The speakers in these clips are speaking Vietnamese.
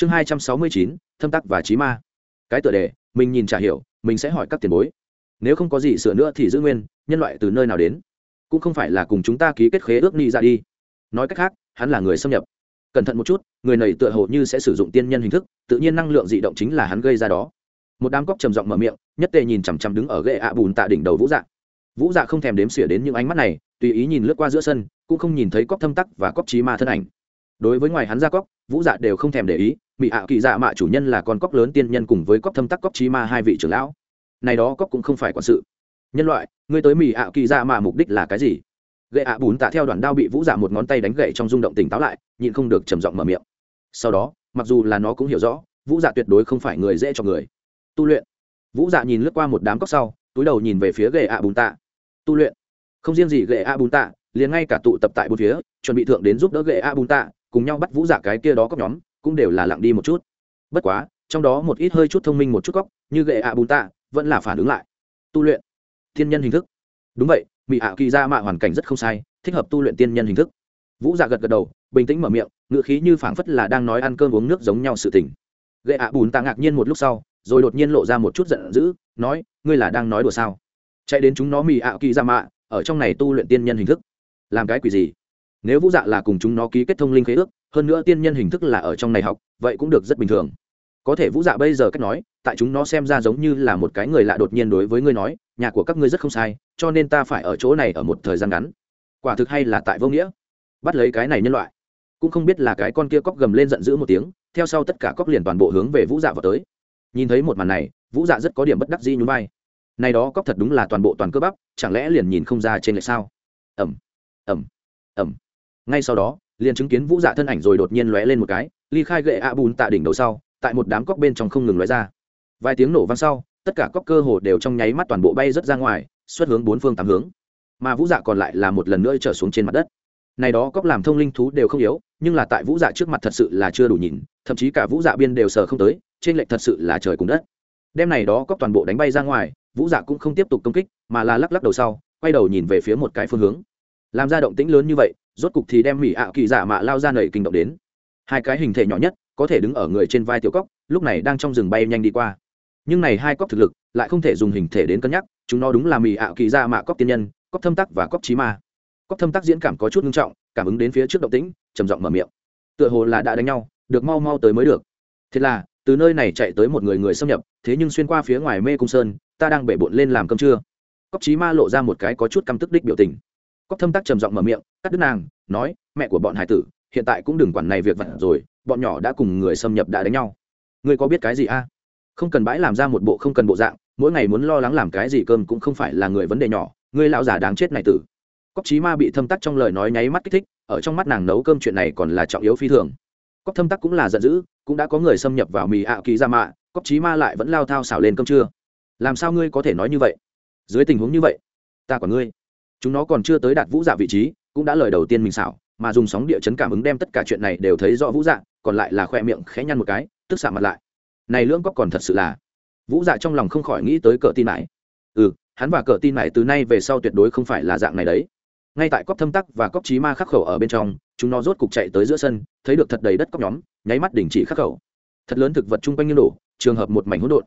chương hai trăm sáu mươi chín, thâm tắc và trí ma. Cái tựa đề, mình nhìn chả hiểu, mình sẽ hỏi các tiền bối. Nếu không có gì sửa nữa thì giữ nguyên, nhân loại từ nơi nào đến? Cũng không phải là cùng chúng ta ký kết khế ước ni ra đi. Nói cách khác, hắn là người xâm nhập. Cẩn thận một chút, người này tựa hồ như sẽ sử dụng tiên nhân hình thức, tự nhiên năng lượng dị động chính là hắn gây ra đó. Một đám cóc trầm giọng mở miệng, nhất tề nhìn chằm chằm đứng ở ghệ ạ bùn tạ đỉnh đầu vũ dạ. Vũ dạ không thèm đếm xỉa đến những ánh mắt này, tùy ý nhìn lướt qua giữa sân, cũng không nhìn thấy cóc thâm tắc và cóc trí ma thân ảnh. Đối với ngoài hắn ra cóc vũ dạ đều không thèm để ý bị ạ kỳ dạ mạ chủ nhân là con cóc lớn tiên nhân cùng với cóc thâm tắc cóc trí ma hai vị trưởng lão. Này đó cóc cũng không phải quản sự. Nhân loại, ngươi tới mỹ ạ kỳ dạ mạ mục đích là cái gì? Gậy ạ bùn tạ theo đoạn đao bị vũ dạ một ngón tay đánh gậy trong rung động tỉnh táo lại, nhịn không được trầm giọng mở miệng. Sau đó, mặc dù là nó cũng hiểu rõ, vũ dạ tuyệt đối không phải người dễ cho người. Tu luyện. Vũ dạ nhìn lướt qua một đám cóc sau, túi đầu nhìn về phía gậy ạ bùn tạ. Tu luyện. Không riêng gì gậy ạ bùn tạ, liền ngay cả tụ tập tại bốn phía, chuẩn bị thượng đến giúp đỡ gậy ạ bùn tạ, cùng nhau bắt vũ dạ cái kia đó cóc nhóm cũng đều là lặng đi một chút. Bất quá, trong đó một ít hơi chút thông minh một chút góc, như gậy ạ bùn tạ, vẫn là phản ứng lại. Tu luyện, thiên nhân hình thức. Đúng vậy mỹ ạ kỳ ra mạ hoàn cảnh rất không sai, thích hợp tu luyện tiên nhân hình thức. Vũ dạ gật gật đầu, bình tĩnh mở miệng, ngựa khí như phảng phất là đang nói ăn cơm uống nước giống nhau sự tình. Gậy ạ bùn tạ ngạc nhiên một lúc sau, rồi đột nhiên lộ ra một chút giận dữ, nói, ngươi là đang nói đùa sao? Chạy đến chúng nó mỹ ạ kỳ ra mạ, ở trong này tu luyện tiên nhân hình thức. Làm cái quỷ gì? Nếu vũ dạ là cùng chúng nó ký kết thông linh khế ước hơn nữa tiên nhân hình thức là ở trong này học, vậy cũng được rất bình thường. Có thể vũ dạ bây giờ cách nói, tại chúng nó xem ra giống như là một cái người lạ đột nhiên đối với ngươi nói, nhà của các ngươi rất không sai, cho nên ta phải ở chỗ này ở một thời gian ngắn. Quả thực hay là tại vô nghĩa. Bắt lấy cái này nhân loại. Cũng không biết là cái con kia cóc gầm lên giận dữ một tiếng, theo sau tất cả cóc liền toàn bộ hướng về vũ dạ vào tới. Nhìn thấy một màn này, vũ dạ rất có điểm bất đắc dĩ nhún vai. Này đó cóc thật đúng là toàn bộ toàn cơ bắp, chẳng lẽ liền nhìn không ra trên lệch sao? Ẩm ẩm ẩm ngay sau đó liền chứng kiến vũ dạ thân ảnh rồi đột nhiên lóe lên một cái, ly khai gậy ạ bùn tạ đỉnh đầu sau, tại một đám cóc bên trong không ngừng lóe ra. Vài tiếng nổ vang sau, tất cả cóc cơ hồ đều trong nháy mắt toàn bộ bay rớt ra ngoài, xuất hướng bốn phương tám hướng. Mà vũ dạ còn lại là một lần nữa trở xuống trên mặt đất. Này đó cóc làm thông linh thú đều không yếu, nhưng là tại vũ dạ trước mặt thật sự là chưa đủ nhìn, thậm chí cả vũ dạ biên đều sờ không tới, trên lệch thật sự là trời cùng đất. Đem này đó cóc toàn bộ đánh bay ra ngoài, vũ dạ cũng không tiếp tục công kích, mà là lắc lắc đầu sau, quay đầu nhìn về phía một cái phương hướng. Làm ra động tĩnh lớn như vậy rốt cục thì đem mỹ ạ kỳ giả mạ lao ra nảy kinh động đến. Hai cái hình thể nhỏ nhất có thể đứng ở người trên vai tiểu cóc lúc này đang trong rừng bay nhanh đi qua. Nhưng này hai cóc thực lực lại không thể dùng hình thể đến cân nhắc, chúng nó đúng là mỹ ạ kỳ giả mạ cóc tiên nhân cóc thâm tắc và cóc trí ma. Cóc thâm tắc diễn cảm có chút nghiêm trọng, cảm ứng đến phía trước động tĩnh, trầm giọng mở miệng. Tựa hồ là đã đánh nhau, được mau mau tới mới được. Thế là, từ nơi này chạy tới một người người xâm nhập, thế nhưng xuyên qua phía ngoài mê cung sơn, ta đang bể bộn lên làm cơm trưa. Cóc trí ma lộ ra một cái có chút căm tức đích biểu tình cóc thâm tắc trầm giọng mở miệng, cắt đứt nàng, nói, mẹ của bọn hải tử, hiện tại cũng đừng quản này việc vặt rồi, bọn nhỏ đã cùng người xâm nhập đã đánh nhau. Ngươi có biết cái gì a? Không cần bãi làm ra một bộ không cần bộ dạng, mỗi ngày muốn lo lắng làm cái gì cơm cũng không phải là người vấn đề nhỏ, ngươi lão già đáng chết này tử. Cóc Chí ma bị thâm tắc trong lời nói nháy mắt kích thích, ở trong mắt nàng nấu cơm chuyện này còn là trọng yếu phi thường. Cóc thâm tắc cũng là giận dữ, cũng đã có người xâm nhập vào mì ạ kỳ ra mạ cóc Chí ma lại vẫn lao thao xảo lên cơm trưa. Làm sao ngươi có thể nói như vậy? Dưới tình huống như vậy, ta còn ngươi chúng nó còn chưa tới đạt vũ dạ vị trí, cũng đã lời đầu tiên mình xảo, mà dùng sóng địa chấn cảm ứng đem tất cả chuyện này đều thấy rõ vũ dạ còn lại là khoe miệng khẽ nhăn một cái, tức xạ mặt lại. Này lưỡng cóc còn thật sự là. Vũ dạ trong lòng không khỏi nghĩ tới cờ tin mãi. Ừ hắn và cờ tin mãi từ nay về sau tuyệt đối không phải là dạng này đấy. Ngay tại cóc thâm tắc và cóc trí ma khắc khẩu ở bên trong, chúng nó rốt cục chạy tới giữa sân, thấy được thật đầy đất cóc nhóm, nháy mắt đình chỉ khắc khẩu. Thật lớn thực vật chung quanh như đổ, trường hợp một mảnh hỗn độn.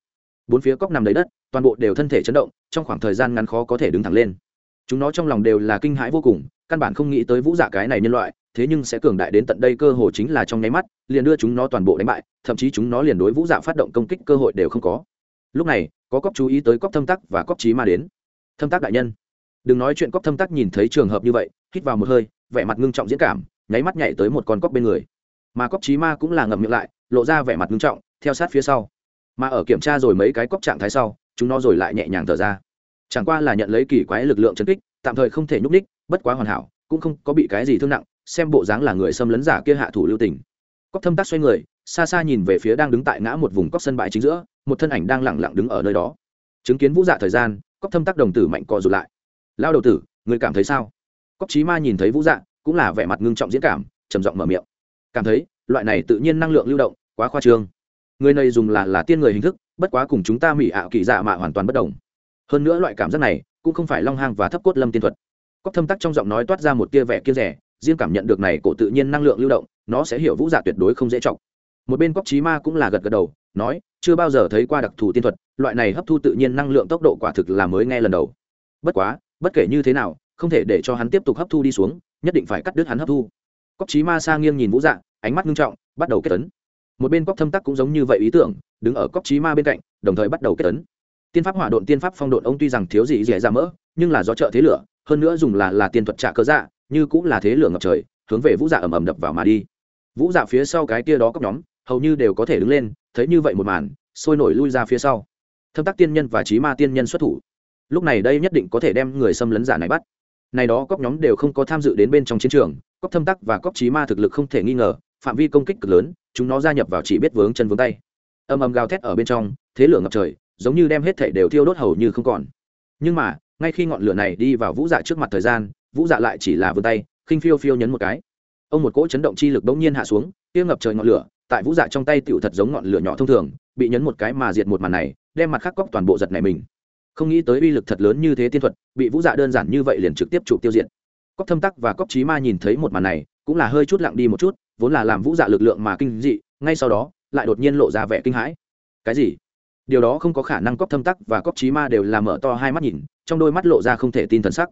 Bốn phía cóc nằm đầy đất, toàn bộ đều thân thể chấn động, trong khoảng thời gian ngắn khó có thể đứng thẳng lên chúng nó trong lòng đều là kinh hãi vô cùng, căn bản không nghĩ tới vũ dạ cái này nhân loại, thế nhưng sẽ cường đại đến tận đây cơ hội chính là trong nháy mắt, liền đưa chúng nó toàn bộ đánh bại, thậm chí chúng nó liền đối vũ dạ phát động công kích cơ hội đều không có. Lúc này, có cóc chú ý tới cóc thâm tắc và cóc trí ma đến. Thâm tắc đại nhân. Đừng nói chuyện cóc thâm tắc nhìn thấy trường hợp như vậy, hít vào một hơi, vẻ mặt ngưng trọng diễn cảm, nháy mắt nhảy tới một con cóc bên người. Mà cóc trí ma cũng là ngậm miệng lại, lộ ra vẻ mặt ngưng trọng, theo sát phía sau. Mà ở kiểm tra rồi mấy cái cóc trạng thái sau, chúng nó rồi lại nhẹ nhàng thở ra chẳng qua là nhận lấy kỳ quái lực lượng chấn kích, tạm thời không thể nhúc ních bất quá hoàn hảo, cũng không có bị cái gì thương nặng, xem bộ dáng là người xâm lấn giả kia hạ thủ lưu tình. Cóc thâm tác xoay người, xa xa nhìn về phía đang đứng tại ngã một vùng cóc sân bãi chính giữa, một thân ảnh đang lẳng lặng đứng ở nơi đó. Chứng kiến vũ dạ thời gian cóc thâm tác đồng tử mạnh cò rụt lại. Lao đầu tử, người cảm thấy sao? Cóc chí ma nhìn thấy vũ dạ cũng là vẻ mặt ngưng trọng diễn cảm, trầm giọng mở miệng. Cảm thấy, loại này tự nhiên năng lượng lưu động, quá khoa trương. Người này dùng là là tiên người hình thức, bất quá cùng chúng ta mỹ ảo kỳ dạ mạ hoàn toàn bất đồng hơn nữa loại cảm giác này cũng không phải long hang và thấp cốt lâm tiên thuật. Cóc thâm tắc trong giọng nói toát ra một tia vẻ kia rẻ, riêng cảm nhận được này cổ tự nhiên năng lượng lưu động, nó sẽ hiểu vũ giả tuyệt đối không dễ trọng một bên cóc trí ma cũng là gật gật đầu, nói, chưa bao giờ thấy qua đặc thù tiên thuật, loại này hấp thu tự nhiên năng lượng tốc độ quả thực là mới nghe lần đầu. Bất quá, bất kể như thế nào, không thể để cho hắn tiếp tục hấp thu đi xuống, nhất định phải cắt đứt hắn hấp thu. Cóc trí ma sa nghiêng nhìn vũ dạ ánh mắt nghiêm trọng, bắt đầu kết tấn một bên cóc thâm tắc cũng giống như vậy ý tưởng, đứng ở cóc trí ma bên cạnh, đồng thời bắt đầu kết tấn tiên pháp hỏa độn, tiên pháp phong độn ông tuy rằng thiếu gì dễ ra mỡ, nhưng là do trợ thế lửa, hơn nữa dùng là là tiên thuật trả cơ dạ như cũng là thế lửa ngập trời, hướng về vũ dạ ầm ầm đập vào mà đi. Vũ dạ phía sau cái kia đó cóc nhóm, hầu như đều có thể đứng lên, thấy như vậy một màn, sôi nổi lui ra phía sau. Thâm tác tiên nhân và trí ma tiên nhân xuất thủ. Lúc này đây nhất định có thể đem người xâm lấn giả này bắt. Này đó cóc nhóm đều không có tham dự đến bên trong chiến trường cóc thâm tắc và cóc trí ma thực lực không thể nghi ngờ, phạm vi công kích cực lớn, chúng nó gia nhập vào chỉ biết vướng chân vướng tay. Âm âm gào thét ở bên trong, thế lửa ngập trời giống như đem hết thể đều thiêu đốt hầu như không còn. Nhưng mà, ngay khi ngọn lửa này đi vào vũ dạ trước mặt thời gian, vũ dạ lại chỉ là vươn tay, khinh phiêu phiêu nhấn một cái. Ông một cỗ chấn động chi lực bỗng nhiên hạ xuống, kia ngập trời ngọn lửa, tại vũ dạ trong tay tựu thật giống ngọn lửa nhỏ thông thường, bị nhấn một cái mà diệt một màn này, đem mặt khắc cóc toàn bộ giật này mình. Không nghĩ tới uy lực thật lớn như thế tiên thuật, bị vũ dạ đơn giản như vậy liền trực tiếp chụp tiêu diệt. Cóc thâm tắc và cóc trí ma nhìn thấy một màn này, cũng là hơi chút lặng đi một chút, vốn là làm vũ dạ lực lượng mà kinh dị, ngay sau đó, lại đột nhiên lộ ra vẻ kinh hãi. Cái gì? Điều đó không có khả năng cóp thâm tắc và cóp trí ma đều làm mở to hai mắt nhìn, trong đôi mắt lộ ra không thể tin thần sắc.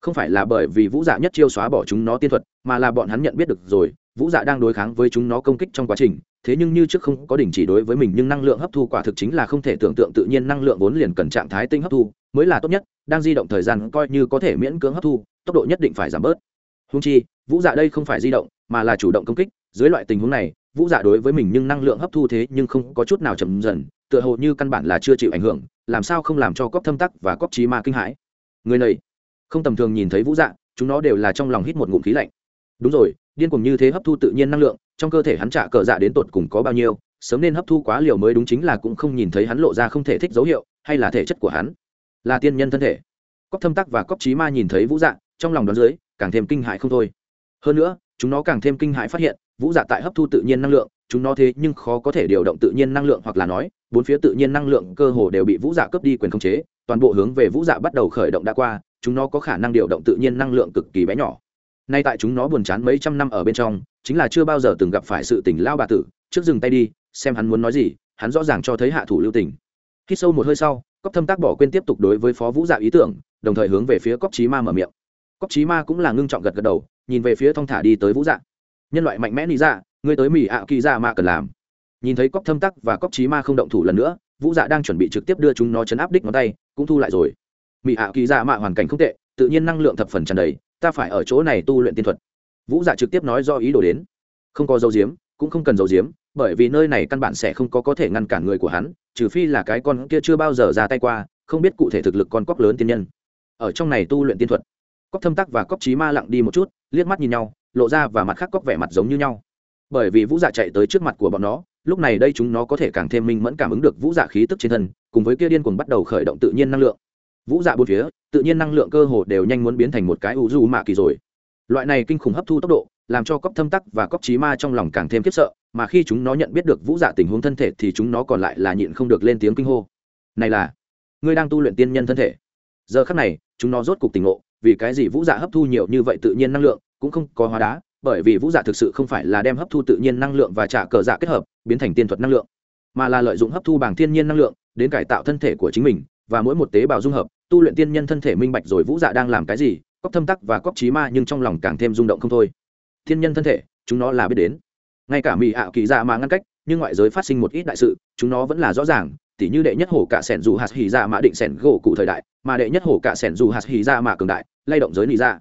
Không phải là bởi vì vũ dạ nhất chiêu xóa bỏ chúng nó tiên thuật, mà là bọn hắn nhận biết được rồi, vũ dạ đang đối kháng với chúng nó công kích trong quá trình, thế nhưng như trước không có đỉnh chỉ đối với mình, nhưng năng lượng hấp thu quả thực chính là không thể tưởng tượng tự nhiên năng lượng vốn liền cần trạng thái tinh hấp thu, mới là tốt nhất, đang di động thời gian coi như có thể miễn cưỡng hấp thu, tốc độ nhất định phải giảm bớt. Húng chi, vũ dạ đây không phải di động, mà là chủ động công kích, dưới loại tình huống này, vũ dạ đối với mình nhưng năng lượng hấp thu thế nhưng không có chút nào chậm dần tựa hồ như căn bản là chưa chịu ảnh hưởng, làm sao không làm cho cóp thâm tắc và cóp trí ma kinh hãi? Người này, không tầm thường nhìn thấy vũ dạ chúng nó đều là trong lòng hít một ngụm khí lạnh. Đúng rồi, điên cuồng như thế hấp thu tự nhiên năng lượng, trong cơ thể hắn trả cờ dạ đến tột cùng có bao nhiêu, sớm nên hấp thu quá liều mới đúng chính là cũng không nhìn thấy hắn lộ ra không thể thích dấu hiệu, hay là thể chất của hắn. Là tiên nhân thân thể. Cóc thâm tắc và cóc trí ma nhìn thấy vũ dạ trong lòng đón dưới, càng thêm kinh hại không thôi. Hơn nữa, chúng nó càng thêm kinh hãi phát hiện, vũ dạ tại hấp thu tự nhiên năng lượng, chúng nó thế nhưng khó có thể điều động tự nhiên năng lượng hoặc là nói bốn phía tự nhiên năng lượng cơ hồ đều bị vũ dạ cướp đi quyền khống chế, toàn bộ hướng về vũ dạ bắt đầu khởi động đã qua, chúng nó có khả năng điều động tự nhiên năng lượng cực kỳ bé nhỏ. Nay tại chúng nó buồn chán mấy trăm năm ở bên trong, chính là chưa bao giờ từng gặp phải sự tình lao bà tử, trước dừng tay đi, xem hắn muốn nói gì, hắn rõ ràng cho thấy hạ thủ lưu tình. Khi sâu một hơi sau cóc thâm tác bỏ quên tiếp tục đối với phó vũ dạ ý tưởng, đồng thời hướng về phía cóc trí ma mở miệng. Cóc trí ma cũng là ngưng trọng gật gật đầu, nhìn về phía thong thả đi tới vũ dạ. Nhân loại mạnh mẽ lý dạ ngươi tới mỹ ạ kỳ dạ ma cần làm nhìn thấy cóc thâm tắc và cóc trí ma không động thủ lần nữa, vũ dạ đang chuẩn bị trực tiếp đưa chúng nó chấn áp đích ngón tay, cũng thu lại rồi. Mỹ ạ kỳ dạ mạ hoàn cảnh không tệ, tự nhiên năng lượng thập phần tràn đầy, ta phải ở chỗ này tu luyện tiên thuật. Vũ dạ trực tiếp nói do ý đồ đến. Không có dấu diếm, cũng không cần dấu diếm, bởi vì nơi này căn bản sẽ không có có thể ngăn cản người của hắn, trừ phi là cái con kia chưa bao giờ ra tay qua, không biết cụ thể thực lực con cóc lớn tiên nhân. Ở trong này tu luyện tiên thuật, cóc thâm tắc và cóc trí ma lặng đi một chút, liếc mắt nhìn nhau, lộ ra và mặt khác cóc vẻ mặt giống như nhau. Bởi vì vũ dạ chạy tới trước mặt của bọn nó lúc này đây chúng nó có thể càng thêm minh mẫn cảm ứng được vũ dạ khí tức trên thân, cùng với kia điên cuồng bắt đầu khởi động tự nhiên năng lượng. Vũ dạ bốn phía, tự nhiên năng lượng cơ hồ đều nhanh muốn biến thành một cái u du mạ kỳ rồi. Loại này kinh khủng hấp thu tốc độ, làm cho cóc thâm tắc và cóc trí ma trong lòng càng thêm khiếp sợ, mà khi chúng nó nhận biết được vũ dạ tình huống thân thể thì chúng nó còn lại là nhịn không được lên tiếng kinh hô. Này là, ngươi đang tu luyện tiên nhân thân thể. Giờ khắc này, chúng nó rốt cục tỉnh ngộ, vì cái gì vũ dạ hấp thu nhiều như vậy tự nhiên năng lượng, cũng không có hóa đá bởi vì vũ dạ thực sự không phải là đem hấp thu tự nhiên năng lượng và trả cờ dạ kết hợp, biến thành tiên thuật năng lượng, mà là lợi dụng hấp thu bằng thiên nhiên năng lượng đến cải tạo thân thể của chính mình và mỗi một tế bào dung hợp, tu luyện tiên nhân thân thể minh bạch rồi vũ dạ đang làm cái gì cóc thâm tắc và cóc trí ma nhưng trong lòng càng thêm rung động không thôi. Thiên nhân thân thể, chúng nó là biết đến. Ngay cả mỹ ạ kỳ dạ mà ngăn cách, nhưng ngoại giới phát sinh một ít đại sự, chúng nó vẫn là rõ ràng, tỉ như đệ nhất hổ cả sẻn dù hạt hỉ dạ mã định sẻn gỗ cụ thời đại, mà đệ nhất hổ cả sẻn dù hạt hỉ dạ mã cường đại, lay động giới lý dạ.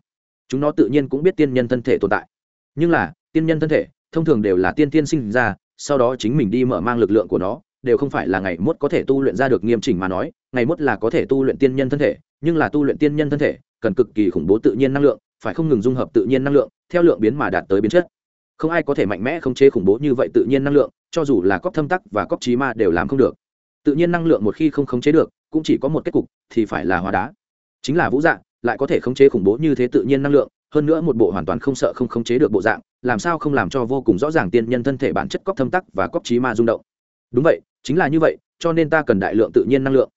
Chúng nó tự nhiên cũng biết tiên nhân thân thể tồn tại nhưng là, tiên nhân thân thể, thông thường đều là tiên tiên sinh ra, sau đó chính mình đi mở mang lực lượng của nó, đều không phải là ngày mốt có thể tu luyện ra được nghiêm chỉnh mà nói, ngày mốt là có thể tu luyện tiên nhân thân thể, nhưng là tu luyện tiên nhân thân thể, cần cực kỳ khủng bố tự nhiên năng lượng, phải không ngừng dung hợp tự nhiên năng lượng, theo lượng biến mà đạt tới biến chất. Không ai có thể mạnh mẽ khống chế khủng bố như vậy tự nhiên năng lượng, cho dù là cóc thâm tắc và cóc trí ma đều làm không được. Tự nhiên năng lượng một khi không khống chế được, cũng chỉ có một kết cục, thì phải là hóa đá. Chính là vũ dạng lại có thể khống chế khủng bố như thế tự nhiên năng lượng hơn nữa một bộ hoàn toàn không sợ không khống chế được bộ dạng, làm sao không làm cho vô cùng rõ ràng tiên nhân thân thể bản chất cóc thâm tắc và cóc trí ma rung động. Đúng vậy, chính là như vậy, cho nên ta cần đại lượng tự nhiên năng lượng.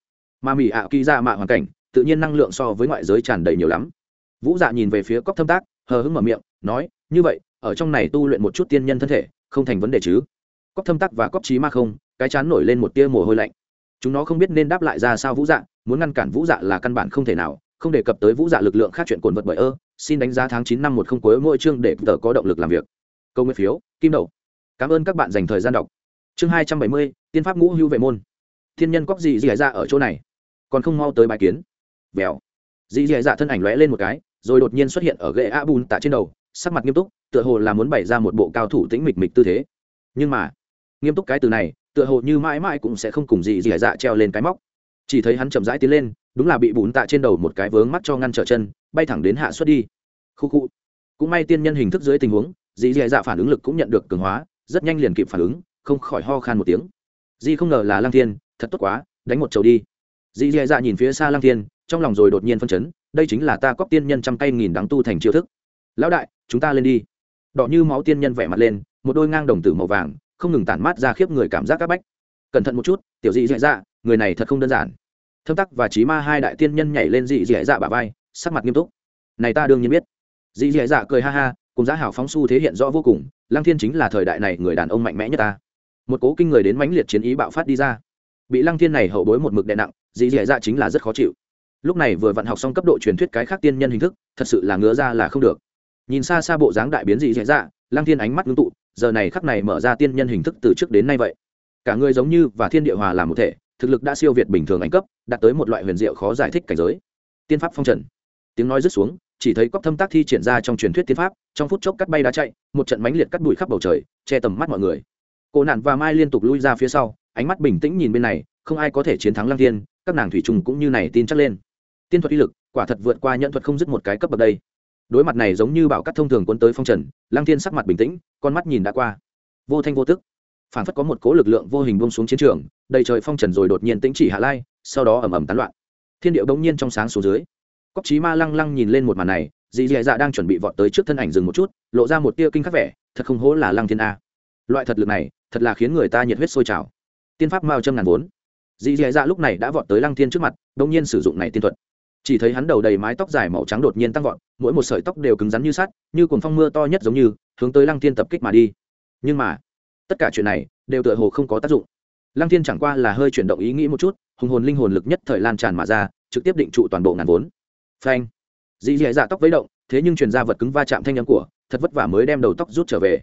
Mà mỹ ạ kỳ ra mạ hoàn cảnh, tự nhiên năng lượng so với ngoại giới tràn đầy nhiều lắm. Vũ dạ nhìn về phía cóc thâm tác hờ hững mở miệng, nói, như vậy, ở trong này tu luyện một chút tiên nhân thân thể, không thành vấn đề chứ? Cóc thâm tắc và cóc trí ma không, cái chán nổi lên một tia mồ hôi lạnh. Chúng nó không biết nên đáp lại ra sao vũ dạ muốn ngăn cản vũ dạ là căn bản không thể nào, không đề cập tới vũ dạ lực lượng khác chuyện cồn vật bởi ơ xin đánh giá tháng chín năm một không cuối mỗi chương để tờ có động lực làm việc. Câu nguyên phiếu, kim đậu cảm ơn các bạn dành thời gian đọc. Chương hai trăm bảy mươi, tiên pháp ngũ hưu vệ môn. Thiên nhân cóc gì gì ra ở chỗ này. Còn không mau tới bài kiến. Vèo. Dì dì dạ thân ảnh lóe lên một cái, rồi đột nhiên xuất hiện ở ghệ a bùn tạ trên đầu, sắc mặt nghiêm túc, tựa hồ là muốn bày ra một bộ cao thủ tĩnh mịch mịch tư thế. Nhưng mà, nghiêm túc cái từ này, tựa hồ như mãi mãi cũng sẽ không cùng dì dì dạ treo lên cái móc. Chỉ thấy hắn chậm rãi tiến lên đúng là bị bùn tạ trên đầu một cái vướng mắt cho ngăn trở chân, bay thẳng đến hạ xuất đi. Khu khu. Cũng may tiên nhân hình thức dưới tình huống, dì dì dạ phản ứng lực cũng nhận được cường hóa, rất nhanh liền kịp phản ứng, không khỏi ho khan một tiếng. Di không ngờ là lang thiên, thật tốt quá, đánh một trầu đi. Dì dì dạ nhìn phía xa lang thiên, trong lòng rồi đột nhiên phân chấn, đây chính là ta cóc tiên nhân trăm cây nghìn đắng tu thành chiêu thức. Lão đại, chúng ta lên đi. Đỏ như máu tiên nhân vẻ mặt lên, một đôi ngang đồng tử màu vàng, không ngừng tản mát ra khiếp người cảm giác các bách. Cẩn thận một chút, tiểu dị dạ dạ người này thật không đơn giản thâm tắc và trí ma hai đại tiên nhân nhảy lên dị dị dạ bà vai, sắc mặt nghiêm túc. Này ta đương nhiên biết. Dị dị dạ cười ha ha, cùng giá hảo phóng su thế hiện rõ vô cùng, lăng thiên chính là thời đại này người đàn ông mạnh mẽ nhất ta. Một cố kinh người đến mãnh liệt chiến ý bạo phát đi ra. Bị lăng thiên này hậu bối một mực đè nặng, dị dị dạ chính là rất khó chịu. Lúc này vừa vận học xong cấp độ truyền thuyết cái khác tiên nhân hình thức, thật sự là ngứa ra là không được. Nhìn xa xa bộ dáng đại biến dị dị dạ lăng thiên ánh mắt ngưng tụ, giờ này khắc này mở ra tiên nhân hình thức từ trước đến nay vậy. Cả người giống như và thiên địa hòa làm một thể thực lực đã siêu việt bình thường ảnh cấp, đạt tới một loại huyền diệu khó giải thích cảnh giới. Tiên pháp phong trần. Tiếng nói rứt xuống, chỉ thấy cóc thâm tác thi triển ra trong truyền thuyết tiên pháp, trong phút chốc cắt bay đá chạy, một trận mánh liệt cắt bụi khắp bầu trời, che tầm mắt mọi người. Cô nạn và mai liên tục lui ra phía sau, ánh mắt bình tĩnh nhìn bên này, không ai có thể chiến thắng lăng thiên, các nàng thủy trùng cũng như này tin chắc lên. Tiên thuật uy lực, quả thật vượt qua nhận thuật không dứt một cái cấp bậc đây. Đối mặt này giống như bảo cắt thông thường quân tới phong trần, lăng thiên sắc mặt bình tĩnh, con mắt nhìn đã qua. Vô thanh vô tức phản phất có một cố lực lượng vô hình bông xuống chiến trường, đầy trời phong trần rồi đột nhiên tĩnh chỉ hạ lai, sau đó ầm ầm tán loạn. Thiên điệu bỗng nhiên trong sáng xuống dưới. Cóc trí ma lăng lăng nhìn lên một màn này, dì dì dạ đang chuẩn bị vọt tới trước thân ảnh dừng một chút, lộ ra một tia kinh khắc vẻ, thật không hố là lăng thiên a. Loại thật lực này, thật là khiến người ta nhiệt huyết sôi trào. Tiên pháp mao châm ngàn vốn. Dì dì dạ lúc này đã vọt tới lăng thiên trước mặt đông nhiên sử dụng này tiên thuật. Chỉ thấy hắn đầu đầy mái tóc dài màu trắng đột nhiên tăng vọt, mỗi một sợi tóc đều cứng rắn như sắt, như cuồng phong mưa to nhất giống như, hướng tới lăng thiên tập kích mà đi. Nhưng mà tất cả chuyện này đều tựa hồ không có tác dụng. Lăng thiên chẳng qua là hơi chuyển động ý nghĩ một chút, hùng hồn linh hồn lực nhất thời lan tràn mà ra, trực tiếp định trụ toàn bộ ngàn vốn. Phanh! Dì dì dạ tóc vấy động, thế nhưng truyền ra vật cứng va chạm thanh âm của, thật vất vả mới đem đầu tóc rút trở về.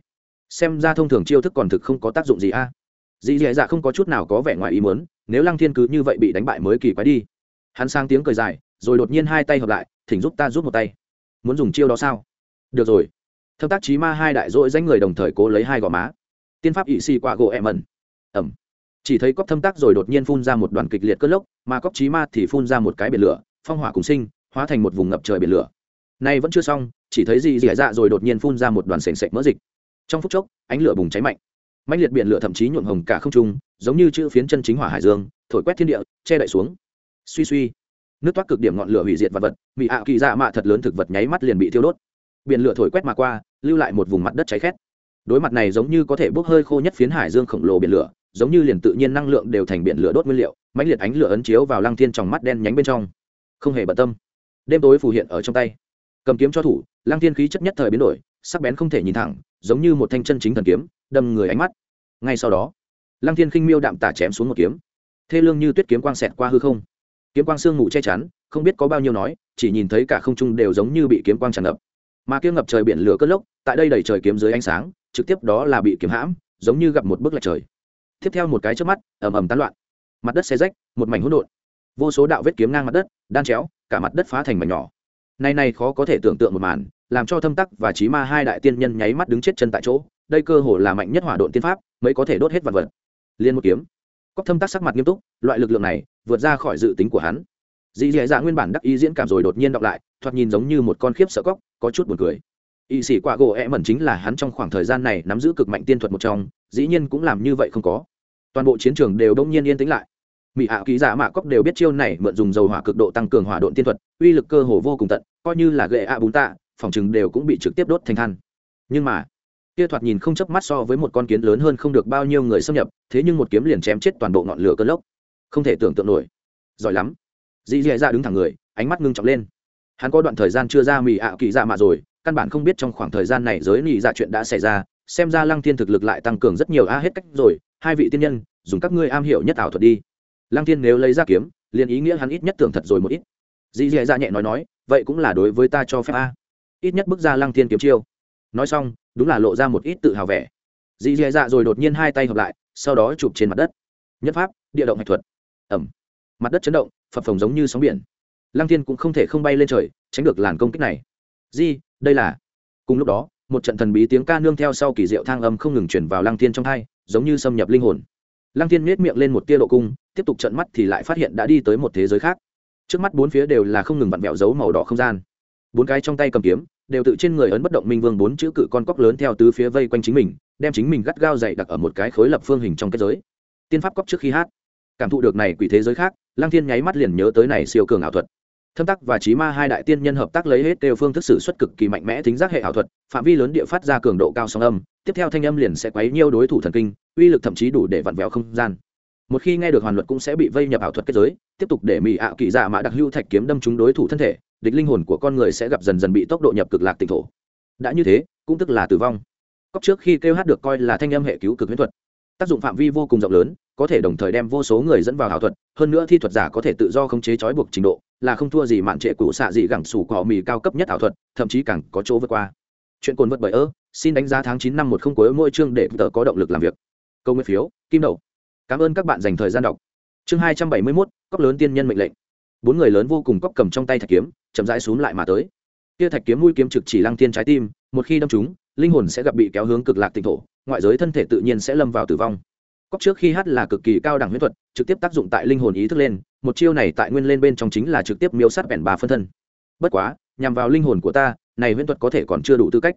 Xem ra thông thường chiêu thức còn thực không có tác dụng gì a. À. dì dì dạ không có chút nào có vẻ ngoài ý muốn, nếu lăng thiên cứ như vậy bị đánh bại mới kỳ quái đi. Hắn sang tiếng cười dài, rồi đột nhiên hai tay hợp lại, thỉnh giúp ta rút một tay. Muốn dùng chiêu đó sao? Được rồi. Thâm tác trí ma hai đại dội danh người đồng thời cố lấy hai gò má tiên pháp ỵ xì qua gỗ em ẩn ẩm. Chỉ thấy cóc thâm tác rồi đột nhiên phun ra một đoàn kịch liệt cất lốc, mà cóc trí ma thì phun ra một cái biển lửa, phong hỏa cùng sinh, hóa thành một vùng ngập trời biển lửa. Nay vẫn chưa xong, chỉ thấy gì dỉ dạ rồi đột nhiên phun ra một đoàn sền sệt mỡ dịch. Trong phút chốc, ánh lửa bùng cháy mạnh. Mạnh liệt biển lửa thậm chí nhuộm hồng cả không trung, giống như chữ phiến chân chính hỏa hải dương, thổi quét thiên địa, che đậy xuống. Suy suy. Nước toát cực điểm ngọn lửa hủy diệt vật vật bị ạ kỳ dạ mạ thật lớn thực vật nháy mắt liền bị thiêu đốt. Biển lửa thổi quét mà qua, lưu lại một vùng mặt đất cháy khét đối mặt này giống như có thể bốc hơi khô nhất phiến hải dương khổng lồ biển lửa, giống như liền tự nhiên năng lượng đều thành biển lửa đốt nguyên liệu, mãnh liệt ánh lửa ấn chiếu vào lăng thiên trong mắt đen nhánh bên trong. Không hề bận tâm. Đêm tối phù hiện ở trong tay. Cầm kiếm cho thủ, lăng thiên khí chất nhất thời biến đổi, sắc bén không thể nhìn thẳng, giống như một thanh chân chính thần kiếm, đâm người ánh mắt. Ngay sau đó, lăng thiên khinh miêu đạm tả chém xuống một kiếm. Thê lương như tuyết kiếm quang xẹt qua hư không. Kiếm quang sương ngủ che chắn, không biết có bao nhiêu nói, chỉ nhìn thấy cả không trung đều giống như bị kiếm quang tràn ngập. Mà kiếm ngập trời biển lửa cất lốc, tại đây đầy trời kiếm dưới ánh sáng trực tiếp đó là bị kiếm hãm, giống như gặp một bức lạch trời. Tiếp theo một cái trước mắt, ầm ầm tán loạn. Mặt đất xe rách, một mảnh hỗn độn. Vô số đạo vết kiếm ngang mặt đất, đan chéo, cả mặt đất phá thành mảnh nhỏ. Nay này khó có thể tưởng tượng một màn, làm cho thâm tắc và trí ma hai đại tiên nhân nháy mắt đứng chết chân tại chỗ, đây cơ hồ là mạnh nhất hỏa độn tiên pháp, mới có thể đốt hết vật vật. Liên một kiếm. Cóc thâm tắc sắc mặt nghiêm túc, loại lực lượng này, vượt ra khỏi dự tính của hắn. Dì dì dạ nguyên bản đắc ý diễn cảm rồi đột nhiên đọc lại, thoạt nhìn giống như một con khiếp sợ cóc có chút buồn cười y sĩ quả gỗ e mẩn chính là hắn trong khoảng thời gian này nắm giữ cực mạnh tiên thuật một trong, dĩ nhiên cũng làm như vậy không có. Toàn bộ chiến trường đều đông nhiên yên tĩnh lại. Mỹ hạ ký giả mạ cóc đều biết chiêu này mượn dùng dầu hỏa cực độ tăng cường hỏa độn tiên thuật, uy lực cơ hồ vô cùng tận, coi như là gậy ạ bún tạ, phòng chừng đều cũng bị trực tiếp đốt thành than. Nhưng mà kia thoạt nhìn không chớp mắt so với một con kiến lớn hơn không được bao nhiêu người xâm nhập, thế nhưng một kiếm liền chém chết toàn bộ ngọn lửa cơn lốc. Không thể tưởng tượng nổi. Giỏi lắm. Dĩ dì dạ đứng thẳng người, ánh mắt ngưng trọng lên. Hắn có đoạn thời gian chưa ra mỹ ạ kỳ dạ mạ rồi căn bản không biết trong khoảng thời gian này giới nị dạ chuyện đã xảy ra, xem ra lăng thiên thực lực lại tăng cường rất nhiều, a, hết cách rồi, hai vị tiên nhân, dùng các ngươi am hiểu nhất ảo thuật đi. Lăng thiên nếu lấy ra kiếm, liền ý nghĩa hắn ít nhất tưởng thật rồi một ít. Dì dì dạ nhẹ nói nói, vậy cũng là đối với ta cho phép, a. Ít nhất bước ra lăng thiên kiếm chiêu. Nói xong, đúng là lộ ra một ít tự hào vẻ. Dì dì dạ rồi đột nhiên hai tay hợp lại, sau đó chụp trên mặt đất. Nhất pháp, địa động hạch thuật. Ẩm. Mặt đất chấn động, phập phồng giống như sóng biển. Lăng thiên cũng không thể không bay lên trời, tránh được làn công kích này di, đây là. Cùng lúc đó, một trận thần bí tiếng ca nương theo sau kỳ diệu thang âm không ngừng chuyển vào lăng thiên trong thai giống như xâm nhập linh hồn. Lăng thiên miết miệng lên một tia lộ cung, tiếp tục trận mắt thì lại phát hiện đã đi tới một thế giới khác. Trước mắt bốn phía đều là không ngừng vặn vẹo dấu màu đỏ không gian. Bốn cái trong tay cầm kiếm, đều tự trên người ấn bất động minh vương bốn chữ cự con cóc lớn theo tứ phía vây quanh chính mình, đem chính mình gắt gao dày đặc ở một cái khối lập phương hình trong kết giới. Tiên pháp cóc trước khi hát. Cảm thụ được này quỷ thế giới khác, lăng thiên nháy mắt liền nhớ tới này siêu cường ảo thuật thâm tắc và trí ma hai đại tiên nhân hợp tác lấy hết đều phương thức xử xuất cực kỳ mạnh mẽ thính giác hệ ảo thuật, phạm vi lớn địa phát ra cường độ cao sóng âm, tiếp theo thanh âm liền sẽ quấy nhiều đối thủ thần kinh, uy lực thậm chí đủ để vặn vẹo không gian. Một khi nghe được hoàn luật cũng sẽ bị vây nhập ảo thuật kết giới, tiếp tục để mỹ ảo kỳ giả mã đặc hưu thạch kiếm đâm trúng đối thủ thân thể, địch linh hồn của con người sẽ gặp dần dần bị tốc độ nhập cực lạc tỉnh thổ. Đã như thế, cũng tức là tử vong. Cóc trước khi kêu hát được coi là thanh âm hệ cứu cực huyễn thuật. Tác dụng phạm vi vô cùng rộng lớn, có thể đồng thời đem vô số người dẫn vào ảo thuật, hơn nữa thi thuật giả có thể tự do khống chế trói buộc trình độ là không thua gì mạn trệ cũ xạ gì gẳng sủ cỏ mì cao cấp nhất ảo thuật, thậm chí càng có chỗ vượt qua. Chuyện cồn vật bởi ơ xin đánh giá tháng chín năm một không cuối mỗi chương để tờ có động lực làm việc. Câu nguyên phiếu, kim đậu cảm ơn các bạn dành thời gian đọc. Chương hai trăm bảy mươi mốt, cóc lớn tiên nhân mệnh lệnh. Bốn người lớn vô cùng cóc cầm trong tay thạch kiếm, chậm rãi xuống lại mà tới. Kia thạch kiếm mũi kiếm trực chỉ lăng tiên trái tim, một khi đâm chúng linh hồn sẽ gặp bị kéo hướng cực lạc tịnh thổ, ngoại giới thân thể tự nhiên sẽ lâm vào tử vong cóc trước khi hát là cực kỳ cao đẳng huyễn thuật, trực tiếp tác dụng tại linh hồn ý thức lên, một chiêu này tại nguyên lên bên trong chính là trực tiếp miêu sát bẻn bà phân thân. Bất quá, nhằm vào linh hồn của ta, này huyễn thuật có thể còn chưa đủ tư cách.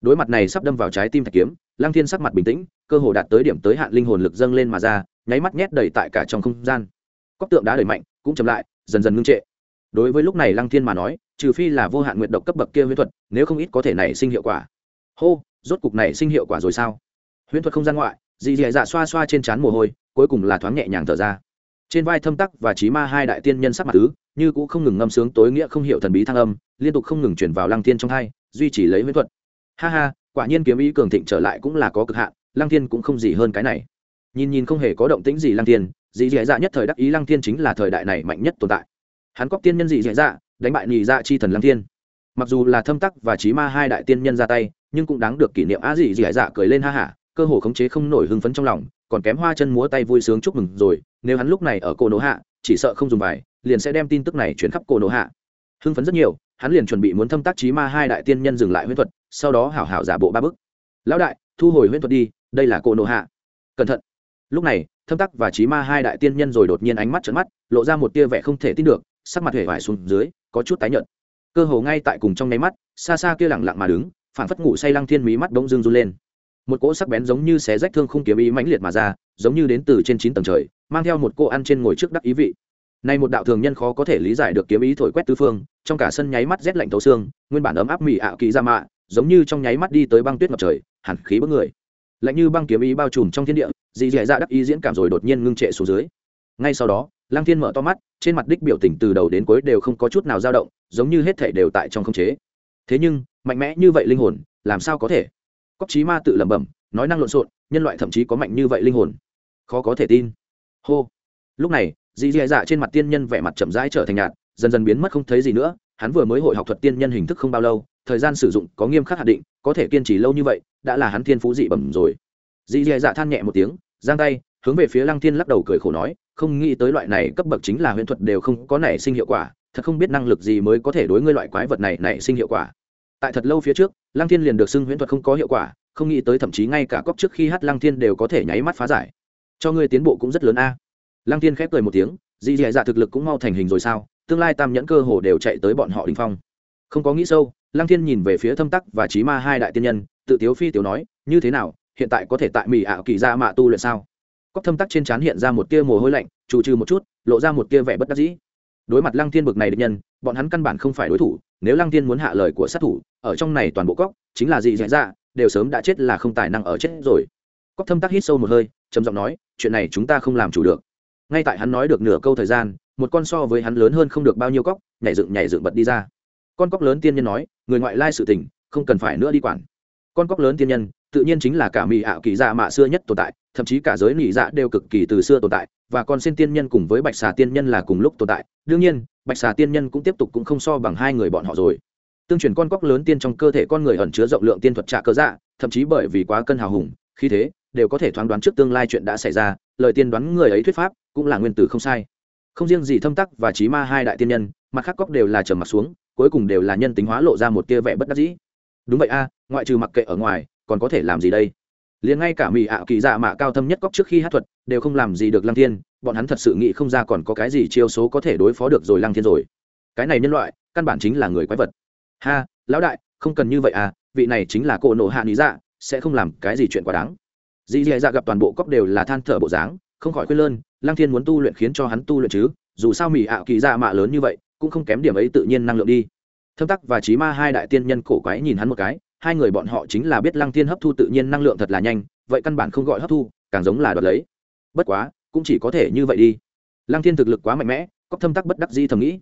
Đối mặt này sắp đâm vào trái tim thạch kiếm Lang thiên sắc mặt bình tĩnh, cơ hồ đạt tới điểm tới hạn linh hồn lực dâng lên mà ra, nháy mắt nhét đầy tại cả trong không gian. Cóc tượng đá đẩy mạnh, cũng chậm lại, dần dần ngưng trệ. Đối với lúc này lăng thiên mà nói, trừ phi là vô hạn nguyện độc cấp bậc kia huyễn thuật, nếu không ít có thể nảy sinh hiệu quả. Hô, rốt cục này sinh hiệu quả rồi sao? Huyễn thuật không gian ngoại dị dị dạ xoa xoa trên trán mồ hôi, cuối cùng là thoáng nhẹ nhàng thở ra. Trên vai thâm tắc và trí ma hai đại tiên nhân sắc mặt tứ như cũng không ngừng ngâm sướng tối nghĩa không hiểu thần bí thăng âm, liên tục không ngừng chuyển vào lăng thiên trong hai, duy trì lấy huyễn thuật. Ha ha, quả nhiên kiếm ý cường thịnh trở lại cũng là có cực hạn, lăng thiên cũng không gì hơn cái này. Nhìn nhìn không hề có động tĩnh gì lăng thiên dị dị dạ nhất thời đắc ý lăng thiên chính là thời đại này mạnh nhất tồn tại. Hắn cóc tiên nhân dị dị dạ đánh bại nhị dạ chi thần lăng thiên. Mặc dù là thâm tắc và trí ma hai đại tiên nhân ra tay, nhưng cũng đáng được kỷ niệm á dị dị dạ cười lên ha hả cơ hồ khống chế không nổi hưng phấn trong lòng, còn kém hoa chân múa tay vui sướng chúc mừng rồi, nếu hắn lúc này ở cổ nổ hạ, chỉ sợ không dùng bài, liền sẽ đem tin tức này chuyển khắp cổ nổ hạ. Hưng phấn rất nhiều, hắn liền chuẩn bị muốn thâm tác trí ma hai đại tiên nhân dừng lại huyễn thuật, sau đó hảo hảo giả bộ ba bức lão đại, thu hồi huyễn thuật đi, đây là cổ nổ hạ. Cẩn thận. Lúc này, thâm tắc và trí ma hai đại tiên nhân rồi đột nhiên ánh mắt trợn mắt, lộ ra một tia vẻ không thể tin được, sắc mặt hề vải xuống dưới, có chút tái nhợt. Cơ hồ ngay tại cùng trong nháy mắt, xa xa kia lẳng lặng mà đứng phản phất ngủ say lăng thiên mí mắt bỗng dưng run lên một cỗ sắc bén giống như xé rách thương khung kiếm ý mãnh liệt mà ra, giống như đến từ trên chín tầng trời, mang theo một cô ăn trên ngồi trước đắc ý vị. Nay một đạo thường nhân khó có thể lý giải được kiếm ý thổi quét tứ phương, trong cả sân nháy mắt rét lạnh thấu xương, nguyên bản ấm áp mị ảo kỳ ra mạ, giống như trong nháy mắt đi tới băng tuyết ngập trời hẳn khí bức người. Lạnh như băng kiếm ý bao trùm trong thiên địa, dị dẻ dạ đắc ý diễn cảm rồi đột nhiên ngưng trệ xuống dưới. Ngay sau đó lang thiên mở to mắt, trên mặt đích biểu tình từ đầu đến cuối đều không có chút nào dao động, giống như hết thể đều tại trong không chế. Thế nhưng, mạnh mẽ như vậy linh hồn, làm sao có thể? Cóc trí ma tự lẩm bẩm, nói năng lộn xộn, nhân loại thậm chí có mạnh như vậy linh hồn. Khó có thể tin. Hô. Lúc này dì dì dạ trên mặt tiên nhân vẻ mặt chậm rãi trở thành nhạt, dần dần biến mất không thấy gì nữa, hắn vừa mới hội học thuật tiên nhân hình thức không bao lâu, thời gian sử dụng có nghiêm khắc hạn định, có thể kiên trì lâu như vậy, đã là hắn thiên phú dị bẩm rồi. Dì dì dạ than nhẹ một tiếng, giang tay, hướng về phía lăng thiên lắc đầu cười khổ nói, không nghĩ tới loại này cấp bậc chính là huyễn thuật đều không có nảy sinh hiệu quả, thật không biết năng lực gì mới có thể đối ngươi loại quái vật này nảy sinh hiệu quả tại thật lâu phía trước, lăng thiên liền được xưng huyễn thuật không có hiệu quả, không nghĩ tới thậm chí ngay cả cóc trước khi hát lăng thiên đều có thể nháy mắt phá giải. Cho ngươi tiến bộ cũng rất lớn a. Lăng thiên khép cười một tiếng dị dạ dạ thực lực cũng mau thành hình rồi sao, tương lai tam nhẫn cơ hồ đều chạy tới bọn họ đình phong. Không có nghĩ sâu, lăng thiên nhìn về phía thâm tắc và trí ma hai đại tiên nhân, tự tiếu phi tiểu nói, như thế nào, hiện tại có thể tại mỹ ảo kỳ ra mạ tu luyện sao? Cóc thâm tắc trên trán hiện ra một tia mồ hôi lạnh, trù trừ một chút, lộ ra một tia vẻ bất đắc dĩ. Đối mặt lăng thiên bực này địch nhân bọn hắn căn bản không phải đối thủ, nếu lăng thiên muốn hạ lời của sát thủ, ở trong này toàn bộ cóc chính là gì dạy ra đều sớm đã chết là không tài năng ở chết rồi. Cóc thâm tắc hít sâu một hơi, trầm giọng nói, chuyện này chúng ta không làm chủ được. Ngay tại hắn nói được nửa câu thời gian, một con so với hắn lớn hơn không được bao nhiêu cóc nhảy dựng nhảy dựng bật đi ra. Con cóc lớn tiên nhân nói, người ngoại lai sự tình, không cần phải nữa đi quản. Con cóc lớn tiên nhân, tự nhiên chính là cả mỹ ảo kỳ dạ mạ xưa nhất tồn tại thậm chí cả giới nỉ dạ đều cực kỳ từ xưa tồn tại, và còn xin tiên nhân cùng với bạch xà tiên nhân là cùng lúc tồn tại. Đương nhiên, bạch xà tiên nhân cũng tiếp tục cũng không so bằng hai người bọn họ rồi. Tương truyền con cóc lớn tiên trong cơ thể con người ẩn chứa rộng lượng tiên thuật trạ cơ dạ thậm chí bởi vì quá cân hào hùng khi thế, đều có thể thoáng đoán trước tương lai chuyện đã xảy ra, lời tiên đoán người ấy thuyết pháp cũng là nguyên tử không sai. Không riêng gì thâm tắc và trí ma hai đại tiên nhân, mặt khác cóc đều là trầm mặt xuống, cuối cùng đều là nhân tính hóa lộ ra một tia vẻ bất đắc dĩ. Đúng vậy a, ngoại trừ mặc kệ ở ngoài, còn có thể làm gì đây? Liền ngay cả mỹ ạ kỳ dạ mạ cao thâm nhất cóc trước khi hát thuật, đều không làm gì được lăng thiên, bọn hắn thật sự nghĩ không ra còn có cái gì chiêu số có thể đối phó được rồi lăng thiên rồi. Cái này nhân loại, căn bản chính là người quái vật. Ha, lão đại, không cần như vậy à vị này chính là cô nộ hạ lý dạ sẽ không làm cái gì chuyện quá đáng. Dì dì dạ gặp toàn bộ cóc đều là than thở bộ dáng, không khỏi khuyên lơn, lăng thiên muốn tu luyện khiến cho hắn tu luyện chứ, dù sao mỹ ạ kỳ dạ mạ lớn như vậy, cũng không kém điểm ấy tự nhiên năng lượng đi. Thâm tắc và trí ma hai đại tiên nhân cổ quái nhìn hắn một cái hai người bọn họ chính là biết lăng thiên hấp thu tự nhiên năng lượng thật là nhanh, vậy căn bản không gọi hấp thu, càng giống là đoạt lấy. Bất quá, cũng chỉ có thể như vậy đi. Lăng thiên thực lực quá mạnh mẽ cóc thâm tắc bất đắc di thầm nghĩ.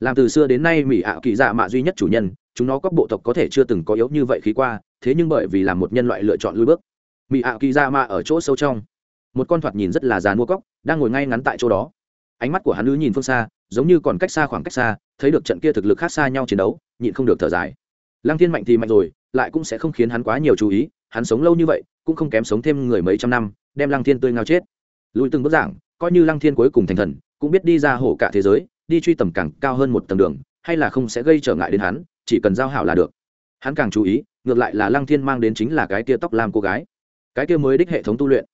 Làm từ xưa đến nay mỹ ạ kỳ dạ mạ duy nhất chủ nhân, chúng nó các bộ tộc có thể chưa từng có yếu như vậy khí qua, thế nhưng bởi vì là một nhân loại lựa chọn lui bước. Mỹ ạ kỳ dạ mạ ở chỗ sâu trong. Một con thoạt nhìn rất là già mua cóc, đang ngồi ngay ngắn tại chỗ đó. Ánh mắt của hắn ứ nhìn phương xa, giống như còn cách xa khoảng cách xa, thấy được trận kia thực lực khác xa nhau chiến đấu, nhịn không được thở dài. Lăng thiên mạnh thì mạnh rồi lại cũng sẽ không khiến hắn quá nhiều chú ý, hắn sống lâu như vậy, cũng không kém sống thêm người mấy trăm năm, đem lăng thiên tươi ngao chết. Lùi từng bước giảng, coi như lăng thiên cuối cùng thành thần, cũng biết đi ra hổ cả thế giới, đi truy tầm càng cao hơn một tầng đường, hay là không sẽ gây trở ngại đến hắn, chỉ cần giao hảo là được. Hắn càng chú ý, ngược lại là lăng thiên mang đến chính là cái tia tóc làm cô gái. Cái tia mới đích hệ thống tu luyện.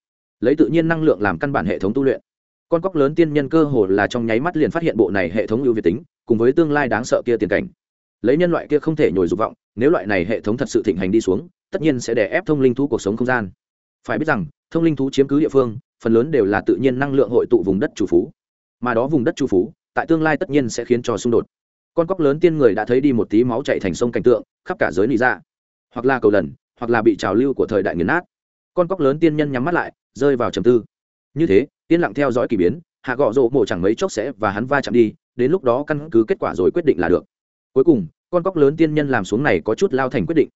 Lấy tự nhiên năng lượng làm căn bản hệ thống tu luyện. Con cóc lớn tiên nhân cơ hồ là trong nháy mắt liền phát hiện bộ này hệ thống ưu việt tính, cùng với tương lai đáng sợ kia tiền cảnh lấy nhân loại kia không thể nhồi dục vọng, nếu loại này hệ thống thật sự thịnh hành đi xuống, tất nhiên sẽ đè ép thông linh thú cuộc sống không gian. Phải biết rằng, thông linh thú chiếm cứ địa phương, phần lớn đều là tự nhiên năng lượng hội tụ vùng đất chủ phú. Mà đó vùng đất chủ phú, tại tương lai tất nhiên sẽ khiến cho xung đột. Con cóc lớn tiên người đã thấy đi một tí máu chạy thành sông cảnh tượng, khắp cả giới lý ra dạ. hoặc là cầu lần, hoặc là bị trào lưu của thời đại nghiền nát. Con cóc lớn tiên nhân nhắm mắt lại, rơi vào trầm tư. Như thế yên lặng theo dõi k ỳ biến, hạ gọ rộ mộ chẳng mấy chốc sẽ và hắn va chạm đi, đến lúc đó căn cứ kết quả rồi quyết định là được cuối cùng, con cóc lớn tiên nhân làm xuống này có chút lao thành quyết định.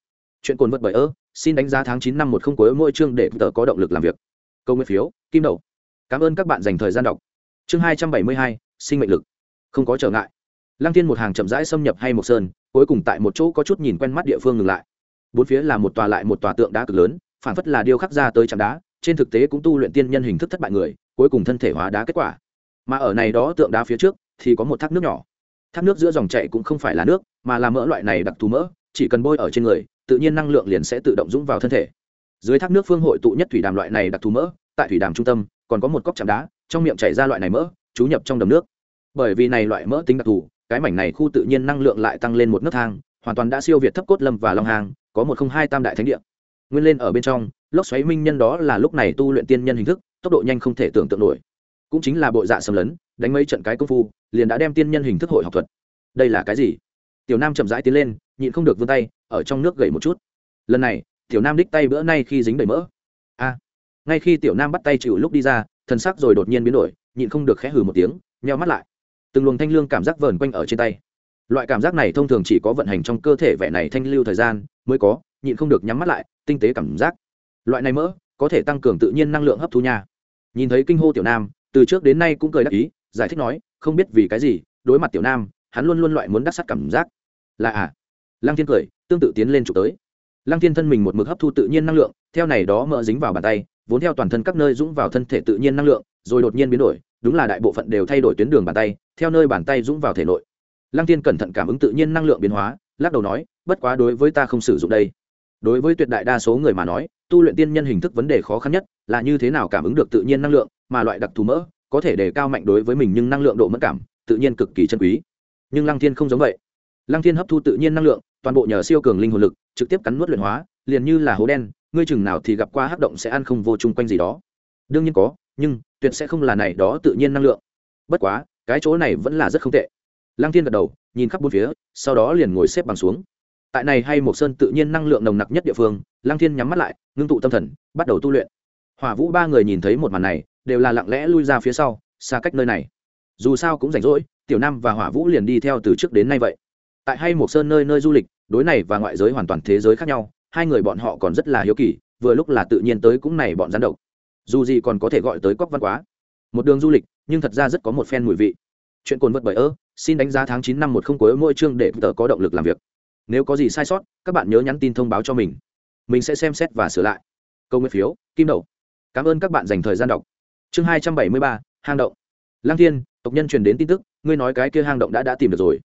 Chuyện cồn vật bởi ơ, xin đánh giá tháng chín năm một không cuối mỗi chương để tờ có động lực làm việc. Câu nguyên phiếu, kim đầu. Cảm ơn các bạn dành thời gian đọc. Chương hai trăm bảy mươi hai, sinh mệnh lực. Không có trở ngại. Lăng tiên một hàng chậm rãi xâm nhập hay một sơn, cuối cùng tại một chỗ có chút nhìn quen mắt địa phương ngừng lại. Bốn phía là một tòa lại một tòa tượng đá cực lớn phản phất là điêu khắc ra tới trạm đá, trên thực tế cũng tu luyện tiên nhân hình thức thất bại người, cuối cùng thân thể hóa đá kết quả. Mà ở này đó tượng đá phía trước, thì có một thác nước nhỏ thác nước giữa dòng chảy cũng không phải là nước, mà là mỡ loại này đặc thù mỡ, chỉ cần bôi ở trên người, tự nhiên năng lượng liền sẽ tự động dũng vào thân thể. Dưới thác nước phương hội tụ nhất thủy đàm loại này đặc thù mỡ, tại thủy đàm trung tâm, còn có một cốc chạm đá, trong miệng chảy ra loại này mỡ, chú nhập trong đầm nước. Bởi vì này loại mỡ tính đặc thù, cái mảnh này khu tự nhiên năng lượng lại tăng lên một nấc thang, hoàn toàn đã siêu việt thấp cốt lâm và long hàng có một không hai tam đại thánh địa. Nguyên lên ở bên trong, lốc xoáy minh nhân đó là lúc này tu luyện tiên nhân hình thức, tốc độ nhanh không thể tưởng tượng nổi. Cũng chính là bộ dạ xâm lấn đánh mấy trận cái công phu, liền đã đem tiên nhân hình thức hội học thuật. Đây là cái gì? Tiểu nam chậm rãi tiến lên, nhịn không được vươn tay, ở trong nước gậy một chút. Lần này, tiểu nam đích tay bữa nay khi dính đầy mỡ. A! Ngay khi tiểu nam bắt tay chịu lúc đi ra, thần sắc rồi đột nhiên biến đổi, nhịn không được khẽ hừ một tiếng, nheo mắt lại. Từng luồng thanh lương cảm giác vờn quanh ở trên tay. Loại cảm giác này thông thường chỉ có vận hành trong cơ thể vẻ này thanh lưu thời gian mới có, nhịn không được nhắm mắt lại, tinh tế cảm giác. Loại này mỡ, có thể tăng cường tự nhiên năng lượng hấp thu nha. Nhìn thấy kinh hô tiểu nam, từ trước đến nay cũng cười đắc ý giải thích nói, không biết vì cái gì, đối mặt tiểu nam, hắn luôn luôn loại muốn đắc sắt cảm giác. Là à? Lăng thiên cười, tương tự tiến lên chụp tới. Lăng thiên thân mình một mực hấp thu tự nhiên năng lượng, theo này đó mỡ dính vào bàn tay, vốn theo toàn thân các nơi dũng vào thân thể tự nhiên năng lượng, rồi đột nhiên biến đổi, đúng là đại bộ phận đều thay đổi tuyến đường bàn tay, theo nơi bàn tay dũng vào thể nội. Lăng thiên cẩn thận cảm ứng tự nhiên năng lượng biến hóa, lắc đầu nói, bất quá đối với ta không sử dụng đây. Đối với tuyệt đại đa số người mà nói, tu luyện tiên nhân hình thức vấn đề khó khăn nhất là như thế nào cảm ứng được tự nhiên năng lượng, mà loại đặc thù mỡ có thể đề cao mạnh đối với mình nhưng năng lượng độ mất cảm, tự nhiên cực kỳ chân quý. Nhưng lăng thiên không giống vậy. Lăng thiên hấp thu tự nhiên năng lượng, toàn bộ nhờ siêu cường linh hồn lực, trực tiếp cắn nuốt luyện hóa, liền như là hố đen, ngươi chừng nào thì gặp qua hắc động sẽ ăn không vô chung quanh gì đó. Đương nhiên có, nhưng tuyệt sẽ không là này đó tự nhiên năng lượng. Bất quá, cái chỗ này vẫn là rất không tệ. Lăng thiên gật đầu, nhìn khắp bốn phía, sau đó liền ngồi xếp bằng xuống. Tại này hay một sơn tự nhiên năng lượng nồng nặc nhất địa phương, lăng thiên nhắm mắt lại, ngưng tụ tâm thần, bắt đầu tu luyện hỏa vũ ba người nhìn thấy một màn này, đều là lặng lẽ lui ra phía sau, xa cách nơi này. Dù sao cũng rảnh rỗi, tiểu nam và hỏa vũ liền đi theo từ trước đến nay vậy. Tại hay một sơn nơi nơi du lịch, đối này và ngoại giới hoàn toàn thế giới khác nhau, hai người bọn họ còn rất là hiếu kỳ, vừa lúc là tự nhiên tới cũng này bọn gián độc. Dù gì còn có thể gọi tới cóc văn quá. Một đường du lịch, nhưng thật ra rất có một phen mùi vị. Chuyện cồn vật bởi ơ, xin đánh giá tháng chín năm một không cuối mỗi chương để tờ có động lực làm việc. Nếu có gì sai sót, các bạn nhớ nhắn tin thông báo cho mình. Mình sẽ xem xét và sửa lại. Câu nguyện phiếu, kim đậu cảm ơn các bạn dành thời gian đọc. Chương hai trăm bảy mươi ba, hang động. Lang thiên, tộc nhân truyền đến tin tức, ngươi nói cái kia hang động đã đã tìm được rồi.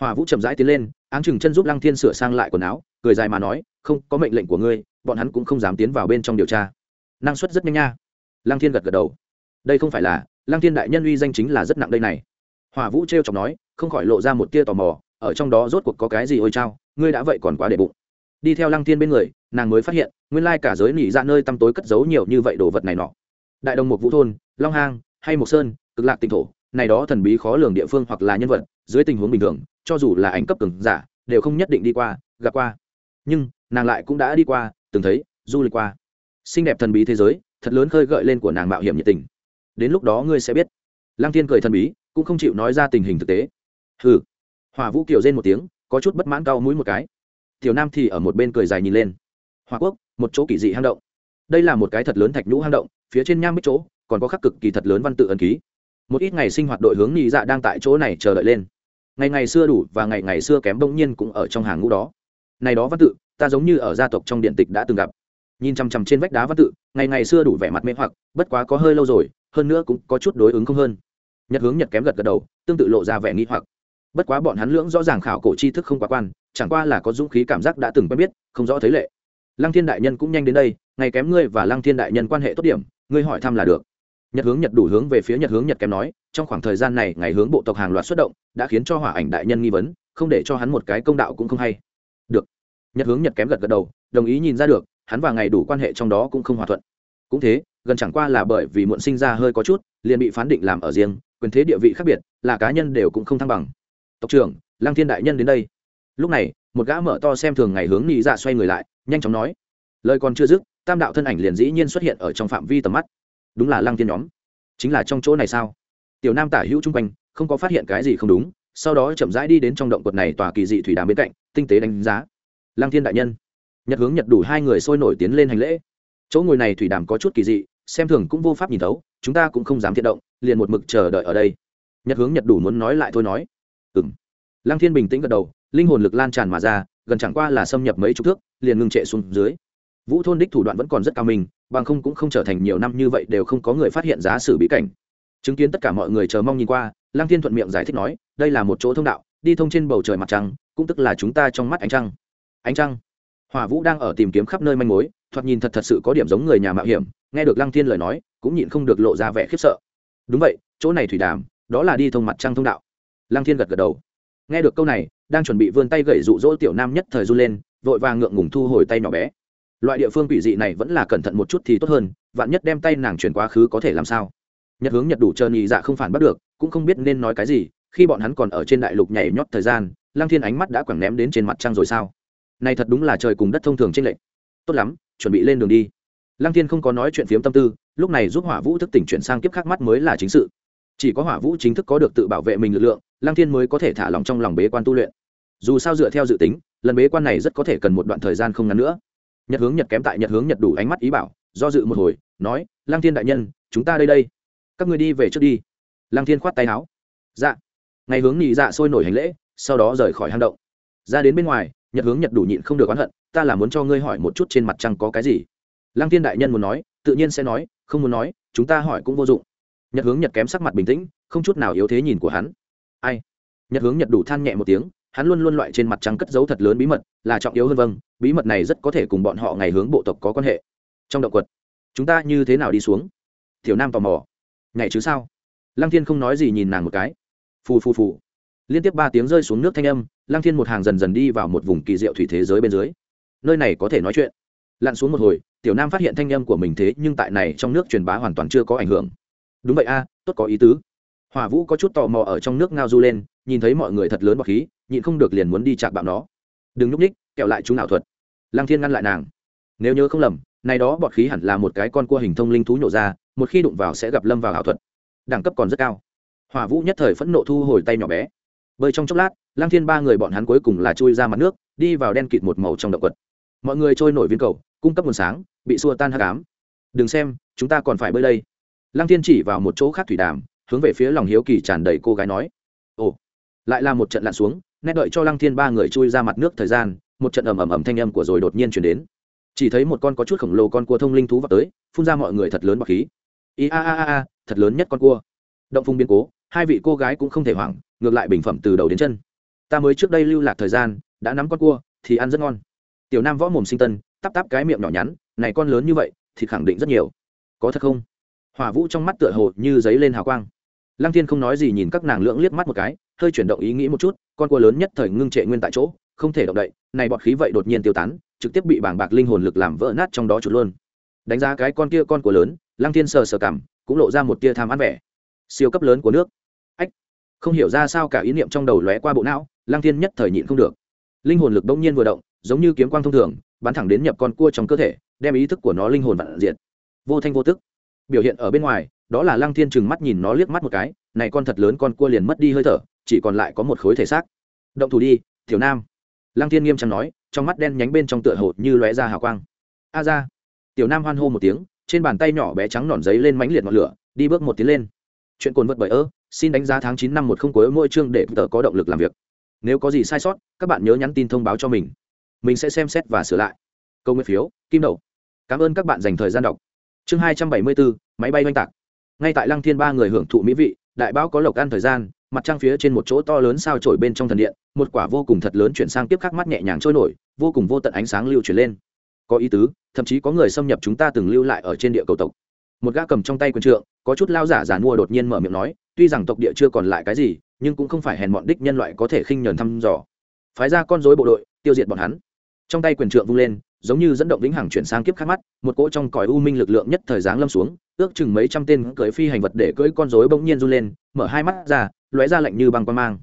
Hòa vũ chậm rãi tiến lên, áng chừng chân giúp lăng thiên sửa sang lại quần áo, cười dài mà nói, không, có mệnh lệnh của ngươi, bọn hắn cũng không dám tiến vào bên trong điều tra. Năng suất rất nhanh nha. Lăng thiên gật gật đầu. Đây không phải là, lăng thiên đại nhân uy danh chính là rất nặng đây này. Hòa vũ t r e o chọc nói, không khỏi lộ ra một tia tò mò, ở trong đó rốt cuộc có cái gì ôi trao ngươi đã vậy còn quá để bụng đi theo lăng thiên bên người, nàng mới phát hiện, nguyên lai cả giới nỉ ra nơi tăm tối cất giấu nhiều như vậy đồ vật này nọ. Đại đồng một vũ thôn, long hang, hay một sơn, cực lạc tỉnh thổ, này đó thần bí khó lường địa phương hoặc là nhân vật, dưới tình huống bình thường, cho dù là ảnh cấp cường giả, đều không nhất định đi qua, gặp qua. Nhưng, nàng lại cũng đã đi qua, từng thấy, du lịch qua. Xinh đẹp thần bí thế giới, thật lớn khơi gợi lên của nàng mạo hiểm nhiệt tình. Đến lúc đó ngươi sẽ biết. Lăng thiên cười thần bí, cũng không chịu nói ra tình hình thực tế. Hừ. Hỏa vũ kiều rên một tiếng, có chút bất mãn cau mũi một cái tiểu nam thì ở một bên cười dài nhìn lên. Hoa quốc, một chỗ kỳ dị hang động. Đây là một cái thật lớn thạch nhũ hang động, phía trên nham bích chỗ, còn có khắc cực kỳ thật lớn văn tự ấn ký. Một ít ngày sinh hoạt đội hướng nhị dạ đang tại chỗ này chờ đợi lên. Ngày ngày xưa đủ và ngày ngày xưa kém bỗng nhiên cũng ở trong hàng ngũ đó. Này đó văn tự, ta giống như ở gia tộc trong điện tịch đã từng gặp. Nhìn chằm chằm trên vách đá văn tự, ngày ngày xưa đủ vẻ mặt mê hoặc, bất quá có hơi lâu rồi, hơn nữa cũng có chút đối ứng không hơn. Nhật hướng nhật kém gật gật đầu, tương tự lộ ra vẻ nghi hoặc. Bất quá bọn hắn lưỡng rõ ràng khảo cổ tri thức không quá quan chẳng qua là có dũng khí cảm giác đã từng quen biết, không rõ thấy lệ. Lăng thiên đại nhân cũng nhanh đến đây ngày kém ngươi và lăng thiên đại nhân quan hệ tốt điểm, ngươi hỏi thăm là được. Nhật hướng nhật đủ hướng về phía nhật hướng nhật kém nói, trong khoảng thời gian này ngày hướng bộ tộc hàng loạt xuất động, đã khiến cho hỏa ảnh đại nhân nghi vấn, không để cho hắn một cái công đạo cũng không hay. Được. Nhật hướng nhật kém gật gật đầu, đồng ý nhìn ra được, hắn và ngày đủ quan hệ trong đó cũng không hòa thuận. Cũng thế, gần chẳng qua là bởi vì muộn sinh ra hơi có chút, liền bị phán định làm ở riêng, quyền thế địa vị khác biệt, là cá nhân đều cũng không thăng bằng. Tộc trưởng, lăng thiên đại nhân đến đây lúc này, một gã mở to xem thường ngày hướng nhị dạ xoay người lại, nhanh chóng nói. Lời còn chưa dứt, tam đạo thân ảnh liền dĩ nhiên xuất hiện ở trong phạm vi tầm mắt. Đúng là lăng thiên nhóm. Chính là trong chỗ này sao? Tiểu nam tả hữu chung quanh, không có phát hiện cái gì không đúng, sau đó chậm rãi đi đến trong động quật này tòa kỳ dị thủy đàm bên cạnh, tinh tế đánh giá. Lăng thiên đại nhân. Nhật hướng nhật đủ hai người sôi nổi tiến lên hành lễ. Chỗ ngồi này thủy đàm có chút kỳ dị, xem thường cũng vô pháp nhìn thấu, chúng ta cũng không dám thiện động, liền một mực chờ đợi ở đây. Nhật hướng nhật đủ muốn nói lại thôi nói. Ừ m lăng thiên bình tĩnh gật đầu linh hồn lực lan tràn mà ra, gần chẳng qua là xâm nhập mấy chục thước, liền ngưng trệ xuống dưới. Vũ thôn đích thủ đoạn vẫn còn rất cao minh, bằng không cũng không trở thành nhiều năm như vậy đều không có người phát hiện giá sử bí cảnh. Chứng kiến tất cả mọi người chờ mong nhìn qua, lăng thiên thuận miệng giải thích nói, đây là một chỗ thông đạo, đi thông trên bầu trời mặt trăng, cũng tức là chúng ta trong mắt ánh trăng. Ánh trăng? Hỏa vũ đang ở tìm kiếm khắp nơi manh mối, thoạt nhìn thật thật sự có điểm giống người nhà mạo hiểm, nghe được lăng thiên lời nói, cũng nhịn không được lộ ra vẻ khiếp sợ. Đúng vậy, chỗ này thủy đàm, đó là đi thông mặt trăng thông đạo. Lăng thiên gật gật đầu. Nghe được câu này đang chuẩn bị vươn tay gậy rụ rỗ tiểu nam nhất thời run lên, vội vàng ngượng ngùng thu hồi tay nhỏ bé. Loại địa phương quỷ dị này vẫn là cẩn thận một chút thì tốt hơn, vạn nhất đem tay nàng chuyển quá khứ có thể làm sao? Nhật hướng nhật đủ trơn nhị dạ không phản bắt được, cũng không biết nên nói cái gì, khi bọn hắn còn ở trên đại lục nhảy nhót thời gian lang thiên ánh mắt đã quẳng ném đến trên mặt trăng rồi sao? Này thật đúng là trời cùng đất thông thường trên lệnh tốt lắm, chuẩn bị lên đường đi. Lang thiên không có nói chuyện phiếm tâm tư, lúc này giúp hỏa vũ thức tỉnh chuyển sang kiếp khắc mắt mới là chính sự. Chỉ có hỏa vũ chính thức có được tự bảo vệ mình lực lượng lang thiên mới có thể thả lòng trong lòng bế quan tu luyện dù sao dựa theo dự tính, lần bế quan này rất có thể cần một đoạn thời gian không ngắn nữa. Nhật hướng nhật kém tại nhật hướng nhật đủ ánh mắt ý bảo, do dự một hồi, nói Lang thiên đại nhân, chúng ta đây đây. Các người đi về trước đi. Lang thiên khoát tay áo. Dạ. Ngày hướng nhị dạ sôi nổi hành lễ, sau đó rời khỏi hang động. Ra đến bên ngoài, nhật hướng nhật đủ nhịn không được oán hận, ta là muốn cho ngươi hỏi một chút trên mặt trăng có cái gì? Lang thiên đại nhân muốn nói, tự nhiên sẽ nói, không muốn nói, chúng ta hỏi cũng vô dụng. Nhật hướng nhật kém sắc mặt bình tĩnh, không chút nào yếu thế nhìn của hắn. Ai? Nhật hướng nhật đủ than nhẹ một tiếng hắn luôn luôn loại trên mặt trăng cất dấu thật lớn bí mật, là trọng yếu hơn vâng bí mật này rất có thể cùng bọn họ ngày hướng bộ tộc có quan hệ. Trong động quật, chúng ta như thế nào đi xuống? Tiểu nam tò mò. Ngày chứ sao? Lăng thiên không nói gì nhìn nàng một cái. Phù phù phù. Liên tiếp ba tiếng rơi xuống nước thanh âm, lăng thiên một hàng dần dần đi vào một vùng kỳ diệu thủy thế giới bên dưới. Nơi này có thể nói chuyện. Lặn xuống một hồi, tiểu nam phát hiện thanh âm của mình thế nhưng tại này trong nước truyền bá hoàn toàn chưa có ảnh hưởng. Đúng vậy a, tốt có ý tứ hỏa vũ có chút tò mò ở trong nước ngao du lên, nhìn thấy mọi người thật lớn bọc khí, nhịn không được liền muốn đi chạc bạo nó. Đừng núp ních kẹo lại chúng ảo thuật. Lăng thiên ngăn lại nàng. Nếu nhớ không lầm, này đó bọt khí hẳn là một cái con cua hình thông linh thú nhổ ra, một khi đụng vào sẽ gặp lâm vào ảo thuật. Đẳng cấp còn rất cao. Hỏa vũ nhất thời phẫn nộ thu hồi tay nhỏ bé. Bơi trong chốc lát lang thiên ba người bọn hắn cuối cùng là chui ra mặt nước, đi vào đen kịt một màu trong động quật. Mọi người trôi nổi viên cầu, cung cấp nguồn sáng, bị xua tan hắc ám. Đừng xem, chúng ta còn phải bơi đây. Lăng thiên chỉ vào một chỗ khác thủy đàm hướng về phía lòng hiếu kỳ tràn đầy cô gái nói, ồ. Lại là một trận lặn xuống, nét đợi cho lăng thiên ba người chui ra mặt nước thời gian, một trận ầm ầm ầm thanh âm của rồi đột nhiên chuyển đến. Chỉ thấy một con có chút khổng lồ con cua thông linh thú vào tới, phun ra mọi người thật lớn bọc khí. Ý a a a a, thật lớn nhất con cua. Động phung biến cố, hai vị cô gái cũng không thể hoảng, ngược lại bình phẩm từ đầu đến chân. Ta mới trước đây lưu lạc thời gian, đã nắm con cua, thì ăn rất ngon. Tiểu nam võ mồm sinh tân, tắp tắp cái miệng nhỏ nhắn, này con lớn như vậy thì khẳng định rất nhiều. Có thật không? Hỏa vũ trong mắt tựa hồ như giấy lên hào quang lăng thiên không nói gì nhìn các nàng lưỡng liếc mắt một cái, hơi chuyển động ý nghĩ một chút, con cua lớn nhất thời ngưng trệ nguyên tại chỗ, không thể động đậy, này bọt khí vậy đột nhiên tiêu tán, trực tiếp bị bảng bạc linh hồn lực làm vỡ nát trong đó chuột luôn. Đánh giá cái con kia con của lớn, lăng thiên sờ sờ cảm, cũng lộ ra một tia tham ăn vẻ. Siêu cấp lớn của nước. Ách, không hiểu ra sao cả ý niệm trong đầu lóe qua bộ não, lăng thiên nhất thời nhịn không được. Linh hồn lực bỗng nhiên vừa động, giống như kiếm quang thông thường, bắn thẳng đến nhập con cua trong cơ thể, đem ý thức của nó linh hồn vặn diện vô thanh vô tức. Biểu hiện ở bên ngoài đó là lăng thiên chừng mắt nhìn nó liếc mắt một cái, này con thật lớn con cua liền mất đi hơi thở, chỉ còn lại có một khối thể xác. Động thủ đi, tiểu nam. Lăng thiên nghiêm trang nói, trong mắt đen nhánh bên trong tựa hồ như lóe ra hào quang. A ra. Tiểu nam hoan hô một tiếng, trên bàn tay nhỏ bé trắng nọn giấy lên mánh liệt ngọn lửa, đi bước một tiếng lên. Chuyện cồn vật bởi ơ, xin đánh giá tháng chín năm một không cuối mỗi chương để tờ có động lực làm việc. Nếu có gì sai sót, các bạn nhớ nhắn tin thông báo cho mình. Mình sẽ xem xét và sửa lại. Câu nguyên phiếu, kim đậu cảm ơn các bạn dành thời gian đọc. Chương hai trăm bảy mươi bốn, máy bay oanh tạc ngay tại lăng thiên ba người hưởng thụ mỹ vị, đại bão có lộc ăn thời gian, mặt trăng phía trên một chỗ to lớn sao trổi bên trong thần điện, một quả vô cùng thật lớn chuyển sang tiếp khắc mắt nhẹ nhàng trôi nổi, vô cùng vô tận ánh sáng lưu chuyển lên. Có ý tứ, thậm chí có người xâm nhập chúng ta từng lưu lại ở trên địa cầu tộc. Một gã cầm trong tay quyền trượng, có chút lao giả giàn mua đột nhiên mở miệng nói, tuy rằng tộc địa chưa còn lại cái gì, nhưng cũng không phải hèn bọn đích nhân loại có thể khinh nhờn thăm dò. Phái ra con dối bộ đội, tiêu diệt bọn hắn. Trong tay quyền trượng vung lên giống như dẫn động vĩnh hằng chuyển sang kiếp khác mắt, một cỗ trong cõi u minh lực lượng nhất thời giáng lâm xuống, ước chừng mấy trăm tên cưỡi phi hành vật để cưỡi con rối bỗng nhiên run lên, mở hai mắt ra, lóe ra lạnh như băng quan mang.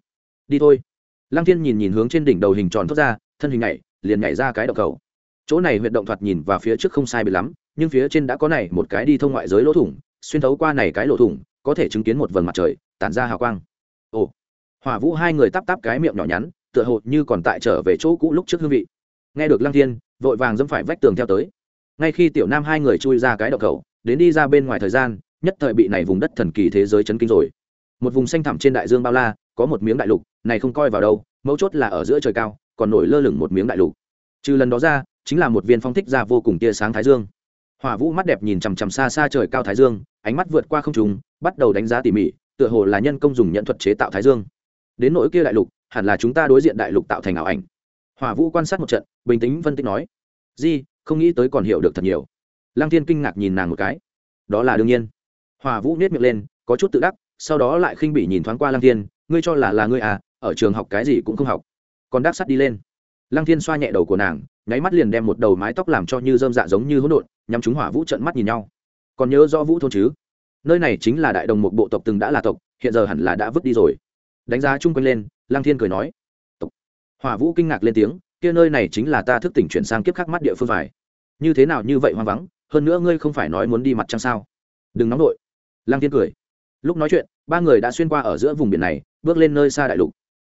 Đi thôi. Lăng thiên nhìn nhìn hướng trên đỉnh đầu hình tròn thoát ra, thân hình nhảy, liền nhảy ra cái động cầu. Chỗ này huyệt động thoạt nhìn và phía trước không sai bị lắm, nhưng phía trên đã có này một cái đi thông ngoại giới lỗ thủng, xuyên thấu qua này cái lỗ thủng, có thể chứng kiến một vầng mặt trời, tản ra hào quang. Ồ. Hỏa vũ hai người tắp tắp cái miệng nhỏ nhắn, tựa hồ như còn tại trở về chỗ cũ lúc trước hương vị. Nghe được lăng thiên vội vàng dẫm phải vách tường theo tới. Ngay khi tiểu nam hai người chui ra cái đậu cầu, đến đi ra bên ngoài thời gian, nhất thời bị này vùng đất thần kỳ thế giới chấn kinh rồi. Một vùng xanh thẳm trên đại dương bao la, có một miếng đại lục, này không coi vào đâu, mấu chốt là ở giữa trời cao, còn nổi lơ lửng một miếng đại lục. Trừ lần đó ra, chính là một viên phong thích ra vô cùng tia sáng thái dương. Hỏa vũ mắt đẹp nhìn chằm chằm xa xa trời cao thái dương, ánh mắt vượt qua không trùng bắt đầu đánh giá tỉ mỉ, tựa hồ là nhân công dùng nhận thuật chế tạo thái dương. Đến nỗi kia đại lục, hẳn là chúng ta đối diện đại lục tạo thành ảo ảnh. Hỏa vũ quan sát một trận bình tĩnh phân tích nói, di, không nghĩ tới còn hiểu được thật nhiều. Lăng thiên kinh ngạc nhìn nàng một cái. Đó là đương nhiên. Hòa vũ nết miệng lên, có chút tự đắc, sau đó lại khinh bỉ nhìn thoáng qua lăng thiên, ngươi cho là là ngươi à ở trường học cái gì cũng không học. Còn đắc sắt đi lên. Lăng thiên xoa nhẹ đầu của nàng, nháy mắt liền đem một đầu mái tóc làm cho như dơm dạ giống như hỗn độn, nhắm chúng hỏa vũ trận mắt nhìn nhau. Còn nhớ rõ vũ thôn chứ? Nơi này chính là đại đồng một bộ tộc từng đã là tộc, hiện giờ hẳn là đã vứt đi rồi. Đánh giá chung quanh lên, lăng thiên cười nói. Tộc. Hỏa vũ kinh ngạc lên tiếng kia nơi này chính là ta thức tỉnh chuyển sang kiếp khắc mắt địa phương phải. Như thế nào như vậy hoang vắng, hơn nữa ngươi không phải nói muốn đi mặt trăng sao? Đừng nóng nổi lăng thiên cười. Lúc nói chuyện, ba người đã xuyên qua ở giữa vùng biển này, bước lên nơi xa đại lục.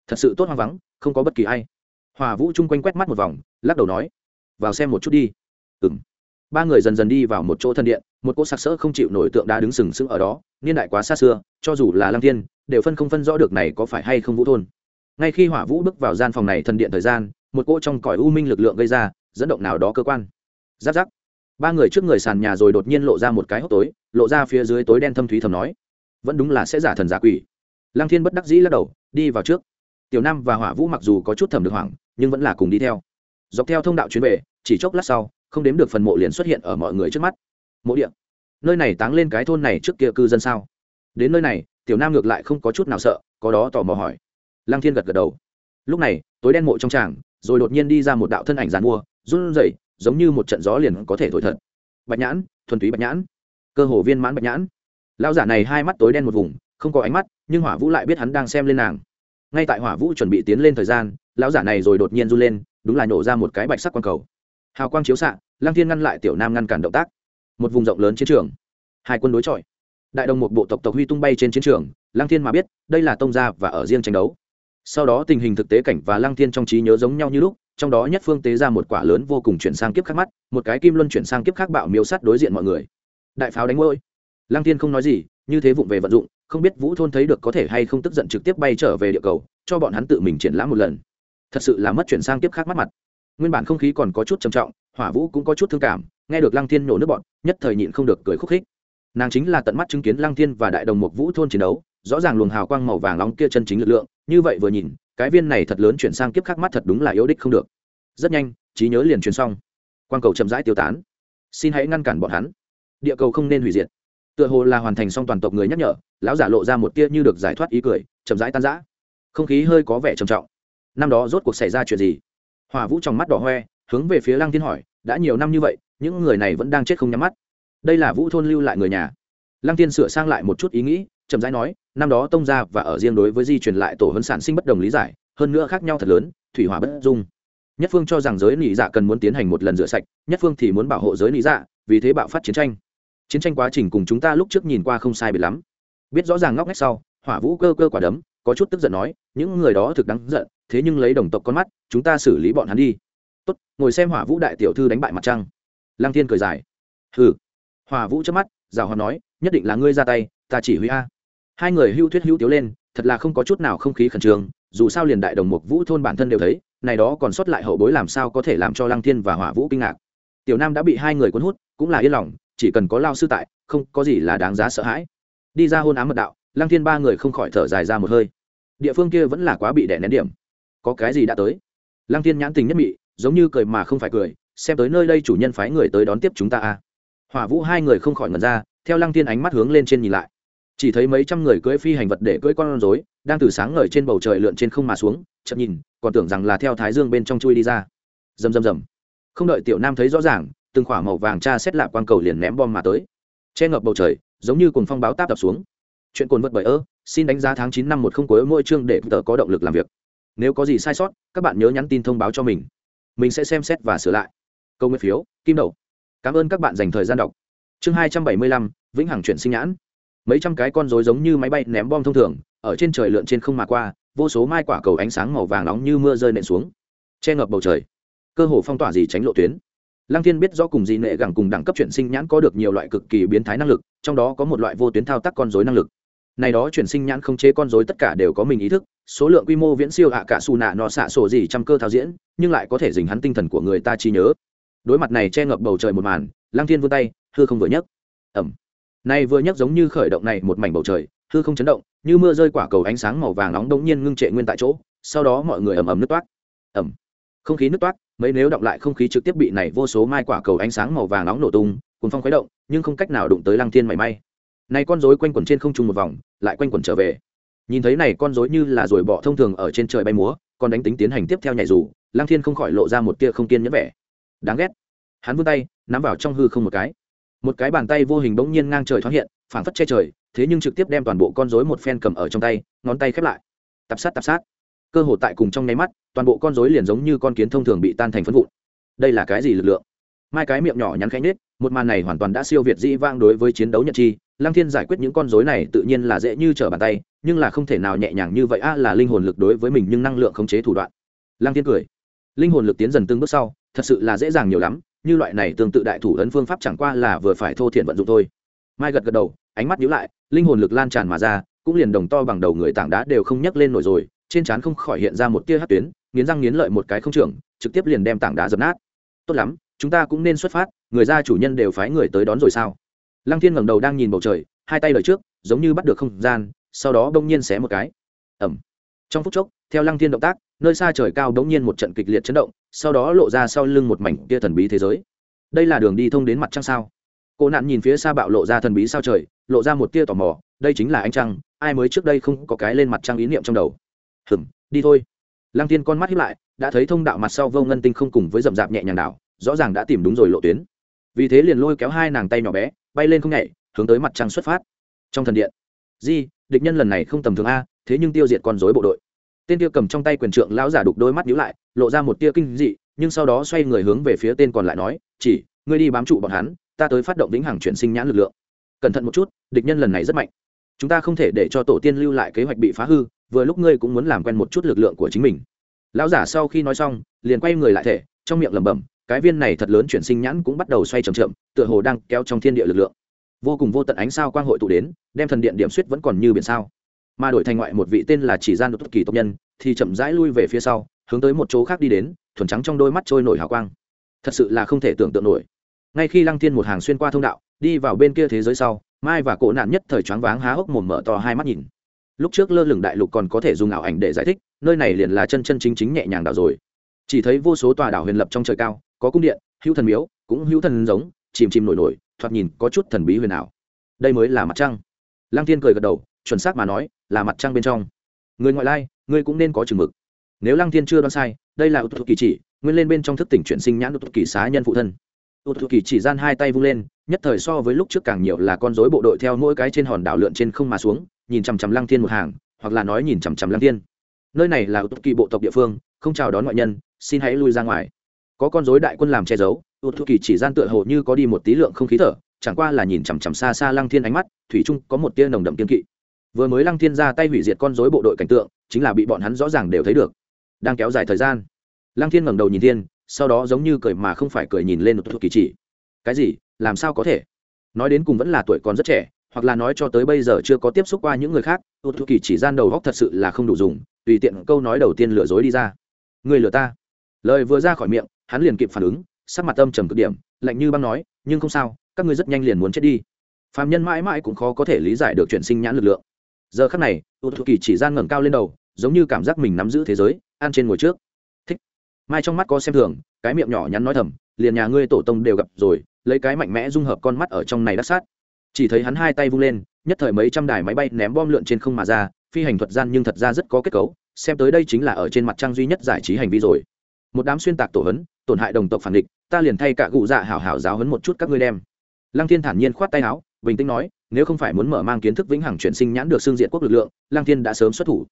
Thật sự tốt hoang vắng, không có bất kỳ ai. Hòa vũ chung quanh quét mắt một vòng, lắc đầu nói, vào xem một chút đi. Ừng ba người dần dần đi vào một chỗ thân điện, một cỗ sặc sỡ không chịu nổi tượng đá đứng sừng sững ở đó, niên đại quá xa xưa, cho dù là lăng thiên, đều phân không phân rõ được này có phải hay không vũ thôn. Ngay khi hỏa vũ bước vào gian phòng này thần điện thời gian một cỗ trong cõi u minh lực lượng gây ra, dẫn động nào đó cơ quan. Giáp giáp. Ba người trước người sàn nhà rồi đột nhiên lộ ra một cái hốc tối, lộ ra phía dưới tối đen thâm thúy thầm nói, vẫn đúng là sẽ giả thần giả quỷ. Lăng thiên bất đắc dĩ lắc đầu, đi vào trước. Tiểu nam và hỏa vũ mặc dù có chút thầm được hoảng, nhưng vẫn là cùng đi theo. Dọc theo thông đạo chuyến về, chỉ chốc lát sau, không đếm được phần mộ liền xuất hiện ở mọi người trước mắt. Mộ địa. Nơi này táng lên cái thôn này trước kia cư dân sao? Đến nơi này, tiểu nam ngược lại không có chút nào sợ, có đó tò mò hỏi. Lăng thiên gật gật đầu. Lúc này, tối đen mộ trong tràng rồi đột nhiên đi ra một đạo thân ảnh dàn mua, run rẩy, giống như một trận gió liền có thể thổi thật. Bạch nhãn, thuần túy bạch nhãn. Cơ hồ viên mãn bạch nhãn. Lão giả này hai mắt tối đen một vùng, không có ánh mắt, nhưng hỏa vũ lại biết hắn đang xem lên nàng. Ngay tại hỏa vũ chuẩn bị tiến lên thời gian, lão giả này rồi đột nhiên run lên, đúng là nổ ra một cái bạch sắc quang cầu. Hào quang chiếu xạ lang thiên ngăn lại tiểu nam ngăn cản động tác. Một vùng rộng lớn chiến trường. Hai quân đối chọi. Đại đồng một bộ tộc tộc huy tung bay trên chiến trường Lang thiên mà biết, đây là tông gia và ở riêng tranh đấu sau đó tình hình thực tế cảnh và lăng thiên trong trí nhớ giống nhau như lúc, trong đó nhất phương tế ra một quả lớn vô cùng chuyển sang kiếp khác mắt, một cái kim luân chuyển sang kiếp khác bạo miếu sắt đối diện mọi người. Đại pháo đánh ngôi. Lăng thiên không nói gì, như thế vụng về vận dụng, không biết vũ thôn thấy được có thể hay không tức giận trực tiếp bay trở về địa cầu, cho bọn hắn tự mình triển lãm một lần. Thật sự là mất chuyển sang kiếp khác mắt mặt. Nguyên bản không khí còn có chút trầm trọng, hỏa vũ cũng có chút thương cảm, nghe được lăng thiên nổ nước bọn, nhất thời nhịn không được cười khúc khích. Nàng chính là tận mắt chứng kiến lăng thiên và đại đồng một vũ thôn chiến đấu rõ ràng luồng hào quang màu vàng nóng kia chân chính lực lượng, như vậy vừa nhìn, cái viên này thật lớn chuyển sang kiếp khắc mắt thật đúng là yếu đích không được. Rất nhanh, trí nhớ liền truyền xong. Quang cầu chậm rãi tiêu tán. Xin hãy ngăn cản bọn hắn. Địa cầu không nên hủy diệt. Tựa hồ là hoàn thành xong toàn tộc người nhắc nhở, lão giả lộ ra một tia như được giải thoát ý cười, chậm rãi tan rã. Không khí hơi có vẻ trầm trọng. Năm đó rốt cuộc xảy ra chuyện gì? Hỏa vũ trong mắt đỏ hoe, hướng về phía lăng thiên hỏi, đã nhiều năm như vậy, những người này vẫn đang chết không nhắm mắt. Đây là vũ thôn lưu lại người nhà. Lăng tiên sửa sang lại một chút ý nghĩ chậm rãi nói, năm đó tông ra và ở riêng đối với di truyền lại tổ hấn sản sinh bất đồng lý giải, hơn nữa khác nhau thật lớn, thủy hỏa bất dung. Nhất phương cho rằng giới nị dạ cần muốn tiến hành một lần rửa sạch, nhất phương thì muốn bảo hộ giới nị dạ vì thế bạo phát chiến tranh. Chiến tranh quá trình cùng chúng ta lúc trước nhìn qua không sai biệt lắm. Biết rõ ràng ngóc ngách sau, hỏa vũ cơ cơ quả đấm, có chút tức giận nói, những người đó thực đáng giận, thế nhưng lấy đồng tộc con mắt, chúng ta xử lý bọn hắn đi. Tốt, ngồi xem hỏa vũ đại tiểu thư đánh bại mặt trăng. Lăng thiên cười dài. Hừ. Hỏa vũ chớp mắt, rào hòa nói, nhất định là ngươi ra tay, ta chỉ huy a hai người hưu thuyết hữu tiếu lên, thật là không có chút nào không khí khẩn trương, dù sao liền đại đồng mục vũ thôn bản thân đều thấy, này đó còn sót lại hậu bối làm sao có thể làm cho lăng thiên và hỏa vũ kinh ngạc. Tiểu nam đã bị hai người cuốn hút, cũng là yên lòng, chỉ cần có lao sư tại, không có gì là đáng giá sợ hãi. Đi ra hôn ám mật đạo, lăng thiên ba người không khỏi thở dài ra một hơi. Địa phương kia vẫn là quá bị đẻ nén điểm. Có cái gì đã tới? Lăng thiên nhãn tình nhất mị, giống như cười mà không phải cười, xem tới nơi đây chủ nhân phái người tới đón tiếp chúng ta a hỏa vũ hai người không khỏi ngẩn ra, theo lăng thiên ánh mắt hướng lên trên nhìn lại chỉ thấy mấy trăm người cưỡi phi hành vật để cưỡi con rối, đang từ sáng ngời trên bầu trời lượn trên không mà xuống chậm nhìn, còn tưởng rằng là theo thái dương bên trong chui đi ra. Rầm rầm rầm. Không đợi tiểu nam thấy rõ ràng, từng khỏa màu vàng cha xét lạp quang cầu liền ném bom mà tới. Che ngập bầu trời, giống như cùng phong báo táp tập xuống. Chuyện cồn vật bởi ơ, xin đánh giá tháng chín năm một không cuối mỗi chương để tờ có động lực làm việc. Nếu có gì sai sót, các bạn nhớ nhắn tin thông báo cho mình. Mình sẽ xem xét và sửa lại. Câu nguyên phiếu, kim đậu. Cảm ơn các bạn dành thời gian đọc. Chương hai trăm bảy mươi lăm, vĩnh hằng chuyển sinh nhãn mấy trăm cái con rối giống như máy bay ném bom thông thường, ở trên trời lượn trên không mà qua, vô số mai quả cầu ánh sáng màu vàng nóng như mưa rơi nện xuống, che ngập bầu trời. Cơ hồ phong tỏa gì tránh lộ tuyến. Lăng thiên biết do cùng gì nệ gẳng cùng đẳng cấp chuyển sinh nhãn có được nhiều loại cực kỳ biến thái năng lực, trong đó có một loại vô tuyến thao tác con rối năng lực. Này đó chuyển sinh nhãn không chế con rối tất cả đều có mình ý thức, số lượng quy mô viễn siêu hạ cả xù nạ nọ xạ sổ gì trăm cơ thao diễn, nhưng lại có thể dình hắn tinh thần của người ta chi nhớ. Đối mặt này che ngập bầu trời một màn, lăng thiên vươn tay, hư không vừa nhấc. Ẩm này vừa nhấc giống như khởi động này một mảnh bầu trời, hư không chấn động, như mưa rơi quả cầu ánh sáng màu vàng nóng đống nhiên ngưng trệ nguyên tại chỗ, sau đó mọi người ầm ầm nứt toát ẩm không khí nứt toát mấy nếu động lại không khí trực tiếp bị này vô số mai quả cầu ánh sáng màu vàng nóng nổ tung cuồn phong khuấy động, nhưng không cách nào đụng tới lăng thiên mảy may. Này con rối quanh quẩn trên không trung một vòng, lại quanh quẩn trở về. Nhìn thấy này con rối như là rồi bỏ thông thường ở trên trời bay múa, còn đánh tính tiến hành tiếp theo nhảy dù, lăng thiên không khỏi lộ ra một tia không kiên nhẫn vẻ. Đáng ghét. Hắn vươn tay, nắm vào trong hư không một cái một cái bàn tay vô hình bỗng nhiên ngang trời thoáng hiện, phảng phất che trời, thế nhưng trực tiếp đem toàn bộ con rối một phen cầm ở trong tay, ngón tay khép lại. Tập sát tập sát. Cơ hồ tại cùng trong nháy mắt, toàn bộ con rối liền giống như con kiến thông thường bị tan thành phân vụn. Đây là cái gì lực lượng? Mai cái miệng nhỏ nhắn khẽ nết một màn này hoàn toàn đã siêu việt dĩ vang đối với chiến đấu nhật chi. Lăng thiên giải quyết những con rối này tự nhiên là dễ như trở bàn tay, nhưng là không thể nào nhẹ nhàng như vậy a là linh hồn lực đối với mình nhưng năng lượng khống chế thủ đoạn. Lăng thiên cười. Linh hồn lực tiến dần từng bước sau, thật sự là dễ dàng nhiều lắm như loại này tương tự đại thủ ấn phương pháp chẳng qua là vừa phải thô thiện vận dụng thôi. Mai gật gật đầu, ánh mắt nhíu lại, linh hồn lực lan tràn mà ra, cũng liền đồng to bằng đầu người tảng đá đều không nhấc lên nổi rồi, trên trán không khỏi hiện ra một tia hát tuyến, nghiến răng nghiến lợi một cái không trưởng trực tiếp liền đem tảng đá dập nát. Tốt lắm, chúng ta cũng nên xuất phát, người gia chủ nhân đều phái người tới đón rồi sao? Lăng thiên ngẩng đầu đang nhìn bầu trời, hai tay lời trước, giống như bắt được không gian, sau đó bỗng nhiên xé một cái. Ẩm trong phút chốc, theo lăng thiên động tác, nơi xa trời cao bỗng nhiên một trận kịch liệt chấn động sau đó lộ ra sau lưng một mảnh kia thần bí thế giới. Đây là đường đi thông đến mặt trăng sao? Cô nạn nhìn phía xa bạo lộ ra thần bí sao trời, lộ ra một tia tò mò, đây chính là ánh trăng, ai mới trước đây không có cái lên mặt trăng ý niệm trong đầu? Hừm đi thôi. Lăng tiên con mắt hiếp lại, đã thấy thông đạo mặt sau vô ngân tinh không cùng với rậm rạp nhẹ nhàng đảo, rõ ràng đã tìm đúng rồi lộ tuyến. Vì thế liền lôi kéo hai nàng tay nhỏ bé, bay lên không nhảy, hướng tới mặt trăng xuất phát. Trong thần điện, di, địch nhân lần này không tầm thường a, thế nhưng tiêu diệt con dối bộ đội. Tên tiêu cầm trong tay quyền trượng lão giả đục đôi mắt nhíu lại lộ ra một tia kinh dị, nhưng sau đó xoay người hướng về phía tên còn lại nói, chỉ, ngươi đi bám trụ bọn hắn, ta tới phát động vĩnh hằng chuyển sinh nhãn lực lượng. Cẩn thận một chút, địch nhân lần này rất mạnh. Chúng ta không thể để cho tổ tiên lưu lại kế hoạch bị phá hư, vừa lúc ngươi cũng muốn làm quen một chút lực lượng của chính mình. Lão giả sau khi nói xong, liền quay người lại thể, trong miệng lẩm bẩm, cái viên này thật lớn chuyển sinh nhãn cũng bắt đầu xoay chậm chậm, tựa hồ đang kéo trong thiên địa lực lượng. Vô cùng vô tận ánh sao quang hội tụ đến, đem thần điện điểm suýt vẫn còn như biển sao. Mà đổi thành ngoại một vị tên là chỉ gian đột kỳ tộc nhân, thì chậm rãi lui về phía sau hướng tới một chỗ khác đi đến, thuần trắng trong đôi mắt trôi nổi hào quang. Thật sự là không thể tưởng tượng nổi. Ngay khi lăng thiên một hàng xuyên qua thông đạo, đi vào bên kia thế giới sau, mai và cổ nạn nhất thời choáng váng há hốc mồm mở to hai mắt nhìn. Lúc trước lơ lửng đại lục còn có thể dùng ảo ảnh để giải thích, nơi này liền là chân chân chính chính nhẹ nhàng đảo rồi. Chỉ thấy vô số tòa đảo huyền lập trong trời cao, có cung điện, hữu thần miếu, cũng hữu thần giống, chìm chìm nổi nổi, thoạt nhìn có chút thần bí huyền ảo. Đây mới là mặt trăng. Lăng thiên cười gật đầu, chuẩn xác mà nói, là mặt trăng bên trong. Người ngoại lai, ngươi cũng nên có chừng mực nếu lăng thiên chưa đoán sai, đây là ưu kỳ chỉ, nguyên lên bên trong thức tỉnh chuyển sinh nhãn ưu kỳ xá nhân phụ thân. Ưu kỳ chỉ gian hai tay vung lên, nhất thời so với lúc trước càng nhiều là con rối bộ đội theo mỗi cái trên hòn đảo lượn trên không mà xuống, nhìn chằm chằm lăng thiên một hàng, hoặc là nói nhìn chằm chằm lăng thiên. Nơi này là ưu kỳ bộ tộc địa phương, không chào đón ngoại nhân, xin hãy lui ra ngoài. Có con rối đại quân làm che giấu ưu kỳ chỉ gian tựa hồ như có đi một tí lượng không khí thở, chẳng qua là nhìn chằm chằm xa xa lăng thiên ánh mắt, thủy trung có một tia nồng đậm kiên kỵ. Vừa mới lăng thiên ra tay hủy diệt con rối bộ đội cảnh tượng, chính là bị bọn hắn rõ ràng đều thấy được đang kéo dài thời gian. Lăng thiên ngẩng đầu nhìn thiên, sau đó giống như cười mà không phải cười nhìn lên một thuộc kỳ chỉ. Cái gì? Làm sao có thể? Nói đến cùng vẫn là tuổi còn rất trẻ, hoặc là nói cho tới bây giờ chưa có tiếp xúc qua những người khác một thuộc kỳ chỉ gian đầu góc thật sự là không đủ dùng, tùy tiện câu nói đầu tiên lừa dối đi ra. Người lừa ta. Lời vừa ra khỏi miệng, hắn liền kịp phản ứng, sắc mặt âm trầm cực điểm, lạnh như băng nói, nhưng không sao, các ngươi rất nhanh liền muốn chết đi. Phạm nhân mãi mãi cũng khó có thể lý giải được chuyện sinh nhãn lực lượng. Giờ khắc này u thuộc kỳ chỉ gian ngẩng cao lên đầu, giống như cảm giác mình nắm giữ thế giới ăn trên ngồi trước. Thích. Mai trong mắt có xem thường, cái miệng nhỏ nhắn nói thầm, liền nhà ngươi tổ tông đều gặp rồi, lấy cái mạnh mẽ dung hợp con mắt ở trong này đắc sát. Chỉ thấy hắn hai tay vung lên, nhất thời mấy trăm đài máy bay ném bom lượn trên không mà ra, phi hành thuật gian nhưng thật ra rất có kết cấu, xem tới đây chính là ở trên mặt trăng duy nhất giải trí hành vi rồi. Một đám xuyên tạc tổ hấn tổn hại đồng tộc phản địch, ta liền thay cả cụ dạ hảo hảo giáo hấn một chút các ngươi đem. Lăng thiên thản nhiên khoát tay áo, bình tĩnh nói, nếu không phải muốn mở mang kiến thức vĩnh hằng chuyển sinh nhãn được xương diện quốc lực lượng, lăng thiên đã sớm xuất thủ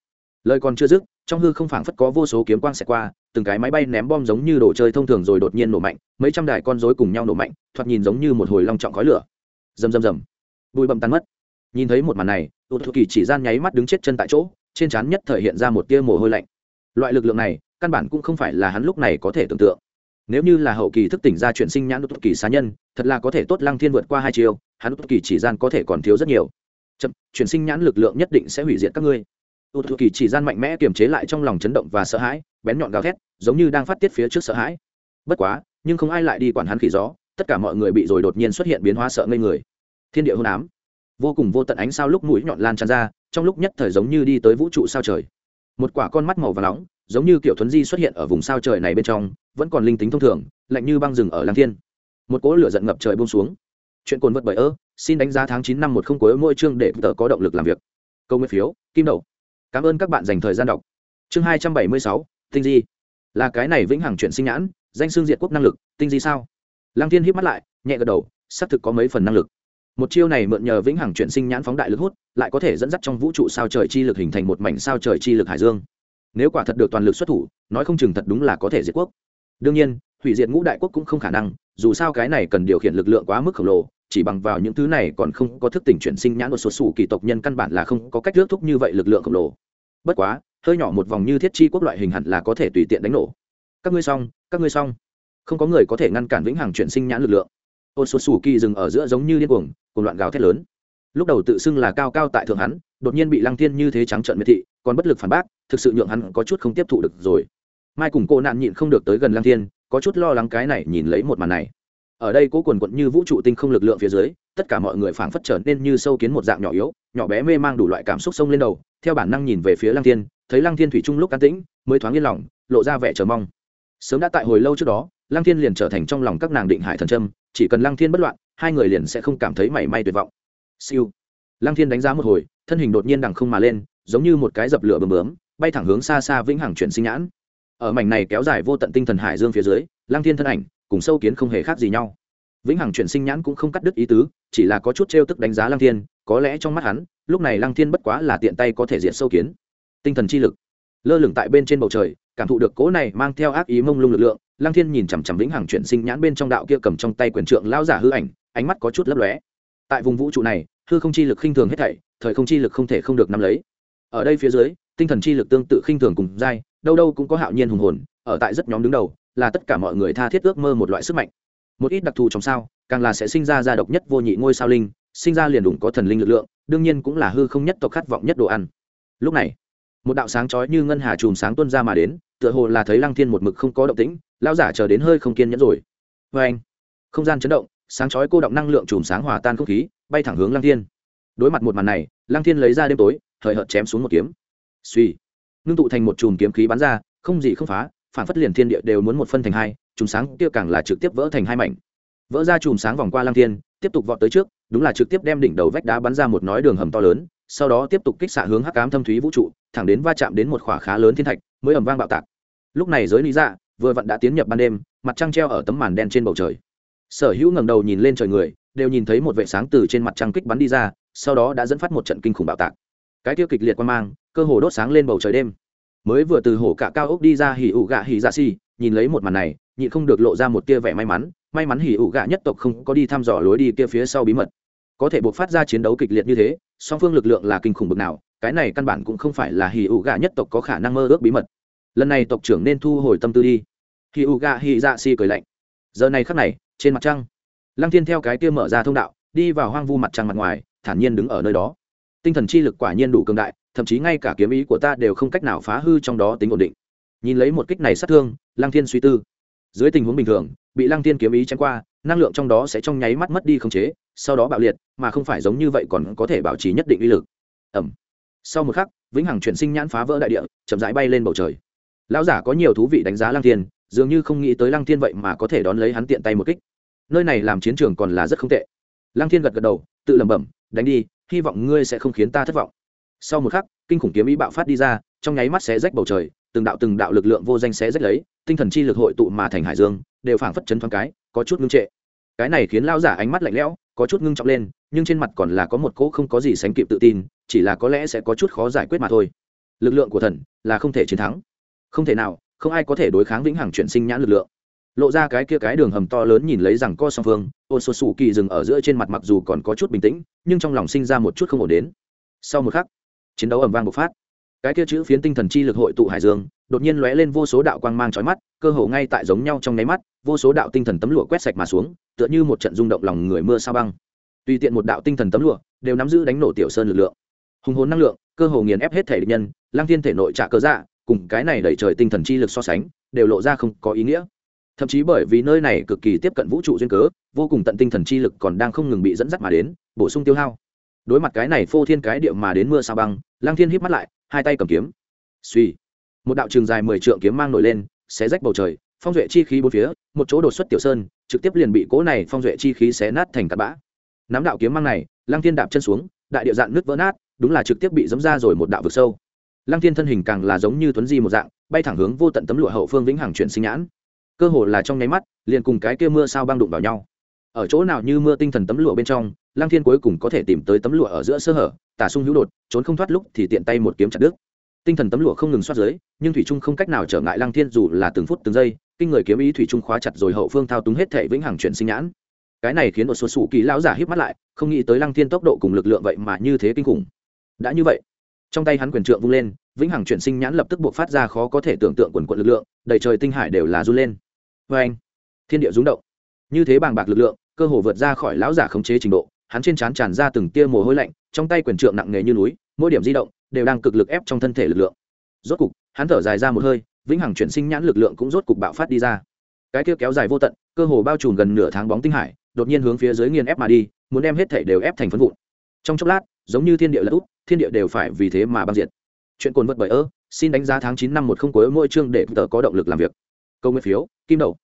lời còn chưa dứt, trong hư không phảng phất có vô số kiếm quang xẹt qua, từng cái máy bay ném bom giống như đồ chơi thông thường rồi đột nhiên nổ mạnh, mấy trăm đài con rối cùng nhau nổ mạnh, thoạt nhìn giống như một hồi long trọng khói lửa. Rầm rầm rầm. Bụi bậm tan mất. Nhìn thấy một màn này u thụ kỳ chỉ gian nháy mắt đứng chết chân tại chỗ, trên trán nhất thời hiện ra một tia mồ hôi lạnh. Loại lực lượng này, căn bản cũng không phải là hắn lúc này có thể tưởng tượng. Nếu như là hậu kỳ thức tỉnh ra chuyển sinh nhãn đột kỳ xá nhân, thật là có thể tốt lăng thiên vượt qua hai chiều hắn đột kỳ chỉ gian có thể còn thiếu rất nhiều. Chậm, chuyển sinh nhãn lực lượng nhất định sẽ hủy diệt các ngươi đột kỳ chỉ gian mạnh mẽ kiềm chế lại trong lòng chấn động và sợ hãi, bén nhọn gào thét, giống như đang phát tiết phía trước sợ hãi. Bất quá, nhưng không ai lại đi quản hắn khỉ gió, tất cả mọi người bị rồi đột nhiên xuất hiện biến hóa sợ ngây người. Thiên địa hôn ám. Vô cùng vô tận ánh sao lúc mũi nhọn lan tràn ra, trong lúc nhất thời giống như đi tới vũ trụ sao trời. Một quả con mắt màu và nóng, giống như kiểu thuấn di xuất hiện ở vùng sao trời này bên trong, vẫn còn linh tính thông thường, lạnh như băng rừng ở lang thiên. Một cỗ lửa giận ngập trời bông xuống. Chuyện cồn vật bởi ơ, xin đánh giá tháng chín năm một không cuối mỗi chương để tờ có động lực làm việc. Câu nguyên phiếu, kim đậu cảm ơn các bạn dành thời gian đọc. Chương hai trăm bảy mươi sáu, tinh di. Là cái này vĩnh hằng chuyển sinh nhãn, danh xương diệt quốc năng lực, tinh di sao? Lang thiên hít mắt lại, nhẹ gật đầu, xác thực có mấy phần năng lực. Một chiêu này mượn nhờ vĩnh hằng chuyển sinh nhãn phóng đại lực hút, lại có thể dẫn dắt trong vũ trụ sao trời chi lực hình thành một mảnh sao trời chi lực hải dương. Nếu quả thật được toàn lực xuất thủ, nói không chừng thật đúng là có thể diệt quốc. Đương nhiên, hủy diệt ngũ đại quốc cũng không khả năng, dù sao cái này cần điều khiển lực lượng quá mức khổng lồ chỉ bằng vào những thứ này còn không có thức tỉnh chuyển sinh nhãn một số sủ kỳ tộc nhân căn bản là không có cách ước thúc như vậy lực lượng khổng lồ. Bất quá, hơi nhỏ một vòng như thiết chi quốc loại hình hẳn là có thể tùy tiện đánh nổ. Các ngươi xong, các ngươi xong. Không có người có thể ngăn cản vĩnh hằng chuyển sinh nhãn lực lượng. Ôn số sủ kỳ dừng ở giữa giống như điên cuồng cùng loạn gào thét lớn. Lúc đầu tự xưng là cao cao tại thượng hắn, đột nhiên bị lăng thiên như thế trắng trợn miệt thị, còn bất lực phản bác, thực sự nhượng hắn có chút không tiếp thụ được rồi. Mai cùng cô nạn nhịn không được tới gần lăng thiên, có chút lo lắng cái này nhìn lấy một màn này ở đây cố quần quận như vũ trụ tinh không lực lượng phía dưới, tất cả mọi người phảng phất trở nên như sâu kiến một dạng nhỏ yếu, nhỏ bé mê mang đủ loại cảm xúc sông lên đầu, theo bản năng nhìn về phía lăng thiên, thấy lăng thiên thủy trung lúc an tĩnh, mới thoáng yên lòng, lộ ra vẻ chờ mong. Sớm đã tại hồi lâu trước đó, lăng thiên liền trở thành trong lòng các nàng định hải thần trâm chỉ cần lăng thiên bất loạn, hai người liền sẽ không cảm thấy mảy may tuyệt vọng. Siêu. Lăng thiên đánh giá một hồi, thân hình đột nhiên đằng không mà lên, giống như một cái dập lửa bơm bướm, bay thẳng hướng xa xa vĩnh hằng chuyển sinh nhãn. Ở mảnh này kéo dài vô tận tinh thần hải dương phía dưới, lăng thiên thân ảnh cùng sâu kiến không hề khác gì nhau. Vĩnh hằng chuyển sinh nhãn cũng không cắt đứt ý tứ, chỉ là có chút t tức đánh giá lăng thiên, có lẽ trong mắt hắn, lúc này lăng thiên bất quá là tiện tay có thể diệt sâu kiến. Tinh thần chi lực. Lơ lửng tại bên trên bầu trời, cảm thụ được cố này mang theo ác ý mông lung lực lượng, lăng thiên nhìn chằm chằm vĩnh hằng chuyển sinh nhãn bên trong đạo kia cầm trong tay quyền trượng lao giả hư ảnh, ánh mắt có chút lấp lóe. Tại vùng vũ trụ này, hư không chi lực khinh thường hết thảy, thời không chi lực không thể không được nắm lấy. Ở đây phía dưới, tinh thần chi lực tương tự khinh thường cùng dai, đâu đâu cũng có hạo nhiên hùng hồn, ở tại rất nhóm đứng đầu là tất cả mọi người tha thiết ước mơ một loại sức mạnh. Một ít đặc thù trong sao, càng là sẽ sinh ra gia độc nhất vô nhị ngôi sao linh, sinh ra liền đủng có thần linh lực lượng, đương nhiên cũng là hư không nhất tộc khát vọng nhất đồ ăn. Lúc này, một đạo sáng chói như ngân hà chùm sáng tuân ra mà đến, tựa hồ là thấy lăng thiên một mực không có động tĩnh lao giả chờ đến hơi không kiên nhẫn rồi. Vê anh, không gian chấn động, sáng chói cô động năng lượng chùm sáng hòa tan không khí, bay thẳng hướng lăng thiên. Đối mặt một màn này, lăng thiên lấy ra đêm tối, hời hợt chém xuống một kiếm. Suy ngưng tụ thành một chùm kiếm khí bắn ra, không gì không phá phản phất liền thiên địa đều muốn một phân thành hai, chùm sáng kia càng là trực tiếp vỡ thành hai mảnh. Vỡ ra chùm sáng vòng qua lăng thiên, tiếp tục vọt tới trước, đúng là trực tiếp đem đỉnh đầu vách đá bắn ra một nói đường hầm to lớn, sau đó tiếp tục kích xạ hướng hắc cám thâm thúy vũ trụ, thẳng đến va chạm đến một khỏa khá lớn thiên thạch, mới ầm vang bạo tạc. Lúc này giới lý dạ vừa vặn đã tiến nhập ban đêm, mặt trăng treo ở tấm màn đen trên bầu trời. Sở hữu ngẩng đầu nhìn lên trời người, đều nhìn thấy một vệ sáng từ trên mặt trăng kích bắn đi ra, sau đó đã dẫn phát một trận kinh khủng bạo tạc. Cái tiêu kịch liệt quan mang, cơ hồ đốt sáng lên bầu trời đêm mới vừa từ hổ cả cao ốc đi ra hỉ ủ gạ hỉ dạ xì, nhìn lấy một màn này nhịn không được lộ ra một tia vẻ may mắn may mắn hỉ ủ gạ nhất tộc không có đi thăm dò lối đi kia phía sau bí mật. Có thể buộc phát ra chiến đấu kịch liệt như thế, song phương lực lượng là kinh khủng bực nào, cái này căn bản cũng không phải là hỉ ủ gạ nhất tộc có khả năng mơ ước bí mật. Lần này tộc trưởng nên thu hồi tâm tư đi. Hỉ ủ gạ hỉ dạ xì cười lạnh. Giờ này khắc này, trên mặt trăng, lăng thiên theo cái kia mở ra thông đạo, đi vào hoang vu mặt trăng mặt ngoài, thản nhiên đứng ở nơi đó tinh thần chi lực quả nhiên đủ cường đại, thậm chí ngay cả kiếm ý của ta đều không cách nào phá hư trong đó tính ổn định. Nhìn lấy một kích này sát thương, lăng thiên suy tư. Dưới tình huống bình thường, bị lăng thiên kiếm ý chém qua, năng lượng trong đó sẽ trong nháy mắt mất đi khống chế, sau đó bạo liệt, mà không phải giống như vậy còn có thể bảo trì nhất định uy lực. Ẩm sau một khắc, vĩnh hằng chuyển sinh nhãn phá vỡ đại địa, chậm rãi bay lên bầu trời. Lão giả có nhiều thú vị đánh giá lăng thiên, dường như không nghĩ tới lăng thiên vậy mà có thể đón lấy hắn tiện tay một kích. Nơi này làm chiến trường còn là rất không tệ. Lăng thiên gật gật đầu, tự lẩm bẩm, đánh đi hy vọng ngươi sẽ không khiến ta thất vọng. Sau một khắc, kinh khủng kiếm ý bạo phát đi ra, trong nháy mắt xé rách bầu trời, từng đạo từng đạo lực lượng vô danh xé rách lấy, tinh thần chi lực hội tụ mà thành hải dương, đều phảng phất chấn thoáng cái, có chút ngưng trệ. Cái này khiến lao giả ánh mắt lạnh lẽo, có chút ngưng trọng lên, nhưng trên mặt còn là có một cỗ không có gì sánh kịp tự tin, chỉ là có lẽ sẽ có chút khó giải quyết mà thôi. Lực lượng của thần là không thể chiến thắng. Không thể nào, không ai có thể đối kháng vĩnh hằng chuyển sinh nhãn lực lượng lộ ra cái kia cái đường hầm to lớn nhìn lấy rằng co song phương, ô số sù kỳ dừng ở giữa trên mặt mặc dù còn có chút bình tĩnh, nhưng trong lòng sinh ra một chút không ổn đến. Sau một khắc, chiến đấu ầm vang bộc phát. Cái kia chữ phiến tinh thần chi lực hội tụ hải dương, đột nhiên lóe lên vô số đạo quang mang chói mắt, cơ hồ ngay tại giống nhau trong nháy mắt, vô số đạo tinh thần tấm lụa quét sạch mà xuống, tựa như một trận rung động lòng người mưa sao băng. Tùy tiện một đạo tinh thần tấm lụa, đều nắm giữ đánh nổ tiểu sơn lực lượng. Hùng hồn năng lượng, cơ hồ nghiền ép hết thể địch nhân, lang thiên thể nội trả cơ dạ cùng cái này đẩy trời tinh thần chi lực so sánh, đều lộ ra không có ý nghĩa thậm chí bởi vì nơi này cực kỳ tiếp cận vũ trụ duyên cớ, vô cùng tận tinh thần chi lực còn đang không ngừng bị dẫn dắt mà đến, bổ sung tiêu hao. Đối mặt cái này phô thiên cái điệu mà đến mưa sao băng lang thiên híp mắt lại, hai tay cầm kiếm. Suy một đạo trường dài mười trượng kiếm mang nổi lên, xé rách bầu trời, phong duệ chi khí bốn phía, một chỗ đột xuất tiểu sơn, trực tiếp liền bị cố này phong duệ chi khí xé nát thành tạt bã. Nắm đạo kiếm mang này lang thiên đạp chân xuống, đại điệu dạn nước vỡ nát, đúng là trực tiếp bị dấm ra rồi một đạo vực sâu. Lang thiên thân hình càng là giống như tuấn di một dạng, bay thẳng hướng vô tận tấm lụa hậu phương vĩnh hằng chuyển sinh nhãn cơ hồ là trong nháy mắt, liền cùng cái kia mưa sao băng đụng vào nhau. Ở chỗ nào như mưa tinh thần tấm lụa bên trong lang thiên cuối cùng có thể tìm tới tấm lụa ở giữa sơ hở, tả sung hữu đột, trốn không thoát lúc thì tiện tay một kiếm chặt đứt. Tinh thần tấm lụa không ngừng xoát dưới, nhưng thủy trung không cách nào trở ngại lang thiên dù là từng phút từng giây, kinh người kiếm ý thủy trung khóa chặt rồi hậu phương thao túng hết thể vĩnh hằng chuyển sinh nhãn. Cái này khiến một số sủ kỳ lão giả híp mắt lại, không nghĩ tới lăng thiên tốc độ cùng lực lượng vậy mà như thế kinh khủng. Đã như vậy, trong tay hắn quyền trượng vung lên, vĩnh hằng chuyển sinh nhãn lập tức buộc phát ra khó có thể tưởng tượng quần quận lực lượng, đầy trời tinh hải đều là run lên vê anh. Thiên địa rúng động. Như thế bàng bạc lực lượng, cơ hồ vượt ra khỏi lão giả khống chế trình độ, hắn trên trán tràn ra từng tia mồ hôi lạnh, trong tay quyền trượng nặng nề như núi, mỗi điểm di động đều đang cực lực ép trong thân thể lực lượng. Rốt cục, hắn thở dài ra một hơi, vĩnh hằng chuyển sinh nhãn lực lượng cũng rốt cục bạo phát đi ra. Cái kia kéo dài vô tận, cơ hồ bao trùm gần nửa tháng bóng tinh hải, đột nhiên hướng phía dưới nghiền ép mà đi, muốn đem hết thể đều ép thành phân vụn. Trong chốc lát, giống như thiên địa lật úp, thiên địa đều phải vì thế mà băng diệt. Chuyện cồn vật bởi ơ, xin đánh giá tháng chín năm một không cuối mỗi chương để tờ có động lực làm việc câu nguyên phiếu, kim đầu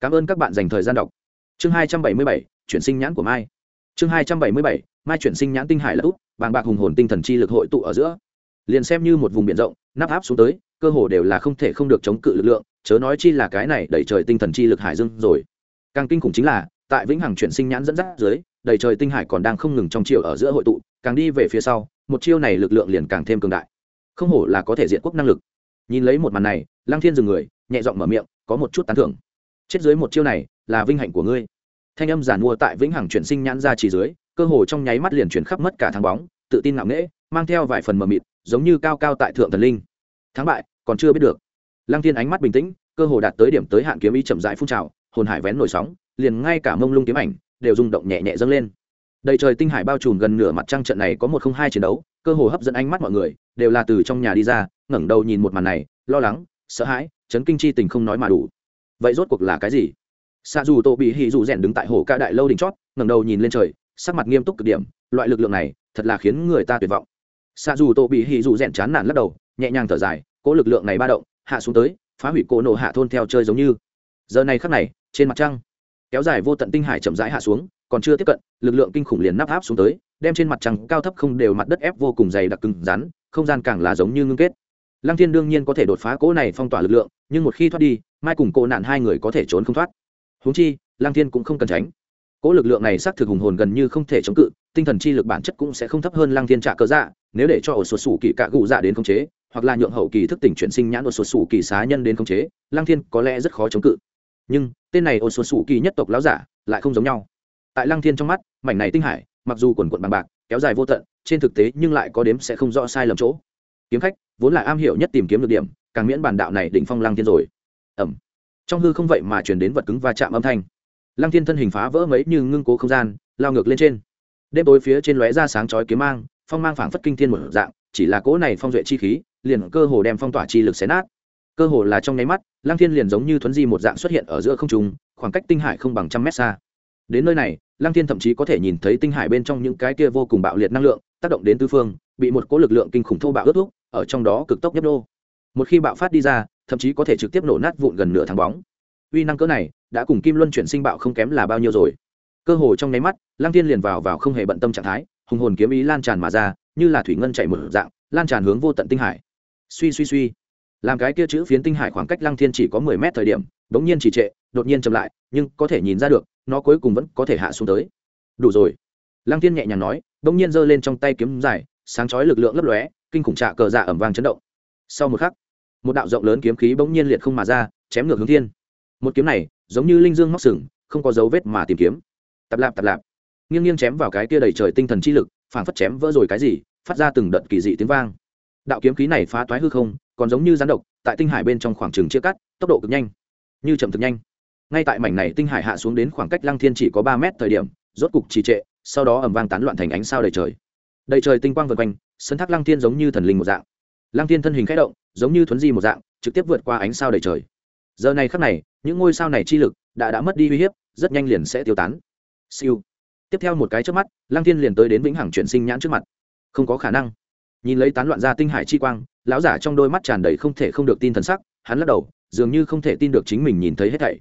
cảm ơn các bạn dành thời gian đọc. Chương hai trăm bảy mươi bảy, chuyển sinh nhãn của mai. Chương hai trăm bảy mươi bảy, mai chuyển sinh nhãn tinh hải là út, bàng bạc hùng hồn tinh thần chi lực hội tụ ở giữa. Liền xem như một vùng biển rộng, nắp áp xuống tới, cơ hồ đều là không thể không được chống cự lực lượng, chớ nói chi là cái này đẩy trời tinh thần chi lực hải dương rồi. Càng kinh khủng chính là, tại vĩnh hằng chuyển sinh nhãn dẫn dắt dưới đầy trời tinh hải còn đang không ngừng trong chiều ở giữa hội tụ, càng đi về phía sau, một chiêu này lực lượng liền càng thêm cường đại. Không hổ là có thể diện quốc năng lực. Nhìn lấy một màn này, lăng thiên dừng người, nhẹ giọng mở miệng có một chút tán thưởng. Chết dưới một chiêu này, là vinh hạnh của ngươi. Thanh âm giản mua tại vĩnh hằng chuyển sinh nhãn ra chỉ dưới, cơ hồ trong nháy mắt liền chuyển khắp mất cả thắng bóng, tự tin ngạo nghễ, mang theo vài phần mờ mịt, giống như cao cao tại thượng thần linh. Thắng bại, còn chưa biết được. Lăng thiên ánh mắt bình tĩnh, cơ hồ đạt tới điểm tới hạn kiếm ý chậm rãi phun trào, hồn hải vén nổi sóng, liền ngay cả mông lung kiếm ảnh đều rung động nhẹ nhẹ dâng lên. Đầy trời tinh hải bao trùm gần nửa mặt trăng trận này có một không hai chiến đấu, cơ hồ hấp dẫn ánh mắt mọi người, đều là từ trong nhà đi ra, ngẩng đầu nhìn một màn này, lo lắng, sợ hãi chấn kinh chi tình không nói mà đủ. Vậy rốt cuộc là cái gì? Xa dù tổ bị hì dù rèn đứng tại hồ ca đại lâu đỉnh chót, ngẩng đầu nhìn lên trời, sắc mặt nghiêm túc cực điểm, loại lực lượng này thật là khiến người ta tuyệt vọng. Xa dù tổ bị hì dù rèn chán nản lắc đầu, nhẹ nhàng thở dài, cỗ lực lượng này ba động, hạ xuống tới, phá hủy cỗ nổ hạ thôn theo chơi giống như. Giờ này khắc này, trên mặt trăng, kéo dài vô tận tinh hải chậm rãi hạ xuống, còn chưa tiếp cận, lực lượng kinh khủng liền nắp áp xuống tới, đem trên mặt trăng cao thấp không đều mặt đất ép vô cùng dày đặc cứng rắn, không gian càng là giống như ngưng kết lăng thiên đương nhiên có thể đột phá cỗ này phong tỏa lực lượng, nhưng một khi thoát đi, mai cùng cô nạn hai người có thể trốn không thoát. Huống chi, lăng thiên cũng không cần tránh. Cỗ lực lượng này xác thực hùng hồn gần như không thể chống cự, tinh thần chi lực bản chất cũng sẽ không thấp hơn lăng thiên trả cơ dạ nếu để cho ổ sột sủ kỳ cạ gụ dạ đến khống chế, hoặc là nhượng hậu kỳ thức tỉnh chuyển sinh nhãn ổ sột sủ kỳ xá nhân đến khống chế, lăng thiên có lẽ rất khó chống cự. Nhưng, tên này ổ sột sủ kỳ nhất tộc láo giả lại không giống nhau. Tại lăng thiên trong mắt, mảnh này tinh hải, mặc dù quần quận bằng bạc, kéo dài vô tận, trên thực tế nhưng lại có đếm sẽ không rõ sai lầm chỗ kiếm khách, vốn là am hiểu nhất tìm kiếm được điểm, càng miễn bản đạo này đỉnh phong lăng thiên rồi. Ẩm. Trong hư không vậy mà chuyển đến vật cứng va chạm âm thanh. Lăng thiên thân hình phá vỡ mấy như ngưng cố không gian, lao ngược lên trên. Đêm tối phía trên lóe ra sáng chói kiếm mang, phong mang phảng phất kinh thiên một dạng, chỉ là cỗ này phong duệ chi khí, liền cơ hồ đem phong tỏa chi lực xé nát. Cơ hồ là trong nháy mắt, lăng thiên liền giống như thuấn di một dạng xuất hiện ở giữa không trung, khoảng cách tinh hải không bằng trăm mét xa. Đến nơi này, lăng thiên thậm chí có thể nhìn thấy tinh hải bên trong những cái kia vô cùng bạo liệt năng lượng, tác động đến tư phương, bị một cỗ lực lượng kinh khủng thô bạo ướt thuốc ở trong đó cực tốc nhấp đô một khi bạo phát đi ra, thậm chí có thể trực tiếp nổ nát vụn gần nửa tháng bóng. Uy năng cỡ này, đã cùng kim luân chuyển sinh bạo không kém là bao nhiêu rồi. Cơ hồ trong nháy mắt, lăng thiên liền vào vào không hề bận tâm trạng thái, hùng hồn kiếm ý lan tràn mà ra, như là thủy ngân chạy một dạng, lan tràn hướng vô tận tinh hải. Suy suy suy. Làm cái kia chữ phiến tinh hải khoảng cách lăng thiên chỉ có mười mét thời điểm bỗng nhiên chỉ trệ, đột nhiên chậm lại, nhưng có thể nhìn ra được, nó cuối cùng vẫn có thể hạ xuống tới. Đủ rồi. Lăng thiên nhẹ nhàng nói bỗng nhiên giơ lên trong tay kiếm dài, sáng chói lực lượng lấp lóe kinh khủng trạ cờ dạ ẩm vang chấn động. Sau một khắc, một đạo rộng lớn kiếm khí bỗng nhiên liệt không mà ra, chém ngược hướng thiên. Một kiếm này, giống như linh dương móc sừng, không có dấu vết mà tìm kiếm. Tạp lạp tạp lạp. Nghiêng nghiêng chém vào cái kia đầy trời tinh thần chi lực, phảng phất chém vỡ rồi cái gì, phát ra từng đợt kỳ dị tiếng vang. Đạo kiếm khí này phá toái hư không, còn giống như rắn độc, tại tinh hải bên trong khoảng trường chia cắt, tốc độ cực nhanh. Như chậm thực nhanh. Ngay tại mảnh này tinh hải hạ xuống đến khoảng cách lăng thiên chỉ có ba mét thời điểm, rốt cục trì trệ, sau đó ẩm vang tán loạn thành ánh sao đầy trời. Đầy trời tinh quang vượt quanh sân thác lăng thiên giống như thần linh một dạng. Lăng thiên thân hình k h ẽ động, giống như thuấn di một dạng, trực tiếp vượt qua ánh sao đầy trời. Giờ này khắc này, những ngôi sao này chi lực đã đã mất đi uy hiếp, rất nhanh liền sẽ tiêu tán. Siêu. Tiếp theo một cái trước mắt, lăng thiên liền tới đến vĩnh hằng chuyển sinh nhãn trước mặt. Không có khả năng. Nhìn lấy tán loạn ra tinh hải chi quang, lão giả trong đôi mắt tràn đầy không thể không được tin thần sắc, hắn lắc đầu, dường như không thể tin được chính mình nhìn thấy hết thảy.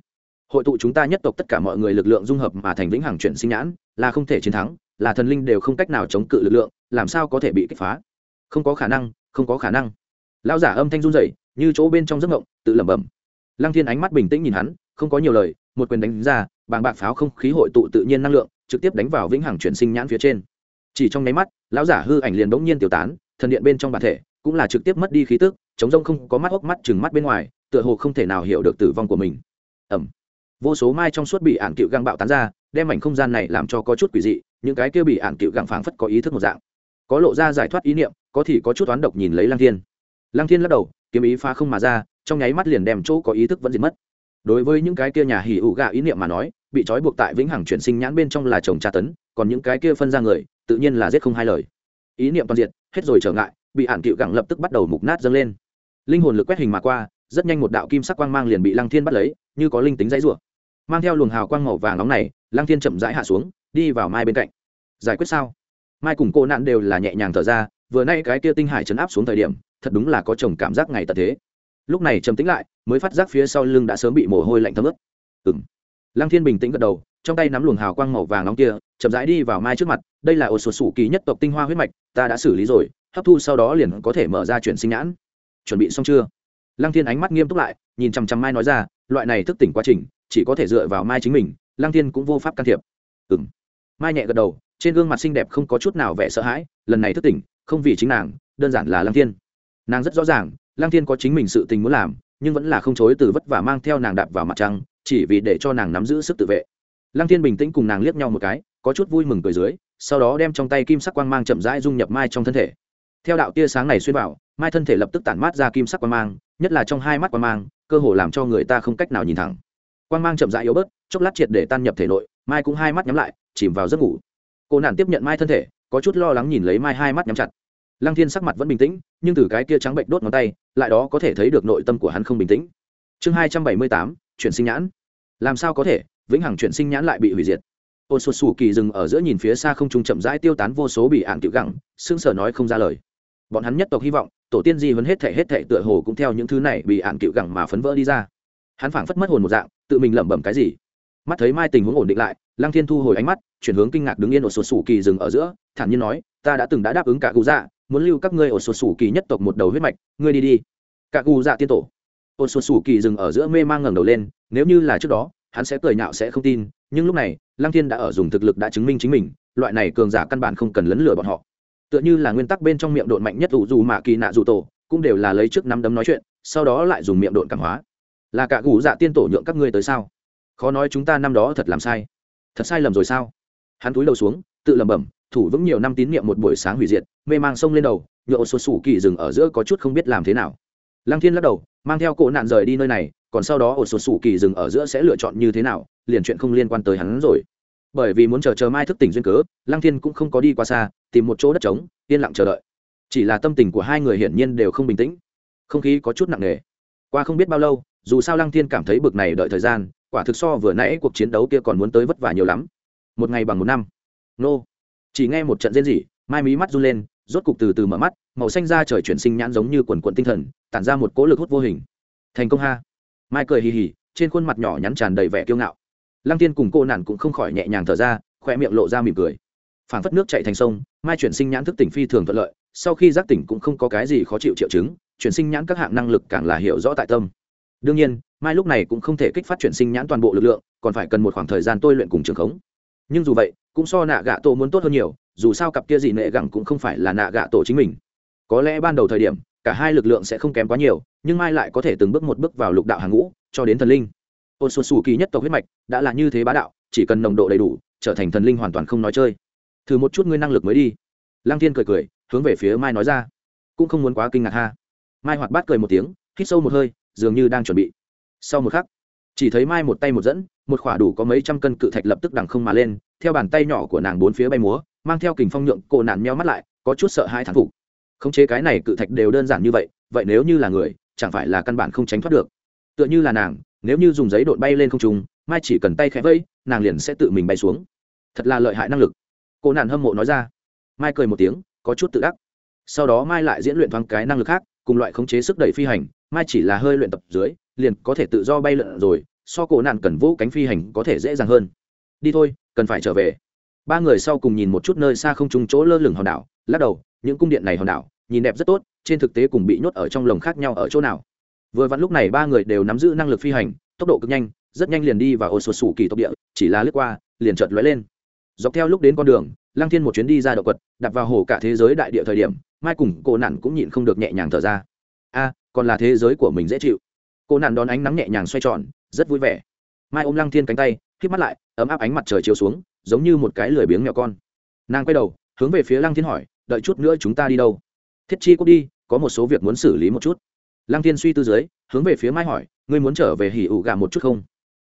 Hội tụ chúng ta nhất tộc tất cả mọi người lực lượng dung hợp mà thành vĩnh hằng chuyển sinh nhãn, là không thể chiến thắng là thần linh đều không cách nào chống cự lực lượng, làm sao có thể bị kích phá? Không có khả năng, không có khả năng. Lão giả âm thanh run rẩy, như chỗ bên trong giấc ngộng tự lẩm bẩm. Lăng thiên ánh mắt bình tĩnh nhìn hắn, không có nhiều lời, một quyền đánh ra, bàng bạc pháo không khí hội tụ tự nhiên năng lượng, trực tiếp đánh vào vĩnh hằng chuyển sinh nhãn phía trên. Chỉ trong nháy mắt, lão giả hư ảnh liền bỗng nhiên tiêu tán, thần điện bên trong bản thể cũng là trực tiếp mất đi khí tức, chống rông không có mắt hốc mắt chừng mắt bên ngoài, tựa hồ không thể nào hiểu được tử vong của mình. Ẩm vô số mai trong suốt bị ạn cựu găng bạo tán ra, đem mảnh không gian này làm cho có chút quỷ dị những cái kia bị ạn cựu gặng phảng phất có ý thức một dạng. Có lộ ra giải thoát ý niệm, có thì có chút toán độc nhìn lấy lăng thiên. Lăng thiên lắc đầu, kiếm ý phá không mà ra, trong nháy mắt liền đem chỗ có ý thức vẫn diệt mất. Đối với những cái kia nhà hỉ ủ gạ ý niệm mà nói, bị trói buộc tại vĩnh hằng chuyển sinh nhãn bên trong là chồng tra tấn, còn những cái kia phân ra người, tự nhiên là giết không hai lời. Ý niệm toàn diệt, hết rồi trở ngại, bị ạn cựu gẳng lập tức bắt đầu mục nát dâng lên. Linh hồn lực quét hình mà qua, rất nhanh một đạo kim sắc quang mang liền bị lăng thiên bắt lấy, như có linh tính dãy rủa. Mang theo luồng hào quang màu vàng nóng này, lăng thiên chậm rãi hạ xuống đi vào mai bên cạnh. Giải quyết sao? Mai cùng cô nạn đều là nhẹ nhàng thở ra, vừa nay cái kia tinh hải chấn áp xuống thời điểm, thật đúng là có chồng cảm giác ngày tận thế. Lúc này trầm tĩnh lại, mới phát giác phía sau lưng đã sớm bị mồ hôi lạnh thấm ướt. Ừng lăng thiên bình tĩnh gật đầu, trong tay nắm luồng hào quang màu vàng nóng kia, chậm rãi đi vào mai trước mặt, đây là ô sột sủ kỳ nhất tộc tinh hoa huyết mạch, ta đã xử lý rồi, hấp thu sau đó liền có thể mở ra chuyển sinh nhãn. Chuẩn bị xong chưa? Lăng thiên ánh mắt nghiêm túc lại, nhìn chằm chằm mai nói ra, loại này thức tỉnh quá trình, chỉ có thể dựa vào mai chính mình, lăng thiên cũng vô pháp can thiệp. Ừ mai nhẹ gật đầu, trên gương mặt xinh đẹp không có chút nào vẻ sợ hãi, lần này thức tỉnh, không vì chính nàng, đơn giản là lăng thiên. Nàng rất rõ ràng, lăng thiên có chính mình sự tình muốn làm, nhưng vẫn là không chối từ vất vả mang theo nàng đạp vào mặt trăng, chỉ vì để cho nàng nắm giữ sức tự vệ. Lăng thiên bình tĩnh cùng nàng liếc nhau một cái, có chút vui mừng cười dưới, sau đó đem trong tay kim sắc quang mang chậm rãi dung nhập mai trong thân thể. Theo đạo tia sáng này xuyên vào, mai thân thể lập tức tản mát ra kim sắc quang mang, nhất là trong hai mắt quan mang, cơ hồ làm cho người ta không cách nào nhìn thẳng. Quan mang chậm rãi yếu bớt, chốc lát triệt để tan nhập thể nội, mai cũng hai mắt nhắm lại chìm vào giấc ngủ. Cô nạn tiếp nhận mai thân thể, có chút lo lắng nhìn lấy mai hai mắt nhắm chặt. Lăng thiên sắc mặt vẫn bình tĩnh, nhưng từ cái kia trắng bệnh đốt ngón tay, lại đó có thể thấy được nội tâm của hắn không bình tĩnh. Chương hai trăm bảy mươi tám, chuyển sinh nhãn. Làm sao có thể, vĩnh hằng chuyển sinh nhãn lại bị hủy diệt. Ôn sụt sù kỳ dừng ở giữa nhìn phía xa không trung chậm rãi tiêu tán vô số bị ạn cựu gẳng xương sở nói không ra lời. Bọn hắn nhất tộc hy vọng, tổ tiên di vấn hết thể hết thể tựa hồ cũng theo những thứ này bị ạn cựu gẳng mà phấn vỡ đi ra. Hắn phảng phất mất hồn một dạng, tự mình lẩm bẩm cái gì? Mắt thấy mai tình huống ổn định lại, lăng thiên thu hồi ánh mắt, chuyển hướng kinh ngạc đứng yên ở sụt sủ kỳ dừng ở giữa, thản nhiên nói, ta đã từng đã đáp ứng cả cụ dạ muốn lưu các ngươi ở sụt sủ kỳ nhất tộc một đầu huyết mạch, ngươi đi đi. Cả cụ dạ tiên tổ. Ôn sụt sủ kỳ dừng ở giữa mê mang ngẩng đầu lên, nếu như là trước đó, hắn sẽ cười nhạo sẽ không tin, nhưng lúc này, lăng thiên đã ở dùng thực lực đã chứng minh chính mình, loại này cường giả căn bản không cần lấn lừa bọn họ. Tựa như là nguyên tắc bên trong miệng độn mạnh nhất ủ dù mạ kỳ nạ dù tổ, cũng đều là lấy trước năm đấm nói chuyện, sau đó lại dùng miệng độn cảm hóa. Là cả gù dạ tiên tổ nhượng các ngươi tới sao? Khó nói chúng ta năm đó thật làm sai. Thật sai lầm rồi sao? Hắn túi đầu xuống, tự lẩm bẩm, thủ vững nhiều năm tín nhiệm một buổi sáng hủy diệt, mê mang sông lên đầu nhựa sụt sủ kỳ dừng ở giữa có chút không biết làm thế nào. Lăng thiên lắc đầu, mang theo cổ nạn rời đi nơi này, còn sau đó ột sụt sủ kỳ dừng ở giữa sẽ lựa chọn như thế nào, liền chuyện không liên quan tới hắn rồi. Bởi vì muốn chờ chờ mai thức tỉnh duyên cớ, lăng thiên cũng không có đi qua xa, tìm một chỗ đất trống, yên lặng chờ đợi. Chỉ là tâm tình của hai người hiển nhiên đều không bình tĩnh. Không khí có chút nặng nề. Qua không biết bao lâu, dù sao lăng thiên cảm thấy bực này đợi thời gian quả thực so vừa nãy cuộc chiến đấu kia còn muốn tới vất vả nhiều lắm. Một ngày bằng một năm. Nô. Chỉ nghe một trận rên rỉ, mai mí mắt run lên, rốt cục từ từ mở mắt, màu xanh da trời chuyển sinh nhãn giống như quần quận tinh thần, tản ra một cỗ lực hút vô hình. Thành công ha. Mai cười hì hì, trên khuôn mặt nhỏ nhắn tràn đầy vẻ kiêu ngạo. Lăng tiên cùng cô nản cũng không khỏi nhẹ nhàng thở ra khoe miệng lộ ra mỉm cười. Phảng phất nước chạy thành sông, mai chuyển sinh nhãn thức tỉnh phi thường thuận lợi, sau khi giác tỉnh cũng không có cái gì khó chịu triệu chứng, chuyển sinh nhãn các hạng năng lực càng là hiểu rõ tại tâm đương nhiên, mai lúc này cũng không thể kích phát chuyển sinh nhãn toàn bộ lực lượng, còn phải cần một khoảng thời gian tôi luyện cùng trường khống. Nhưng dù vậy, cũng so nạ gạ tổ muốn tốt hơn nhiều, dù sao cặp kia gì nệ gẳng cũng không phải là nạ gạ tổ chính mình. Có lẽ ban đầu thời điểm, cả hai lực lượng sẽ không kém quá nhiều, nhưng mai lại có thể từng bước một bước vào lục đạo hàng ngũ, cho đến thần linh. Ôn xuân xù kỳ nhất tộc huyết mạch đã là như thế bá đạo, chỉ cần nồng độ đầy đủ, trở thành thần linh hoàn toàn không nói chơi. Thử một chút ngươi năng lực mới đi. Lăng thiên cười cười, hướng về phía mai nói ra. Cũng không muốn quá kinh ngạc ha. Mai hoạt bát cười một tiếng, hít sâu một hơi dường như đang chuẩn bị. Sau một khắc, chỉ thấy mai một tay một dẫn, một khỏa đủ có mấy trăm cân cự thạch lập tức đằng không mà lên, theo bàn tay nhỏ của nàng bốn phía bay múa, mang theo kình phong nhượng cổ nạn meo mắt lại, có chút sợ hai thán phục. Khống chế cái này cự thạch đều đơn giản như vậy vậy nếu như là người, chẳng phải là căn bản không tránh thoát được. Tựa như là nàng, nếu như dùng giấy đột bay lên không trung, mai chỉ cần tay khẽ vẫy, nàng liền sẽ tự mình bay xuống. Thật là lợi hại năng lực. Cô nạn hâm mộ nói ra. Mai cười một tiếng, có chút tự đắc. Sau đó mai lại diễn luyện thoáng cái năng lực khác, cùng loại khống chế sức đẩy phi hành mai chỉ là hơi luyện tập dưới, liền có thể tự do bay lượn rồi, so cổ nạn cần vũ cánh phi hành có thể dễ dàng hơn. Đi thôi, cần phải trở về. Ba người sau cùng nhìn một chút nơi xa không trúng chỗ lơ lửng hòn đảo, lắc đầu, những cung điện này hòn đảo, nhìn đẹp rất tốt, trên thực tế cùng bị nhốt ở trong lồng khác nhau ở chỗ nào. Vừa vặn lúc này ba người đều nắm giữ năng lực phi hành, tốc độ cực nhanh, rất nhanh liền đi và ô sột sủ kỳ tộc địa, chỉ là lướt qua, liền chợt lóe lên. Dọc theo lúc đến con đường, lăng thiên một chuyến đi ra động quật, đặt vào hồ cả thế giới đại địa thời điểm, mai cùng cô nạn cũng nhịn không được nhẹ nhàng thở ra. A còn là thế giới của mình dễ chịu. Cô nạn đón ánh nắng nhẹ nhàng xoay tròn, rất vui vẻ. Mai ôm lăng thiên cánh tay k mắt lại, ấm áp ánh mặt trời chiếu xuống, giống như một cái lười biếng mèo con. Nàng quay đầu, hướng về phía lăng thiên hỏi, đợi chút nữa chúng ta đi đâu? Thiết chi cúc đi, có một số việc muốn xử lý một chút. Lăng thiên suy tư dưới, hướng về phía mai hỏi, ngươi muốn trở về hỉ ụ gà một chút không?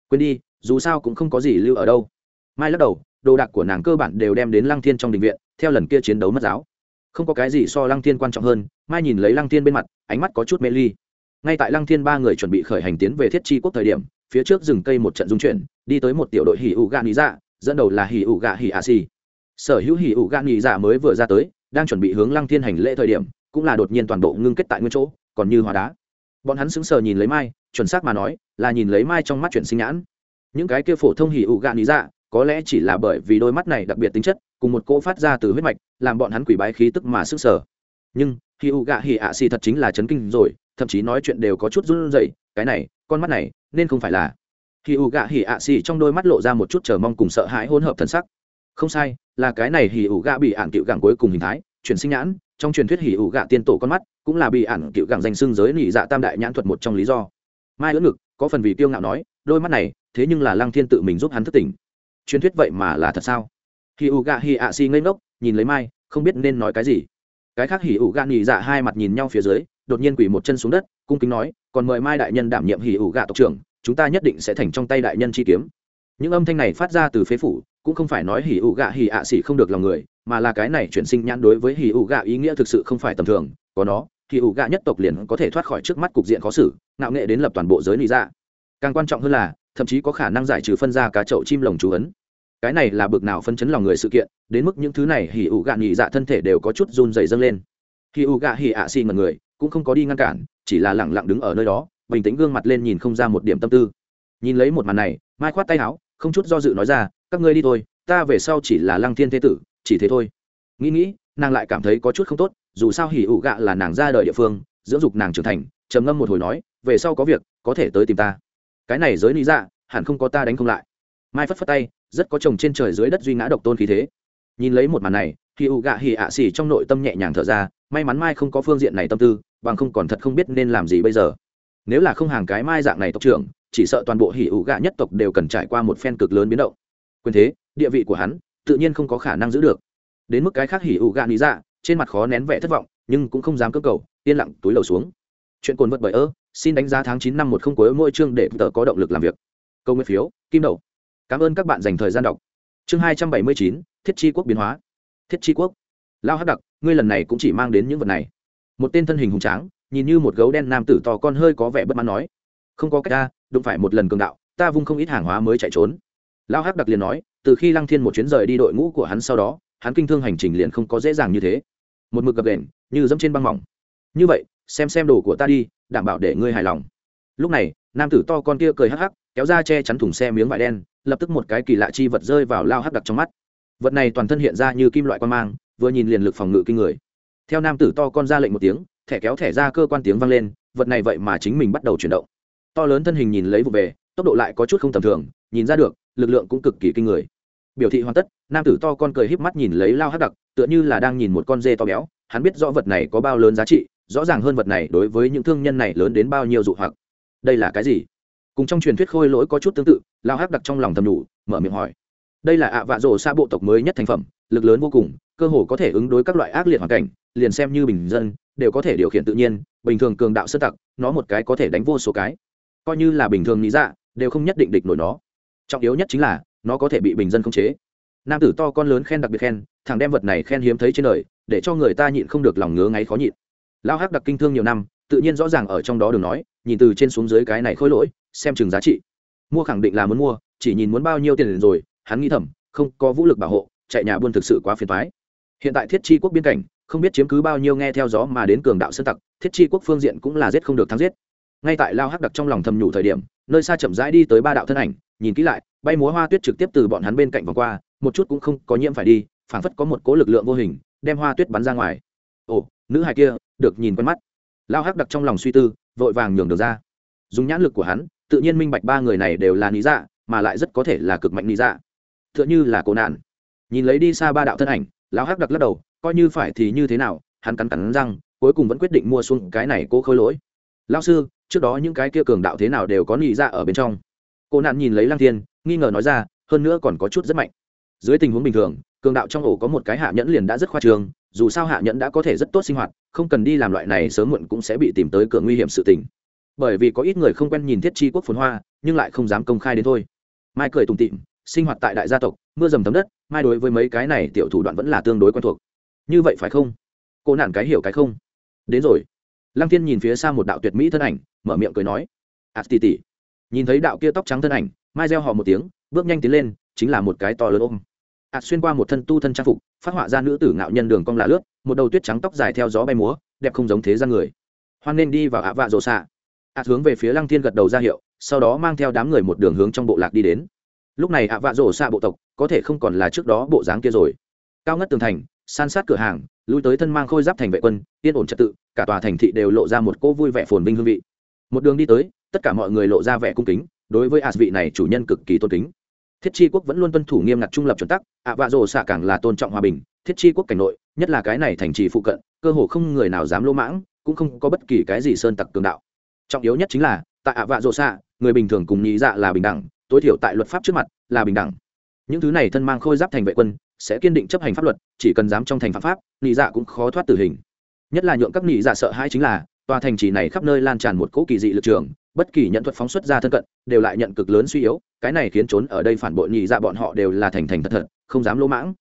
Quên đi, dù sao cũng không có gì lưu ở đâu. Mai lắc đầu, đồ đạc của nàng cơ bản đều đem đến lăng thiên trong đình viện, theo lần kia chiến đấu mất giáo không có cái gì so lăng thiên quan trọng hơn, mai nhìn lấy lăng thiên bên mặt, ánh mắt có chút mê ly. Ngay tại lăng thiên ba người chuẩn bị khởi hành tiến về thiết chi quốc thời điểm, phía trước rừng cây một trận dung chuyển, đi tới một tiểu đội hỉ ủ gạ nghĩ dạ dẫn đầu là hỉ ủ gạ hỉ a si sở hữu hỉ ủ gạ nghĩ dạ mới vừa ra tới, đang chuẩn bị hướng lăng thiên hành lễ thời điểm, cũng là đột nhiên toàn bộ ngưng kết tại nguyên chỗ, còn như hóa đá. Bọn hắn sững sờ nhìn lấy mai, chuẩn xác mà nói, là nhìn lấy mai trong mắt chuyển sinh nhãn. Những cái kia phổ thông hỉ ủ gạ nghĩ dạ có lẽ chỉ là bởi vì đôi mắt này đặc biệt tính chất cùng một cỗ phát ra từ huyết mạch, làm bọn hắn quỷ bái khí tức mà sức sở nhưng hỉ U gạ hỉ ạ xì thật chính là chấn kinh rồi, thậm chí nói chuyện đều có chút run rẩy, cái này, con mắt này, nên không phải là. Hỉ U gạ hỉ ạ xì trong đôi mắt lộ ra một chút chờ mong cùng sợ hãi hỗn hợp thân sắc. Không sai, là cái này hỉ U gạ bị ạn cựu gẳng cuối cùng hình thái, chuyển sinh nhãn, trong truyền thuyết hỉ ủ gạ tiên tổ con mắt, cũng là bị ạn cựu gẳng danh xưng giới nỉ dạ tam đại nhãn thuật một trong lý do. Mai ưỡn ngực, có phần vì tiêu ngạo nói, đôi mắt này, thế nhưng là lăng thiên tự mình giúp hắn thức tỉnh. Truyền thuyết vậy mà là thật sao? Hỉ ủ gạ hỉ ạ xì ngây ngốc, nhìn lấy mai, không biết nên nói cái gì. Cái khác hỉ ủ gạ Nhì dạ hai mặt nhìn nhau phía dưới, đột nhiên quỳ một chân xuống đất, cung kính nói, còn mời mai đại nhân đảm nhiệm hỉ ủ gạ tộc trưởng, chúng ta nhất định sẽ thành trong tay đại nhân chi kiếm. Những âm thanh này phát ra từ phế phủ, cũng không phải nói hỉ ủ gạ hỉ ạ xì không được lòng người, mà là cái này chuyển sinh nhãn đối với hỉ ủ gạ ý nghĩa thực sự không phải tầm thường. Có nó, hỉ ủ gạ nhất tộc liền có thể thoát khỏi trước mắt cục diện khó xử, ngạo nghệ đến lập toàn bộ giới lý Dạ. càng quan trọng hơn là, thậm chí có khả năng giải trừ phân ra cá chậu chim lồng chú ấn cái này là bực nào phân chấn lòng người sự kiện, đến mức những thứ này hỉ ủ gạ nhị dạ thân thể đều có chút run dày dâng lên. Hỉ ủ gạ hỉ ạ xì ngần người, cũng không có đi ngăn cản, chỉ là lẳng lặng đứng ở nơi đó, bình tĩnh gương mặt lên nhìn không ra một điểm tâm tư. Nhìn lấy một màn này, mai khoát tay áo, không chút do dự nói ra, các ngươi đi thôi, ta về sau chỉ là lăng thiên thế tử, chỉ thế thôi. Nghĩ nghĩ, nàng lại cảm thấy có chút không tốt, dù sao hỉ ủ gạ là nàng ra đời địa phương, dưỡng dục nàng trưởng thành, trầm ngâm một hồi nói, về sau có việc, có thể tới tìm ta. Cái này giới lý dạ hẳn không có ta đánh không lại. Mai phất phất tay rất có chồng trên trời dưới đất duy ngã độc tôn khí thế. Nhìn lấy một màn này khi u gạ hỉ ạ xì trong nội tâm nhẹ nhàng thở ra, may mắn mai không có phương diện này tâm tư, bằng không còn thật không biết nên làm gì bây giờ. Nếu là không hàng cái mai dạng này tộc trưởng, chỉ sợ toàn bộ hỉ ủ gạ nhất tộc đều cần trải qua một phen cực lớn biến động. Quyền thế, địa vị của hắn, tự nhiên không có khả năng giữ được. Đến mức cái khác hỉ ủ gạ lý dạ trên mặt khó nén vẻ thất vọng, nhưng cũng không dám cơ cầu, yên lặng túi lầu xuống. Chuyện cồn vật bởi ơ, xin đánh giá tháng chín năm một không cuối mỗi chương để tờ có động lực làm việc. Câu nguyên phiếu, kim đậu cảm ơn các bạn dành thời gian đọc. Chương hai trăm bảy mươi chín, thiết chi quốc biến hóa. Thiết chi quốc. Lao hắc đặc, ngươi lần này cũng chỉ mang đến những vật này. Một tên thân hình hùng tráng, nhìn như một gấu đen nam tử to con hơi có vẻ bất mãn nói. Không có cách ta, đụng phải một lần cường đạo, ta vung không ít hàng hóa mới chạy trốn. Lao hắc đặc liền nói, từ khi lăng thiên một chuyến rời đi đội ngũ của hắn sau đó, hắn kinh thương hành trình liền không có dễ dàng như thế. Một mực gập đền như dẫm trên băng mỏng. Như vậy, xem xem đồ của ta đi, đảm bảo để ngươi hài lòng. Lúc này, nam tử to con kia cười hắc hắc, kéo ra che chắn thùng xe miếng vải đen lập tức một cái kỳ lạ chi vật rơi vào lao hắc đặc trong mắt. Vật này toàn thân hiện ra như kim loại quan mang, vừa nhìn liền lực phòng ngự kinh người. Theo nam tử to con ra lệnh một tiếng, thẻ kéo thẻ ra cơ quan tiếng vang lên, vật này vậy mà chính mình bắt đầu chuyển động. To lớn thân hình nhìn lấy vụ về, tốc độ lại có chút không tầm thường, nhìn ra được, lực lượng cũng cực kỳ kinh người. Biểu thị hoàn tất, nam tử to con cười híp mắt nhìn lấy lao hắc đặc, tựa như là đang nhìn một con dê to béo, hắn biết rõ vật này có bao lớn giá trị, rõ ràng hơn vật này đối với những thương nhân này lớn đến bao nhiêu dụ hoặc. Đây là cái gì? Cùng trong truyền thuyết khôi lỗi có chút tương tự, lao hắc đặc trong lòng thầm đủ, mở miệng hỏi. Đây là ạ vạ rổ xa bộ tộc mới nhất thành phẩm, lực lớn vô cùng, cơ hồ có thể ứng đối các loại ác liệt hoàn cảnh, liền xem như bình dân, đều có thể điều khiển tự nhiên, bình thường cường đạo sơ tặc, nó một cái có thể đánh vô số cái. Coi như là bình thường nghĩ dạ đều không nhất định địch nổi nó. Trọng yếu nhất chính là, nó có thể bị bình dân khống chế. Nam tử to con lớn khen đặc biệt khen, thằng đem vật này khen hiếm thấy trên đời, để cho người ta nhịn không được lòng ngứa ngáy khó nhịn. Lao hắc đặc kinh thương nhiều năm, tự nhiên rõ ràng ở trong đó đừng nói, nhìn từ trên xuống dưới cái này khôi lỗi xem chừng giá trị. Mua khẳng định là muốn mua, chỉ nhìn muốn bao nhiêu tiền rồi, hắn nghĩ thầm, không có vũ lực bảo hộ, chạy nhà buôn thực sự quá phiền thoái hiện tại thiết chi quốc biên cảnh, không biết chiếm cứ bao nhiêu nghe theo gió mà đến cường đạo sơn tặc, thiết chi quốc phương diện cũng là giết không được thắng giết. Ngay tại lao hắc đặc trong lòng thầm nhủ thời điểm, nơi xa chậm rãi đi tới ba đạo thân ảnh, nhìn kỹ lại, bay múa hoa tuyết trực tiếp từ bọn hắn bên cạnh vòng qua, một chút cũng không có nhiễm phải đi, phảng phất có một cố lực lượng vô hình, đem hoa tuyết bắn ra ngoài. Ồ, nữ hài kia, được nhìn quen mắt. Lao hắc đặc trong lòng suy tư, vội vàng nhường được ra. Dùng nhãn lực của hắn tự nhiên minh bạch ba người này đều là lý dạ mà lại rất có thể là cực mạnh lý dạ. T h ư ợ n h ư là cổ nạn. Nhìn lấy đi xa ba đạo thân ảnh, lão hắc đặc lắc đầu, coi như phải thì như thế nào, hắn cắn cắn răng, cuối cùng vẫn quyết định mua xuống cái này cố khôi lỗi. Lão sư, trước đó những cái kia cường đạo thế nào đều có lý dạ ở bên trong. Cô nạn nhìn lấy lăng thiên, nghi ngờ nói ra, hơn nữa còn có chút rất mạnh. Dưới tình huống bình thường, cường đạo trong ổ có một cái hạ nhẫn liền đã rất khoa trường dù sao hạ nhẫn đã có thể rất tốt sinh hoạt, không cần đi làm loại này sớm muộn cũng sẽ bị tìm tới cửa nguy hiểm sự tình bởi vì có ít người không quen nhìn thiết chi quốc phồn hoa, nhưng lại không dám công khai đến thôi. Mai cười tùng tịm sinh hoạt tại đại gia tộc, mưa dầm thấm đất, mai đối với mấy cái này tiểu thủ đoạn vẫn là tương đối quen thuộc. Như vậy phải không? Cô nản cái hiểu cái không? Đến rồi. Lăng thiên nhìn phía xa một đạo tuyệt mỹ thân ảnh, mở miệng cười nói. À, Ạt tỉ tỉ nhìn thấy đạo kia tóc trắng thân ảnh, mai reo họ một tiếng, bước nhanh tiến lên, chính là một cái to lớn ôm. Ạt xuyên qua một thân tu thân trang phục, phát họa ra nữ tử ngạo nhân đường cong là lướt, một đầu tuyết trắng tóc dài theo gió bay múa, đẹp không giống thế ra người. Hoan nên đi vào ạ vạ rộ xạ ạt hướng về phía lăng thiên gật đầu ra hiệu, sau đó mang theo đám người một đường hướng trong bộ lạc đi đến. Lúc này ạ vạ rổ xạ bộ tộc, có thể không còn là trước đó bộ dáng kia rồi. Cao ngất tường thành, san sát cửa hàng, lui tới thân mang khôi giáp thành vệ quân, yên ổn trật tự, cả tòa thành thị đều lộ ra một cô vui vẻ phồn vinh hương vị. Một đường đi tới, tất cả mọi người lộ ra vẻ cung kính, đối với ạ vị này chủ nhân cực kỳ tôn kính. Thiết chi quốc vẫn luôn tuân thủ nghiêm ngặt trung lập chuẩn tắc, ạ vạ rổ xạ càng là tôn trọng hòa bình, thiết chi quốc cảnh nội, nhất là cái này thành trì phụ cận, cơ hồ không người nào dám lỗ mãng, cũng không có bất kỳ cái gì sơn tặc cường đạo trọng yếu nhất chính là, tại ạ vạ rộ xạ, người bình thường cùng nhị dạ là bình đẳng, tối thiểu tại luật pháp trước mặt là bình đẳng. Những thứ này thân mang khôi giáp thành vệ quân, sẽ kiên định chấp hành pháp luật, chỉ cần dám trong thành phạm pháp, nhị dạ cũng khó thoát tử hình. Nhất là nhượng các nhị dạ sợ hãi chính là, tòa thành trì này khắp nơi lan tràn một cỗ kỳ dị lực trường, bất kỳ nhận thuật phóng xuất ra thân cận, đều lại nhận cực lớn suy yếu, cái này khiến trốn ở đây phản bội nhị dạ bọn họ đều là thành thành thật thật, không dám lỗ mãng.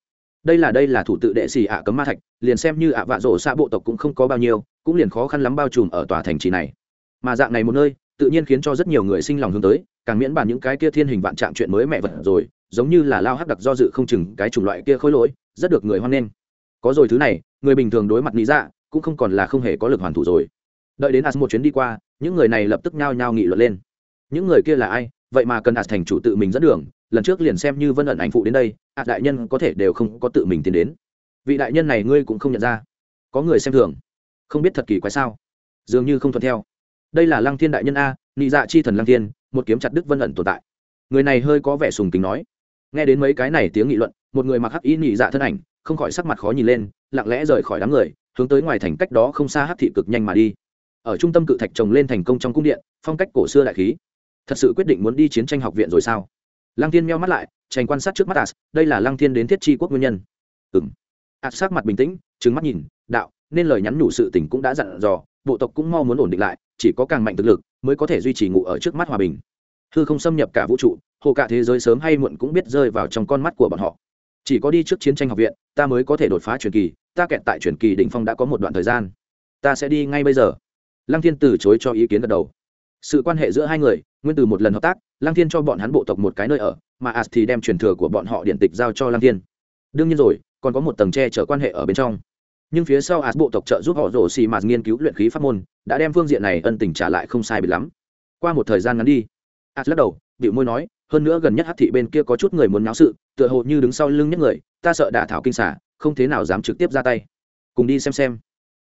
Đây là đây là thủ tự đệ sĩ ạ cấm ma thạch, liền xem như ạ vạ rổ xa bộ tộc cũng không có bao nhiêu, cũng liền khó khăn lắm bao trùm ở tòa thành trì này mà dạng này một nơi, tự nhiên khiến cho rất nhiều người sinh lòng hướng tới, càng miễn bàn những cái kia thiên hình vạn trạng chuyện mới mẹ vật rồi, giống như là lao hắc đặc do dự không chừng cái chủng loại kia khối lỗi, rất được người hoan nghênh. Có rồi thứ này, người bình thường đối mặt lý dạ cũng không còn là không hề có lực hoàn thủ rồi. Đợi đến as một chuyến đi qua, những người này lập tức nhao nhao nghị luận lên. Những người kia là ai? Vậy mà cần as thành chủ tự mình dẫn đường, lần trước liền xem như vân ẩn ảnh phụ đến đây, as đại nhân có thể đều không có tự mình tiến đến. Vị đại nhân này ngươi cũng không nhận ra. Có người xem thường. Không biết thật kỳ quái sao? Dường như không thuận theo đây là lăng thiên đại nhân a, nị dạ chi thần lăng thiên, một kiếm chặt đức vân ẩn tồn tại. Người này hơi có vẻ sùng kính nói. Nghe đến mấy cái này tiếng nghị luận, một người mặc hắc ý nị dạ thân ảnh, không khỏi sắc mặt khó nhìn lên, lặng lẽ rời khỏi đám người, hướng tới ngoài thành cách đó không xa hắc thị cực nhanh mà đi. Ở trung tâm cự thạch trồng lên thành công trong cung điện, phong cách cổ xưa đại khí. Thật sự quyết định muốn đi chiến tranh học viện rồi sao? Lăng thiên meo mắt lại tranh quan sát trước mắt as đây là lăng thiên đến thiết chi quốc nguyên nhân. Ừ m as sắc mặt bình tĩnh trứng mắt nhìn, đạo, nên lời nhắn nhủ sự tình cũng đã dặn dò, bộ tộc cũng mau muốn ổn định lại chỉ có càng mạnh thực lực mới có thể duy trì ngụ ở trước mắt hòa bình. Hư không xâm nhập cả vũ trụ, hồ cả thế giới sớm hay muộn cũng biết rơi vào trong con mắt của bọn họ. Chỉ có đi trước chiến tranh học viện, ta mới có thể đột phá truyền kỳ, ta kẹt tại truyền kỳ đỉnh phong đã có một đoạn thời gian. Ta sẽ đi ngay bây giờ. Lăng thiên từ chối cho ý kiến gật đầu. Sự quan hệ giữa hai người, nguyên từ một lần hợp tác, lăng thiên cho bọn hắn bộ tộc một cái nơi ở, mà as thì đem truyền thừa của bọn họ điện tịch giao cho lăng thiên. Đương nhiên rồi, còn có một tầng tre chở quan hệ ở bên trong nhưng phía sau as bộ tộc trợ giúp họ rổ xì mạt nghiên cứu luyện khí pháp môn, đã đem phương diện này ân tình trả lại không sai bị lắm. Qua một thời gian ngắn đi as lắc đầu bịu môi nói, hơn nữa gần nhất hát thị bên kia có chút người muốn náo sự, tựa hồ như đứng sau lưng nhất người, ta sợ đả thảo kinh xả, không thế nào dám trực tiếp ra tay. Cùng đi xem xem.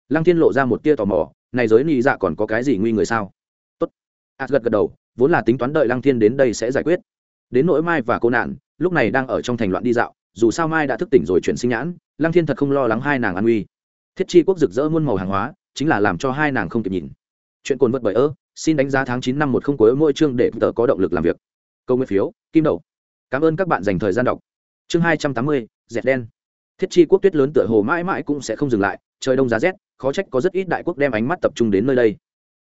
Lăng thiên lộ ra một tia tò mò, này giới nị dạ còn có cái gì nguy người sao? Tốt. As gật gật đầu, vốn là tính toán đợi lăng thiên đến đây sẽ giải quyết. Đến nỗi mai và cô nạn, lúc này đang ở trong thành loạn đi dạo, dù sao mai đã thức tỉnh rồi chuyển sinh nhãn, lăng thiên thật không lo lắng hai nàng an nguy thiết chi quốc rực rỡ muôn màu hàng hóa, chính là làm cho hai nàng không kịp nhìn. Chuyện cồn vật bởi ơ, xin đánh giá tháng chín năm một không cuối mỗi chương để tờ có động lực làm việc. Câu nguyên phiếu, kim đầu. cảm ơn các bạn dành thời gian đọc. Chương hai trăm tám mươi dẹt đen. Thiết chi quốc tuyết lớn tựa hồ mãi mãi cũng sẽ không dừng lại, trời đông giá rét, khó trách có rất ít đại quốc đem ánh mắt tập trung đến nơi đây.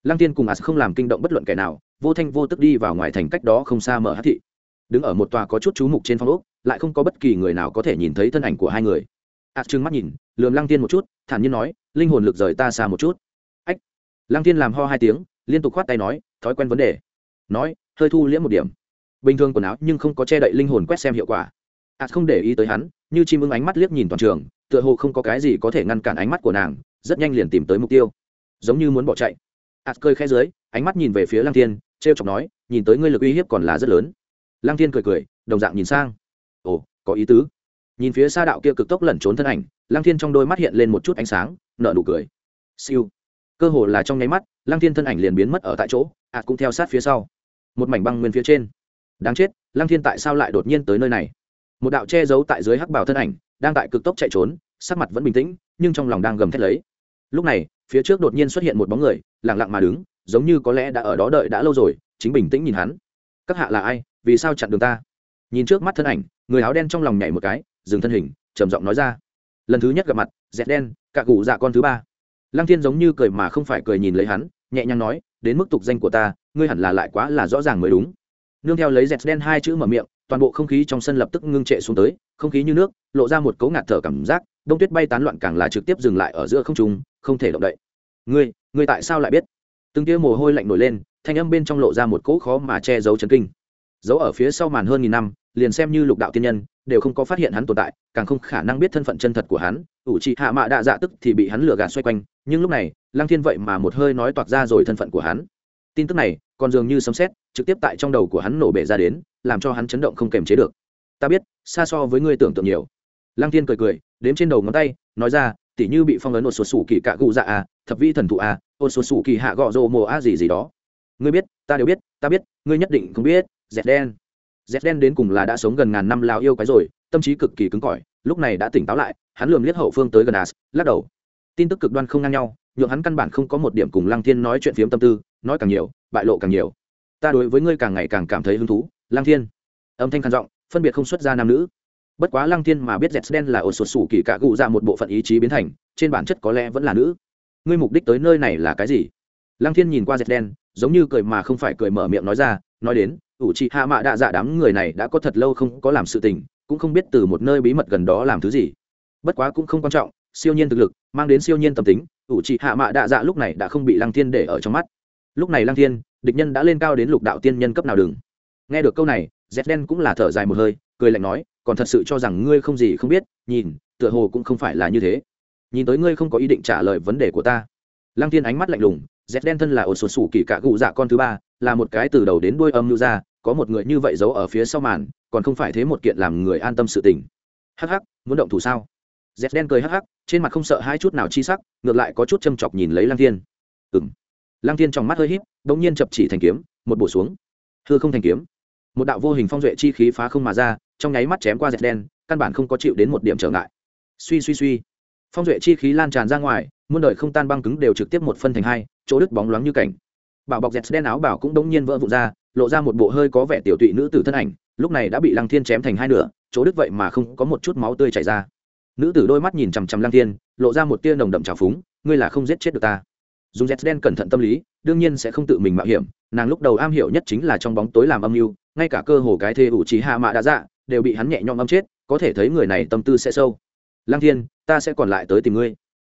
Lăng tiên cùng ạt không làm kinh động bất luận kẻ nào, vô thanh vô tức đi vào ngoài thành cách đó không xa mở hát thị. Đứng ở một tòa có chút chú mục trên phong ốc, lại không có bất kỳ người nào có thể nhìn thấy thân ảnh của hai người as trừng mắt nhìn, lườm lăng tiên một chút, thản nhiên nói, linh hồn lực rời ta xa một chút. Ách. Lăng tiên làm ho hai tiếng, liên tục khoát tay nói, thói quen vấn đề. Nói, hơi thu liễm một điểm. Bình thường quần áo nhưng không có che đậy linh hồn quét xem hiệu quả. Ạt không để ý tới hắn, như chim ưng ánh mắt liếc nhìn toàn trường, tựa hồ không có cái gì có thể ngăn cản ánh mắt của nàng, rất nhanh liền tìm tới mục tiêu. Giống như muốn bỏ chạy. Ạt cơi khẽ dưới, ánh mắt nhìn về phía lăng thiên t r e o chọc nói, nhìn tới ngươi lực uy hiếp còn là rất lớn. Lăng thiên cười cười, đồng dạng nhìn sang. Ồ, có ý tứ nhìn phía xa đạo kia cực tốc lẩn trốn thân ảnh, lăng thiên trong đôi mắt hiện lên một chút ánh sáng nợ nụ cười. Siêu. Cơ hồ là trong nháy mắt, lăng thiên thân ảnh liền biến mất ở tại chỗ ạt cũng theo sát phía sau. Một mảnh băng nguyên phía trên. Đáng chết, lăng thiên tại sao lại đột nhiên tới nơi này? Một đạo che giấu tại dưới hắc bảo thân ảnh, đang tại cực tốc chạy trốn, sắc mặt vẫn bình tĩnh, nhưng trong lòng đang gầm thét lấy. Lúc này, phía trước đột nhiên xuất hiện một bóng người lẳng lặng mà đứng, giống như có lẽ đã ở đó đợi đã lâu rồi, chính bình tĩnh nhìn hắn. Các hạ là ai? Vì sao chặn đường ta? Nhìn trước mắt thân ảnh, người áo đen trong lòng nhảy một cái dừng thân hình, trầm giọng nói ra. Lần thứ nhất gặp mặt dẹt đen cạ cụ dạ con thứ ba. Lăng thiên giống như cười mà không phải cười nhìn lấy hắn, nhẹ nhàng nói, đến mức tục danh của ta, ngươi hẳn là lại quá là rõ ràng mới đúng. Nương theo lấy dẹt đen hai chữ mở miệng, toàn bộ không khí trong sân lập tức ngưng trệ xuống tới, không khí như nước, lộ ra một cấu ngạt thở cảm giác, đông tuyết bay tán loạn càng là trực tiếp dừng lại ở giữa không trung, không thể động đậy. Ngươi ngươi tại sao lại biết? Từng tia mồ hôi lạnh nổi lên, thanh âm bên trong lộ ra một cỗ khó mà che giấu chấn kinh. Giấu ở phía sau màn hơn nghìn năm, liền xem như lục đạo tiên nhân đều không có phát hiện hắn tồn tại, càng không khả năng biết thân phận chân thật của hắn. Ủ trị hạ mạ đạ dạ tức thì bị hắn lừa gạt xoay quanh, nhưng lúc này, lăng thiên vậy mà một hơi nói toạc ra rồi thân phận của hắn. Tin tức này, còn dường như sấm xét trực tiếp tại trong đầu của hắn nổ bể ra đến, làm cho hắn chấn động không kềm chế được. Ta biết, xa so với ngươi tưởng tượng nhiều. Lăng Thiên cười cười, đếm trên đầu ngón tay, nói ra, tỉ như bị phong ấn một số sủ kỳ cạ cụ dạ à thập vi thần thụ à một số sủ kỳ hạ gọ rồ mồ a gì gì đó. Ngươi biết, ta đều biết, ta biết, ngươi nhất định không biết, dẹt đen dẹt đen đến cùng là đã sống gần ngàn năm lao yêu cái rồi, tâm trí cực kỳ cứng cỏi, lúc này đã tỉnh táo lại, hắn lườm liếc hậu phương tới gần as lắc đầu. Tin tức cực đoan không ngang nhau, nhượng hắn căn bản không có một điểm cùng lăng thiên nói chuyện phiếm tâm tư, nói càng nhiều, bại lộ càng nhiều. Ta đối với ngươi càng ngày càng cảm thấy hứng thú, lăng thiên. Âm thanh khàn giọng, phân biệt không xuất ra nam nữ. Bất quá lăng thiên mà biết dẹt đen là ổ sột sủ kỳ cả gụ ra một bộ phận ý chí biến thành, trên bản chất có lẽ vẫn là nữ. Ngươi mục đích tới nơi này là cái gì? Lăng thiên nhìn qua dẹt đen, giống như cười mà không phải cười mở miệng nói ra nói đến, ủ trị hạ mạ đạ dạ đám người này đã có thật lâu không có làm sự tình, cũng không biết từ một nơi bí mật gần đó làm thứ gì. Bất quá cũng không quan trọng, siêu nhiên thực lực, mang đến siêu nhiên tâm tính, ủ trị hạ mạ đạ dạ lúc này đã không bị lăng thiên để ở trong mắt. Lúc này lăng thiên, địch nhân đã lên cao đến lục đạo tiên nhân cấp nào đừng. Nghe được câu này dép đen cũng là thở dài một hơi, cười lạnh nói, còn thật sự cho rằng ngươi không gì không biết, nhìn, tựa hồ cũng không phải là như thế. Nhìn tới ngươi không có ý định trả lời vấn đề của ta. Lăng Thiên ánh mắt lạnh lùng dép đen thân là ổ sột sủ kỳ cả gụ dạ con thứ ba là một cái từ đầu đến đuôi âm lưu ra, có một người như vậy giấu ở phía sau màn, còn không phải thế một kiện làm người an tâm sự tình. Hắc hắc, muốn động thủ sao? Dép đen cười hắc hắc, trên mặt không sợ hai chút nào chi sắc, ngược lại có chút châm chọc nhìn lấy lăng thiên. Ừng lăng thiên trong mắt hơi híp bỗng nhiên chập chỉ thành kiếm, một bổ xuống. Thưa không thành kiếm. Một đạo vô hình phong duệ chi khí phá không mà ra, trong nháy mắt chém qua dẹt đen, căn bản không có chịu đến một điểm trở ngại. Suy suy suy. Phong duệ chi khí lan tràn ra ngoài, muôn đời không tan băng cứng đều trực tiếp một phân thành hai, chỗ đứt bóng loáng như cảnh bảo bọc dẹt đen áo bảo cũng đống nhiên vỡ vụn ra, lộ ra một bộ hơi có vẻ tiểu tụy nữ tử thân ảnh, lúc này đã bị lăng thiên chém thành hai nửa, chỗ đứt vậy mà không có một chút máu tươi chảy ra. Nữ tử đôi mắt nhìn chằm chằm lăng thiên, lộ ra một tia nồng đậm trào phúng, ngươi là không giết chết được ta. Dùng dẹt đen cẩn thận tâm lý, đương nhiên sẽ không tự mình mạo hiểm, nàng lúc đầu am hiểu nhất chính là trong bóng tối làm âm mưu, ngay cả cơ hồ cái thê ủ trí hạ mạ đã dạ đều bị hắn nhẹ nhõm âm chết, có thể thấy người này tâm tư sẽ sâu. Lăng thiên, ta sẽ còn lại tới tìm ngươi.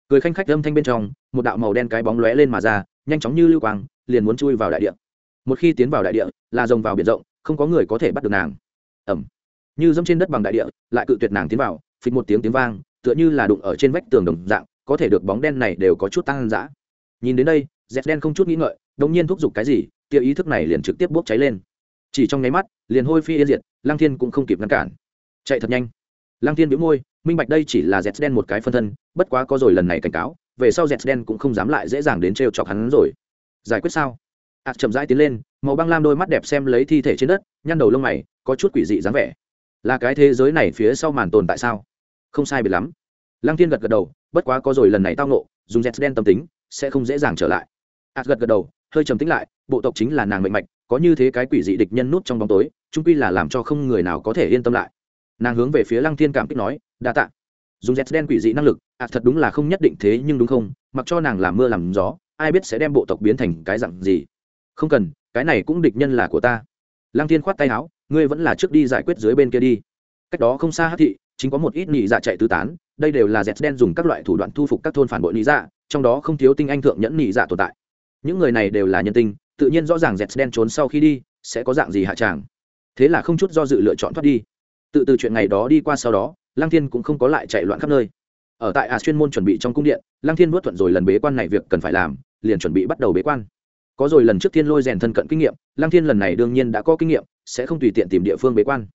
Cười khanh khách âm thanh bên trong, một đạo màu đen cái bóng lóe lên mà ra, nhanh chóng như lưu quang liền muốn chui vào đại địa. Một khi tiến vào đại địa, là rồng vào biển rộng, không có người có thể bắt được nàng. Ẩm như dẫm trên đất bằng đại địa, lại cự tuyệt nàng tiến vào, phịch một tiếng tiếng vang, tựa như là đụng ở trên vách tường đồng dạng, có thể được bóng đen này đều có chút tăng dã. Nhìn đến đây dẹt đen không chút nghĩ ngợi, đống nhiên thúc giục cái gì, tia ý thức này liền trực tiếp bốc cháy lên. Chỉ trong nháy mắt, liền hôi phi yên diệt Lang thiên cũng không kịp ngăn cản. Chạy thật nhanh. Lang thiên biếu môi, minh bạch đây chỉ là dẹt đen một cái phân thân, bất quá có rồi lần này cảnh cáo, về sau dẹt đen cũng không dám lại dễ dàng đến trêu chọc hắn rồi giải quyết sao? Ạt à, chậm rãi tiến lên màu băng lam đôi mắt đẹp xem lấy thi thể trên đất nhăn đầu lông mày có chút quỷ dị dáng vẻ. Là cái thế giới này phía sau màn tồn tại sao? Không sai biệt lắm. Lăng thiên gật gật đầu bất quá có rồi lần này tao nộ dùng dẹt đen tâm tính sẽ không dễ dàng trở lại. Ạt gật gật đầu hơi trầm tính lại bộ tộc chính là nàng mệnh mạnh có như thế cái quỷ dị địch nhân nút trong bóng tối trung quy là làm cho không người nào có thể yên tâm lại. Nàng hướng về phía lăng thiên cảm kích nói đa tạ. Dùng dẹt đen quỷ dị năng lực ạt thật đúng là không nhất định thế nhưng đúng không? Mặc cho nàng làm mưa làm gió ai biết sẽ đem bộ tộc biến thành cái dặn gì? Không cần, cái này cũng địch nhân là của ta. Lăng thiên khoát tay áo, ngươi vẫn là trước đi giải quyết dưới bên kia đi. Cách đó không xa hát thị, chính có một ít nị dạ chạy tứ tán, đây đều là dẹt đen dùng các loại thủ đoạn thu phục các thôn phản bội nị dạ trong đó không thiếu tinh anh thượng nhẫn nị dạ tồn tại. Những người này đều là nhân tinh, tự nhiên rõ ràng dẹt đen trốn sau khi đi, sẽ có dạng gì hạ tràng. Thế là không chút do dự lựa chọn thoát đi. Tự từ chuyện ngày đó đi qua sau đó, lăng thiên cũng không có lại chạy loạn khắp nơi. Ở tại à chuyên môn chuẩn bị trong cung điện, lăng thiên vớt thuận rồi lần bế quan này việc cần phải làm liền chuẩn bị bắt đầu bế quan. Có rồi, lần trước thiên lôi rèn thân cận kinh nghiệm, lăng thiên lần này đương nhiên đã có kinh nghiệm, sẽ không tùy tiện tìm địa phương bế quan.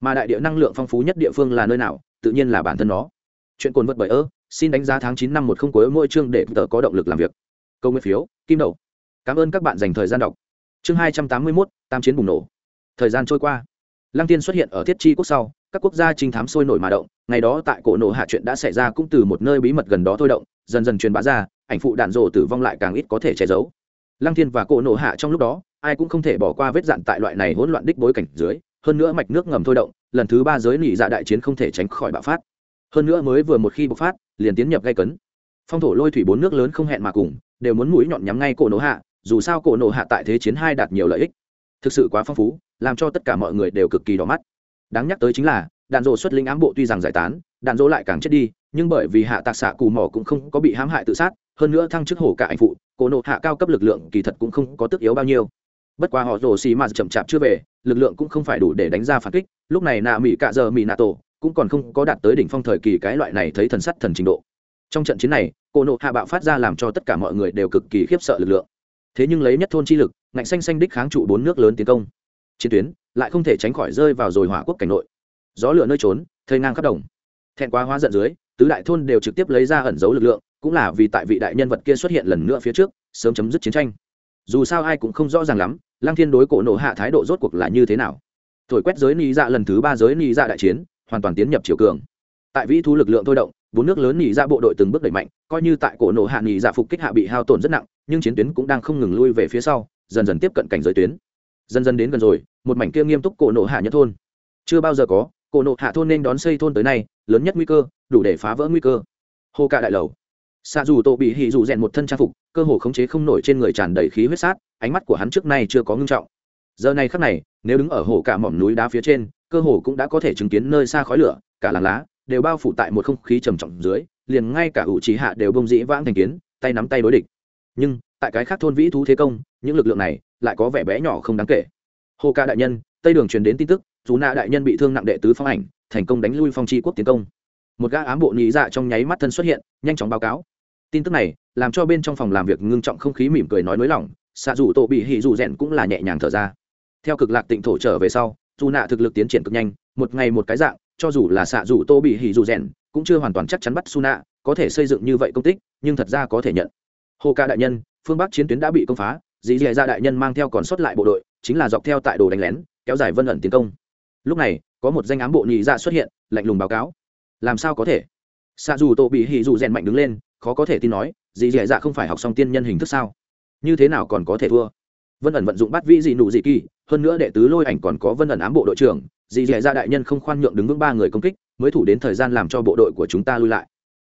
Mà đại địa năng lượng phong phú nhất địa phương là nơi nào, tự nhiên là bản thân nó. Chuyện cồn vật bởi ơ, xin đánh giá tháng chín năm một không cuối mỗi chương để tờ có động lực làm việc. Câu nguyên phiếu, kim đậu cảm ơn các bạn dành thời gian đọc. Chương hai trăm tám mươi mốt, tam chiến bùng nổ. Thời gian trôi qua. Lăng tiên xuất hiện ở thiết chi quốc sau, các quốc gia trinh thám sôi nổi mà động, ngày đó tại cổ nổ hạ chuyện đã xảy ra cũng từ một nơi bí mật gần đó thôi động, dần dần truyền bá ra ảnh phụ đạn rồ tử vong lại càng ít có thể che giấu. Lăng thiên và cổ nổ hạ trong lúc đó, ai cũng không thể bỏ qua vết dạn tại loại này hỗn loạn đích bối cảnh dưới, hơn nữa mạch nước ngầm thôi động, lần thứ ba giới nỉ dạ đại chiến không thể tránh khỏi bạo phát. Hơn nữa mới vừa một khi bộc phát, liền tiến nhập gây cấn. Phong thổ lôi thủy bốn nước lớn không hẹn mà cùng, đều muốn mũi nhọn nhắm ngay cổ nổ hạ, dù sao cổ nổ hạ tại thế chiến hai đạt nhiều lợi ích. Thực sự quá phong phú, làm cho tất cả mọi người đều cực kỳ đỏ mắt. Đáng nhắc tới chính là, đạn dỗ xuất linh ám bộ tuy rằng giải tán, đạn dỗ lại càng chết đi, nhưng bởi vì hạ tạc xạ cù mỏ cũng không có bị hãm hại tự sát hơn nữa thăng chức hổ cả ảnh phụ cổ nộ hạ cao cấp lực lượng kỳ thật cũng không có tức yếu bao nhiêu. Bất quá họ rồ xì mà chậm chạp chưa về, lực lượng cũng không phải đủ để đánh ra phản kích. Lúc này nạ mỹ cạ giờ mỹ nạ tổ cũng còn không có đạt tới đỉnh phong thời kỳ cái loại này thấy thần sắt thần trình độ. Trong trận chiến này cổ nộ hạ bạo phát ra làm cho tất cả mọi người đều cực kỳ khiếp sợ lực lượng. Thế nhưng lấy nhất thôn chi lực, ngạnh xanh xanh đích kháng trụ bốn nước lớn tiến công. Chiến tuyến lại không thể tránh khỏi rơi vào rồi hỏa quốc cảnh nội. Gió lửa nơi trốn thơi ngang khắp đồng. Thẹn quá hóa giận dưới, tứ đại thôn đều trực tiếp lấy ra ẩn giấu lực lượng cũng là vì tại vị đại nhân vật kia xuất hiện lần nữa phía trước, sớm chấm dứt chiến tranh. Dù sao ai cũng không rõ ràng lắm, lăng thiên đối cổ nộ hạ thái độ rốt cuộc là như thế nào. Thổi quét giới ni dạ lần thứ ba giới ni dạ đại chiến, hoàn toàn tiến nhập chiều cường. Tại vĩ thu lực lượng thôi động, bốn nước lớn nỉ ra dạ bộ đội từng bước đẩy mạnh, coi như tại cổ nộ hạ nỉ dạ phục kích hạ bị hao tổn rất nặng, nhưng chiến tuyến cũng đang không ngừng lui về phía sau, dần dần tiếp cận cảnh giới tuyến. Dần dần đến gần rồi, một mảnh kia nghiêm túc cổ nộ hạ nhất thôn. Chưa bao giờ có, cổ nộ hạ thôn nên đón xây thôn tới nay, lớn nhất nguy cơ, đủ để phá vỡ nguy cơ. Hô cạ đại lầu xạ dù tổ bị hỉ dù rèn một thân trang phục, cơ hồ khống chế không nổi trên người tràn đầy khí huyết sát, ánh mắt của hắn trước nay chưa có ngưng trọng. Giờ này khắc này, nếu đứng ở hồ cả mỏm núi đá phía trên, cơ hồ cũng đã có thể chứng kiến nơi xa khói lửa, cả làng lá đều bao phủ tại một không khí trầm trọng dưới, liền ngay cả ủ trí hạ đều bông dĩ vãng thành kiến, tay nắm tay đối địch. Nhưng, tại cái khác thôn vĩ thú thế công, những lực lượng này lại có vẻ bé nhỏ không đáng kể. Hồ ca đại nhân, tây đường truyền đến tin tức, dù nạ đại nhân bị thương nặng đệ tứ phong ảnh, thành công đánh lui phong tri quốc tiến công. Một gã ám bộ nhị dạ trong nháy mắt thân xuất hiện, nhanh chóng báo cáo tin tức này làm cho bên trong phòng làm việc ngưng trọng không khí mỉm cười nói nới lỏng xạ dù tổ bị hỉ dù rèn cũng là nhẹ nhàng thở ra. Theo cực lạc tịnh thổ trở về sau, dù nạ thực lực tiến triển cực nhanh, một ngày một cái dạng, cho dù là xạ dù tô bị hỉ dù rèn cũng chưa hoàn toàn chắc chắn bắt su nạ có thể xây dựng như vậy công tích, nhưng thật ra có thể nhận. Hồ ca đại nhân, phương bắc chiến tuyến đã bị công phá dì dì ra đại nhân mang theo còn sót lại bộ đội, chính là dọc theo tại đồ đánh lén, kéo dài vân ẩn tiến công. Lúc này, có một danh ám bộ nhị ra xuất hiện, lạnh lùng báo cáo. Làm sao có thể? Xạ dù tô bị hỉ dù rèn mạnh đứng lên khó có thể tin nói, dì dì dạ không phải học xong tiên nhân hình thức sao? Như thế nào còn có thể thua? Vân ẩn vận dụng bắt vĩ dị nụ dị kỳ, hơn nữa đệ tứ lôi ảnh còn có vân ẩn ám bộ đội trưởng, dì dì dạ đại nhân không khoan nhượng đứng vững ba người công kích, mới thủ đến thời gian làm cho bộ đội của chúng ta lui lại.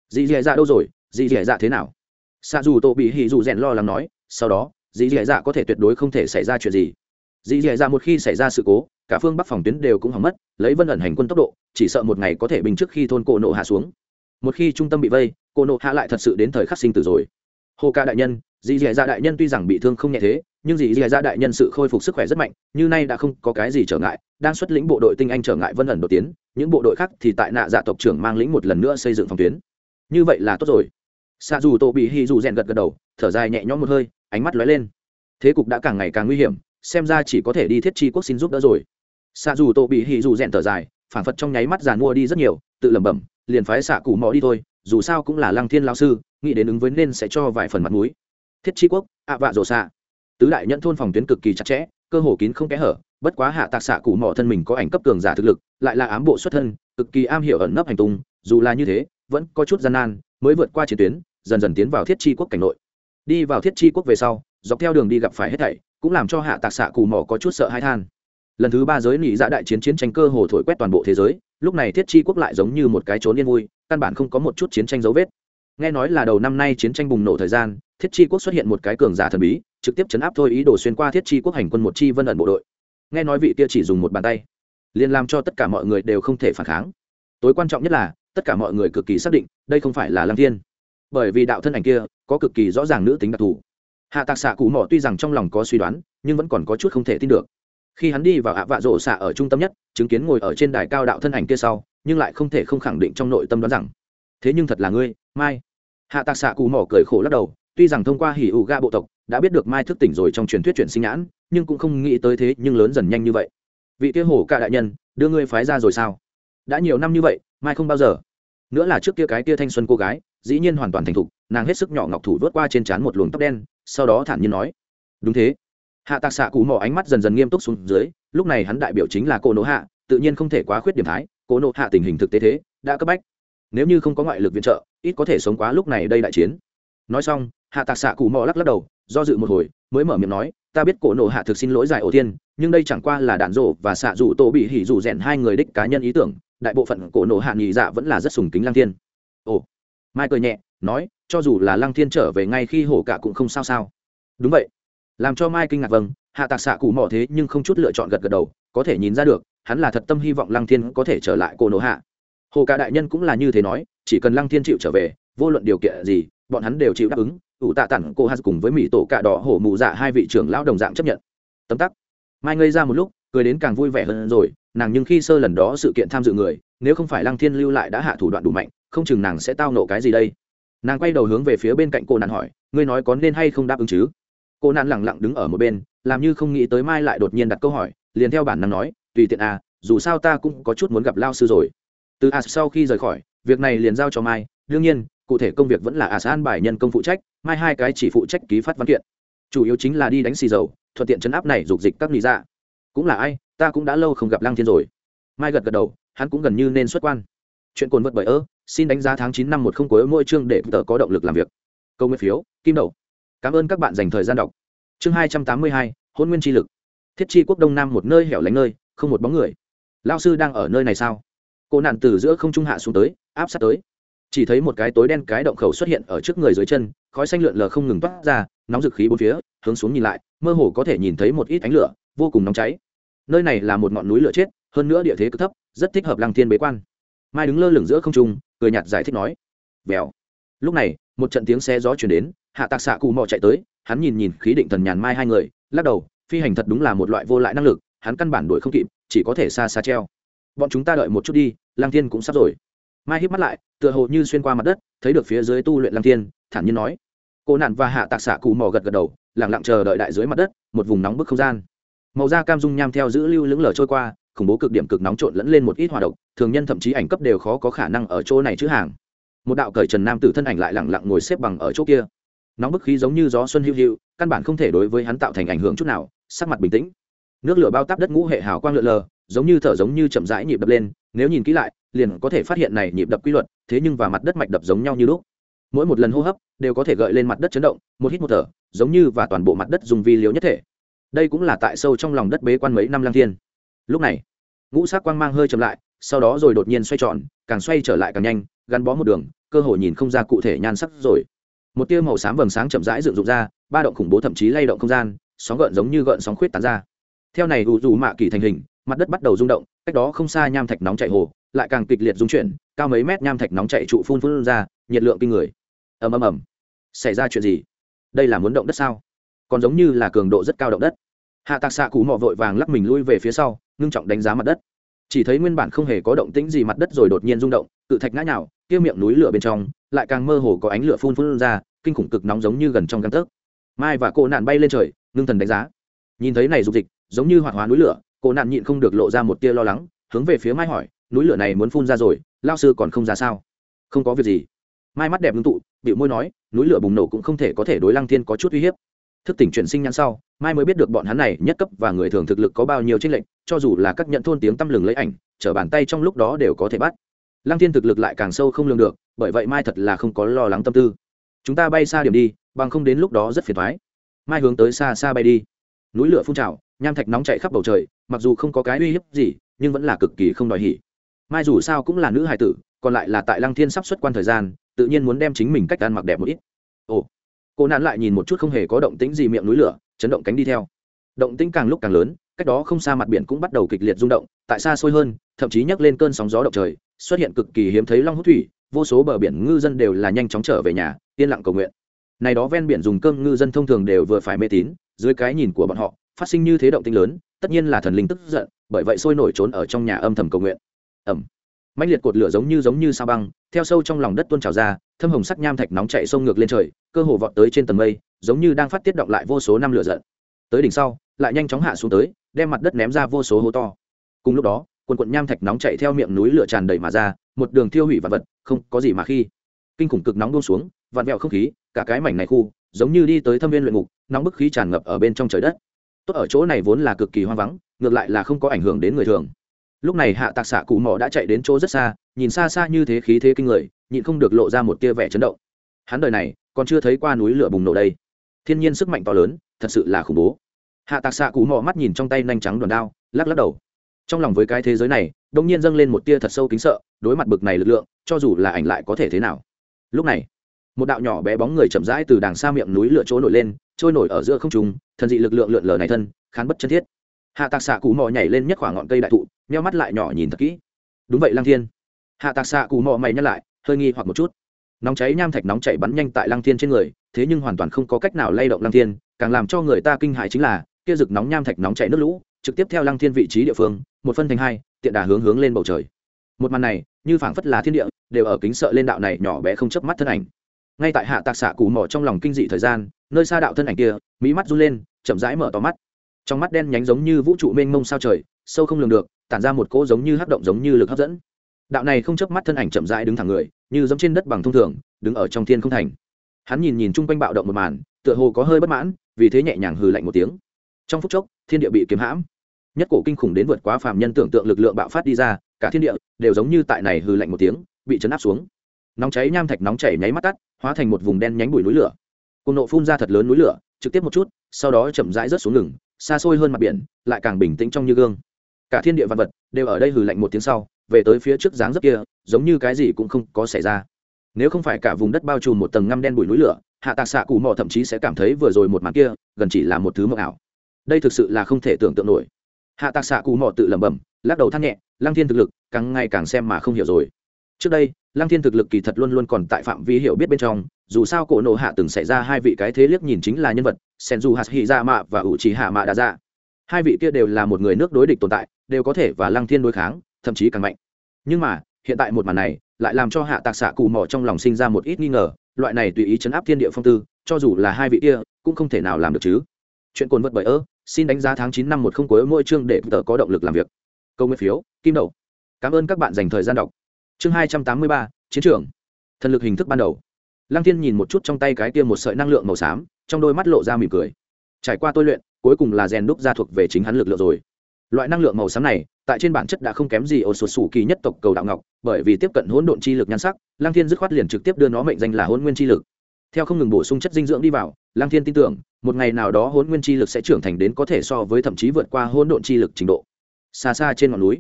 Dì dì dạ đâu rồi? Dì dì dạ thế nào? Xa dù tô bị hì dù rèn lo lắng nói, sau đó, dì dì dạ có thể tuyệt đối không thể xảy ra chuyện gì. Dì dì dạ một khi xảy ra sự cố, cả phương bắc phòng tuyến đều cũng hỏng mất, lấy vân ẩn hành quân tốc độ, chỉ sợ một ngày có thể bình trước khi thôn cổ nộ hạ xuống một khi trung tâm bị vây, cô nộ hạ lại thật sự đến thời khắc sinh tử rồi. Hồ ca đại nhân, dì dì dạ đại nhân tuy rằng bị thương không nhẹ thế, nhưng dì dì dạ đại nhân sự khôi phục sức khỏe rất mạnh, như nay đã không có cái gì trở ngại, đang xuất lĩnh bộ đội tinh anh trở ngại vân ẩn đột tiến, những bộ đội khác thì tại nạ dạ tộc trưởng mang lĩnh một lần nữa xây dựng phòng tuyến. Như vậy là tốt rồi. Xa dù tô bị hy dù rèn gật gật đầu, thở dài nhẹ nhõm một hơi, ánh mắt lóe lên. Thế cục đã càng ngày càng nguy hiểm, xem ra chỉ có thể đi thiết chi quốc xin giúp đỡ rồi. Xa dù tô bị hy dù rèn thở dài phản phật trong nháy mắt giàn mua đi rất nhiều, tự lẩm bẩm liền phái xạ cụ mò đi thôi, dù sao cũng là lăng thiên lao sư, nghĩ đến ứng với nên sẽ cho vài phần mặt mũi. Thiết chi quốc, ạ vạ rổ xạ. Tứ đại nhận thôn phòng tuyến cực kỳ chặt chẽ, cơ hồ kín không kẽ hở, bất quá hạ tạc xạ cụ mò thân mình có ảnh cấp cường giả thực lực, lại là ám bộ xuất thân, cực kỳ am hiểu ẩn nấp hành tung, dù là như thế, vẫn có chút gian nan, mới vượt qua chiến tuyến, dần dần tiến vào thiết chi quốc cảnh nội. Đi vào thiết chi quốc về sau, dọc theo đường đi gặp phải hết thảy, cũng làm cho hạ tạc xạ cù mỏ có chút sợ hãi than lần thứ ba giới nị dạ đại chiến chiến tranh cơ hồ thổi quét toàn bộ thế giới, lúc này thiết chi quốc lại giống như một cái trốn yên vui, căn bản không có một chút chiến tranh dấu vết. Nghe nói là đầu năm nay chiến tranh bùng nổ thời gian, thiết chi quốc xuất hiện một cái cường giả thần bí, trực tiếp chấn áp thôi ý đồ xuyên qua thiết chi quốc hành quân một chi vân ẩn bộ đội. Nghe nói vị kia chỉ dùng một bàn tay, liền làm cho tất cả mọi người đều không thể phản kháng. Tối quan trọng nhất là, tất cả mọi người cực kỳ xác định, đây không phải là lăng thiên. Bởi vì đạo thân ảnh kia, có cực kỳ rõ ràng nữ tính đặc thù. Hạ tạc xạ cụ mỏ tuy rằng trong lòng có suy đoán, nhưng vẫn còn có chút không thể tin được khi hắn đi vào hạ vạ rổ xạ ở trung tâm nhất, chứng kiến ngồi ở trên đài cao đạo thân ảnh kia sau, nhưng lại không thể không khẳng định trong nội tâm đoán rằng, thế nhưng thật là ngươi, mai. Hạ tạc xạ cù mỏ cười khổ lắc đầu, tuy rằng thông qua hỉ ủ ga bộ tộc, đã biết được mai thức tỉnh rồi trong truyền thuyết chuyển sinh nhãn, nhưng cũng không nghĩ tới thế nhưng lớn dần nhanh như vậy. Vị kia hổ ca đại nhân, đưa ngươi phái ra rồi sao? Đã nhiều năm như vậy, mai không bao giờ. Nữa là trước kia cái kia thanh xuân cô gái, dĩ nhiên hoàn toàn thành thục, nàng hết sức nhỏ ngọc thủ vớt qua trên trán một luồng tóc đen, sau đó thản nhiên nói, đúng thế hạ tạc xạ cụ mò ánh mắt dần dần nghiêm túc xuống dưới, lúc này hắn đại biểu chính là cô nỗ hạ, tự nhiên không thể quá khuyết điểm thái cô nỗ hạ tình hình thực tế thế, đã cấp bách. Nếu như không có ngoại lực viện trợ, ít có thể sống quá lúc này đây đại chiến. Nói xong, hạ tạc xạ cụ mò lắc lắc đầu, do dự một hồi, mới mở miệng nói, ta biết cổ nộ hạ thực xin lỗi giải ổ tiên nhưng đây chẳng qua là đạn rộ và xạ dù tổ bị hỉ dù rèn hai người đích cá nhân ý tưởng, đại bộ phận cổ nộ hạ nhị dạ vẫn là rất sùng kính lăng thiên. Ồ. Mai cười nhẹ, nói, cho dù là lăng thiên trở về ngay khi hổ cả cũng không sao sao. Đúng vậy làm cho mai kinh ngạc vâng hạ tạc xạ cụ mỏ thế nhưng không chút lựa chọn gật gật đầu, có thể nhìn ra được, hắn là thật tâm hy vọng lăng thiên có thể trở lại cô nổ hạ. Hồ cả đại nhân cũng là như thế nói, chỉ cần lăng thiên chịu trở về, vô luận điều kiện gì, bọn hắn đều chịu đáp ứng, ủ tạ tản cô hát cùng với mỹ tổ cạ đỏ hổ Mụ dạ hai vị trưởng lão đồng dạng chấp nhận. Tấm tắc. Mai ngây ra một lúc, cười đến càng vui vẻ hơn rồi, nàng nhưng khi sơ lần đó sự kiện tham dự người, nếu không phải lăng thiên lưu lại đã hạ thủ đoạn đủ mạnh, không chừng nàng sẽ tao nộ cái gì đây. Nàng quay đầu hướng về phía bên cạnh cô nạn hỏi, ngươi nói có nên hay không đáp ứng chứ? Cô nạn lẳng lặng đứng ở một bên, làm như không nghĩ tới mai lại đột nhiên đặt câu hỏi, liền theo bản năng nói, tùy tiện à dù sao ta cũng có chút muốn gặp lao sư rồi. Từ as sau khi rời khỏi, việc này liền giao cho mai. Đương nhiên, cụ thể công việc vẫn là as an bài nhân công phụ trách, mai hai cái chỉ phụ trách ký phát văn kiện. Chủ yếu chính là đi đánh xì dầu, thuận tiện chấn áp này dục dịch các lý ra cũng là ai, ta cũng đã lâu không gặp lăng thiên rồi. Mai gật gật đầu, hắn cũng gần như nên xuất quan. Chuyện cồn vật bởi ơ, xin đánh giá tháng chín năm một không cuối mỗi chương để tờ có động lực làm việc. Câu nguyên phiếu, kim đậu cảm ơn các bạn dành thời gian đọc. Chương hai trăm tám mươi hai, hôn nguyên tri lực. Thiết chi quốc đông nam một nơi hẻo lánh nơi, không một bóng người. Lao sư đang ở nơi này sao? Cô nạn từ giữa không trung hạ xuống tới, áp sát tới. Chỉ thấy một cái tối đen cái động khẩu xuất hiện ở trước người dưới chân, khói xanh lượn lờ không ngừng toát ra, nóng dực khí bốn phía, hướng xuống nhìn lại, mơ hồ có thể nhìn thấy một ít ánh lửa, vô cùng nóng cháy. Nơi này là một ngọn núi lửa chết, hơn nữa địa thế cực thấp, rất thích hợp lăng thiên bế quan. Mai đứng lơ lửng giữa không trung, cười nhạt giải thích nói. Vèo lúc này, một trận tiếng xe gió chuyển đến, hạ tạc xạ cụ mò chạy tới, hắn nhìn nhìn khí định thần nhàn mai hai người, lắc đầu, phi hành thật đúng là một loại vô lại năng lực, hắn căn bản đuổi không kịp, chỉ có thể xa xa treo. Bọn chúng ta đợi một chút đi lang thiên cũng sắp rồi. Mai hít mắt lại, tựa hồ như xuyên qua mặt đất, thấy được phía dưới tu luyện lang thiên, thản nhiên nói. Cô nạn và hạ tạc xạ cụ mò gật gật đầu lẳng lặng chờ đợi đại dưới mặt đất, một vùng nóng bức không gian. Màu da cam dung nham theo giữ lưu lững lờ trôi qua, khủng bố cực điểm cực nóng trộn lẫn lên một ít hòa độc, thường nhân thậm chí ảnh cấp đều khó có khả năng ở chỗ này chữ hàng một đạo cởi trần nam tử thân ảnh lại lẳng lặng ngồi xếp bằng ở chỗ kia. Nóng bức khí giống như gió xuân hữu hữu, căn bản không thể đối với hắn tạo thành ảnh hưởng chút nào, sắc mặt bình tĩnh. Nước lửa bao tắp đất ngũ hệ hào quang lượn lờ, giống như thở giống như chậm rãi nhịp đập lên, nếu nhìn kỹ lại, liền có thể phát hiện này nhịp đập quy luật, thế nhưng và mặt đất mạch đập giống nhau như lúc. Mỗi một lần hô hấp, đều có thể gợi lên mặt đất chấn động, một hít một thở, giống như và toàn bộ mặt đất dùng vi liếu nhất thể. Đây cũng là tại sâu trong lòng đất bế quan mấy năm lang thiên. Lúc này, ngũ sắc quang mang hơi chậm lại sau đó rồi đột nhiên xoay tròn, càng xoay trở lại càng nhanh, gắn bó một đường, cơ hội nhìn không ra cụ thể nhan sắc rồi. Một tia màu xám vầng sáng chậm rãi dựng rụng ra, ba động khủng bố thậm chí lay động không gian, sóng gợn giống như gợn sóng khuyết tán ra. Theo này ủ dù mạ kỳ thành hình, mặt đất bắt đầu rung động, cách đó không xa nham thạch nóng chạy hồ, lại càng kịch liệt rung chuyển, cao mấy mét nham thạch nóng chạy trụ phun phun ra, nhiệt lượng kinh người. Ầm ầm ầm. Xảy ra chuyện gì? Đây là muốn động đất sao? Còn giống như là cường độ rất cao động đất. Hạ tạc xạ cụ mò vội vàng lắc mình lui về phía sau, ngưng trọng đánh giá mặt đất chỉ thấy nguyên bản không hề có động tĩnh gì mặt đất rồi đột nhiên rung động tự thạch ngã nhào, kia miệng núi lửa bên trong, lại càng mơ hồ có ánh lửa phun phun ra, kinh khủng cực nóng giống như gần trong găng tấc. Mai và cô nạn bay lên trời, ngưng thần đánh giá. Nhìn thấy này dục dịch, giống như hoạt hóa núi lửa cô nạn nhịn không được lộ ra một tia lo lắng, hướng về phía mai hỏi, núi lửa này muốn phun ra rồi lao sư còn không ra sao? Không có việc gì. Mai mắt đẹp ngưng tụ bị môi nói, núi lửa bùng nổ cũng không thể có thể đối lăng thiên có chút uy hiếp thức tỉnh chuyển sinh nhãn sau, mai mới biết được bọn hắn này nhất cấp và người thường thực lực có bao nhiêu tranh lệnh cho dù là các nhận thôn tiếng tăm lừng lấy ảnh trở bàn tay trong lúc đó đều có thể bắt. Lăng thiên thực lực lại càng sâu không lường được, bởi vậy mai thật là không có lo lắng tâm tư. Chúng ta bay xa điểm đi, bằng không đến lúc đó rất phiền thoái mai hướng tới xa xa bay đi. Núi lửa phun trào, nham thạch nóng chạy khắp bầu trời, mặc dù không có cái uy hiếp gì, nhưng vẫn là cực kỳ không đòi hỉ. Mai dù sao cũng là nữ hài tử, còn lại là tại lăng thiên sắp xuất quan thời gian, tự nhiên muốn đem chính mình cách ăn mặc đẹp một ít. Ồ cô nạn lại nhìn một chút không hề có động tĩnh gì miệng núi lửa, chấn động cánh đi theo. Động tĩnh càng lúc càng lớn, cách đó không xa mặt biển cũng bắt đầu kịch liệt rung động, tại xa xôi hơn, thậm chí nhấc lên cơn sóng gió động trời, xuất hiện cực kỳ hiếm thấy long hút thủy, vô số bờ biển ngư dân đều là nhanh chóng trở về nhà, yên lặng cầu nguyện. Này đó ven biển dùng cơm ngư dân thông thường đều vừa phải mê tín, dưới cái nhìn của bọn họ, phát sinh như thế động tĩnh lớn, tất nhiên là thần linh tức giận, bởi vậy sôi nổi trốn ở trong nhà âm thầm cầu nguyện. Ẩm mạnh liệt cột lửa giống như giống như sao băng, theo sâu trong lòng đất tuôn trào ra, thâm hồng sắc nham thạch nóng chạy sông ngược lên trời, cơ hồ vọt tới trên tầng mây, giống như đang phát tiết động lại vô số năm lửa giận. Tới đỉnh sau, lại nhanh chóng hạ xuống tới, đem mặt đất ném ra vô số hố to. Cùng lúc đó, quần quận nham thạch nóng chạy theo miệng núi lửa tràn đầy mà ra, một đường thiêu hủy vật vật, không có gì mà khi. Kinh khủng cực nóng buông xuống, vặn vẹo không khí, cả cái mảnh này khu, giống như đi tới thâm viên luyện ngục, nóng bức khí tràn ngập ở bên trong trời đất. Tốt ở chỗ này vốn là cực kỳ hoang vắng, ngược lại là không có ảnh hưởng đến người thường lúc này hạ tạc xạ cụ mỏ đã chạy đến chỗ rất xa, nhìn xa xa như thế khí thế kinh người, nhịn không được lộ ra một tia vẻ chấn động. Hắn đời này còn chưa thấy qua núi lửa bùng nổ đây. Thiên nhiên sức mạnh to lớn, thật sự là khủng bố. Hạ tạc xạ cụ mỏ mắt nhìn trong tay nhanh trắng đòn đao, lắc lắc đầu. Trong lòng với cái thế giới này đông nhiên dâng lên một tia thật sâu kính sợ, đối mặt bực này lực lượng, cho dù là ảnh lại có thể thế nào. Lúc này, một đạo nhỏ bé bóng người chậm rãi từ đàng xa miệng núi lửa chỗ nổi lên, trôi nổi ở giữa không trung, thần dị lực lượng lượn lờ này thân, khán bất chân thiết. Hạ tạc xạ cụ mò nhảy lên nhất khoảng ngọn cây đại thụ meo mắt lại nhỏ nhìn thật kỹ. Đúng vậy, lăng thiên. Hạ tạc xạ cù mò mày nhắc lại, hơi nghi hoặc một chút. Nóng cháy nham thạch nóng chảy bắn nhanh tại lăng thiên trên người, thế nhưng hoàn toàn không có cách nào lay động lăng thiên, càng làm cho người ta kinh hại chính là, kia rực nóng nham thạch nóng chảy nước lũ, trực tiếp theo lăng thiên vị trí địa phương, một phân thành hai, tiện đà hướng hướng lên bầu trời. Một màn này, như phảng phất là thiên địa, đều ở kính sợ lên đạo này nhỏ bé không chớp mắt thân ảnh. Ngay tại hạ tạc xạ cù mò trong lòng kinh dị thời gian, nơi xa đạo thân ảnh kia mỹ mắt run lên, chậm rãi mở to mắt. Trong mắt đen nhánh giống như vũ trụ mênh mông sao trời, sâu không lường được tản ra một cỗ giống như hắc động giống như lực hấp dẫn. Đạo này không chớp mắt thân ảnh chậm rãi đứng thẳng người, như giống trên đất bằng thông thường, đứng ở trong thiên không thành. Hắn nhìn nhìn chung quanh bạo động một màn, tựa hồ có hơi bất mãn, vì thế nhẹ nhàng hừ lạnh một tiếng. Trong phút chốc, thiên địa bị kiếm hãm. Nhất cổ kinh khủng đến vượt quá phàm nhân tưởng tượng lực lượng bạo phát đi ra, cả thiên địa đều giống như tại này hừ lạnh một tiếng, bị chấn áp xuống. Nóng cháy nham thạch nóng chảy nháy mắt tắt, hóa thành một vùng đen nhánh bụi núi lửa. Cùng nộ phun ra thật lớn núi lửa, trực tiếp một chút, sau đó chậm rãi rớt xuống ngừng, xa xôi hơn mặt biển, lại càng bình tĩnh trong như gương cả thiên địa văn vật đều ở đây hừ lạnh một tiếng sau, về tới phía trước dáng dấp kia, giống như cái gì cũng không có xảy ra. Nếu không phải cả vùng đất bao trùm một tầng ngăm đen bụi núi lửa, hạ tạc xạ cụ mò thậm chí sẽ cảm thấy vừa rồi một màn kia, gần chỉ là một thứ mộng ảo. Đây thực sự là không thể tưởng tượng nổi. Hạ tạc xạ cụ mò tự lẩm bẩm, lắc đầu than nhẹ, lăng thiên thực lực, càng ngày càng xem mà không hiểu rồi. Trước đây, lăng thiên thực lực kỳ thật luôn luôn còn tại phạm vi hiểu biết bên trong, dù sao cổ nộ hạ từng xảy ra hai vị cái thế liếc nhìn chính là nhân vật sen du hạt hy ra mạ và ủ trì hạ mạ đa ra hai vị kia đều là một người nước đối địch tồn tại, đều có thể và lăng thiên đối kháng, thậm chí càng mạnh. Nhưng mà, hiện tại một màn này lại làm cho hạ tạc xạ cù mỏ trong lòng sinh ra một ít nghi ngờ, loại này tùy ý chấn áp thiên địa phong tư, cho dù là hai vị kia, cũng không thể nào làm được chứ. Chuyện cồn vật bởi ơ, xin đánh giá tháng chín năm một không cuối mỗi chương để tờ có động lực làm việc. Câu nguyên phiếu, kim đậu cảm ơn các bạn dành thời gian đọc. Chương hai trăm tám mươi ba, chiến trường. Thần lực hình thức ban đầu. Lăng thiên nhìn một chút trong tay cái kia một sợi năng lượng màu xám, trong đôi mắt lộ ra mỉm cười. Trải qua tôi luyện cuối cùng là rèn đúc ra thuộc về chính hắn lực lượng rồi. Loại năng lượng màu xám này, tại trên bản chất đã không kém gì ổ sột sủ kỳ nhất tộc cầu đạo ngọc, bởi vì tiếp cận hỗn độn chi lực nhan sắc lang thiên dứt khoát liền trực tiếp đưa nó mệnh danh là hỗn nguyên chi lực. Theo không ngừng bổ sung chất dinh dưỡng đi vào lang thiên tin tưởng, một ngày nào đó hỗn nguyên chi lực sẽ trưởng thành đến có thể so với thậm chí vượt qua hỗn độn chi lực trình độ. Xa xa trên ngọn núi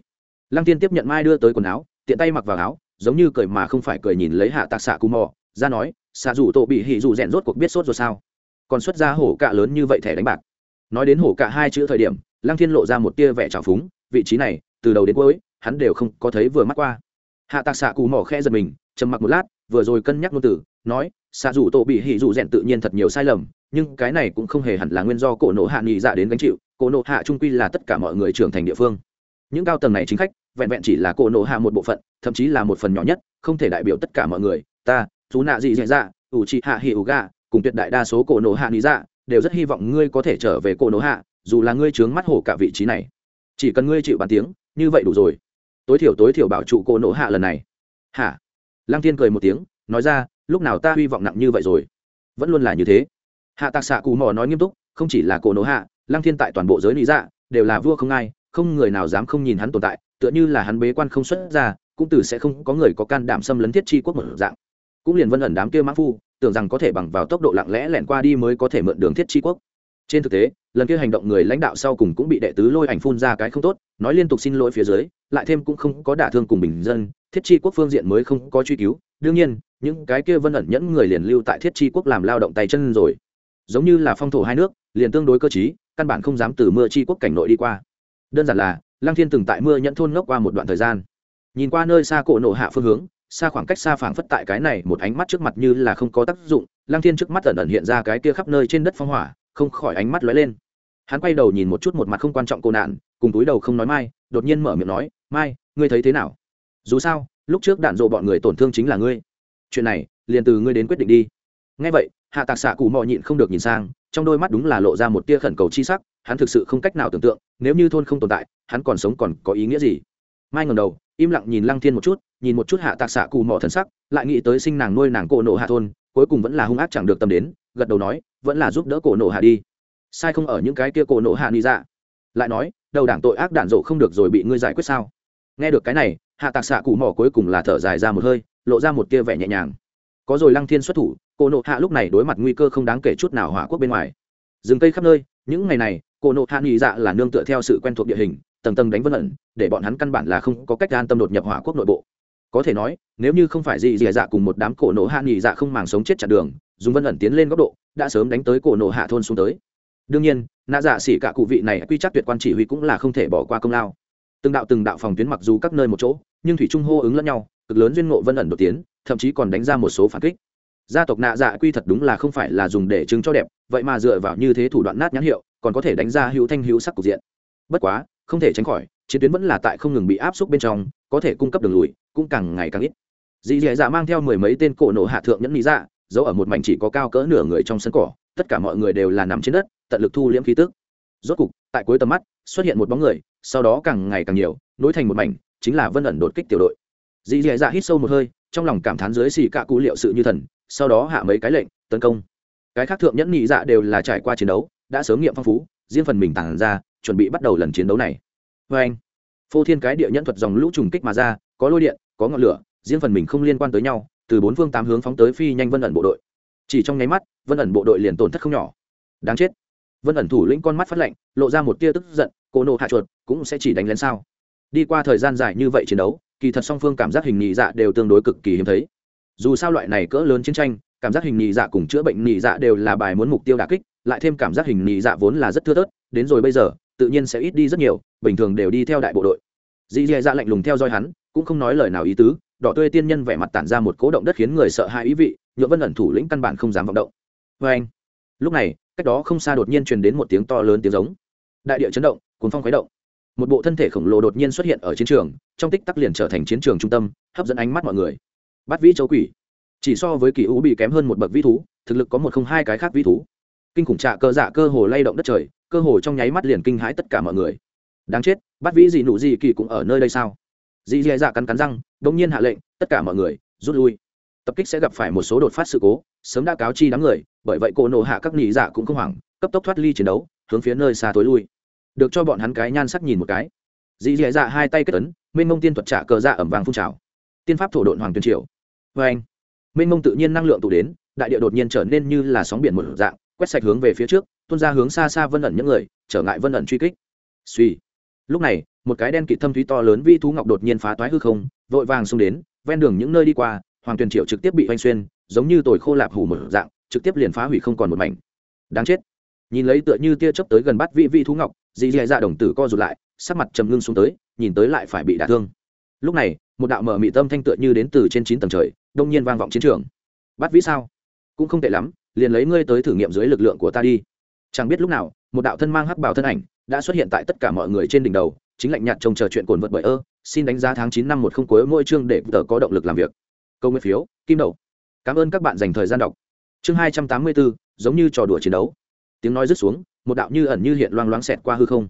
lang thiên tiếp nhận mai đưa tới quần áo, tiện tay mặc vào áo, giống như cười mà không phải cười nhìn lấy hạ tạc xạ cù mò, ra nói xạ dù tổ bị hỉ dù rèn rốt cuộc biết sốt rồi sao? Còn xuất ra hổ cạ lớn như vậy thẻ đánh bạc nói đến hổ cả hai chữ thời điểm lăng thiên lộ ra một tia vẻ trào phúng vị trí này từ đầu đến cuối hắn đều không có thấy vừa mắt qua. Hạ tạc xạ cù mỏ khe giật mình trầm mặc một lát vừa rồi cân nhắc ngôn từ nói xạ dù tổ bị hỉ dù rèn tự nhiên thật nhiều sai lầm nhưng cái này cũng không hề hẳn là nguyên do cổ nộ hạ nghị dạ đến gánh chịu cổ nộ hạ trung quy là tất cả mọi người trưởng thành địa phương. Những cao tầng này chính khách vẹn vẹn chỉ là cổ nộ hạ một bộ phận thậm chí là một phần nhỏ nhất không thể đại biểu tất cả mọi người. Ta chú nạ gì dạy dạ ủ trị hạ hỉ ủ gà, cùng tuyệt đại đa số cổ nộ hạ nghỉ dạ đều rất hy vọng ngươi có thể trở về cổ nổ hạ, dù là ngươi trướng mắt hổ cả vị trí này. Chỉ cần ngươi chịu bàn tiếng, như vậy đủ rồi. Tối thiểu tối thiểu bảo trụ cổ nổ hạ lần này. Hả? Lăng thiên cười một tiếng, nói ra, lúc nào ta hy vọng nặng như vậy rồi? Vẫn luôn là như thế. Hạ tạc xạ cù mò nói nghiêm túc, không chỉ là cổ nổ hạ, lăng thiên tại toàn bộ giới lý dạ đều là vua không ai, không người nào dám không nhìn hắn tồn tại, tựa như là hắn bế quan không xuất ra, cũng từ sẽ không có người có can đảm xâm lấn thiết chi quốc một dạng. Cũng liền vân ẩn đám kia mã phu tưởng rằng có thể bằng vào tốc độ lặng lẽ lẻn qua đi mới có thể mượn đường thiết chi quốc. Trên thực tế, lần kia hành động người lãnh đạo sau cùng cũng bị đệ tứ lôi ảnh phun ra cái không tốt, nói liên tục xin lỗi phía dưới, lại thêm cũng không có đả thương cùng bình dân, thiết chi quốc phương diện mới không có truy cứu. Đương nhiên, những cái kia vân ẩn nhẫn người liền lưu tại thiết chi quốc làm lao động tay chân rồi. Giống như là phong thổ hai nước, liền tương đối cơ t căn bản không dám từ mưa chi quốc cảnh nội đi qua. Đơn giản là, lăng thiên từng tại mưa nhẫn thôn ngốc qua một đoạn thời gian. Nhìn qua nơi xa cổ nổ hạ phương hướng xa khoảng cách xa phảng phất tại cái này một ánh mắt trước mặt như là không có tác dụng lang thiên trước mắt ẩn ẩn hiện ra cái kia khắp nơi trên đất phong hỏa, không khỏi ánh mắt lóe lên. Hắn quay đầu nhìn một chút một mặt không quan trọng cô nạn, cùng túi đầu không nói mai, đột nhiên mở miệng nói, mai, ngươi thấy thế nào? Dù sao, lúc trước đạn dộ bọn người tổn thương chính là ngươi. Chuyện này, liền từ ngươi đến quyết định đi. Ngay vậy, hạ tạc xạ cụ mò nhịn không được nhìn sang, trong đôi mắt đúng là lộ ra một tia khẩn cầu chi sắc, hắn thực sự không cách nào tưởng tượng, nếu như thôn không tồn tại, hắn còn sống còn có ý nghĩa gì? Mai ngầm đầu, im lặng nhìn lăng thiên một chút, nhìn một chút hạ tạc xạ cù mỏ thần sắc, lại nghĩ tới sinh nàng nuôi nàng cổ nộ hạ thôn, cuối cùng vẫn là hung ác chẳng được tâm đến, gật đầu nói, vẫn là giúp đỡ cổ nộ hạ đi. Sai không ở những cái kia cổ nộ hạ ni ra lại nói, đầu đảng tội ác đản rộ không được rồi bị ngươi giải quyết sao? Nghe được cái này, hạ tạc xạ cụ mỏ cuối cùng là thở dài ra một hơi, lộ ra một tia vẻ nhẹ nhàng. Có rồi lăng thiên xuất thủ, cổ nộ hạ lúc này đối mặt nguy cơ không đáng kể chút nào hỏa quốc bên ngoài. Rừng cây khắp nơi, những ngày này, cổ nộ hạ nghỉ dạ là nương tựa theo sự quen thuộc địa hình tầng tầng đánh vân ẩn, để bọn hắn căn bản là không có cách an tâm đột nhập hỏa quốc nội bộ. Có thể nói, nếu như không phải gì dì dạ cùng một đám cổ nổ hạ nghỉ dạ không màng sống chết chặt đường, dùng vân ẩn tiến lên góc độ, đã sớm đánh tới cổ nổ hạ thôn xuống tới. Đương nhiên, nạ dạ xỉ cả cụ vị này quy chắc tuyệt quan chỉ huy cũng là không thể bỏ qua công lao. Từng đạo từng đạo phòng tuyến mặc dù các nơi một chỗ, nhưng thủy trung hô ứng lẫn nhau, cực lớn duyên ngộ vân ẩn đột tiến, thậm chí còn đánh ra một số phản kích. Gia tộc nạ dạ quy thật đúng là không phải là dùng để chứng cho đẹp, vậy mà dựa vào như thế thủ đoạn nát nhãn hiệu, còn có thể đánh ra hữu thanh hữu sắc cục diện. Bất quá không thể tránh khỏi, chiến tuyến vẫn là tại không ngừng bị áp xúc bên trong, có thể cung cấp đường lùi, cũng càng ngày càng ít. Dì dì dạ mang theo mười mấy tên cổ nổ hạ thượng nhẫn lý dạ giấu ở một mảnh chỉ có cao cỡ nửa người trong sân cỏ, tất cả mọi người đều là nằm trên đất, tận lực thu liễm khí tức. Rốt cục, tại cuối tầm mắt, xuất hiện một bóng người, sau đó càng ngày càng nhiều, nối thành một mảnh, chính là vân ẩn đột kích tiểu đội. Dì dì dạ hít sâu một hơi, trong lòng cảm thán dưới xì cạ cụ liệu sự như thần, sau đó hạ mấy cái lệnh, tấn công. Cái khác thượng nhẫn nhị dạ đều là trải qua chiến đấu, đã sớm nghiệm phong phú, riêng phần mình tàn ra chuẩn bị bắt đầu lần chiến đấu này. Vê anh, phô thiên cái địa nhẫn thuật dòng lũ trùng kích mà ra, có lôi điện, có ngọn lửa, riêng phần mình không liên quan tới nhau, từ bốn phương tám hướng phóng tới phi nhanh vân ẩn bộ đội. Chỉ trong nháy mắt, vân ẩn bộ đội liền tổn thất không nhỏ. Đáng chết. Vân ẩn thủ lĩnh con mắt phát lạnh, lộ ra một tia tức giận, cô nộ hạ chuột, cũng sẽ chỉ đánh lén sao? Đi qua thời gian dài như vậy chiến đấu, kỳ thật song phương cảm giác hình nhị dạ đều tương đối cực kỳ hiếm thấy. Dù sao loại này cỡ lớn chiến tranh, cảm giác hình nhị dạ cùng chữa bệnh nhị dạ đều là bài muốn mục tiêu đà kích, lại thêm cảm giác hình nhị dạ vốn là rất thưa thớt, đến rồi bây giờ tự nhiên sẽ ít đi rất nhiều, bình thường đều đi theo đại bộ đội. Dì dì dạ lạnh lùng theo dõi hắn, cũng không nói lời nào ý tứ, đỏ tươi tiên nhân vẻ mặt tản ra một cố động đất khiến người sợ hãi ý vị nhựa vân ẩn thủ lĩnh căn bản không dám vọng động. Vê anh, lúc này, cách đó không xa đột nhiên truyền đến một tiếng to lớn tiếng giống. Đại địa chấn động cuốn phong khuấy động. Một bộ thân thể khổng lồ đột nhiên xuất hiện ở chiến trường, trong tích tắc liền trở thành chiến trường trung tâm, hấp dẫn ánh mắt mọi người. Bắt vĩ châu quỷ. Chỉ so với kỳ ú bị kém hơn một bậc vĩ thú, thực lực có một không hai cái khác vĩ thú kinh khủng trạ cơ dạ cơ hồ lay động đất trời, cơ hồ trong nháy mắt liền kinh hãi tất cả mọi người. Đáng chết, bắt vĩ gì nụ gì kỳ cũng ở nơi đây sao? Dì dì dạ cắn cắn răng đ ỗ n g nhiên hạ lệnh, tất cả mọi người, rút lui. Tập kích sẽ gặp phải một số đột phát sự cố, sớm đã cáo chi đám người, bởi vậy cô nổ hạ các nỉ dạ cũng không hoảng, cấp tốc thoát ly chiến đấu, hướng phía nơi xa tối lui. Được cho bọn hắn cái nhan sắc nhìn một cái. Dì dì dạ hai tay kết ấn, mênh mông tiên thuật trả cờ dạ ẩm vàng phun trào. Tiên pháp thổ độn hoàng tuyên triều. Vê anh mênh mông tự nhiên năng lượng tụ đến, đại địa đột nhiên trở nên như là sóng biển một dạng quét sạch hướng về phía trước, tuôn ra hướng xa xa vân ẩn những người, trở ngại vân ẩn truy kích. Suy lúc này, một cái đen kịt thâm thúy to lớn vi thú ngọc đột nhiên phá toái hư không, vội vàng xông đến, ven đường những nơi đi qua, hoàng tuyền triệu trực tiếp bị oanh xuyên, giống như tồi khô lạp hủ một dạng, trực tiếp liền phá hủy không còn một mảnh. Đáng chết. Nhìn lấy tựa như tia chớp tới gần bắt vị vi thú ngọc, dì dì dạ đồng tử co rụt lại, sắc mặt trầm ngưng xuống tới, nhìn tới lại phải bị đả thương. Lúc này, một đạo mở mị tâm thanh tựa như đến từ trên chín tầng trời, đông nhiên vang vọng chiến trường. Bắt vĩ sao? Cũng không tệ lắm liền lấy ngươi tới thử nghiệm dưới lực lượng của ta đi. Chẳng biết lúc nào, một đạo thân mang hắc bảo thân ảnh đã xuất hiện tại tất cả mọi người trên đỉnh đầu, chính lạnh nhạt trông chờ chuyện cồn vật bởi ơ, xin đánh giá tháng chín năm một không cuối mỗi chương để tờ có động lực làm việc. Câu nguyên phiếu, kim đầu. Cảm ơn các bạn dành thời gian đọc. Chương hai trăm tám mươi bốn, giống như trò đùa chiến đấu. Tiếng nói rứt xuống, một đạo như ẩn như hiện loang loáng xẹt qua hư không.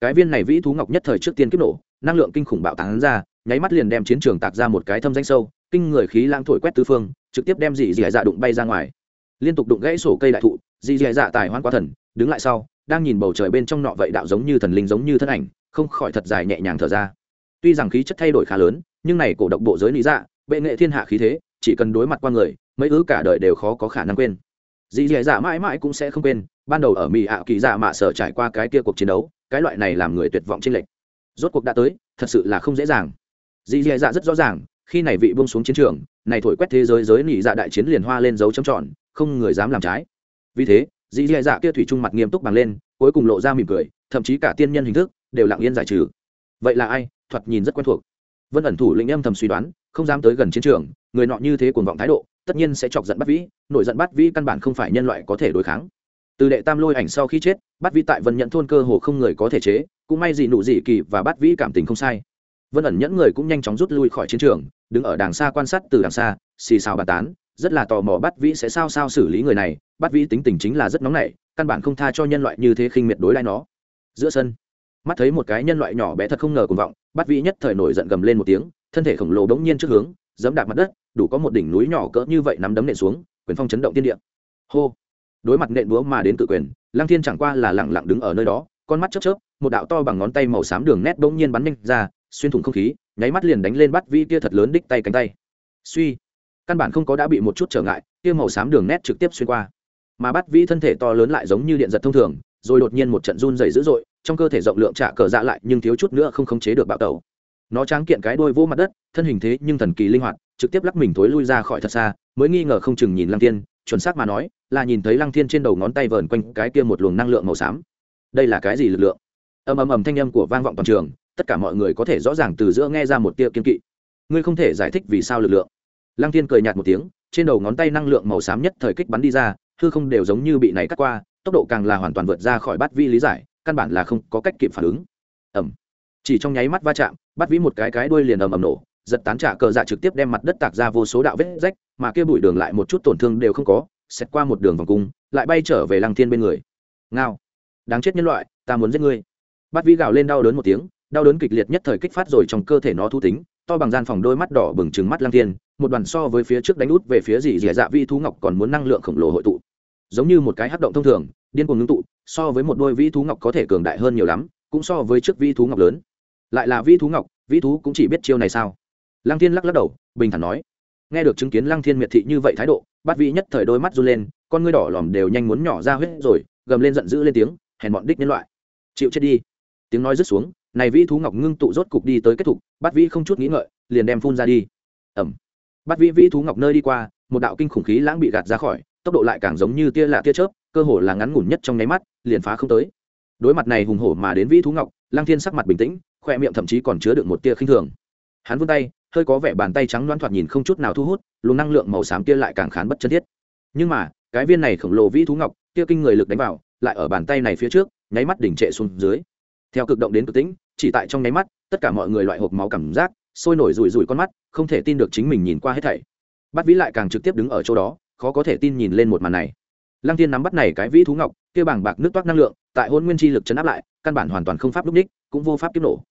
Cái viên này vĩ thú ngọc nhất thời trước tiên kiếp nổ, năng lượng kinh khủng bạo tán ra, nháy mắt liền đem chiến trường tạc ra một cái thâm danh sâu, kinh người khí lang thổi quét tứ phương, trực tiếp đem dị dị dạ đụng bay ra ngoài liên tục đụng gãy sổ cây đại thụ dị dị dạ tài hoan quá thần, đứng lại sau, đang nhìn bầu trời bên trong nọ vậy đạo giống như thần linh giống như thân ảnh, không khỏi thật dài nhẹ nhàng thở ra. Tuy rằng khí chất thay đổi khá lớn, nhưng này cổ độc bộ giới lý dạ bệ nghệ thiên hạ khí thế, chỉ cần đối mặt qua người, mấy ứ cả đời đều khó có khả năng quên. Dì dì dạ mãi mãi cũng sẽ không quên, ban đầu ở mỹ ạ kỳ dạ mạ sở trải qua cái kia cuộc chiến đấu, cái loại này làm người tuyệt vọng trên lệch. Rốt cuộc đã tới, thật sự là không dễ dàng. Dì dì dạ rất rõ ràng khi này vị buông xuống chiến trường, này thổi quét thế giới giới nỉ dạ đại chiến liền hoa lên dấu chấm tròn, không người dám làm trái. Vì thế, dì dì dạ kia thủy trung mặt nghiêm túc bằng lên, cuối cùng lộ ra mỉm cười, thậm chí cả tiên nhân hình thức đều lặng yên giải trừ. Vậy là ai? Thoạt nhìn rất quen thuộc. Vân ẩn thủ lĩnh âm thầm suy đoán, không dám tới gần chiến trường, người nọ như thế cuồng vọng thái độ, tất nhiên sẽ chọc giận bắt vĩ, nổi giận bắt vĩ căn bản không phải nhân loại có thể đối kháng. Từ đệ tam lôi ảnh sau khi chết bắt vĩ tại vân nhận thôn cơ hồ không người có thể chế, cũng may gì nụ gì kỳ và bắt vĩ cảm tình không sai vân ẩn nhẫn người cũng nhanh chóng rút lui khỏi chiến trường, đứng ở đàng xa quan sát từ đàng xa, xì xào bàn tán, rất là tò mò bắt vĩ sẽ sao sao xử lý người này bắt vĩ tính tình chính là rất nóng nảy, căn bản không tha cho nhân loại như thế khinh miệt đối lại nó. Giữa sân, mắt thấy một cái nhân loại nhỏ bé thật không ngờ cùng vọng bắt vĩ nhất thời nổi giận gầm lên một tiếng, thân thể khổng lồ đống nhiên trước hướng, dẫm đạp mặt đất, đủ có một đỉnh núi nhỏ cỡ như vậy nắm đấm nện xuống, quyền phong chấn động tiên địa. Hô! Đối mặt nện búa mà đến tự quyền, lăng thiên chẳng qua là lẳng lặng đứng ở nơi đó, con mắt chớp chớp, một đạo to bằng ngón tay màu xám đường nét đống nhiên bắn nhanh ra xuyên thủng không khí, nháy mắt liền đánh lên bắt vi kia thật lớn đích tay cánh tay. Suy, căn bản không có đã bị một chút trở ngại, kia màu xám đường nét trực tiếp xuyên qua. Mà bắt vi thân thể to lớn lại giống như điện giật thông thường, rồi đột nhiên một trận run dày dữ dội, trong cơ thể rộng lượng trả cờ dạ lại nhưng thiếu chút nữa không khống chế được bạo tẩu. Nó tráng kiện cái đôi vô mặt đất, thân hình thế nhưng thần kỳ linh hoạt, trực tiếp lắc mình thối lui ra khỏi thật xa, mới nghi ngờ không chừng nhìn lăng thiên, chuẩn xác mà nói, là nhìn thấy lăng thiên trên đầu ngón tay vờn quanh cái kia một luồng năng lượng màu xám. Đây là cái gì lực lượng? Ầm ầm ầm thanh âm của vang vọng toàn trường tất cả mọi người có thể rõ ràng từ giữa nghe ra một tia kiên kỵ. Ngươi không thể giải thích vì sao lực lượng. Lăng thiên cười nhạt một tiếng, trên đầu ngón tay năng lượng màu xám nhất thời kích bắn đi ra, hư không đều giống như bị này cắt qua, tốc độ càng là hoàn toàn vượt ra khỏi bát vi lý giải, căn bản là không có cách kịp phản ứng. Ẩm chỉ trong nháy mắt va chạm bắt vĩ một cái cái đuôi liền ầm ầm nổ, giật tán trả cờ dạ trực tiếp đem mặt đất tạc ra vô số đạo vết rách, mà kia bụi đường lại một chút tổn thương đều không có xét qua một đường vòng cung, lại bay trở về lăng thiên bên người. Ngao. Đáng chết nhân loại, ta muốn giết ngươi. Bắt vĩ gào lên đau đớn một tiếng đau đớn kịch liệt nhất thời kích phát rồi trong cơ thể nó thu tính, to bằng gian phòng đôi mắt đỏ bừng trừng mắt lang thiên, một đoàn so với phía trước đánh út về phía dì dì dạ vi thú ngọc còn muốn năng lượng khổng lồ hội tụ. Giống như một cái hát động thông thường, điên cuồng ngưng tụ, so với một đôi vi thú ngọc có thể cường đại hơn nhiều lắm, cũng so với trước vi thú ngọc lớn. Lại là vi thú ngọc vi thú cũng chỉ biết chiêu này sao? Lăng thiên lắc lắc đầu, bình thản nói. Nghe được chứng kiến lăng thiên miệt thị như vậy thái độ, bát vị nhất thời đôi mắt run lên, con ngươi đỏ lòm đều nhanh muốn nhỏ ra huyết rồi, gầm lên giận dữ lên tiếng, hèn bọn đích nhân loại. Chịu chết đi. Tiếng nói rứt xuống này vĩ thú ngọc ngưng tụ rốt cục đi tới kết thúc bát vi không chút nghĩ ngợi, liền đem phun ra đi. Ẩm. Bát vĩ vĩ thú ngọc nơi đi qua, một đạo kinh khủng khí lãng bị gạt ra khỏi, tốc độ lại càng giống như tia lạ tia chớp, cơ hồ là ngắn ngủn nhất trong nháy mắt, liền phá không tới. Đối mặt này hùng hổ mà đến vĩ thú ngọc lang thiên sắc mặt bình tĩnh, khoe miệng thậm chí còn chứa được một tia khinh thường. Hắn vươn tay, hơi có vẻ bàn tay trắng loáng thoạt nhìn không chút nào thu hút, luồng năng lượng màu xám kia lại càng khán bất chân thiết. Nhưng mà, cái viên này khổng lồ vĩ thú ngọc, kia kinh người lực đánh vào, lại ở bàn tay này phía trước, nháy mắt đỉnh trệ xuống dưới theo cực động đến cực tĩnh, chỉ tại trong nháy mắt, tất cả mọi người loại hộp máu cảm giác sôi nổi rủi rủi con mắt, không thể tin được chính mình nhìn qua hết thảy. Bắt vĩ lại càng trực tiếp đứng ở chỗ đó, khó có thể tin nhìn lên một màn này. Lăng tiên nắm bắt này cái vĩ thú ngọc, kia bảng bạc nước toát năng lượng, tại hôn nguyên chi lực chấn áp lại, căn bản hoàn toàn không pháp lúc ních, cũng vô pháp kiếp nổ.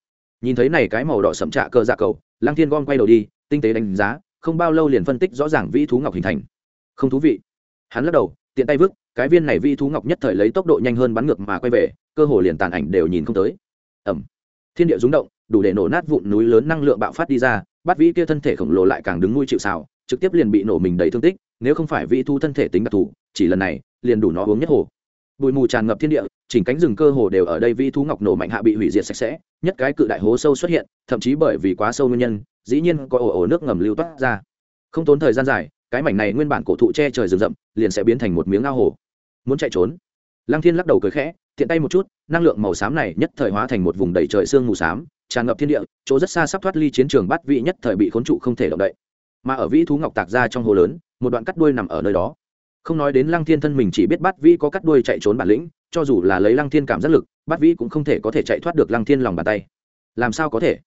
Nhìn thấy này cái màu đỏ sậm trạ cơ dạ cầu, lăng thiên gom quay đầu đi, tinh tế đánh giá, không bao lâu liền phân tích rõ ràng vĩ thú ngọc hình thành. Không thú vị. Hắn lắc đầu, tiện tay vứt, cái viên này vĩ thú ngọc nhất thời lấy tốc độ nhanh hơn bắn ngược mà quay về cơ hồ liền tàn ảnh đều nhìn không tới. Ẩm thiên địa rúng động, đủ để nổ nát vụn núi lớn năng lượng bạo phát đi ra, bắt vĩ kia thân thể khổng lồ lại càng đứng nuôi chịu xào trực tiếp liền bị nổ mình đầy thương tích, nếu không phải vĩ thu thân thể tính đặc thù, chỉ lần này, liền đủ nó uống nhất hồ. Bụi mù tràn ngập thiên địa, chỉnh cánh rừng cơ hồ đều ở đây vĩ thú ngọc nổ mạnh hạ bị hủy diệt sạch sẽ, nhất cái cự đại hố sâu xuất hiện, thậm chí bởi vì quá sâu nguyên nhân, dĩ nhiên có ổ ổ nước ngầm lưu toát ra. Không tốn thời gian dài, cái mảnh này nguyên bản cổ thụ che trời rừng rậm, liền sẽ biến thành một miếng ao hồ. Muốn chạy trốn? Lăng thiên lắc đầu cười khẽ thiện tay một chút, năng lượng màu xám này nhất thời hóa thành một vùng đầy trời sương mù xám, tràn ngập thiên địa, chỗ rất xa sắp thoát ly chiến trường bắt vị nhất thời bị khốn trụ không thể động đậy. Mà ở vĩ thú ngọc tạc ra trong hồ lớn, một đoạn cắt đuôi nằm ở nơi đó. Không nói đến lăng thiên thân mình chỉ biết bắt vĩ có cắt đuôi chạy trốn bản lĩnh, cho dù là lấy lăng thiên cảm giác lực bắt vĩ cũng không thể có thể chạy thoát được lăng thiên lòng bàn tay. Làm sao có thể?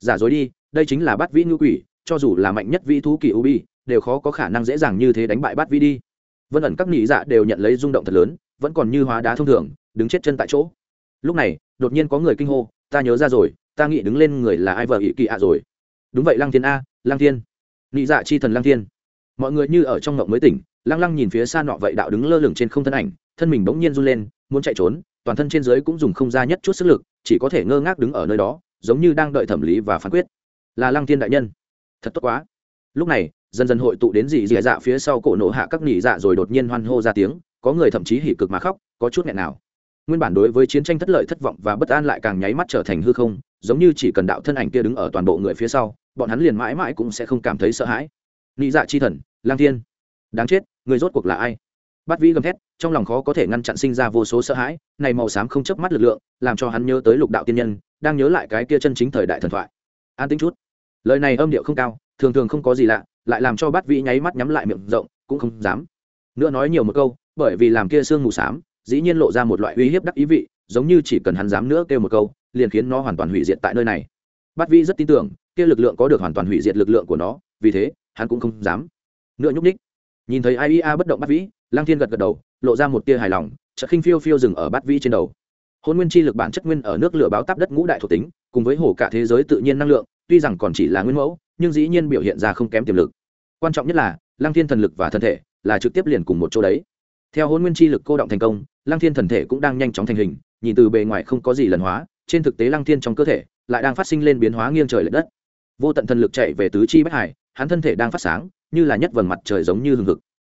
Giả dối đi, đây chính là bắt vĩ ngư quỷ, cho dù là mạnh nhất vĩ thú kỳ ubi, đều khó có khả năng dễ dàng như thế đánh bại bắt vĩ đi. Vân ẩn các nhị dạ đều nhận lấy rung động thật lớn, vẫn còn như hóa đá thông thường đứng chết chân tại chỗ. Lúc này, đột nhiên có người kinh hô, ta nhớ ra rồi, ta nghĩ đứng lên người là ai vợ ỵ kỳ ạ rồi. Đúng vậy, lăng thiên a, lăng thiên. Nị dạ chi thần lăng thiên. Mọi người như ở trong ngộng mới tỉnh, lăng lăng nhìn phía xa nọ vậy đạo đứng lơ lửng trên không thân ảnh, thân mình bỗng nhiên run lên, muốn chạy trốn, toàn thân trên dưới cũng dùng không ra nhất chút sức lực, chỉ có thể ngơ ngác đứng ở nơi đó, giống như đang đợi thẩm lý và phán quyết. Là lăng thiên đại nhân. Thật tốt quá. Lúc này, dần dần hội tụ đến dị dị dạ phía sau cổ nổ hạ các nỉ dạ rồi đột nhiên hoan hô ra tiếng, có người thậm chí hỉ cực mà khóc, có chút nghẹn nào nguyên bản đối với chiến tranh thất lợi thất vọng và bất an lại càng nháy mắt trở thành hư không, giống như chỉ cần đạo thân ảnh kia đứng ở toàn bộ người phía sau, bọn hắn liền mãi mãi cũng sẽ không cảm thấy sợ hãi. Nị dạ chi thần, lang thiên. Đáng chết, người rốt cuộc là ai? Bắt vĩ gầm thét, trong lòng khó có thể ngăn chặn sinh ra vô số sợ hãi, này màu xám không chớp mắt lực lượng, làm cho hắn nhớ tới lục đạo tiên nhân, đang nhớ lại cái kia chân chính thời đại thần thoại. An tính chút. Lời này âm điệu không cao, thường thường không có gì lạ, lại làm cho bát vĩ nháy mắt nhắm lại miệng rộng, cũng không dám. Nữa nói nhiều một câu, bởi vì làm kia sương mù xám dĩ nhiên lộ ra một loại uy hiếp đắc ý vị, giống như chỉ cần hắn dám nữa kêu một câu, liền khiến nó hoàn toàn hủy diệt tại nơi này. Bát vĩ rất tin tưởng, kia lực lượng có được hoàn toàn hủy diệt lực lượng của nó, vì thế, hắn cũng không dám. Nữa nhúc ních nhìn thấy ia bất động bát vĩ lang thiên gật gật đầu, lộ ra một tia hài lòng, chợt khinh phiêu phiêu dừng ở bát vĩ trên đầu. Hôn nguyên chi lực bản chất nguyên ở nước lửa báo táp đất ngũ đại thuộc tính, cùng với hồ cả thế giới tự nhiên năng lượng, tuy rằng còn chỉ là nguyên mẫu, nhưng dĩ nhiên biểu hiện ra không kém tiềm lực. Quan trọng nhất là lang thiên thần lực và thân thể là trực tiếp liền cùng một chỗ đấy theo hôn nguyên chi lực cô động thành công, lăng thiên thần thể cũng đang nhanh chóng thành hình, nhìn từ bề ngoài không có gì lần hóa, trên thực tế lăng thiên trong cơ thể lại đang phát sinh lên biến hóa nghiêng trời l ệ đất. Vô tận thần lực chạy về tứ chi bất hải, hắn thân thể đang phát sáng, như là nhất vầng mặt trời giống như hừng hực.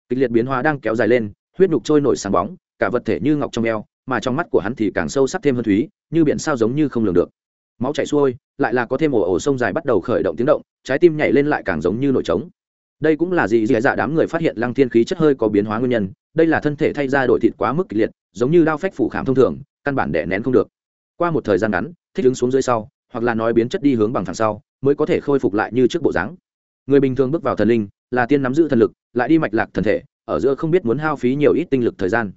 Kịch liệt biến hóa đang kéo dài lên, huyết nhục trôi nổi sáng bóng, cả vật thể như ngọc trong eo, mà trong mắt của hắn thì càng sâu sắc thêm hơn thúy, như biển sao giống như không lường được. Máu chảy xuôi, lại là có thêm ổ ổ sông dài bắt đầu khởi động tiếng động, trái tim nhảy lên lại càng giống như nổi trống. Đây cũng là gì dì dạ đám người phát hiện lăng thiên khí chất hơi có biến hóa nguyên nhân đây là thân thể thay ra đổi thịt quá mức kịch liệt, giống như đao phách phủ khảm thông thường, căn bản đẻ nén không được. Qua một thời gian ngắn, thích ứng xuống dưới sau, hoặc là nói biến chất đi hướng bằng thẳng sau, mới có thể khôi phục lại như trước bộ dáng. Người bình thường bước vào thần linh, là tiên nắm giữ thần lực, lại đi mạch lạc thần thể, ở giữa không biết muốn hao phí nhiều ít tinh lực thời gian.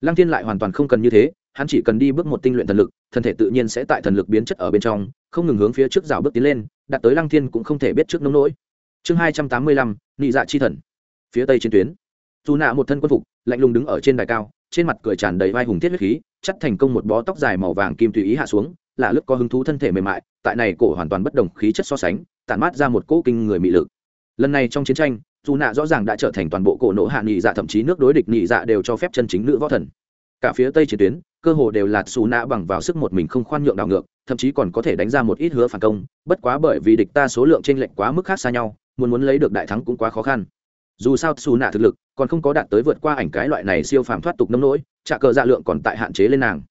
Lăng thiên lại hoàn toàn không cần như thế, hắn chỉ cần đi bước một tinh luyện thần lực, thần thể tự nhiên sẽ tại thần lực biến chất ở bên trong, không ngừng hướng phía trước rào bước tiến lên, đạt tới lăng thiên cũng không thể biết trước nông nỗi. Chương hai trăm tám mươi lăm, nị dạ chi thần. Phía tây chiến tuyến. Dù nạ một thân quân phục lạnh lùng đứng ở trên đài cao, trên mặt cười tràn đầy vai hùng thiết huyết khí, chắt thành công một bó tóc dài màu vàng kim tùy ý hạ xuống là lướt có hứng thú thân thể mềm mại, tại này cổ hoàn toàn bất đồng khí chất so sánh, tản mát ra một cỗ kinh người mị lực. Lần này trong chiến tranh, dù nạ rõ ràng đã trở thành toàn bộ cổ nổ hạ nghị dạ thậm chí nước đối địch nghị dạ đều cho phép chân chính nữ võ thần. Cả phía tây chiến tuyến, cơ hồ đều là xù nạ bằng vào sức một mình không khoan nhượng đảo ngược, thậm chí còn có thể đánh ra một ít hứa phản công, bất quá bởi vì địch ta số lượng t r ê n lệch quá mức khác xa nhau, muốn muốn lấy được đại thắng cũng quá khó khăn dù sao xù nạ thực lực còn không có đạt tới vượt qua ảnh cái loại này siêu phàm thoát tục nông nỗi, trả cờ dạ lượng còn tại hạn chế lên nàng.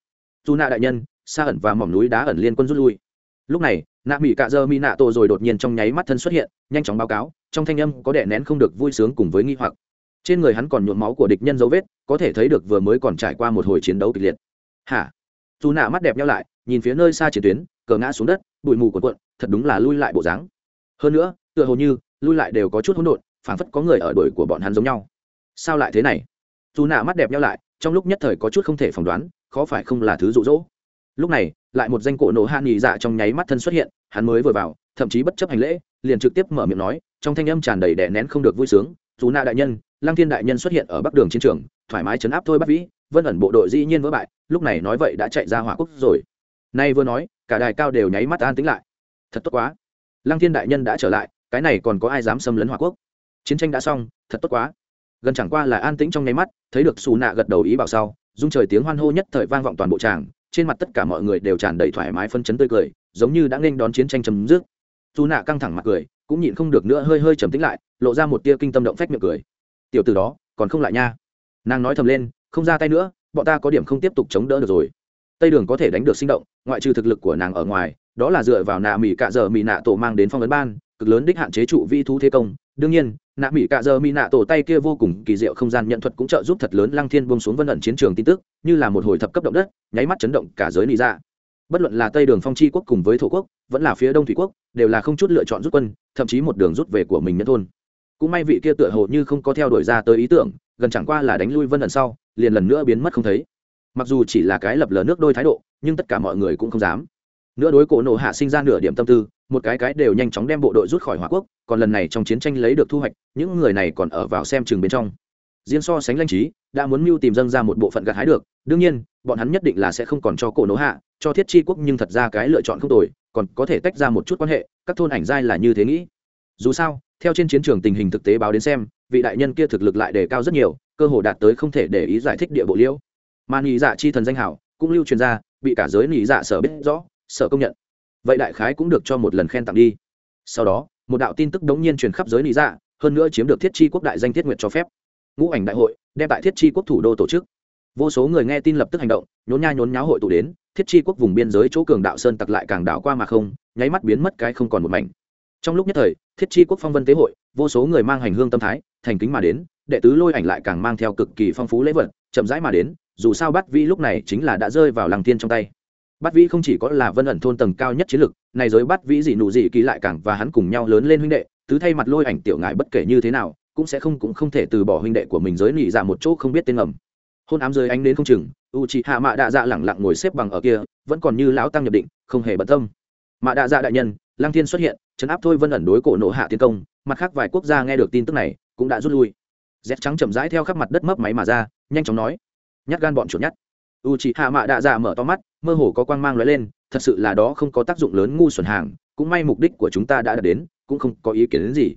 Dù nạ đại nhân xa ẩn và mỏm núi đá ẩn liên quân rút lui. Lúc này, nạ mỹ cạ dơ mỹ nạ tổ rồi đột nhiên trong nháy mắt thân xuất hiện, nhanh chóng báo cáo, trong thanh âm có đẻ nén không được vui sướng cùng với nghi hoặc. Trên người hắn còn nhuộm máu của địch nhân dấu vết, có thể thấy được vừa mới còn trải qua một hồi chiến đấu kịch liệt. Hả? Dù nạ mắt đẹp nhau lại, nhìn phía nơi xa chiến tuyến, cờ ngã xuống đất, bụi mù cuộn cuộn, thật đúng là lui lại bộ dáng. Hơn nữa, tựa hồ như lui lại đều có chút hỗn độn phảng phất có người ở đuổi của bọn hắn giống nhau. Sao lại thế này? Dù nạ mắt đẹp nhau lại, trong lúc nhất thời có chút không thể phỏng đoán, khó phải không là thứ rụ rỗ lúc này, lại một danh cổ nổ hạ nghỉ dạ trong nháy mắt thân xuất hiện, hắn mới vừa vào, thậm chí bất chấp hành lễ, liền trực tiếp mở miệng nói, trong thanh âm tràn đầy đè nén không được vui sướng, dù nạ đại nhân, lăng thiên đại nhân xuất hiện ở bắc đường chiến trường, thoải mái chấn áp thôi bắt vĩ, vân ẩn bộ đội dĩ nhiên vỡ bại, lúc này nói vậy đã chạy ra hỏa quốc rồi. Nay vừa nói, cả đài cao đều nháy mắt an tính lại. Thật tốt quá. Lăng thiên đại nhân đã trở lại, cái này còn có ai dám xâm lấn hỏa quốc? Chiến tranh đã xong, thật tốt quá. Gần chẳng qua là an tĩnh trong nháy mắt, thấy được xù nạ gật đầu ý bảo sau dung trời tiếng hoan hô nhất thời vang vọng toàn bộ tràng, trên mặt tất cả mọi người đều tràn đầy thoải mái phân chấn tươi cười, giống như đã nghênh đón chiến tranh chấm dứt. Dù nạ căng thẳng mặt cười, cũng nhịn không được nữa hơi hơi trầm tĩnh lại, lộ ra một tia kinh tâm động phách miệng cười. Tiểu từ đó, còn không lại nha. Nàng nói thầm lên, không ra tay nữa, bọn ta có điểm không tiếp tục chống đỡ được rồi. Tây đường có thể đánh được sinh động, ngoại trừ thực lực của nàng ở ngoài, đó là dựa vào nạ mỹ cạ giờ mỹ nạ tổ mang đến phong ấn ban cực lớn đích hạn chế trụ vi thú thế công. Đương nhiên, nạ mỹ cạ giờ mỹ nạ tổ tay kia vô cùng kỳ diệu không gian nhận thuật cũng trợ giúp thật lớn lăng thiên bông xuống vân ẩn chiến trường tin tức, như là một hồi thập cấp động đất, nháy mắt chấn động cả giới lý ra dạ. bất luận là tây đường phong chi quốc cùng với thổ quốc, vẫn là phía đông thủy quốc, đều là không chút lựa chọn rút quân, thậm chí một đường rút về của mình nhân thôn. Cũng may vị kia tựa hồ như không có theo đuổi ra tới ý tưởng, gần chẳng qua là đánh lui vân ẩn sau, liền lần nữa biến mất không thấy. Mặc dù chỉ là cái lập lờ nước đôi thái độ, nhưng tất cả mọi người cũng không dám. Nữa đối cổ nổ hạ sinh ra nửa điểm tâm tư một cái cái đều nhanh chóng đem bộ đội rút khỏi hòa quốc, còn lần này trong chiến tranh lấy được thu hoạch, những người này còn ở vào xem chừng bên trong. Riêng so sánh lanh trí, đã muốn mưu tìm dâng ra một bộ phận gặt hái được, đương nhiên, bọn hắn nhất định là sẽ không còn cho cổ nỗ hạ, cho thiết chi quốc nhưng thật ra cái lựa chọn không tồi, còn có thể tách ra một chút quan hệ, các thôn ảnh giai là như thế nghĩ. Dù sao, theo trên chiến trường tình hình thực tế báo đến xem, vị đại nhân kia thực lực lại đề cao rất nhiều, cơ hồ đạt tới không thể để ý giải thích địa bộ liễu. Mà nhị dạ chi thần danh hảo, cũng lưu truyền ra, bị cả giới nhị dạ sở biết rõ, sở công nhận vậy đại khái cũng được cho một lần khen tặng đi. Sau đó, một đạo tin tức đống nhiên truyền khắp giới lý dạ hơn nữa chiếm được thiết chi quốc đại danh thiết nguyệt cho phép. Ngũ ảnh đại hội, đem tại thiết chi quốc thủ đô tổ chức. Vô số người nghe tin lập tức hành động, nhốn nha nhốn nháo hội tụ đến, thiết chi quốc vùng biên giới chỗ cường đạo sơn tặc lại càng đảo qua mà không, nháy mắt biến mất cái không còn một mảnh. Trong lúc nhất thời, thiết chi quốc phong vân tế hội, vô số người mang hành hương tâm thái, thành kính mà đến, đệ tứ lôi ảnh lại càng mang theo cực kỳ phong phú lễ vật, chậm rãi mà đến, dù sao bát vi lúc này chính là đã rơi vào làng tiên trong tay bát vĩ không chỉ có là vân ẩn thôn tầng cao nhất chiến lực này giới bát vĩ dị nụ dị kỳ lại càng và hắn cùng nhau lớn lên huynh đệ, tứ thay mặt lôi ảnh tiểu ngại bất kể như thế nào, cũng sẽ không cũng không thể từ bỏ huynh đệ của mình giới nị dạ một chỗ không biết tên ngầm. Hôn ám rơi ánh đến không chừng u chị hạ mạ đạ dạ lẳng lặng ngồi xếp bằng ở kia, vẫn còn như lão tăng nhập định, không hề bận tâm. Mạ đạ dạ đại nhân Lang thiên xuất hiện chấn áp thôi vân ẩn đối cổ nộ hạ tiến công, mặt khác vài quốc gia nghe được tin tức này, cũng đã rút lui. Dép trắng chậm rãi theo khắp mặt đất mấp máy mà ra, nhanh chóng nói, nhát gan bọn chuột nhát u chị hạ mạ đạ dạ mở to mắt, mơ hồ có quang mang lóe lên, thật sự là đó không có tác dụng lớn ngu xuẩn hàng, cũng may mục đích của chúng ta đã đạt đến, cũng không có ý kiến đến gì.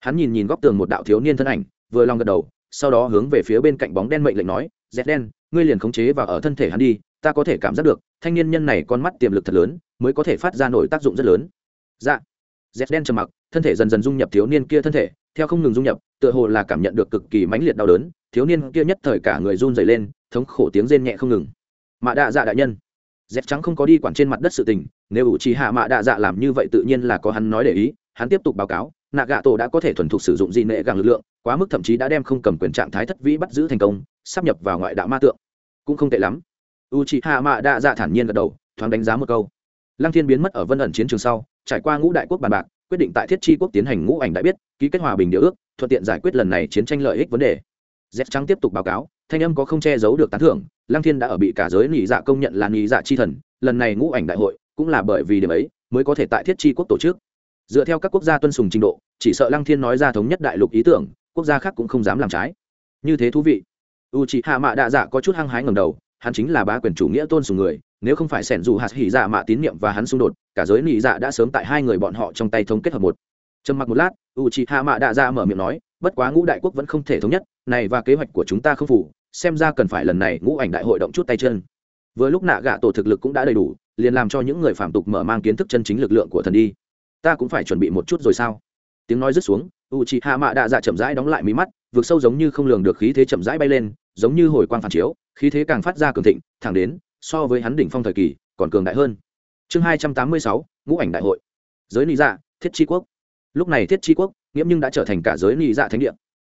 Hắn nhìn nhìn góc tường một đạo thiếu niên thân ảnh, vừa lòng gật đầu, sau đó hướng về phía bên cạnh bóng đen mệnh lệnh nói dép đen, ngươi liền khống chế và ở thân thể hắn đi, ta có thể cảm giác được, thanh niên nhân này con mắt tiềm lực thật lớn, mới có thể phát ra nổi tác dụng rất lớn. Dạ. Dép đen trầm mặc, thân thể dần dần dung nhập thiếu niên kia thân thể, theo không ngừng dung nhập tựa hồ là cảm nhận được cực kỳ mãnh liệt đau đớn, thiếu niên kia nhất thời cả người run dày lên, thống khổ tiếng rên nhẹ không ngừng. Mạ đạ dạ đại nhân, dép trắng không có đi quản trên mặt đất sự tình, nếu ủ trì hạ mạ đạ dạ làm như vậy tự nhiên là có hắn nói để ý, hắn tiếp tục báo cáo, nạ gạ tổ đã có thể thuần thục sử dụng di nệ gàng lực lượng, quá mức thậm chí đã đem không cầm quyền trạng thái thất vĩ bắt giữ thành công, sắp nhập vào ngoại đạo ma tượng. Cũng không tệ lắm. U c h hạ mạ đa dạ thản nhiên gật đầu, thoáng đánh giá một câu. Lăng thiên biến mất ở vân ẩn chiến trường sau, trải qua ngũ đại quốc bàn bạc, quyết định tại thiết chi quốc tiến hành ngũ ảnh đại biết, ký kết hòa bình địa ước thuận tiện giải quyết lần này chiến tranh lợi ích vấn đề. Z trắng tiếp tục báo cáo, thanh âm có không che giấu được tán thưởng, lăng thiên đã ở bị cả giới nghỉ dạ công nhận là nghỉ dạ chi thần, lần này ngũ ảnh đại hội cũng là bởi vì điểm ấy mới có thể tại thiết chi quốc tổ chức. Dựa theo các quốc gia tuân sùng trình độ, chỉ sợ lăng thiên nói ra thống nhất đại lục ý tưởng, quốc gia khác cũng không dám làm trái. Như thế thú vị. U c h ị hạ mạ đạ dạ có chút hăng hái ngầm đầu, hắn chính là bá quyền chủ nghĩa tôn sùng người, nếu không phải sẻn dù hạt hỉ dạ mạ tín nhiệm và hắn xung đột, cả giới nị dạ đã sớm tại hai người bọn họ trong tay thống kết hợp một trầm mặc một lát u c h hạ mạ đạ ra mở miệng nói, bất quá ngũ đại quốc vẫn không thể thống nhất, này và kế hoạch của chúng ta không phủ xem ra cần phải lần này ngũ ảnh đại hội động chút tay chân. Vừa lúc nạ gạ tổ thực lực cũng đã đầy đủ, liền làm cho những người phạm tục mở mang kiến thức chân chính lực lượng của thần đi. Ta cũng phải chuẩn bị một chút rồi sao? Tiếng nói rứt xuống u c h hạ mạ đạ dạ chậm rãi đóng lại mí mắt vượt sâu giống như không lường được khí thế chậm rãi bay lên, giống như hồi quang phản chiếu, khí thế càng phát ra cường thịnh, thẳng đến, so với hắn đỉnh phong thời kỳ, còn cường đại hơn. Chương hai trăm tám mươi sáu, ngũ ảnh đại hội. Giới nị dạ thiết tri quốc lúc này thiết tri quốc, nghiễm nhưng đã trở thành cả giới nị dạ thánh địa.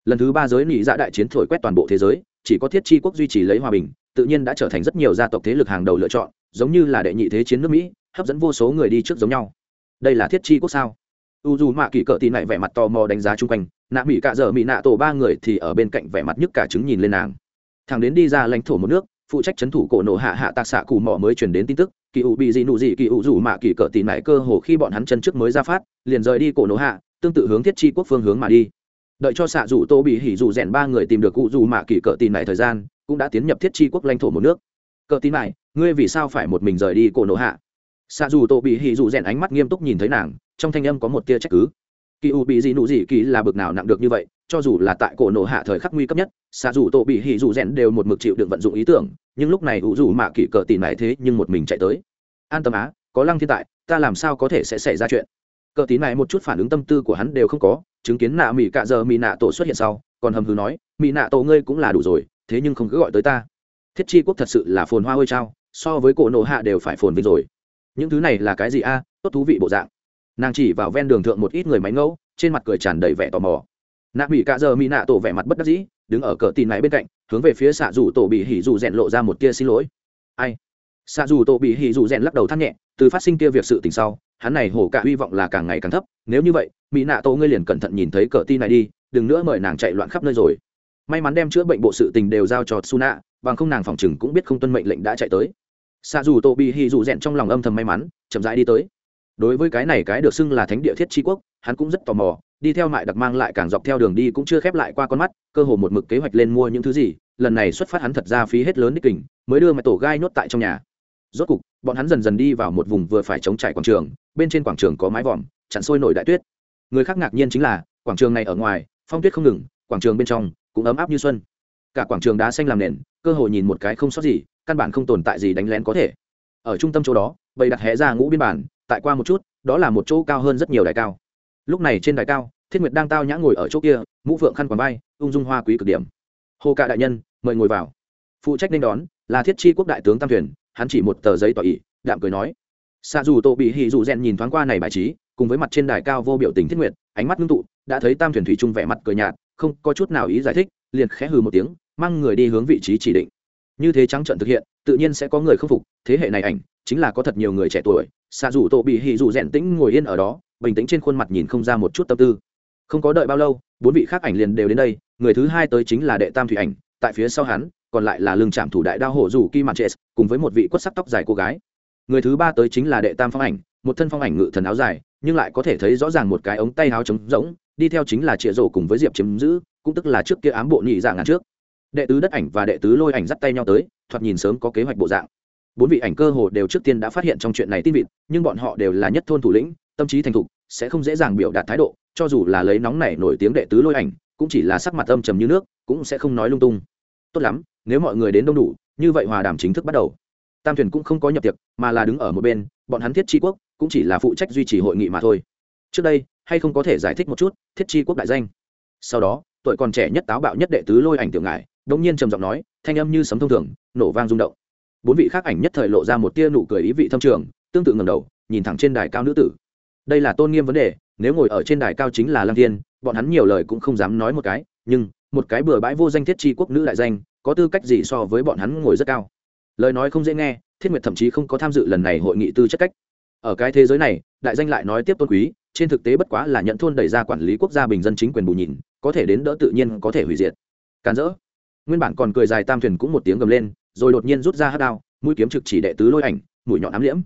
Lần thứ ba giới nị dạ đại chiến thổi quét toàn bộ thế giới, chỉ có thiết tri quốc duy trì lấy hòa bình, tự nhiên đã trở thành rất nhiều gia tộc thế lực hàng đầu lựa chọn, giống như là đệ nhị thế chiến nước mỹ, hấp dẫn vô số người đi trước giống nhau. Đây là thiết tri quốc sao? U dù mạ kỳ cỡ tì này vẻ mặt tò mò đánh giá chung quanh, nạ mỹ cạ dở mỹ nạ tổ ba người thì ở bên cạnh vẻ mặt nhức cả chứng nhìn lên nàng. Thằng đến đi ra lãnh thổ một nước phụ trách c thủ cổ nộ hạ hạ tạc xạ cù mò mới truyền đến tin tức, kỳ ủ bị gì nụ gì kỳ ủ rủ mạ kỳ cỡ tì này cơ hồ khi bọn hắn chân trước mới ra phát, liền rời đi cổ nộ hạ, tương tự hướng thiết chi quốc phương hướng mà đi. Đợi cho xạ rủ tô bị hỉ rủ rèn ba người tìm được cụ rủ mạ kỳ cỡ tì này thời gian, cũng đã tiến nhập thiết chi quốc lãnh thổ một nước. Cỡ tì này ngươi vì sao phải một mình rời đi cổ nộ hạ? Xạ dù tô bị hỉ dù rèn ánh mắt nghiêm túc nhìn thấy nàng, trong thanh âm có một tia trách cứ. Kỳ u bị gì nụ gì kỳ là bực nào nặng được như vậy, cho dù là tại cổ nộ hạ thời khắc nguy cấp nhất xạ dù tổ bị hỉ dù rèn đều một mực chịu đựng vận dụng ý tưởng, nhưng lúc này ủ dù mạ kỷ cờ tì này thế nhưng một mình chạy tới. An tâm á, có lăng thiên tại, ta làm sao có thể sẽ xảy ra chuyện? Cờ tí này một chút phản ứng tâm tư của hắn đều không có, chứng kiến nạ mỹ cạ giờ mỹ nạ tổ xuất hiện sau, còn hầm hừ nói mỹ nạ tổ ngươi cũng là đủ rồi, thế nhưng không cứ gọi tới ta. Thiết chi quốc thật sự là phồn hoa hơi trao so với cổ nộ hạ đều phải phồn vinh rồi. Những thứ này là cái gì a? Tốt thú vị bộ dạng. Nàng chỉ vào ven đường thượng một ít người máy ngẫu, trên mặt cười tràn đầy vẻ tò mò nạ mỹ cạ giờ mỹ nạ tổ vẻ mặt bất đắc dĩ, đứng ở cờ tin này bên cạnh, hướng về phía xạ dù tổ bị hỉ dù rèn lộ ra một tia xin lỗi. Ai? Xạ dù tổ bị hỉ dù rèn lắc đầu than nhẹ, từ phát sinh kia việc sự tình sau, hắn này hổ cả hy vọng là càng ngày càng thấp, nếu như vậy mỹ nạ tổ ngươi liền cẩn thận nhìn thấy cờ tin này đi, đừng nữa mời nàng chạy loạn khắp nơi rồi. May mắn đem chữa bệnh bộ sự tình đều giao cho suna bằng không nàng phòng chừng cũng biết không tuân mệnh lệnh đã chạy tới. Xạ dù tổ bị hỉ dù rèn trong lòng âm thầm may mắn, chậm rãi đi tới đối với cái này cái được xưng là thánh địa thiết tri quốc, hắn cũng rất tò mò, đi theo mại đặc mang lại càng dọc theo đường đi cũng chưa khép lại qua con mắt, cơ hồ một mực kế hoạch lên mua những thứ gì, lần này xuất phát hắn thật ra phí hết lớn đích kình, mới đưa mẹ tổ gai nhốt tại trong nhà. Rốt cục, bọn hắn dần dần đi vào một vùng vừa phải chống trải quảng trường, bên trên quảng trường có mái vòm, chặn sôi nổi đại tuyết. Người khác ngạc nhiên chính là, quảng trường này ở ngoài, phong tuyết không ngừng, quảng trường bên trong cũng ấm áp như xuân. Cả quảng trường đá xanh làm nền, cơ hội nhìn một cái không sót gì, căn bản không tồn tại gì đánh lén có thể. Ở trung tâm chỗ đó, bầy đặt hé ra ngũ biên bản tại qua một chút, đó là một chỗ cao hơn rất nhiều đài cao. Lúc này trên đài cao, thiết nguyệt đang tao nhã ngồi ở chỗ kia, mũ phượng khăn quàng vai, ung dung hoa quý cực điểm. Hồ cạ đại nhân, mời ngồi vào. Phụ trách nên đón là thiết chi quốc đại tướng tam thuyền, hắn chỉ một tờ giấy tỏ ý, đạm cười nói. Xa dù tô bị hì dù rèn nhìn thoáng qua này bài trí, cùng với mặt trên đài cao vô biểu tình thiết nguyệt, ánh mắt ngưng tụ, đã thấy tam thuyền thủy chung vẻ mặt cười nhạt, không có chút nào ý giải thích, liền khẽ hừ một tiếng, mang người đi hướng vị trí chỉ định. Như thế trắng trận thực hiện, tự nhiên sẽ có người khâm phục, thế hệ này ảnh chính là có thật nhiều người trẻ tuổi xạ dù tổ bị hì dù rèn tĩnh ngồi yên ở đó, bình tĩnh trên khuôn mặt nhìn không ra một chút tâm tư. Không có đợi bao lâu, bốn vị khác ảnh liền đều đến đây, người thứ hai tới chính là đệ tam thủy ảnh, tại phía sau hắn, còn lại là lương trạm thủ đại đao hổ rủ kim mặt chết cùng với một vị quất sắc tóc dài cô gái. Người thứ ba tới chính là đệ tam phong ảnh, một thân phong ảnh ngự thần áo dài, nhưng lại có thể thấy rõ ràng một cái ống tay áo trống rỗng, đi theo chính là chĩa rổ cùng với diệp chiếm giữ cũng tức là trước kia ám bộ nhị dạng ngàn trước. Đệ tứ đất ảnh và đệ tứ lôi ảnh dắt tay nhau tới, thoạt nhìn sớm có kế hoạch bộ dạng bốn vị ảnh cơ hồ đều trước tiên đã phát hiện trong chuyện này tin vịt, nhưng bọn họ đều là nhất thôn thủ lĩnh, tâm trí thành thục, sẽ không dễ dàng biểu đạt thái độ, cho dù là lấy nóng này nổi tiếng đệ tứ lôi ảnh, cũng chỉ là sắc mặt âm trầm như nước, cũng sẽ không nói lung tung. Tốt lắm, nếu mọi người đến đông đủ, như vậy hòa đàm chính thức bắt đầu. Tam thuyền cũng không có nhập tiệc, mà là đứng ở một bên, bọn hắn thiết tri quốc cũng chỉ là phụ trách duy trì hội nghị mà thôi. Trước đây, hay không có thể giải thích một chút, thiết tri quốc đại danh? Sau đó, tuổi còn trẻ nhất táo bạo nhất đệ tứ lôi ảnh tiểu ngại đông nhiên trầm giọng nói, thanh âm như sấm thông thường, nổ vang rung động bốn vị khác ảnh nhất thời lộ ra một tia nụ cười ý vị thâm trường, tương tự ngầm đầu, nhìn thẳng trên đài cao nữ tử. Đây là tôn nghiêm vấn đề, nếu ngồi ở trên đài cao chính là lăng thiên, bọn hắn nhiều lời cũng không dám nói một cái, nhưng, một cái bừa bãi vô danh thiết tri quốc nữ đại danh, có tư cách gì so với bọn hắn ngồi rất cao? Lời nói không dễ nghe, thiết nguyệt thậm chí không có tham dự lần này hội nghị tư chất cách. Ở cái thế giới này, đại danh lại nói tiếp tôn quý, trên thực tế bất quá là nhận thôn đẩy ra quản lý quốc gia bình dân chính quyền bù nhìn, có thể đến đỡ tự nhiên có thể hủy diệt. Càn rỡ. Nguyên bản còn cười dài tam thuyền cũng một tiếng gầm lên rồi đột nhiên rút ra hát đao, mũi kiếm trực chỉ đệ tứ lôi ảnh, mũi nhọn ám liễm.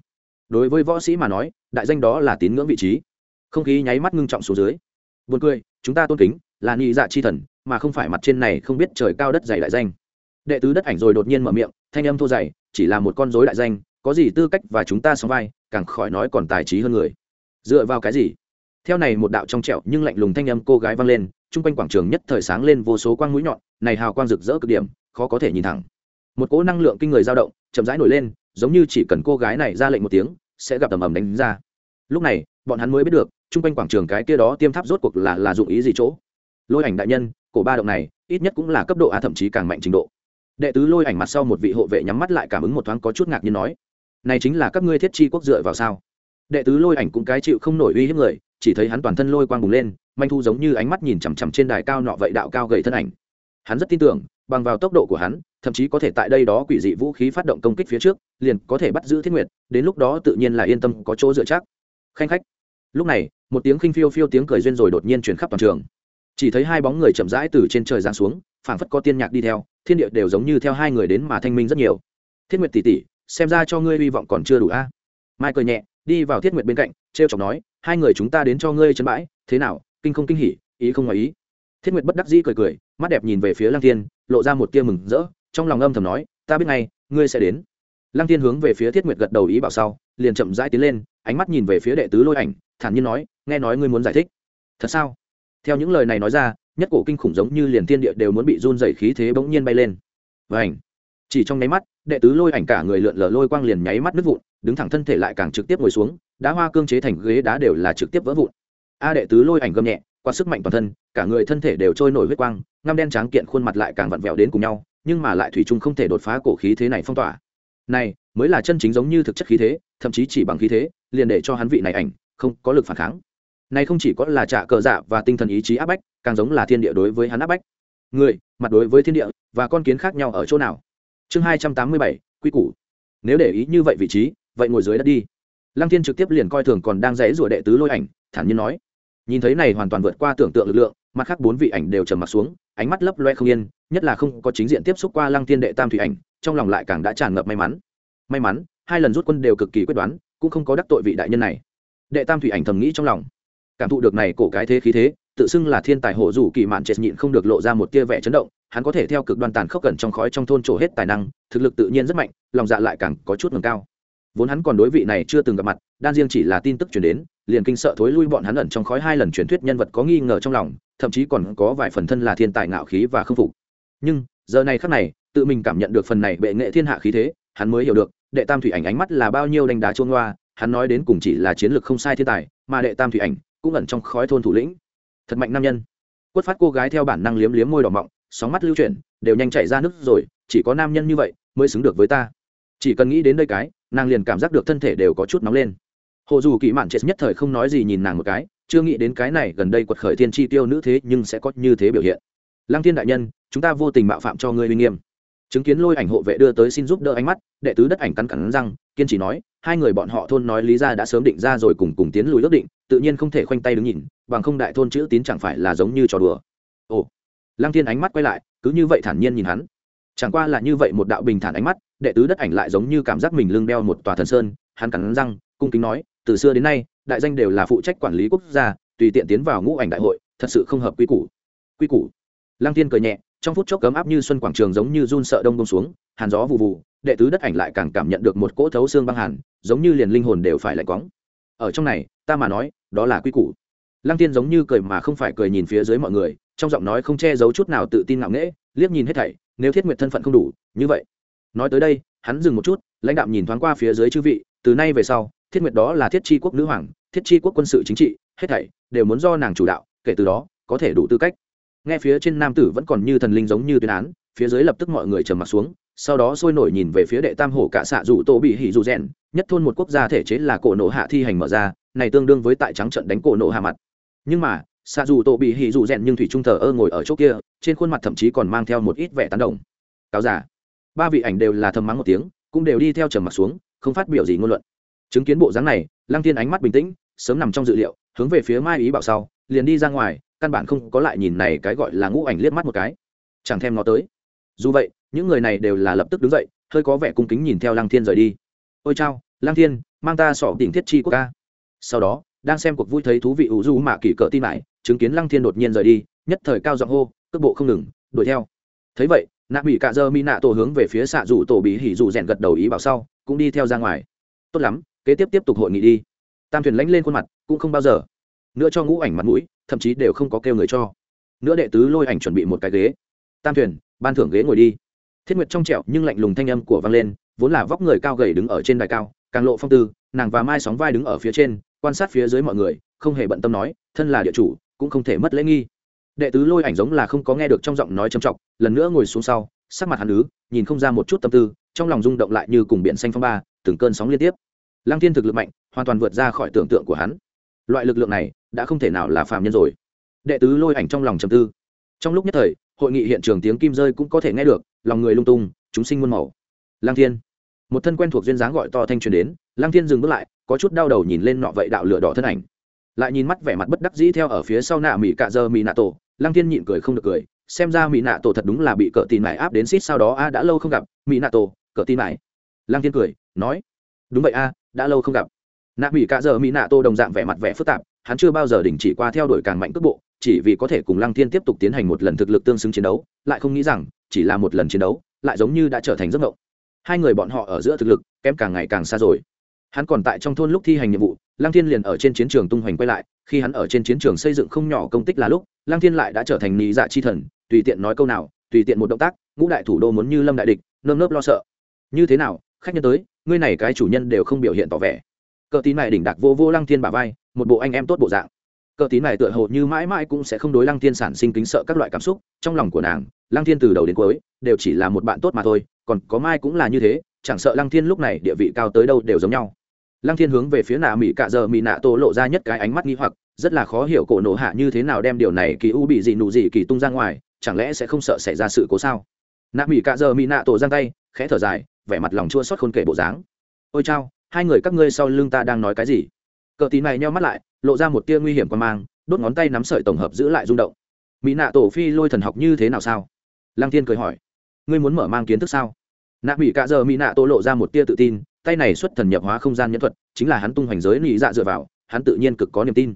Đối với võ sĩ mà nói, đại danh đó là tín ngưỡng vị trí. Không khí nháy mắt ngưng trọng xuống dưới. Buồn cười, chúng ta tôn kính, là nhị dạ chi thần, mà không phải mặt trên này không biết trời cao đất dày đại danh. Đệ tứ đất ảnh rồi đột nhiên mở miệng, thanh âm thô dày, chỉ là một con dối đại danh, có gì tư cách và chúng ta sóng vai, càng khỏi nói còn tài trí hơn người. Dựa vào cái gì? Theo này một đạo trong trẹo nhưng lạnh lùng thanh âm cô gái vang lên, chung quanh quảng trường nhất thời sáng lên vô số quang mũi nhọn, này hào quang rực rỡ cực điểm, khó có thể nhìn thẳng một cỗ năng lượng kinh người dao động, chậm rãi nổi lên, giống như chỉ cần cô gái này ra lệnh một tiếng, sẽ gặp tầm ầm đánh ra. Lúc này, bọn hắn mới biết được, chung quanh quảng trường cái kia đó tiêm tháp rốt cuộc là là dụng ý gì chỗ. Lôi ảnh đại nhân, cổ ba động này, ít nhất cũng là cấp độ a thậm chí càng mạnh trình độ. Đệ tứ lôi ảnh mặt sau một vị hộ vệ nhắm mắt lại cảm ứng một thoáng có chút ngạc nhiên nói, này chính là các ngươi thiết chi quốc dựa vào sao? Đệ tứ lôi ảnh cũng cái chịu không nổi uy hiếp người, chỉ thấy hắn toàn thân lôi quang bùng lên, manh thu giống như ánh mắt nhìn chằm chằm trên đài cao nọ vậy đạo cao gầy thân ảnh. Hắn rất tin tưởng, bằng vào tốc độ của hắn thậm chí có thể tại đây đó quỷ dị vũ khí phát động công kích phía trước, liền có thể bắt giữ thiết nguyệt, đến lúc đó tự nhiên là yên tâm, có chỗ dựa chắc. Khanh khách. Lúc này, một tiếng khinh phiêu phiêu tiếng cười duyên rồi đột nhiên chuyển khắp toàn trường. Chỉ thấy hai bóng người chậm rãi từ trên trời giáng xuống, phảng phất có tiên nhạc đi theo, thiên địa đều giống như theo hai người đến mà thanh minh rất nhiều. Thiết nguyệt tỷ tỷ xem ra cho ngươi hy vọng còn chưa đủ a. Mai cười nhẹ, đi vào thiết nguyệt bên cạnh t r e o chọc nói, hai người chúng ta đến cho ngươi chân bãi, thế nào, kinh không kinh hỉ, ý không ngoài ý. Thiết nguyệt bất đắc dĩ cười cười, mắt đẹp nhìn về phía lăng thiên, lộ ra một tia mừng rỡ trong lòng âm thầm nói, ta biết ngay, ngươi sẽ đến. Lăng thiên hướng về phía thiết nguyệt gật đầu ý bảo sau, liền chậm rãi tiến lên, ánh mắt nhìn về phía đệ tứ lôi ảnh, thản nhiên nói, nghe nói ngươi muốn giải thích. Thật sao? Theo những lời này nói ra, nhất cổ kinh khủng giống như liền thiên địa đều muốn bị run dày khí thế bỗng nhiên bay lên. Và ảnh chỉ trong nháy mắt, đệ tứ lôi ảnh cả người lượn lờ lôi quang liền nháy mắt nứt vụn, đứng thẳng thân thể lại càng trực tiếp ngồi xuống, đá hoa cương chế thành ghế đá đều là trực tiếp vỡ vụn. A đệ tứ lôi ảnh gầm nhẹ qua sức mạnh toàn thân, cả người thân thể đều trôi nổi huyết quang, ngăm đen tráng kiện khuôn mặt lại càng vặn vẹo đến cùng nhau nhưng mà lại thủy chung không thể đột phá cổ khí thế này phong tỏa. Này, mới là chân chính giống như thực chất khí thế, thậm chí chỉ bằng khí thế, liền để cho hắn vị này ảnh, không có lực phản kháng. Này không chỉ có là trả cờ dạ và tinh thần ý chí áp bách, càng giống là thiên địa đối với hắn áp bách. Người, mặt đối với thiên địa, và con kiến khác nhau ở chỗ nào? Chương hai trăm tám mươi bảy, quy củ. Nếu để ý như vậy vị trí, vậy ngồi dưới đất đi. Lăng thiên trực tiếp liền coi thường còn đang rẽ rủa đệ tứ lôi ảnh, thản nhiên nói. Nhìn thấy này hoàn toàn vượt qua tưởng tượng lực lượng, mặt khác bốn vị ảnh đều trầm mặt xuống ánh mắt lấp loe không yên, nhất là không có chính diện tiếp xúc qua lăng thiên đệ tam thủy ảnh, trong lòng lại càng đã tràn ngập may mắn. May mắn, hai lần rút quân đều cực kỳ quyết đoán, cũng không có đắc tội vị đại nhân này. Đệ tam thủy ảnh thầm nghĩ trong lòng. Cảm thụ được này cổ cái thế khí thế, tự xưng là thiên tài hộ rủ kỳ mạn chết nhịn không được lộ ra một tia vẻ chấn động, hắn có thể theo cực đoan tàn khốc gần trong khói trong thôn trổ hết tài năng, thực lực tự nhiên rất mạnh, lòng dạ lại càng có chút ngầm cao. Vốn hắn còn đối vị này chưa từng gặp mặt, đan riêng chỉ là tin tức chuyển đến, liền kinh sợ thối lui bọn hắn ẩn trong khói hai lần truyền thuyết nhân vật có nghi ngờ trong lòng thậm chí còn có vài phần thân là thiên tài ngạo khí và khâm phục. Nhưng, giờ này khắc này, tự mình cảm nhận được phần này bệ nghệ thiên hạ khí thế, hắn mới hiểu được, đệ tam thủy ảnh ánh mắt là bao nhiêu đánh đá chuông hoa hắn nói đến cùng chỉ là chiến lược không sai thiên tài, mà đệ tam thủy ảnh cũng ẩn trong khói thôn thủ lĩnh. Thật mạnh nam nhân. Quất phát cô gái theo bản năng liếm liếm môi đỏ mọng, sóng mắt lưu chuyển, đều nhanh chạy ra nước rồi, chỉ có nam nhân như vậy mới xứng được với ta. Chỉ cần nghĩ đến đây cái, nàng liền cảm giác được thân thể đều có chút nóng lên. Hồ dù kỹ mạn chết nhất thời không nói gì nhìn nàng một cái chưa nghĩ đến cái này gần đây quật khởi thiên chi tiêu nữ thế nhưng sẽ có như thế biểu hiện. Lăng thiên đại nhân, chúng ta vô tình mạo phạm cho ngươi uy nghiêm. Chứng kiến lôi ảnh hộ vệ đưa tới xin giúp đỡ ánh mắt, đệ tứ đất ảnh cắn cắn răng, kiên trì nói, hai người bọn họ thôn nói lý ra đã sớm định ra rồi cùng cùng tiến lùi ước định, tự nhiên không thể khoanh tay đứng nhìn, bằng không đại thôn chữ tín chẳng phải là giống như trò đùa. Ồ. Lăng thiên ánh mắt quay lại, cứ như vậy thản nhiên nhìn hắn. Chẳng qua là như vậy một đạo bình thản ánh mắt, đệ tứ đất ảnh lại giống như cảm giác mình lưng đeo một tòa thần sơn, hắn cắn răng, cung kính nói từ xưa đến nay, đại danh đều là phụ trách quản lý quốc gia, tùy tiện tiến vào ngũ ảnh đại hội, thật sự không hợp quy củ. Quy củ. Lăng tiên cười nhẹ, trong phút chốc cấm áp như xuân quảng trường giống như run sợ đông đông xuống, hàn gió vụ vụ đệ tứ đất ảnh lại càng cảm nhận được một cỗ thấu xương băng hàn, giống như liền linh hồn đều phải lạnh quóng. Ở trong này, ta mà nói, đó là quy củ. Lăng tiên giống như cười mà không phải cười nhìn phía dưới mọi người, trong giọng nói không che giấu chút nào tự tin ngạo nghễ, liếc nhìn hết thảy, nếu thiết nguyệt thân phận không đủ, như vậy. Nói tới đây, hắn dừng một chút, lãnh đạo nhìn thoáng qua phía dưới chư vị từ nay về sau, thiết nguyệt đó là thiết tri quốc nữ hoàng, thiết tri quốc quân sự chính trị, hết thảy đều muốn do nàng chủ đạo, kể từ đó, có thể đủ tư cách. Nghe phía trên nam tử vẫn còn như thần linh giống như tuyên án, phía dưới lập tức mọi người trầm mặt xuống, sau đó sôi nổi nhìn về phía đệ tam hổ cả xạ dù tổ bị hỉ dù rèn, nhất thôn một quốc gia thể chế là cổ nộ hạ thi hành mở ra, này tương đương với tại trắng trận đánh cổ nộ hạ mặt. Nhưng mà, xạ dù tổ bị hỉ dù rèn nhưng thủy trung thờ ơ ngồi ở chỗ kia, trên khuôn mặt thậm chí còn mang theo một ít vẻ tán đồng. Cáo giả ba vị ảnh đều là thầm mắng một tiếng, cũng đều đi theo trầm mặt xuống không phát biểu gì ngôn luận. Chứng kiến bộ dáng này, lăng tiên ánh mắt bình tĩnh, sớm nằm trong dự liệu, hướng về phía mai ý bảo sau, liền đi ra ngoài, căn bản không có lại nhìn này cái gọi là ngũ ảnh liếc mắt một cái. Chẳng thèm ngó tới. Dù vậy, những người này đều là lập tức đứng dậy, hơi có vẻ cung kính nhìn theo lăng thiên rời đi. Ôi chao, lăng thiên, mang ta sỏ đỉnh thiết chi quốc ca. Sau đó, đang xem cuộc vui thấy thú vị ủ du mạ kỷ cỡ tin lại, chứng kiến lăng thiên đột nhiên rời đi, nhất thời cao giọng hô, cước bộ không ngừng, đuổi theo. Thấy vậy nạ bị cạ dơ mi nạ tổ hướng về phía xạ rủ tổ bị hỉ rủ rèn gật đầu ý bảo sau, cũng đi theo ra ngoài. Tốt lắm, kế tiếp tiếp tục hội nghị đi. Tam thuyền lãnh lên khuôn mặt, cũng không bao giờ. Nữa cho ngũ ảnh mặt mũi, thậm chí đều không có kêu người cho. Nữa đệ tứ lôi ảnh chuẩn bị một cái ghế. Tam thuyền, ban thưởng ghế ngồi đi. Thiết nguyệt trong trẻo nhưng lạnh lùng thanh âm của vang lên, vốn là vóc người cao gầy đứng ở trên đài cao, càng lộ phong tư, nàng và mai sóng vai đứng ở phía trên, quan sát phía dưới mọi người, không hề bận tâm nói, thân là địa chủ, cũng không thể mất lễ nghi đệ tứ lôi ảnh giống là không có nghe được trong giọng nói trầm trọng, lần nữa ngồi xuống sau, sắc mặt hắn ứ, nhìn không ra một chút tâm tư, trong lòng rung động lại như cùng biển xanh phong ba, từng cơn sóng liên tiếp. Lăng thiên thực lực mạnh, hoàn toàn vượt ra khỏi tưởng tượng của hắn. Loại lực lượng này, đã không thể nào là phạm nhân rồi. Đệ tứ lôi ảnh trong lòng trầm tư. Trong lúc nhất thời, hội nghị hiện trường tiếng kim rơi cũng có thể nghe được, lòng người lung tung, chúng sinh muôn màu. Lăng thiên. Một thân quen thuộc duyên dáng gọi to thanh truyền đến, lăng thiên dừng bước lại, có chút đau đầu nhìn lên nọ vậy đạo lửa đỏ thân ảnh. Lại nhìn mắt vẻ mặt bất đắc dĩ theo ở phía sau nạ mỹ cạ dơ mỹ nạ tổ lăng thiên nhịn cười không được cười, xem ra mỹ nạ tổ thật đúng là bị cỡ tin mải áp đến xít sau đó, a, đã lâu không gặp mỹ nạ tổ, cỡ tin mải lăng thiên cười, nói, đúng vậy, a, đã lâu không gặp. Nạ mỹ cả giờ mỹ nạ tổ đồng dạng vẻ mặt vẻ phức tạp, hắn chưa bao giờ đình chỉ qua theo đuổi càng mạnh cước bộ, chỉ vì có thể cùng lăng thiên tiếp tục tiến hành một lần thực lực tương xứng chiến đấu, lại không nghĩ rằng, chỉ là một lần chiến đấu, lại giống như đã trở thành giấc mộng. Hai người bọn họ ở giữa thực lực, kém càng ngày càng xa rồi. Hắn còn tại trong thôn lúc thi hành nhiệm vụ lăng thiên liền ở trên chiến trường tung hoành quay lại, khi hắn ở trên chiến trường xây dựng không nhỏ công tích là lúc, lăng thiên lại đã trở thành nị dạ chi thần, tùy tiện nói câu nào, tùy tiện một động tác, ngũ đại thủ đô muốn như lâm đại địch, nơm nớp lo sợ. Như thế nào, khách nhân tới, ngươi này cái chủ nhân đều không biểu hiện tỏ vẻ. Cờ tín này đỉnh đạc vô vô lăng thiên bả vai, một bộ anh em tốt bộ dạng. Cờ tín này tựa hồ như mãi mãi cũng sẽ không đối lăng thiên sản sinh kính sợ các loại cảm xúc, trong lòng của nàng, lăng thiên từ đầu đến cuối, đều chỉ là một bạn tốt mà thôi, còn có mai cũng là như thế, chẳng sợ lăng thiên lúc này địa vị cao tới đâu đều giống nhau lăng thiên hướng về phía nạ mỹ cạ giờ mỹ nạ tổ lộ ra nhất cái ánh mắt nghi hoặc, rất là khó hiểu cổ nổ hạ như thế nào đem điều này kỳ u bị gì nụ gì kỳ tung ra ngoài, chẳng lẽ sẽ không sợ xảy ra sự cố sao? Nạ mỹ cạ giờ mỹ nạ tổ giang tay, khẽ thở dài, vẻ mặt lòng chua xót khôn kể bộ dáng. Ôi chao, hai người các ngươi sau lưng ta đang nói cái gì? Cờ tí này nheo mắt lại, lộ ra một tia nguy hiểm quan mang, đốt ngón tay nắm sợi tổng hợp giữ lại rung động. Mỹ nạ tổ phi lôi thần học như thế nào sao? Lăng thiên cười hỏi. Ngươi muốn mở mang kiến thức sao? Nạ mỹ cạ giờ mỹ nạ tổ lộ ra một tia tự tin tay này xuất thần nhập hóa không gian nhân thuật, chính là hắn tung hoành giới nhị dạ dựa vào, hắn tự nhiên cực có niềm tin.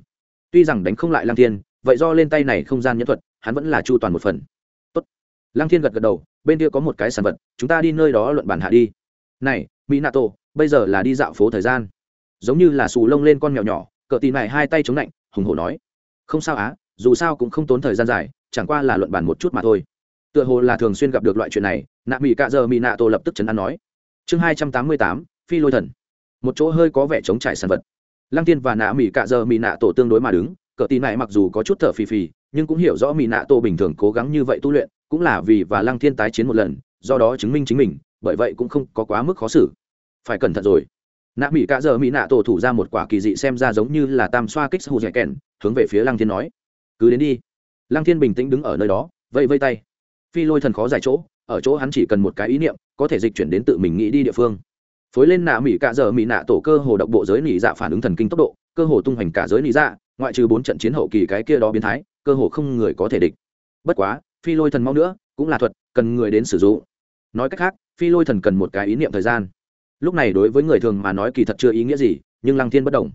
Tuy rằng đánh không lại lang thiên, vậy do lên tay này không gian nhân thuật, hắn vẫn là chu toàn một phần. Tốt. lang thiên gật gật đầu, bên kia có một cái sản vật, chúng ta đi nơi đó luận bản hạ đi. Này mỹ nato bây giờ là đi dạo phố thời gian. Giống như là xù lông lên con mèo nhỏ cỡ tì này hai tay chống lạnh, hùng hổ nói. Không sao á, dù sao cũng không tốn thời gian dài, chẳng qua là luận bản một chút mà thôi. Tựa hồ là thường xuyên gặp được loại chuyện này, nạ mỹ cạ giờ mỹ nạ tổ lập tức chấn an nói. Chương hai trăm tám mươi tám phi lôi thần. Một chỗ hơi có vẻ chống trải sản vật. Lăng tiên và nạ mỹ cạ giờ mỹ nạ tổ tương đối mà đứng, cờ tin này mặc dù có chút thở phì phì, nhưng cũng hiểu rõ mỹ nạ tổ bình thường cố gắng như vậy tu luyện, cũng là vì và lăng thiên tái chiến một lần, do đó chứng minh chính mình, bởi vậy cũng không có quá mức khó xử. Phải cẩn thận rồi. Nạ mỹ cạ giờ mỹ nạ tổ thủ ra một quả kỳ dị xem ra giống như là tam xoa kích hù dẻ kèn, hướng về phía lăng thiên nói, cứ đến đi. Lăng thiên bình tĩnh đứng ở nơi đó vây vây tay. Phi lôi thần khó giải chỗ, ở chỗ hắn chỉ cần một cái ý niệm, có thể dịch chuyển đến tự mình nghĩ đi địa phương phối lên nạ mỹ cạ giờ mỹ nạ tổ cơ hồ độc bộ giới nỉ dạ phản ứng thần kinh tốc độ, cơ hồ tung hoành cả giới nỉ dạ ngoại trừ bốn trận chiến hậu kỳ cái kia đó biến thái, cơ hồ không người có thể địch. Bất quá, phi lôi thần mau nữa, cũng là thuật, cần người đến sử dụng. Nói cách khác, phi lôi thần cần một cái ý niệm thời gian. Lúc này đối với người thường mà nói kỳ thật chưa ý nghĩa gì, nhưng lăng thiên bất đồng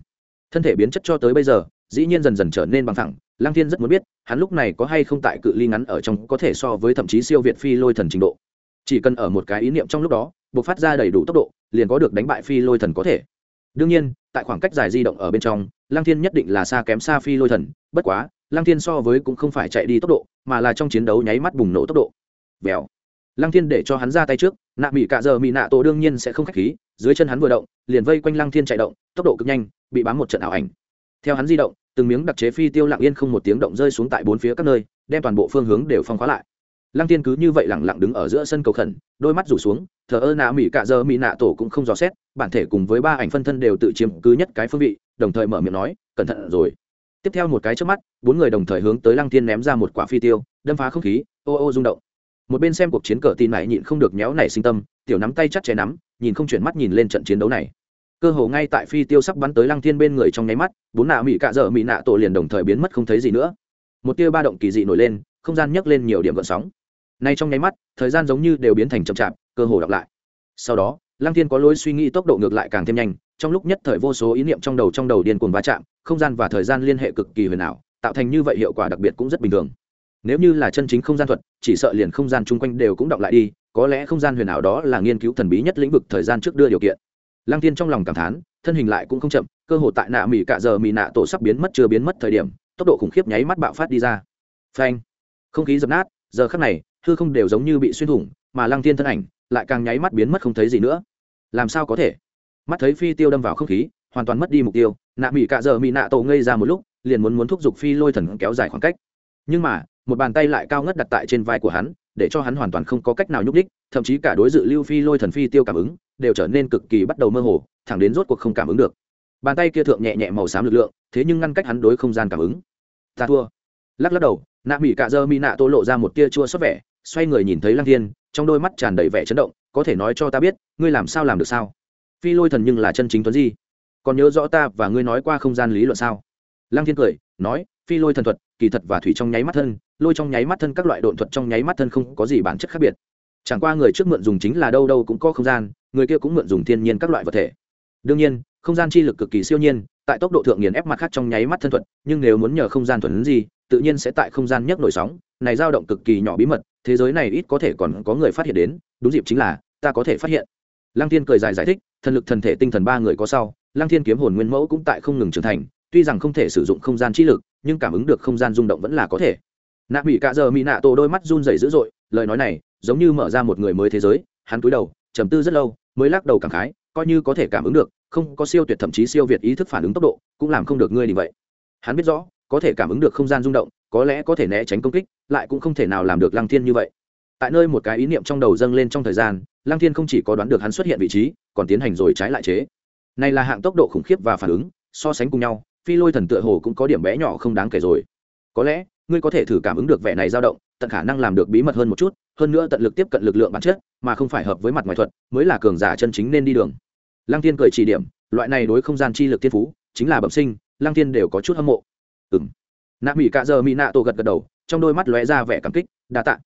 thân thể biến chất cho tới bây giờ, dĩ nhiên dần dần trở nên bằng thẳng. Lăng thiên rất muốn biết, hắn lúc này có hay không tại cự ly ngắn ở trong, có thể so với thậm chí siêu việt phi lôi thần trình độ. Chỉ cần ở một cái ý niệm trong lúc đó buộc phát ra đầy đủ tốc độ, liền có được đánh bại phi lôi thần có thể. Đương nhiên, tại khoảng cách dài di động ở bên trong, lăng thiên nhất định là xa kém xa phi lôi thần, bất quá, lăng thiên so với cũng không phải chạy đi tốc độ, mà là trong chiến đấu nháy mắt bùng nổ tốc độ. Vèo. Lăng thiên để cho hắn ra tay trước, nạ mỹ cạ giờ mỹ nạ tổ đương nhiên sẽ không k h á c h khí, dưới chân hắn vừa động, liền vây quanh lăng thiên chạy động, tốc độ cực nhanh, bị bám một trận ảo ảnh. Theo hắn di động, từng miếng đặc chế phi tiêu lặng yên không một tiếng động rơi xuống tại bốn phía các nơi, đem toàn bộ phương hướng đều phong khóa lại lăng tiên cứ như vậy lẳng lặng đứng ở giữa sân cầu khẩn, đôi mắt rủ xuống, thờ ơ nạ mỹ cạ giờ mỹ nạ tổ cũng không dò xét, bản thể cùng với ba ảnh phân thân đều tự chiếm cứ nhất cái phương vị, đồng thời mở miệng nói, cẩn thận rồi. Tiếp theo một cái trước mắt, bốn người đồng thời hướng tới lăng tiên ném ra một quả phi tiêu, đâm phá không khí, ô ô rung động. Một bên xem cuộc chiến cờ tin này nhịn không được méo nảy sinh tâm, tiểu nắm tay chắc chẽ nắm, nhìn không chuyển mắt nhìn lên trận chiến đấu này. Cơ hồ ngay tại phi tiêu sắp bắn tới lăng thiên bên người trong nháy mắt, bốn nạ mỹ cạ dở mỹ nạ tổ liền đồng thời biến mất không thấy gì nữa. Một tia ba động kỳ dị nổi lên, không gian nhấc lên nhiều điểm gợn sóng nay trong nháy mắt, thời gian giống như đều biến thành chậm chạp, cơ hồ đọc lại. Sau đó, lăng thiên có lối suy nghĩ tốc độ ngược lại càng thêm nhanh, trong lúc nhất thời vô số ý niệm trong đầu trong đầu điên cuồng va chạm, không gian và thời gian liên hệ cực kỳ huyền ảo, tạo thành như vậy hiệu quả đặc biệt cũng rất bình thường. Nếu như là chân chính không gian thuật, chỉ sợ liền không gian chung quanh đều cũng đọc lại đi, có lẽ không gian huyền ảo đó là nghiên cứu thần bí nhất lĩnh vực thời gian trước đưa điều kiện. Lăng tiên trong lòng cảm thán, thân hình lại cũng không chậm, cơ hội tại nạ mỹ cạ giờ mỹ nạ tổ sắp biến mất chưa biến mất thời điểm, tốc độ khủng khiếp nháy mắt bạo phát đi ra. Phanh! Không khí dập nát, giờ khắc này hư không đều giống như bị xuyên thủng, mà lăng Thiên thân ảnh lại càng nháy mắt biến mất không thấy gì nữa. Làm sao có thể? Mắt thấy phi tiêu đâm vào không khí, hoàn toàn mất đi mục tiêu, nạ mỹ cạ giờ mỹ nạ tổ ngây ra một lúc, liền muốn muốn thúc giục phi lôi thần kéo dài khoảng cách. Nhưng mà, một bàn tay lại cao ngất đặt tại trên vai của hắn, để cho hắn hoàn toàn không có cách nào nhúc đích thậm chí cả đối dự lưu phi lôi thần phi tiêu cảm ứng đều trở nên cực kỳ bắt đầu mơ hồ, thẳng đến rốt cuộc không cảm ứng được. Bàn tay kia thượng nhẹ nhẹ màu xám lực lượng, thế nhưng ngăn cách hắn đối không gian cảm ứng. Ta thua. Lắc lắc đầu, nạ mỹ cạ dơ mỹ nạ tô lộ ra một tia chua xót vẻ xoay người nhìn thấy lăng thiên, trong đôi mắt tràn đầy vẻ chấn động, có thể nói cho ta biết, ngươi làm sao làm được sao? Phi lôi thần nhưng là chân chính tuấn di. Còn nhớ rõ ta và ngươi nói qua không gian lý luận sao? Lăng thiên cười, nói, phi lôi thần thuật, kỳ thật và thủy trong nháy mắt thân, lôi trong nháy mắt thân các loại độn thuật trong nháy mắt thân không có gì bản chất khác biệt. Chẳng qua người trước mượn dùng chính là đâu đâu cũng có không gian, người kia cũng mượn dùng thiên nhiên các loại vật thể. Đương nhiên, không gian chi lực cực kỳ siêu nhiên, tại tốc độ thượng nghiền ép mặt khác trong nháy mắt thân thuật, nhưng nếu muốn nhờ không gian thuần gì tự nhiên sẽ tại không gian nhấc nổi sóng, này dao động cực kỳ nhỏ bí mật thế giới này ít có thể còn có người phát hiện đến, đúng dịp chính là, ta có thể phát hiện. Lăng thiên cười dài giải thích, thần lực thần thể tinh thần ba người có sau, lăng thiên kiếm hồn nguyên mẫu cũng tại không ngừng trưởng thành, tuy rằng không thể sử dụng không gian chi lực, nhưng cảm ứng được không gian rung động vẫn là có thể. Nạ bị cả giờ mỹ nạ tổ đôi mắt run rẩy dữ dội, lời nói này, giống như mở ra một người mới thế giới, hắn cúi đầu, trầm tư rất lâu, mới lắc đầu cảm khái, coi như có thể cảm ứng được, không có siêu tuyệt thậm chí siêu việt ý thức phản ứng tốc độ, cũng làm không được ngươi như vậy. Hắn biết rõ, có thể cảm ứng được không gian rung động có lẽ có thể né tránh công kích, lại cũng không thể nào làm được lăng thiên như vậy. Tại nơi một cái ý niệm trong đầu dâng lên trong thời gian, lăng thiên không chỉ có đoán được hắn xuất hiện vị trí, còn tiến hành rồi trái lại chế. Này là hạng tốc độ khủng khiếp và phản ứng, so sánh cùng nhau, phi lôi thần tựa hồ cũng có điểm bé nhỏ không đáng kể rồi. Có lẽ, ngươi có thể thử cảm ứng được vẻ này dao động, tận khả năng làm được bí mật hơn một chút, hơn nữa tận lực tiếp cận lực lượng bản chất, mà không phải hợp với mặt ngoài thuật, mới là cường giả chân chính nên đi đường. Lăng Thiên cười chỉ điểm, loại này đối không gian chi lực thiên phú, chính là bẩm sinh, lăng Thiên đều có chút hâm mộ. Ừng nạ mỹ cạ giờ mỹ nạ tổ gật gật đầu, trong đôi mắt lóe ra vẻ cảm kích, đa tạ.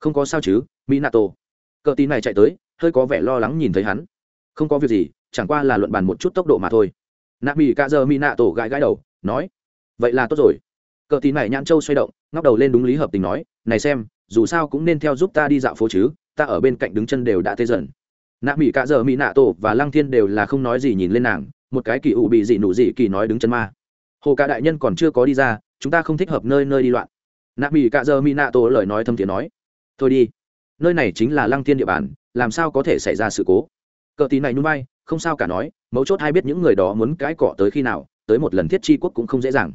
Không có sao chứ mỹ nạ tổ. Cờ tin này chạy tới, hơi có vẻ lo lắng nhìn thấy hắn. Không có việc gì, chẳng qua là luận bàn một chút tốc độ mà thôi. Nạ mỹ cạ giờ mỹ nạ tổ gãi gãi đầu, nói, vậy là tốt rồi. Cờ tin này nhãn châu xoay động, ngóc đầu lên đúng lý hợp tình nói, này xem, dù sao cũng nên theo giúp ta đi dạo phố chứ, ta ở bên cạnh đứng chân đều đã tê dần. Nạ mỹ cạ giờ mỹ nạ tổ và lăng thiên đều là không nói gì nhìn lên nàng, một cái kỳ ủ bị dị nụ dị kỳ nói đứng chân ma. Hồ cả đại nhân còn chưa có đi ra chúng ta không thích hợp nơi nơi đi loạn. Nạ mỹ cạ Dơ mỹ nạ tổ lời nói thâm thiện nói thôi đi nơi này chính là lăng thiên địa bàn làm sao có thể xảy ra sự cố? Cờ tí này nhún bay, không sao cả nói mấu chốt hay biết những người đó muốn cãi cọ tới khi nào tới một lần thiết chi quốc cũng không dễ dàng.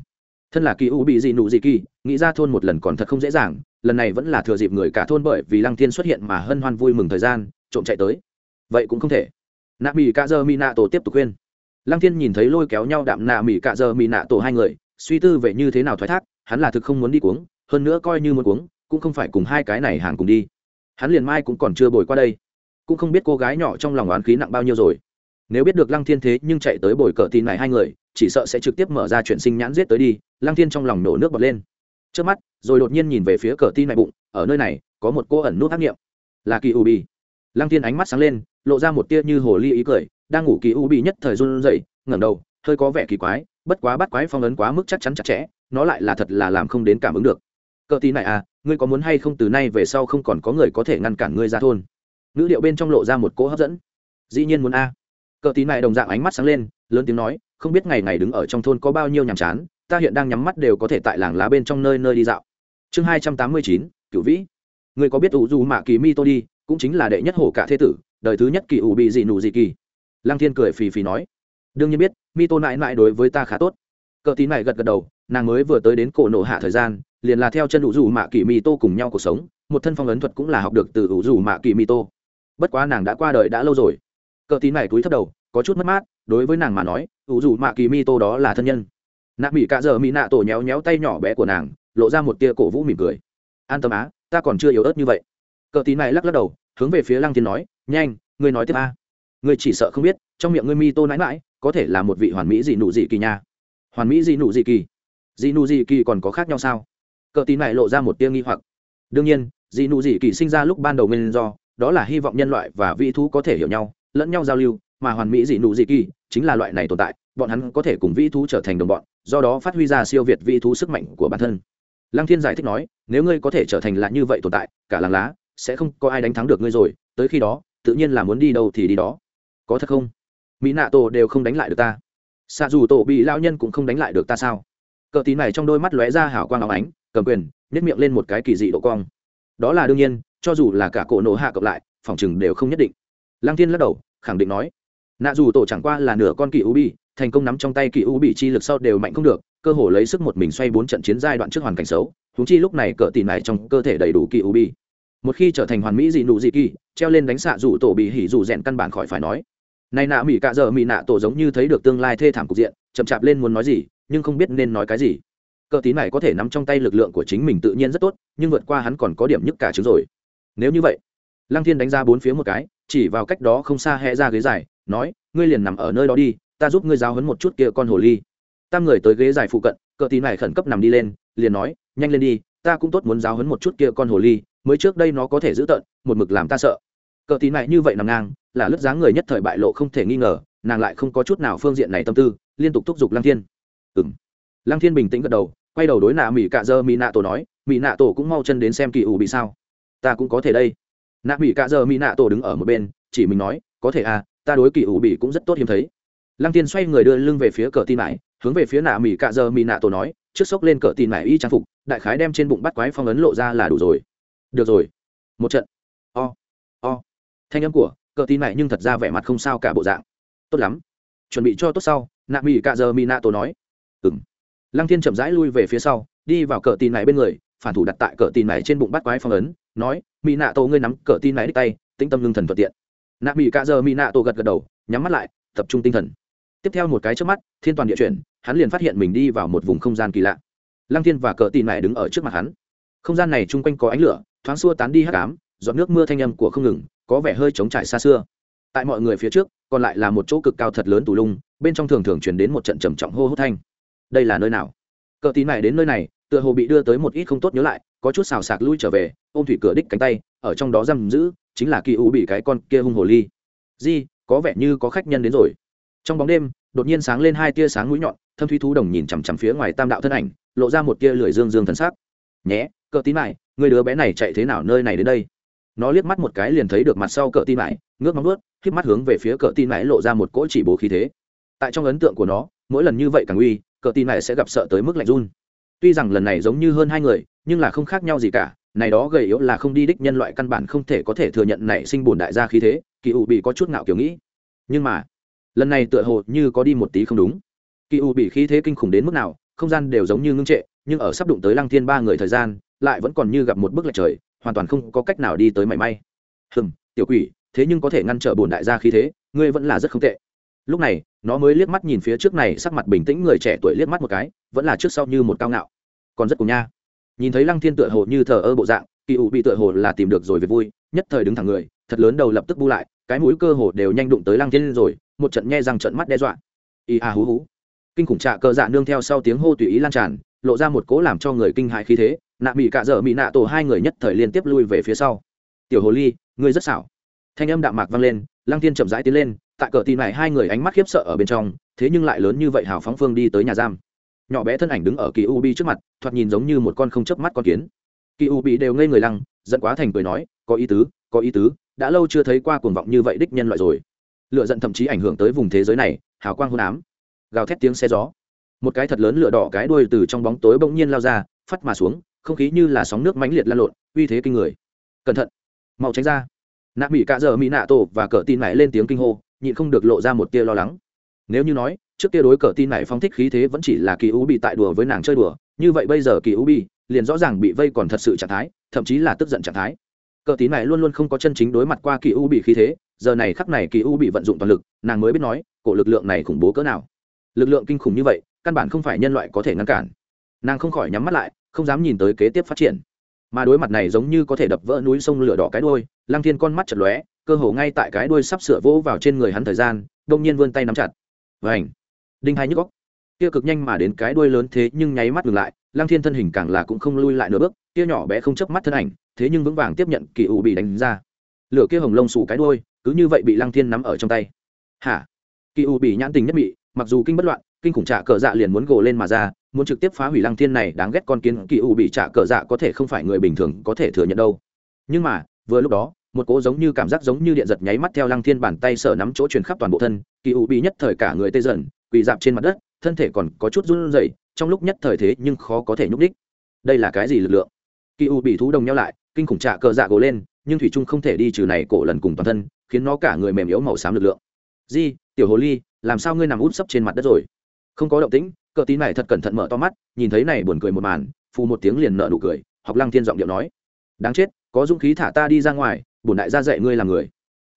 Thân là kỳ u bị gì nụ gì kỳ nghĩ ra thôn một lần còn thật không dễ dàng lần này vẫn là thừa dịp người cả thôn bởi vì lăng thiên xuất hiện mà hân hoan vui mừng thời gian trộm chạy tới. Vậy cũng không thể. Nạ mỹ cạ dơ mỹ nạ tổ tiếp tục khuyên. Lăng thiên nhìn thấy lôi kéo nhau đạm nạ mỹ cạ dơ mỹ nạ tổ hai người suy tư về như thế nào thoái thác, hắn là thực không muốn đi cuống, hơn nữa coi như muốn cuống, cũng không phải cùng hai cái này hàng cùng đi. Hắn liền mai cũng còn chưa bồi qua đây. Cũng không biết cô gái nhỏ trong lòng oán khí nặng bao nhiêu rồi. Nếu biết được lăng thiên thế nhưng chạy tới bồi cờ tin này hai người, chỉ sợ sẽ trực tiếp mở ra chuyện sinh nhãn giết tới đi, lăng thiên trong lòng nổ nước bọt lên. Trước mắt, rồi đột nhiên nhìn về phía cờ tin này bụng, ở nơi này, có một cô ẩn nút ác nghiệm. Là kỳ u bi. Lăng thiên ánh mắt sáng lên, lộ ra một tia như hồ ly ý cười, đang ngủ kỳ u bi nhất thời run rẩy, ngẩng đầu, hơi có vẻ kỳ quái bất quá bắt quái phong ấn quá mức chắc chắn chặt chẽ, nó lại là thật là làm không đến cảm ứng được. Cờ tí này à ngươi có muốn hay không từ nay về sau không còn có người có thể ngăn cản ngươi ra thôn? Ngữ điệu bên trong lộ ra một cỗ hấp dẫn. Dĩ nhiên muốn a. Cờ tí này đồng dạng ánh mắt sáng lên, lớn tiếng nói, không biết ngày ngày đứng ở trong thôn có bao nhiêu nhàm chán, ta hiện đang nhắm mắt đều có thể tại làng lá bên trong nơi nơi đi dạo. Chương hai trăm tám mươi chín cựu vĩ. Người có biết ủ dù mạ kỳ mi tô đi, cũng chính là đệ nhất hổ cả thế tử, đời thứ nhất kỳ ủ bị dị nụ dị kỳ. Lăng thiên cười phì phì nói đương nhiên biết mi tô mãi mãi đối với ta khá tốt. Cờ tín này gật gật đầu, nàng mới vừa tới đến cổ nộ hạ thời gian, liền là theo chân ủ dù mạ kỳ mi tô cùng nhau cuộc sống, một thân phong ấn thuật cũng là học được từ ủ dù mạ kỳ mi tô. Bất quá nàng đã qua đời đã lâu rồi. Cờ tín này túi thấp đầu, có chút mất mát, đối với nàng mà nói, ủ dù mạ kỳ mi tô đó là thân nhân. Nạ mỹ cạ giờ mỹ nạ tổ nhéo nhéo tay nhỏ bé của nàng, lộ ra một tia cổ vũ mỉm cười. An tâm á, ta còn chưa yếu ớt như vậy. Cờ tín này lắc lắc đầu, hướng về phía lăng thiên nói, nhanh, ngươi nói tiếp a. Ngươi chỉ sợ không biết, trong miệng ngươi mi tô nãi mãi có thể là một vị hoàn mỹ dị nụ dị kỳ nha. Hoàn mỹ dị nụ dị kỳ. Dị nụ dị kỳ còn có khác nhau sao? Cờ tín này lộ ra một tia nghi hoặc. Đương nhiên, dị nụ dị kỳ sinh ra lúc ban đầu nguyên do, đó là hy vọng nhân loại và vị thú có thể hiểu nhau, lẫn nhau giao lưu, mà hoàn mỹ dị nụ dị kỳ chính là loại này tồn tại, bọn hắn có thể cùng vị thú trở thành đồng bọn, do đó phát huy ra siêu việt vị thú sức mạnh của bản thân. Lăng thiên giải thích nói, nếu ngươi có thể trở thành là như vậy tồn tại, cả làng lá sẽ không có ai đánh thắng được ngươi rồi, tới khi đó, tự nhiên là muốn đi đâu thì đi đó. Có thật không? Mỹ nạ tổ đều không đánh lại được ta. Xạ dù tổ bị lao nhân cũng không đánh lại được ta sao? Cờ tín này trong đôi mắt lóe ra hảo quang áo ánh, cầm quyền nhét miệng lên một cái kỳ dị độ cong. Đó là đương nhiên, cho dù là cả cổ nổ hạ cộng lại, phòng chừng đều không nhất định. Lăng thiên lắc đầu, khẳng định nói, nạ dù tổ chẳng qua là nửa con kỳ u bi, thành công nắm trong tay kỳ u bị chi lực sau đều mạnh không được, cơ hồ lấy sức một mình xoay bốn trận chiến giai đoạn trước hoàn cảnh xấu húng chi lúc này cờ tín này trong cơ thể đầy đủ kỳ u bi. Một khi trở thành hoàn mỹ dị nụ dị kỳ, treo lên đánh xạ dù tổ bị hỉ dù rèn căn bản khỏi phải nói này nạ mỹ cạ giờ mỹ nạ tổ giống như thấy được tương lai thê thảm cục diện, chậm chạp lên muốn nói gì, nhưng không biết nên nói cái gì. Cờ tín này có thể nắm trong tay lực lượng của chính mình tự nhiên rất tốt, nhưng vượt qua hắn còn có điểm nhất cả chứng rồi. Nếu như vậy, lăng thiên đánh ra bốn phía một cái, chỉ vào cách đó không xa hẹ ra ghế dài, nói, ngươi liền nằm ở nơi đó đi, ta giúp ngươi giáo hấn một chút kia con hồ ly. Tam người tới ghế dài phụ cận, cờ tín này khẩn cấp nằm đi lên, liền nói, nhanh lên đi, ta cũng tốt muốn giáo hấn một chút kia con hồ ly, mới trước đây nó có thể giữ tận, một mực làm ta sợ. Cờ tín này như vậy nằm ngang là lướt dáng người nhất thời bại lộ không thể nghi ngờ, nàng lại không có chút nào phương diện này tâm tư, liên tục thúc giục lăng thiên. Ừ m lăng thiên bình tĩnh gật đầu, quay đầu đối nạ mỹ cạ dơ mỹ nạ tổ nói mỹ nạ tổ cũng mau chân đến xem kỳ ủ bị sao? Ta cũng có thể đây. Nạ mỹ cạ dơ mỹ nạ tổ đứng ở một bên, chỉ mình nói, có thể à ta đối kỳ ủ bị cũng rất tốt hiếm thấy. Lăng tiên xoay người đưa lưng về phía cờ tin mải, hướng về phía nạ mỹ cạ dơ mỹ nạ tổ nói, trước sốc lên cờ tin mải y trang phục, đại khái đem trên bụng bắt quái phong ấn lộ ra là đủ rồi. Được rồi. Một trận. O. O. Thanh âm của cờ tin này nhưng thật ra vẻ mặt không sao cả bộ dạng. Tốt lắm. Chuẩn bị cho tốt sau, nạ mỹ cạ giờ mỹ nạ tổ nói. Ừng lăng thiên chậm rãi lui về phía sau, đi vào cờ tin này bên người, phản thủ đặt tại cờ tin này trên bụng bắt quái phong ấn, nói mỹ nạ tổ, ngươi nắm cờ tin này đích tay, tĩnh tâm lương thần thuận tiện. Nạ mỹ cạ giờ mỹ nạ tổ gật gật đầu, nhắm mắt lại, tập trung tinh thần. Tiếp theo một cái trước mắt, thiên toàn địa chuyển, hắn liền phát hiện mình đi vào một vùng không gian kỳ lạ. Lăng thiên và cờ tin này đứng ở trước mặt hắn. Không gian này chung quanh có ánh lửa, thoáng xua tán đi hắc ám, giọt nước mưa thanh âm của không ngừng có vẻ hơi trống trải xa xưa. Tại mọi người phía trước, còn lại là một chỗ cực cao thật lớn tù lung, bên trong thường thường chuyển đến một trận trầm trọng hô hốt thanh. Đây là nơi nào? Cờ tín này đến nơi này, tựa hồ bị đưa tới một ít không tốt nhớ lại, có chút xào sạc lui trở về, ôm thủy cửa đích cánh tay, ở trong đó giam giữ, chính là kỳ u bị cái con kia hung hồ ly. Di, có vẻ như có khách nhân đến rồi. Trong bóng đêm, đột nhiên sáng lên hai tia sáng mũi nhọn, thâm thúy thú đồng nhìn chằm chằm phía ngoài tam đạo thân ảnh, lộ ra một tia lưỡi dương dương thần sắc. Nhé, cờ tín này người đứa bé này chạy thế nào nơi này đến đây? Nó liếc mắt một cái liền thấy được mặt sau cờ tin mãi, ngước móng nuốt khiếp mắt hướng về phía cờ tin mãi lộ ra một cỗ chỉ bố khí thế. Tại trong ấn tượng của nó, mỗi lần như vậy càng uy, cờ tin mãi sẽ gặp sợ tới mức lạnh run. Tuy rằng lần này giống như hơn hai người, nhưng là không khác nhau gì cả, này đó gầy yếu là không đi đích nhân loại căn bản không thể có thể thừa nhận nảy sinh bổn đại gia khí thế, kỳ U bị có chút ngạo kiểu nghĩ. Nhưng mà, lần này tựa hồ như có đi một tí không đúng. Kỳ U bị khí thế kinh khủng đến mức nào, không gian đều giống như ngưng trệ, nhưng ở sắp đụng tới lăng thiên ba người thời gian, lại vẫn còn như gặp một bức lệch trời hoàn toàn không có cách nào đi tới mảy may. Hừm, tiểu quỷ, thế nhưng có thể ngăn trở bổn đại gia khí thế, ngươi vẫn là rất không tệ. Lúc này, nó mới liếc mắt nhìn phía trước này, sắc mặt bình tĩnh, người trẻ tuổi liếc mắt một cái, vẫn là trước sau như một cao ngạo. Còn rất cùng nha. Nhìn thấy lăng thiên tựa hồ như thờ ơ bộ dạng, kỳ ủ bị tựa hồ là tìm được rồi về vui, nhất thời đứng thẳng người, thật lớn đầu lập tức bu lại, cái mũi cơ hồ đều nhanh đụng tới lăng thiên rồi, một trận nhe răng trận mắt đe dọa. Y a à hú hú. Kinh khủng trạ cơ dạ nương theo sau tiếng hô tùy ý lan tràn, lộ ra một cố làm cho người kinh hại khí thế nạ mỹ cạ dở mỹ nạ tổ hai người nhất thời liên tiếp lui về phía sau. Tiểu hồ ly, ngươi rất xảo. Thanh âm đạm mạc vang lên, lăng thiên chậm rãi tiến lên, tại cờ tin này hai người ánh mắt khiếp sợ ở bên trong, thế nhưng lại lớn như vậy hào phóng phương đi tới nhà giam. Nhỏ bé thân ảnh đứng ở kỳ u bi trước mặt, thoạt nhìn giống như một con không chớp mắt con kiến. Kỳ u bi đều ngây người lăng, giận quá thành cười nói, có ý tứ, có ý tứ, đã lâu chưa thấy qua cuồng vọng như vậy đích nhân loại rồi. Lựa giận thậm chí ảnh hưởng tới vùng thế giới này, hào quang hôn ám. Gào thét tiếng xe gió. Một cái thật lớn lửa đỏ cái đuôi từ trong bóng tối bỗng nhiên lao ra, phát mà xuống không khí như là sóng nước mãnh liệt lan lộn, uy thế kinh người. Cẩn thận, mau tránh ra. Nạ mỹ cạ dợ mỹ nạ tổ và cờ tin mải lên tiếng kinh hô, nhịn không được lộ ra một tia lo lắng. Nếu như nói, trước kia đối cờ tin này phong thích khí thế vẫn chỉ là kỳ u bị tại đùa với nàng chơi đùa, như vậy bây giờ kỳ u bị liền rõ ràng bị vây còn thật sự trạng thái, thậm chí là tức giận trạng thái. Cờ tín này luôn luôn không có chân chính đối mặt qua kỳ u bị khí thế, giờ này khắc này kỳ u bị vận dụng toàn lực, nàng mới biết nói, cổ lực lượng này khủng bố cỡ nào. Lực lượng kinh khủng như vậy, căn bản không phải nhân loại có thể ngăn cản. Nàng không khỏi nhắm mắt lại không dám nhìn tới kế tiếp phát triển. Mà đối mặt này giống như có thể đập vỡ núi sông lửa đỏ cái đuôi, lăng thiên con mắt chật lóe, cơ hồ ngay tại cái đuôi sắp sửa vỗ vào trên người hắn thời gian, đông nhiên vươn tay nắm chặt. Vảnh đinh hai nhức góc kia cực nhanh mà đến cái đuôi lớn thế nhưng nháy mắt ngừng lại, lăng thiên thân hình càng là cũng không lui lại nửa bước, kia nhỏ bé không chớp mắt thân ảnh, thế nhưng vững vàng tiếp nhận kỳ ủ bị đánh ra. Lửa kia hồng lông sủ cái đuôi, cứ như vậy bị lăng thiên nắm ở trong tay. Hả? Kỳ ủ bị nhãn tình nhất bị, mặc dù kinh bất loạn, kinh khủng trạ cờ dạ liền muốn gồ lên mà ra muốn trực tiếp phá hủy lăng thiên này đáng ghét con kiến kỳ u bị trả cờ dạ có thể không phải người bình thường có thể thừa nhận đâu. Nhưng mà, vừa lúc đó, một cỗ giống như cảm giác giống như điện giật nháy mắt theo lăng thiên bàn tay sở nắm chỗ truyền khắp toàn bộ thân, kỳ u bị nhất thời cả người tê dần, quỳ dạp trên mặt đất, thân thể còn có chút run rẩy, trong lúc nhất thời thế nhưng khó có thể nhúc đích đây là cái gì lực lượng? Kỳ u bị thú đồng nhau lại, kinh khủng trả cờ dạ gồ lên, nhưng thủy trung không thể đi trừ này cổ lần cùng toàn thân, khiến nó cả người mềm yếu màu xám lực lượng. Di, tiểu hồ ly, làm sao ngươi nằm út sấp trên mặt đất rồi? Không có động tĩnh cờ tín này thật cẩn thận mở to mắt, nhìn thấy này buồn cười một màn, phù một tiếng liền nợ nụ cười, học lăng thiên giọng điệu nói, đáng chết, có dũng khí thả ta đi ra ngoài, bổn đại gia dạy ngươi làm người.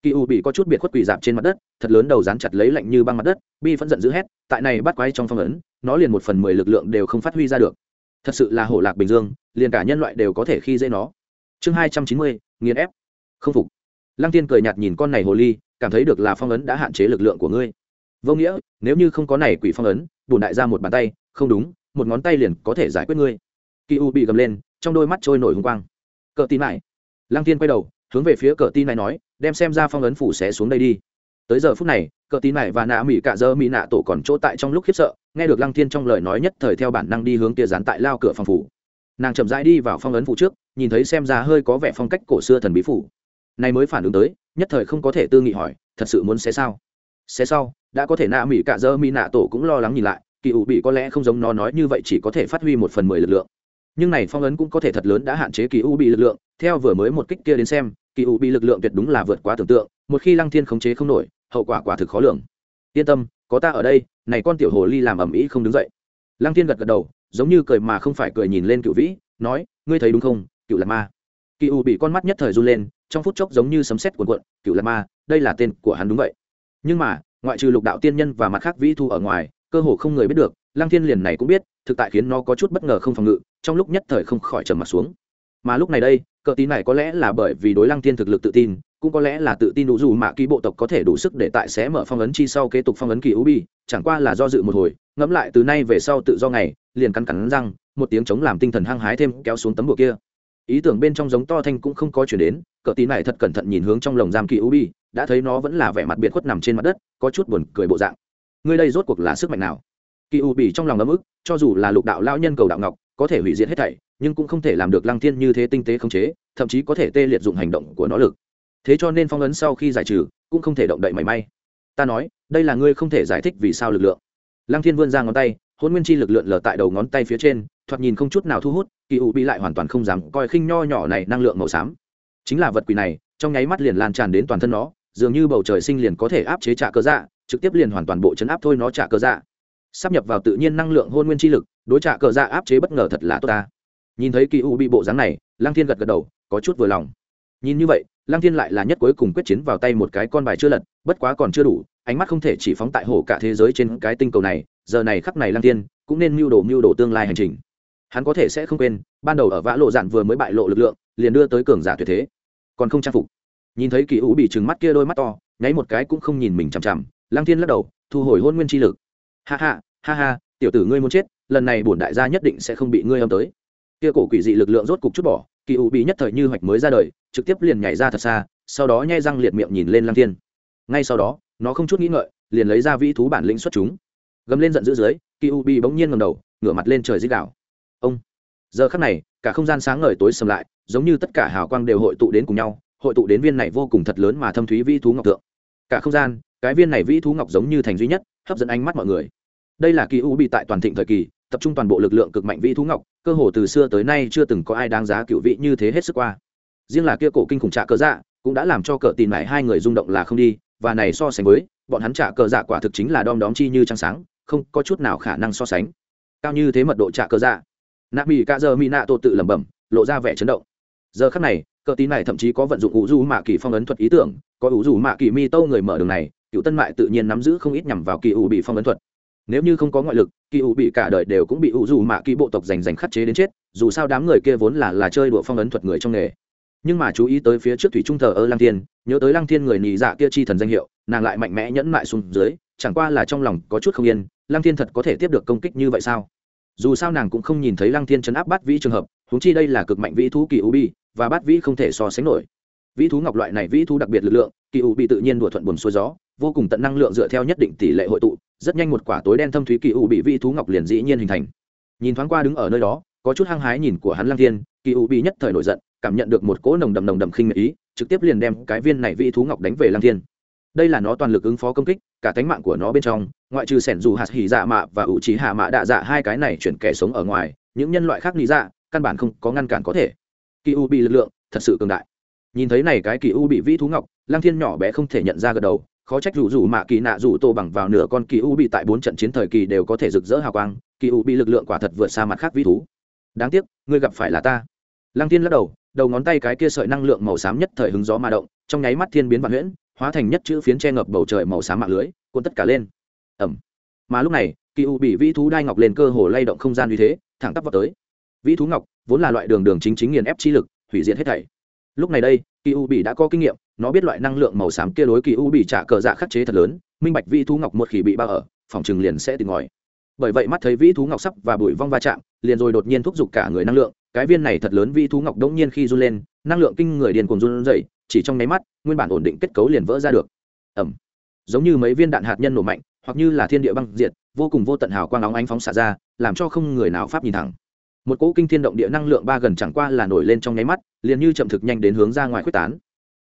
Kỳ u bị có chút biệt khuất quỳ dạp trên mặt đất, thật lớn đầu dán chặt lấy lạnh như băng mặt đất, bi phẫn giận dữ hét, tại này bắt quái trong phong ấn, nó liền một phần mười lực lượng đều không phát huy ra được. Thật sự là hổ lạc bình dương, liền cả nhân loại đều có thể khi dễ nó. Chương hai trăm chín mươi, nghiền ép. Không phục. Lăng tiên cười nhạt nhìn con này hồ ly, cảm thấy được là phong ấn đã hạn chế lực lượng của ngươi vô nghĩa, nếu như không có này quỷ phong ấn bùn đại ra một bàn tay, không đúng, một ngón tay liền có thể giải quyết ngươi. Kỳ u bị gầm lên, trong đôi mắt trôi nổi hùng quang. Cờ tin này lăng tiên quay đầu, hướng về phía cờ tin này nói, đem xem ra phong ấn phủ xé xuống đây đi. Tới giờ phút này, cờ tin này và nạ mỹ cả dơ mỹ nạ tổ còn chỗ tại trong lúc khiếp sợ, nghe được lăng thiên trong lời nói nhất thời theo bản năng đi hướng tia dán tại lao cửa phòng phủ. Nàng chậm rãi đi vào phong ấn phủ trước, nhìn thấy xem ra hơi có vẻ phong cách cổ xưa thần bí phủ. Này mới phản ứng tới, nhất thời không có thể tư nghị hỏi, thật sự muốn xé sao? Xé sau, đã có thể nạ mỹ cạ dơ mỹ nạ tổ cũng lo lắng nhìn lại, kỳ ủ bị có lẽ không giống nó nói như vậy chỉ có thể phát huy một phần mười lực lượng. Nhưng này phong ấn cũng có thể thật lớn đã hạn chế kỳ u bị lực lượng, theo vừa mới một kích kia đến xem, kỳ u bị lực lượng tuyệt đúng là vượt quá tưởng tượng, một khi lăng thiên khống chế không nổi, hậu quả quả thực khó lường. Yên tâm, có ta ở đây, này con tiểu hồ ly làm ầm ĩ không đứng dậy. Lăng thiên gật gật đầu, giống như cười mà không phải cười nhìn lên cựu vĩ, nói, ngươi thấy đúng không, cựu lạc ma? Kỳ u bị con mắt nhất thời run lên, trong phút chốc giống như sấm sét cuồn cuộn, cựu lạc ma, đây là tên của hắn đúng vậy nhưng mà, ngoại trừ lục đạo tiên nhân và mặt khác vĩ thu ở ngoài, cơ hồ không người biết được, lăng thiên liền này cũng biết, thực tại khiến nó có chút bất ngờ không phòng ngự, trong lúc nhất thời không khỏi trầm mặt xuống. Mà lúc này đây, cờ tín này có lẽ là bởi vì đối lăng thiên thực lực tự tin, cũng có lẽ là tự tin đủ dù mà ký bộ tộc có thể đủ sức để tại sẽ mở phong ấn chi sau kế tục phong ấn kỳ ubi chẳng qua là do dự một hồi, ngẫm lại từ nay về sau tự do ngày, liền cắn cắn răng, một tiếng chống làm tinh thần hăng hái thêm kéo xuống tấm bùa kia. Ý tưởng bên trong giống to thanh cũng không có chuyển đến, cờ tín này thật cẩn thận nhìn hướng trong lồng giam kỳ ubi đã thấy nó vẫn là vẻ mặt biệt khuất nằm trên mặt đất, có chút buồn cười bộ dạng. Ngươi đây rốt cuộc là sức mạnh nào? Kỳ u bỉ trong lòng ấm ức, cho dù là lục đạo lao nhân cầu đạo ngọc, có thể hủy diệt hết thảy, nhưng cũng không thể làm được lăng thiên như thế tinh tế khống chế, thậm chí có thể tê liệt dụng hành động của nó lực. Thế cho nên phong ấn sau khi giải trừ, cũng không thể động đậy mảy may. Ta nói, đây là ngươi không thể giải thích vì sao lực lượng. Lăng thiên vươn ra ngón tay, hôn nguyên chi lực lượng lờ tại đầu ngón tay phía trên, thoạt nhìn không chút nào thu hút, kỳ u bị lại hoàn toàn không dám coi khinh nho nhỏ này năng lượng màu xám. Chính là vật quỷ này, trong nháy mắt liền lan tràn đến toàn thân nó dường như bầu trời sinh liền có thể áp chế trả cơ dạ trực tiếp liền hoàn toàn bộ chấn áp thôi nó trả cơ dạ. Sắp nhập vào tự nhiên năng lượng hôn nguyên chi lực, đối trả cơ dạ áp chế bất ngờ thật là tốt ta. Nhìn thấy kỳ u bị bộ dáng này, lăng thiên gật gật đầu, có chút vừa lòng. Nhìn như vậy, lăng thiên lại là nhất cuối cùng quyết chiến vào tay một cái con bài chưa lật, bất quá còn chưa đủ, ánh mắt không thể chỉ phóng tại hồ cả thế giới trên cái tinh cầu này, giờ này khắc này lăng thiên cũng nên mưu đồ mưu đồ tương lai hành trình. Hắn có thể sẽ không quên, ban đầu ở vã lộ dạn vừa mới bại lộ lực lượng, liền đưa tới cường giả tuyệt thế. Còn không trang phục nhìn thấy kỳ u bị trừng mắt kia đôi mắt to, nháy một cái cũng không nhìn mình chằm chằm, lăng thiên lắc đầu, thu hồi hôn nguyên chi lực. Ha ha ha ha, tiểu tử ngươi muốn chết, lần này bổn đại gia nhất định sẽ không bị ngươi âm tới. Kia cổ quỷ dị lực lượng rốt cục chút bỏ, kỳ u bị nhất thời như hoạch mới ra đời, trực tiếp liền nhảy ra thật xa, sau đó nhai răng liệt miệng nhìn lên lăng thiên. Ngay sau đó, nó không chút nghĩ ngợi, liền lấy ra vĩ thú bản lĩnh xuất chúng. Gầm lên giận dữ dưới, kỳ u bị bỗng nhiên ngầm đầu, ngửa mặt lên trời dích đạo ông! Giờ khắc này, cả không gian sáng ngời tối sầm lại, giống như tất cả hào quang đều hội tụ đến cùng nhau hội tụ đến viên này vô cùng thật lớn mà thâm thúy vĩ thú ngọc tượng cả không gian, cái viên này vĩ thú ngọc giống như thành duy nhất, hấp dẫn ánh mắt mọi người. Đây là kỳ u bị tại toàn thịnh thời kỳ, tập trung toàn bộ lực lượng cực mạnh vĩ thú ngọc, cơ hồ từ xưa tới nay chưa từng có ai đáng giá cựu vị như thế hết sức qua. Riêng là kia cổ kinh khủng trạ cờ dạ cũng đã làm cho cờ tìm lại hai người rung động là không đi, và này so sánh với, bọn hắn trạ cờ dạ quả thực chính là đom đóm chi như trăng sáng, không có chút nào khả năng so sánh. Cao như thế mật độ trạ cờ dạ. Nạ mỹ cả giờ mỹ nạ tô tự lẩm bẩm, lộ ra vẻ chấn động. Giờ khắc này cờ tín này thậm chí có vận dụng ủ du mạ kỳ phong ấn thuật ý tưởng, có ủ du mạ kỳ mi tâu người mở đường này, cựu tân mại tự nhiên nắm giữ không ít nhằm vào kỳ ủ bị phong ấn thuật. Nếu như không có ngoại lực, kỳ ủ bị cả đời đều cũng bị ủ dù mạ kỳ bộ tộc giành giành khắc chế đến chết, dù sao đám người kia vốn là là chơi đùa phong ấn thuật người trong nghề. Nhưng mà chú ý tới phía trước thủy trung thờ ơ lăng thiên, nhớ tới lăng thiên người nhị dạ kia chi thần danh hiệu, nàng lại mạnh mẽ nhẫn mại xuống dưới, chẳng qua là trong lòng có chút không yên, lăng thiên thật có thể tiếp được công kích như vậy sao? Dù sao nàng cũng không nhìn thấy lăng thiên chấn áp bắt vĩ trường hợp húng chi đây là cực mạnh vĩ thú kỳ u bi và bát vĩ không thể so sánh nổi. Vĩ thú ngọc loại này, vĩ thú đặc biệt lực lượng, kỳ u bị tự nhiên đùa thuận buồn xuôi gió, vô cùng tận năng lượng dựa theo nhất định tỷ lệ hội tụ, rất nhanh một quả tối đen thâm thúy kỳ u bị vĩ thú ngọc liền dĩ nhiên hình thành. Nhìn thoáng qua đứng ở nơi đó, có chút hăng hái nhìn của hắn lang thiên, kỳ u bị nhất thời nổi giận, cảm nhận được một cỗ nồng đậm nồng đậm khinh ý, trực tiếp liền đem cái viên này vĩ thú ngọc đánh về lang thiên. Đây là nó toàn lực ứng phó công kích, cả tánh mạng của nó bên trong, ngoại trừ sẻn dù hạt hỉ dạ mạ và ủ trí hạ mạ đạ dạ hai cái này chuyển kẻ sống ở ngoài, những nhân loại khác lý dạ căn bản không có ngăn cản có thể kỳ u bị lực lượng thật sự cường đại. Nhìn thấy này cái kỳ u bị vĩ thú ngọc lang thiên nhỏ bé không thể nhận ra gật đầu, khó trách rủ rủ mạ kỳ nạ rủ tô bằng vào nửa con kỳ u bị tại bốn trận chiến thời kỳ đều có thể rực rỡ hào quang, kỳ u bị lực lượng quả thật vượt xa mặt khác vĩ thú. Đáng tiếc, ngươi gặp phải là ta. Lang thiên lắc đầu đầu ngón tay cái kia sợi năng lượng màu xám nhất thời hứng gió mà động, trong nháy mắt thiên biến vạn huyễn, hóa thành nhất chữ phiến che ngập bầu trời màu xám mạng lưới, cuốn tất cả lên. Ẩm mà lúc này, kỳ u bị vĩ thú đai ngọc lên cơ hồ lay động không gian như thế, thẳng tắp vào tới vĩ thú ngọc, vốn là loại đường đường chính chính nghiền ép chi lực, hủy diệt hết thảy. Lúc này đây, kỳ u bị đã có kinh nghiệm, nó biết loại năng lượng màu xám kia đối kỳ u bị trả cờ dạ khắc chế thật lớn, minh bạch vĩ thú ngọc một khi bị bao ở, phòng trừng liền sẽ tìm ngòi. Bởi vậy mắt thấy vĩ thú ngọc sắp và bụi vong va chạm, liền rồi đột nhiên thúc giục cả người năng lượng, cái viên này thật lớn vĩ thú ngọc đống nhiên khi run lên, năng lượng kinh người điền cuồng run dậy chỉ trong nháy mắt, nguyên bản ổn định kết cấu liền vỡ ra được. Ẩm giống như mấy viên đạn hạt nhân nổ mạnh, hoặc như là thiên địa băng diệt, vô cùng vô tận hào quang óng ánh phóng xả ra, làm cho không người nào pháp nhìn thẳng một cỗ kinh thiên động địa năng lượng ba gần chẳng qua là nổi lên trong nháy mắt, liền như chậm thực nhanh đến hướng ra ngoài quyết tán.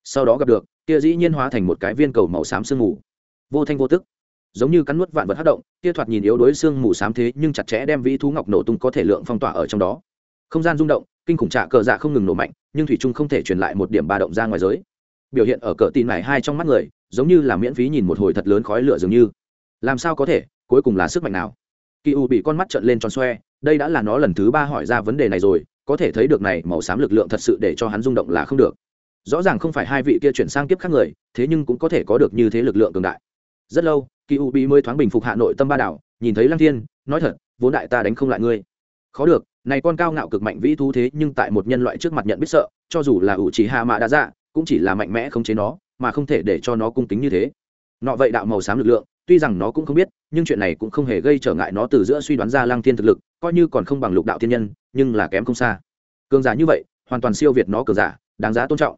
Sau đó gặp được, kia dĩ nhiên hóa thành một cái viên cầu màu xám sương mù. Vô thanh vô tức. Giống như cắn nuốt vạn vật hát động, kia thoạt nhìn yếu đối xương mù xám thế nhưng chặt chẽ đem vĩ thú ngọc nổ tung có thể lượng phong tỏa ở trong đó. Không gian rung động, kinh khủng trạ cờ dạ không ngừng nổ mạnh, nhưng thủy trung không thể truyền lại một điểm ba động ra ngoài giới. Biểu hiện ở cờ tin này hai trong mắt người, giống như là miễn phí nhìn một hồi thật lớn khói lửa dường như. Làm sao có thể? Cuối cùng là sức mạnh nào? Kỳ u bị con mắt trợn lên tròn xoe đây đã là nó lần thứ ba hỏi ra vấn đề này rồi, có thể thấy được này, màu xám lực lượng thật sự để cho hắn rung động là không được. Rõ ràng không phải hai vị kia chuyển sang kiếp khác người, thế nhưng cũng có thể có được như thế lực lượng cường đại. Rất lâu, kỳ u bị mới thoáng bình phục hạ nội tâm ba đảo, nhìn thấy lăng thiên, nói thật, vốn đại ta đánh không lại ngươi. Khó được, này con cao ngạo cực mạnh vĩ thú thế nhưng tại một nhân loại trước mặt nhận biết sợ, cho dù là ủ chỉ hạ mạ đã dạ cũng chỉ là mạnh mẽ không chế nó, mà không thể để cho nó cung kính như thế. Nọ vậy đạo màu xám lực lượng, tuy rằng nó cũng không biết nhưng chuyện này cũng không hề gây trở ngại nó từ giữa suy đoán ra lăng thiên thực lực, coi như còn không bằng lục đạo thiên nhân, nhưng là kém không xa. Cường giả như vậy, hoàn toàn siêu việt nó cường giả, đáng giá tôn trọng.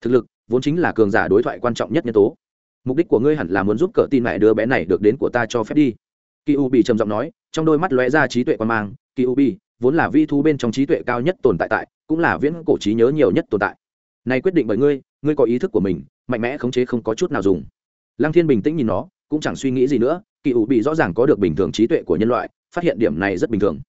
Thực lực, vốn chính là cường giả đối thoại quan trọng nhất nhân tố. Mục đích của ngươi hẳn là muốn giúp cỡ tin mẹ đứa bé này được đến của ta cho phép đi. Kỳ u bị trầm giọng nói, trong đôi mắt lóe ra trí tuệ quan mang. Kỳ u bị vốn là vi thu bên trong trí tuệ cao nhất tồn tại tại, cũng là viễn cổ trí nhớ nhiều nhất tồn tại. Này quyết định bởi ngươi ngươi có ý thức của mình, mạnh mẽ khống chế không có chút nào dùng. Lăng thiên bình tĩnh nhìn nó, cũng chẳng suy nghĩ gì nữa kỳ u bị rõ ràng có được bình thường trí tuệ của nhân loại, phát hiện điểm này rất bình thường.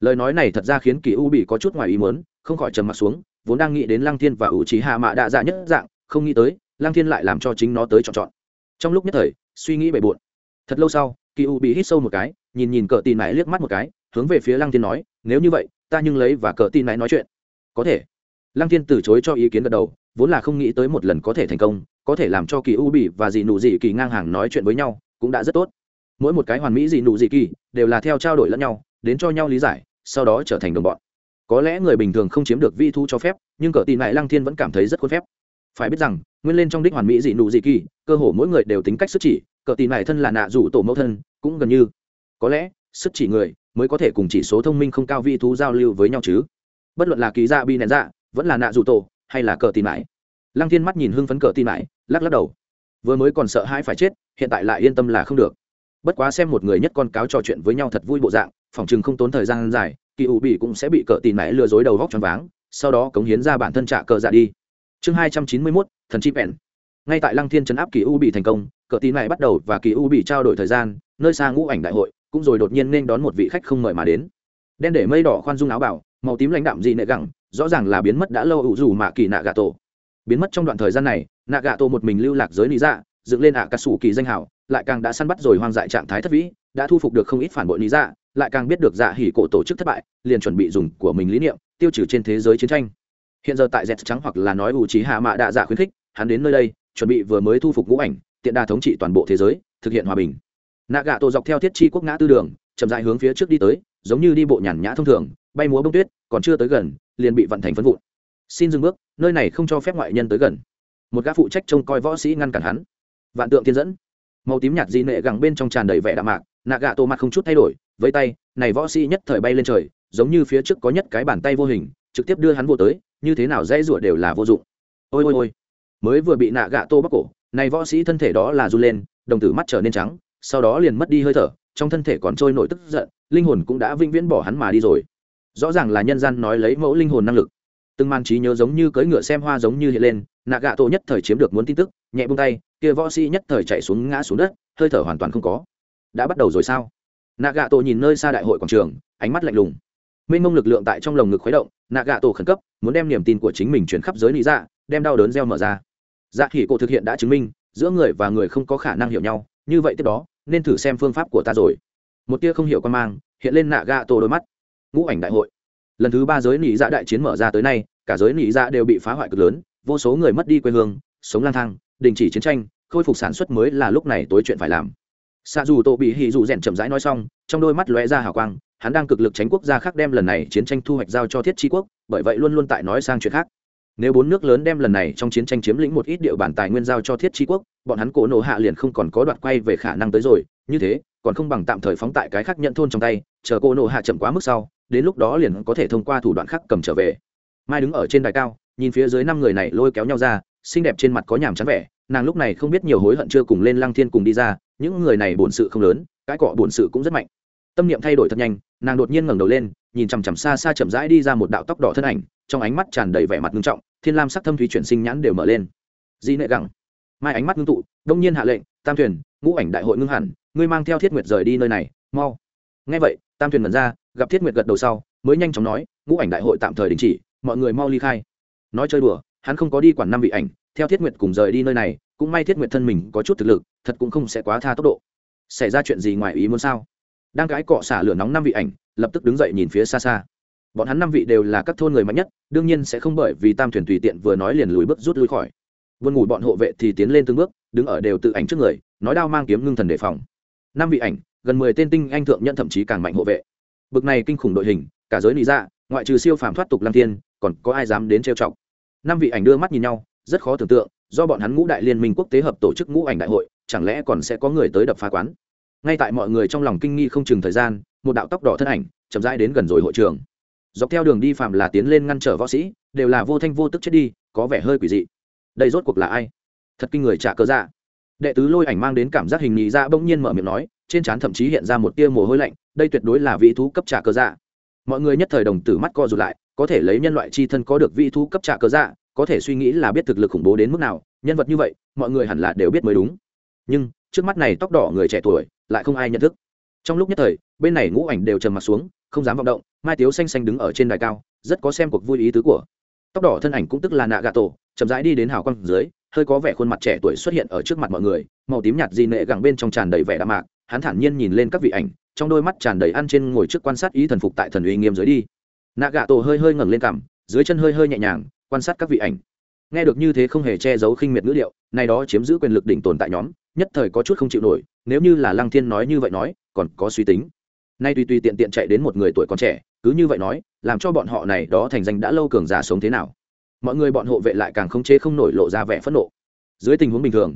Lời nói này thật ra khiến kỳ u bị có chút ngoài ý muốn, không khỏi trầm mặt xuống, vốn đang nghĩ đến lăng thiên và ủ trí hạ mạ đạ dạ nhất dạng, không nghĩ tới, lăng thiên lại làm cho chính nó tới chọn chọn. Trong lúc nhất thời, suy nghĩ bề bộn. Thật lâu sau, kỳ u bị hít sâu một cái, nhìn nhìn cờ tin mãi liếc mắt một cái, hướng về phía lăng thiên nói, nếu như vậy, ta nhưng lấy và cờ tin mãi nói chuyện. Có thể. Lăng thiên từ chối cho ý kiến gật đầu, vốn là không nghĩ tới một lần có thể thành công, có thể làm cho kỳ u bị và dị nụ dị kỳ ngang hàng nói chuyện với nhau, cũng đã rất tốt mỗi một cái hoàn mỹ gì nụ gì kỳ, đều là theo trao đổi lẫn nhau, đến cho nhau lý giải, sau đó trở thành đồng bọn. Có lẽ người bình thường không chiếm được vi thu cho phép, nhưng cờ tin mãi lăng thiên vẫn cảm thấy rất khuôn phép. Phải biết rằng, nguyên lên trong đích hoàn mỹ dị nụ dị kỳ, cơ hồ mỗi người đều tính cách sức chỉ, cờ tin mãi thân là nạ rủ tổ mẫu thân, cũng gần như. Có lẽ, sức chỉ người mới có thể cùng chỉ số thông minh không cao vi thú giao lưu với nhau chứ. Bất luận là ký dạ bi nén dạ vẫn là nạ rủ tổ, hay là cờ tin mãi lăng thiên mắt nhìn hưng phấn cờ tin mãi lắc lắc đầu. Vừa mới còn sợ hãi phải chết, hiện tại lại yên tâm là không được bất quá xem một người nhất con cáo trò chuyện với nhau thật vui bộ dạng phỏng chừng không tốn thời gian dài, kỳ ủ bị cũng sẽ bị cờ tin mãi lừa dối đầu góc choáng váng, sau đó cống hiến ra bản thân trả cờ dạ đi. Chương hai trăm chín mươi mốt, thần chip ẻn ngay tại lăng thiên trấn áp kỳ u bị thành công, cờ tin mẹ bắt đầu và kỳ u bị trao đổi thời gian, nơi xa ngũ ảnh đại hội, cũng rồi đột nhiên nên đón một vị khách không mời mà đến. Đen để mây đỏ khoan dung áo bảo, màu tím lãnh đạm dị nệ gẳng, rõ ràng là biến mất đã lâu ủ dù mà kỳ nạ gà tổ biến mất trong đoạn thời gian này nạ gà tổ một mình lưu lạc giới lý dạ dựng lên ạ cà sủ kỳ danh hảo lại càng đã săn bắt rồi hoang dại trạng thái thất vĩ, đã thu phục được không ít phản bội lý dạ lại càng biết được dạ hỉ cổ tổ chức thất bại, liền chuẩn bị dùng của mình lý niệm, tiêu trừ trên thế giới chiến tranh. Hiện giờ tại dẹt trắng hoặc là nói ủ trí hạ mạ đạ dạ khuyến khích, hắn đến nơi đây, chuẩn bị vừa mới thu phục ngũ ảnh, tiện đa thống trị toàn bộ thế giới, thực hiện hòa bình. Nạ gạ tổ dọc theo thiết chi quốc ngã tư đường, chậm dại hướng phía trước đi tới, giống như đi bộ nhàn nhã thông thường, bay múa bông tuyết, còn chưa tới gần, liền bị vận thành phân vụn. Xin dừng bước, nơi này không cho phép ngoại nhân tới gần. Một gã phụ trách trông coi võ sĩ ngăn cản hắn. Vạn tượng thiên dẫn màu tím nhạt di nệ gẳng bên trong tràn đầy vẻ đạm mạc nạ gạ tổ mặt không chút thay đổi, với tay, này võ sĩ nhất thời bay lên trời, giống như phía trước có nhất cái bàn tay vô hình, trực tiếp đưa hắn vô tới, như thế nào dây rủa đều là vô dụng. Ôi ôi ôi, mới vừa bị nạ gạ tô bắt cổ, này võ sĩ thân thể đó là run lên, đồng tử mắt trở nên trắng, sau đó liền mất đi hơi thở, trong thân thể còn trôi nổi tức giận, linh hồn cũng đã vĩnh viễn bỏ hắn mà đi rồi. Rõ ràng là nhân gian nói lấy mẫu linh hồn năng lực. Từng mang trí nhớ giống như cưỡi ngựa xem hoa giống như hiện lên nạ gạ tổ nhất thời chiếm được muốn tin tức, nhẹ buông tay kia võ sĩ nhất thời chạy xuống ngã xuống đất, hơi thở hoàn toàn không có. Đã bắt đầu rồi sao? Nạ gạ tổ nhìn nơi xa đại hội quảng trường, ánh mắt lạnh lùng. Mênh mông lực lượng tại trong lồng ngực khuấy động nạ gạ tổ khẩn cấp, muốn đem niềm tin của chính mình chuyển khắp giới lý dạ đem đau đớn gieo mở ra. Dạ khỉ cổ thực hiện đã chứng minh, giữa người và người không có khả năng hiểu nhau, như vậy tiếp đó, nên thử xem phương pháp của ta rồi. Một tia không hiểu quan mang, hiện lên nạ gạ tổ đôi mắt. Ngũ ảnh đại hội. Lần thứ ba giới nỉ dạ đại chiến mở ra tới nay, cả giới nỉ dạ đều bị phá hoại cực lớn, vô số người mất đi quê hương, sống lang thang đình chỉ chiến tranh, khôi phục sản xuất mới là lúc này tối chuyện phải làm. Xa dù tổ bị hì dù rèn chậm rãi nói xong, trong đôi mắt lóe ra hào quang, hắn đang cực lực tránh quốc gia khác đem lần này chiến tranh thu hoạch giao cho thiết tri quốc, bởi vậy luôn luôn tại nói sang chuyện khác. Nếu bốn nước lớn đem lần này trong chiến tranh chiếm lĩnh một ít địa bản tài nguyên giao cho thiết tri quốc, bọn hắn cổ nổ hạ liền không còn có đoạt quay về khả năng tới rồi, như thế, còn không bằng tạm thời phóng tại cái khác nhận thôn trong tay, chờ cổ nổ hạ chậm quá mức sau, đến lúc đó liền có thể thông qua thủ đoạn khác cầm trở về. Mai đứng ở trên đài cao, nhìn phía dưới năm người này lôi kéo nhau ra xinh đẹp trên mặt có nhàm chán vẻ, nàng lúc này không biết nhiều hối hận chưa cùng lên lăng thiên cùng đi ra, những người này bổn sự không lớn, cái cọ bổn sự cũng rất mạnh. Tâm niệm thay đổi thật nhanh, nàng đột nhiên ngẩng đầu lên, nhìn chằm chằm xa xa chậm rãi đi ra một đạo tóc đỏ thân ảnh, trong ánh mắt tràn đầy vẻ mặt nghiêm trọng, thiên lam sắc thâm thúy chuyển sinh nhãn đều mở lên. Di nệ gẳng mai ánh mắt ngưng tụ, đông nhiên hạ lệnh, tam thuyền, ngũ ảnh đại hội ngưng hẳn, ngươi mang theo thiết nguyệt rời đi nơi này, mau. Ngay vậy, tam thuyền mật ra, gặp thiết nguyệt gật đầu sau, mới nhanh chóng nói, ngũ ảnh đại hội tạm thời đình chỉ, mọi người mau ly khai. Nói chơi đùa hắn không có đi quản năm vị ảnh, theo thiết nguyệt cùng rời đi nơi này, cũng may thiết nguyệt thân mình có chút thực lực, thật cũng không sẽ quá tha tốc độ. Xảy ra chuyện gì ngoài ý muốn sao? Đang gãi cọ xả lửa nóng năm vị ảnh, lập tức đứng dậy nhìn phía xa xa. Bọn hắn năm vị đều là các thôn người mạnh nhất, đương nhiên sẽ không bởi vì tam thuyền tùy tiện vừa nói liền lùi bước rút lui khỏi. Vươn ngủ bọn hộ vệ thì tiến lên từng bước, đứng ở đều tự ảnh trước người, nói đao mang kiếm ngưng thần đề phòng. Năm vị ảnh, gần mười tên tinh anh thượng nhận thậm chí càng mạnh hộ vệ. Bực này kinh khủng đội hình, cả giới lý ra dạ, ngoại trừ siêu phàm thoát tục lăng thiên, còn có ai dám đến trêu chọc? Năm vị ảnh đưa mắt nhìn nhau, rất khó tưởng tượng, do bọn hắn ngũ đại liên minh quốc tế hợp tổ chức ngũ ảnh đại hội, chẳng lẽ còn sẽ có người tới đập phá quán? Ngay tại mọi người trong lòng kinh nghi không chừng thời gian, một đạo tóc đỏ thân ảnh, chậm rãi đến gần rồi hội trường. Dọc theo đường đi phạm là tiến lên ngăn trở võ sĩ, đều là vô thanh vô tức chết đi, có vẻ hơi quỷ dị. Đây rốt cuộc là ai? Thật kinh người trả cơ dạ. Đệ tứ lôi ảnh mang đến cảm giác hình nhị ra bỗng nhiên mở miệng nói, trên trán thậm chí hiện ra một tia mồ hôi lạnh, đây tuyệt đối là vị thú cấp trả cơ dạ mọi người nhất thời đồng tử mắt co rụt lại, có thể lấy nhân loại chi thân có được vị thú cấp trả cơ dạ có thể suy nghĩ là biết thực lực khủng bố đến mức nào, nhân vật như vậy, mọi người hẳn là đều biết mới đúng. Nhưng, trước mắt này tóc đỏ người trẻ tuổi, lại không ai nhận thức. Trong lúc nhất thời, bên này ngũ ảnh đều trầm mặt xuống, không dám vọng động, mai tiếu xanh xanh đứng ở trên đài cao, rất có xem cuộc vui ý tứ của. Tóc đỏ thân ảnh cũng tức là nạ gà tổ chậm rãi đi đến hào quang dưới, hơi có vẻ khuôn mặt trẻ tuổi xuất hiện ở trước mặt mọi người, màu tím nhạt di nệ gẳng bên trong tràn đầy vẻ đạm mạc, hắn thản nhiên nhìn lên các vị ảnh trong đôi mắt tràn đầy ăn trên ngồi trước quan sát ý thần phục tại thần uy nghiêm dưới đi. Nạ gạ tổ hơi hơi ngẩng lên cằm, dưới chân hơi hơi nhẹ nhàng, quan sát các vị ảnh. Nghe được như thế không hề che giấu khinh miệt ngữ liệu này đó chiếm giữ quyền lực đỉnh tồn tại nhóm, nhất thời có chút không chịu nổi, nếu như là lăng thiên nói như vậy nói, còn có suy tính. Nay tùy tùy tiện tiện chạy đến một người tuổi còn trẻ, cứ như vậy nói, làm cho bọn họ này đó thành danh đã lâu cường giả sống thế nào? Mọi người bọn hộ vệ lại càng không chế không nổi lộ ra vẻ phẫn nộ. Dưới tình huống bình thường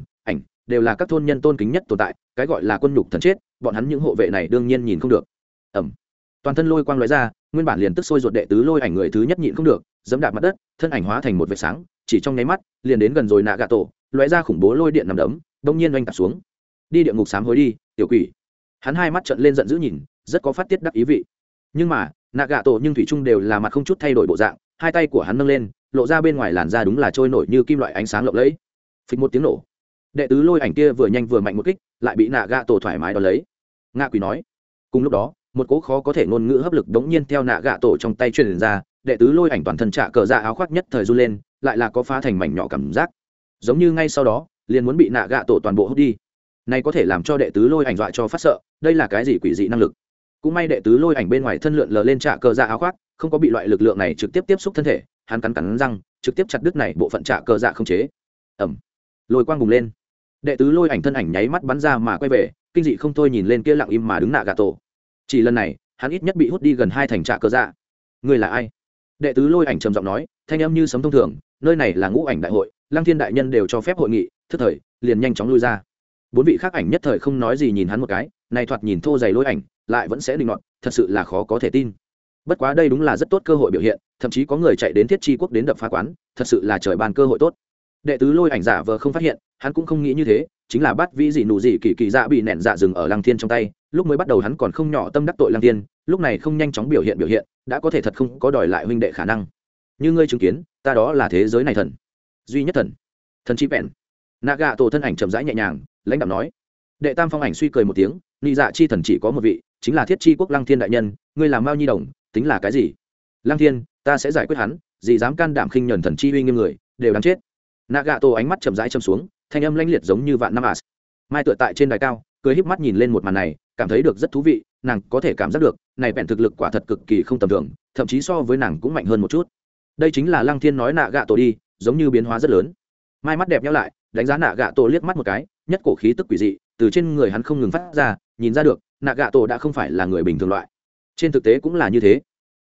đều là các thôn nhân tôn kính nhất tồn tại, cái gọi là quân nhục thần chết, bọn hắn những hộ vệ này đương nhiên nhìn không được. Ẩm toàn thân lôi quang lóe ra, nguyên bản liền tức sôi ruột đệ tứ lôi ảnh người thứ nhất nhịn không được, dẫm đạp mặt đất, thân ảnh hóa thành một vệt sáng, chỉ trong nháy mắt, liền đến gần rồi nạ gà tổ, lóe ra khủng bố lôi điện nằm đấm, đông nhiên oanh tạp xuống. Đi địa ngục sám hối đi, tiểu quỷ. Hắn hai mắt trận lên giận dữ nhìn, rất có phát tiết đắc ý vị. Nhưng mà, nạ gà tổ nhưng thủy trung đều là mặt không chút thay đổi bộ dạng, hai tay của hắn nâng lên, lộ ra bên ngoài làn da đúng là trôi nổi như kim loại ánh sáng lộng lẫy. Phịch một tiếng nổ đệ tứ lôi ảnh kia vừa nhanh vừa mạnh một kích, lại bị nạ gạ tổ thoải mái đ ó lấy. Ngạ quỷ nói, cùng lúc đó, một cỗ khó có thể ngôn ngữ hấp lực đống nhiên theo nạ gạ tổ trong tay truyền ra, đệ tứ lôi ảnh toàn thân trạ cờ ra áo khoác nhất thời run lên, lại là có phá thành mảnh nhỏ cảm giác. Giống như ngay sau đó, liền muốn bị nạ gạ tổ toàn bộ hút đi. Này có thể làm cho đệ tứ lôi ảnh dọa cho phát sợ, đây là cái gì quỷ dị năng lực? Cũng may đệ tứ lôi ảnh bên ngoài thân lượn lờ lên trạ cờ dạ áo khoác, không có bị loại lực lượng này trực tiếp tiếp xúc thân thể, hắn cắn cắn răng, trực tiếp chặt đứt này bộ phận trạ cờ dạ không chế. Ẩm lôi quang bùng lên đệ tứ lôi ảnh thân ảnh nháy mắt bắn ra mà quay về, kinh dị không thôi nhìn lên kia lặng im mà đứng nạ gà tổ. Chỉ lần này, hắn ít nhất bị hút đi gần hai thành trạ cơ dạ. Người là ai? Đệ tứ lôi ảnh trầm giọng nói, thanh âm như sấm thông thường, nơi này là ngũ ảnh đại hội, lăng thiên đại nhân đều cho phép hội nghị, thức thời, liền nhanh chóng lui ra. Bốn vị khác ảnh nhất thời không nói gì nhìn hắn một cái, này thoạt nhìn thô dày lôi ảnh, lại vẫn sẽ định luận thật sự là khó có thể tin. Bất quá đây đúng là rất tốt cơ hội biểu hiện, thậm chí có người chạy đến thiết tri quốc đến đập phá quán, thật sự là trời ban cơ hội tốt đệ tứ lôi ảnh giả vờ không phát hiện, hắn cũng không nghĩ như thế, chính là bắt vĩ dị nụ dị kỳ kỳ dạ bị nẹn dạ dừng ở lăng thiên trong tay, lúc mới bắt đầu hắn còn không nhỏ tâm đắc tội lăng thiên, lúc này không nhanh chóng biểu hiện biểu hiện, đã có thể thật không có đòi lại huynh đệ khả năng. Như ngươi chứng kiến, ta đó là thế giới này thần. Duy nhất thần. Thần chi vẹn nạ gạ tổ thân ảnh chậm rãi nhẹ nhàng, lãnh đạo nói. Đệ tam phong ảnh suy cười một tiếng, nị dạ chi thần chỉ có một vị, chính là thiết chi quốc lăng thiên đại nhân, ngươi làm mao nhi đồng, tính là cái gì? Lăng thiên, ta sẽ giải quyết hắn gì dám can đảm khinh nhuần thần chi uy nghiêm người, đều đáng chết nạ gạ tổ ánh mắt chậm rãi châm xuống, thanh âm lanh liệt giống như vạn năm as mai tựa tại trên đài cao, cười híp mắt nhìn lên một màn này, cảm thấy được rất thú vị, nàng có thể cảm giác được, này bèn thực lực quả thật cực kỳ không tầm thường, thậm chí so với nàng cũng mạnh hơn một chút. Đây chính là lăng thiên nói nạ gạ tổ đi, giống như biến hóa rất lớn. Mai mắt đẹp nhau lại, đánh giá nạ gạ tổ liếc mắt một cái, nhất cổ khí tức quỷ dị, từ trên người hắn không ngừng phát ra, nhìn ra được nạ gạ tổ đã không phải là người bình thường loại. Trên thực tế cũng là như thế.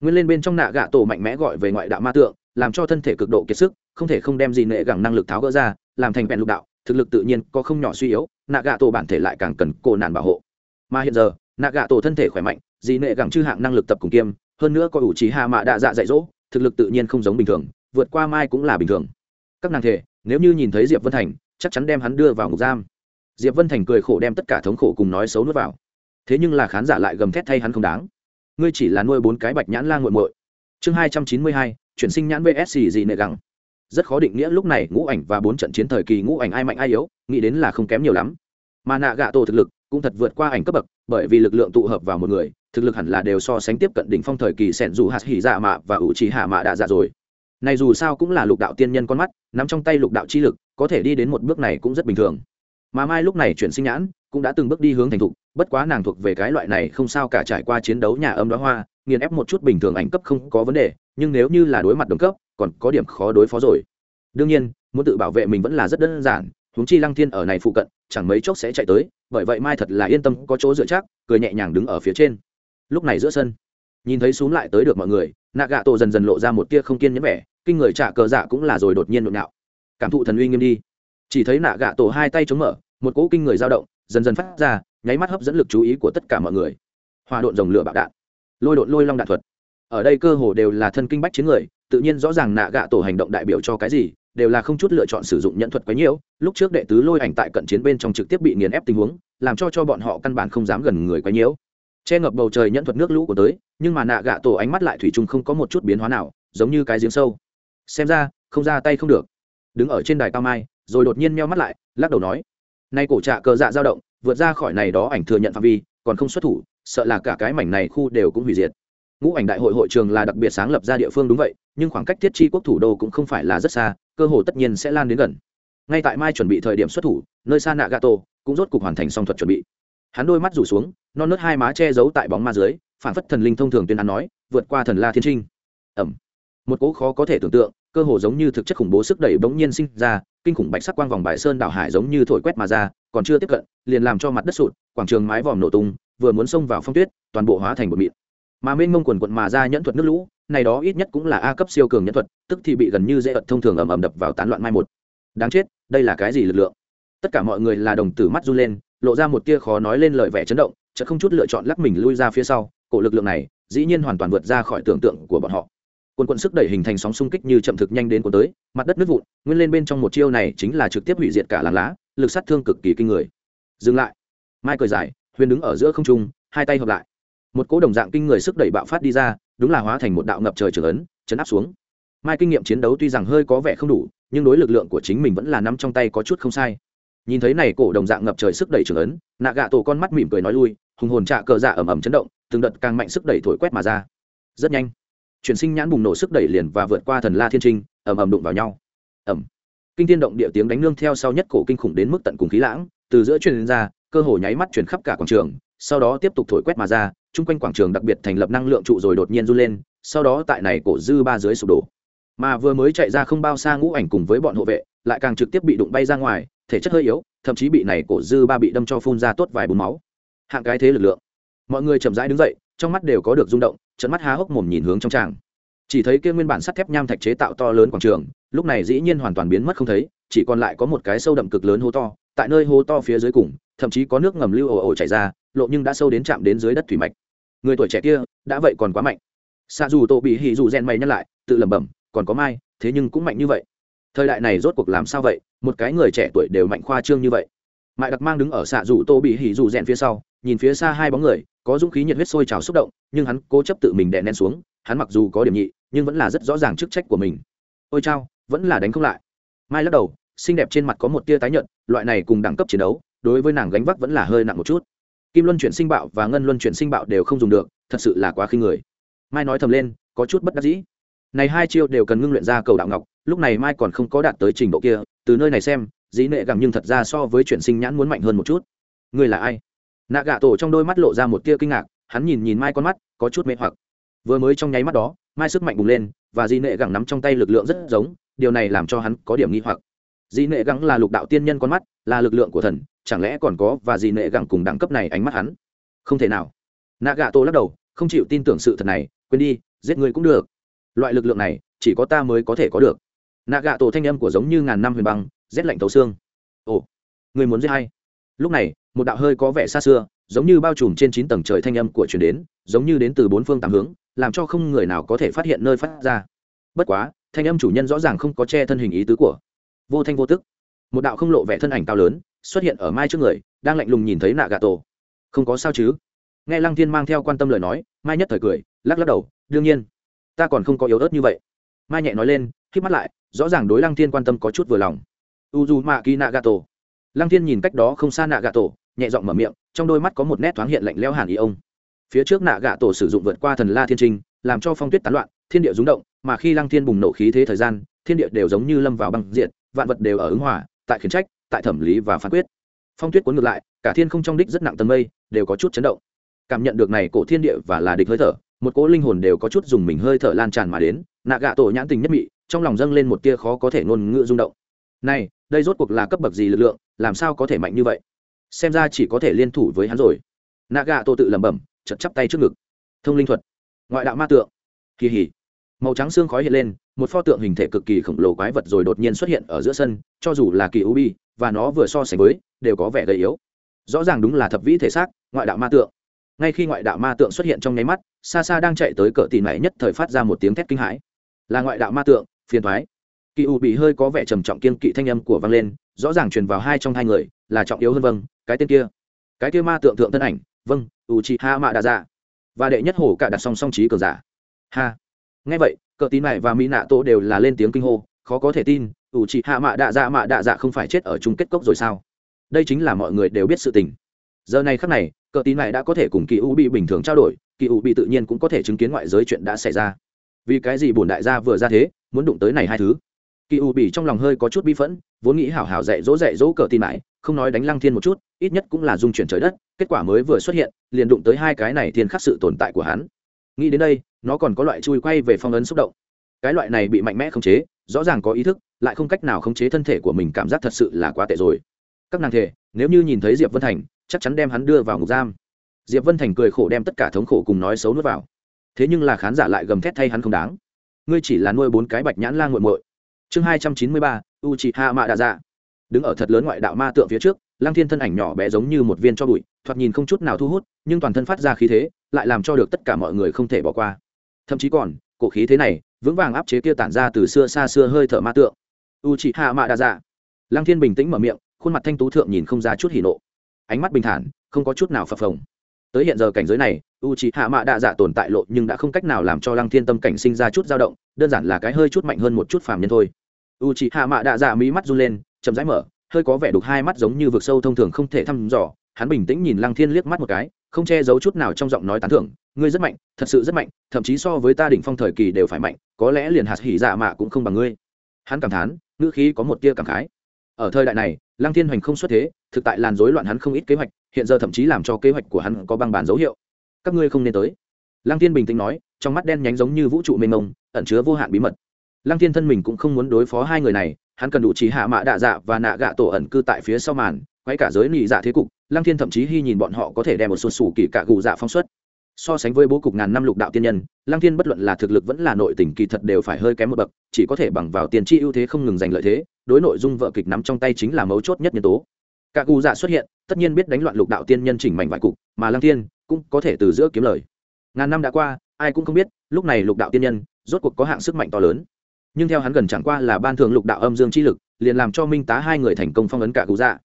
Nguyên lên bên trong nạ gạ tổ mạnh mẽ gọi về ngoại đạo ma tượng làm cho thân thể cực độ kiệt sức, không thể không đem gì nệ gẳng năng lực tháo gỡ ra, làm thành vẹn lục đạo, thực lực tự nhiên có không nhỏ suy yếu nạ gạ tổ bản thể lại càng cần cổ nạn bảo hộ. Mà hiện giờ nạ gạ tổ thân thể khỏe mạnh dị nệ gẳng chư hạng năng lực tập cùng kiêm, hơn nữa có ủ trí hạ mạ đạ dạ dạy dỗ, thực lực tự nhiên không giống bình thường, vượt qua mai cũng là bình thường. Các nàng thể, nếu như nhìn thấy diệp vân thành, chắc chắn đem hắn đưa vào ngục giam. Diệp vân thành cười khổ đem tất cả thống khổ cùng nói xấu nuốt vào. Thế nhưng là khán giả lại gầm thét thay hắn không đáng. Ngươi chỉ là nuôi bốn cái bạch nhãn la nguội muội. Chương hai trăm chín mươi hai chuyển sinh nhãn vsc gì nệ gẳng. Rất khó định nghĩa lúc này ngũ ảnh và bốn trận chiến thời kỳ ngũ ảnh ai mạnh ai yếu, nghĩ đến là không kém nhiều lắm. Mà nạ gạ tổ thực lực cũng thật vượt qua ảnh cấp bậc, bởi vì lực lượng tụ hợp vào một người, thực lực hẳn là đều so sánh tiếp cận đỉnh phong thời kỳ sẻn dù hạt hỉ dạ mạ và ủ trì hạ mạ đã dạ rồi. Này dù sao cũng là lục đạo tiên nhân con mắt, nắm trong tay lục đạo chi lực, có thể đi đến một bước này cũng rất bình thường. Mà mai lúc này chuyển sinh nhãn cũng đã từng bước đi hướng thành thục, bất quá nàng thuộc về cái loại này không sao cả trải qua chiến đấu nhà âm đó hoa nghiền ép một chút bình thường ảnh cấp không có vấn đề, nhưng nếu như là đối mặt đồng cấp, còn có điểm khó đối phó rồi. Đương nhiên, muốn tự bảo vệ mình vẫn là rất đơn giản, huống chi lăng thiên ở này phụ cận, chẳng mấy chốc sẽ chạy tới, bởi vậy mai thật là yên tâm, có chỗ dựa chắc, cười nhẹ nhàng đứng ở phía trên. Lúc này giữa sân, nhìn thấy xuống lại tới được mọi người nạ gạ tổ dần dần lộ ra một tia không kiên nhẫn vẻ, kinh người trả cờ dạ cũng là rồi đột nhiên nhộn nhạo cảm thụ thần uy nghiêm đi. Chỉ thấy nạ gạ tổ hai tay chống mở, một cỗ kinh người dao động, dần dần phát ra, nháy mắt hấp dẫn lực chú ý của tất cả mọi người. Hòa độn dòng lửa bạo đạn lôi độn lôi long đạn thuật ở đây cơ hồ đều là thân kinh bách chiến người, tự nhiên rõ ràng nạ gạ tổ hành động đại biểu cho cái gì, đều là không chút lựa chọn sử dụng nhận thuật quấy nhiễu. lúc trước đệ tứ lôi ảnh tại cận chiến bên trong trực tiếp bị nghiền ép tình huống, làm cho cho bọn họ căn bản không dám gần người quấy nhiễu. che ngập bầu trời nhận thuật nước lũ của tới, nhưng mà nạ gạ tổ ánh mắt lại thủy chung không có một chút biến hóa nào, giống như cái giếng sâu xem ra, không ra tay không được đứng ở trên đài cao mai, rồi đột nhiên meo mắt lại, lắc đầu nói, nay cổ trạ cờ dạ dao động, vượt ra khỏi này đó ảnh thừa nhận phạm vi, còn không xuất thủ sợ là cả cái mảnh này khu đều cũng hủy diệt. Ngũ ảnh đại hội hội trường là đặc biệt sáng lập ra địa phương đúng vậy, nhưng khoảng cách thiết chi quốc thủ đô cũng không phải là rất xa, cơ hồ tất nhiên sẽ lan đến gần. Ngay tại mai chuẩn bị thời điểm xuất thủ, nơi xa nạ gato cũng rốt cục hoàn thành song thuật chuẩn bị. Hắn đôi mắt rủ xuống, non nớt hai má che giấu tại bóng ma dưới, phản phất thần linh thông thường tuyên án nói, vượt qua thần la thiên trinh. Ẩm một cỗ khó có thể tưởng tượng, cơ hồ giống như thực chất khủng bố sức đẩy bỗng nhiên sinh ra, kinh khủng bạch sắc quang vòng bãi sơn đảo hải giống như thổi quét mà ra, còn chưa tiếp cận, liền làm cho mặt đất sụt, quảng trường mái vòm nổ tung vừa muốn xông vào phong tuyết, toàn bộ hóa thành bột mịn. Mà mênh mông quần quận mà ra nhẫn thuật nước lũ, này đó ít nhất cũng là a cấp siêu cường nhẫn thuật, tức thì bị gần như dễ ật thông thường ầm ầm đập vào tán loạn mai một. Đáng chết, đây là cái gì lực lượng? Tất cả mọi người là đồng tử mắt run lên, lộ ra một tia khó nói lên lời vẻ chấn động, chợt không chút lựa chọn lắc mình lui ra phía sau, cổ lực lượng này, dĩ nhiên hoàn toàn vượt ra khỏi tưởng tượng của bọn họ. Quân quận sức đẩy hình thành sóng xung kích như chậm thực nhanh đến cuốn tới, mặt đất nứt vụn, nguyên lên bên trong một chiêu này chính là trực tiếp hủy diệt cả làng lá, lực sát thương cực kỳ kinh người. Dừng lại. Mai cười dài huyền đứng ở giữa không trung, hai tay hợp lại. Một cỗ đồng dạng kinh người sức đẩy bạo phát đi ra, đúng là hóa thành một đạo ngập trời trường ấn, chấn áp xuống. Mai kinh nghiệm chiến đấu tuy rằng hơi có vẻ không đủ, nhưng đối lực lượng của chính mình vẫn là nắm trong tay có chút không sai. Nhìn thấy này cổ đồng dạng ngập trời sức đẩy trường ấn, nạ gạ tổ con mắt mỉm cười nói lui, hùng hồn trạ cờ dạ ẩm ẩm chấn động, từng đợt càng mạnh sức đẩy thổi quét mà ra. Rất nhanh, chuyển sinh nhãn bùng nổ sức đẩy liền và vượt qua thần la thiên trinh ẩm ẩm đụng vào nhau. Ẩm kinh thiên động địa tiếng đánh nương theo sau nhất cổ kinh khủng đến mức tận cùng khí lãng, từ giữa truyền ra cơ hồ nháy mắt chuyển khắp cả quảng trường, sau đó tiếp tục thổi quét mà ra, chung quanh quảng trường đặc biệt thành lập năng lượng trụ rồi đột nhiên run lên, sau đó tại này cổ dư ba dưới sụp đổ. Mà vừa mới chạy ra không bao xa ngũ ảnh cùng với bọn hộ vệ, lại càng trực tiếp bị đụng bay ra ngoài, thể chất hơi yếu, thậm chí bị này cổ dư ba bị đâm cho phun ra tốt vài bùn máu. Hạng cái thế lực lượng. Mọi người chậm rãi đứng dậy, trong mắt đều có được rung động, trận mắt há hốc mồm nhìn hướng trong tràng. Chỉ thấy kia nguyên bản sắt thép nham thạch chế tạo to lớn quảng trường, lúc này dĩ nhiên hoàn toàn biến mất không thấy, chỉ còn lại có một cái sâu đậm cực lớn hố to tại nơi hố to phía dưới cùng, thậm chí có nước ngầm lưu ồ ồ chảy ra, lộ nhưng đã sâu đến chạm đến dưới đất thủy mạch. Người tuổi trẻ kia, đã vậy còn quá mạnh. Xa dù tô bị hỉ dù rèn mày nhắc lại, tự lẩm bẩm, còn có mai, thế nhưng cũng mạnh như vậy. Thời đại này rốt cuộc làm sao vậy? Một cái người trẻ tuổi đều mạnh khoa trương như vậy. Mại đặc mang đứng ở xạ dù tô bị hỉ dù rèn phía sau, nhìn phía xa hai bóng người, có dũng khí nhiệt huyết sôi trào xúc động, nhưng hắn cố chấp tự mình đè nén xuống, hắn mặc dù có điểm nhị, nhưng vẫn là rất rõ ràng chức trách của mình. Ôi chao, vẫn là đánh không lại. Mai lắc đầu xinh đẹp trên mặt có một tia tái nhợt, loại này cùng đẳng cấp chiến đấu, đối với nàng gánh vác vẫn là hơi nặng một chút. Kim luân chuyển sinh bạo và ngân luân chuyển sinh bạo đều không dùng được, thật sự là quá khinh người. Mai nói thầm lên, có chút bất đắc dĩ. Này hai chiêu đều cần ngưng luyện ra cầu đạo ngọc, lúc này mai còn không có đạt tới trình độ kia, từ nơi này xem, dĩ nệ gẳng nhưng thật ra so với chuyển sinh nhãn muốn mạnh hơn một chút. Người là ai? Nạ gạ tổ trong đôi mắt lộ ra một tia kinh ngạc, hắn nhìn nhìn mai con mắt, có chút mê hoặc. Vừa mới trong nháy mắt đó, mai sức mạnh bùng lên, và dĩ nệ gẳng nắm trong tay lực lượng rất giống, điều này làm cho hắn có điểm nghi hoặc dị nệ gẳng là lục đạo tiên nhân con mắt, là lực lượng của thần, chẳng lẽ còn có và dị nệ gẳng cùng đẳng cấp này ánh mắt hắn? Không thể nào. Nạ gạ tổ lắc đầu, không chịu tin tưởng sự thật này, quên đi, giết người cũng được. Loại lực lượng này, chỉ có ta mới có thể có được. Nạ gạ tổ thanh âm của giống như ngàn năm huyền băng, rét lạnh tấu xương. Ồ, người muốn giết hay lúc này, một đạo hơi có vẻ xa xưa, giống như bao trùm trên chín tầng trời thanh âm của truyền đến, giống như đến từ bốn phương tám hướng, làm cho không người nào có thể phát hiện nơi phát ra. Bất quá, thanh âm chủ nhân rõ ràng không có che thân hình ý tứ của vô thanh vô tức. Một đạo không lộ vẻ thân ảnh cao lớn xuất hiện ở mai trước người, đang lạnh lùng nhìn thấy nạ gà tổ không có sao chứ? Nghe lăng thiên mang theo quan tâm lời nói, mai nhất thời cười, lắc lắc đầu, đương nhiên, ta còn không có yếu ớt như vậy. Mai nhẹ nói lên khi mắt lại, rõ ràng đối lăng thiên quan tâm có chút vừa lòng. U d mạ kỳ nạ gà tổ lăng thiên nhìn cách đó không xa nạ gà tổ nhẹ giọng mở miệng, trong đôi mắt có một nét thoáng hiện lạnh lẽo hàn ý ông. Phía trước nạ gà tổ sử dụng vượt qua thần la thiên trinh, làm cho phong tuyết tán loạn, thiên địa rúng động, mà khi lăng thiên bùng nổ khí thế thời gian, thiên địa đều giống như lâm vào băng diện vạn vật đều ở ứng hòa, tại khiển trách, tại thẩm lý và phán quyết. Phong tuyết cuốn ngược lại, cả thiên không trong đích rất nặng tầng mây, đều có chút chấn động. Cảm nhận được này cổ thiên địa và là địch hơi thở, một cỗ linh hồn đều có chút dùng mình hơi thở lan tràn mà đến, nạ gạ tổ nhãn tình nhất mị, trong lòng dâng lên một tia khó có thể ngôn ngữ rung động. Này, đây rốt cuộc là cấp bậc gì lực lượng, làm sao có thể mạnh như vậy? Xem ra chỉ có thể liên thủ với hắn rồi. Nạ gạ tổ tự lẩm bẩm chật chắp tay trước ngực. Thông linh thuật. Ngoại đạo ma tượng. Kỳ hỉ màu trắng xương khói hiện lên, một pho tượng hình thể cực kỳ khổng lồ quái vật rồi đột nhiên xuất hiện ở giữa sân, cho dù là kỳ u bi và nó vừa so sánh với, đều có vẻ gầy yếu. Rõ ràng đúng là thập vĩ thể xác, ngoại đạo ma tượng. Ngay khi ngoại đạo ma tượng xuất hiện trong nháy mắt xa xa đang chạy tới cỡ tỉ này nhất thời phát ra một tiếng thét kinh hãi. Là ngoại đạo ma tượng, phiền thoái kỳ u bị hơi có vẻ trầm trọng kiên kỵ thanh âm của vang lên, rõ ràng truyền vào hai trong hai người, là trọng yếu hơn vâng cái tên kia. Cái kia ma tượng thượng thân ảnh vâng u chi ha mạ đa dạ và đệ nhất hổ cả đặt song song trí cường giả. Ha nghe vậy, cờ tín này và mỹ nạ tổ đều là lên tiếng kinh hô, khó có thể tin, ủ chị hạ mạ đạ dạ mạ đạ dạ không phải chết ở chung kết cốc rồi sao? Đây chính là mọi người đều biết sự tình. Giờ này khắc này, cờ tín này đã có thể cùng kỳ u bị bình thường trao đổi, kỳ u bị tự nhiên cũng có thể chứng kiến ngoại giới chuyện đã xảy ra. Vì cái gì bổn đại gia vừa ra thế, muốn đụng tới này hai thứ? Kỳ u bị trong lòng hơi có chút bi phẫn, vốn nghĩ hảo hảo dạy dỗ dạy dỗ cờ tin mãi không nói đánh lăng thiên một chút, ít nhất cũng là dung chuyển trời đất, kết quả mới vừa xuất hiện, liền đụng tới hai cái này thiên khắc sự tồn tại của hắn nghĩ đến đây, nó còn có loại chui quay về phong ấn xúc động. Cái loại này bị mạnh mẽ khống chế, rõ ràng có ý thức, lại không cách nào khống chế thân thể của mình, cảm giác thật sự là quá tệ rồi. Các nàng thể, nếu như nhìn thấy diệp vân thành, chắc chắn đem hắn đưa vào ngục giam. Diệp vân thành cười khổ đem tất cả thống khổ cùng nói xấu nuốt vào. Thế nhưng là khán giả lại gầm thét thay hắn không đáng. Ngươi chỉ là nuôi bốn cái bạch nhãn lan g u muội. Chương hai trăm chín mươi ba u chị hạ mạ đạ dạ đứng ở thật lớn ngoại đạo ma tượng phía trước Lang thiên thân ảnh nhỏ bé giống như một viên cho bụi, thoạt nhìn không chút nào thu hút, nhưng toàn thân phát ra khí thế, lại làm cho được tất cả mọi người không thể bỏ qua. Thậm chí còn, cổ khí thế này, vững vàng áp chế kia tản ra từ xưa xa xưa hơi thở ma tượng. U chị hạ mạ đa dạ Lang thiên bình tĩnh mở miệng, khuôn mặt thanh tú thượng nhìn không ra chút hỉ nộ. Ánh mắt bình thản, không có chút nào phập phồng. Tới hiện giờ cảnh giới này u chị hạ mạ đa dạ tồn tại lộ nhưng đã không cách nào làm cho Lang thiên tâm cảnh sinh ra chút dao động, đơn giản là cái hơi chút mạnh hơn một chút phàm nhân thôi. U chị hạ mạ đa dạ mí mắt run lên, chậm rãi mở hơi có vẻ đục hai mắt giống như vực sâu thông thường không thể thăm dò. Hắn bình tĩnh nhìn lăng thiên liếc mắt một cái, không che giấu chút nào trong giọng nói tán thưởng, ngươi rất mạnh, thật sự rất mạnh, thậm chí so với ta đỉnh phong thời kỳ đều phải mạnh, có lẽ liền hạt hỉ dạ mạ cũng không bằng ngươi. Hắn cảm thán, ngữ khí có một tia cảm khái. Ở thời đại này, lăng thiên hoành không xuất thế, thực tại làn rối loạn hắn không ít kế hoạch, hiện giờ thậm chí làm cho kế hoạch của hắn có băng bàn dấu hiệu. Các ngươi không nên tới. Lăng thiên bình tĩnh nói, trong mắt đen nhánh giống như vũ trụ mênh mông, ẩn chứa vô hạn bí mật. Lăng thiên thân mình cũng không muốn đối phó hai người này hắn cần đủ trí hạ mạ đạ dạ và nạ gạ tổ ẩn cư tại phía sau màn, quay cả giới nị dạ thế cục, lăng thiên thậm chí hy nhìn bọn họ có thể đem một sụt sủ kỳ cả gù dạ phong suất so sánh với bố cục ngàn năm lục đạo tiên nhân, lăng thiên bất luận là thực lực vẫn là nội tình kỳ thật đều phải hơi kém một bậc, chỉ có thể bằng vào tiền chi ưu thế không ngừng giành lợi thế, đối nội dung vợ kịch nắm trong tay chính là mấu chốt nhất nhân tố. Cả gù dạ xuất hiện, tất nhiên biết đánh loạn lục đạo tiên nhân chỉnh mảnh vài cục, mà lăng thiên cũng có thể từ giữa kiếm lời. Ngàn năm đã qua, ai cũng không biết, lúc này lục đạo tiên nhân rốt cuộc có hạng sức mạnh to lớn nhưng theo hắn gần chẳng qua là ban thường lục đạo âm dương chi lực, liền làm cho minh tá hai người thành công phong ấn cả cụ dạ.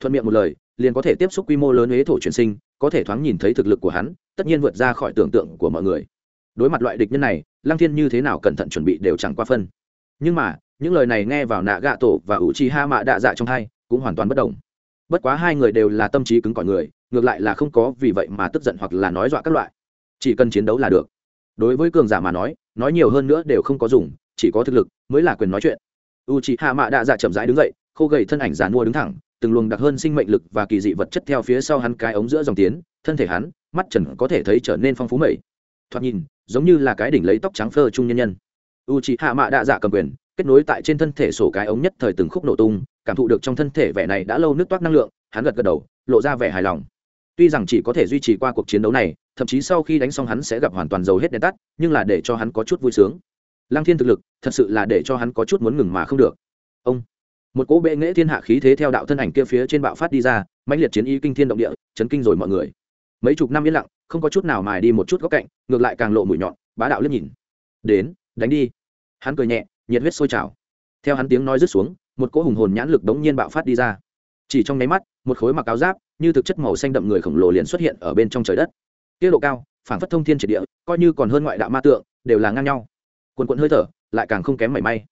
Thuận miệng một lời, liền có thể tiếp xúc quy mô lớn huế thổ chuyển sinh, có thể thoáng nhìn thấy thực lực của hắn, tất nhiên vượt ra khỏi tưởng tượng của mọi người. Đối mặt loại địch nhân này, lăng thiên như thế nào cẩn thận chuẩn bị đều chẳng qua phân. Nhưng mà, những lời này nghe vào nạ gạ tổ và ủ chi ha mạ đạ dạ trong hai, cũng hoàn toàn bất đồng bất quá hai người đều là tâm trí cứng cỏi người, ngược lại là không có vì vậy mà tức giận hoặc là nói dọa các loại. Chỉ cần chiến đấu là được. Đối với cường giả mà nói nói nhiều hơn nữa đều không có dùng chỉ có thực lực mới là quyền nói chuyện. U c h ị hạ mạ đạ dạ chậm rãi đứng dậy, khô gầy thân ảnh giàn mua đứng thẳng, từng luồng đặc hơn sinh mệnh lực và kỳ dị vật chất theo phía sau hắn cái ống giữa dòng tiến, thân thể hắn, mắt trần có thể thấy trở nên phong phú mẩy. Thoạt nhìn, giống như là cái đỉnh lấy tóc trắng phơ trung nhân nhân. U c h ị hạ mạ đạ dạ cầm quyền, kết nối tại trên thân thể sổ cái ống nhất thời từng khúc nổ tung, cảm thụ được trong thân thể vẻ này đã lâu nước toát năng lượng, hắn gật gật đầu, lộ ra vẻ hài lòng. Tuy rằng chỉ có thể duy trì qua cuộc chiến đấu này, thậm chí sau khi đánh xong hắn sẽ gặp hoàn toàn dầu hết đèn tắt, nhưng là để cho hắn có chút vui sướng lăng thiên thực lực, thật sự là để cho hắn có chút muốn ngừng mà không được. Ông, một cỗ bệ nghễ thiên hạ khí thế theo đạo thân ảnh kia phía trên bạo phát đi ra, mãnh liệt chiến ý kinh thiên động địa, chấn kinh rồi mọi người. Mấy chục năm yên lặng, không có chút nào mài đi một chút góc cạnh, ngược lại càng lộ mũi nhọn, bá đạo liếc nhìn. Đến, đánh đi. Hắn cười nhẹ, nhiệt huyết sôi trào. Theo hắn tiếng nói rứt xuống, một cỗ hùng hồn nhãn lực đống nhiên bạo phát đi ra. Chỉ trong nháy mắt, một khối mặc áo giáp, như thực chất màu xanh đậm người khổng lồ liền xuất hiện ở bên trong trời đất. Tiết độ cao phản phất thông thiên triệt địa, coi như còn hơn ngoại đạo ma tượng, đều là ngang nhau quần quận hơi thở, lại càng không kém mảy may.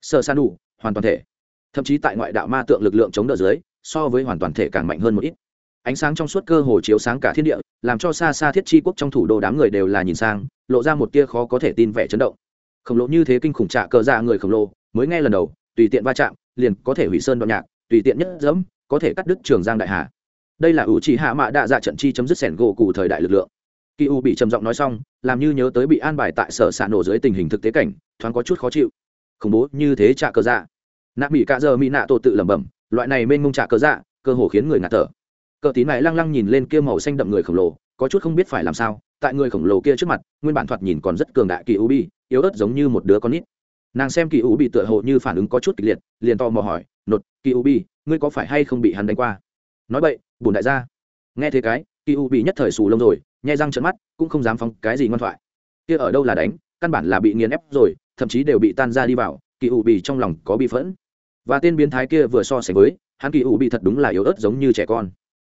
Sợ san đủ, hoàn toàn thể. Thậm chí tại ngoại đạo ma tượng lực lượng chống đỡ dưới, so với hoàn toàn thể càng mạnh hơn một ít. Ánh sáng trong suốt cơ hồ chiếu sáng cả thiên địa, làm cho xa xa thiết chi quốc trong thủ đô đám người đều là nhìn sang, lộ ra một tia khó có thể tin vẻ chấn động. Khổng lồ như thế kinh khủng trạ cờ ra người khổng lồ, mới nghe lần đầu, tùy tiện va chạm, liền có thể hủy sơn đoạn nhạc, tùy tiện nhất dẫm có thể cắt đứt trường giang đại hà. Đây là ủ chỉ hạ mạ đạ dạ trận chi chấm dứt sẻn gỗ cụ thời đại lực lượng kỳ u bị trầm giọng nói xong, làm như nhớ tới bị an bài tại sở xạ nổ dưới tình hình thực tế cảnh, thoáng có chút khó chịu. Khủng bố, như thế trả cờ dạ. Nạ mỹ cạ giờ mỹ nạ tổ tự lẩm bẩm, loại này mênh mông trả cờ dạ cơ hồ khiến người ngạt thở. Cờ tín này lăng lăng nhìn lên kia màu xanh đậm người khổng lồ, có chút không biết phải làm sao, tại người khổng lồ kia trước mặt, nguyên bản thoạt nhìn còn rất cường đại kỳ u bi, yếu ớt giống như một đứa con nít. Nàng xem kỳ u bị tựa hồ như phản ứng có chút kịch liệt, liền to mò hỏi, nột kỳ u bi, ngươi có phải hay không bị hắn đánh qua? Nói vậy bùn đại gia. Nghe thế cái kỳ u bị nhất thời xù lông rồi nhai răng trợn mắt, cũng không dám phóng cái gì ngoan thoại. Kia ở đâu là đánh, căn bản là bị nghiền ép rồi, thậm chí đều bị tan ra đi vào, kỳ u bị trong lòng có bị phẫn. Và tên biến thái kia vừa so sánh với, hắn kỳ u bị thật đúng là yếu ớt giống như trẻ con.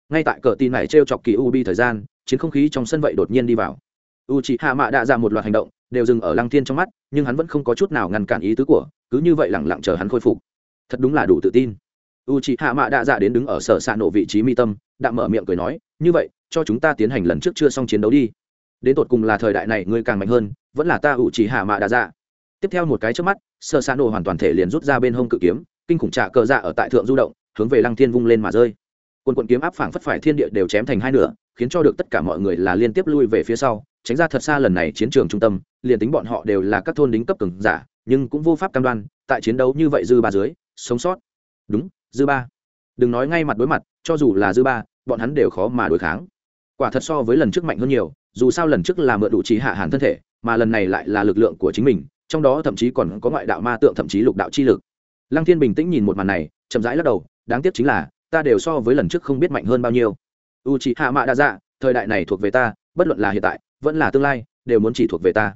Ngay tại cờ tin này t r e o chọc kỳ u bị thời gian, chiến không khí trong sân vậy đột nhiên đi vào. U c h ị hạ mạ đã ra một loạt hành động, đều dừng ở lăng thiên trong mắt, nhưng hắn vẫn không có chút nào ngăn cản ý tứ của, cứ như vậy lẳng lặng chờ hắn khôi phục. Thật đúng là đủ tự tin. U c h ị hạ mạ đã dạ đến đứng ở sở s ạ nổ vị trí mi tâm đạm mở miệng cười nói, như vậy cho chúng ta tiến hành lần trước chưa xong chiến đấu đi. Đến tột cùng là thời đại này ngươi càng mạnh hơn, vẫn là ta ủ chỉ hạ mạ đã dạ. Tiếp theo một cái trước mắt sơ xa nổ hoàn toàn thể liền rút ra bên hông cự kiếm, kinh khủng trạ cờ dạ ở tại thượng du động, hướng về lăng thiên vung lên mà rơi. Quân quận kiếm áp phảng phất phải thiên địa đều chém thành hai nửa, khiến cho được tất cả mọi người là liên tiếp lui về phía sau, tránh ra thật xa lần này chiến trường trung tâm, liền tính bọn họ đều là các thôn đính cấp cường giả, nhưng cũng vô pháp cam đoan, tại chiến đấu như vậy dư ba dưới, sống sót. Đúng, dư ba. Đừng nói ngay mặt đối mặt, cho dù là dư ba, bọn hắn đều khó mà đối kháng quả thật so với lần trước mạnh hơn nhiều, dù sao lần trước là mượn đủ trí hạ hàn thân thể, mà lần này lại là lực lượng của chính mình, trong đó thậm chí còn có ngoại đạo ma tượng, thậm chí lục đạo chi lực. Lăng thiên bình tĩnh nhìn một màn này, chậm rãi lắc đầu, đáng tiếc chính là, ta đều so với lần trước không biết mạnh hơn bao nhiêu. U trí hạ mạ đa dạ thời đại này thuộc về ta, bất luận là hiện tại, vẫn là tương lai, đều muốn chỉ thuộc về ta.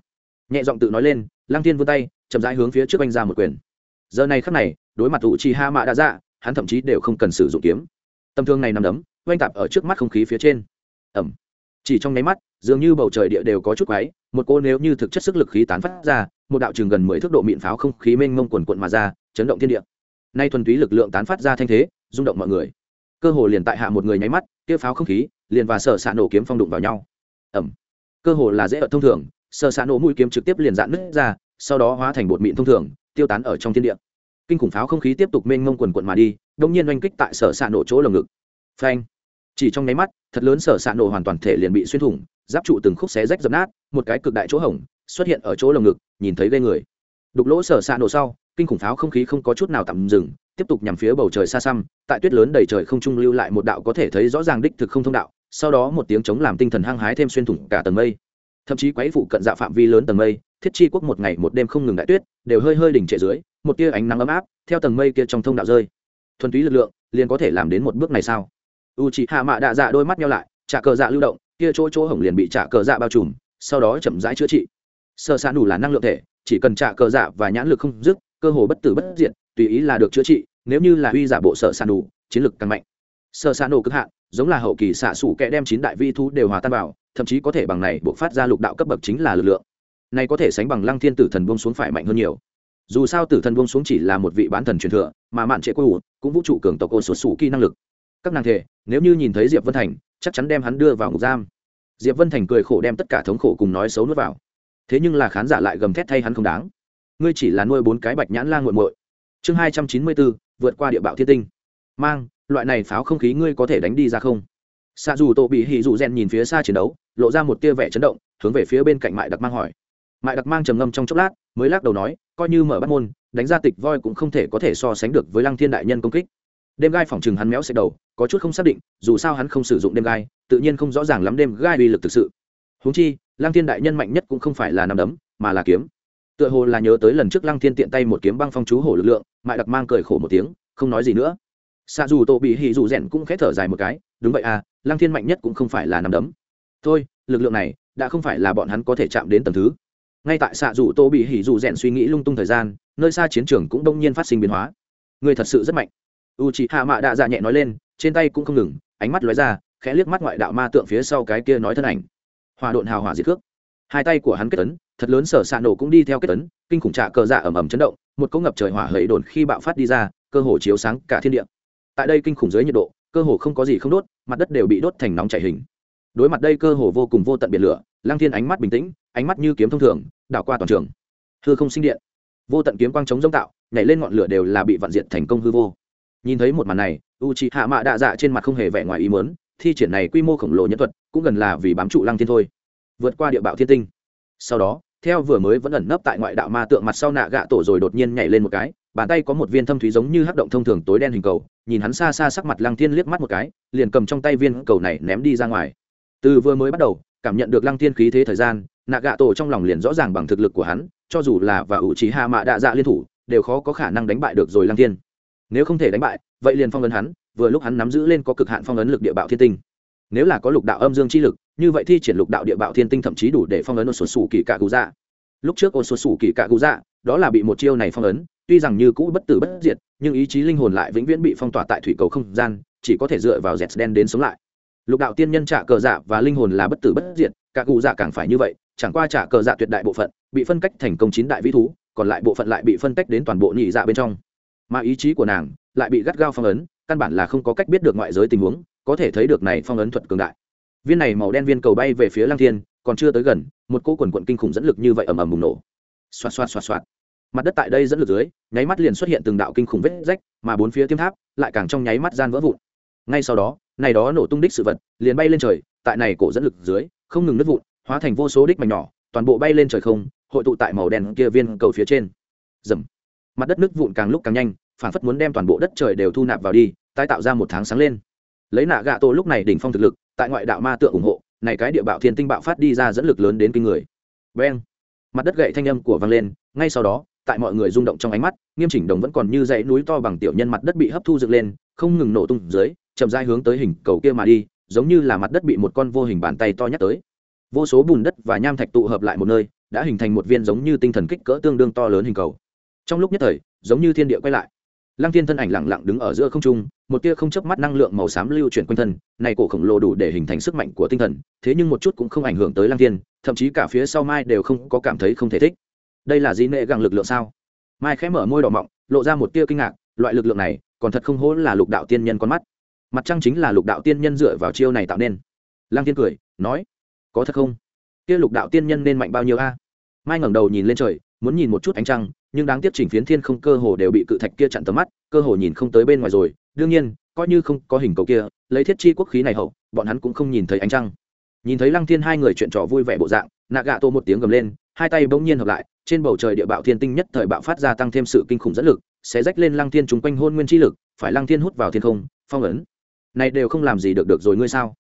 Nhẹ giọng tự nói lên, lăng thiên vươn tay, chậm rãi hướng phía trước anh ra một quyền. Giờ này khắc này, đối mặt u trí hạ mạ đa dạ hắn thậm chí đều không cần sử dụng kiếm. Tầm thương này nằm đấm, oanh tạp ở trước mắt không khí phía trên ẩm. Chỉ trong nháy mắt, dường như bầu trời địa đều có chút quái, một cô nếu như thực chất sức lực khí tán phát ra, một đạo trường gần mười thước độ mịn pháo không khí mênh mông quần quận mà ra, chấn động thiên địa. Nay thuần túy lực lượng tán phát ra thanh thế, rung động mọi người. Cơ hồ liền tại hạ một người nháy mắt, kia pháo không khí liền và sở xạ nổ kiếm phong đụng vào nhau. Ẩm. Cơ hồ là dễ ở thông thường, sở xạ nổ mũi kiếm trực tiếp liền dạn nứt ra, sau đó hóa thành bột mịn thông thường, tiêu tán ở trong thiên địa. Kinh khủng pháo không khí tiếp tục mênh mông quần quận mà đi đông nhiên oanh kích tại sở xạ nổ chỗ lồng ngực. Phanh chỉ trong nháy mắt, thật lớn sở xạ nổ hoàn toàn thể liền bị xuyên thủng, giáp trụ từng khúc xé rách dập nát, một cái cực đại chỗ hỏng xuất hiện ở chỗ lồng ngực, nhìn thấy gây người. Đục lỗ sở xạ nổ sau, kinh khủng pháo không khí không có chút nào tạm dừng, tiếp tục nhằm phía bầu trời xa xăm, tại tuyết lớn đầy trời không trung lưu lại một đạo có thể thấy rõ ràng đích thực không thông đạo, sau đó một tiếng chống làm tinh thần hăng hái thêm xuyên thủng cả tầng mây. Thậm chí quấy phụ cận dạ phạm vi lớn tầng mây, thiết chi quốc một ngày một đêm không ngừng đại tuyết, đều hơi hơi đỉnh trệ dưới, một tia ánh nắng ấm áp, theo tầng mây kia trong thông đạo rơi. Thuần túy lực lượng, liền có thể làm đến một bước này sao? U chị hạ mạ đạ dạ đôi mắt nhau lại, trả cờ dạ lưu động, kia chỗ chỗ hổng liền bị trả cờ dạ bao trùm, sau đó chậm rãi chữa trị. Sơ xa đủ là năng lượng thể, chỉ cần trả cờ dạ và nhãn lực không dứt, cơ hồ bất tử bất diệt, tùy ý là được chữa trị, nếu như là uy giả bộ sợ sàn đủ chiến lực càng mạnh. Sợ sàn đủ cực hạn, giống là hậu kỳ xạ sủ kẽ đem chín đại vi thu đều hòa tan vào, thậm chí có thể bằng này buộc phát ra lục đạo cấp bậc chính là lực lượng. Này có thể sánh bằng lăng thiên tử thần buông xuống phải mạnh hơn nhiều. Dù sao tử thần buông xuống chỉ là một vị bán thần truyền thừa, mà mạn trệ quê ủ, cũng vũ trụ cường tộc ô sột sủ kỳ năng lực các nàng thể nếu như nhìn thấy diệp vân thành, chắc chắn đem hắn đưa vào ngục giam. Diệp vân thành cười khổ đem tất cả thống khổ cùng nói xấu nuốt vào. Thế nhưng là khán giả lại gầm thét thay hắn không đáng. Ngươi chỉ là nuôi bốn cái bạch nhãn la nguội muội. Chương hai trăm chín mươi bốn vượt qua địa bạo thiên tinh. Mang, loại này pháo không khí ngươi có thể đánh đi ra không? Xa dù tổ bị hì dù rèn nhìn phía xa chiến đấu, lộ ra một tia vẻ chấn động, hướng về phía bên cạnh mại đặc mang hỏi. Mại đặc mang trầm ngâm trong chốc lát, mới lắc đầu nói, coi như mở bắt môn, đánh ra tịch voi cũng không thể có thể so sánh được với lăng thiên đại nhân công kích đêm gai phòng chừng hắn méo xẹt đầu, có chút không xác định, dù sao hắn không sử dụng đêm gai, tự nhiên không rõ ràng lắm đêm gai uy lực thực sự. Húng chi, lăng thiên đại nhân mạnh nhất cũng không phải là nằm đấm, mà là kiếm. Tựa hồ là nhớ tới lần trước lăng thiên tiện tay một kiếm băng phong chú hổ lực lượng, mại đặc mang cười khổ một tiếng, không nói gì nữa. Xa dù tổ bị hì dù rèn cũng khẽ thở dài một cái, đúng vậy à lăng thiên mạnh nhất cũng không phải là nằm đấm. Thôi, lực lượng này, đã không phải là bọn hắn có thể chạm đến tầng thứ. Ngay tại xạ dù tô bị hỉ dù rèn suy nghĩ lung tung thời gian, nơi xa chiến trường cũng đông nhiên phát sinh biến hóa. Người thật sự rất mạnh u chị hạ mạ đạ dạ nhẹ nói lên, trên tay cũng không ngừng, ánh mắt lóe ra, khẽ liếc mắt ngoại đạo ma tượng phía sau cái kia nói thân ảnh. Hòa độn hào hỏa diệt cước. Hai tay của hắn kết tấn thật lớn sở xạ nổ cũng đi theo kết tấn kinh khủng trạ cờ dạ ẩm ẩm chấn động, một cỗ ngập trời hỏa hẫy đồn khi bạo phát đi ra, cơ hồ chiếu sáng cả thiên địa. Tại đây kinh khủng dưới nhiệt độ, cơ hồ không có gì không đốt, mặt đất đều bị đốt thành nóng chảy hình. Đối mặt đây cơ hồ vô cùng vô tận biển lửa Lang thiên ánh mắt bình tĩnh, ánh mắt như kiếm thông thường, đảo qua toàn trường. Hư không sinh điện. Vô tận kiếm quang chống dông tạo, nhảy lên ngọn lửa đều là bị vạn diệt thành công hư vô nhìn thấy một màn này u c h i hạ mạ đạ dạ trên mặt không hề vẻ ngoài ý mớn thi triển này quy mô khổng lồ nhân thuật cũng gần là vì bám trụ lăng thiên thôi. Vượt qua địa bạo thiên tinh. Sau đó, theo vừa mới vẫn ẩn nấp tại ngoại đạo ma tượng mặt sau nạ gạ tổ rồi đột nhiên nhảy lên một cái, bàn tay có một viên thâm thúy giống như hắc động thông thường tối đen hình cầu, nhìn hắn xa xa sắc mặt lăng thiên liếc mắt một cái, liền cầm trong tay viên cầu này ném đi ra ngoài. Từ vừa mới bắt đầu, cảm nhận được lăng thiên khí thế thời gian, nạ gạ tổ trong lòng liền rõ ràng bằng thực lực của hắn, cho dù là và ủ trí hạ mạ đạ dạ liên thủ, đều khó có khả năng đánh bại được rồi lăng thiên nếu không thể đánh bại, vậy liền phong ấn hắn, vừa lúc hắn nắm giữ lên có cực hạn phong ấn lực địa bạo thiên tinh. Nếu là có lục đạo âm dương chi lực, như vậy thi triển lục đạo địa bạo thiên tinh thậm chí đủ để phong ấn ô số sủ kỳ cạ cụ dạ lúc trước ô số sủ kỳ cạ cụ dạ đó là bị một chiêu này phong ấn, tuy rằng như cũ bất tử bất diệt, nhưng ý chí linh hồn lại vĩnh viễn bị phong tỏa tại thủy cầu không gian, chỉ có thể dựa vào dẹt đen đến sống lại. Lục đạo tiên nhân trả cờ dạ và linh hồn là bất tử bất diệt cả cụ dạ càng phải như vậy, chẳng qua trả cờ dạ tuyệt đại bộ phận, bị phân cách thành công chín đại vĩ thú, còn lại bộ phận lại bị phân cách đến toàn bộ nhị dạ bên trong mà ý chí của nàng lại bị gắt gao phong ấn, căn bản là không có cách biết được ngoại giới tình huống, có thể thấy được này phong ấn thuật cường đại. Viên này màu đen viên cầu bay về phía lăng thiên, còn chưa tới gần, một cô quần quận kinh khủng dẫn lực như vậy ầm ầm bùng nổ. Xoạt xoạt xoạt xoạt. Mặt đất tại đây dẫn lực dưới, nháy mắt liền xuất hiện từng đạo kinh khủng vết rách, mà bốn phía tiêm tháp lại càng trong nháy mắt gian vỡ vụn. Ngay sau đó, này đó nổ tung đích sự vật liền bay lên trời, tại này cổ dẫn lực dưới, không ngừng nứt vụn, hóa thành vô số đích mảnh nhỏ, toàn bộ bay lên trời không, hội tụ tại màu đen kia viên cầu phía trên. Dầm mặt đất nứt vụn càng lúc càng nhanh phản phất muốn đem toàn bộ đất trời đều thu nạp vào đi, tái tạo ra một tháng sáng lên. Lấy nạ gạ tổ lúc này đỉnh phong thực lực, tại ngoại đạo ma tượng ủng hộ, này cái địa bạo thiên tinh bạo phát đi ra dẫn lực lớn đến kinh người. Beng! Mặt đất gậy thanh âm của vang lên, ngay sau đó, tại mọi người rung động trong ánh mắt, nghiêm chỉnh đồng vẫn còn như dãy núi to bằng tiểu nhân mặt đất bị hấp thu dựng lên, không ngừng nổ tung dưới, chậm rãi hướng tới hình cầu kia mà đi, giống như là mặt đất bị một con vô hình bàn tay to nhắc tới. Vô số bùn đất và nham thạch tụ hợp lại một nơi, đã hình thành một viên giống như tinh thần kích cỡ tương đương to lớn hình cầu trong lúc nhất thời, giống như thiên địa quay lại. Lăng thiên thân ảnh lẳng lặng đứng ở giữa không trung, một tia không chớp mắt năng lượng màu xám lưu chuyển quanh thân, này cổ khổng lồ đủ để hình thành sức mạnh của tinh thần, thế nhưng một chút cũng không ảnh hưởng tới lăng thiên, thậm chí cả phía sau mai đều không có cảm thấy không thể thích. Đây là gì nệ găng lực lượng sao? Mai khẽ mở môi đỏ mọng, lộ ra một tia kinh ngạc, loại lực lượng này, còn thật không hố là lục đạo tiên nhân con mắt. Mặt trăng chính là lục đạo tiên nhân dựa vào chiêu này tạo nên. Lăng thiên cười, nói, có thật không? Kia lục đạo tiên nhân nên mạnh bao nhiêu a? Mai ngẩng đầu nhìn lên trời, muốn nhìn một chút ánh trăng nhưng đáng tiếc chỉnh phiến thiên không cơ hồ đều bị cự thạch kia chặn tầm mắt, cơ hồ nhìn không tới bên ngoài rồi. Đương nhiên, coi như không có hình cầu kia, lấy thiết chi quốc khí này hậu, bọn hắn cũng không nhìn thấy ánh trăng. Nhìn thấy lăng thiên hai người chuyện trò vui vẻ bộ dạng nạ gạ tô một tiếng gầm lên, hai tay bỗng nhiên hợp lại, trên bầu trời địa bạo thiên tinh nhất thời bạo phát ra tăng thêm sự kinh khủng dẫn lực, sẽ rách lên lăng thiên chúng quanh hôn nguyên chi lực, phải lăng thiên hút vào thiên không, phong ấn. Này đều không làm gì được được rồi ngươi sao?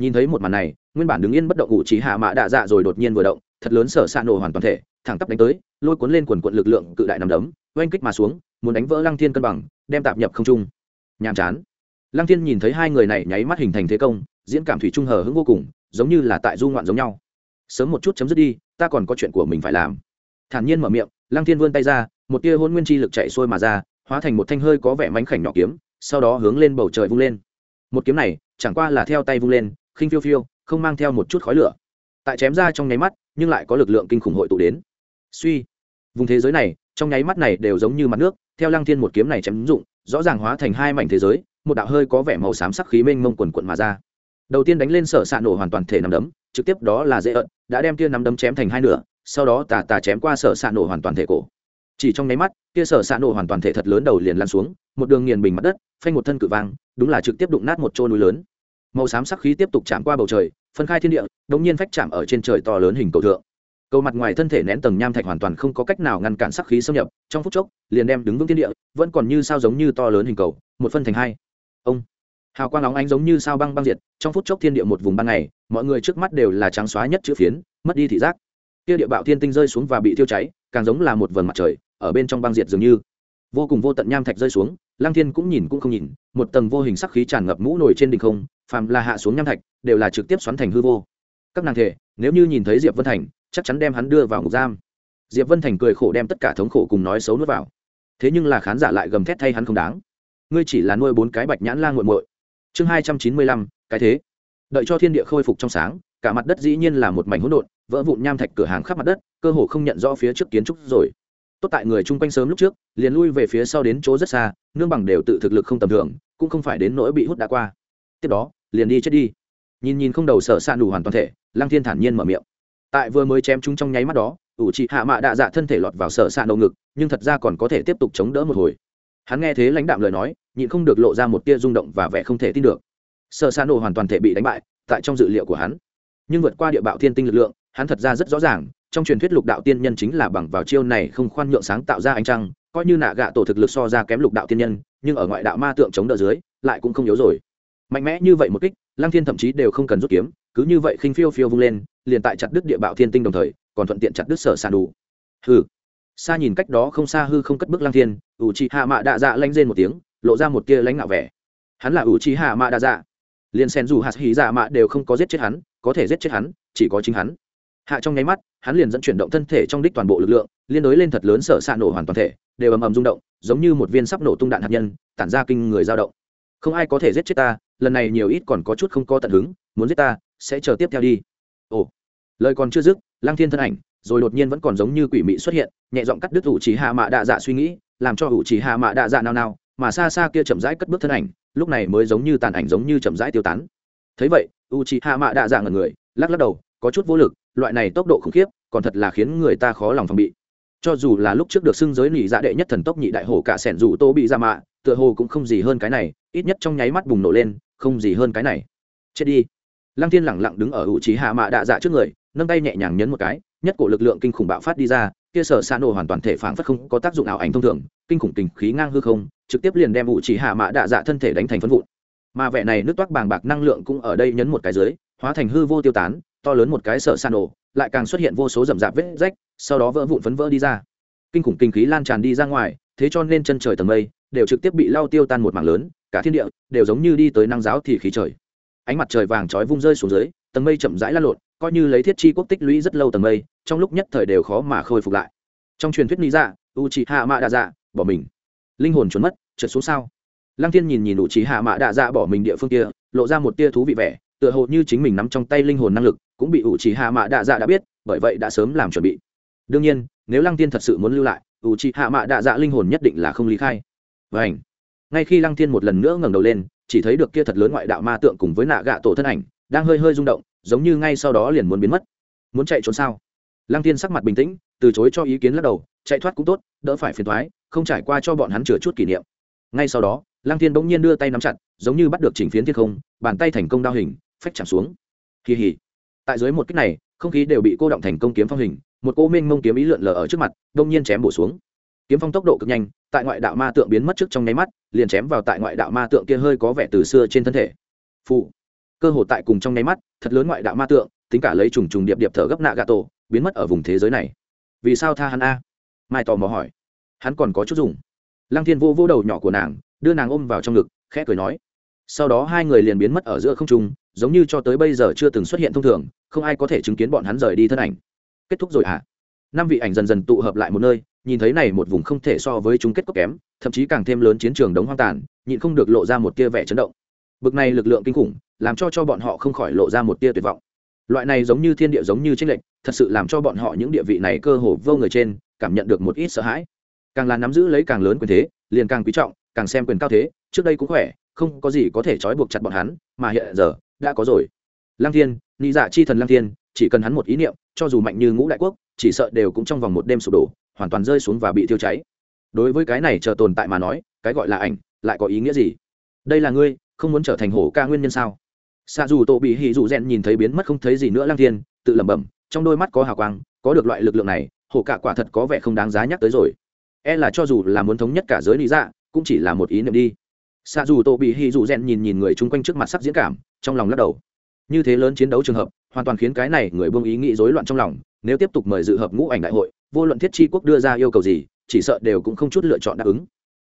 Nhìn thấy một màn này, nguyên bản đứng yên bất động ngụ trí hạ mã đạ dạ rồi đột nhiên vừa động, thật lớn sở xạ nổ hoàn toàn thể, thẳng tắp đánh tới lôi cuốn lên quần quận lực lượng cự đại nằm đấm, oanh kích mà xuống, muốn đánh vỡ lăng thiên cân bằng, đem tạp nhập không trung. Nhàm chán. Lăng thiên nhìn thấy hai người này nháy mắt hình thành thế công, diễn cảm thủy trung hờ hững vô cùng, giống như là tại du ngoạn giống nhau. Sớm một chút chấm dứt đi, ta còn có chuyện của mình phải làm. Thản nhiên mở miệng, lăng thiên vươn tay ra, một tia hôn nguyên chi lực chạy xuôi mà ra, hóa thành một thanh hơi có vẻ mánh khảnh nhỏ kiếm, sau đó hướng lên bầu trời vung lên. Một kiếm này, chẳng qua là theo tay vung lên, khinh phiêu phiêu, không mang theo một chút khói lửa. Tại chém ra trong nháy mắt, nhưng lại có lực lượng kinh khủng hội tụ đến suy, vùng thế giới này, trong nháy mắt này đều giống như mặt nước, theo lăng thiên một kiếm này chém dụng, rõ ràng hóa thành hai mảnh thế giới, một đạo hơi có vẻ màu xám sắc khí mênh mông quần quận mà ra. Đầu tiên đánh lên sở s ạ nổ hoàn toàn thể nằm đấm, trực tiếp đó là dễ ợt, đã đem tia nắm đấm chém thành hai nửa, sau đó tà tà chém qua sở s ạ nổ hoàn toàn thể cổ. Chỉ trong nháy mắt kia sở s ạ nổ hoàn toàn thể thật lớn đầu liền lăn xuống, một đường nghiền bình mặt đất, phanh một thân cự vang, đúng là trực tiếp đụng nát một chỗ núi lớn. Màu xám sắc khí tiếp tục chạm qua bầu trời, phân khai thiên địa đống nhiên phách chạm ở trên trời to lớn hình cầu thượng cầu mặt ngoài thân thể nén tầng nham thạch hoàn toàn không có cách nào ngăn cản sắc khí xâm nhập, trong phút chốc, liền đem đứng vững thiên địa, vẫn còn như sao giống như to lớn hình cầu, một phân thành hai. Ông, hào quang óng ánh giống như sao băng băng diệt, trong phút chốc thiên địa một vùng ban ngày, mọi người trước mắt đều là trắng xóa nhất chữ phiến, mất đi thị giác. Kia địa bạo thiên tinh rơi xuống và bị thiêu cháy, càng giống là một vầng mặt trời, ở bên trong băng diệt dường như. Vô cùng vô tận nham thạch rơi xuống lang thiên cũng nhìn cũng không nhìn, một tầng vô hình sắc khí tràn ngập mũ nổi trên đỉnh không, phàm là hạ xuống nham thạch, đều là trực tiếp xoắn thành hư vô. Các nàng thể, nếu như nhìn thấy diệp vân thành chắc chắn đem hắn đưa vào ngục giam. Diệp vân thành cười khổ đem tất cả thống khổ cùng nói xấu nuốt vào. Thế nhưng là khán giả lại gầm thét thay hắn không đáng. Ngươi chỉ là nuôi bốn cái bạch nhãn la nguội muội. Chương hai trăm chín mươi lăm, cái thế. Đợi cho thiên địa khôi phục trong sáng, cả mặt đất dĩ nhiên là một mảnh hỗn độn, vỡ vụn nham thạch cửa hàng khắp mặt đất, cơ hồ không nhận rõ phía trước kiến trúc rồi. Tốt tại người chung quanh sớm lúc trước, liền lui về phía sau đến chỗ rất xa, nương bằng đều tự thực lực không tầm thường, cũng không phải đến nỗi bị hút đã qua. Tiếp đó, liền đi chết đi. Nhìn nhìn không đầu sở s đủ hoàn toàn thể, lăng thiên thản nhiên mở miệng tại vừa mới chém chúng trong nháy mắt đó, ủ trị hạ mạ đạ dạ thân thể lọt vào sở s đầu ngực, nhưng thật ra còn có thể tiếp tục chống đỡ một hồi. Hắn nghe thế lãnh đạm lời nói, nhịn không được lộ ra một tia rung động và vẻ không thể tin được. Sở s nổ hoàn toàn thể bị đánh bại, tại trong dự liệu của hắn. Nhưng vượt qua địa bạo thiên tinh lực lượng, hắn thật ra rất rõ ràng, trong truyền thuyết lục đạo tiên nhân chính là bằng vào chiêu này không khoan nhượng sáng tạo ra ánh trăng, coi như nạ gạ tổ thực lực so ra kém lục đạo tiên nhân, nhưng ở ngoại đạo ma tượng chống đỡ dưới, lại cũng không yếu rồi. Mạnh mẽ như vậy một kích, lăng thiên thậm chí đều không cần rút kiếm cứ như vậy khinh phiêu phiêu vung lên, liền tại chặt đứt địa bạo thiên tinh đồng thời, còn thuận tiện chặt đứt sở sàn đủ. Hư xa nhìn cách đó không xa hư không cất bước lăng thiên ủ trì hạ mạ đạ dạ lanh rên một tiếng, lộ ra một tia lãnh ngạo vẻ. Hắn là ủ trì hạ mạ đạ dạ liền sen dù hạt hí dạ mạ đều không có giết chết hắn, có thể giết chết hắn, chỉ có chính hắn. Hạ trong nháy mắt, hắn liền dẫn chuyển động thân thể trong đích toàn bộ lực lượng, liên đối lên thật lớn sở xạ nổ hoàn toàn thể, đều ầm ầm rung động, giống như một viên sắp nổ tung đạn hạt nhân, tản ra kinh người dao động. Không ai có thể giết chết ta, lần này nhiều ít còn có chút không có tận hứng, muốn giết ta sẽ chờ tiếp theo đi. Ồ, lời còn chưa dứt lang thiên thân ảnh, rồi đột nhiên vẫn còn giống như quỷ mị xuất hiện, nhẹ giọng cắt đứt ủ chỉ hạ mạ đạ dạ suy nghĩ, làm cho ủ chỉ hạ mạ đạ dạ nào nào mà xa xa kia chậm rãi cất bước thân ảnh, lúc này mới giống như tàn ảnh giống như chậm rãi tiêu tán. Thấy vậy u chỉ hạ mạ đạ dạ ngẩn người, lắc lắc đầu, có chút vô lực, loại này tốc độ khủng khiếp, còn thật là khiến người ta khó lòng phòng bị. Cho dù là lúc trước được xưng giới nỉ dạ đệ nhất thần tốc nhị đại hổ cả sẻn dù tô bị ra mạ, tựa hồ cũng không gì hơn cái này, ít nhất trong nháy mắt bùng nổ lên, không gì hơn cái này. Chết đi lăng thiên lẳng lặng đứng ở ủ trí hạ mạ đạ dạ trước người, nâng tay nhẹ nhàng nhấn một cái, nhất cổ lực lượng kinh khủng bạo phát đi ra, kia sở xa nổ hoàn toàn thể phản phất không có tác dụng ảo ảnh thông thường, kinh khủng tình khí ngang hư không, trực tiếp liền đem ủ trí hạ mạ đạ dạ thân thể đánh thành phân vụn. Mà vẻ này nước toát bàng bạc năng lượng cũng ở đây nhấn một cái dưới, hóa thành hư vô tiêu tán, to lớn một cái sở san nổ, lại càng xuất hiện vô số rậm rạp vết rách, sau đó vỡ vụn phấn vỡ đi ra. Kinh khủng kinh khí lan tràn đi ra ngoài, thế cho nên chân trời tầng mây đều trực tiếp bị lao tiêu tan một mảng lớn, cả thiên địa đều giống như đi tới năng giáo thì khí trời ánh mặt trời vàng trói vung rơi xuống dưới, tầng mây chậm rãi lan lộn, coi như lấy thiết chi quốc tích lũy rất lâu tầng mây, trong lúc nhất thời đều khó mà khôi phục lại. Trong truyền thuyết lý dạ u chị hạ mạ đa dạ bỏ mình. Linh hồn trốn mất, trượt xuống sao? Lăng thiên nhìn nhìn u chị hạ mạ đa dạ bỏ mình địa phương kia, lộ ra một tia thú vị vẻ, tựa hồ như chính mình nắm trong tay linh hồn năng lực, cũng bị ủ trì hạ mạ đạ dạ đã biết, bởi vậy đã sớm làm chuẩn bị. Đương nhiên, nếu lăng tiên thật sự muốn lưu lại ủ trì hạ mạ đạ dạ linh hồn nhất định là không lý khai. Và ảnh ngay khi lăng Thiên một lần nữa ngẩng đầu lên chỉ thấy được kia thật lớn ngoại đạo ma tượng cùng với nạ gạ tổ thân ảnh, đang hơi hơi rung động, giống như ngay sau đó liền muốn biến mất. Muốn chạy trốn sao? Lăng tiên sắc mặt bình tĩnh, từ chối cho ý kiến lắc đầu, chạy thoát cũng tốt, đỡ phải phiền thoái không trải qua cho bọn hắn chừa chút kỷ niệm. Ngay sau đó, lăng tiên bỗng nhiên đưa tay nắm chặt, giống như bắt được chỉnh phiến thiên không, bàn tay thành công đao hình, phách chạm xuống. Kỳ hỉ. Tại dưới một cách này, không khí đều bị cô động thành công kiếm phong hình, một cô minh mông kiếm ý lượn lờ ở trước mặt đông nhiên chém bổ xuống kiếm phong tốc độ cực nhanh, tại ngoại đạo ma tượng biến mất trước trong nháy mắt, liền chém vào tại ngoại đạo ma tượng kia hơi có vẻ từ xưa trên thân thể. Phụ cơ hồ tại cùng trong nháy mắt, thật lớn ngoại đạo ma tượng, tính cả lấy trùng trùng điệp điệp thở gấp nạ gà tổ biến mất ở vùng thế giới này. Vì sao tha hắn a? Mai tò mò hỏi. Hắn còn có chút dùng. Lăng thiên vô vô đầu nhỏ của nàng, đưa nàng ôm vào trong ngực, khẽ cười nói. Sau đó hai người liền biến mất ở giữa không trung, giống như cho tới bây giờ chưa từng xuất hiện thông thường, không ai có thể chứng kiến bọn hắn rời đi thân ảnh. Kết thúc rồi hả à? năm vị ảnh dần dần tụ hợp lại một nơi nhìn thấy này một vùng không thể so với chung kết cốc kém, thậm chí càng thêm lớn chiến trường đống hoang tàn, nhịn không được lộ ra một tia vẻ chấn động. Bực này lực lượng kinh khủng, làm cho cho bọn họ không khỏi lộ ra một tia tuyệt vọng. Loại này giống như thiên địa giống như tranh lệch, thật sự làm cho bọn họ những địa vị này cơ hồ vô người trên, cảm nhận được một ít sợ hãi. Càng là nắm giữ lấy càng lớn quyền thế, liền càng quý trọng, càng xem quyền cao thế, trước đây cũng khỏe, không có gì có thể trói buộc chặt bọn hắn, mà hiện giờ, đã có rồi. Lăng thiên nghĩ dạ chi thần lăng thiên, chỉ cần hắn một ý niệm, cho dù mạnh như ngũ đại quốc, chỉ sợ đều cũng trong vòng một đêm sụp đổ hoàn toàn rơi xuống và bị thiêu cháy. Đối với cái này chờ tồn tại mà nói, cái gọi là ảnh, lại có ý nghĩa gì? Đây là ngươi, không muốn trở thành hổ ca nguyên nhân sao? Xa dù tổ bị hỉ dù rèn nhìn thấy biến mất không thấy gì nữa lăng thiên, tự lẩm bẩm, trong đôi mắt có hào quang, có được loại lực lượng này, hổ cả quả thật có vẻ không đáng giá nhắc tới rồi. E là cho dù là muốn thống nhất cả giới lý dạ cũng chỉ là một ý niệm đi. Xa dù tô bị Hỉ dù rèn nhìn nhìn người chung quanh trước mặt sắc diễn cảm, trong lòng lắc đầu. Như thế lớn chiến đấu trường hợp, hoàn toàn khiến cái này người buông ý nghĩ rối loạn trong lòng, nếu tiếp tục mời dự hợp ngũ ảnh đại hội vô luận thiết chi quốc đưa ra yêu cầu gì, chỉ sợ đều cũng không chút lựa chọn đáp ứng.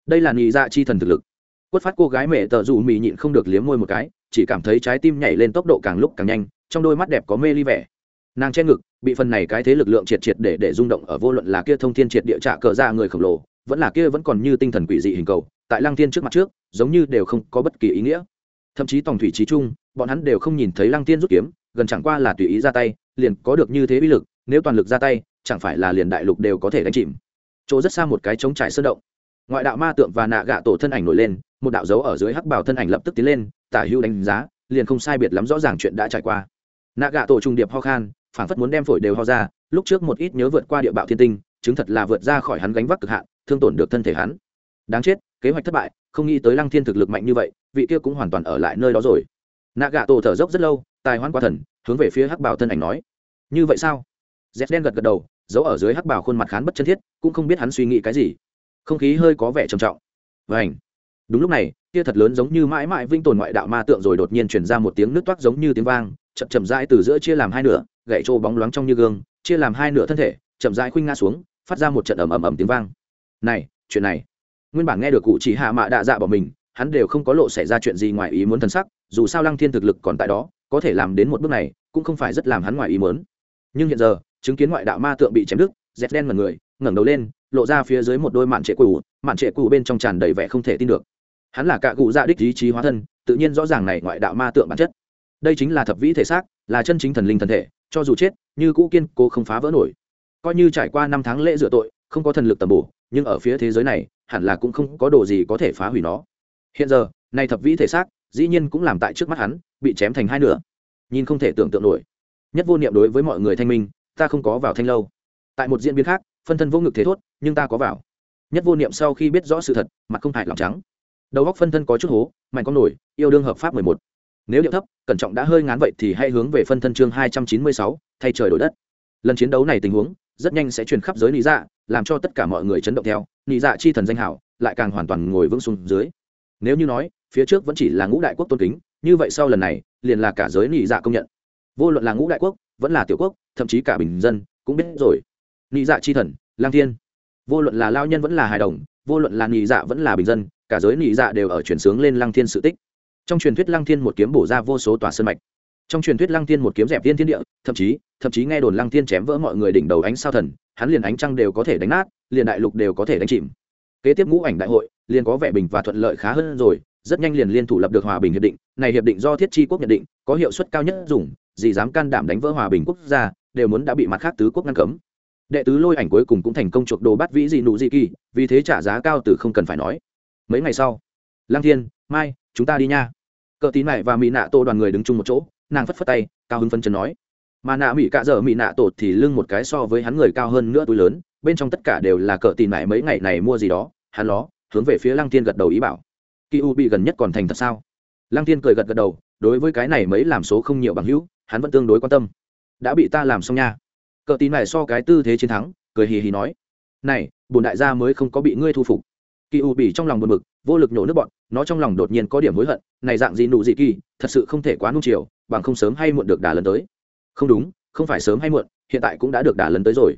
Đây là nhị dạ chi thần thực lực. Quất phát cô gái mẹ tờ dù mì nhịn không được liếm môi một cái, chỉ cảm thấy trái tim nhảy lên tốc độ càng lúc càng nhanh, trong đôi mắt đẹp có mê ly vẻ. Nàng che ngực, bị phần này cái thế lực lượng triệt triệt để để rung động ở vô luận là kia thông thiên triệt địa trạ cờ ra người khổng lồ, vẫn là kia vẫn còn như tinh thần quỷ dị hình cầu, tại lăng thiên trước mặt trước, giống như đều không có bất kỳ ý nghĩa. Thậm chí tòng thủy trí trung, bọn hắn đều không nhìn thấy lăng thiên rút kiếm, gần chẳng qua là tùy ý ra tay, liền có được như thế uy lực, nếu toàn lực ra tay chẳng phải là liền đại lục đều có thể đánh chìm. Chỗ rất xa một cái trống trải sơn động. Ngoại đạo ma tượng và nạ gạ tổ thân ảnh nổi lên, một đạo dấu ở dưới hắc bảo thân ảnh lập tức tiến lên, tả hưu đánh giá, liền không sai biệt lắm rõ ràng chuyện đã trải qua. Nạ gạ tổ trung điệp ho khan phản phất muốn đem phổi đều ho ra, lúc trước một ít nhớ vượt qua địa bạo thiên tinh, chứng thật là vượt ra khỏi hắn gánh vác cực hạn, thương tổn được thân thể hắn. Đáng chết, kế hoạch thất bại, không nghĩ tới lăng thiên thực lực mạnh như vậy, vị kia cũng hoàn toàn ở lại nơi đó rồi. Nạ gạ tổ thở dốc rất lâu, tài hoan qua thần, hướng về phía hắc bảo thân ảnh nói, như vậy sao? Dép đen gật gật đầu giấu ở dưới hắc bảo khuôn mặt khán bất chân thiết, cũng không biết hắn suy nghĩ cái gì. Không khí hơi có vẻ trầm trọng. Vảnh đúng lúc này kia thật lớn giống như mãi mãi vinh tồn ngoại đạo ma tượng rồi đột nhiên chuyển ra một tiếng nước toát giống như tiếng vang, chậm chậm rãi từ giữa chia làm hai nửa gậy trô bóng loáng trong như gương, chia làm hai nửa thân thể, chậm rãi khuynh nga xuống, phát ra một trận ầm ầm ầm tiếng vang. Này, chuyện này. Nguyên bản nghe được cụ chỉ hạ mạ đạ dạ bỏ mình, hắn đều không có lộ xảy ra chuyện gì ngoài ý muốn thân sắc, dù sao lăng thiên thực lực còn tại đó, có thể làm đến một bước này, cũng không phải rất làm hắn ngoài ý muốn. Nhưng hiện giờ chứng kiến ngoại đạo ma tượng bị chém đứt dép đen mật người, ngẩng đầu lên, lộ ra phía dưới một đôi mạn trệ cũ mạn trệ cũ bên trong tràn đầy vẻ không thể tin được. Hắn là cạ cụ dạ đích ý chí hóa thân, tự nhiên rõ ràng này ngoại đạo ma tượng bản chất. Đây chính là thập vĩ thể xác, là chân chính thần linh thần thể, cho dù chết, như cũ kiên cố không phá vỡ nổi. Coi như trải qua năm tháng lễ rửa tội, không có thần lực tầm bổ, nhưng ở phía thế giới này, hẳn là cũng không có đồ gì có thể phá hủy nó. Hiện giờ, này thập vĩ thể xác, dĩ nhiên cũng làm tại trước mắt hắn, bị chém thành hai nửa. Nhìn không thể tưởng tượng nổi. Nhất vô niệm đối với mọi người thanh minh ta không có vào thanh lâu. Tại một diễn biến khác, phân thân vô ngực thế thốt, nhưng ta có vào. Nhất vô niệm sau khi biết rõ sự thật, mặt không hại lòng trắng. Đầu góc phân thân có chút hố, mạnh con nổi, yêu đương hợp pháp mười một. Nếu điệu thấp, cẩn trọng đã hơi ngán vậy thì hãy hướng về phân thân chương hai trăm chín mươi sáu, thay trời đổi đất. Lần chiến đấu này tình huống, rất nhanh sẽ truyền khắp giới lý dạ làm cho tất cả mọi người chấn động theo lý dạ chi thần danh hảo, lại càng hoàn toàn ngồi vững xuống dưới. Nếu như nói, phía trước vẫn chỉ là ngũ đại quốc tôn kính, như vậy sau lần này, liền là cả giới lý dạ công nhận. Vô luận là ngũ đại quốc, vẫn là tiểu quốc thậm chí cả bình dân cũng biết rồi. Nị dạ chi thần, lang thiên. Vô luận là lao nhân vẫn là hài đồng, vô luận là nị dạ vẫn là bình dân, cả giới nị dạ đều ở chuyển sướng lên lăng thiên sự tích. Trong truyền thuyết lăng thiên một kiếm bổ ra vô số tòa sơn mạch. Trong truyền thuyết lăng thiên một kiếm dẹp thiên thiên địa, thậm chí thậm chí nghe đồn lăng thiên chém vỡ mọi người đỉnh đầu ánh sao thần, hắn liền ánh trăng đều có thể đánh nát, liền đại lục đều có thể đánh chìm. Kế tiếp ngũ ảnh đại hội, liền có vẻ bình và thuận lợi khá hơn rồi, rất nhanh liền liên thủ lập được hòa bình hiệp định, này hiệp định do thiết chi quốc nhận định, có hiệu suất cao nhất dùng gì dám can đảm đánh vỡ hòa bình quốc gia đều muốn đã bị mặt khác tứ quốc ngăn cấm. Đệ tứ lôi ảnh cuối cùng cũng thành công chuộc đồ bắt vĩ dị nụ dị kỳ, vì thế trả giá cao từ không cần phải nói. Mấy ngày sau, lăng thiên, mai, chúng ta đi nha. Cờ tín mẹ và mỹ nạ tô đoàn người đứng chung một chỗ, nàng phất phất tay, cao hứng phân chân nói. Mà nạ mỹ cạ dở mỹ nạ tột thì lưng một cái so với hắn người cao hơn nữa túi lớn, bên trong tất cả đều là cờ tín mẹ mấy ngày này mua gì đó, hắn ló, hướng về phía lăng thiên gật đầu ý bảo. Kỳ u bị gần nhất còn thành thật sao? Lăng thiên cười gật gật đầu, đối với cái này mấy làm số không nhiều bằng hữu, hắn vẫn tương đối quan tâm đã bị ta làm xong nha. Cờ tín này so cái tư thế chiến thắng, cười hì hì nói, này bùn đại gia mới không có bị ngươi thu phục. Kỳ u bỉ trong lòng buồn bực, vô lực nhổ nước bọn, nó trong lòng đột nhiên có điểm hối hận, này dạng gì nụ gì kỳ, thật sự không thể quá nung chiều, bằng không sớm hay muộn được đà lần tới. Không đúng, không phải sớm hay muộn, hiện tại cũng đã được đà lần tới rồi.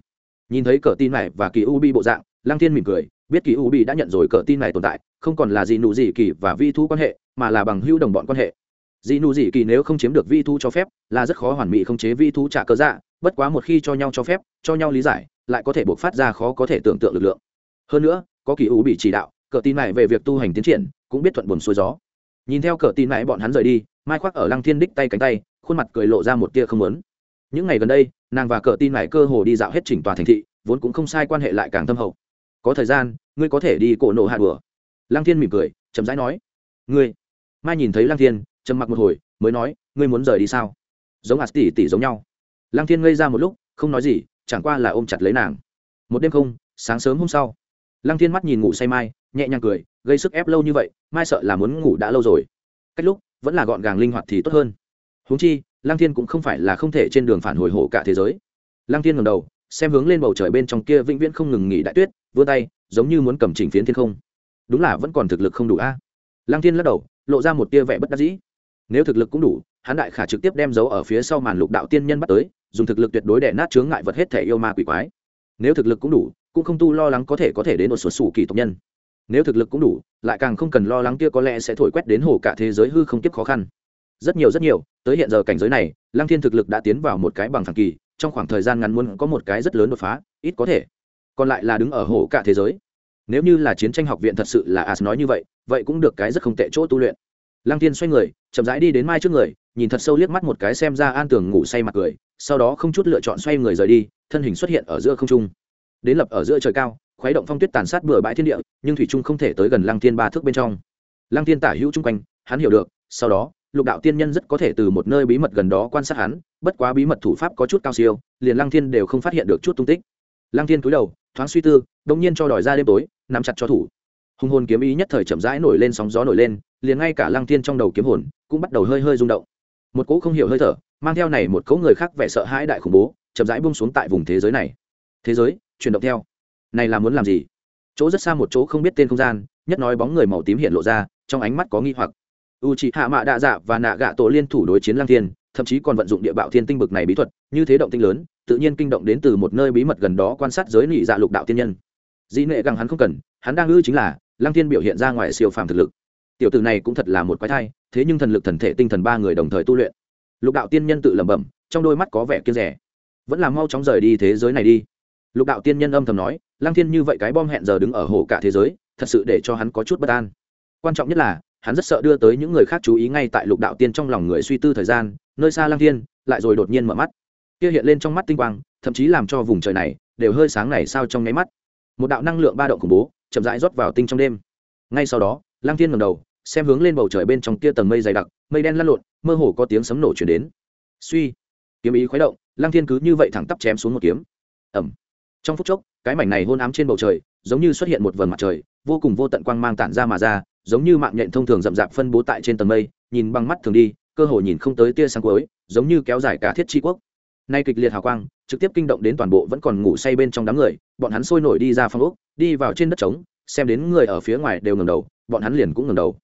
Nhìn thấy cờ tin này và kỳ u bi bộ dạng lang thiên mỉm cười, biết kỳ u bi đã nhận rồi cờ tin này tồn tại, không còn là gì nụ gì kỳ và vi thu quan hệ, mà là bằng hữu đồng bọn quan hệ dị nụ dị kỳ nếu không chiếm được vi thu cho phép, là rất khó hoàn mỹ không chế vi thu trả cớ dạ bất quá một khi cho nhau cho phép, cho nhau lý giải, lại có thể buộc phát ra khó có thể tưởng tượng lực lượng. Hơn nữa, có kỳ ủ bị chỉ đạo, cờ tin này về việc tu hành tiến triển, cũng biết thuận buồn xuôi gió. Nhìn theo cờ tin này bọn hắn rời đi, mai khoác ở lăng thiên đích tay cánh tay, khuôn mặt cười lộ ra một tia không lớn những ngày gần đây, nàng và cờ tin này cơ hồ đi dạo hết chỉnh tòa thành thị, vốn cũng không sai quan hệ lại càng thâm hậu. Có thời gian, ngươi có thể đi cổ nộ hạ đùa. Lăng thiên mỉm cười, chậm rãi nói, ngươi. Mai nhìn thấy lăng thiên trầm mặc một hồi, mới nói, ngươi muốn rời đi sao? Giống ạt tỷ tỷ giống nhau. Lăng thiên ngây ra một lúc, không nói gì, chẳng qua là ôm chặt lấy nàng. Một đêm không, sáng sớm hôm sau, lăng thiên mắt nhìn ngủ say mai, nhẹ nhàng cười, gây sức ép lâu như vậy, mai sợ là muốn ngủ đã lâu rồi. Cách lúc, vẫn là gọn gàng linh hoạt thì tốt hơn. Huống chi, lăng thiên cũng không phải là không thể trên đường phản hồi hộ cả thế giới. Lăng thiên ngầm đầu, xem hướng lên bầu trời bên trong kia vĩnh viễn không ngừng nghỉ đại tuyết, vươn tay, giống như muốn cầm chỉnh phiến thiên không. Đúng là vẫn còn thực lực không đủ a. Lăng thiên lắc đầu, lộ ra một tia vẻ bất đắc dĩ nếu thực lực cũng đủ, hắn đại khả trực tiếp đem dấu ở phía sau màn lục đạo tiên nhân bắt tới, dùng thực lực tuyệt đối để nát chướng ngại vật hết thể yêu ma quỷ quái. Nếu thực lực cũng đủ, cũng không tu lo lắng có thể có thể đến một số sủ kỳ tộc nhân. Nếu thực lực cũng đủ, lại càng không cần lo lắng kia có lẽ sẽ thổi quét đến hồ cả thế giới hư không tiếp khó khăn. Rất nhiều rất nhiều, tới hiện giờ cảnh giới này, lăng thiên thực lực đã tiến vào một cái bằng thẳng kỳ, trong khoảng thời gian ngắn muốn có một cái rất lớn đột phá, ít có thể. Còn lại là đứng ở hồ cả thế giới. Nếu như là chiến tranh học viện thật sự là as nói như vậy vậy cũng được cái rất không tệ chỗ tu luyện lăng thiên xoay người, chậm rãi đi đến mai trước người, nhìn thật sâu liếc mắt một cái xem ra an tường ngủ say mặt cười, sau đó không chút lựa chọn xoay người rời đi, thân hình xuất hiện ở giữa không trung. Đến lập ở giữa trời cao, khuấy động phong tuyết tàn sát bừa bãi thiên địa, nhưng thủy trung không thể tới gần lăng thiên ba thước bên trong. Lăng thiên tả hữu chung quanh, hắn hiểu được, sau đó, lục đạo tiên nhân rất có thể từ một nơi bí mật gần đó quan sát hắn, bất quá bí mật thủ pháp có chút cao siêu, liền lăng thiên đều không phát hiện được chút tung tích. Lăng thiên cúi đầu, thoáng suy tư đông nhiên cho đòi ra đêm tối, nắm chặt cho thủ. Hùng hồn kiếm ý nhất thời chậm rãi nổi lên, sóng gió nổi lên liền ngay cả lăng thiên trong đầu kiếm hồn cũng bắt đầu hơi hơi rung động. Một cỗ không hiểu hơi thở mang theo này một cỗ người khác vẻ sợ hãi đại khủng bố chậm rãi bung xuống tại vùng thế giới này. Thế giới, chuyển động theo. Này là muốn làm gì? Chỗ rất xa một chỗ không biết tên không gian, nhất nói bóng người màu tím hiện lộ ra, trong ánh mắt có nghi hoặc. U c hạ mạ đạ dạ và nạ gạ tổ liên thủ đối chiến lang thiên, thậm chí còn vận dụng địa bạo thiên tinh bực này bí thuật, như thế động tinh lớn, tự nhiên kinh động đến từ một nơi bí mật gần đó quan sát giới nị dạ lục đạo tiên nhân. Dĩ nệ găng hắn không cần, hắn đang ư chính là lang thiên biểu hiện ra ngoài siêu phàm thực lực tiểu tử này cũng thật là một quái thai, thế nhưng thần lực thần thể tinh thần ba người đồng thời tu luyện. Lục đạo tiên nhân tự lẩm bẩm, trong đôi mắt có vẻ kiên rẻ vẫn là mau chóng rời đi thế giới này đi. Lục đạo tiên nhân âm thầm nói Lang thiên như vậy cái bom hẹn giờ đứng ở hồ cả thế giới, thật sự để cho hắn có chút bất an. Quan trọng nhất là, hắn rất sợ đưa tới những người khác chú ý ngay tại lục đạo tiên trong lòng người suy tư thời gian, nơi xa Lang thiên, lại rồi đột nhiên mở mắt. Kia hiện lên trong mắt tinh quang, thậm chí làm cho vùng trời này đều hơi sáng này sao trong nháy mắt. Một đạo năng lượng ba động khủng bố, chậm rãi rót vào tinh trong đêm. Ngay sau đó Lang thiên ngầm đầu xem hướng lên bầu trời bên trong kia tầng mây dày đặc, mây đen lăn lộn, mơ hồ có tiếng sấm nổ chuyển đến. Suy, kiếm ý khuấy động, lăng thiên cứ như vậy thẳng tắp chém xuống một kiếm. Ẩm trong phút chốc, cái mảnh này hôn ám trên bầu trời, giống như xuất hiện một vầng mặt trời, vô cùng vô tận quang mang tản ra mà ra, giống như mạng nhện thông thường rậm rạp phân bố tại trên tầng mây, nhìn bằng mắt thường đi, cơ hồ nhìn không tới tia sáng cuối, giống như kéo dài cả thiết tri quốc. Nay kịch liệt hào quang, trực tiếp kinh động đến toàn bộ vẫn còn ngủ say bên trong đám người, bọn hắn sôi nổi đi ra phong ốc, đi vào trên đất trống, xem đến người ở phía ngoài đều ngẩng đầu, bọn hắn liền cũng ngẩng đầu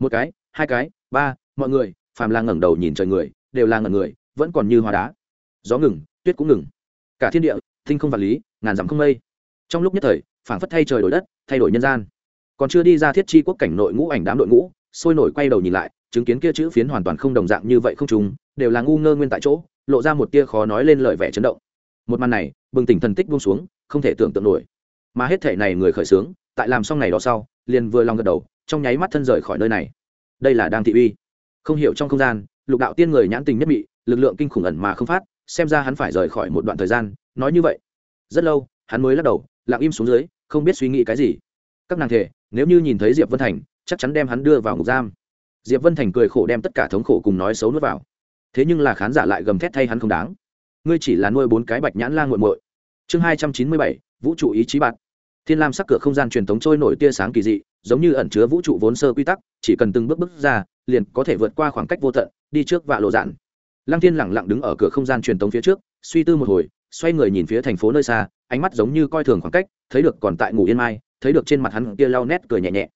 một cái, hai cái, ba, mọi người, phàm là ngẩng đầu nhìn trời người, đều là ngẩn người, vẫn còn như hoa đá. Gió ngừng, tuyết cũng ngừng. Cả thiên địa thinh không vật lý, ngàn dặm không mây. Trong lúc nhất thời, phảng phất thay trời đổi đất, thay đổi nhân gian. Còn chưa đi ra thiết chi quốc cảnh nội ngũ ảnh đám đội ngũ, sôi nổi quay đầu nhìn lại, chứng kiến kia chữ phiến hoàn toàn không đồng dạng như vậy không trùng, đều là ngu ngơ nguyên tại chỗ, lộ ra một tia khó nói lên lời vẻ chấn động. Một màn này, bừng tỉnh thần tích buông xuống, không thể tưởng tượng nổi. Mà hết thể này người khởi sướng tại làm xong này đó sau, liền vừa lòng gật đầu trong nháy mắt thân rời khỏi nơi này. Đây là đang thị uy. Không hiểu trong không gian, lục đạo tiên người nhãn tình nhất mị, lực lượng kinh khủng ẩn mà không phát, xem ra hắn phải rời khỏi một đoạn thời gian, nói như vậy. Rất lâu, hắn mới lắc đầu, lặng im xuống dưới, không biết suy nghĩ cái gì. Các nàng thể, nếu như nhìn thấy diệp vân thành, chắc chắn đem hắn đưa vào ngục giam. Diệp vân thành cười khổ đem tất cả thống khổ cùng nói xấu nuốt vào. Thế nhưng là khán giả lại gầm thét thay hắn không đáng. Ngươi chỉ là nuôi bốn cái bạch nhãn lan nguội muội. Chương hai trăm chín mươi bảy, vũ trụ ý chí bạn. Thiên lam sắc cửa không gian truyền thống trôi nổi tia sáng kỳ dị giống như ẩn chứa vũ trụ vốn sơ quy tắc, chỉ cần từng bước bước ra, liền có thể vượt qua khoảng cách vô tận, đi trước vạ lộ dạn. Lăng thiên lẳng lặng đứng ở cửa không gian truyền thống phía trước, suy tư một hồi, xoay người nhìn phía thành phố nơi xa, ánh mắt giống như coi thường khoảng cách, thấy được còn tại ngủ yên mai, thấy được trên mặt hắn kia lau nét cười nhẹ nhẹ.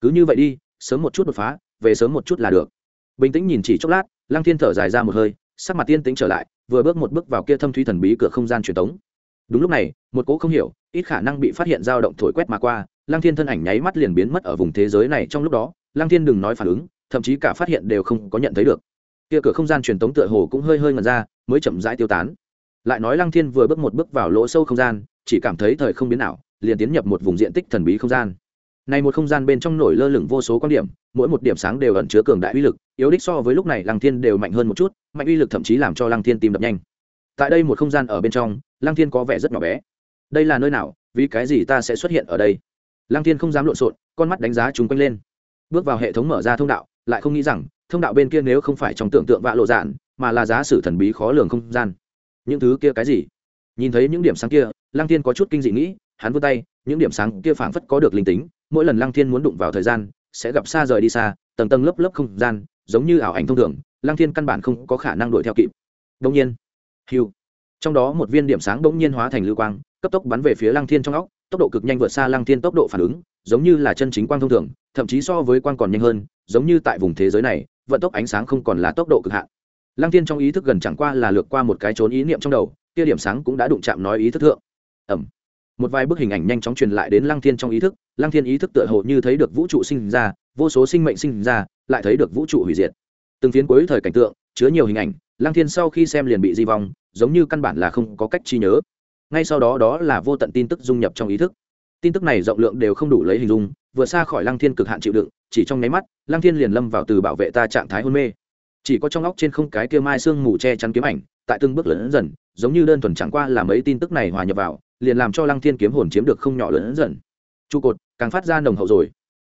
Cứ như vậy đi, sớm một chút đột phá, về sớm một chút là được. Bình tĩnh nhìn chỉ chốc lát, lăng thiên thở dài ra một hơi, sắc mặt tiên tính trở lại, vừa bước một bước vào kia thâm thúy thần bí cửa không gian truyền thống đúng lúc này, một cỗ không hiểu, ít khả năng bị phát hiện dao động thổi quét mà qua, lăng thiên thân ảnh nháy mắt liền biến mất ở vùng thế giới này trong lúc đó, lăng thiên đừng nói phản ứng, thậm chí cả phát hiện đều không có nhận thấy được. Kia cửa không gian truyền tống tựa hồ cũng hơi hơi ngần ra, mới chậm rãi tiêu tán. Lại nói lăng thiên vừa bước một bước vào lỗ sâu không gian, chỉ cảm thấy thời không biến nào liền tiến nhập một vùng diện tích thần bí không gian. Này một không gian bên trong nổi lơ lửng vô số quan điểm, mỗi một điểm sáng đều ẩn chứa cường đại uy lực, yếu đích so với lúc này lăng thiên đều mạnh hơn một chút, mạnh uy lực thậm chí làm cho lăng thiên tìm đập nhanh. Tại đây một không gian ở bên trong lăng thiên có vẻ rất nhỏ bé. Đây là nơi nào? Vì cái gì ta sẽ xuất hiện ở đây? Lăng thiên không dám lộn xộn, con mắt đánh giá chúng quanh lên. Bước vào hệ thống mở ra thông đạo, lại không nghĩ rằng, thông đạo bên kia nếu không phải trong tưởng tượng vạ lộ dạn, mà là giá sử thần bí khó lường không gian. Những thứ kia cái gì? Nhìn thấy những điểm sáng kia, lăng thiên có chút kinh dị nghĩ, hắn vươn tay, những điểm sáng kia phảng phất có được linh tính, mỗi lần lăng thiên muốn đụng vào thời gian, sẽ gặp xa rời đi xa, tầng tầng lớp lớp không gian, giống như ảo ảnh thông thường, lăng thiên căn bản không có khả năng đuổi theo kịp. Đông nhiên hiu trong đó một viên điểm sáng bỗng nhiên hóa thành lưu quang, cấp tốc bắn về phía lăng thiên trong óc, tốc độ cực nhanh vượt xa lăng thiên tốc độ phản ứng, giống như là chân chính quang thông thường, thậm chí so với quang còn nhanh hơn, giống như tại vùng thế giới này, vận tốc ánh sáng không còn là tốc độ cực hạn. Lăng thiên trong ý thức gần chẳng qua là lược qua một cái trốn ý niệm trong đầu, kia điểm sáng cũng đã đụng chạm nói ý thức thượng. Ẩm một vài bức hình ảnh nhanh chóng truyền lại đến lăng thiên trong ý thức, lăng thiên ý thức tựa hồ như thấy được vũ trụ sinh ra, vô số sinh mệnh sinh ra, lại thấy được vũ trụ hủy diệt. Từng phiến cuối thời cảnh tượng, chứa nhiều hình ảnh, lăng thiên sau khi xem liền bị di vong giống như căn bản là không có cách chi nhớ. Ngay sau đó đó là vô tận tin tức dung nhập trong ý thức. Tin tức này rộng lượng đều không đủ lấy hình dung vừa xa khỏi lăng thiên cực hạn chịu đựng, chỉ trong nháy mắt, lăng thiên liền lâm vào từ bảo vệ ta trạng thái hôn mê. Chỉ có trong óc trên không cái kia mai xương mù che chắn kiếm ảnh, tại từng bước lớn dần, giống như đơn thuần chẳng qua là mấy tin tức này hòa nhập vào, liền làm cho lăng thiên kiếm hồn chiếm được không nhỏ lớn dần. Trụ cột, càng phát ra nồng hậu rồi.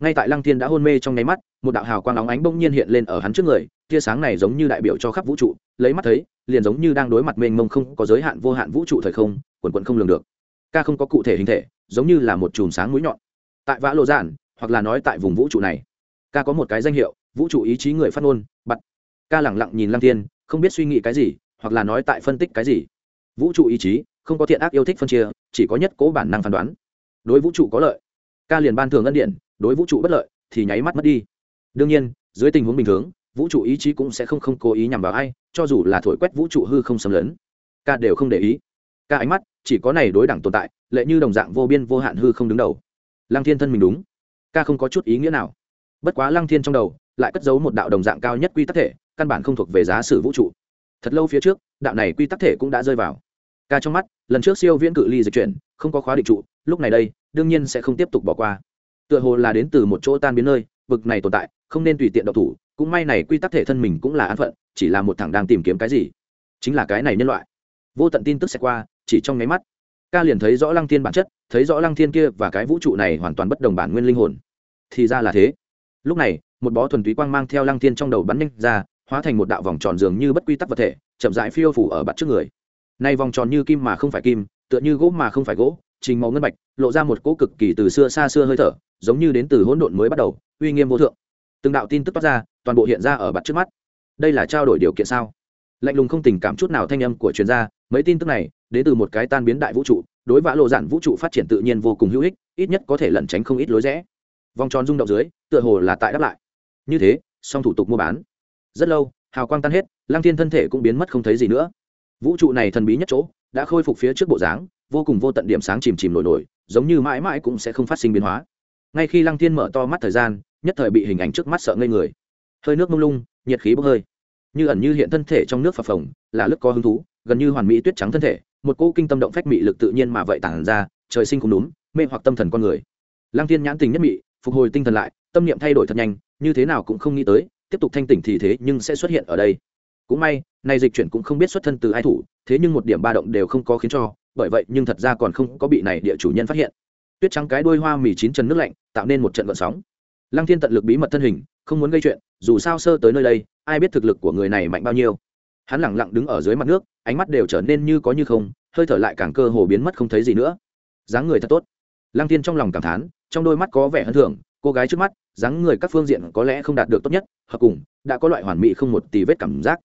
Ngay tại lăng thiên đã hôn mê trong nháy mắt, một đạo hào quang óng ánh bỗng nhiên hiện lên ở hắn trước người tia sáng này giống như đại biểu cho khắp vũ trụ, lấy mắt thấy, liền giống như đang đối mặt mênh mông không có giới hạn vô hạn vũ trụ thời không, quần quận không lường được. Ca không có cụ thể hình thể, giống như là một chùm sáng mũi nhọn. Tại vã lộ giản, hoặc là nói tại vùng vũ trụ này, ca có một cái danh hiệu, vũ trụ ý chí người phát ngôn bặt ca lẳng lặng nhìn lăng thiên, không biết suy nghĩ cái gì, hoặc là nói tại phân tích cái gì. Vũ trụ ý chí, không có thiện ác yêu thích phân chia, chỉ có nhất cố bản năng phán đoán. Đối vũ trụ có lợi. Ca liền ban thường ân điện đối vũ trụ bất lợi, thì nháy mắt mất đi. Đương nhiên, dưới tình huống bình thường vũ trụ ý chí cũng sẽ không không cố ý nhằm vào ai, cho dù là thổi quét vũ trụ hư không xâm lấn. Ca đều không để ý. Ca ánh mắt chỉ có này đối đẳng tồn tại, lệ như đồng dạng vô biên vô hạn hư không đứng đầu. Lăng thiên thân mình đúng. Ca không có chút ý nghĩa nào. Bất quá lăng thiên trong đầu lại cất giấu một đạo đồng dạng cao nhất quy tắc thể, căn bản không thuộc về giá sử vũ trụ. Thật lâu phía trước, đạo này quy tắc thể cũng đã rơi vào. Ca trong mắt, lần trước siêu viễn cự ly dịch chuyển, không có khóa định trụ, lúc này đây, đương nhiên sẽ không tiếp tục bỏ qua. Tựa hồ là đến từ một chỗ tan biến nơi, vực này tồn tại, không nên tùy tiện độc thủ cũng may này quy tắc thể thân mình cũng là an phận, chỉ là một thằng đang tìm kiếm cái gì? Chính là cái này nhân loại. Vô tận tin tức sẽ qua, chỉ trong nháy mắt. Ca liền thấy rõ lăng thiên bản chất, thấy rõ lăng thiên kia và cái vũ trụ này hoàn toàn bất đồng bản nguyên linh hồn. Thì ra là thế. Lúc này, một bó thuần túy quang mang theo lăng thiên trong đầu bắn nhanh ra, hóa thành một đạo vòng tròn dường như bất quy tắc vật thể, chậm rãi phiêu phủ ở bặt trước người. Nay vòng tròn như kim mà không phải kim, tựa như gỗ mà không phải gỗ, trình màu ngân bạch, lộ ra một cỗ cực kỳ từ xưa xa xưa hơi thở, giống như đến từ hỗn độn mới bắt đầu, uy nghiêm vô thượng. Từng đạo tin tức toát ra toàn bộ hiện ra ở bặt trước mắt. Đây là trao đổi điều kiện sao? Lạnh lùng không tình cảm chút nào thanh âm của chuyên gia, mấy tin tức này, đến từ một cái tan biến đại vũ trụ, đối vã lộ giản vũ trụ phát triển tự nhiên vô cùng hữu ích, ít nhất có thể lẩn tránh không ít lối rẽ. Vòng tròn rung động dưới, tựa hồ là tại đáp lại. Như thế, song thủ tục mua bán. Rất lâu, hào quang tan hết lang thiên thân thể cũng biến mất không thấy gì nữa. Vũ trụ này thần bí nhất chỗ, đã khôi phục phía trước bộ dáng, vô cùng vô tận điểm sáng chìm chìm nổi nổi, giống như mãi mãi cũng sẽ không phát sinh biến hóa. Ngay khi lăng thiên mở to mắt thời gian, nhất thời bị hình ảnh trước mắt sợ ngây người hơi nước mông lung, nhiệt khí bốc hơi. Như ẩn như hiện thân thể trong nước phập phồng, là lức có hứng thú, gần như hoàn mỹ tuyết trắng thân thể, một cỗ kinh tâm động phách mị lực tự nhiên mà vậy tản ra, trời sinh cũng đúng, mê hoặc tâm thần con người. Lăng thiên nhãn tình nhất mị, phục hồi tinh thần lại, tâm niệm thay đổi thật nhanh, như thế nào cũng không nghĩ tới, tiếp tục thanh tỉnh thì thế nhưng sẽ xuất hiện ở đây. Cũng may, nay dịch chuyển cũng không biết xuất thân từ ai thủ, thế nhưng một điểm ba động đều không có khiến cho, bởi vậy nhưng thật ra còn không có bị này địa chủ nhân phát hiện. Tuyết trắng cái đuôi hoa mì chín chân nước lạnh, tạo nên một trận gợn sóng. Lăng thiên tận lực bí mật thân hình không muốn gây chuyện, dù sao sơ tới nơi đây, ai biết thực lực của người này mạnh bao nhiêu. Hắn lẳng lặng đứng ở dưới mặt nước, ánh mắt đều trở nên như có như không, hơi thở lại càng cơ hồ biến mất không thấy gì nữa. Dáng người thật tốt. Lăng thiên trong lòng cảm thán, trong đôi mắt có vẻ hơn thường cô gái trước mắt, dáng người các phương diện có lẽ không đạt được tốt nhất, hợp cùng, đã có loại hoàn mỹ không một tì vết cảm giác.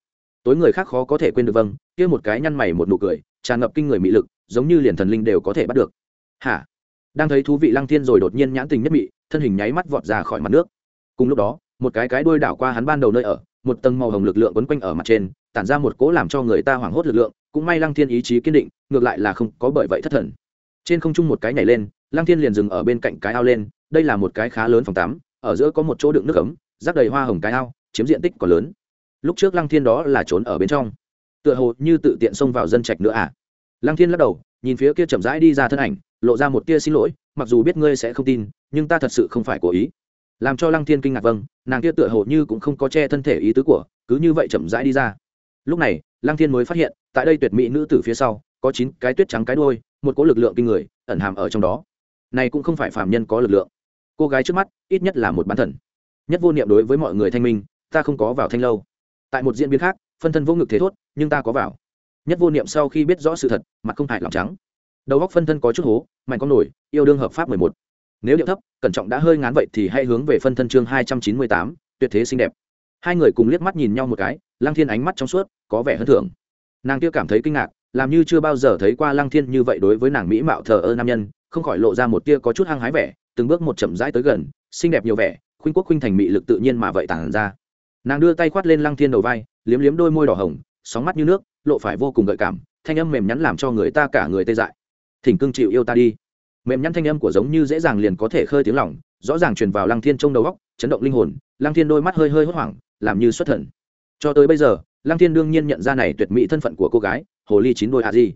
Tối người khác khó có thể quên được vâng kia một cái nhăn mày một nụ cười, tràn ngập kinh người mị lực, giống như liền thần linh đều có thể bắt được. Hả? Đang thấy thú vị lăng thiên rồi đột nhiên nhãn tình nhất mị, thân hình nháy mắt vọt ra khỏi mặt nước. Cùng lúc đó một cái cái đuôi đảo qua hắn ban đầu nơi ở, một tầng màu hồng lực lượng quấn quanh ở mặt trên, tản ra một cỗ làm cho người ta hoảng hốt lực lượng, cũng may lăng thiên ý chí kiên định, ngược lại là không có bởi vậy thất thần. Trên không trung một cái nhảy lên, lăng thiên liền dừng ở bên cạnh cái ao lên, đây là một cái khá lớn phòng tắm, ở giữa có một chỗ đựng nước ấm rác đầy hoa hồng cái ao, chiếm diện tích còn lớn. Lúc trước lăng thiên đó là trốn ở bên trong. Tựa hồ như tự tiện xông vào dân trạch nữa à? Lăng thiên lắc đầu, nhìn phía kia chậm rãi đi ra thân ảnh, lộ ra một tia xin lỗi, mặc dù biết ngươi sẽ không tin, nhưng ta thật sự không phải cố ý làm cho lăng thiên kinh ngạc vâng nàng kia tựa hồ như cũng không có che thân thể ý tứ của, cứ như vậy chậm rãi đi ra. Lúc này, lăng thiên mới phát hiện, tại đây tuyệt mỹ nữ tử phía sau, có chín cái tuyết trắng cái đôi một cỗ lực lượng kinh người, ẩn hàm ở trong đó. Này cũng không phải phàm nhân có lực lượng. Cô gái trước mắt, ít nhất là một bán thần. Nhất vô niệm đối với mọi người thanh minh, ta không có vào thanh lâu. Tại một diễn biến khác, phân thân vô ngực thế thốt, nhưng ta có vào. Nhất vô niệm sau khi biết rõ sự thật, mặt không hại lòng trắng. Đầu góc phân thân có chút hố mạnh con nổi, yêu đương hợp pháp mười một nếu điệu thấp, cẩn trọng đã hơi ngán vậy thì hãy hướng về phân thân chương hai trăm chín mươi tám, tuyệt thế xinh đẹp. Hai người cùng liếc mắt nhìn nhau một cái, lăng thiên ánh mắt trong suốt, có vẻ hơn thưởng. Nàng kia cảm thấy kinh ngạc, làm như chưa bao giờ thấy qua lăng thiên như vậy đối với nàng mỹ mạo thờ ơ nam nhân, không khỏi lộ ra một tia có chút hăng hái vẻ, từng bước một chậm rãi tới gần, xinh đẹp nhiều vẻ, khuynh quốc khuynh thành mị lực tự nhiên mà vậy tản ra. Nàng đưa tay khoát lên lăng thiên đầu vai, liếm liếm đôi môi đỏ hồng, sóng mắt như nước, lộ phải vô cùng gợi cảm, thanh âm mềm nhắn làm cho người ta cả người tê dại. Thỉnh cưng chịu yêu ta đi mềm nhăn thanh âm của giống như dễ dàng liền có thể khơi tiếng lỏng rõ ràng truyền vào lăng thiên trong đầu góc chấn động linh hồn, lăng thiên đôi mắt hơi hơi hốt hoảng, làm như xuất thần. Cho tới bây giờ, lăng thiên đương nhiên nhận ra này tuyệt mỹ thân phận của cô gái, hồ ly chín đôi a di.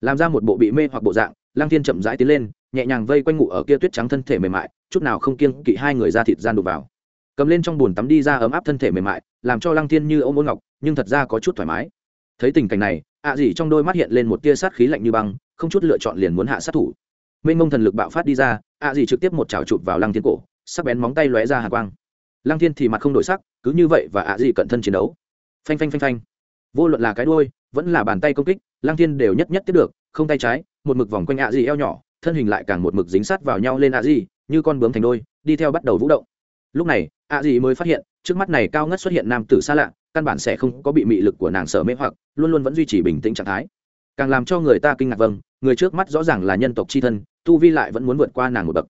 Làm ra một bộ bị mê hoặc bộ dạng, lăng thiên chậm rãi tiến lên, nhẹ nhàng vây quanh ngụ ở kia tuyết trắng thân thể mềm mại, chút nào không kiêng kỵ hai người ra thịt gian đục vào. Cầm lên trong bùn tắm đi ra ấm áp thân thể mềm mại, làm cho lăng thiên như ôm ôn ngọc, nhưng thật ra có chút thoải mái. Thấy tình cảnh này, ạ à trong đôi mắt hiện lên một tia sát khí lạnh như băng, không chút lựa chọn liền muốn hạ sát thủ mênh mông thần lực bạo phát đi ra ạ à gì trực tiếp một chảo chụp vào lăng thiên cổ, sắc bén móng tay lóe ra hạ quang. Lăng thiên thì mặt không đổi sắc, cứ như vậy và ạ gì cận thân chiến đấu. Phanh phanh phanh phanh. Vô luận là cái đuôi, vẫn là bàn tay công kích, lăng thiên đều nhất nhất tiếp được, không tay trái, một mực vòng quanh ạ gì eo nhỏ, thân hình lại càng một mực dính sát vào nhau lên ạ gì như con bướm thành đôi, đi theo bắt đầu vũ động. Lúc này ạ gì mới phát hiện, trước mắt này cao ngất xuất hiện nam tử xa lạ, căn bản sẽ không có bị mị lực của nàng sở mê hoặc, luôn luôn vẫn duy trì bình tĩnh trạng thái. Càng làm cho người ta kinh ngạc vâng người trước mắt rõ ràng là nhân tộc c h i thân tu vi lại vẫn muốn vượt qua nàng một bậc.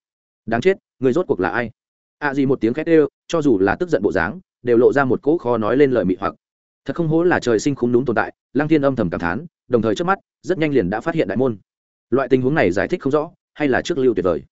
Đáng chết, người rốt cuộc là ai? À gì một tiếng khét ê cho dù là tức giận bộ dáng, đều lộ ra một cỗ khó nói lên lời mị hoặc. Thật không hố là trời sinh khúng đúng tồn tại, lăng thiên âm thầm cảm thán, đồng thời trước mắt, rất nhanh liền đã phát hiện đại môn. Loại tình huống này giải thích không rõ, hay là trước lưu tuyệt vời.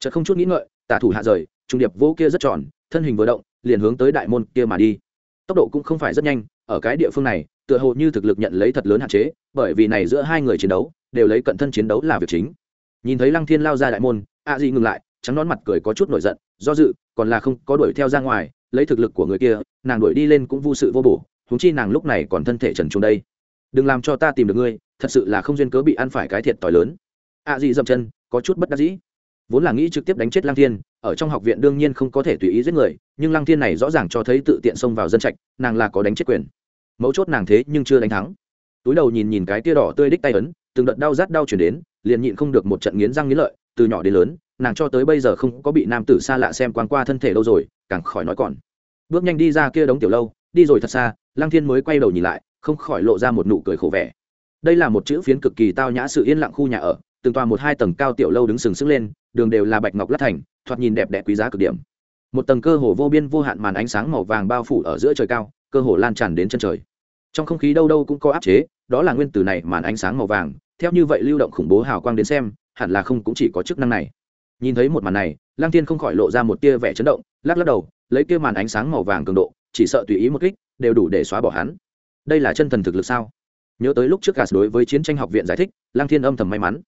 Chợt không chút nghĩ ngợi tả thủ hạ rời, trung điệp vô kia rất tròn, thân hình vừa động, liền hướng tới đại môn kia mà đi. Tốc độ cũng không phải rất nhanh, ở cái địa phương này, tựa hồ như thực lực nhận lấy thật lớn hạn chế, bởi vì này giữa hai người chiến đấu, đều lấy cận thân chiến đấu là việc chính nhìn thấy lăng thiên lao ra đại môn, a dị di ngừng lại, trắng nón mặt cười có chút nổi giận, do dự, còn là không có đuổi theo ra ngoài, lấy thực lực của người kia, nàng đuổi đi lên cũng vô sự vô bổ húng chi nàng lúc này còn thân thể trần trùng đây. Đừng làm cho ta tìm được ngươi, thật sự là không duyên cớ bị ăn phải cái thiệt t lớn. A dị di dậm chân, có chút bất đắc dĩ. Vốn là nghĩ trực tiếp đánh chết lăng thiên, ở trong học viện đương nhiên không có thể tùy ý giết người, nhưng lăng thiên này rõ ràng cho thấy tự tiện xông vào dân trạch, nàng là có đánh chết quyền. Mấu chốt nàng thế nhưng chưa đánh thắng. Túi đầu nhìn nhìn cái tia đỏ tươi đích tay ấn từng đợt đau rát đau chuyển đến, liền nhịn không được một trận nghiến răng nghiến lợi, từ nhỏ đến lớn, nàng cho tới bây giờ không có bị nam tử xa lạ xem quán qua thân thể đâu rồi, càng khỏi nói còn. Bước nhanh đi ra kia đống tiểu lâu, đi rồi thật xa, lăng thiên mới quay đầu nhìn lại, không khỏi lộ ra một nụ cười khổ vẻ. Đây là một chữ phiến cực kỳ tao nhã sự yên lặng khu nhà ở, từng tòa một hai tầng cao tiểu lâu đứng sừng sững lên, đường đều là bạch ngọc lát thành, thoạt nhìn đẹp đẽ quý giá cực điểm. Một tầng cơ hồ vô biên vô hạn màn ánh sáng màu vàng bao phủ ở giữa trời cao, cơ hồ lan tràn đến chân trời trong không khí đâu đâu cũng có áp chế, đó là nguyên tử này màn ánh sáng màu vàng, theo như vậy lưu động khủng bố hào quang đến xem, hẳn là không cũng chỉ có chức năng này. Nhìn thấy một màn này lang tiên không khỏi lộ ra một tia vẻ chấn động, lắc lắc đầu, lấy kia màn ánh sáng màu vàng cường độ, chỉ sợ tùy ý một kích, đều đủ để xóa bỏ hắn. Đây là chân thần thực lực sao? Nhớ tới lúc trước gạt đối với chiến tranh học viện giải thích lang thiên âm thầm may mắn.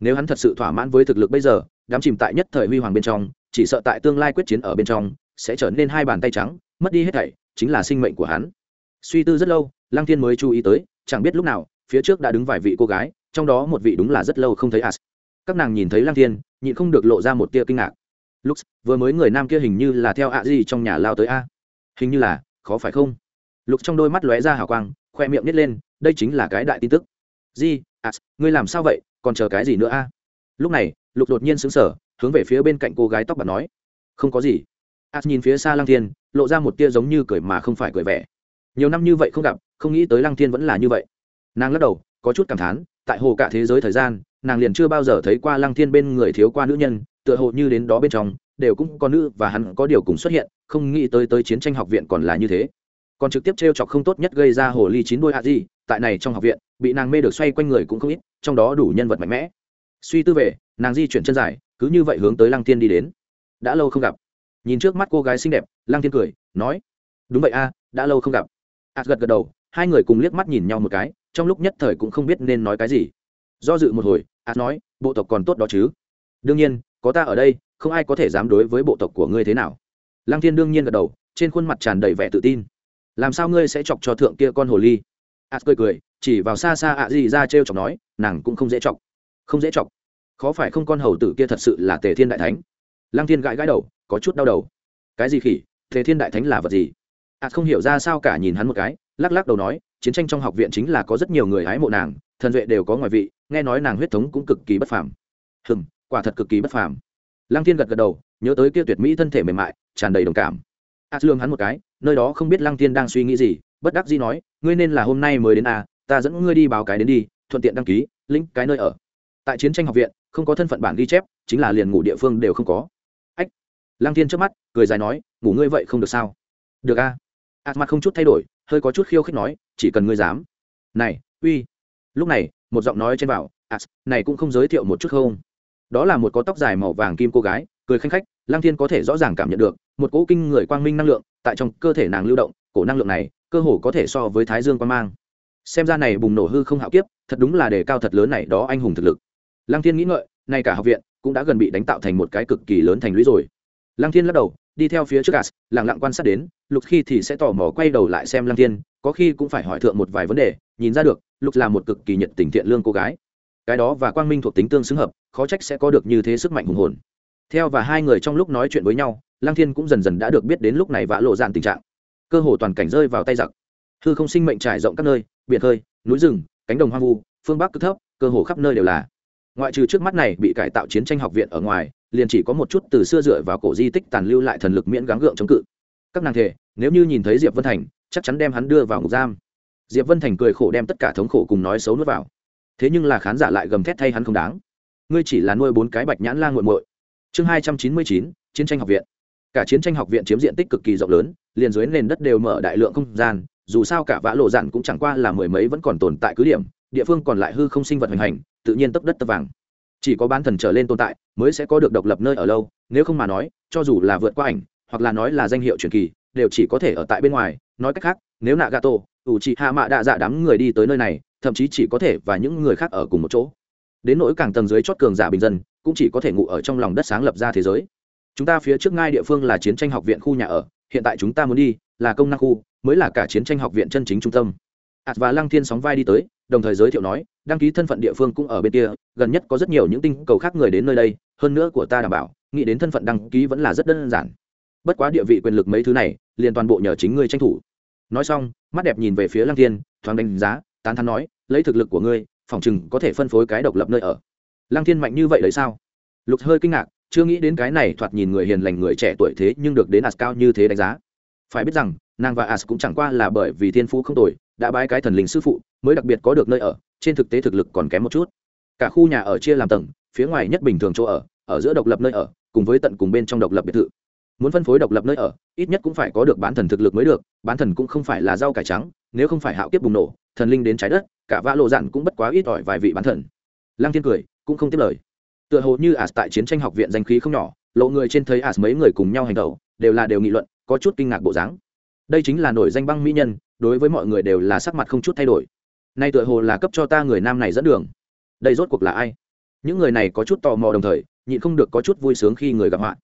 Nếu hắn thật sự thỏa mãn với thực lực bây giờ, đám chìm tại nhất thời huy hoàng bên trong, chỉ sợ tại tương lai quyết chiến ở bên trong, sẽ trở nên hai bàn tay trắng, mất đi hết thảy, chính là sinh mệnh của hắn. Suy tư rất lâu lăng thiên mới chú ý tới, chẳng biết lúc nào, phía trước đã đứng vài vị cô gái, trong đó một vị đúng là rất lâu không thấy as. Các nàng nhìn thấy lăng thiên, nhịn không được lộ ra một tia kinh ngạc. Lúc vừa mới người nam kia hình như là theo ạ gì trong nhà lao tới a. Hình như là, khó phải không? Lục trong đôi mắt lóe ra hào quang, khoe miệng nít lên, đây chính là cái đại tin tức. Di as, ngươi làm sao vậy? Còn chờ cái gì nữa a? Lúc này, lục đột nhiên sững sở hướng về phía bên cạnh cô gái tóc bạc nói. Không có gì. As nhìn phía xa lăng thiên, lộ ra một tia giống như cười mà không phải cười vẻ nhiều năm như vậy không gặp, không nghĩ tới lăng thiên vẫn là như vậy. Nàng lắc đầu, có chút cảm thán, tại hồ cả thế giới thời gian, nàng liền chưa bao giờ thấy qua lăng thiên bên người thiếu qua nữ nhân, tựa hồ như đến đó bên trong, đều cũng có nữ và hắn có điều cùng xuất hiện, không nghĩ tới tới chiến tranh học viện còn là như thế. Còn trực tiếp t r e o chọc không tốt nhất gây ra hồ ly chín đôi hạ gì tại này trong học viện, bị nàng mê được xoay quanh người cũng không ít, trong đó đủ nhân vật mạnh mẽ. Suy tư về, nàng di chuyển chân dài, cứ như vậy hướng tới lăng thiên đi đến. Đã lâu không gặp. Nhìn trước mắt cô gái xinh đẹp, lăng thiên cười, nói, đúng vậy a, đã lâu không gặp ạt gật gật đầu, hai người cùng liếc mắt nhìn nhau một cái, trong lúc nhất thời cũng không biết nên nói cái gì. Do dự một hồi ạt nói, bộ tộc còn tốt đó chứ? Đương nhiên, có ta ở đây, không ai có thể dám đối với bộ tộc của ngươi thế nào. Lăng thiên đương nhiên gật đầu, trên khuôn mặt tràn đầy vẻ tự tin. Làm sao ngươi sẽ chọc cho thượng kia con hồ ly? Ạt cười cười, chỉ vào xa xa ạ gì ra t r e o chọc nói, nàng cũng không dễ chọc. Không dễ chọc? Khó phải không con hầu tử kia thật sự là tề thiên đại thánh? Lăng thiên gãi gãi đầu, có chút đau đầu. Cái gì khỉ? Tề thiên đại thánh là vật gì? Ạt không hiểu ra sao cả nhìn hắn một cái, lắc lắc đầu nói, chiến tranh trong học viện chính là có rất nhiều người hái mộ nàng, thần duệ đều có ngoại vị, nghe nói nàng huyết thống cũng cực kỳ bất phàm. Hừm, quả thật cực kỳ bất phàm. Lăng thiên gật gật đầu, nhớ tới kia tuyệt mỹ thân thể mềm mại, tràn đầy đồng cảm. À, ạt lương hắn một cái, nơi đó không biết lăng thiên đang suy nghĩ gì, bất đắc dĩ nói, ngươi nên là hôm nay mới đến à ta dẫn ngươi đi báo cái đến đi, thuận tiện đăng ký, lĩnh cái nơi ở. Tại chiến tranh học viện, không có thân phận bản ghi chép, chính là liền ngủ địa phương đều không có. Ách, lăng thiên trước mắt, cười dài nói, ngủ ngươi vậy không được sao? Được a à? À, mặt không chút thay đổi, hơi có chút khiêu khích nói, chỉ cần ngươi dám. Này, uy. Lúc này, một giọng nói trên bảo ạt này cũng không giới thiệu một chút không? Đó là một có tóc dài màu vàng kim cô gái, cười khanh khách Lang thiên có thể rõ ràng cảm nhận được, một cỗ kinh người quang minh năng lượng tại trong cơ thể nàng lưu động, cổ năng lượng này cơ hồ có thể so với thái dương quang mang. Xem ra này bùng nổ hư không hạo kiếp, thật đúng là đề cao thật lớn này đó anh hùng thực lực. Lang thiên nghĩ ngợi, nay cả học viện cũng đã gần bị đánh tạo thành một cái cực kỳ lớn thành lũy rồi. Lang thiên lắc đầu đi theo phía trước gas lẳng lặng quan sát đến lục khi thì sẽ tò mò quay đầu lại xem lăng thiên có khi cũng phải hỏi thượng một vài vấn đề nhìn ra được lục là một cực kỳ nhiệt tình thiện lương cô gái. Cái đó và quang minh thuộc tính tương xứng hợp khó trách sẽ có được như thế sức mạnh hùng hồn. Theo và hai người trong lúc nói chuyện với nhau lăng thiên cũng dần dần đã được biết đến lúc này vã lộ dạn tình trạng. Cơ hồ toàn cảnh rơi vào tay giặc. Hư không sinh mệnh trải rộng các nơi biển hơi, núi rừng cánh đồng hoang vu phương bắc cực thấp cơ hồ khắp nơi đều là. Ngoại trừ trước mắt này bị cải tạo chiến tranh học viện ở ngoài liền chỉ có một chút từ xưa dựa vào cổ di tích tàn lưu lại thần lực miễn gắng gượng chống cự. Các nàng thể nếu như nhìn thấy diệp vân thành, chắc chắn đem hắn đưa vào ngục giam. Diệp vân thành cười khổ đem tất cả thống khổ cùng nói xấu nuốt vào. Thế nhưng là khán giả lại gầm thét thay hắn không đáng. Ngươi chỉ là nuôi bốn cái bạch nhãn lan g u muội. Chương hai trăm chín mươi chín, chiến tranh học viện. Cả chiến tranh học viện chiếm diện tích cực kỳ rộng lớn, liền dưới nền đất đều mở đại lượng không gian, dù sao cả vã lộ dạn cũng chẳng qua là mười mấy vẫn còn tồn tại cứ điểm, địa phương còn lại hư không sinh vật hoành hành, tự nhiên tấp đất tấp vàng chỉ có bán thần trở lên tồn tại, mới sẽ có được độc lập nơi ở lâu, nếu không mà nói, cho dù là vượt qua ảnh, hoặc là nói là danh hiệu truyền kỳ, đều chỉ có thể ở tại bên ngoài. Nói cách khác, nếu nạ gà tổ ủ chị hạ mạ đạ dạ đám người đi tới nơi này, thậm chí chỉ có thể và những người khác ở cùng một chỗ. Đến nỗi càng tầng dưới chót cường giả bình dân, cũng chỉ có thể ngủ ở trong lòng đất sáng lập ra thế giới. Chúng ta phía trước ngai địa phương là chiến tranh học viện khu nhà ở, hiện tại chúng ta muốn đi là công năng khu, mới là cả chiến tranh học viện chân chính trung tâm. Ạt và lăng thiên sóng vai đi tới đồng thời giới thiệu nói, đăng ký thân phận địa phương cũng ở bên kia, gần nhất có rất nhiều những tinh cầu khác người đến nơi đây, hơn nữa của ta đảm bảo, nghĩ đến thân phận đăng ký vẫn là rất đơn giản. Bất quá địa vị quyền lực mấy thứ này, liền toàn bộ nhờ chính ngươi tranh thủ. Nói xong, mắt đẹp nhìn về phía lăng thiên, thoáng đánh giá, tán thắn nói, lấy thực lực của ngươi phòng chừng có thể phân phối cái độc lập nơi ở. Lăng thiên mạnh như vậy đấy sao? Lục hơi kinh ngạc, chưa nghĩ đến cái này thoạt nhìn người hiền lành người trẻ tuổi thế nhưng được đến as cao như thế đánh giá. Phải biết rằng, nàng và as cũng chẳng qua là bởi vì thiên phú không tồi đã bái cái thần linh sư phụ, mới đặc biệt có được nơi ở, trên thực tế thực lực còn kém một chút. Cả khu nhà ở chia làm tầng, phía ngoài nhất bình thường chỗ ở ở giữa độc lập nơi ở, cùng với tận cùng bên trong độc lập biệt thự. Muốn phân phối độc lập nơi ở, ít nhất cũng phải có được bán thần thực lực mới được, bán thần cũng không phải là rau cải trắng, nếu không phải hạo kiếp bùng nổ, thần linh đến trái đất, cả vã lộ dạn cũng bất quá ít ỏi vài vị bán thần. Lăng thiên cười, cũng không tiếp lời. Tựa hồ như as tại chiến tranh học viện danh khí không nhỏ, lộ người trên thấy as mấy người cùng nhau hành động đều là đều nghị luận, có chút kinh ngạc bộ dáng đây chính là nổi danh băng mỹ nhân, đối với mọi người đều là sắc mặt không chút thay đổi. Nay tựa hồ là cấp cho ta người nam này dẫn đường. Đây rốt cuộc là ai? Những người này có chút tò mò đồng thời, nhịn không được có chút vui sướng khi người gặp họa.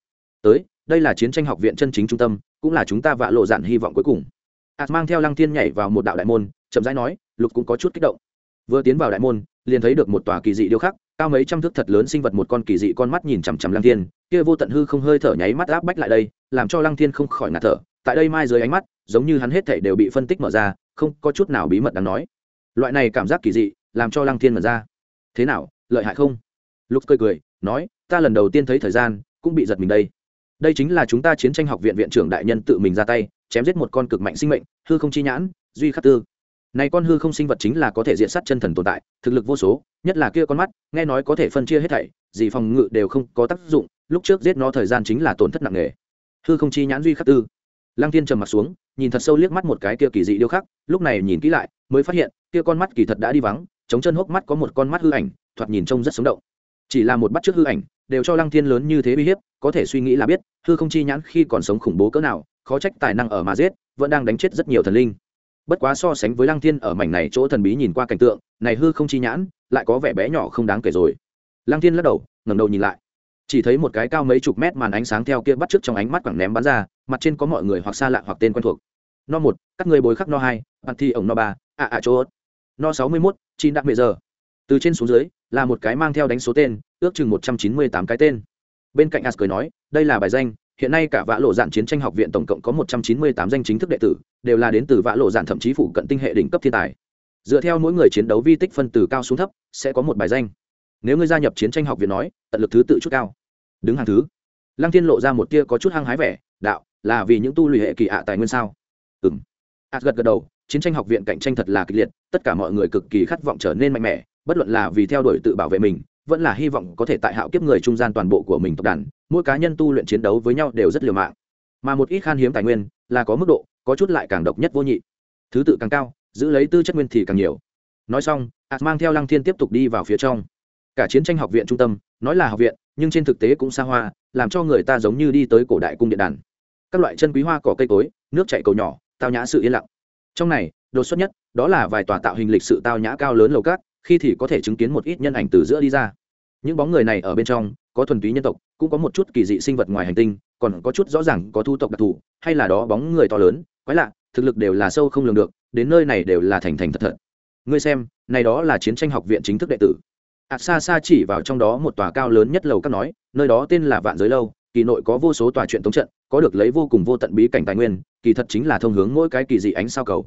Tới, đây là chiến tranh học viện chân chính trung tâm, cũng là chúng ta vạ lộ dạn hy vọng cuối cùng. Ạt mang theo lăng thiên nhảy vào một đạo đại môn, chậm rãi nói, lục cũng có chút kích động. Vừa tiến vào đại môn, liền thấy được một tòa kỳ dị điêu khắc, cao mấy trăm thước thật lớn sinh vật một con kỳ dị con mắt nhìn chằm chằm lăng thiên, kia vô tận hư không hơi thở nháy mắt áp bách lại đây, làm cho lăng thiên không khỏi ngạt thở tại đây mai dưới ánh mắt, giống như hắn hết thảy đều bị phân tích mở ra, không có chút nào bí mật đáng nói. Loại này cảm giác kỳ dị, làm cho lăng thiên mở ra. Thế nào, lợi hại không? Lục cười cười, nói, ta lần đầu tiên thấy thời gian, cũng bị giật mình đây. Đây chính là chúng ta chiến tranh học viện viện trưởng đại nhân tự mình ra tay, chém giết một con cực mạnh sinh mệnh, hư không chi nhãn, duy khắc tư. Này con hư không sinh vật chính là có thể diện sát chân thần tồn tại, thực lực vô số, nhất là kia con mắt, nghe nói có thể phân chia hết thảy, gì phòng ngự đều không có tác dụng, lúc trước giết nó thời gian chính là tổn thất nặng nề. Hư không chi nhãn duy khắc tư lăng thiên trầm mặt xuống, nhìn thật sâu liếc mắt một cái kia kỳ dị điêu khắc, lúc này nhìn kỹ lại, mới phát hiện, kia con mắt kỳ thật đã đi vắng, chống chân hốc mắt có một con mắt hư ảnh, thoạt nhìn trông rất sống động. Chỉ là một bắt trước hư ảnh, đều cho lăng thiên lớn như thế uy hiếp, có thể suy nghĩ là biết, hư không chi nhãn khi còn sống khủng bố cỡ nào, khó trách tài năng ở mà giết, vẫn đang đánh chết rất nhiều thần linh. Bất quá so sánh với lăng thiên ở mảnh này chỗ thần bí nhìn qua cảnh tượng, này hư không chi nhãn, lại có vẻ bé nhỏ không đáng kể rồi. Lăng thiên lắc đầu, ngẩng đầu nhìn lại chỉ thấy một cái cao mấy chục mét màn ánh sáng theo kia bắt trước trong ánh mắt quẳng ném bắn ra, mặt trên có mọi người hoặc xa lạ hoặc tên quen thuộc. No một, các người bồi khắc no hai, bạn thi ổng no ba ạ ạ chỗ no sáu mươi mốt, chín đặc mệ giờ. Từ trên xuống dưới, là một cái mang theo đánh số tên, ước chừng một trăm chín mươi tám cái tên. Bên cạnh as cười nói, đây là bài danh, hiện nay cả vã lộ dạn chiến tranh học viện tổng cộng có một trăm chín mươi tám danh chính thức đệ tử, đều là đến từ vã lộ dạn thậm chí phủ cận tinh hệ đỉnh cấp thiên tài. Dựa theo mỗi người chiến đấu vi tích phân từ cao xuống thấp, sẽ có một bài danh. Nếu ngươi gia nhập chiến tranh học viện nói, tận lực thứ tự chút cao đứng hàng thứ. Lăng thiên lộ ra một tia có chút hăng hái vẻ, đạo, là vì những tu lùi hệ kỳ ạ tài nguyên sao? Ừng ạt gật gật đầu, chiến tranh học viện cạnh tranh thật là kịch liệt, tất cả mọi người cực kỳ khát vọng trở nên mạnh mẽ, bất luận là vì theo đuổi tự bảo vệ mình, vẫn là hy vọng có thể tại hạo kiếp người trung gian toàn bộ của mình tộc đàn, mỗi cá nhân tu luyện chiến đấu với nhau đều rất liều mạng. Mà một ít khan hiếm tài nguyên, là có mức độ, có chút lại càng độc nhất vô nhị. Thứ tự càng cao, giữ lấy tư chất nguyên thì càng nhiều. Nói xong ạt mang theo lăng thiên tiếp tục đi vào phía trong. Cả chiến tranh học viện trung tâm, nói là học viện nhưng trên thực tế cũng xa hoa, làm cho người ta giống như đi tới cổ đại cung điện đàn. Các loại chân quý hoa cỏ cây cối, nước chạy cầu nhỏ, tao nhã sự yên lặng. Trong này, đột xuất nhất, đó là vài tòa tạo hình lịch sự tao nhã cao lớn lầu cát, khi thì có thể chứng kiến một ít nhân ảnh từ giữa đi ra. Những bóng người này ở bên trong, có thuần túy nhân tộc, cũng có một chút kỳ dị sinh vật ngoài hành tinh, còn có chút rõ ràng có thu tộc đặc thù, hay là đó bóng người to lớn, quái lạ, thực lực đều là sâu không lường được, đến nơi này đều là thành thành thật thật. Ngươi xem, này đó là chiến tranh học viện chính thức đệ tử ạt xa xa chỉ vào trong đó một tòa cao lớn nhất lầu các nói, nơi đó tên là vạn giới lâu, kỳ nội có vô số tòa chuyện tống trận, có được lấy vô cùng vô tận bí cảnh tài nguyên, kỳ thật chính là thông hướng mỗi cái kỳ dị ánh sao cầu.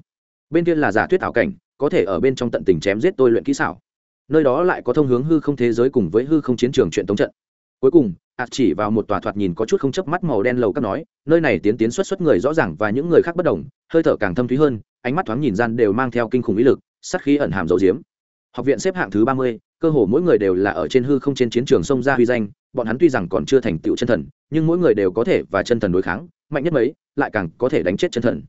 Bên kia là giả thuyết ảo cảnh, có thể ở bên trong tận tình chém giết tôi luyện kỹ xảo. Nơi đó lại có thông hướng hư không thế giới cùng với hư không chiến trường chuyện tống trận. Cuối cùng ạt chỉ vào một tòa thoạt nhìn có chút không chớp mắt màu đen lầu các nói, nơi này tiến tiến xuất xuất người rõ ràng và những người khác bất đồng, hơi thở càng thâm thúy hơn, ánh mắt thoáng nhìn gian đều mang theo kinh khủng ý lực, sát khí ẩn hàm dấu diếm học viện xếp hạng thứ ba mươi, cơ hồ mỗi người đều là ở trên hư không trên chiến trường sông ra huy danh, bọn hắn tuy rằng còn chưa thành tựu chân thần, nhưng mỗi người đều có thể và chân thần đối kháng, mạnh nhất mấy, lại càng có thể đánh chết chân thần.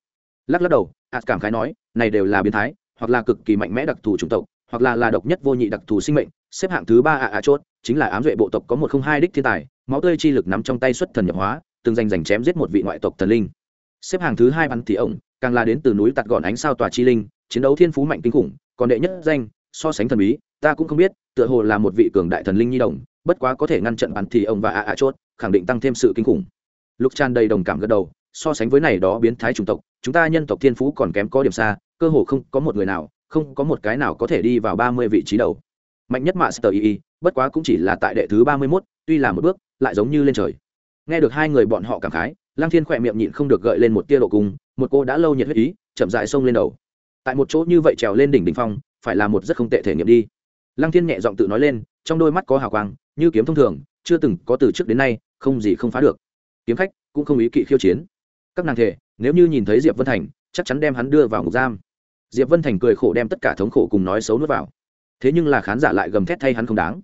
Lắc lắc đầu ạt cảm khái nói, này đều là biến thái, hoặc là cực kỳ mạnh mẽ đặc thù chủng tộc, hoặc là là độc nhất vô nhị đặc thù sinh mệnh, xếp hạng thứ ba ạ ạ chốt, chính là ám duệ bộ tộc có một không hai đích thiên tài, máu tươi chi lực nắm trong tay xuất thần nhập hóa, từng giành giành chém giết một vị ngoại tộc thần linh. Xếp hạng thứ hai bắn thì ổng, càng là đến từ núi tạt gọn ánh sao tòa chi linh, chiến đấu thiên phú mạnh kinh khủng, còn đệ nhất danh so sánh thần bí, ta cũng không biết, tựa hồ là một vị cường đại thần linh nhi đồng, bất quá có thể ngăn trận bắn thì ông và ạ ạ chốt, khẳng định tăng thêm sự kinh khủng. Lục tràn đầy đồng cảm gật đầu, so sánh với này đó biến thái chủng tộc, chúng ta nhân tộc thiên phú còn kém có điểm xa, cơ hồ không có một người nào, không có một cái nào có thể đi vào ba mươi vị trí đầu. Mạnh nhất mạ sờ y bất quá cũng chỉ là tại đệ thứ ba mươi mốt, tuy là một bước, lại giống như lên trời. Nghe được hai người bọn họ cảm khái, lăng thiên khỏe miệng nhịn không được gợi lên một tia độ cung, một cô đã lâu nhiệt huyết ý, chậm dại xông lên đầu. Tại một chỗ như vậy trèo lên đỉnh đỉnh phong phải là một rất không tệ thể nghiệm đi. Lăng thiên nhẹ giọng tự nói lên, trong đôi mắt có hào quang, như kiếm thông thường, chưa từng có từ trước đến nay, không gì không phá được. Kiếm khách cũng không ý kỵ khiêu chiến. Các nàng thể, nếu như nhìn thấy diệp vân thành, chắc chắn đem hắn đưa vào ngục giam. Diệp vân thành cười khổ đem tất cả thống khổ cùng nói xấu nuốt vào. Thế nhưng là khán giả lại gầm thét thay hắn không đáng.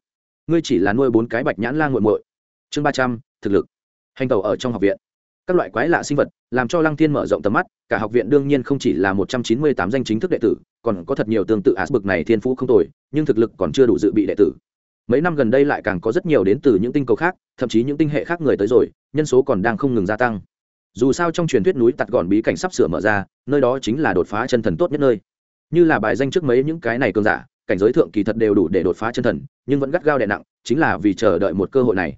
Ngươi chỉ là nuôi bốn cái bạch nhãn la nguội muội. Chương ba trăm, thực lực. Hành tàu ở trong học viện các loại quái lạ sinh vật, làm cho lăng thiên mở rộng tầm mắt, cả học viện đương nhiên không chỉ là một trăm chín mươi tám danh chính thức đệ tử, còn có thật nhiều tương tự ác bực này thiên phú không tồi, nhưng thực lực còn chưa đủ dự bị đệ tử. Mấy năm gần đây lại càng có rất nhiều đến từ những tinh cầu khác, thậm chí những tinh hệ khác người tới rồi, nhân số còn đang không ngừng gia tăng. Dù sao trong truyền thuyết núi tặt gọn bí cảnh sắp sửa mở ra, nơi đó chính là đột phá chân thần tốt nhất nơi. Như là bài danh trước mấy những cái này cường giả, cảnh giới thượng kỳ thật đều đủ để đột phá chân thần, nhưng vẫn gắt gao đè nặng, chính là vì chờ đợi một cơ hội này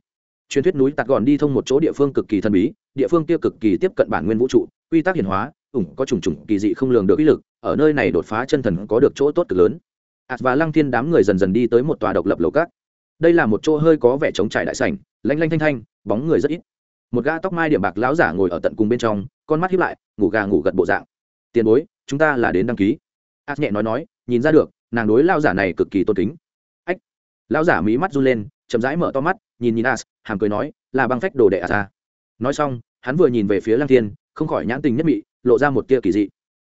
truyền thuyết núi tạt gòn đi thông một chỗ địa phương cực kỳ thần bí, địa phương kia cực kỳ tiếp cận bản nguyên vũ trụ, quy tắc hiển hóa, ủng có trùng trùng kỳ dị không lường được ý lực, ở nơi này đột phá chân thần có được chỗ tốt cực lớn. Ạt và lăng thiên đám người dần dần đi tới một tòa độc lập lầu cát. Đây là một chỗ hơi có vẻ trống trải đại sảnh, lanh lanh thanh thanh, bóng người rất ít. Một gã tóc mai điểm bạc lão giả ngồi ở tận cùng bên trong, con mắt hiếp lại, ngủ gà ngủ gật bộ dạng. Tiền bối, chúng ta là đến đăng ký. Ạt nhẹ nói nói, nhìn ra được, nàng đối lao giả này cực kỳ tôn kính. Ách. Lão giả mí mắt run lên chậm rãi mở to mắt, nhìn nhìn as, hàm cười nói, là băng phách đồ đệ as à. nói xong, hắn vừa nhìn về phía lăng thiên, không khỏi nhãn tình nhất mị, lộ ra một tia kỳ dị.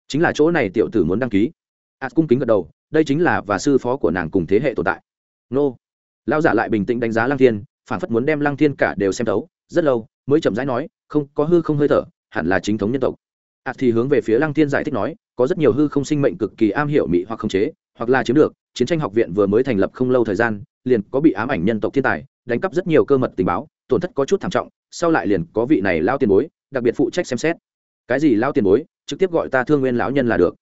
Chính là chỗ này tiểu tử muốn đăng ký. As cung kính gật đầu, đây chính là và sư phó của nàng cùng thế hệ tồn tại. Nô. Lao giả lại bình tĩnh đánh giá lăng thiên phản phất muốn đem lăng thiên cả đều xem thấu, rất lâu, mới chậm rãi nói, không, có hư không hơi thở, hẳn là chính thống nhân tộc. Ạt thì hướng về phía lăng thiên giải thích nói, có rất nhiều hư không sinh mệnh cực kỳ am hiểu mị hoặc khống chế, hoặc là chiếm được, chiến tranh học viện vừa mới thành lập không lâu thời gian liền có bị ám ảnh nhân tộc thiên tài, đánh cắp rất nhiều cơ mật tình báo, tổn thất có chút thảm trọng, sau lại liền có vị này lao tiền bối, đặc biệt phụ trách xem xét. Cái gì lao tiền bối, trực tiếp gọi ta thương nguyên lão nhân là được.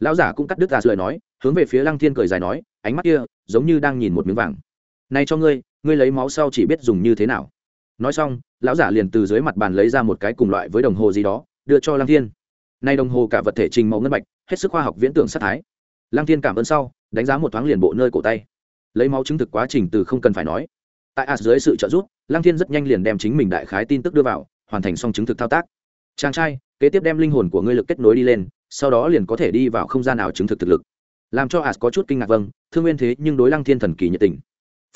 Lão giả cũng cắt đứt ra lời nói, hướng về phía lăng thiên cười dài nói, ánh mắt kia, giống như đang nhìn một miếng vàng. Này cho ngươi ngươi lấy máu sau chỉ biết dùng như thế nào. Nói xong, lão giả liền từ dưới mặt bàn lấy ra một cái cùng loại với đồng hồ gì đó, đưa cho lăng thiên. Nay đồng hồ cả vật thể trình màu ngân bạch, hết sức khoa học viễn tưởng sát thái. Lăng thiên cảm ơn sau, đánh giá một thoáng liền bộ nơi cổ tay lấy máu chứng thực quá trình từ không cần phải nói. Tại as dưới sự trợ giúp, lăng thiên rất nhanh liền đem chính mình đại khái tin tức đưa vào, hoàn thành xong chứng thực thao tác. Chàng trai, kế tiếp đem linh hồn của ngươi lực kết nối đi lên, sau đó liền có thể đi vào không gian nào chứng thực thực lực. Làm cho as có chút kinh ngạc vâng thương nguyên thế nhưng đối lăng thiên thần kỳ nhiệt tình.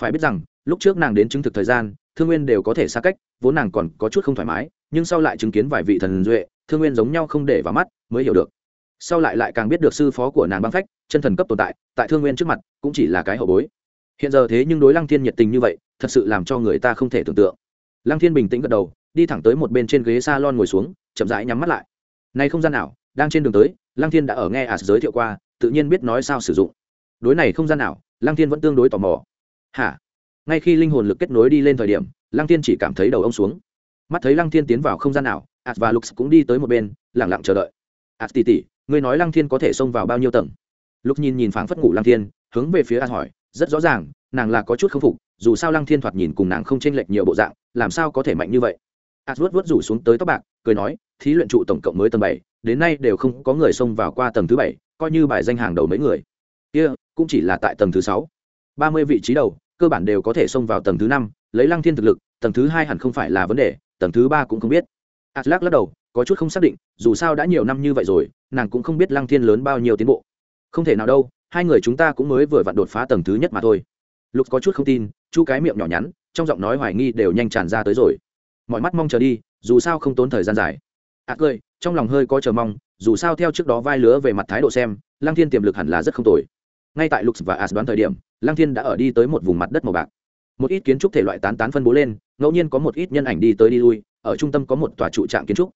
Phải biết rằng, lúc trước nàng đến chứng thực thời gian, thương nguyên đều có thể xa cách, vốn nàng còn có chút không thoải mái, nhưng sau lại chứng kiến vài vị thần duệ, thương nguyên giống nhau không để vào mắt, mới hiểu được. Sau lại lại càng biết được sư phó của nàng băng phách, chân thần cấp tồn tại tại thương nguyên trước mặt, cũng chỉ là cái hậu bối hiện giờ thế nhưng đối lăng thiên nhiệt tình như vậy, thật sự làm cho người ta không thể tưởng tượng. Lăng thiên bình tĩnh gật đầu, đi thẳng tới một bên trên ghế s a lon ngồi xuống, chậm rãi nhắm mắt lại. Nay không gian nào đang trên đường tới, lăng thiên đã ở nghe ả giới thiệu qua, tự nhiên biết nói sao sử dụng. Đối này không gian nào lăng thiên vẫn tương đối tò mò. Hả? Ngay khi linh hồn lực kết nối đi lên thời điểm, lăng thiên chỉ cảm thấy đầu ông xuống. Mắt thấy lăng thiên tiến vào không gian nào ạt và lục cũng đi tới một bên lẳng lặng chờ đợi. Ạt tỉ tỉ ngươi nói lăng thiên có thể xông vào bao nhiêu tầng? Lục nhìn nhìn phảng phất ngủ lăng thiên, hướng về phía ạt hỏi rất rõ ràng nàng là có chút k phục dù sao lăng thiên thoạt nhìn cùng nàng không chênh lệch nhiều bộ dạng làm sao có thể mạnh như vậy? Ạt vuốt vuốt rủ xuống tới tóc bạc cười nói thí luyện trụ tổng cộng mới tầng bảy đến nay đều không có người xông vào qua tầng thứ bảy coi như bài danh hàng đầu mấy người. Kia、yeah, cũng chỉ là tại tầng thứ sáu. Ba mươi vị trí đầu cơ bản đều có thể xông vào tầng thứ năm lấy lăng thiên thực lực tầng thứ hai hẳn không phải là vấn đề tầng thứ ba cũng không biết. Atlas lắc đầu có chút không xác định dù sao đã nhiều năm như vậy rồi nàng cũng không biết lăng thiên lớn bao nhiêu tiến bộ. Không thể nào đâu hai người chúng ta cũng mới vừa vặn đột phá tầng thứ nhất mà thôi. Lục có chút không tin chu cái miệng nhỏ nhắn trong giọng nói hoài nghi đều nhanh tràn ra tới rồi. Mọi mắt mong chờ đi dù sao không tốn thời gian dài. Ạ à, cười trong lòng hơi có chờ mong dù sao theo trước đó vai lứa về mặt thái độ xem lăng thiên tiềm lực hẳn là rất không tồi. Ngay tại lục và as đoán thời điểm lăng thiên đã ở đi tới một vùng mặt đất màu bạc. Một ít kiến trúc thể loại tán tán phân bố lên ngẫu nhiên có một ít nhân ảnh đi tới đi lui ở trung tâm có một tòa trụ trạm kiến trúc.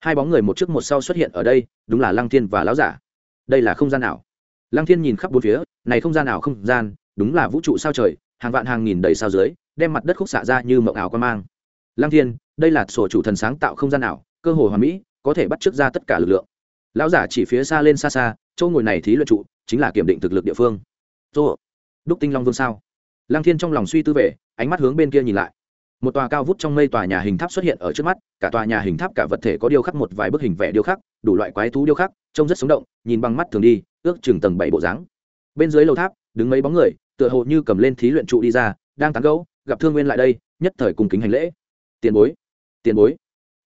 Hai bóng người một trước một sau xuất hiện ở đây đúng là lăng thiên và lão giả. Đây là không gian nào? Lăng thiên nhìn khắp bốn phía này không gian nào không gian đúng là vũ trụ sao trời hàng vạn hàng nghìn đầy sao dưới đem mặt đất khúc xạ ra như mộng ảo quan mang. Lăng thiên đây là sổ chủ thần sáng tạo không gian nào cơ hội hoàn mỹ có thể bắt trước ra tất cả lực lượng. Lão giả chỉ phía xa lên xa xa chỗ ngồi này thí luyện trụ chính là kiểm định thực lực địa phương. Tô, đúc tinh long vương sao? Lăng thiên trong lòng suy tư về ánh mắt hướng bên kia nhìn lại một tòa cao vút trong mây tòa nhà hình tháp xuất hiện ở trước mắt, cả tòa nhà hình tháp cả vật thể có điêu khắc một vài bức hình vẽ điêu khắc, đủ loại quái thú điêu khắc, trông rất sống động, nhìn bằng mắt thường đi, ước chừng tầng bảy bộ dáng. Bên dưới lầu tháp, đứng mấy bóng người, tựa hồ như cầm lên thí luyện trụ đi ra, đang tán gẫu, gặp thương nguyên lại đây, nhất thời cùng kính hành lễ. Tiền bối tiền bối.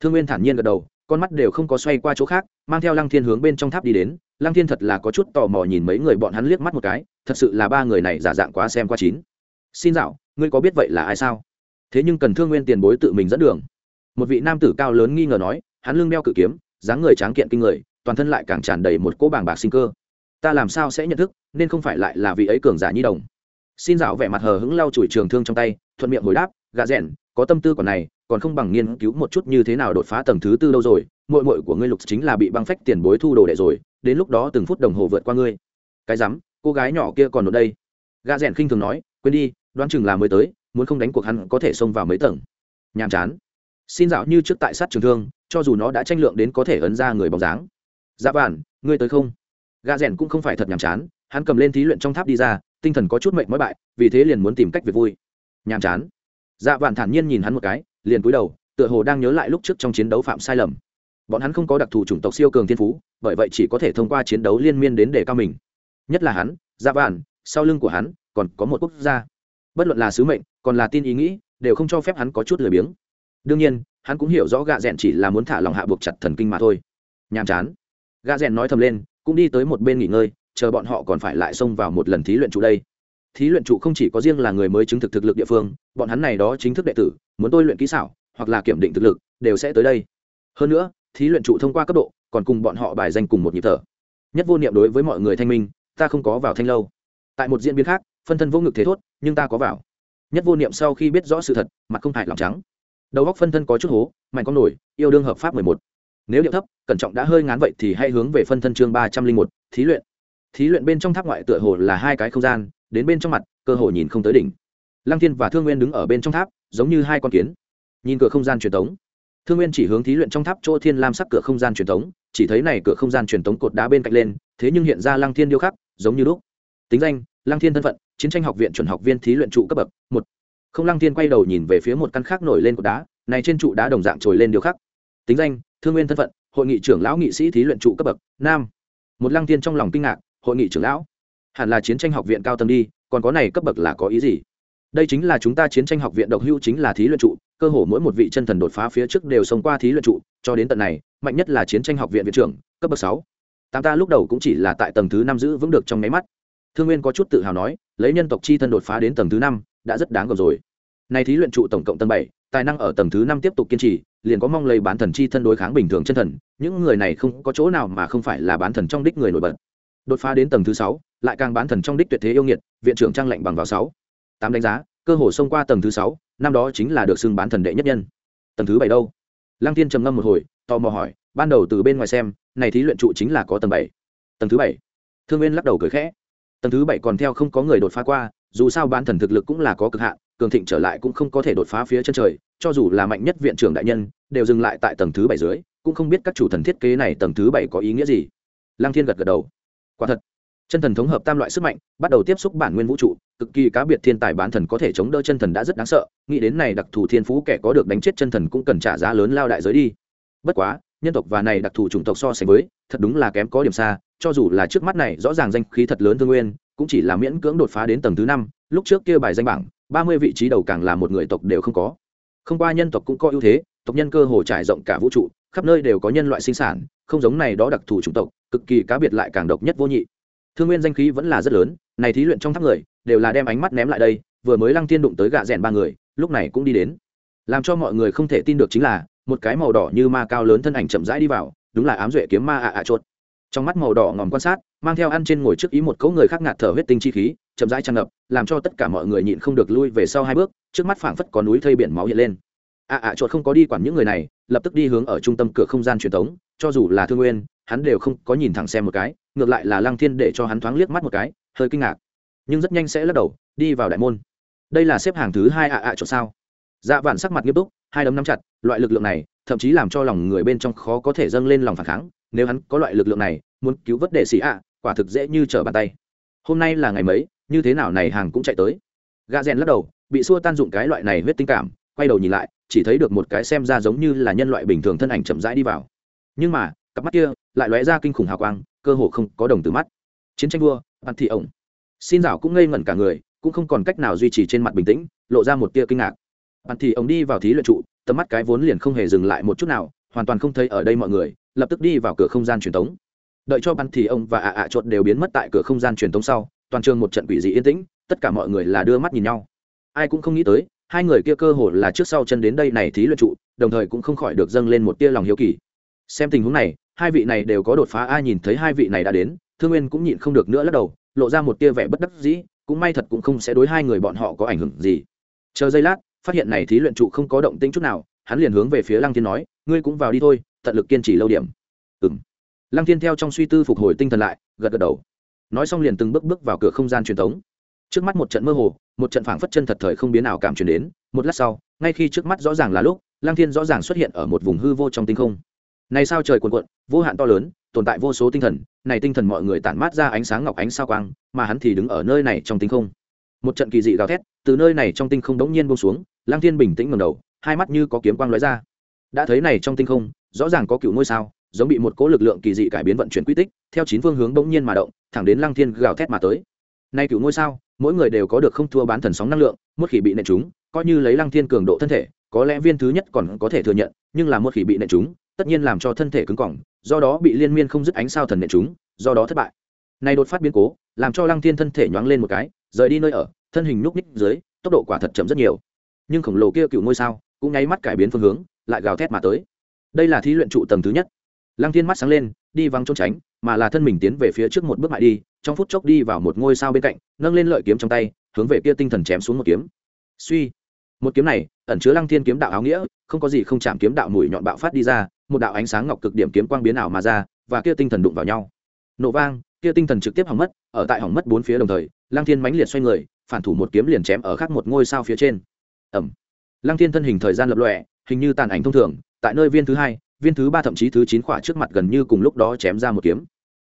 Thương nguyên thản nhiên gật đầu, con mắt đều không có xoay qua chỗ khác, mang theo lăng thiên hướng bên trong tháp đi đến. Lăng thiên thật là có chút tò mò nhìn mấy người bọn hắn liếc mắt một cái, thật sự là ba người này giả dạng quá xem qua chín. Xin dạo, ngươi có biết vậy là ai sao? Thế nhưng cần thương nguyên tiền bối tự mình dẫn đường. Một vị nam tử cao lớn nghi ngờ nói, hắn lưng đeo cự kiếm, dáng người tráng kiện kinh người, toàn thân lại càng tràn đầy một cỗ bảng bạc sinh cơ. Ta làm sao sẽ nhận thức, nên không phải lại là vị ấy cường giả nhi đồng. Xin dạo vẻ mặt hờ hững lau chùi trường thương trong tay, thuận miệng hồi đáp gạ rẽn có tâm tư còn này, còn không bằng nghiên cứu một chút như thế nào đột phá tầng thứ tư đâu rồi mội mội của ngươi lục chính là bị băng phách tiền bối thu đồ đệ rồi, đến lúc đó từng phút đồng hồ vượt qua ngươi. Cái rắm, cô gái nhỏ kia còn ở đây. Gạ rẽn khinh thường nói, quên đi, đoán chừng là mới tới muốn không đánh cuộc hắn có thể xông vào mấy tầng. Nhàm chán. Xin dạo như trước tại sát trường thương, cho dù nó đã tranh lượng đến có thể ấn ra người bóng dáng. Dạ bản ngươi tới không? Gà rèn cũng không phải thật nhàm chán, hắn cầm lên thí luyện trong tháp đi ra, tinh thần có chút mệnh mới bại, vì thế liền muốn tìm cách việc vui. Nhàm chán. Dạ vạn thản nhiên nhìn hắn một cái, liền cúi đầu, tựa hồ đang nhớ lại lúc trước trong chiến đấu phạm sai lầm. Bọn hắn không có đặc thù chủng tộc siêu cường thiên phú, bởi vậy chỉ có thể thông qua chiến đấu liên miên đến để cao mình. Nhất là hắn dạ vạn, sau lưng của hắn, còn có một quốc gia. Bất luận là sứ mệnh còn là tin ý nghĩ, đều không cho phép hắn có chút lười biếng. Đương nhiên, hắn cũng hiểu rõ gạ rẽn chỉ là muốn thả lòng hạ buộc chặt thần kinh mà thôi. Nhàm chán. Gạ rẽn nói thầm lên, cũng đi tới một bên nghỉ ngơi, chờ bọn họ còn phải lại xông vào một lần thí luyện trụ đây. Thí luyện trụ không chỉ có riêng là người mới chứng thực thực lực địa phương, bọn hắn này đó chính thức đệ tử, muốn tôi luyện kỹ xảo, hoặc là kiểm định thực lực, đều sẽ tới đây. Hơn nữa, thí luyện trụ thông qua cấp độ, còn cùng bọn họ bài danh cùng một nhịp thở. Nhất vô niệm đối với mọi người thanh minh, ta không có vào thanh lâu. Tại một diễn biến khác, phân thân vô ngực thế thốt, nhưng ta có vào nhất vô niệm sau khi biết rõ sự thật, mặt không hại lòng trắng. Đầu góc phân thân có chút hố, mạnh con nổi, yêu đương hợp pháp mười một. Nếu điệu thấp, cẩn trọng đã hơi ngán vậy thì hãy hướng về phân thân chương ba trăm linh một, thí luyện. Thí luyện bên trong tháp ngoại tựa hồ là hai cái không gian, đến bên trong mặt, cơ hồ nhìn không tới đỉnh. Lăng thiên và thương nguyên đứng ở bên trong tháp, giống như hai con kiến. Nhìn cửa không gian truyền thống thương nguyên chỉ hướng thí luyện trong tháp chỗ thiên lam sắc cửa không gian truyền thống chỉ thấy này cửa không gian truyền thống cột đá bên cạnh lên, thế nhưng hiện ra lăng thiên điêu khắc, giống như lúc. Tính danh, lăng thiên thân phận chiến tranh học viện chuẩn học viên thí luyện trụ cấp bậc, một. Không lăng thiên quay đầu nhìn về phía một căn khác nổi lên cột đá, này trên trụ đá đồng dạng trồi lên điều khắc. Tính danh, thương nguyên thân phận, hội nghị trưởng lão nghị sĩ thí luyện trụ cấp bậc, nam. Một lăng thiên trong lòng kinh ngạc, hội nghị trưởng lão? Hẳn là chiến tranh học viện cao tầng đi, còn có này cấp bậc là có ý gì? Đây chính là chúng ta chiến tranh học viện độc hữu chính là thí luyện trụ, cơ hồ mỗi một vị chân thần đột phá phía trước đều sống qua thí luyện trụ, cho đến tận này, mạnh nhất là chiến tranh học viện viện trưởng, cấp bậc sáu. Tám ta lúc đầu cũng chỉ là tại tầng thứ năm giữ vững được trong máy mắt thương nguyên có chút tự hào nói, lấy nhân tộc chi thân đột phá đến tầng thứ năm, đã rất đáng gồm rồi. Này thí luyện trụ tổng cộng tầng bảy, tài năng ở tầng thứ năm tiếp tục kiên trì, liền có mong lấy bán thần chi thân đối kháng bình thường chân thần, những người này không có chỗ nào mà không phải là bán thần trong đích người nổi bật. Đột phá đến tầng thứ sáu, lại càng bán thần trong đích tuyệt thế yêu nghiệt, viện trưởng trang lệnh bằng vào sáu. Tám đánh giá, cơ hồ xông qua tầng thứ sáu, năm đó chính là được xưng bán thần đệ nhất nhân. Tầng thứ bảy đâu? Lăng tiên trầm ngâm một hồi, tò mò hỏi, ban đầu từ bên ngoài xem, này thí luyện trụ chính là có tầng bảy. Tầng thứ bảy. Thương nguyên lắc đầu cười khẽ tầng thứ bảy còn theo không có người đột phá qua, dù sao bán thần thực lực cũng là có cực hạn, cường thịnh trở lại cũng không có thể đột phá phía chân trời, cho dù là mạnh nhất viện trưởng đại nhân, đều dừng lại tại tầng thứ bảy dưới, cũng không biết các chủ thần thiết kế này tầng thứ bảy có ý nghĩa gì. Lăng thiên gật gật đầu. Quả thật, chân thần thống hợp tam loại sức mạnh, bắt đầu tiếp xúc bản nguyên vũ trụ, cực kỳ cá biệt thiên tài bán thần có thể chống đỡ chân thần đã rất đáng sợ, nghĩ đến này đặc thù thiên phú kẻ có được đánh chết chân thần cũng cần trả giá lớn lao đại giới đi. Bất quá, nhân tộc và này đặc thù chủng tộc so sánh với, thật đúng là kém có điểm xa cho dù là trước mắt này rõ ràng danh khí thật lớn thương nguyên, cũng chỉ là miễn cưỡng đột phá đến tầng thứ năm, lúc trước kia bài danh bảng, ba mươi vị trí đầu càng là một người tộc đều không có. Không qua nhân tộc cũng có ưu thế, tộc nhân cơ hồ trải rộng cả vũ trụ, khắp nơi đều có nhân loại sinh sản, không giống này đó đặc thù chủng tộc, cực kỳ cá biệt lại càng độc nhất vô nhị. Thương nguyên danh khí vẫn là rất lớn, này thí luyện trong tháp người, đều là đem ánh mắt ném lại đây, vừa mới lăng tiên đụng tới gạ rèn ba người, lúc này cũng đi đến. Làm cho mọi người không thể tin được chính là, một cái màu đỏ như ma cao lớn thân ảnh chậm rãi đi vào, đúng là ám duệ kiếm ma ạ ạ chốt trong mắt màu đỏ ngòm quan sát, mang theo ăn trên ngồi trước ý một cấu người khác ngạt thở huyết tinh chi khí, chậm rãi tràn ngập, làm cho tất cả mọi người nhịn không được lui về sau hai bước, trước mắt phảng phất có núi thây biển máu hiện lên. Ạ ạ chuột không có đi quản những người này, lập tức đi hướng ở trung tâm cửa không gian truyền thống, cho dù là thương nguyên, hắn đều không có nhìn thẳng xem một cái, ngược lại là lăng thiên để cho hắn thoáng liếc mắt một cái, hơi kinh ngạc. Nhưng rất nhanh sẽ lắc đầu, đi vào đại môn. Đây là xếp hàng thứ hai ạ ạ chuột sao? Dạ vạn sắc mặt nghiêm túc, hai đấm nắm chặt, loại lực lượng này, thậm chí làm cho lòng người bên trong khó có thể dâng lên lòng phản kháng nếu hắn có loại lực lượng này, muốn cứu vớt đệ sĩ ạ, quả thực dễ như trở bàn tay. Hôm nay là ngày mấy, như thế nào này hàng cũng chạy tới. Gà rèn lắc đầu, bị xua tan dụng cái loại này huyết tinh cảm, quay đầu nhìn lại, chỉ thấy được một cái xem ra giống như là nhân loại bình thường thân ảnh chậm rãi đi vào. Nhưng mà, cặp mắt kia lại lóe ra kinh khủng hào quang, cơ hồ không có đồng từ mắt. Chiến tranh vua bạt thị ổng. Xin dạo cũng ngây ngẩn cả người, cũng không còn cách nào duy trì trên mặt bình tĩnh, lộ ra một tia kinh ngạc. Bạt thị ổng đi vào thí luyện trụ, tầm mắt cái vốn liền không hề dừng lại một chút nào hoàn toàn không thấy ở đây mọi người, lập tức đi vào cửa không gian truyền thống đợi cho bắn thì ông và ạ ạ chuột đều biến mất tại cửa không gian truyền thống sau, toàn trường một trận quỷ dị yên tĩnh, tất cả mọi người là đưa mắt nhìn nhau. Ai cũng không nghĩ tới, hai người kia cơ hồ là trước sau chân đến đây này thí luyện trụ, đồng thời cũng không khỏi được dâng lên một tia lòng hiếu kỳ. Xem tình huống này, hai vị này đều có đột phá, ai nhìn thấy hai vị này đã đến, thương nguyên cũng nhịn không được nữa lắc đầu, lộ ra một tia vẻ bất đắc dĩ, cũng may thật cũng không sẽ đối hai người bọn họ có ảnh hưởng gì. Chờ giây lát, phát hiện này thí luyện trụ không có động tĩnh chút nào, hắn liền hướng về phía lăng thiên nói ngươi cũng vào đi thôi, tận lực kiên trì lâu điểm. Ừ m lăng thiên theo trong suy tư phục hồi tinh thần lại, gật gật đầu. Nói xong liền từng bước bước vào cửa không gian truyền thống. Trước mắt một trận mơ hồ, một trận phảng phất chân thật thời không biến nào cảm truyền đến, một lát sau, ngay khi trước mắt rõ ràng là lúc, lăng thiên rõ ràng xuất hiện ở một vùng hư vô trong tinh không. Này sao trời cuồn cuộn, vô hạn to lớn, tồn tại vô số tinh thần, này tinh thần mọi người tản mát ra ánh sáng ngọc ánh sao quang, mà hắn thì đứng ở nơi này trong tinh không. Một trận kỳ dị gào thét, từ nơi này trong tinh không đống nhiên bông xuống, lăng thiên bình tĩnh ngầm đầu, hai mắt như có kiếm quang lóe ra đã thấy này trong tinh không, rõ ràng có cựu ngôi sao, giống bị một cỗ lực lượng kỳ dị cải biến vận chuyển quy tích, theo chín phương hướng bỗng nhiên mà động, thẳng đến lăng thiên gào thét mà tới. Nay cựu ngôi sao, mỗi người đều có được không thua bán thần sóng năng lượng, một khi bị nện chúng, coi như lấy lăng thiên cường độ thân thể, có lẽ viên thứ nhất còn có thể thừa nhận, nhưng là một khi bị nện chúng, tất nhiên làm cho thân thể cứng cỏng, do đó bị liên miên không dứt ánh sao thần nện chúng, do đó thất bại. Này đột phát biến cố, làm cho lăng thiên thân thể nhoáng lên một cái, rời đi nơi ở, thân hình núp ních dưới, tốc độ quả thật chậm rất nhiều. Nhưng khổng lồ kia cựu ngôi sao, cũng nháy mắt cải biến phương hướng lại gào thét mà tới. Đây là thí luyện trụ tầng thứ nhất. Lăng thiên mắt sáng lên, đi văng trốn tránh, mà là thân mình tiến về phía trước một bước mại đi, trong phút chốc đi vào một ngôi sao bên cạnh, nâng lên lợi kiếm trong tay, hướng về kia tinh thần chém xuống một kiếm. Suy. Một kiếm này, ẩn chứa lăng thiên kiếm đạo áo nghĩa, không có gì không chạm kiếm đạo mũi nhọn bạo phát đi ra, một đạo ánh sáng ngọc cực điểm kiếm quang biến ảo mà ra, và kia tinh thần đụng vào nhau. Nổ vang, kia tinh thần trực tiếp hỏng mất, ở tại hỏng mất bốn phía đồng thời, lăng thiên mãnh liệt xoay người, phản thủ một kiếm liền chém ở khác một ngôi sao phía trên. Ẩm lăng thiên thân hình thời gian lập lọe hình như tàn ảnh thông thường, tại nơi viên thứ hai, viên thứ ba thậm chí thứ chín khỏa trước mặt gần như cùng lúc đó chém ra một kiếm.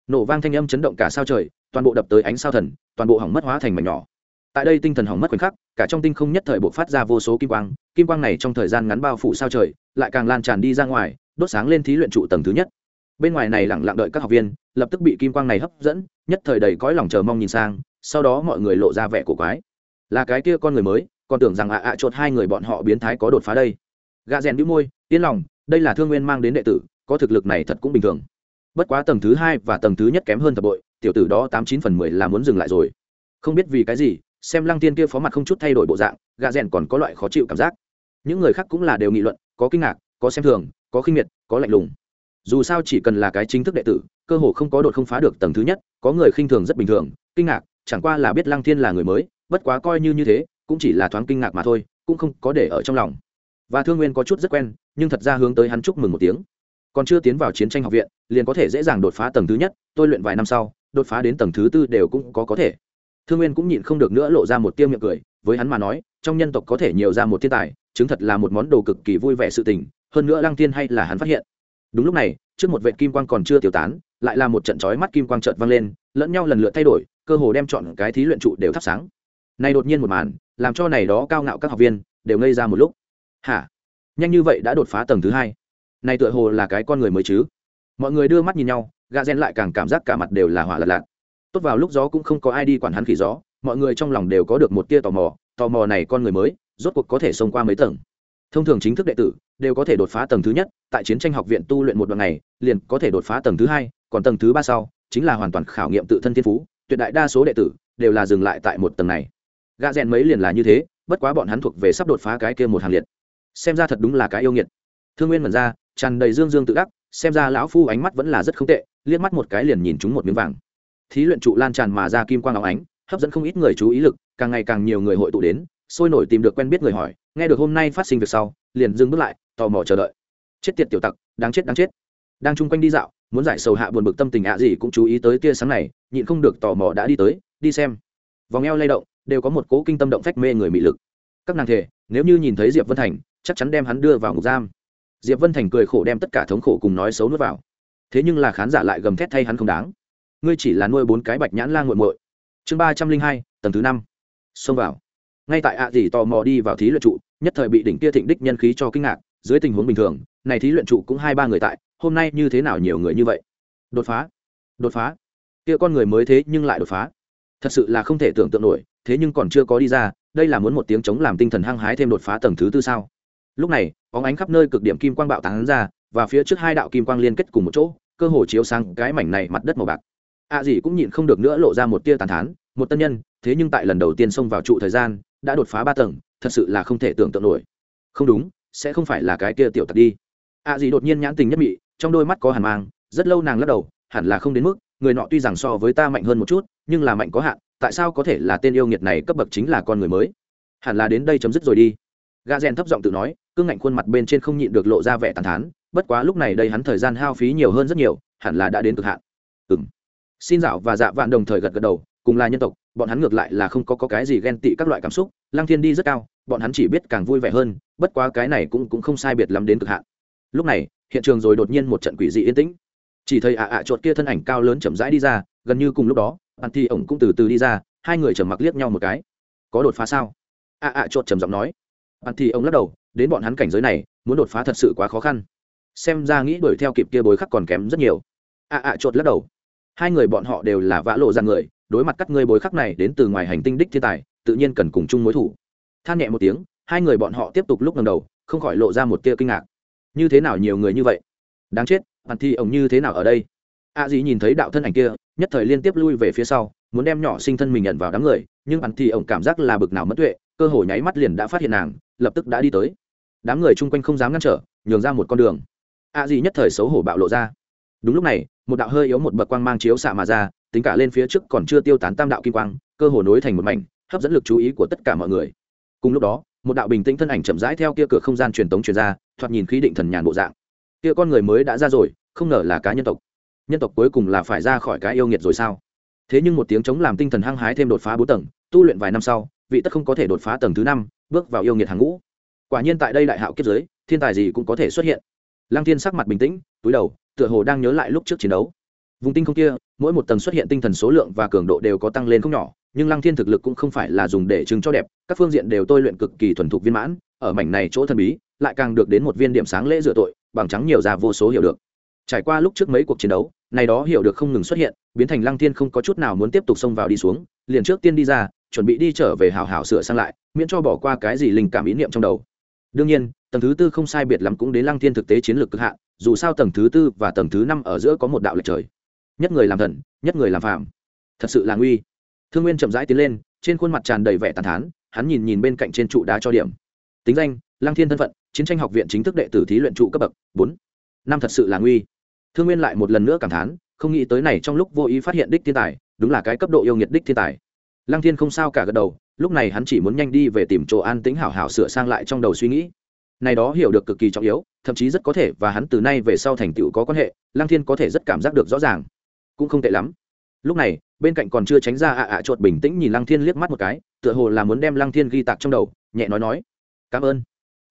Nổ vang thanh âm chấn động cả sao trời, toàn bộ đập tới ánh sao thần, toàn bộ hỏng mất hóa thành mảnh nhỏ. Tại đây tinh thần hỏng mất khoảnh khắc, cả trong tinh không nhất thời bộ phát ra vô số kim quang kim quang này trong thời gian ngắn bao phủ sao trời, lại càng lan tràn đi ra ngoài, đốt sáng lên thí luyện trụ tầng thứ nhất. Bên ngoài này lẳng lặng đợi các học viên, lập tức bị kim quang này hấp dẫn, nhất thời đầy cõi lòng chờ mong nhìn sang, sau đó mọi người lộ ra vẻ cổ quái. Là cái kia con người mới, còn tưởng rằng ạ ạ chột hai người bọn họ biến thái có đột phá đây gạ rèn đĩu môi, yên lòng, đây là thương nguyên mang đến đệ tử, có thực lực này thật cũng bình thường. Bất quá tầng thứ hai và tầng thứ nhất kém hơn thập bội, tiểu tử đó tám chín phần mười là muốn dừng lại rồi. Không biết vì cái gì, xem lăng tiên kia phó mặt không chút thay đổi bộ dạng gạ rèn còn có loại khó chịu cảm giác. Những người khác cũng là đều nghị luận, có kinh ngạc, có xem thường, có khinh miệt, có lạnh lùng. Dù sao chỉ cần là cái chính thức đệ tử, cơ hồ không có đột không phá được tầng thứ nhất, có người khinh thường rất bình thường, kinh ngạc, chẳng qua là biết lăng thiên là người mới, bất quá coi như như thế, cũng chỉ là thoáng kinh ngạc mà thôi, cũng không có để ở trong lòng và thương nguyên có chút rất quen, nhưng thật ra hướng tới hắn chúc mừng một tiếng. Còn chưa tiến vào chiến tranh học viện, liền có thể dễ dàng đột phá tầng thứ nhất, tôi luyện vài năm sau, đột phá đến tầng thứ tư đều cũng có có thể. Thương nguyên cũng nhịn không được nữa lộ ra một tiêu miệng cười, với hắn mà nói, trong nhân tộc có thể nhiều ra một thiên tài, chứng thật là một món đồ cực kỳ vui vẻ sự tình, hơn nữa lăng thiên hay là hắn phát hiện. Đúng lúc này, trước một vệ kim quang còn chưa tiêu tán, lại là một trận chói mắt kim quang trợt vang lên, lẫn nhau lần lượt thay đổi, cơ hồ đem chọn cái thí luyện trụ đều thắp sáng. Này đột nhiên một màn, làm cho này đó cao ngạo các học viên đều ngây ra một lúc hả? Nhanh như vậy đã đột phá tầng thứ hai. Này tựa hồ là cái con người mới chứ? Mọi người đưa mắt nhìn nhau gà rèn lại càng cảm giác cả mặt đều là hỏa lật lạc tốt vào lúc gió cũng không có ai đi quản hắn khỉ gió, mọi người trong lòng đều có được một tia tò mò tò mò này con người mới, rốt cuộc có thể xông qua mấy tầng. Thông thường chính thức đệ tử đều có thể đột phá tầng thứ nhất, tại chiến tranh học viện tu luyện một đoạn này liền có thể đột phá tầng thứ hai, còn tầng thứ ba sau, chính là hoàn toàn khảo nghiệm tự thân thiên phú, tuyệt đại đa số đệ tử đều là dừng lại tại một tầng này. Gà rèn mấy liền là như thế, bất quá bọn hắn thuộc về sắp đột phá cái kia một hàng liệt xem ra thật đúng là cái yêu nghiệt. Thương nguyên mần ra, tràn đầy dương dương tự đắc, xem ra lão phu ánh mắt vẫn là rất không tệ, liếc mắt một cái liền nhìn chúng một miếng vàng. Thí luyện trụ lan tràn mà ra kim quang áo ánh, hấp dẫn không ít người chú ý lực, càng ngày càng nhiều người hội tụ đến, sôi nổi tìm được quen biết người hỏi, nghe được hôm nay phát sinh việc sau, liền dừng bước lại, tò mò chờ đợi. Chết tiệt tiểu tặc, đáng chết đáng chết. Đang chung quanh đi dạo, muốn giải sầu hạ buồn bực tâm tình ạ gì cũng chú ý tới tia sáng này, nhịn không được tò mò đã đi tới, đi xem. Vòng eo lay động, đều có một cố kinh tâm động phách mê người mị lực. Các nàng thể, nếu như nhìn thấy diệp vân thành chắc chắn đem hắn đưa vào ngục giam. Diệp vân thành cười khổ đem tất cả thống khổ cùng nói xấu nuốt vào. Thế nhưng là khán giả lại gầm thét thay hắn không đáng. Ngươi chỉ là nuôi bốn cái bạch nhãn la nguội nguội. muội. Chương ba trăm linh hai, tầng thứ năm. Xông vào. Ngay tại ạ à dì tò mò đi vào thí luyện trụ, nhất thời bị đỉnh kia thịnh đích nhân khí cho kinh ngạc, dưới tình huống bình thường, này thí luyện trụ cũng hai ba người tại, hôm nay như thế nào nhiều người như vậy? Đột phá. Đột phá. Kia con người mới thế nhưng lại đột phá. Thật sự là không thể tưởng tượng nổi, thế nhưng còn chưa có đi ra, đây là muốn một tiếng chống làm tinh thần hăng hái thêm đột phá tầng thứ tư sao? Lúc này, óng ánh khắp nơi cực điểm kim quang bạo tán ra, và phía trước hai đạo kim quang liên kết cùng một chỗ, cơ hồ chiếu sang cái mảnh này mặt đất màu bạc. Ạ à gì cũng nhịn không được nữa lộ ra một tia tàn thán, một tân nhân, thế nhưng tại lần đầu tiên xông vào trụ thời gian, đã đột phá ba tầng, thật sự là không thể tưởng tượng nổi. Không đúng, sẽ không phải là cái kia tiểu tật đi. Ạ à gì đột nhiên nhãn tình nhất mị, trong đôi mắt có hàn mang, rất lâu nàng lắc đầu, hẳn là không đến mức, người nọ tuy rằng so với ta mạnh hơn một chút, nhưng là mạnh có hạn, tại sao có thể là tên yêu nghiệt này cấp bậc chính là con người mới? Hẳn là đến đây chấm dứt rồi đi gà rèn thấp giọng tự nói cương ngạnh khuôn mặt bên trên không nhịn được lộ ra vẻ tàn thán bất quá lúc này đây hắn thời gian hao phí nhiều hơn rất nhiều hẳn là đã đến cực hạn. Ừng xin dạo và dạ vạn đồng thời gật gật đầu cùng là nhân tộc bọn hắn ngược lại là không có, có cái gì ghen tị các loại cảm xúc lăng thiên đi rất cao bọn hắn chỉ biết càng vui vẻ hơn bất quá cái này cũng cũng không sai biệt lắm đến cực hạn. Lúc này hiện trường rồi đột nhiên một trận quỷ dị yên tĩnh. Chỉ thấy ạ ạ chuột kia thân ảnh cao lớn chậm rãi đi ra gần như cùng lúc đó bạn thi ổng cũng từ từ đi ra hai người trầm mặc liếc nhau một cái. Có đột phá sao? ạ ạ chuột trầm giọng nói bạn thì ông lắc đầu, đến bọn hắn cảnh giới này, muốn đột phá thật sự quá khó khăn. Xem ra nghĩ đuổi theo kịp kia bối khắc còn kém rất nhiều. À, à, ạ ạ chuột lắc đầu. Hai người bọn họ đều là vã lộ ra người, đối mặt các ngươi bối khắc này đến từ ngoài hành tinh đích thiên tài, tự nhiên cần cùng chung mối thủ. Than nhẹ một tiếng, hai người bọn họ tiếp tục lúc lần đầu, không khỏi lộ ra một tia kinh ngạc. Như thế nào nhiều người như vậy? Đáng chết bạn thì ông như thế nào ở đây? A à dĩ nhìn thấy đạo thân ảnh kia, nhất thời liên tiếp lui về phía sau, muốn đem nhỏ sinh thân mình nhận vào đám người, nhưng bạn thì ông cảm giác là bực nào mất tuệ cơ hội nháy mắt liền đã phát hiện nàng, lập tức đã đi tới. Đám người chung quanh không dám ngăn trở, nhường ra một con đường. A à nhất thời xấu hổ bạo lộ ra. Đúng lúc này, một đạo hơi yếu một bậc quang mang chiếu xạ mà ra, tính cả lên phía trước còn chưa tiêu tán tam đạo kim quang, cơ hồ nối thành một mảnh, hấp dẫn lực chú ý của tất cả mọi người. Cùng lúc đó, một đạo bình tĩnh thân ảnh chậm rãi theo kia cửa không gian truyền tống truyền ra, thoạt nhìn khí định thần nhàn bộ dạng. Kia con người mới đã ra rồi, không ngờ là cá nhân tộc. Nhân tộc cuối cùng là phải ra khỏi cái yêu nghiệt rồi sao? Thế nhưng một tiếng chống làm tinh thần hăng hái thêm đột phá bốn tầng, tu luyện vài năm sau vị tất không có thể đột phá tầng thứ năm, bước vào yêu nghiệt hàng ngũ. Quả nhiên tại đây đại hạo kiếp giới thiên tài gì cũng có thể xuất hiện. Lăng thiên sắc mặt bình tĩnh, túi đầu, tựa hồ đang nhớ lại lúc trước chiến đấu. Vùng tinh không kia, mỗi một tầng xuất hiện tinh thần số lượng và cường độ đều có tăng lên không nhỏ, nhưng lăng thiên thực lực cũng không phải là dùng để chứng cho đẹp, các phương diện đều tôi luyện cực kỳ thuần thục viên mãn, ở mảnh này chỗ thần bí, lại càng được đến một viên điểm sáng lễ dựa tội, bằng trắng nhiều ra vô số hiểu được. Trải qua lúc trước mấy cuộc chiến đấu, này đó hiểu được không ngừng xuất hiện, biến thành lăng thiên không có chút nào muốn tiếp tục xông vào đi xuống, liền trước tiên đi ra chuẩn bị đi trở về hào hào sửa sang lại, miễn cho bỏ qua cái gì linh cảm ý niệm trong đầu. Đương nhiên, tầng thứ tư không sai biệt lắm cũng đến lăng thiên thực tế chiến lược cực hạn, dù sao tầng thứ tư và tầng thứ năm ở giữa có một đạo lệch trời. Nhất người làm thần, nhất người làm phạm thật sự là nguy. Thương nguyên chậm rãi tiến lên, trên khuôn mặt tràn đầy vẻ tàn thán, hắn nhìn nhìn bên cạnh trên trụ đá cho điểm. Tính danh, lăng thiên thân phận, chiến tranh học viện chính thức đệ tử thí luyện trụ cấp bậc, bốn. Năm thật sự là nguy. Thương nguyên lại một lần nữa cảm thán, không nghĩ tới này trong lúc vô ý phát hiện đích thiên tài, đúng là cái cấp độ yêu nghiệt đích thiên tài lăng thiên không sao cả gật đầu, lúc này hắn chỉ muốn nhanh đi về tìm chỗ an tĩnh hảo hảo sửa sang lại trong đầu suy nghĩ. Này đó hiểu được cực kỳ trọng yếu, thậm chí rất có thể và hắn từ nay về sau thành tựu có quan hệ, lăng thiên có thể rất cảm giác được rõ ràng. Cũng không tệ lắm. Lúc này, bên cạnh còn chưa tránh ra ạ ạ chuột bình tĩnh nhìn lăng thiên liếc mắt một cái, tựa hồ là muốn đem lăng thiên ghi tạc trong đầu, nhẹ nói nói. Cảm ơn.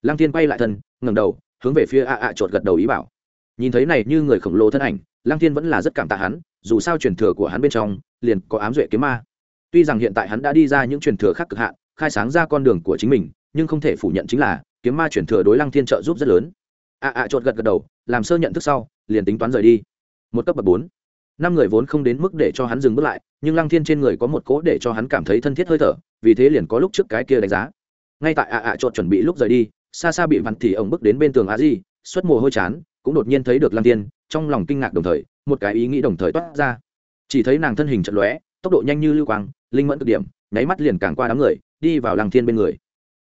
Lăng thiên quay lại thân, ngẩng đầu, hướng về phía ạ ạ chuột gật đầu ý bảo. Nhìn thấy này như người khổng lồ thân ảnh, lăng thiên vẫn là rất cảm tạ hắn, dù sao truyền thừa của hắn bên trong, liền có ám duệ kiếm ma tuy rằng hiện tại hắn đã đi ra những truyền thừa khác cực hạn, khai sáng ra con đường của chính mình, nhưng không thể phủ nhận chính là, kiếm ma truyền thừa đối lăng thiên trợ giúp rất lớn. À, à, ạ ạ chuột gật gật đầu, làm sơ nhận thức sau, liền tính toán rời đi. Một cấp bậc bốn. Năm người vốn không đến mức để cho hắn dừng bước lại, nhưng lăng thiên trên người có một cố để cho hắn cảm thấy thân thiết hơi thở, vì thế liền có lúc trước cái kia đánh giá. Ngay tại ạ ạ chột chuẩn bị lúc rời đi, xa xa bị vặn thì ông bước đến bên tường a di, xuất mồ hôi chán, cũng đột nhiên thấy được lăng thiên, trong lòng kinh ngạc đồng thời, một cái ý nghĩ đồng thời toát ra. Chỉ thấy nàng thân hình chật lóe tốc độ nhanh như lưu quang, linh mẫn cực điểm, nháy mắt liền càng qua đám người, đi vào lăng thiên bên người.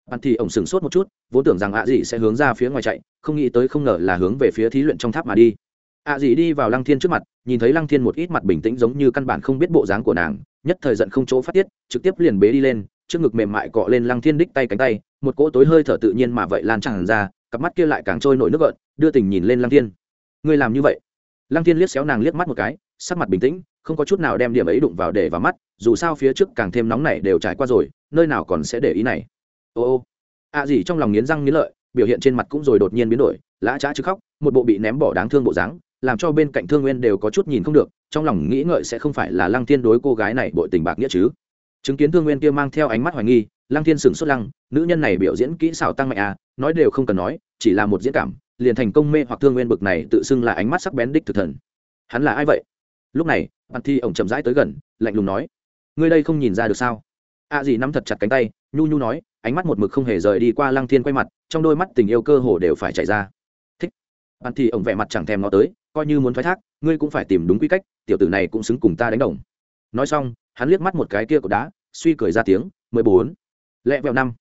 Bạn thì ổng sửng sốt một chút, vốn tưởng rằng ạ dị sẽ hướng ra phía ngoài chạy, không nghĩ tới không ngờ là hướng về phía thí luyện trong tháp mà đi. Ạ dị đi vào lăng thiên trước mặt, nhìn thấy lăng thiên một ít mặt bình tĩnh giống như căn bản không biết bộ dáng của nàng, nhất thời giận không chỗ phát tiết, trực tiếp liền bế đi lên, trước ngực mềm mại cọ lên lăng thiên đích tay cánh tay, một cỗ tối hơi thở tự nhiên mà vậy lan tràn ra, cặp mắt kia lại càng trôi nổi nước gợn, đưa tình nhìn lên lăng thiên. Ngươi làm như vậy? Lăng thiên liếc xéo nàng liếc mắt một cái sắc mặt bình tĩnh, không có chút nào đem điểm ấy đụng vào để vào mắt, dù sao phía trước càng thêm nóng này đều trải qua rồi, nơi nào còn sẽ để ý này. Ô ô. Ạ gì trong lòng nghiến răng nghiến lợi, biểu hiện trên mặt cũng rồi đột nhiên biến đổi, lã trá chứ khóc, một bộ bị ném bỏ đáng thương bộ dáng, làm cho bên cạnh thương nguyên đều có chút nhìn không được, trong lòng nghĩ ngợi sẽ không phải là lăng thiên đối cô gái này bội tình bạc nghĩa chứ. Chứng kiến thương nguyên kia mang theo ánh mắt hoài nghi, lăng thiên sửng xuất lăng, nữ nhân này biểu diễn kỹ xảo tăng mạnh à nói đều không cần nói, chỉ là một diễn cảm, liền thành công mê hoặc thương nguyên bực này tự xưng là ánh mắt sắc bén đích thực thần. Hắn là ai vậy? Lúc này bạn thi ổng chậm rãi tới gần, lạnh lùng nói, ngươi đây không nhìn ra được sao? A à nắm thật chặt cánh tay, nhu nhu nói, ánh mắt một mực không hề rời đi qua lăng thiên quay mặt, trong đôi mắt tình yêu cơ hồ đều phải chạy ra. Thích. Bạn thì ổng vẻ mặt chẳng thèm nó tới, coi như muốn thoái thác, ngươi cũng phải tìm đúng quy cách, tiểu tử này cũng xứng cùng ta đánh đồng. Nói xong, hắn liếc mắt một cái kia cột đá, suy cười ra tiếng, mười bốn, lẹ vẹo năm.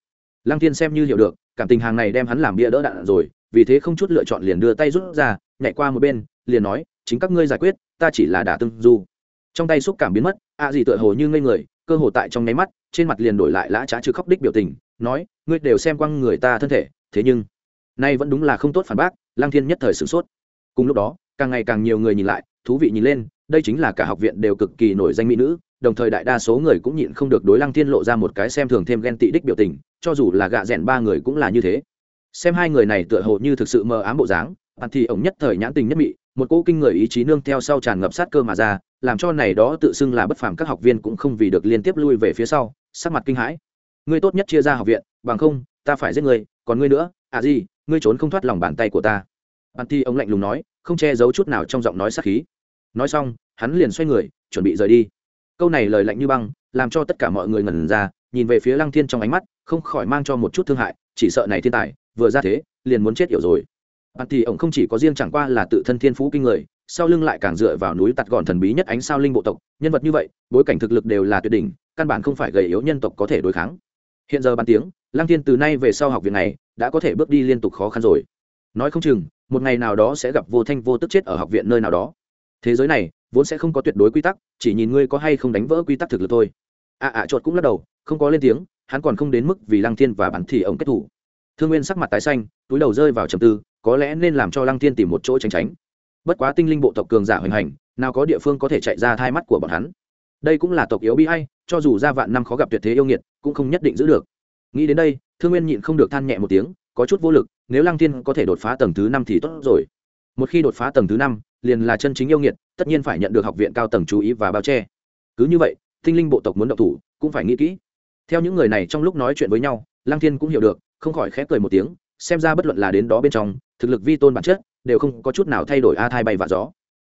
Lăng thiên xem như hiểu được, cảm tình hàng này đem hắn làm bia đỡ đạn rồi, vì thế không chút lựa chọn liền đưa tay rút ra, nhảy qua một bên, liền nói chính các ngươi giải quyết, ta chỉ là đả tương du. Trong tay xúc cảm biến mất, a gì tựa hồ như ngây người, cơ hồ tại trong nháy mắt, trên mặt liền đổi lại lã trá trừ khóc đích biểu tình, nói, ngươi đều xem quăng người ta thân thể, thế nhưng, nay vẫn đúng là không tốt phản bác lang thiên nhất thời sửng sốt. Cùng lúc đó, càng ngày càng nhiều người nhìn lại, thú vị nhìn lên, đây chính là cả học viện đều cực kỳ nổi danh mỹ nữ, đồng thời đại đa số người cũng nhịn không được đối lăng thiên lộ ra một cái xem thường thêm ghen tị đích biểu tình, cho dù là gạ rẽn ba người cũng là như thế. Xem hai người này tựa hồ như thực sự mờ ám bộ dáng bạn thì ổng nhất thời nhãn tình nhất mị một cỗ kinh người ý chí nương theo sau tràn ngập sát cơ mà ra, làm cho này đó tự xưng là bất phàm các học viên cũng không vì được liên tiếp lui về phía sau, sắc mặt kinh hãi. Ngươi tốt nhất chia ra học viện, bằng không, ta phải giết ngươi, còn ngươi nữa à gì, ngươi trốn không thoát lòng bàn tay của ta. Bạn thi ông lạnh lùng nói, không che giấu chút nào trong giọng nói sát khí. Nói xong, hắn liền xoay người, chuẩn bị rời đi. Câu này lời lạnh như băng, làm cho tất cả mọi người ngẩn ra, nhìn về phía lăng thiên trong ánh mắt, không khỏi mang cho một chút thương hại, chỉ sợ này thiên tài, vừa ra thế, liền muốn chết hiểu rồi bạn thì ông không chỉ có riêng chẳng qua là tự thân thiên phú kinh người, sau lưng lại càng dựa vào núi tạt gọn thần bí nhất ánh sao linh bộ tộc. Nhân vật như vậy, bối cảnh thực lực đều là tuyệt đỉnh, căn bản không phải gầy yếu nhân tộc có thể đối kháng. Hiện giờ bàn tiếng Lang thiên từ nay về sau học viện này, đã có thể bước đi liên tục khó khăn rồi. Nói không chừng, một ngày nào đó sẽ gặp vô thanh vô tức chết ở học viện nơi nào đó. Thế giới này, vốn sẽ không có tuyệt đối quy tắc, chỉ nhìn ngươi có hay không đánh vỡ quy tắc thực lực thôi. À, à, ạ ạ chuột cũng lắc đầu, không có lên tiếng, hắn còn không đến mức vì lăng thiên và bản thì ông kết thủ. Thương nguyên sắc mặt tái xanh, túi đầu rơi vào trầm tư có lẽ nên làm cho lăng thiên tìm một chỗ tránh tránh. Bất quá tinh linh bộ tộc cường giả hoành hành, nào có địa phương có thể chạy ra thai mắt của bọn hắn. Đây cũng là tộc yếu bi hay cho dù ra vạn năm khó gặp tuyệt thế yêu nghiệt, cũng không nhất định giữ được. Nghĩ đến đây, thương nguyên nhịn không được than nhẹ một tiếng, có chút vô lực, nếu lăng thiên có thể đột phá tầng thứ năm thì tốt rồi. Một khi đột phá tầng thứ năm, liền là chân chính yêu nghiệt, tất nhiên phải nhận được học viện cao tầng chú ý và bao che. Cứ như vậy, tinh linh bộ tộc muốn động thủ, cũng phải nghĩ kỹ. Theo những người này trong lúc nói chuyện với nhau, lăng thiên cũng hiểu được, không khỏi khép cười một tiếng xem ra bất luận là đến đó bên trong, thực lực vi tôn bản chất đều không có chút nào thay đổi a thai bay và gió.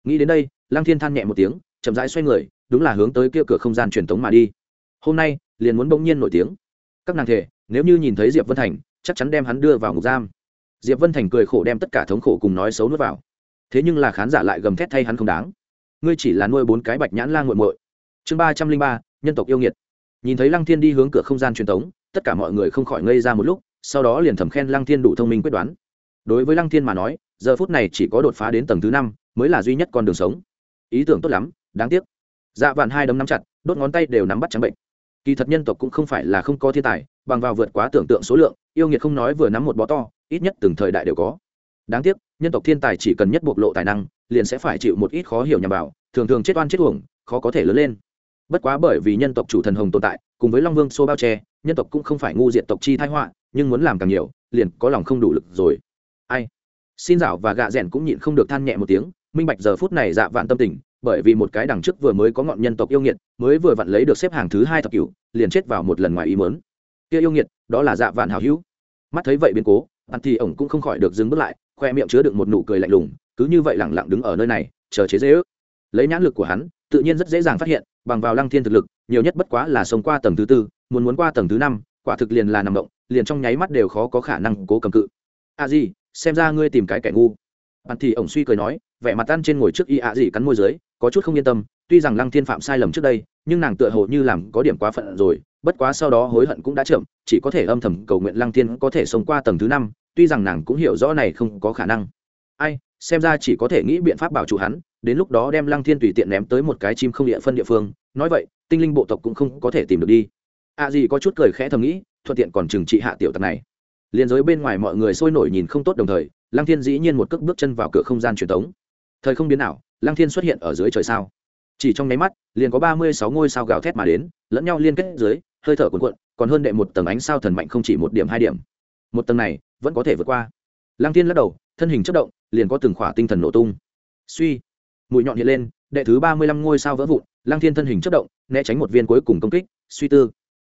Nghĩ đến đây, lăng thiên than nhẹ một tiếng, chậm rãi xoay người, đúng là hướng tới kia cửa không gian truyền thống mà đi. Hôm nay, liền muốn bỗng nhiên nổi tiếng. Các nàng thể, nếu như nhìn thấy diệp vân thành, chắc chắn đem hắn đưa vào ngục giam. Diệp vân thành cười khổ đem tất cả thống khổ cùng nói xấu nuốt vào. Thế nhưng là khán giả lại gầm thét thay hắn không đáng. Ngươi chỉ là nuôi bốn cái bạch nhãn la g u muội. Chương ba trăm linh ba, nhân tộc yêu nghiệt. Nhìn thấy lăng thiên đi hướng cửa không gian truyền thống tất cả mọi người không khỏi ngây ra một lúc, sau đó liền thầm khen lăng thiên đủ thông minh quyết đoán. Đối với lăng thiên mà nói, giờ phút này chỉ có đột phá đến tầng thứ năm mới là duy nhất con đường sống. Ý tưởng tốt lắm, đáng tiếc. Dạ vạn hai đấm nắm chặt, đốt ngón tay đều nắm bắt trắng bệnh. Kỳ thật nhân tộc cũng không phải là không có thiên tài, bằng vào vượt quá tưởng tượng số lượng, yêu nghiệt không nói vừa nắm một bó to, ít nhất từng thời đại đều có. Đáng tiếc, nhân tộc thiên tài chỉ cần nhất bộc lộ tài năng, liền sẽ phải chịu một ít khó hiểu nhằm vào, thường thường chết oan chết uổng, khó có thể lớn lên. Bất quá bởi vì nhân tộc chủ thần hồng tồn tại, cùng với long vương xô bao che nhân tộc cũng không phải ngu diện tộc chi thái họa, nhưng muốn làm càng nhiều, liền có lòng không đủ lực rồi. Ai? Xin dạo và gạ rèn cũng nhịn không được than nhẹ một tiếng, minh bạch giờ phút này dạ vạn tâm tình, bởi vì một cái đằng trước vừa mới có ngọn nhân tộc yêu nghiệt, mới vừa vặn lấy được xếp hàng thứ hai thập cửu, liền chết vào một lần ngoài ý mớn kia yêu nghiệt, đó là dạ vạn hào hữu. Mắt thấy vậy biến cố ăn thì ổng cũng không khỏi được dừng bước lại, khoe miệng chứa đựng một nụ cười lạnh lùng, cứ như vậy lẳng lặng đứng ở nơi này, chờ chế dễ ước lấy nhãn lực của hắn, tự nhiên rất dễ dàng phát hiện, bằng vào lăng thiên thực lực nhiều nhất bất quá là sống qua tầng thứ tư, muốn muốn qua tầng thứ năm, quả thực liền là nằm động, liền trong nháy mắt đều khó có khả năng cố cầm cự. A à gì xem ra ngươi tìm cái kẻ ngu. Bạn thì ổng suy cười nói, vẻ mặt ăn trên ngồi trước y a gì cắn môi dưới, có chút không yên tâm, tuy rằng lăng thiên phạm sai lầm trước đây, nhưng nàng tựa hồ như làm có điểm quá phận rồi, bất quá sau đó hối hận cũng đã chậm, chỉ có thể âm thầm cầu nguyện lăng thiên có thể sống qua tầng thứ năm, tuy rằng nàng cũng hiểu rõ này không có khả năng. Ai, xem ra chỉ có thể nghĩ biện pháp bảo trụ hắn, đến lúc đó đem lăng thiên tùy tiện ném tới một cái chim không địa phân địa phương nói vậy, tinh linh bộ tộc cũng không có thể tìm được đi. À gì có chút cười khẽ thầm nghĩ, thuận tiện còn trừng trị hạ tiểu tặc này. Liền giới bên ngoài mọi người sôi nổi nhìn không tốt đồng thời, lăng thiên dĩ nhiên một cước bước chân vào cửa không gian truyền thống thời không biến nào lăng thiên xuất hiện ở dưới trời sao? Chỉ trong nháy mắt, liền có ba mươi sáu ngôi sao gào thét mà đến, lẫn nhau liên kết dưới, hơi thở cuồn cuộn, còn hơn đệ một tầng ánh sao thần mạnh không chỉ một điểm, hai điểm. Một tầng này, vẫn có thể vượt qua. Lăng thiên lắc đầu, thân hình chất động, liền có từng khỏa tinh thần nổ tung. Suy, mũi nhọn hiện lên đệ thứ ba mươi lăm ngôi sao vỡ vụn, lăng thiên thân hình chất động, né tránh một viên cuối cùng công kích, suy tư.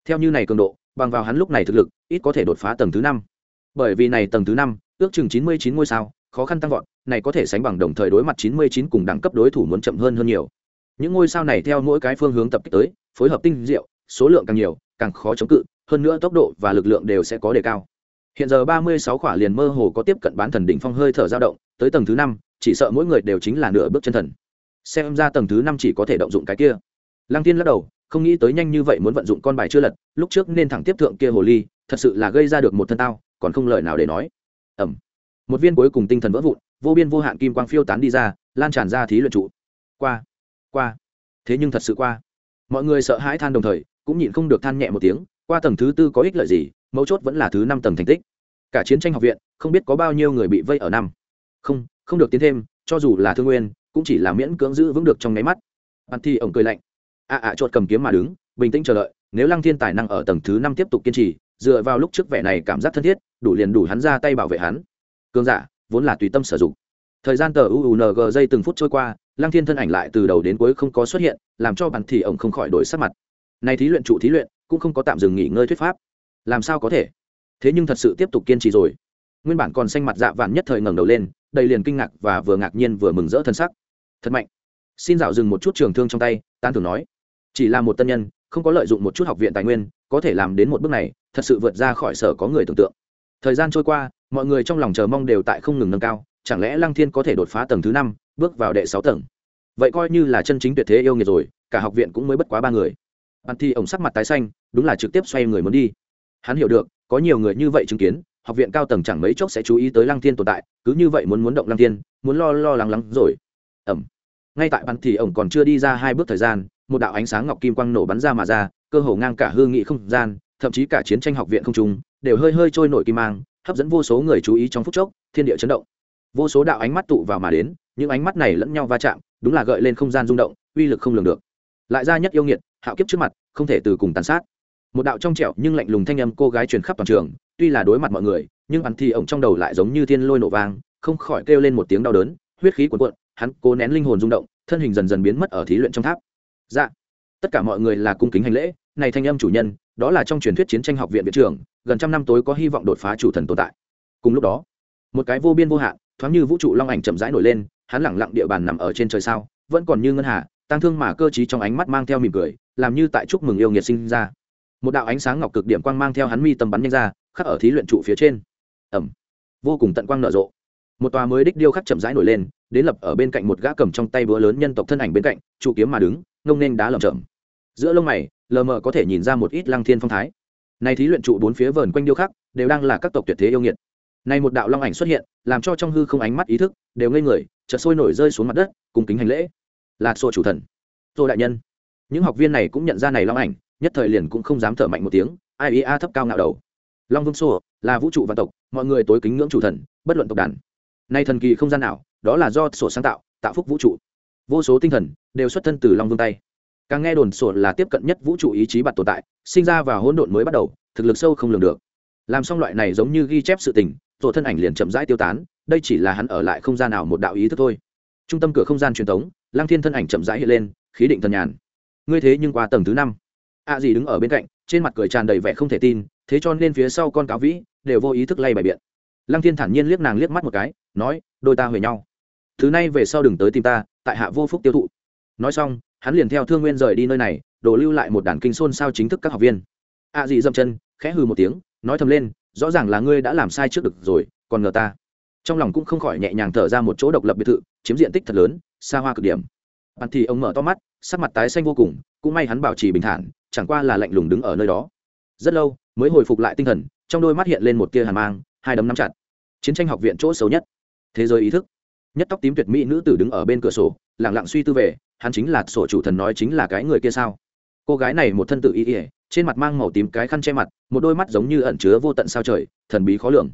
Theo như này cường độ, bằng vào hắn lúc này thực lực, ít có thể đột phá tầng thứ năm. Bởi vì này tầng thứ năm, ước chừng chín mươi chín ngôi sao, khó khăn tăng vọt, này có thể sánh bằng đồng thời đối mặt chín mươi chín cùng đẳng cấp đối thủ muốn chậm hơn hơn nhiều. Những ngôi sao này theo mỗi cái phương hướng tập kích tới, phối hợp tinh diệu, số lượng càng nhiều, càng khó chống cự, hơn nữa tốc độ và lực lượng đều sẽ có đề cao. Hiện giờ ba mươi sáu khỏa liền mơ hồ có tiếp cận bán thần đỉnh phong hơi thở dao động, tới tầng thứ năm, chỉ sợ mỗi người đều chính là nửa bước chân thần xem ra tầng thứ năm chỉ có thể động dụng cái kia. Lăng tiên lắc đầu, không nghĩ tới nhanh như vậy muốn vận dụng con bài chưa lật, lúc trước nên thẳng tiếp thượng kia hồ ly, thật sự là gây ra được một thân tao, còn không lời nào để nói. Ẩm một viên cuối cùng tinh thần vỡ vụn, vô biên vô hạn kim quang phiêu tán đi ra, lan tràn ra thí luyện trụ. Qua qua. Thế nhưng thật sự qua. Mọi người sợ hãi than đồng thời, cũng nhịn không được than nhẹ một tiếng, qua tầng thứ tư có ích lợi gì, mấu chốt vẫn là thứ năm tầng thành tích. Cả chiến tranh học viện, không biết có bao nhiêu người bị vây ở năm. Không không được tiến thêm, cho dù là thương nguyên cũng chỉ là miễn cưỡng giữ vững được trong nháy mắt. Bạn thì ổng cười lạnh. Ạ ạ à, chột cầm kiếm mà đứng bình tĩnh chờ đợi nếu lăng thiên tài năng ở tầng thứ năm tiếp tục kiên trì dựa vào lúc trước vẻ này cảm giác thân thiết đủ liền đủ hắn ra tay bảo vệ hắn. Cương giả vốn là tùy tâm sử dụng. Thời gian tờ uung dây từng phút trôi qua lăng thiên thân ảnh lại từ đầu đến cuối không có xuất hiện làm cho bản thì ổng không khỏi đổi sắc mặt. Này thí luyện trụ thí luyện cũng không có tạm dừng nghỉ ngơi thuyết pháp. Làm sao có thể? Thế nhưng thật sự tiếp tục kiên trì rồi. Nguyên bản còn xanh mặt dạ vạn nhất thời ngẩng đầu lên đầy liền kinh ngạc và vừa ngạc nhiên vừa mừng rỡ thân sắc thật mạnh. Xin dạo dừng một chút trường thương trong tay tan thường nói. Chỉ là một tân nhân, không có lợi dụng một chút học viện tài nguyên, có thể làm đến một bước này, thật sự vượt ra khỏi sở có người tưởng tượng. Thời gian trôi qua, mọi người trong lòng chờ mong đều tại không ngừng nâng cao, chẳng lẽ lăng thiên có thể đột phá tầng thứ năm, bước vào đệ sáu tầng? Vậy coi như là chân chính tuyệt thế yêu nghiệt rồi, cả học viện cũng mới bất quá ba người. Bàn thi ổng sắc mặt tái xanh, đúng là trực tiếp xoay người muốn đi. Hắn hiểu được, có nhiều người như vậy chứng kiến, học viện cao tầng chẳng mấy chốc sẽ chú ý tới lăng thiên tồn tại, cứ như vậy muốn muốn động lăng thiên, muốn lo lo lắng lắng rồi. Ẩm ngay tại bắn thì ổng còn chưa đi ra hai bước thời gian, một đạo ánh sáng ngọc kim quang nổ bắn ra mà ra, cơ hồ ngang cả hương nghị không gian, thậm chí cả chiến tranh học viện không trung, đều hơi hơi trôi nổi kim mang, hấp dẫn vô số người chú ý trong phút chốc, thiên địa chấn động. Vô số đạo ánh mắt tụ vào mà đến, những ánh mắt này lẫn nhau va chạm, đúng là gợi lên không gian rung động, uy lực không lường được. Lại ra nhất yêu nghiệt, hạo kiếp trước mặt, không thể từ cùng tàn sát. Một đạo trong trẻo nhưng lạnh lùng thanh âm cô gái truyền khắp toàn trường, tuy là đối mặt mọi người, nhưng bắn thì ổng trong đầu lại giống như thiên lôi nổ vang, không khỏi kêu lên một tiếng đau đớn, huyết khí cuồn cuộn hắn cố nén linh hồn rung động, thân hình dần dần biến mất ở thí luyện trong tháp. Dạ. Tất cả mọi người là cung kính hành lễ, này thanh âm chủ nhân, đó là trong truyền thuyết chiến tranh học viện viện trưởng, gần trăm năm tối có hy vọng đột phá chủ thần tồn tại. Cùng lúc đó, một cái vô biên vô hạn, thoáng như vũ trụ long ảnh chậm rãi nổi lên, hắn lẳng lặng địa bàn nằm ở trên trời sao, vẫn còn như ngân hà tăng thương mà cơ trí trong ánh mắt mang theo mỉm cười, làm như tại chúc mừng yêu nghiệt sinh ra. Một đạo ánh sáng ngọc cực điểm quang mang theo hắn mi tầm bắn nhanh ra, khắc ở thí luyện trụ phía trên. Ẩm. Vô cùng tận quang nở rộ một tòa mới đích điêu khắc chậm rãi nổi lên, đến lập ở bên cạnh một gã cầm trong tay búa lớn nhân tộc thân ảnh bên cạnh, trụ kiếm mà đứng, ngông nên đá lầm chậm giữa lông mày, lờ mờ có thể nhìn ra một ít lăng thiên phong thái. Này thí luyện trụ bốn phía vờn quanh điêu khắc, đều đang là các tộc tuyệt thế yêu nghiệt. Này một đạo long ảnh xuất hiện, làm cho trong hư không ánh mắt ý thức, đều ngây người, chợt sôi nổi rơi xuống mặt đất, cùng kính hành lễ. Là sổ chủ thần. Tô đại nhân. Những học viên này cũng nhận ra này long ảnh, nhất thời liền cũng không dám thở mạnh một tiếng, ai ý a thấp cao ngạo đầu. Long vương sô, là vũ trụ văn tộc, mọi người tối kính ngưỡng chủ thần, bất luận tộc đàn nay thần kỳ không gian nào đó là do sổ sáng tạo tạo phúc vũ trụ. Vô số tinh thần đều xuất thân từ long vương tay. Càng nghe đồn sổ là tiếp cận nhất vũ trụ ý chí bạt tồn tại, sinh ra và hỗn độn mới bắt đầu, thực lực sâu không lường được. Làm xong loại này giống như ghi chép sự tình, tổ thân ảnh liền chậm rãi tiêu tán, đây chỉ là hắn ở lại không gian nào một đạo ý thức thôi. Trung tâm cửa không gian truyền thống lang thiên thân ảnh chậm rãi hiện lên, khí định thần nhàn. Ngươi thế nhưng qua tầng thứ năm. A à gì đứng ở bên cạnh, trên mặt cười tràn đầy vẻ không thể tin, thế cho nên phía sau con cáo vĩ đều vô ý thức lay bài biện. Lang thiên thản nhiên liếc nàng liếc mắt một cái nói, đôi ta huề nhau. Thứ này về sau đừng tới tìm ta, tại hạ vô phúc tiêu thụ. Nói xong, hắn liền theo thương nguyên rời đi nơi này đổ lưu lại một đàn kinh xôn sao chính thức các học viên. A à dị dậm chân, khẽ hừ một tiếng, nói thầm lên, rõ ràng là ngươi đã làm sai trước được rồi, còn ngờ ta. Trong lòng cũng không khỏi nhẹ nhàng thở ra một chỗ độc lập biệt thự, chiếm diện tích thật lớn, xa hoa cực điểm. Bàn thì ông mở to mắt, sắc mặt tái xanh vô cùng, cũng may hắn bảo trì bình thản, chẳng qua là lạnh lùng đứng ở nơi đó. Rất lâu, mới hồi phục lại tinh thần, trong đôi mắt hiện lên một tia hàn mang, hai đấm nắm chặt. Chiến tranh học viện chỗ xấu nhất thế giới ý thức. Nhất tóc tím tuyệt mỹ nữ tử đứng ở bên cửa sổ lẳng lặng suy tư về, hắn chính là sổ chủ thần nói chính là cái người kia sao? Cô gái này một thân tự ý ỉa trên mặt mang màu tím cái khăn che mặt, một đôi mắt giống như ẩn chứa vô tận sao trời, thần bí khó lường.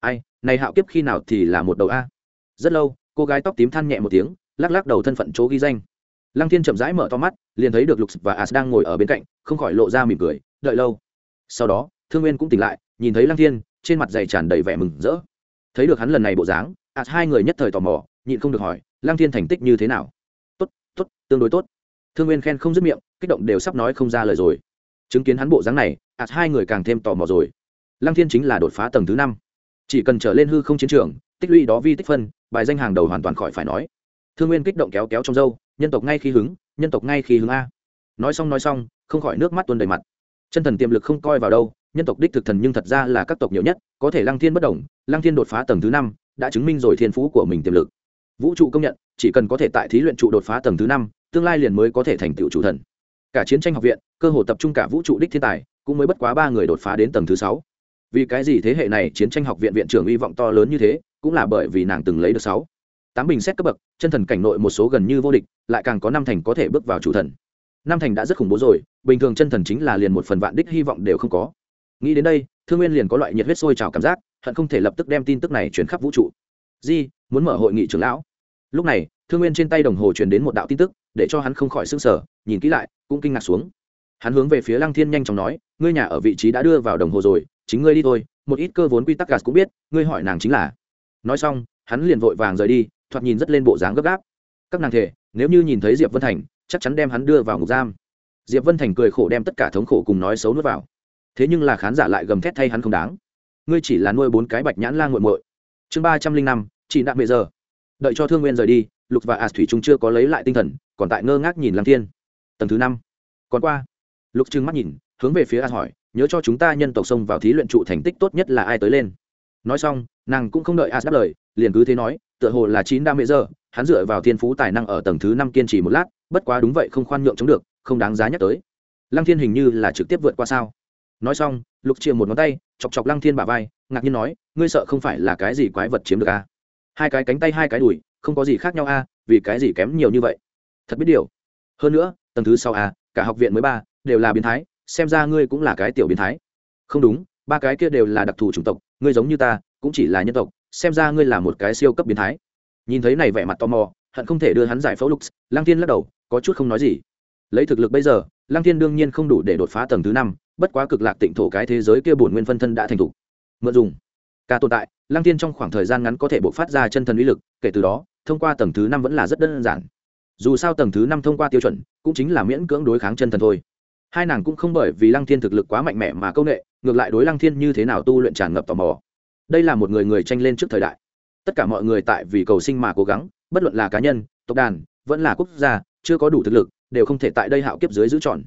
Ai, này hạo kiếp khi nào thì là một đầu a? Rất lâu, cô gái tóc tím than nhẹ một tiếng, lắc lắc đầu thân phận chỗ ghi danh. Lăng thiên chậm rãi mở to mắt, liền thấy được lục và as đang ngồi ở bên cạnh, không khỏi lộ ra mỉm cười, đợi lâu. Sau đó, thương nguyên cũng tỉnh lại, nhìn thấy lăng thiên, trên mặt dày tràn đầy vẻ mừng rỡ. Thấy được hắn lần này bộ dáng as hai người nhất thời tò mò, nhịn không được hỏi, lăng thiên thành tích như thế nào? Tốt tốt, tương đối tốt. Thương nguyên khen không dứt miệng, kích động đều sắp nói không ra lời rồi. Chứng kiến hắn bộ dáng này as hai người càng thêm tò mò rồi. Lăng thiên chính là đột phá tầng thứ năm. Chỉ cần trở lên hư không chiến trường, tích lũy đó vi tích phân, bài danh hàng đầu hoàn toàn khỏi phải nói. Thương nguyên kích động kéo kéo trong dâu nhân tộc ngay khi hứng, nhân tộc ngay khi hứng a. Nói xong nói xong, không khỏi nước mắt tuôn đầy mặt. Chân thần tiềm lực không coi vào đâu, nhân tộc đích thực thần nhưng thật ra là các tộc nhiều nhất, có thể lăng thiên bất đồng lăng thiên đột phá tầng thứ năm đã chứng minh rồi thiên phú của mình tiềm lực. Vũ trụ công nhận, chỉ cần có thể tại thí luyện trụ đột phá tầng thứ năm, tương lai liền mới có thể thành tựu chủ thần. Cả chiến tranh học viện, cơ hồ tập trung cả vũ trụ đích thiên tài, cũng mới bất quá ba người đột phá đến tầng thứ sáu. Vì cái gì thế hệ này chiến tranh học viện viện trưởng hy vọng to lớn như thế, cũng là bởi vì nàng từng lấy được sáu. Tám bình xét cấp bậc, chân thần cảnh nội một số gần như vô địch, lại càng có năm thành có thể bước vào chủ thần. Năm thành đã rất khủng bố rồi, bình thường chân thần chính là liền một phần vạn đích hy vọng đều không có. Nghĩ đến đây, thương nguyên liền có loại nhiệt huyết sôi trào cảm giác hận không thể lập tức đem tin tức này chuyển khắp vũ trụ. Di, muốn mở hội nghị trưởng lão. Lúc này, thương nguyên trên tay đồng hồ truyền đến một đạo tin tức, để cho hắn không khỏi s ư n g sở nhìn kỹ lại, cũng kinh ngạc xuống. Hắn hướng về phía lăng thiên nhanh chóng nói, ngươi nhà ở vị trí đã đưa vào đồng hồ rồi, chính ngươi đi thôi, một ít cơ vốn quy tắc gạt cũng biết, ngươi hỏi nàng chính là. Nói xong, hắn liền vội vàng rời đi, thoạt nhìn rất lên bộ dáng gấp gáp. Các nàng thể, nếu như nhìn thấy diệp vân thành, chắc chắn đem hắn đưa vào ngục giam. Diệp vân thành cười khổ đem tất cả thống khổ cùng nói xấu nuốt vào. Thế nhưng là khán giả lại gầm thét thay hắn không đáng ngươi chỉ là nuôi bốn cái bạch nhãn lan g u muội. Chương ba trăm linh năm chị đạm bây giờ. Đợi cho thương nguyên rời đi, lục và as thủy trung chưa có lấy lại tinh thần, còn tại ngơ ngác nhìn lăng thiên. Tầng thứ năm. Còn qua, lục trừng mắt nhìn, hướng về phía as hỏi, nhớ cho chúng ta nhân tộc sông vào thí luyện trụ thành tích tốt nhất là ai tới lên? Nói xong, nàng cũng không đợi as đáp lời, liền cứ thế nói, tựa hồ là chín đam mễ giờ, hắn dựa vào thiên phú tài năng ở tầng thứ năm kiên trì một lát, bất quá đúng vậy không khoan nhượng chống được, không đáng giá nhắc tới. Lăng thiên hình như là trực tiếp vượt qua sao? Nói xong, lục chia một ngón tay chọc chọc lăng thiên bả vai ngạc nhiên nói ngươi sợ không phải là cái gì quái vật chiếm được a à? hai cái cánh tay hai cái đùi không có gì khác nhau a à, vì cái gì kém nhiều như vậy? Thật biết điều. Hơn nữa tầng thứ sau a à, cả học viện mới ba đều là biến thái xem ra ngươi cũng là cái tiểu biến thái. Không đúng ba cái kia đều là đặc thù chủng tộc ngươi giống như ta cũng chỉ là nhân tộc xem ra ngươi là một cái siêu cấp biến thái. Nhìn thấy này vẻ mặt tò mò hận không thể đưa hắn giải phẫu lục lang thiên lắc đầu có chút không nói gì. Lấy thực lực bây giờ lang thiên đương nhiên không đủ để đột phá tầng thứ năm, bất quá cực lạc tịnh thổ cái thế giới kia bổn nguyên phân thân đã thành thục. Mượn dùng. Cả tồn tại lang thiên trong khoảng thời gian ngắn có thể bộc phát ra chân thần uy lực, kể từ đó, thông qua tầng thứ năm vẫn là rất đơn giản. Dù sao tầng thứ năm thông qua tiêu chuẩn, cũng chính là miễn cưỡng đối kháng chân thần thôi. Hai nàng cũng không bởi vì lăng thiên thực lực quá mạnh mẽ mà công nghệ, ngược lại đối lăng thiên như thế nào tu luyện tràn ngập tò mò. Đây là một người người tranh lên trước thời đại. Tất cả mọi người tại vì cầu sinh mà cố gắng, bất luận là cá nhân, tộc đàn, vẫn là quốc gia, chưa có đủ thực lực đều không thể tại đây hạo kiếp dưới giữ tròn.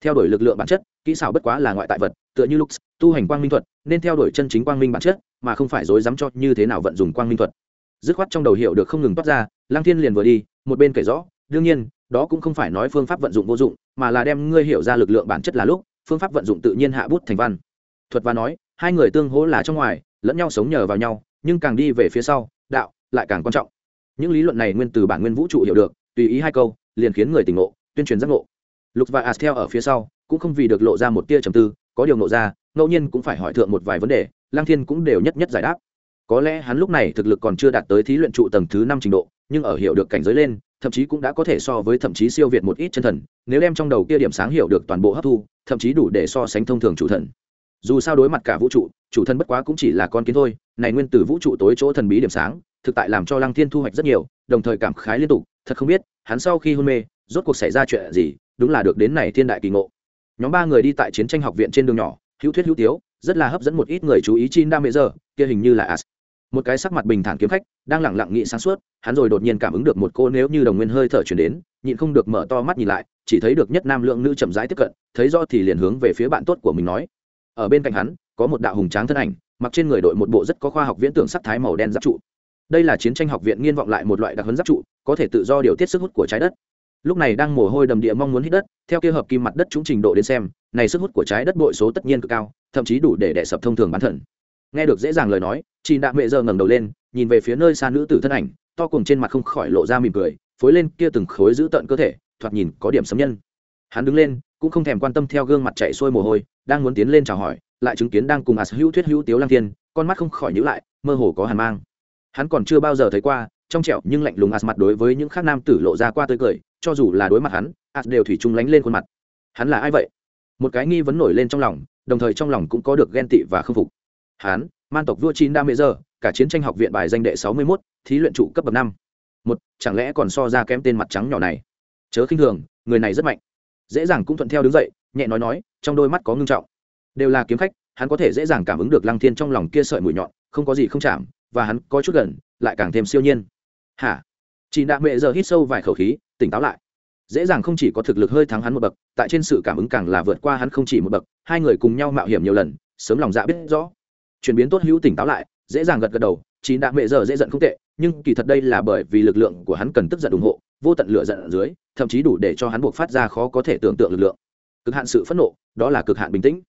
Theo đuổi lực lượng bản chất, kỹ xảo bất quá là ngoại tại vật, tựa như lux, tu hành quang minh thuật, nên theo đuổi chân chính quang minh bản chất, mà không phải dối dám cho như thế nào vận dụng quang minh thuật. Dứt khoát trong đầu hiệu được không ngừng toát ra lang thiên liền vừa đi, một bên kể rõ, đương nhiên, đó cũng không phải nói phương pháp vận dụng vô dụng, mà là đem ngươi hiểu ra lực lượng bản chất là lúc, phương pháp vận dụng tự nhiên hạ bút thành văn. Thuật và nói, hai người tương hỗ là trong ngoài, lẫn nhau sống nhờ vào nhau, nhưng càng đi về phía sau, đạo lại càng quan trọng. Những lý luận này nguyên từ bản nguyên vũ trụ hiểu được, tùy ý hai câu, liền khiến người tỉnh ngộ tuyên truyền giác ngộ. Lục và as theo ở phía sau, cũng không vì được lộ ra một tia trầm tư, có điều nộ ra, ngẫu nhiên cũng phải hỏi thượng một vài vấn đề lang thiên cũng đều nhất nhất giải đáp. Có lẽ hắn lúc này thực lực còn chưa đạt tới thí luyện trụ tầng thứ năm trình độ, nhưng ở hiểu được cảnh giới lên, thậm chí cũng đã có thể so với thậm chí siêu việt một ít chân thần, nếu đem trong đầu kia điểm sáng hiểu được toàn bộ hấp thu, thậm chí đủ để so sánh thông thường chủ thần. Dù sao đối mặt cả vũ trụ, chủ thần bất quá cũng chỉ là con kiến thôi, này nguyên từ vũ trụ tối chỗ thần bí điểm sáng, thực tại làm cho lăng thiên thu hoạch rất nhiều, đồng thời cảm khái liên tục, thật không biết, hắn sau khi hôn mê rốt cuộc xảy ra chuyện gì, đúng là được đến này thiên đại kỳ ngộ. Nhóm ba người đi tại chiến tranh học viện trên đường nhỏ, hữu thuyết hữu tiếu, rất là hấp dẫn một ít người chú ý chin đam mê giờ kia hình như là as. Một cái sắc mặt bình thản kiếm khách, đang lẳng lặng nghĩ sáng suốt, hắn rồi đột nhiên cảm ứng được một cô nếu như đồng nguyên hơi thở chuyển đến, nhịn không được mở to mắt nhìn lại, chỉ thấy được nhất nam lượng nữ chậm rãi tiếp cận, thấy do thì liền hướng về phía bạn tốt của mình nói. Ở bên cạnh hắn, có một đạo hùng tráng thân ảnh, mặc trên người đội một bộ rất có khoa học viễn tưởng sắc thái màu đen giáp trụ. Đây là chiến tranh học viện nghiên vọng lại một loại đặc hấn giáp trụ, có thể tự do điều tiết sức hút của trái đất lúc này đang mồ hôi đầm địa mong muốn hít đất, theo kia hợp kim mặt đất trúng trình độ đến xem, này sức hút của trái đất bội số tất nhiên cực cao, thậm chí đủ để đẻ sập thông thường bán thần. Nghe được dễ dàng lời nói chị đạ mẹ giờ ngẩng đầu lên, nhìn về phía nơi xa nữ tử thân ảnh, to cùng trên mặt không khỏi lộ ra mỉm cười, phối lên kia từng khối giữ tận cơ thể, thoạt nhìn có điểm sấm nhân. Hắn đứng lên, cũng không thèm quan tâm theo gương mặt chạy xuôi mồ hôi, đang muốn tiến lên chào hỏi, lại chứng kiến đang cùng as hữu thuyết hữu tiếu lang thiên, con mắt không khỏi nhíu lại, mơ hồ có hàn mang. Hắn còn chưa bao giờ thấy qua, trong trẹo nhưng lạnh lùng as mặt đối với những khác nam tử lộ ra qua tươi cười cho dù là đối mặt hắn as đều thủy chung lánh lên khuôn mặt. Hắn là ai vậy? Một cái nghi vấn nổi lên trong lòng, đồng thời trong lòng cũng có được ghen tị và khâm phục. Hắn, man tộc vua chín đa mễ giờ cả chiến tranh học viện bài danh đệ sáu mươi mốt, thí luyện trụ cấp bậc năm. Một, chẳng lẽ còn so ra kém tên mặt trắng nhỏ này? Chớ khinh thường, người này rất mạnh. Dễ dàng cũng thuận theo đứng dậy, nhẹ nói nói, trong đôi mắt có ngưng trọng. Đều là kiếm khách, hắn có thể dễ dàng cảm ứng được lăng thiên trong lòng kia sợi mũi nhọn, không có gì không chạm, và hắn có chút gần, lại càng thêm siêu nhiên. Hả? Chị đạ mệ giờ hít sâu vài khẩu khí tỉnh táo lại. Dễ dàng không chỉ có thực lực hơi thắng hắn một bậc, tại trên sự cảm ứng càng là vượt qua hắn không chỉ một bậc, hai người cùng nhau mạo hiểm nhiều lần, sớm lòng dạ biết rõ. Chuyển biến tốt hữu tỉnh táo lại, dễ dàng gật gật đầu, Chín đạ mẹ giờ dễ giận không tệ, nhưng kỳ thật đây là bởi vì lực lượng của hắn cần tức giận ủng hộ, vô tận lửa giận ở dưới, thậm chí đủ để cho hắn buộc phát ra khó có thể tưởng tượng lực lượng. Cực hạn sự phẫn nộ, đó là cực hạn bình tĩnh.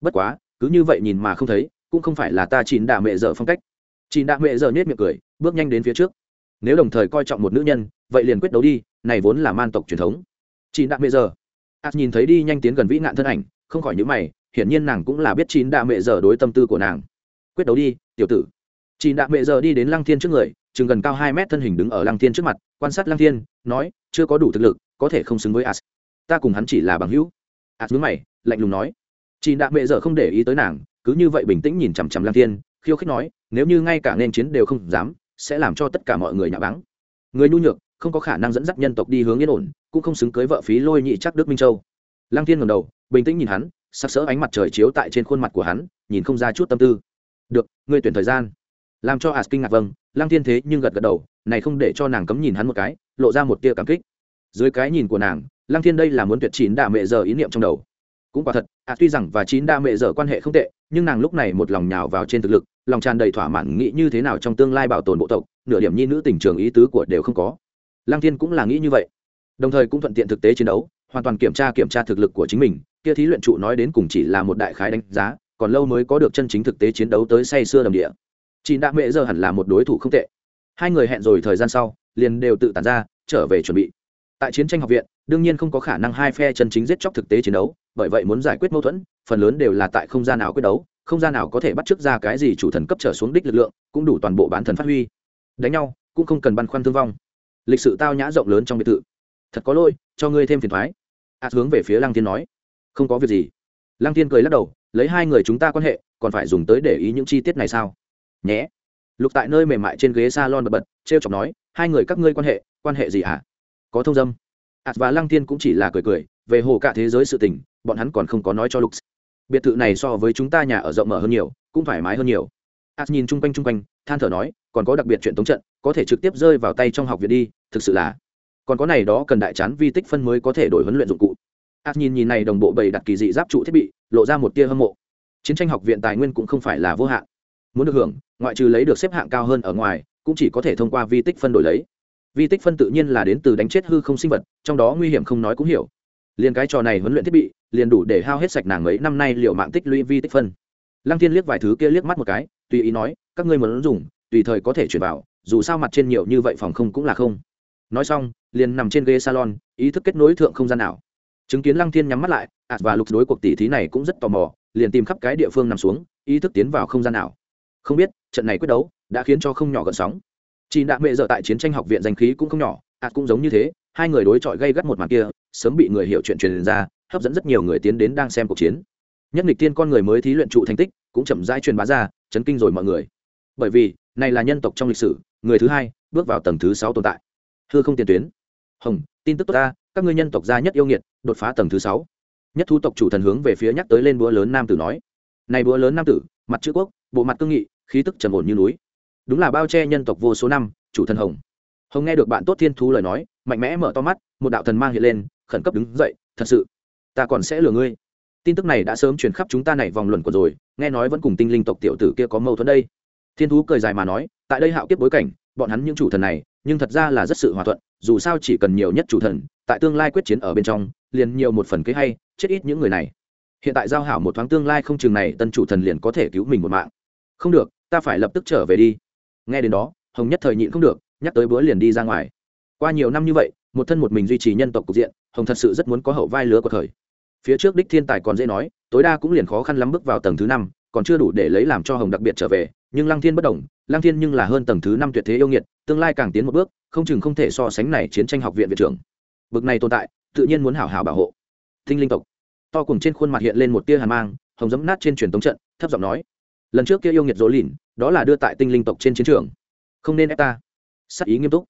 Bất quá, cứ như vậy nhìn mà không thấy, cũng không phải là ta chín đạ mẹ dở phong cách. Chín đạ mẹ dở nhếch miệng cười, bước nhanh đến phía trước. Nếu đồng thời coi trọng một nữ nhân, vậy liền quyết đấu đi này vốn là man tộc truyền thống. Chị đạ mẹ giờ, ạt nhìn thấy đi nhanh tiến gần vĩ nạn thân ảnh không khỏi nhữ mày hiển nhiên nàng cũng là biết chín đạ mẹ giờ đối tâm tư của nàng. Quyết đấu đi tiểu tử. Chị đạ mẹ giờ đi đến lăng thiên trước người chừng gần cao hai mét thân hình đứng ở lăng thiên trước mặt quan sát lăng thiên nói chưa có đủ thực lực có thể không xứng với as ta cùng hắn chỉ là bằng hữu. As nhớ mày lạnh lùng nói. Chị đạ mẹ giờ không để ý tới nàng cứ như vậy bình tĩnh nhìn chằm chằm lăng thiên khiêu khích nói nếu như ngay cả nên chiến đều không dám sẽ làm cho tất cả mọi người nhạ báng. Người nhu nhược không có khả năng dẫn dắt nhân tộc đi hướng yên ổn, cũng không xứng cưới vợ phí lôi nhị chắc đức minh châu. Lăng thiên ngầm đầu, bình tĩnh nhìn hắn sắc sỡ ánh mặt trời chiếu tại trên khuôn mặt của hắn, nhìn không ra chút tâm tư. Được, ngươi tuyển thời gian. Làm cho as kinh ngạc vâng. Lăng thiên thế nhưng gật gật đầu, này không để cho nàng cấm nhìn hắn một cái, lộ ra một tia cảm kích. Dưới cái nhìn của nàng, lăng thiên đây là muốn tuyệt chín đạ mẹ giờ ý niệm trong đầu. Cũng quả thật à tuy rằng và chín đa mẹ dở quan hệ không tệ, nhưng nàng lúc này một lòng nhào vào trên thực lực, lòng tràn đầy thỏa mãn, nghĩ như thế nào trong tương lai bảo tồn bộ tộc, nửa điểm nhi nữ tình trường ý tứ của đều không có lăng thiên cũng là nghĩ như vậy. Đồng thời cũng thuận tiện thực tế chiến đấu, hoàn toàn kiểm tra kiểm tra thực lực của chính mình, kia thí luyện trụ nói đến cùng chỉ là một đại khái đánh giá, còn lâu mới có được chân chính thực tế chiến đấu tới say xưa đầm địa. Chị đã mệ giờ hẳn là một đối thủ không tệ. Hai người hẹn rồi thời gian sau, liền đều tự tàn ra, trở về chuẩn bị. Tại chiến tranh học viện, đương nhiên không có khả năng hai phe chân chính giết chóc thực tế chiến đấu, bởi vậy muốn giải quyết mâu thuẫn, phần lớn đều là tại không gian nào quyết đấu, không gian nào có thể bắt chước ra cái gì chủ thần cấp trở xuống đích lực lượng, cũng đủ toàn bộ bán thần phát huy. Đánh nhau, cũng không cần băn khoăn thương vong lịch sự tao nhã rộng lớn trong biệt thự. Thật có lỗi, cho ngươi thêm phiền thoái. A hướng về phía lăng thiên nói. Không có việc gì. Lăng thiên cười lắc đầu, lấy hai người chúng ta quan hệ, còn phải dùng tới để ý những chi tiết này sao? Nhé. Lục tại nơi mềm mại trên ghế s a lon bật bật t r e o chọc nói, hai người các ngươi quan hệ quan hệ gì hả có thông dâm. Ạt và lăng thiên cũng chỉ là cười cười, về hồ cả thế giới sự tình, bọn hắn còn không có nói cho lục. Biệt thự này so với chúng ta nhà ở rộng mở hơn nhiều, cũng thoải mái hơn nhiều. Ạt nhìn chung quanh chung quanh, than thở nói, còn có đặc biệt chuyện tống trận có thể trực tiếp rơi vào tay trong học viện đi, thực sự là. Còn có này đó cần đại chán vi tích phân mới có thể đổi huấn luyện dụng cụ. Ạt nhìn nhìn này đồng bộ bày đặt kỳ dị giáp trụ thiết bị, lộ ra một tia hâm mộ. Chiến tranh học viện tài nguyên cũng không phải là vô hạn. Muốn được hưởng, ngoại trừ lấy được xếp hạng cao hơn ở ngoài, cũng chỉ có thể thông qua vi tích phân đổi lấy. Vi tích phân tự nhiên là đến từ đánh chết hư không sinh vật, trong đó nguy hiểm không nói cũng hiểu. Liền cái trò này huấn luyện thiết bị, liền đủ để hao hết sạch nàng ấy năm nay liệu mạng tích lũy vi tích phân. Lăng thiên liếc vài thứ kia liếc mắt một cái, tùy ý nói, các ngươi muốn dùng, tùy thời có thể chuyển vào dù sao mặt trên nhiều như vậy phòng không cũng là không. Nói xong, liền nằm trên ghế salon, ý thức kết nối thượng không gian nào chứng kiến lăng thiên nhắm mắt lại, ạt và lục đối cuộc tỷ thí này cũng rất tò mò, liền tìm khắp cái địa phương nằm xuống, ý thức tiến vào không gian nào không biết, trận này quyết đấu đã khiến cho không nhỏ gợn sóng. Chị đạ mệ dở tại chiến tranh học viện danh khí cũng không nhỏ, ạt cũng giống như thế, hai người đối chọi gây gắt một màn kia, sớm bị người hiểu chuyện truyền ra, hấp dẫn rất nhiều người tiến đến đang xem cuộc chiến. Nhất nghịch tiên con người mới thí luyện trụ thành tích cũng chậm rãi truyền bá ra, chấn kinh rồi mọi người. Bởi vì, này là nhân tộc trong lịch sử người thứ hai bước vào tầng thứ sáu tồn tại. Hư không tiền tuyến. Hồng, tin tức tốt ta, các ngươi nhân tộc gia nhất yêu nghiệt, đột phá tầng thứ sáu. Nhất thu tộc chủ thần hướng về phía nhắc tới lên búa lớn nam tử nói. Này búa lớn nam tử, mặt chữ quốc, bộ mặt cương nghị, khí tức trầm ổn như núi. Đúng là bao che nhân tộc vô số năm, chủ thần hồng. Hồng nghe được bạn tốt thiên thú lời nói, mạnh mẽ mở to mắt, một đạo thần mang hiện lên, khẩn cấp đứng dậy, thật sự, ta còn sẽ lừa ngươi. Tin tức này đã sớm truyền khắp chúng ta này vòng luận của rồi, nghe nói vẫn cùng tinh linh tộc tiểu tử kia có mâu thuẫn đây thiên thú cười dài mà nói, tại đây hạo kiếp bối cảnh, bọn hắn những chủ thần này, nhưng thật ra là rất sự hòa thuận, dù sao chỉ cần nhiều nhất chủ thần, tại tương lai quyết chiến ở bên trong, liền nhiều một phần kế hay, chết ít những người này. Hiện tại giao hảo một thoáng tương lai không chừng này, tân chủ thần liền có thể cứu mình một mạng. Không được, ta phải lập tức trở về đi. Nghe đến đó, hồng nhất thời nhịn không được, nhắc tới bữa liền đi ra ngoài. Qua nhiều năm như vậy, một thân một mình duy trì nhân tộc cục diện, hồng thật sự rất muốn có hậu vai lứa của thời. Phía trước đích thiên tài còn dễ nói, tối đa cũng liền khó khăn lắm bước vào tầng thứ năm, còn chưa đủ để lấy làm cho hồng đặc biệt trở về nhưng lăng thiên bất đồng lăng thiên nhưng là hơn tầng thứ năm tuyệt thế yêu nghiệt, tương lai càng tiến một bước, không chừng không thể so sánh này chiến tranh học viện viện trưởng. Bực này tồn tại, tự nhiên muốn hảo hảo bảo hộ. Thinh linh tộc. To cùng trên khuôn mặt hiện lên một tia hàn mang, hồng dẫm nát trên truyền tống trận, thấp giọng nói, lần trước kia yêu nghiệt dỗ lìn, đó là đưa tại tinh linh tộc trên chiến trường. Không nên ép ta. Sắc ý nghiêm túc.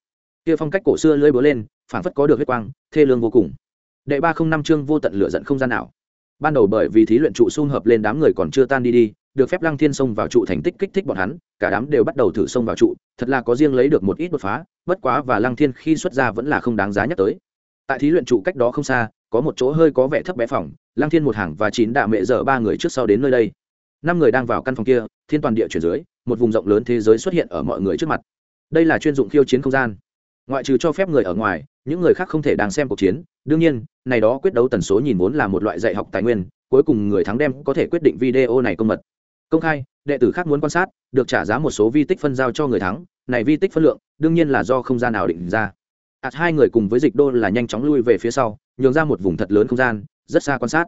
Kia phong cách cổ xưa lưỡi búa lên phản phất có được huyết quang, thê lương vô cùng. Đệ ba không năm chương vô tận lửa giận không gian nào ban đầu bởi vì thí luyện trụ xung hợp lên đám người còn chưa tan đi đi được phép lăng thiên xông vào trụ thành tích kích thích bọn hắn, cả đám đều bắt đầu thử xông vào trụ, thật là có riêng lấy được một ít đột phá, bất quá và lăng thiên khi xuất ra vẫn là không đáng giá nhắc tới. Tại thí luyện trụ cách đó không xa, có một chỗ hơi có vẻ thấp bé phòng, lăng thiên một hàng và chín đạ mệ dở ba người trước sau đến nơi đây. Năm người đang vào căn phòng kia, thiên toàn địa chuyển dưới, một vùng rộng lớn thế giới xuất hiện ở mọi người trước mặt. Đây là chuyên dụng khiêu chiến không gian. Ngoại trừ cho phép người ở ngoài, những người khác không thể đang xem cuộc chiến, đương nhiên, này đó quyết đấu tần số nhìn vốn là một loại dạy học tài nguyên, cuối cùng người thắng đem có thể quyết định video này công mật công khai, đệ tử khác muốn quan sát, được trả giá một số vi tích phân giao cho người thắng. Này vi tích phân lượng, đương nhiên là do không gian nào định ra. Ạt hai người cùng với dịch đô là nhanh chóng lui về phía sau, nhường ra một vùng thật lớn không gian, rất xa quan sát.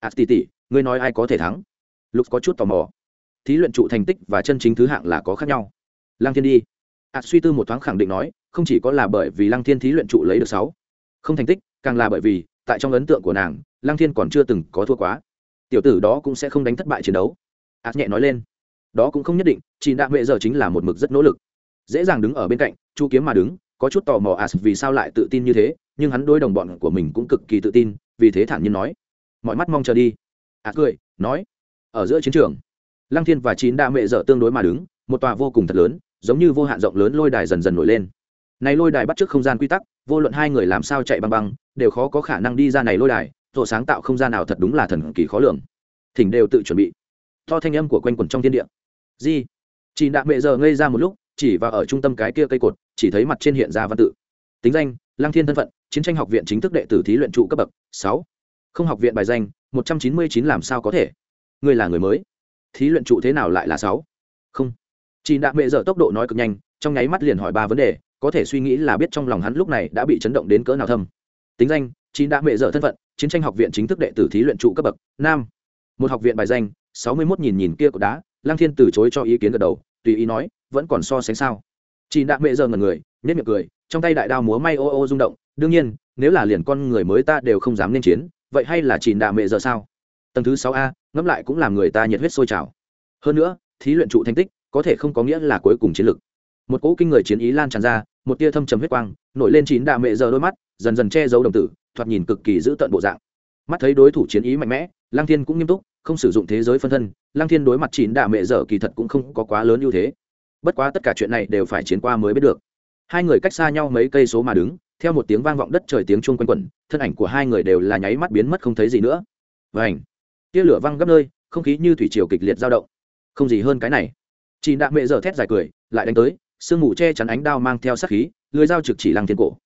Ạt tỉ tỉ ngươi nói ai có thể thắng? Lục có chút tò mò. Thí luyện trụ thành tích và chân chính thứ hạng là có khác nhau. Lăng thiên đi. Ạt suy tư một thoáng khẳng định nói, không chỉ có là bởi vì lăng thiên thí luyện trụ lấy được sáu. Không thành tích, càng là bởi vì, tại trong ấn tượng của nàng, lăng thiên còn chưa từng có thua quá. Tiểu tử đó cũng sẽ không đánh thất bại chiến đấu ạt nhẹ nói lên. Đó cũng không nhất định chị đạ mệ giờ chính là một mực rất nỗ lực. Dễ dàng đứng ở bên cạnh, chu kiếm mà đứng, có chút tò mò ạt vì sao lại tự tin như thế, nhưng hắn đôi đồng bọn của mình cũng cực kỳ tự tin, vì thế thản nhiên nói. Mọi mắt mong chờ đi. Ạt cười, nói. Ở giữa chiến trường, lăng thiên và chín đạ mệ dở tương đối mà đứng, một tòa vô cùng thật lớn, giống như vô hạn rộng lớn lôi đài dần dần nổi lên. Này lôi đài bắt trước không gian quy tắc, vô luận hai người làm sao chạy băng băng, đều khó có khả năng đi ra này lôi đài rồi sáng tạo không gian nào thật đúng là thần kỳ khó lường. Thỉnh đều tự chuẩn bị to thanh âm của quanh quẩn trong thiên địa. Di chị đạ mẹ giờ ngây ra một lúc, chỉ vào ở trung tâm cái kia cây cột, chỉ thấy mặt trên hiện ra văn tự. Tính danh, lăng thiên thân phận, chiến tranh học viện chính thức đệ tử thí luyện trụ cấp bậc, sáu. Không học viện bài danh, một trăm chín mươi chín làm sao có thể? Ngươi là người mới. Thí luyện trụ thế nào lại là sáu? Không. Chị đạ mẹ giờ tốc độ nói cực nhanh, trong nháy mắt liền hỏi ba vấn đề, có thể suy nghĩ là biết trong lòng hắn lúc này đã bị chấn động đến cỡ nào thâm. Tính danh chị đạ mẹ giờ thân phận, chiến tranh học viện chính thức đệ tử thí luyện trụ cấp bậc, nam. Một học viện bài danh sáu mươi mốt nhìn nhìn kia của đá lang thiên từ chối cho ý kiến gật đầu, tùy ý nói, vẫn còn so sánh sao? Chị đạ mẹ Giờ ngần người nhất miệng cười, trong tay đại đao múa may ô ô rung động, đương nhiên, nếu là liền con người mới ta đều không dám nên chiến, vậy hay là chị đạ mẹ Giờ sao? Tầng thứ sáu a, ngẫm lại cũng làm người ta nhiệt huyết sôi trào. Hơn nữa, thí luyện trụ thành tích, có thể không có nghĩa là cuối cùng chiến lực một cỗ kinh người chiến ý lan tràn ra, một tia thâm trầm huyết quang, nổi lên chín đạ mẹ giờ đôi mắt, dần dần che giấu đồng tử, thoạt nhìn cực kỳ giữ tận bộ dạng. Mắt thấy đối thủ chiến ý mạnh mẽ lang thiên cũng nghiêm túc không sử dụng thế giới phân thân lang thiên đối mặt chín đạ mẹ dở kỳ thật cũng không có quá lớn ưu thế. Bất quá tất cả chuyện này đều phải chiến qua mới biết được. Hai người cách xa nhau mấy cây số mà đứng, theo một tiếng vang vọng đất trời tiếng chuông quanh quẩn, thân ảnh của hai người đều là nháy mắt biến mất không thấy gì nữa. Và ảnh tia lửa văng gấp nơi, không khí như thủy triều kịch liệt dao động. Không gì hơn cái này. Chị đạ mẹ dở thét dài cười, lại đánh tới, sương mù che chắn ánh đao mang theo sát khí, lưới dao trực chỉ lăng thiên cổ.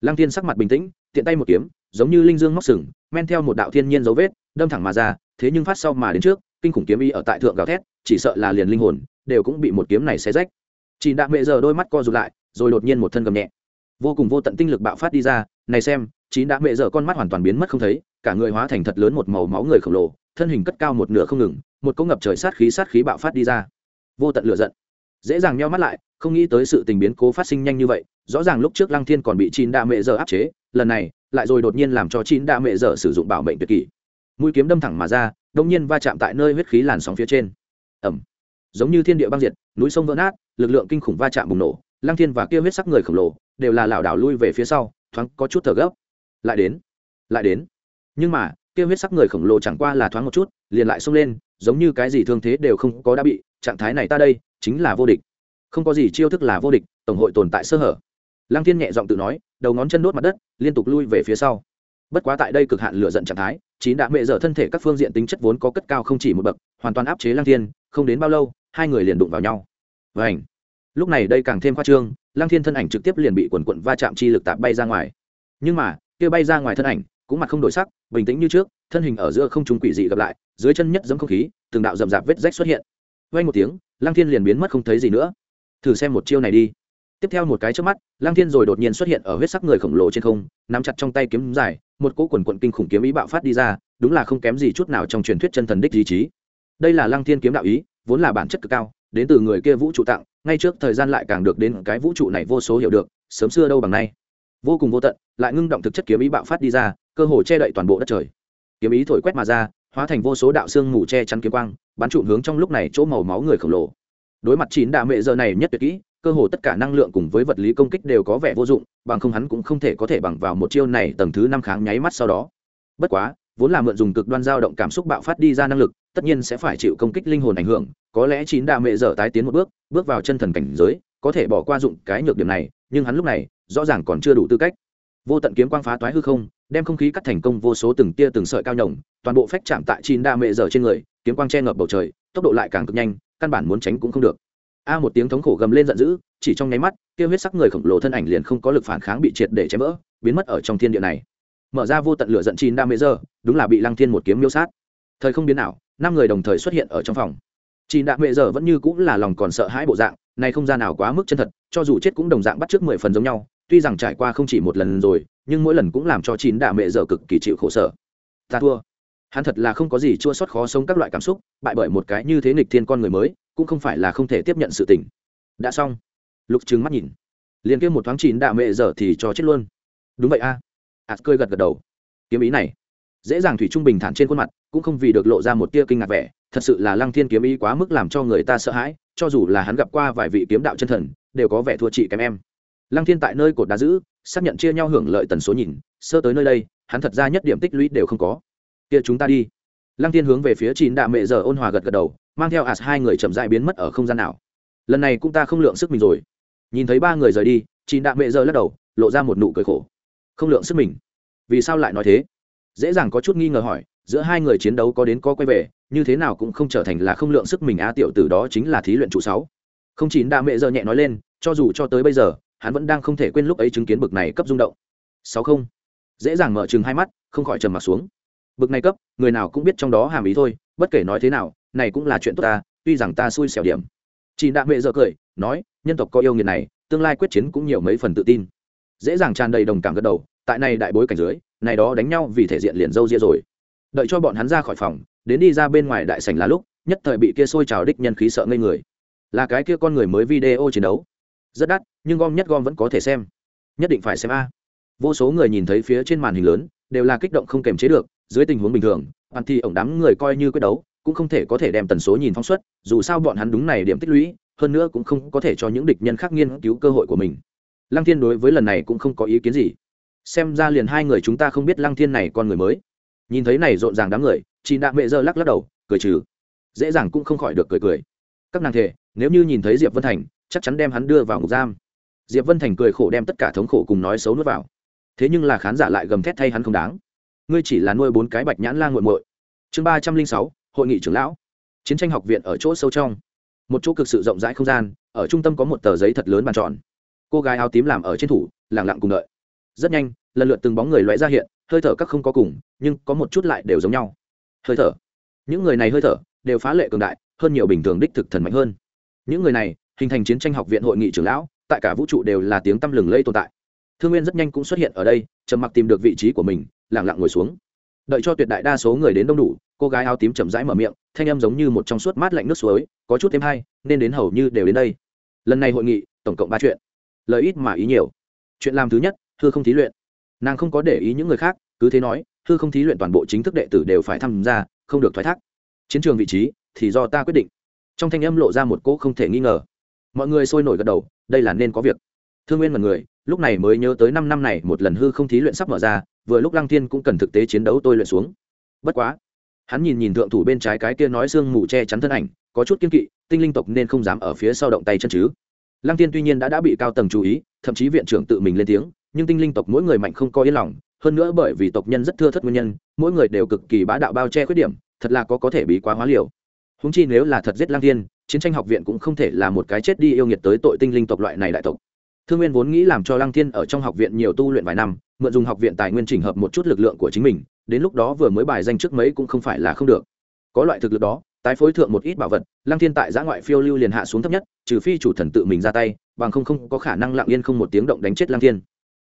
Lăng thiên sắc mặt bình tĩnh, tiện tay một kiếm giống như linh dương móc sừng, men theo một đạo thiên nhiên dấu vết, đâm thẳng mà ra, thế nhưng phát sau mà đến trước, kinh khủng kiếm ý ở tại thượng gào thét, chỉ sợ là liền linh hồn, đều cũng bị một kiếm này xé rách. Chỉ đạm mẹ giờ đôi mắt co rụt lại, rồi đột nhiên một thân gầm nhẹ. Vô cùng vô tận tinh lực bạo phát đi ra, này xem chị đã mẹ giờ con mắt hoàn toàn biến mất không thấy, cả người hóa thành thật lớn một màu máu người khổng lồ, thân hình cất cao một nửa không ngừng, một cỗ ngập trời sát khí sát khí bạo phát đi ra. Vô tận lửa giận. Dễ dàng nheo mắt lại, không nghĩ tới sự tình biến cố phát sinh nhanh như vậy, rõ ràng lúc trước lăng thiên còn bị chín đa mẹ giờ áp chế, lần này lại rồi đột nhiên làm cho chín đa mẹ dở sử dụng bảo mệnh tuyệt kỷ. Mũi kiếm đâm thẳng mà ra, đông nhiên va chạm tại nơi huyết khí làn sóng phía trên. Ẩm giống như thiên địa băng diệt, núi sông vỡ nát, lực lượng kinh khủng va chạm bùng nổ, lăng thiên và kia huyết sắc người khổng lồ đều là lảo đảo lui về phía sau, thoáng có chút thở gấp. Lại đến lại đến. Nhưng mà, kia huyết sắc người khổng lồ chẳng qua là thoáng một chút, liền lại xông lên, giống như cái gì thương thế đều không có đã bị, trạng thái này ta đây, chính là vô địch. Không có gì chiêu thức là vô địch, tổng hội tồn tại sơ hở. Lăng thiên nhẹ giọng tự nói đầu ngón chân đốt mặt đất, liên tục lui về phía sau. Bất quá tại đây cực hạn lựa giận trạng thái, chín đã mệ dở thân thể các phương diện tính chất vốn có cất cao không chỉ một bậc, hoàn toàn áp chế Lang thiên, không đến bao lâu, hai người liền đụng vào nhau. Vảnh lúc này đây càng thêm khoa trương Lang thiên thân ảnh trực tiếp liền bị quần quận va chạm chi lực tạp bay ra ngoài. Nhưng mà, kia bay ra ngoài thân ảnh, cũng mặt không đổi sắc, bình tĩnh như trước, thân hình ở giữa không trung quỷ dị gặp lại, dưới chân nhất giống không khí, từng đạo rậm rạp vết rách xuất hiện. Vay một tiếng Lang thiên liền biến mất không thấy gì nữa. Thử xem một chiêu này đi tiếp theo một cái trước mắt lang thiên rồi đột nhiên xuất hiện ở huyết sắc người khổng lồ trên không, nắm chặt trong tay kiếm dài, một cỗ quần quận kinh khủng kiếm ý bạo phát đi ra, đúng là không kém gì chút nào trong truyền thuyết chân thần đích di chí. Đây là lang thiên kiếm đạo ý, vốn là bản chất cực cao, đến từ người kia vũ trụ tặng, ngay trước thời gian lại càng được đến cái vũ trụ này vô số hiểu được, sớm xưa đâu bằng nay. Vô cùng vô tận, lại ngưng động thực chất kiếm ý bạo phát đi ra, cơ hồ che đậy toàn bộ đất trời. Kiếm ý thổi quét mà ra, hóa thành vô số đạo xương mù che chắn kiếm quang, bắn trụ hướng trong lúc này chỗ màu máu người khổng lồ. Đối mặt chín đạo mẹ giờ này nhất tuyệt kỹ cơ hồ tất cả năng lượng cùng với vật lý công kích đều có vẻ vô dụng, bằng không hắn cũng không thể có thể bằng vào một chiêu này tầng thứ năm kháng nháy mắt sau đó. Bất quá, vốn là mượn dùng cực đoan dao động cảm xúc bạo phát đi ra năng lực, tất nhiên sẽ phải chịu công kích linh hồn ảnh hưởng, có lẽ chín đa mệ dở tái tiến một bước bước vào chân thần cảnh giới, có thể bỏ qua dụng cái nhược điểm này, nhưng hắn lúc này, rõ ràng còn chưa đủ tư cách. Vô tận kiếm quang phá toái hư không, đem không khí cắt thành công vô số từng tia từng sợi cao nhồng, toàn bộ phách chạm tại chín đa mệ dở trên người, kiếm quang che ngập bầu trời, tốc độ lại càng cực nhanh, căn bản muốn tránh cũng không được a một tiếng thống khổ gầm lên giận dữ, chỉ trong nháy mắt, kia huyết sắc người khổng lồ thân ảnh liền không có lực phản kháng bị triệt để chém vỡ, biến mất ở trong thiên địa này. Mở ra vô tận lửa giận chín đa mẹ dở đúng là bị lăng thiên một kiếm miêu sát. Thời không biến nào năm người đồng thời xuất hiện ở trong phòng. Chín đa mẹ dở vẫn như cũng là lòng còn sợ hãi bộ dạng này không ra nào quá mức chân thật, cho dù chết cũng đồng dạng bắt trước mười phần giống nhau, tuy rằng trải qua không chỉ một lần rồi, nhưng mỗi lần cũng làm cho chín đạ mẹ dở cực kỳ chịu khổ sở. Ta thua. Hắn thật là không có gì chua sót khó sống các loại cảm xúc, bại bởi một cái như thế nghịch thiên con người mới cũng không phải là không thể tiếp nhận sự tình. Đã xong. Lục trừng mắt nhìn. Liền kêu một thoáng chín đạ mẹ dở thì cho chết luôn. Đúng vậy a. À. ạt cười gật gật đầu. Kiếm ý này, dễ dàng thủy trung bình thản trên khuôn mặt, cũng không vì được lộ ra một tia kinh ngạc vẻ. Thật sự là lăng thiên kiếm ý quá mức làm cho người ta sợ hãi, cho dù là hắn gặp qua vài vị kiếm đạo chân thần, đều có vẻ thua chị kém em. Lăng thiên tại nơi cột đá giữ, xác nhận chia nhau hưởng lợi tần số nhìn, sơ tới nơi đây, hắn thật ra nhất điểm tích lũy đều không có. Kia chúng ta đi. Lăng thiên hướng về phía chín đạ mẹ giờ ôn hòa gật gật đầu mang theo as hai người chậm dại biến mất ở không gian nào. Lần này cũng ta không lượng sức mình rồi. Nhìn thấy ba người rời đi chị đạm mẹ giờ lắc đầu, lộ ra một nụ cười khổ. Không lượng sức mình? Vì sao lại nói thế? Dễ dàng có chút nghi ngờ hỏi, giữa hai người chiến đấu có đến có quay về, như thế nào cũng không trở thành là không lượng sức mình á, tiểu tử đó chính là thí luyện trụ sáu. Không chín đạm mẹ giờ nhẹ nói lên, cho dù cho tới bây giờ, hắn vẫn đang không thể quên lúc ấy chứng kiến bực này cấp rung động. Sáu không. Dễ dàng mở chừng hai mắt, không khỏi trầm mặt xuống. Bực này cấp, người nào cũng biết trong đó hàm ý thôi, bất kể nói thế nào này cũng là chuyện tốt ta, tuy rằng ta xui xẻo điểm. Chị đạ mệ giờ cười, nói, nhân tộc có yêu nghiệt này, tương lai quyết chiến cũng nhiều mấy phần tự tin. Dễ dàng tràn đầy đồng cảm gật đầu, tại này đại bối cảnh dưới, này đó đánh nhau vì thể diện liền dâu ria rồi. Đợi cho bọn hắn ra khỏi phòng, đến đi ra bên ngoài đại sảnh là lúc, nhất thời bị kia sôi trào đích nhân khí sợ ngây người. Là cái kia con người mới video chiến đấu. Rất đắt, nhưng gom nhất gom vẫn có thể xem. Nhất định phải xem a. Vô số người nhìn thấy phía trên màn hình lớn, đều là kích động không kềm chế được, dưới tình huống bình thường bạn thì ổng đám người coi như quyết đấu cũng không thể có thể đem tần số nhìn phóng xuất, dù sao bọn hắn đúng này điểm tích lũy, hơn nữa cũng không có thể cho những địch nhân khác nghiên cứu cơ hội của mình. Lăng thiên đối với lần này cũng không có ý kiến gì. Xem ra liền hai người chúng ta không biết lăng thiên này con người mới. Nhìn thấy này rộn ràng đám người chị đạ mẹ dơ lắc lắc đầu, cười trừ. Dễ dàng cũng không khỏi được cười cười. Các nàng thể nếu như nhìn thấy diệp vân thành, chắc chắn đem hắn đưa vào ngục giam. Diệp vân thành cười khổ đem tất cả thống khổ cùng nói xấu nuốt vào. Thế nhưng là khán giả lại gầm thét thay hắn không đáng. Ngươi chỉ là nuôi bốn cái bạch nhãn la nguội muội. Chương ba trăm linh sáu hội nghị trưởng lão, chiến tranh học viện ở chỗ sâu trong, một chỗ cực sự rộng rãi không gian, ở trung tâm có một tờ giấy thật lớn bàn tròn. Cô gái áo tím làm ở trên thủ lẳng lặng cùng đợi. Rất nhanh, lần lượt từng bóng người loé ra hiện, hơi thở các không có cùng, nhưng có một chút lại đều giống nhau. Hơi thở. Những người này hơi thở đều phá lệ cường đại, hơn nhiều bình thường đích thực thần mạnh hơn. Những người này, hình thành chiến tranh học viện hội nghị trưởng lão, tại cả vũ trụ đều là tiếng tăm lừng lây tồn tại. Thương nguyên rất nhanh cũng xuất hiện ở đây, trầm mặc tìm được vị trí của mình lẳng lặng ngồi xuống. Đợi cho tuyệt đại đa số người đến đông đủ cô gái áo tím chậm rãi mở miệng, thanh âm giống như một trong suốt mát lạnh nước suối, có chút thêm hay, nên đến hầu như đều đến đây. Lần này hội nghị, tổng cộng ba chuyện. Lời ít mà ý nhiều. Chuyện làm thứ nhất, hư không thí luyện. Nàng không có để ý những người khác, cứ thế nói, hư không thí luyện toàn bộ chính thức đệ tử đều phải tham gia, không được thoái thác. Chiến trường vị trí, thì do ta quyết định. Trong thanh âm lộ ra một cỗ không thể nghi ngờ. Mọi người sôi nổi gật đầu, đây là nên có việc. Thương nguyên mật người, lúc này mới nhớ tới năm năm này một lần hư không thí luyện sắp mở ra, vừa lúc lăng thiên cũng cần thực tế chiến đấu tôi luyện xuống. Bất quá hắn nhìn nhìn thượng thủ bên trái cái kia nói xương mù che chắn thân ảnh, có chút kiên kỵ, tinh linh tộc nên không dám ở phía sau động tay chân chứ. Lăng tiên tuy nhiên đã đã bị cao tầng chú ý, thậm chí viện trưởng tự mình lên tiếng, nhưng tinh linh tộc mỗi người mạnh không có yên lòng, hơn nữa bởi vì tộc nhân rất thưa thất nguyên nhân, mỗi người đều cực kỳ bá đạo bao che khuyết điểm, thật là có có thể bị quá hóa liều. Húng chi nếu là thật giết lang tiên chiến tranh học viện cũng không thể là một cái chết đi yêu nghiệt tới tội tinh linh tộc loại này đại tộc. Thương nguyên vốn nghĩ làm cho lăng thiên ở trong học viện nhiều tu luyện vài năm mượn dùng học viện tài nguyên chỉnh hợp một chút lực lượng của chính mình, đến lúc đó vừa mới bài danh trước mấy cũng không phải là không được. Có loại thực lực đó, tái phối thượng một ít bảo vật, lăng thiên tại giã ngoại phiêu lưu liền hạ xuống thấp nhất, trừ phi chủ thần tự mình ra tay, bằng không không có khả năng lặng yên không một tiếng động đánh chết lăng thiên.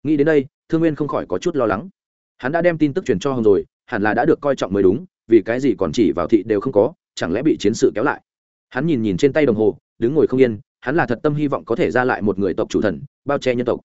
Nghĩ đến đây, thương nguyên không khỏi có chút lo lắng. Hắn đã đem tin tức truyền cho hồng rồi, hẳn là đã được coi trọng mới đúng, vì cái gì còn chỉ vào thị đều không có, chẳng lẽ bị chiến sự kéo lại? Hắn nhìn nhìn trên tay đồng hồ, đứng ngồi không yên, hắn là thật tâm hy vọng có thể ra lại một người tộc chủ thần, bao che nhân tộc.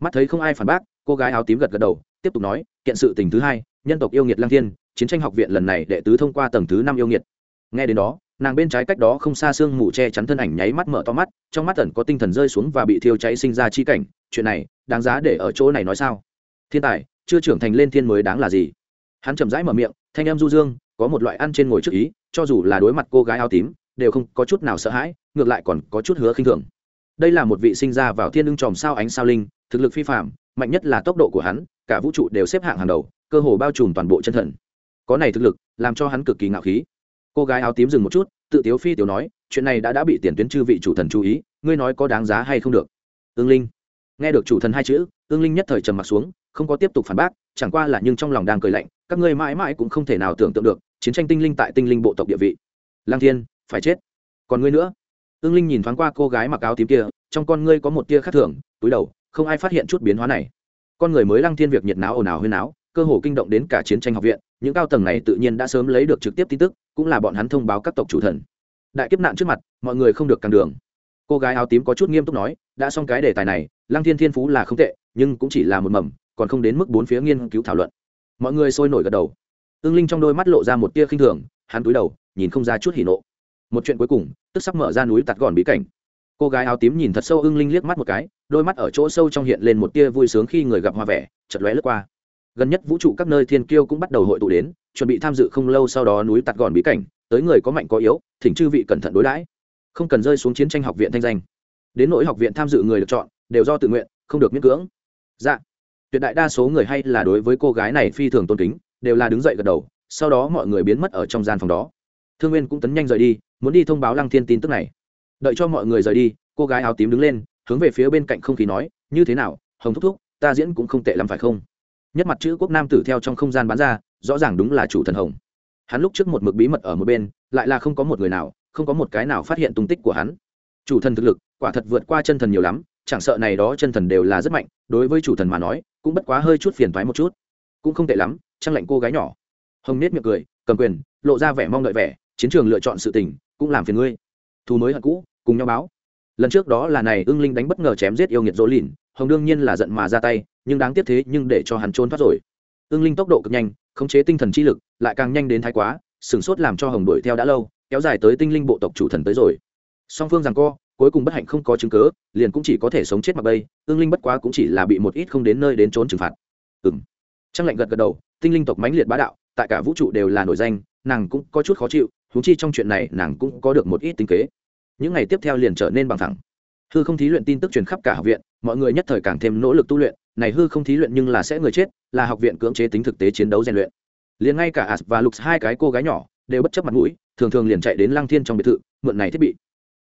Mắt thấy không ai phản bác cô gái áo tím gật gật đầu, tiếp tục nói, kiện sự tình thứ hai, nhân tộc yêu nghiệt lang thiên, chiến tranh học viện lần này đệ tứ thông qua tầng thứ năm yêu nghiệt. Nghe đến đó, nàng bên trái cách đó không xa xương mù che chắn thân ảnh nháy mắt mở to mắt, trong mắt tẩn có tinh thần rơi xuống và bị thiêu cháy sinh ra chi cảnh, chuyện này, đáng giá để ở chỗ này nói sao? Thiên tài, chưa trưởng thành lên thiên mới đáng là gì? Hắn chậm rãi mở miệng, thanh em du dương, có một loại ăn trên ngồi trước ý, cho dù là đối mặt cô gái áo tím, đều không có chút nào sợ hãi, ngược lại còn có chút hứa khinh thường. Đây là một vị sinh ra vào thiên ưng tròm sao ánh sao linh, thực lực phi phạm mạnh nhất là tốc độ của hắn, cả vũ trụ đều xếp hạng hàng đầu, cơ hồ bao trùm toàn bộ chân thần. Có này thực lực, làm cho hắn cực kỳ ngạo khí. Cô gái áo tím dừng một chút, tự tiếu phi tiểu nói, chuyện này đã đã bị tiền tuyến chư vị chủ thần chú ý, ngươi nói có đáng giá hay không được? Ương linh. Nghe được chủ thần hai chữ, ương linh nhất thời trầm m ặ t xuống, không có tiếp tục phản bác, chẳng qua là nhưng trong lòng đang cười lạnh, các ngươi mãi mãi cũng không thể nào tưởng tượng được, chiến tranh tinh linh tại tinh linh bộ tộc địa vị. Lang thiên, phải chết. Còn ngươi nữa? Ương linh nhìn thoáng qua cô gái mặc áo tím kia, trong con ngươi có một tia khác thường túi đầu không ai phát hiện chút biến hóa này. Con người mới lăng thiên việc nhiệt náo ồn ào huyên náo, cơ hồ kinh động đến cả chiến tranh học viện, những cao tầng này tự nhiên đã sớm lấy được trực tiếp tin tức, cũng là bọn hắn thông báo các tộc chủ thần. Đại kiếp nạn trước mặt, mọi người không được càng đường. Cô gái áo tím có chút nghiêm túc nói, đã xong cái đề tài này, lăng thiên thiên phú là không tệ, nhưng cũng chỉ là một mầm, còn không đến mức bốn phía nghiên cứu thảo luận. Mọi người sôi nổi gật đầu. Ương linh trong đôi mắt lộ ra một tia khinh thường, hắn cúi đầu, nhìn không ra chút hỉ nộ. Một chuyện cuối cùng, tức sắp mở ra núi tạt gòn bí cảnh cô gái áo tím nhìn thật sâu ưng linh liếc mắt một cái, đôi mắt ở chỗ sâu trong hiện lên một tia vui sướng khi người gặp hoa vẻ chật lóe lướt qua. Gần nhất vũ trụ các nơi thiên kiêu cũng bắt đầu hội tụ đến, chuẩn bị tham dự không lâu sau đó núi tạt gòn bí cảnh, tới người có mạnh có yếu, thỉnh chư vị cẩn thận đối đãi. Không cần rơi xuống chiến tranh học viện thanh danh. Đến nỗi học viện tham dự người được chọn, đều do tự nguyện, không được miễn cưỡng. Dạ. Tuyệt đại đa số người hay là đối với cô gái này phi thường tôn kính, đều là đứng dậy gật đầu, sau đó mọi người biến mất ở trong gian phòng đó. Thương nguyên cũng tấn nhanh rời đi, muốn đi thông báo lăng thiên tin tức này đợi cho mọi người rời đi, cô gái áo tím đứng lên, hướng về phía bên cạnh không khí nói, như thế nào, hồng thúc thúc, ta diễn cũng không tệ lắm phải không? Nhất mặt chữ quốc nam tử theo trong không gian bán ra, rõ ràng đúng là chủ thần hồng. Hắn lúc trước một mực bí mật ở một bên, lại là không có một người nào, không có một cái nào phát hiện tung tích của hắn. Chủ thần thực lực, quả thật vượt qua chân thần nhiều lắm, chẳng sợ này đó chân thần đều là rất mạnh, đối với chủ thần mà nói, cũng bất quá hơi chút phiền thoái một chút. Cũng không tệ lắm trang lạnh cô gái nhỏ. Hồng nết miệng cười, cầm quyền, lộ ra vẻ mong đợi vẻ, chiến trường lựa chọn sự tình, cũng làm phiền ngươi. Thù mới hận cũ cùng nhau báo. Lần trước đó là này ưng linh đánh bất ngờ chém giết yêu nghiệt dỗ lìn, hồng đương nhiên là giận mà ra tay, nhưng đáng tiếc thế nhưng để cho hắn trốn thoát rồi. Ưng linh tốc độ cực nhanh, khống chế tinh thần chi lực, lại càng nhanh đến thái quá, sửng sốt làm cho hồng đuổi theo đã lâu, kéo dài tới tinh linh bộ tộc chủ thần tới rồi. Song phương rằng co, cuối cùng bất hạnh không có chứng cớ liền cũng chỉ có thể sống chết mặc bây ương linh bất quá cũng chỉ là bị một ít không đến nơi đến trốn trừng phạt. Ừng trăng lạnh gật gật đầu, tinh linh tộc mãnh liệt bá đạo, tại cả vũ trụ đều là nổi danh, nàng cũng có chút khó chịu húng chi trong chuyện này nàng cũng có được một ít tính kế những ngày tiếp theo liền trở nên bằng thẳng hư không thí luyện tin tức truyền khắp cả học viện, mọi người nhất thời càng thêm nỗ lực tu luyện. Này hư không thí luyện nhưng là sẽ người chết, là học viện cưỡng chế tính thực tế chiến đấu rèn luyện. Liền ngay cả as và lục hai cái cô gái nhỏ, đều bất chấp mặt mũi, thường thường liền chạy đến lăng thiên trong biệt thự, mượn này thiết bị.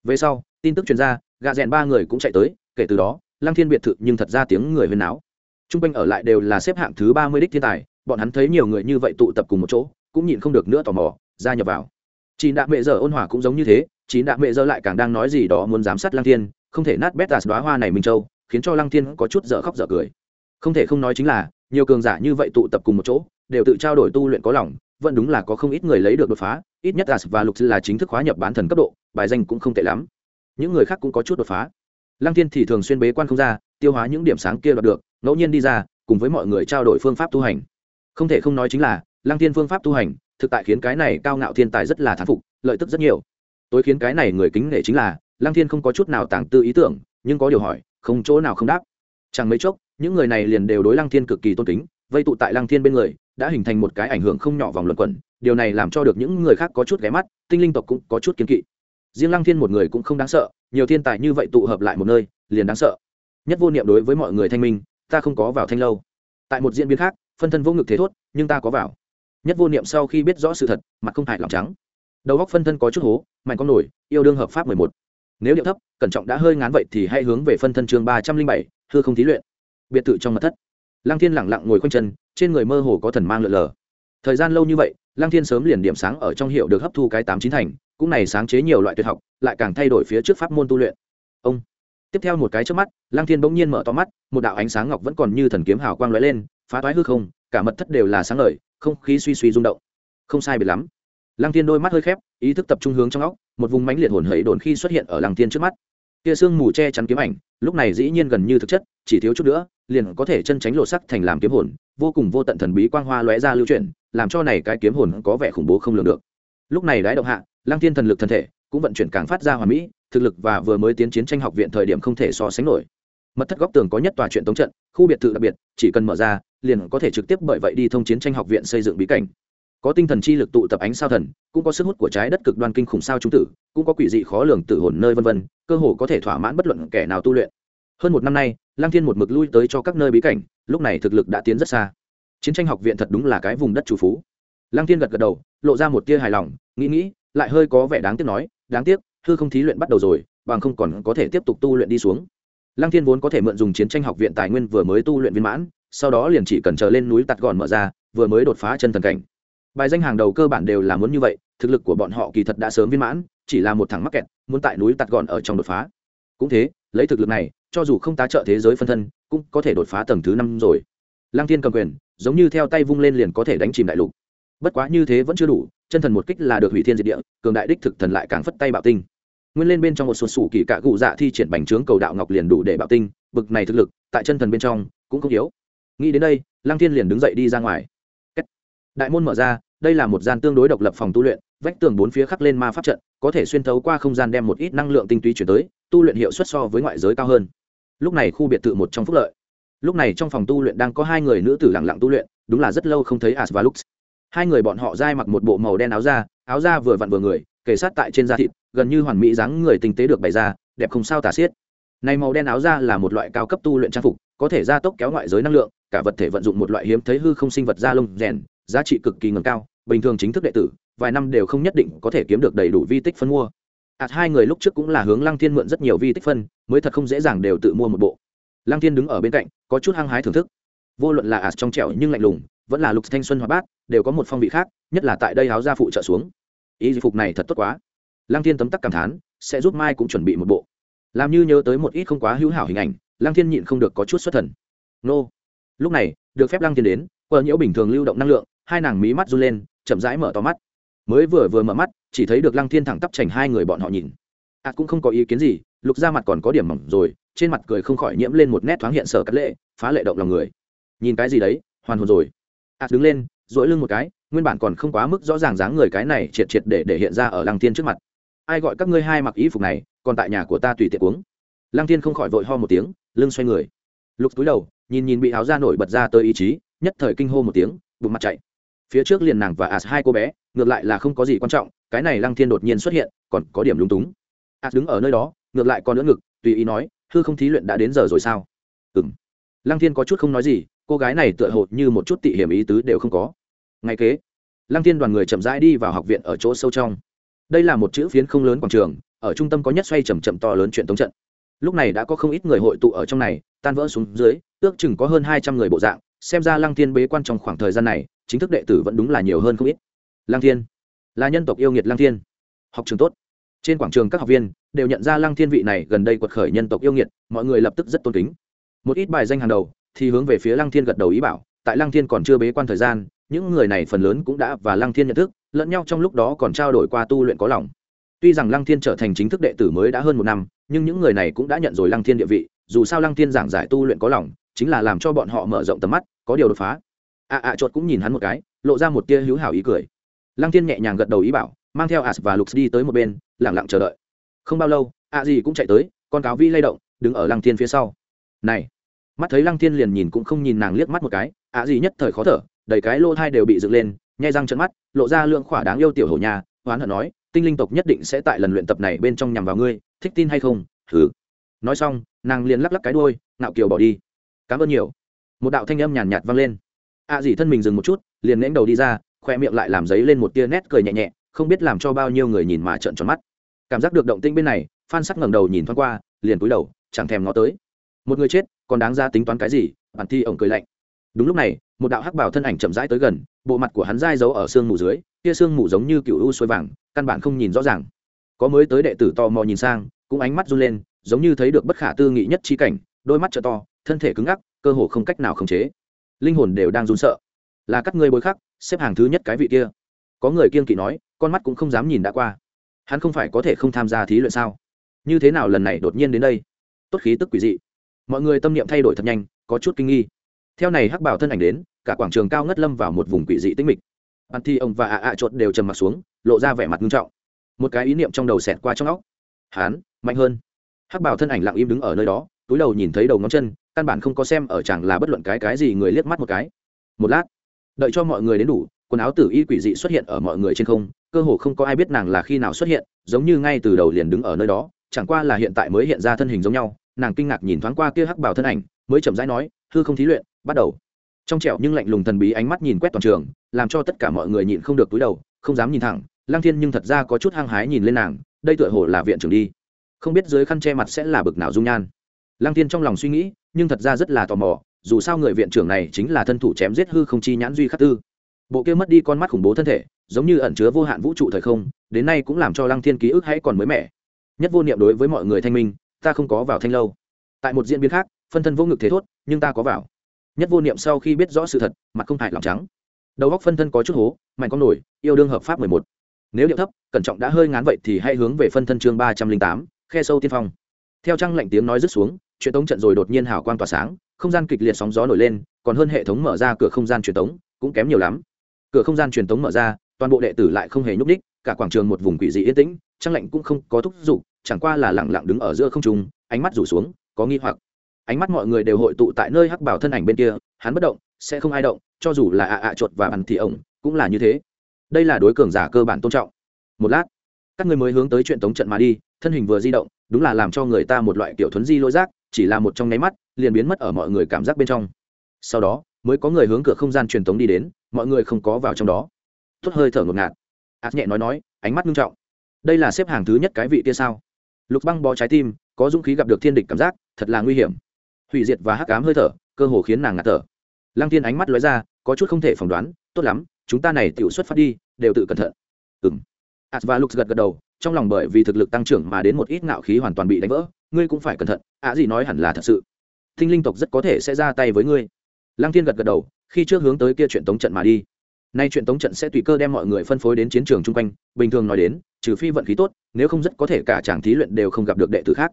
Về sau, tin tức truyền ra gạ rèn ba người cũng chạy tới, kể từ đó, lăng thiên biệt thự nhưng thật ra tiếng người huyên náo. T r u n g quanh ở lại đều là xếp hạng thứ ba mươi đích thiên tài, bọn hắn thấy nhiều người như vậy tụ tập cùng một chỗ, cũng nhìn không được nữa tò mò ra nhập vào. Chị đạ mẹ giờ ôn hòa cũng giống như thế chín đạ mẹ dơ lại càng đang nói gì đó muốn giám sát lăng thiên, không thể nát bét tạt đoá hoa này minh châu, khiến cho lăng thiên có chút dở khóc dở cười. Không thể không nói chính là, nhiều cường giả như vậy tụ tập cùng một chỗ, đều tự trao đổi tu luyện có lòng, vẫn đúng là có không ít người lấy được đột phá, ít nhất as và lục là chính thức hóa nhập bán thần cấp độ, bài danh cũng không tệ lắm. Những người khác cũng có chút đột phá. Lăng thiên thì thường xuyên bế quan không ra, tiêu hóa những điểm sáng kia đoạt được, ngẫu nhiên đi ra, cùng với mọi người trao đổi phương pháp tu hành. Không thể không nói chính là, lăng thiên phương pháp tu hành, thực tại khiến cái này cao ngạo thiên tài rất là thán phục, lợi tức rất nhiều tối khiến cái này người kính nể chính là, lăng thiên không có chút nào tàng tư ý tưởng, nhưng có điều hỏi, không chỗ nào không đáp. Chẳng mấy chốc, những người này liền đều đối lăng thiên cực kỳ tôn kính, vây tụ tại lăng thiên bên người, đã hình thành một cái ảnh hưởng không nhỏ vòng luận quẩn, điều này làm cho được những người khác có chút ghé mắt, tinh linh tộc cũng có chút kiến kỵ. Riêng lăng thiên một người cũng không đáng sợ, nhiều thiên tài như vậy tụ hợp lại một nơi, liền đáng sợ. Nhất vô niệm đối với mọi người thanh minh, ta không có vào thanh lâu. Tại một diễn biến khác, phân thân vô ngực thế thốt, nhưng ta có vào. Nhất vô niệm sau khi biết rõ sự thật, mặt không hại lòng trắng đầu góc phân thân có chút hố, mạnh con nổi, yêu đương hợp pháp mười một. Nếu điệu thấp, cẩn trọng đã hơi ngán vậy thì hãy hướng về phân thân chương ba trăm linh bảy, hư không thí luyện. Biệt thự trong mật thất. Lăng thiên lẳng lặng ngồi quanh chân, trên người mơ hồ có thần mang lượn lờ. Thời gian lâu như vậy, lăng thiên sớm liền điểm sáng ở trong hiệu được hấp thu cái tám chín thành, cũng này sáng chế nhiều loại tuyệt học, lại càng thay đổi phía trước pháp môn tu luyện. Ông. Tiếp theo một cái trước mắt, lăng thiên bỗng nhiên mở to mắt, một đạo ánh sáng ngọc vẫn còn như thần kiếm hào quang lóe lên, phá toái hư không, cả mật thất đều là sáng ngời, không khí suy suy rung động. Không sai biệt lắm lăng thiên đôi mắt hơi khép, ý thức tập trung hướng trong óc, một vùng mánh liệt hồn hẫy đồn khi xuất hiện ở lăng thiên trước mắt. Kia sương mù che chắn kiếm ảnh, lúc này dĩ nhiên gần như thực chất, chỉ thiếu chút nữa, liền có thể chân tránh lộ sắc thành làm kiếm hồn, vô cùng vô tận thần bí quang hoa lóe ra lưu chuyển, làm cho này cái kiếm hồn có vẻ khủng bố không lường được. Lúc này đái động hạ, lăng thiên thần lực thân thể cũng vận chuyển càng phát ra hòa mỹ, thực lực và vừa mới tiến chiến tranh học viện thời điểm không thể so sánh nổi. Mật thất góc tường có nhất tòa chuyện tống trận, khu biệt thự đặc biệt, chỉ cần mở ra, liền có thể trực tiếp bởi vậy đi thông chiến tranh học viện xây dựng bí cảnh có tinh thần chi lực tụ tập ánh sao thần, cũng có sức hút của trái đất cực đoan kinh khủng sao trung tử, cũng có quỷ dị khó lường tử hồn nơi vân vân, cơ hồ có thể thỏa mãn bất luận kẻ nào tu luyện. Hơn một năm nay lang thiên một mực lui tới cho các nơi bí cảnh, lúc này thực lực đã tiến rất xa. Chiến tranh học viện thật đúng là cái vùng đất chủ phú. Lang thiên gật gật đầu, lộ ra một tia hài lòng, nghĩ nghĩ, lại hơi có vẻ đáng tiếc nói, đáng tiếc, hư không thí luyện bắt đầu rồi, bằng không còn có thể tiếp tục tu luyện đi xuống. Lang thiên vốn có thể mượn dùng chiến tranh học viện tài nguyên vừa mới tu luyện viên mãn, sau đó liền chỉ cần chờ lên núi tạt gòn mở ra, vừa mới đột phá chân thần cảnh bài danh hàng đầu cơ bản đều là muốn như vậy, thực lực của bọn họ kỳ thật đã sớm viên mãn, chỉ là một thằng mắc kẹt, muốn tại núi tạt gọn ở trong đột phá. Cũng thế, lấy thực lực này, cho dù không tá trợ thế giới phân thân, cũng có thể đột phá tầng thứ năm rồi. Lăng Thiên cầm quyền, giống như theo tay vung lên liền có thể đánh chìm đại lục. Bất quá như thế vẫn chưa đủ, chân thần một kích là được hủy thiên diệt địa, cường đại đích thực thần lại càng phất tay bạo tinh. Nguyên lên bên trong một sụt sủ kỳ cả cụ dạ thi triển bành trướng cầu đạo ngọc liền đủ để bạo tinh, bực này thực lực, tại chân thần bên trong, cũng không yếu. Nghĩ đến đây, lăng thiên liền đứng dậy đi ra ngoài đại môn mở ra, đây là một gian tương đối độc lập phòng tu luyện, vách tường bốn phía khắc lên ma pháp trận, có thể xuyên thấu qua không gian đem một ít năng lượng tinh túy chuyển tới, tu luyện hiệu suất so với ngoại giới cao hơn. Lúc này khu biệt thự một trong phúc lợi. Lúc này trong phòng tu luyện đang có hai người nữ tử lặng lặng tu luyện, đúng là rất lâu không thấy as và lux hai người bọn họ dai mặc một bộ màu đen áo da áo da vừa vặn vừa người, kề sát tại trên da thịt, gần như hoàn mỹ dáng người tinh tế được bày ra, đẹp không sao tả xiết. Này màu đen áo da là một loại cao cấp tu luyện trang phục, có thể gia tốc kéo ngoại giới năng lượng, cả vật thể vận dụng một loại hiếm thấy hư không sinh vật da lông rèn giá trị cực kỳ ngầm cao, bình thường chính thức đệ tử, vài năm đều không nhất định có thể kiếm được đầy đủ vi tích phân mua. Ạt hai người lúc trước cũng là hướng lăng thiên mượn rất nhiều vi tích phân, mới thật không dễ dàng đều tự mua một bộ. Lăng thiên đứng ở bên cạnh, có chút hăng hái thưởng thức. Vô luận là ạt trong trẻo nhưng lạnh lùng, vẫn là lục thanh xuân hoạt bát, đều có một phong vị khác, nhất là tại đây áo gia phụ trợ xuống. Ý phục này thật tốt quá. Lăng thiên tấm tắc cảm thán, sẽ giúp mai cũng chuẩn bị một bộ. Làm như nhớ tới một ít không quá hữu hảo hình ảnh, lăng thiên nhịn không được có chút xuất thần. Nô. Lúc này, được phép lăng thiên đến, quờ nhiễu bình thường lưu động năng lượng hai nàng mí mắt run lên, chậm rãi mở to mắt. Mới vừa vừa mở mắt, chỉ thấy được lăng thiên thẳng tắp chành hai người bọn họ nhìn. Ạt cũng không có ý kiến gì, lục ra mặt còn có điểm mỏng rồi, trên mặt cười không khỏi nhiễm lên một nét thoáng hiện sở cắt lệ, phá lệ động lòng người. Nhìn cái gì đấy, hoàn hồn rồi. Ạt đứng lên dỗi lưng một cái, nguyên bản còn không quá mức rõ ràng dáng người cái này triệt triệt để để hiện ra ở lăng thiên trước mặt. Ai gọi các ngươi hai mặc ý phục này, còn tại nhà của ta tùy tiện uống. Lăng thiên không khỏi vội ho một tiếng, lưng xoay người. Lục túi đầu, nhìn nhìn bị áo ra nổi bật ra tới ý chí, nhất thời kinh hô một tiếng, bụng mặt chạy phía trước liền nàng và as hai cô bé, ngược lại là không có gì quan trọng, cái này lăng thiên đột nhiên xuất hiện, còn có điểm lúng túng. As đứng ở nơi đó, ngược lại còn đỡ ngực, tùy ý nói, hư không thí luyện đã đến giờ rồi sao? Ừ m lăng thiên có chút không nói gì, cô gái này tựa hồ như một chút tị hiểm ý tứ đều không có. Ngay kế, lăng thiên đoàn người chậm rãi đi vào học viện ở chỗ sâu trong. Đây là một chữ phiến không lớn quảng trường, ở trung tâm có nhất xoay chầm chậm to lớn chuyện tống trận. Lúc này đã có không ít người hội tụ ở trong này, tan vỡ xuống dưới, ước chừng có hơn hai trăm người bộ dạng, xem ra lăng thiên bế quan trong khoảng thời gian này chính thức đệ tử vẫn đúng là nhiều hơn không ít. Lang thiên, là nhân tộc yêu nghiệt Lang thiên. Học trường tốt. Trên quảng trường các học viên đều nhận ra lăng thiên vị này gần đây quật khởi nhân tộc yêu nghiệt, mọi người lập tức rất tôn kính. Một ít bài danh hàng đầu thì hướng về phía lăng thiên gật đầu ý bảo, tại lăng thiên còn chưa bế quan thời gian, những người này phần lớn cũng đã và lăng thiên nhận thức, lẫn nhau trong lúc đó còn trao đổi qua tu luyện có lòng. Tuy rằng lăng thiên trở thành chính thức đệ tử mới đã hơn một năm, nhưng những người này cũng đã nhận rồi lăng thiên địa vị, dù sao lăng thiên giảng giải tu luyện có lòng, chính là làm cho bọn họ mở rộng tầm mắt, có điều đột phá ạ ạ à, à cũng nhìn hắn một cái lộ ra một tia hữu hảo ý cười. Lăng thiên nhẹ nhàng gật đầu ý bảo mang theo as và lục đi tới một bên lẳng lặng chờ đợi. Không bao lâu ạ gì cũng chạy tới con cáo vi lay động đứng ở lăng thiên phía sau. Này! Mắt thấy lăng thiên liền nhìn cũng không nhìn nàng liếc mắt một cái ạ gì nhất thời khó thở đầy cái lô thai đều bị dựng lên nhai răng trận mắt lộ ra lượng khỏa đáng yêu tiểu hổ nhà hoán hận nói tinh linh tộc nhất định sẽ tại lần luyện tập này bên trong nhằm vào ngươi thích tin hay không? Thử nói xong nàng liền lắc lắc cái đôi nạo kiều bỏ đi. Cảm ơn nhiều. Một đạo thanh âm nhàn nhạt vang lên ạ à gì thân mình dừng một chút, liền nén đầu đi ra, khoe miệng lại làm giấy lên một tia nét cười nhẹ nhẹ, không biết làm cho bao nhiêu người nhìn mà trợn tròn mắt. Cảm giác được động tĩnh bên này, phan sắc ngẩng đầu nhìn thoáng qua, liền cúi đầu, chẳng thèm ngó tới. Một người chết, còn đáng ra tính toán cái gì? Bản thi ổng cười lạnh. Đúng lúc này, một đạo hắc bảo thân ảnh chậm rãi tới gần, bộ mặt của hắn dai giấu ở xương mù dưới, tia xương mù giống như cựu u suối vàng, căn bản không nhìn rõ ràng. Có mới tới đệ tử to mò nhìn sang, cũng ánh mắt run lên, giống như thấy được bất khả tư nghị nhất trí cảnh, đôi mắt trợ to, thân thể cứng ngắc, cơ hồ không cách nào khống chế linh hồn đều đang run sợ. Là các ngươi bối khắc, xếp hàng thứ nhất cái vị kia. Có người kiên kỵ nói, con mắt cũng không dám nhìn đã qua. Hắn không phải có thể không tham gia thí luyện sao? Như thế nào lần này đột nhiên đến đây? Tốt khí tức quỷ dị. Mọi người tâm niệm thay đổi thật nhanh, có chút kinh nghi. Theo này hắc bảo thân ảnh đến, cả quảng trường cao ngất lâm vào một vùng quỷ dị tĩnh mịch. Bàn thi ông và ạ ạ chốt đều trầm mặt xuống, lộ ra vẻ mặt nghiêm trọng. Một cái ý niệm trong đầu xẹt qua trong óc. Hán mạnh hơn. Hắc bảo thân ảnh lặng im đứng ở nơi đó, túi đầu nhìn thấy đầu ngón chân căn bản không có xem ở chẳng là bất luận cái cái gì người liếc mắt một cái. Một lát, đợi cho mọi người đến đủ, quần áo tử y quỷ dị xuất hiện ở mọi người trên không, cơ hồ không có ai biết nàng là khi nào xuất hiện, giống như ngay từ đầu liền đứng ở nơi đó, chẳng qua là hiện tại mới hiện ra thân hình giống nhau, nàng kinh ngạc nhìn thoáng qua kia hắc bảo thân ảnh, mới chậm rãi nói, hư không thí luyện, bắt đầu. Trong trẻo nhưng lạnh lùng thần bí ánh mắt nhìn quét toàn trường, làm cho tất cả mọi người nhịn không được túi đầu, không dám nhìn thẳng lang thiên nhưng thật ra có chút hăng hái nhìn lên nàng, đây tựa hồ là viện trưởng đi. Không biết dưới khăn che mặt sẽ là bực nào dung nhan lang thiên trong lòng suy nghĩ, nhưng thật ra rất là tò mò, dù sao người viện trưởng này chính là thân thủ chém giết hư không chi nhãn duy khắc tư. Bộ kia mất đi con mắt khủng bố thân thể, giống như ẩn chứa vô hạn vũ trụ thời không, đến nay cũng làm cho lăng thiên ký ức hãy còn mới mẻ. Nhất vô niệm đối với mọi người thanh minh, ta không có vào thanh lâu. Tại một diễn biến khác, phân thân vô ngực thế thốt, nhưng ta có vào. Nhất vô niệm sau khi biết rõ sự thật, mặt không hại lòng trắng. Đầu góc phân thân có chút hố, mạnh con nổi, yêu đương hợp pháp mười một. Nếu điệu thấp, cẩn trọng đã hơi ngán vậy thì hãy hướng về phân thân chương ba trăm linh tám, khe sâu tiên phong. Theo trăng lạnh tiếng nói rứt xuống chuyện tống trận rồi đột nhiên hào quang tỏa sáng không gian kịch liệt sóng gió nổi lên còn hơn hệ thống mở ra cửa không gian truyền tống cũng kém nhiều lắm. Cửa không gian truyền tống mở ra toàn bộ đệ tử lại không hề nhúc nhích, cả quảng trường một vùng quỷ dị yên tĩnh trăng lạnh cũng không có thúc giục chẳng qua là lẳng lặng đứng ở giữa không trung ánh mắt rủ xuống có nghi hoặc. Ánh mắt mọi người đều hội tụ tại nơi hắc bảo thân ảnh bên kia hắn bất động sẽ không ai động cho dù là ạ ạ chuột và ăn thì ổng cũng là như thế. Đây là đối cường giả cơ bản tôn trọng. Một lát các người mới hướng tới chuyện tống trận mà đi thân hình vừa di động đúng là làm cho người ta một loại kiểu thuấn di lỗi rác chỉ là một trong nháy mắt, liền biến mất ở mọi người cảm giác bên trong. Sau đó, mới có người hướng cửa không gian truyền tống đi đến, mọi người không có vào trong đó. Tốt hơi thở ngột ngạt. Ạt nhẹ nói nói, ánh mắt nghiêm trọng. Đây là xếp hàng thứ nhất cái vị kia sao? Lục băng bó trái tim, có dũng khí gặp được thiên địch cảm giác, thật là nguy hiểm. Hủy diệt và hắc ám hơi thở, cơ hồ khiến nàng ngạt thở. Lăng thiên ánh mắt lóe ra, có chút không thể phỏng đoán, tốt lắm, chúng ta này tiểu xuất phát đi, đều tự cẩn thận. Ừng ạt và lục gật gật đầu, trong lòng bởi vì thực lực tăng trưởng mà đến một ít ngạo khí hoàn toàn bị đánh vỡ ngươi cũng phải cẩn thận, ạ gì nói hẳn là thật sự. Thinh linh tộc rất có thể sẽ ra tay với ngươi. Lăng thiên gật gật đầu, khi trước hướng tới kia chuyện tống trận mà đi. Nay chuyện tống trận sẽ tùy cơ đem mọi người phân phối đến chiến trường chung quanh, bình thường nói đến, trừ phi vận khí tốt, nếu không rất có thể cả chàng thí luyện đều không gặp được đệ tử khác.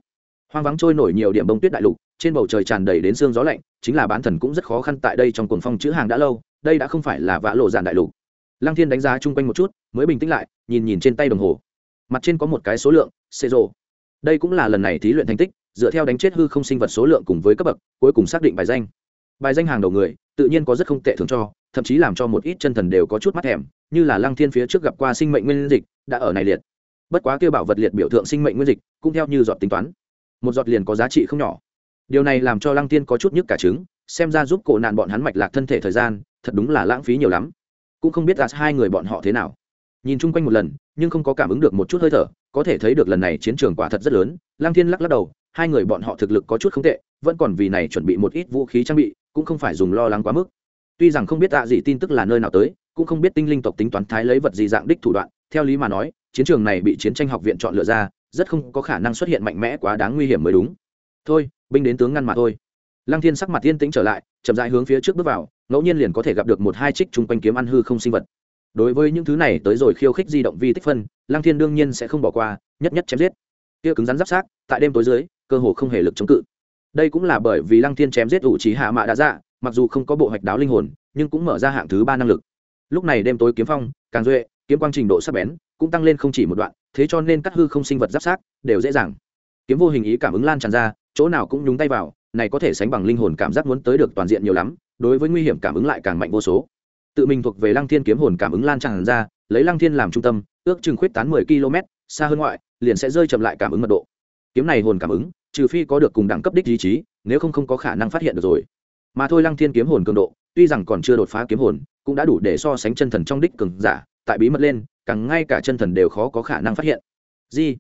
Hoang vắng trôi nổi nhiều điểm bông tuyết đại lục, trên bầu trời tràn đầy đến sương gió lạnh, chính là bán thần cũng rất khó khăn tại đây trong cuồng phong chữ hàng đã lâu, đây đã không phải là vã lộ giản đại lục. Lăng thiên đánh giá chung quanh một chút, mới bình tĩnh lại, nhìn nhìn trên tay đồng hồ. Mặt trên có một cái số lượng xê rô đây cũng là lần này thí luyện thành tích, dựa theo đánh chết hư không sinh vật số lượng cùng với cấp bậc, cuối cùng xác định bài danh. Bài danh hàng đầu người, tự nhiên có rất không tệ thường cho, thậm chí làm cho một ít chân thần đều có chút mắt thèm, như là lăng thiên phía trước gặp qua sinh mệnh nguyên dịch, đã ở này liệt. Bất quá kêu bảo vật liệt biểu tượng sinh mệnh nguyên dịch, cũng theo như giọt tính toán. Một giọt liền có giá trị không nhỏ. Điều này làm cho lăng tiên có chút nhức cả trứng, xem ra giúp cổ nạn bọn hắn mạch lạc thân thể thời gian, thật đúng là lãng phí nhiều lắm. Cũng không biết gạt hai người bọn họ thế nào nhìn chung quanh một lần, nhưng không có cảm ứng được một chút hơi thở, có thể thấy được lần này chiến trường quả thật rất lớn, Lang thiên lắc lắc đầu, hai người bọn họ thực lực có chút không tệ, vẫn còn vì này chuẩn bị một ít vũ khí trang bị, cũng không phải dùng lo lắng quá mức. Tuy rằng không biết tạ gì tin tức là nơi nào tới, cũng không biết tinh linh tộc tính toán thái lấy vật gì dạng đích thủ đoạn, theo lý mà nói, chiến trường này bị chiến tranh học viện chọn lựa ra, rất không có khả năng xuất hiện mạnh mẽ quá đáng nguy hiểm mới đúng. Thôi, binh đến tướng ngăn mà thôi. Lăng thiên sắc mặt yên tĩnh trở lại, chậm rãi hướng phía trước bước vào, ngẫu nhiên liền có thể gặp được một hai trích chung quanh kiếm ăn hư không sinh vật đối với những thứ này tới rồi khiêu khích di động vi tích phân, lăng thiên đương nhiên sẽ không bỏ qua, nhất nhất chém giết. Kia cứng rắn giáp sát, tại đêm tối dưới, cơ hồ không hề lực chống cự. Đây cũng là bởi vì lăng thiên chém giết ủ trí hạ mạ đã dạ mặc dù không có bộ hoạch đáo linh hồn, nhưng cũng mở ra hạng thứ ba năng lực. Lúc này đêm tối kiếm phong, càng duệ, kiếm quang trình độ sắc bén, cũng tăng lên không chỉ một đoạn, thế cho nên các hư không sinh vật giáp sát, đều dễ dàng. Kiếm vô hình ý cảm ứng lan tràn ra, chỗ nào cũng nhúng tay vào, này có thể sánh bằng linh hồn cảm giác muốn tới được toàn diện nhiều lắm, đối với nguy hiểm cảm ứng lại càng mạnh vô số tự mình thuộc về lăng thiên kiếm hồn cảm ứng lan tràn ra, lấy lăng thiên làm trung tâm, ước chừng khuyết tán mười km, xa hơn ngoại, liền sẽ rơi chậm lại cảm ứng mật độ. Kiếm này hồn cảm ứng, trừ phi có được cùng đẳng cấp đích ý chí, nếu không không có khả năng phát hiện được rồi. Mà thôi lăng thiên kiếm hồn cường độ, tuy rằng còn chưa đột phá kiếm hồn, cũng đã đủ để so sánh chân thần trong đích cường giả, tại bí mật lên, càng ngay cả chân thần đều khó có khả năng phát hiện. Di.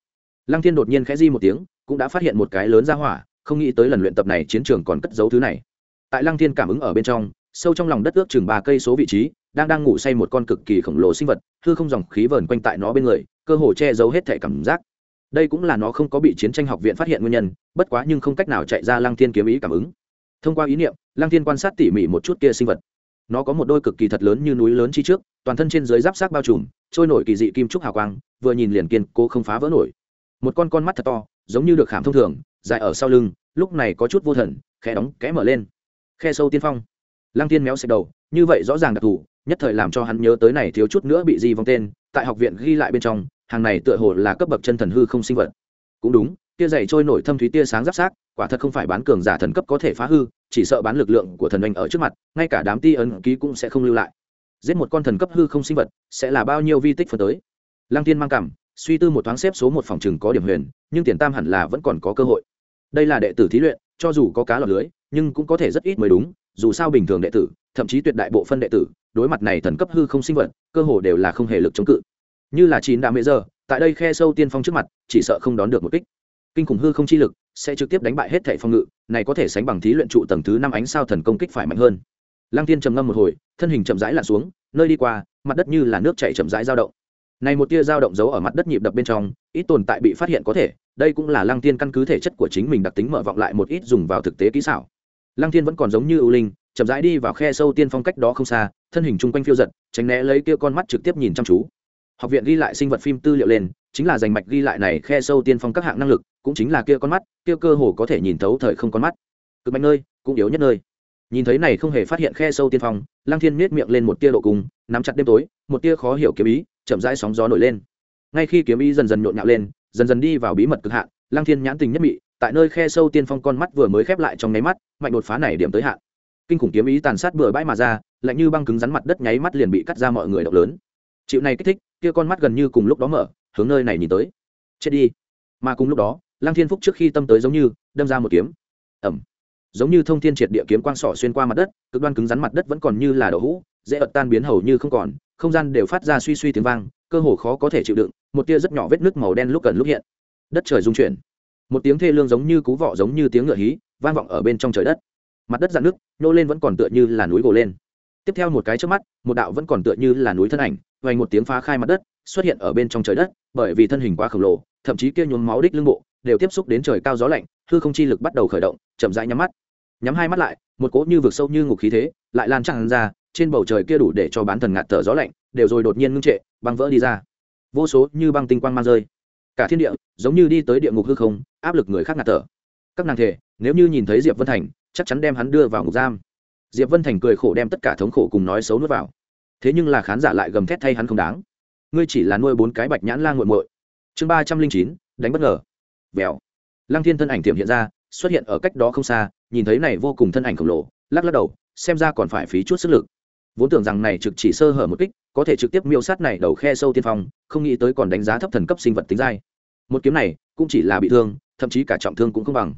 Lăng thiên đột nhiên khẽ di một tiếng, cũng đã phát hiện một cái lớn ra hỏa, không nghĩ tới lần luyện tập này chiến trường còn cất giấu thứ này. Tại lăng thiên cảm ứng ở bên trong sâu trong lòng đất ước chừng ba cây số vị trí, đang đang ngủ say một con cực kỳ khổng lồ sinh vật, hư không dòng khí vờn quanh tại nó bên người, cơ hồ che giấu hết thể cảm giác. Đây cũng là nó không có bị chiến tranh học viện phát hiện nguyên nhân, bất quá nhưng không cách nào chạy ra lăng thiên kiếm ý cảm ứng. Thông qua ý niệm, lăng thiên quan sát tỉ mỉ một chút kia sinh vật. Nó có một đôi cực kỳ thật lớn như núi lớn chi trước, toàn thân trên dưới giáp sát bao trùm, trôi nổi kỳ dị kim trúc hào quang, vừa nhìn liền kiên cố không phá vỡ nổi. Một con con mắt thật to, giống như được khảm thông thường, dài ở sau lưng, lúc này có chút vô thần khe đóng, kẽ mở lên. Khe sâu tiên phong lăng tiên méo xẹt đầu, như vậy rõ ràng đặc thù, nhất thời làm cho hắn nhớ tới này thiếu chút nữa bị di vong tên, tại học viện ghi lại bên trong, hàng này tựa hồ là cấp bậc chân thần hư không sinh vật. Cũng đúng, tia dày trôi nổi thâm thúy tia sáng giáp sát, quả thật không phải bán cường giả thần cấp có thể phá hư, chỉ sợ bán lực lượng của thần anh ở trước mặt, ngay cả đám ti ấn ký cũng sẽ không lưu lại. Giết một con thần cấp hư không sinh vật, sẽ là bao nhiêu vi tích phần tới? Lăng tiên mang cảm, suy tư một thoáng xếp số một phòng chừng có điểm huyền, nhưng tiền tam hẳn là vẫn còn có cơ hội. Đây là đệ tử thí luyện, cho dù có cá lọt lưới, nhưng cũng có thể rất ít mới đúng dù sao bình thường đệ tử, thậm chí tuyệt đại bộ phân đệ tử, đối mặt này thần cấp hư không sinh vật, cơ hồ đều là không hề lực chống cự. Như là chín đạm mễ giờ tại đây khe sâu tiên phong trước mặt, chỉ sợ không đón được một kích. Kinh khủng hư không chi lực sẽ trực tiếp đánh bại hết thệ phong ngự, này có thể sánh bằng thí luyện trụ tầng thứ năm ánh sao thần công kích phải mạnh hơn. Lăng tiên trầm ngâm một hồi, thân hình chậm rãi lặn xuống, nơi đi qua, mặt đất như là nước chảy chậm rãi dao động. Này một tia dao động giấu ở mặt đất nhịp đập bên trong, ít tồn tại bị phát hiện có thể, đây cũng là lăng tiên căn cứ thể chất của chính mình đặc tính mở vọng lại một ít dùng vào thực tế kỹ xảo lăng Thiên vẫn còn giống như ưu linh chậm rãi đi vào khe sâu tiên phong cách đó không xa thân hình chung quanh phiêu giật tránh né lấy kia con mắt trực tiếp nhìn chăm chú. Học viện ghi lại sinh vật phim tư liệu lên chính là giành mạch ghi lại này khe sâu tiên phong các hạng năng lực cũng chính là kia con mắt kia cơ hồ có thể nhìn thấu thời không con mắt. Cực mạnh nơi cũng yếu nhất nơi. Nhìn thấy này không hề phát hiện khe sâu tiên phong lăng thiên miết miệng lên một tia độ cùng, nắm chặt đêm tối một tia khó hiểu kiếm ý chậm rãi sóng gió nổi lên. Ngay khi kiếm ý dần dần nhộn nhạo lên dần dần đi vào bí mật cực hạn lăng thiên nhãn tình nhất mị tại nơi khe sâu tiên phong con mắt vừa mới khép lại trong nháy mắt, mạnh đột phá này điểm tới hạn. Kinh khủng kiếm ý tàn sát bừa bãi mà ra, lạnh như băng cứng rắn mặt đất nháy mắt liền bị cắt ra mọi người động lớn. Chịu này kích thích, kia con mắt gần như cùng lúc đó mở, hướng nơi này nhìn tới. Chết đi. Mà cùng lúc đó, lăng thiên phúc trước khi tâm tới giống như, đâm ra một kiếm. Ẩm giống như thông thiên triệt địa kiếm quang sỏ xuyên qua mặt đất, cực đoan cứng rắn mặt đất vẫn còn như là đậu hũ, dễ ợt tan biến hầu như không còn, không gian đều phát ra suy suy tiếng vang, cơ hồ khó có thể chịu đựng, một tia rất nhỏ vết nước màu đen lúc cần lúc hiện. Đất trời rung chuyển một tiếng thê lương giống như cú vọ giống như tiếng ngựa hí, vang vọng ở bên trong trời đất. Mặt đất dạn nước nô lên vẫn còn tựa như là núi gồ lên. Tiếp theo một cái trước mắt, một đạo vẫn còn tựa như là núi thân ảnh, vành một tiếng phá khai mặt đất, xuất hiện ở bên trong trời đất, bởi vì thân hình quá khổng lồ, thậm chí kia nhuốm máu đích lưng bộ, đều tiếp xúc đến trời cao gió lạnh, hư không chi lực bắt đầu khởi động, chậm rãi nhắm mắt. Nhắm hai mắt lại, một cỗ như vực sâu như ngục khí thế, lại lan tràn ra, trên bầu trời kia đủ để cho bán thần ngạt thở gió lạnh, đều rồi đột nhiên ngưng trệ, băng vỡ đi ra. Vô số như băng tinh quang mang rơi cả thiên địa, giống như đi tới địa ngục hư không, áp lực người khác ngạt thở. Các nàng thể nếu như nhìn thấy diệp vân thành, chắc chắn đem hắn đưa vào ngục giam. Diệp vân thành cười khổ đem tất cả thống khổ cùng nói xấu nuốt vào. Thế nhưng là khán giả lại gầm thét thay hắn không đáng. Ngươi chỉ là nuôi bốn cái bạch nhãn la nguội muội. Chương ba trăm linh chín, đánh bất ngờ. Vèo. Lăng thiên thân ảnh tiệm hiện ra, xuất hiện ở cách đó không xa, nhìn thấy này vô cùng thân ảnh khổng lồ, lắc lắc đầu, xem ra còn phải phí chút sức lực vốn tưởng rằng này trực chỉ sơ hở một kích, có thể trực tiếp miêu sát này đầu khe sâu tiên phong, không nghĩ tới còn đánh giá thấp thần cấp sinh vật tính dai. Một kiếm này cũng chỉ là bị thương, thậm chí cả trọng thương cũng không bằng.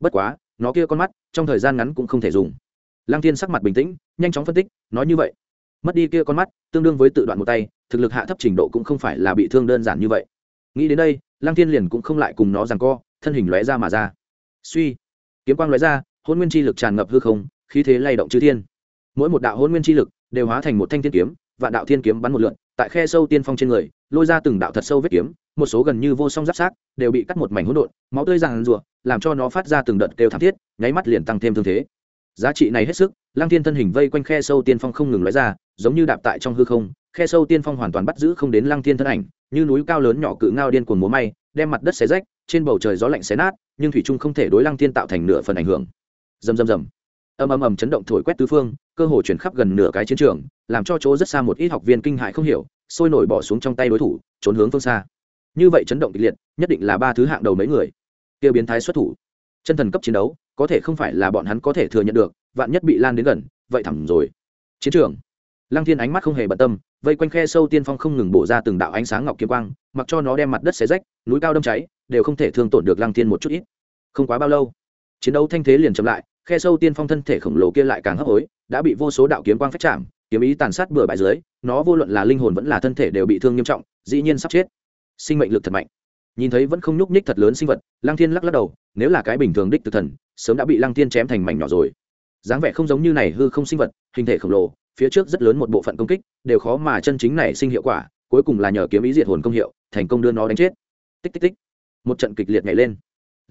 Bất quá, nó kia con mắt, trong thời gian ngắn cũng không thể dùng. Lăng thiên sắc mặt bình tĩnh, nhanh chóng phân tích, nói như vậy. Mất đi kia con mắt, tương đương với tự đoạn một tay, thực lực hạ thấp trình độ cũng không phải là bị thương đơn giản như vậy. Nghĩ đến đây, lăng thiên liền cũng không lại cùng nó rằng co, thân hình lóe ra mà ra. Suy, kiếm quang lóe ra, hôn nguyên chi lực tràn ngập hư không, khí thế lay động chư thiên. Mỗi một đạo hôn nguyên chi lực đều hóa thành một thanh thiên kiếm, vạn đạo thiên kiếm bắn một lượn, tại khe sâu tiên phong trên người, lôi ra từng đạo thật sâu vết kiếm, một số gần như vô song giáp sát, đều bị cắt một mảnh hỗn độn, máu tươi ràng rụa, làm cho nó phát ra từng đợt kêu thảm thiết, nháy mắt liền tăng thêm thương thế. Giá trị này hết sức lang thiên thân hình vây quanh khe sâu tiên phong không ngừng lóe ra, giống như đạp tại trong hư không, khe sâu tiên phong hoàn toàn bắt giữ không đến lang thiên thân ảnh, như núi cao lớn nhỏ cự ngao điên cuồng múa may, đem mặt đất xé rách, trên bầu trời gió lạnh xé nát, nhưng thủy trung không thể đối lang thiên tạo thành nửa phần ảnh hưởng. Rầm rầm rầm ầm ầm ầm chấn động thổi quét tứ phương, cơ hồ chuyển khắp gần nửa cái chiến trường, làm cho chỗ rất xa một ít học viên kinh hại không hiểu, sôi nổi bỏ xuống trong tay đối thủ, trốn hướng phương xa. Như vậy chấn động kịch liệt, nhất định là ba thứ hạng đầu mấy người. Kia biến thái xuất thủ. Chân thần cấp chiến đấu, có thể không phải là bọn hắn có thể thừa nhận được, vạn nhất bị lan đến gần, vậy thẳm rồi. Chiến trường. Lăng thiên ánh mắt không hề bận tâm, vây quanh khe sâu tiên phong không ngừng bổ ra từng đạo ánh sáng ngọc kiếm quang, mặc cho nó đem mặt đất xé rách, núi cao đâm cháy, đều không thể thương tổn được lăng thiên một chút ít. Không quá bao lâu, chiến đấu thanh thế liền chậm lại khe sâu tiên phong thân thể khổng lồ kia lại càng hấp hối, đã bị vô số đạo kiếm quang phách chạm, kiếm ý tàn sát bừa bãi dưới, nó vô luận là linh hồn vẫn là thân thể đều bị thương nghiêm trọng, dĩ nhiên sắp chết. Sinh mệnh lực thật mạnh. Nhìn thấy vẫn không nhúc nhích thật lớn sinh vật, lăng thiên lắc lắc đầu, nếu là cái bình thường đích từ thần, sớm đã bị lăng thiên chém thành mảnh nhỏ rồi. Dáng vẻ không giống như này hư không sinh vật, hình thể khổng lồ, phía trước rất lớn một bộ phận công kích, đều khó mà chân chính này sinh hiệu quả, cuối cùng là nhờ kiếm ý diệt hồn công hiệu, thành công đưa nó đánh chết. Tích tích tích. Một trận kịch liệt nhảy lên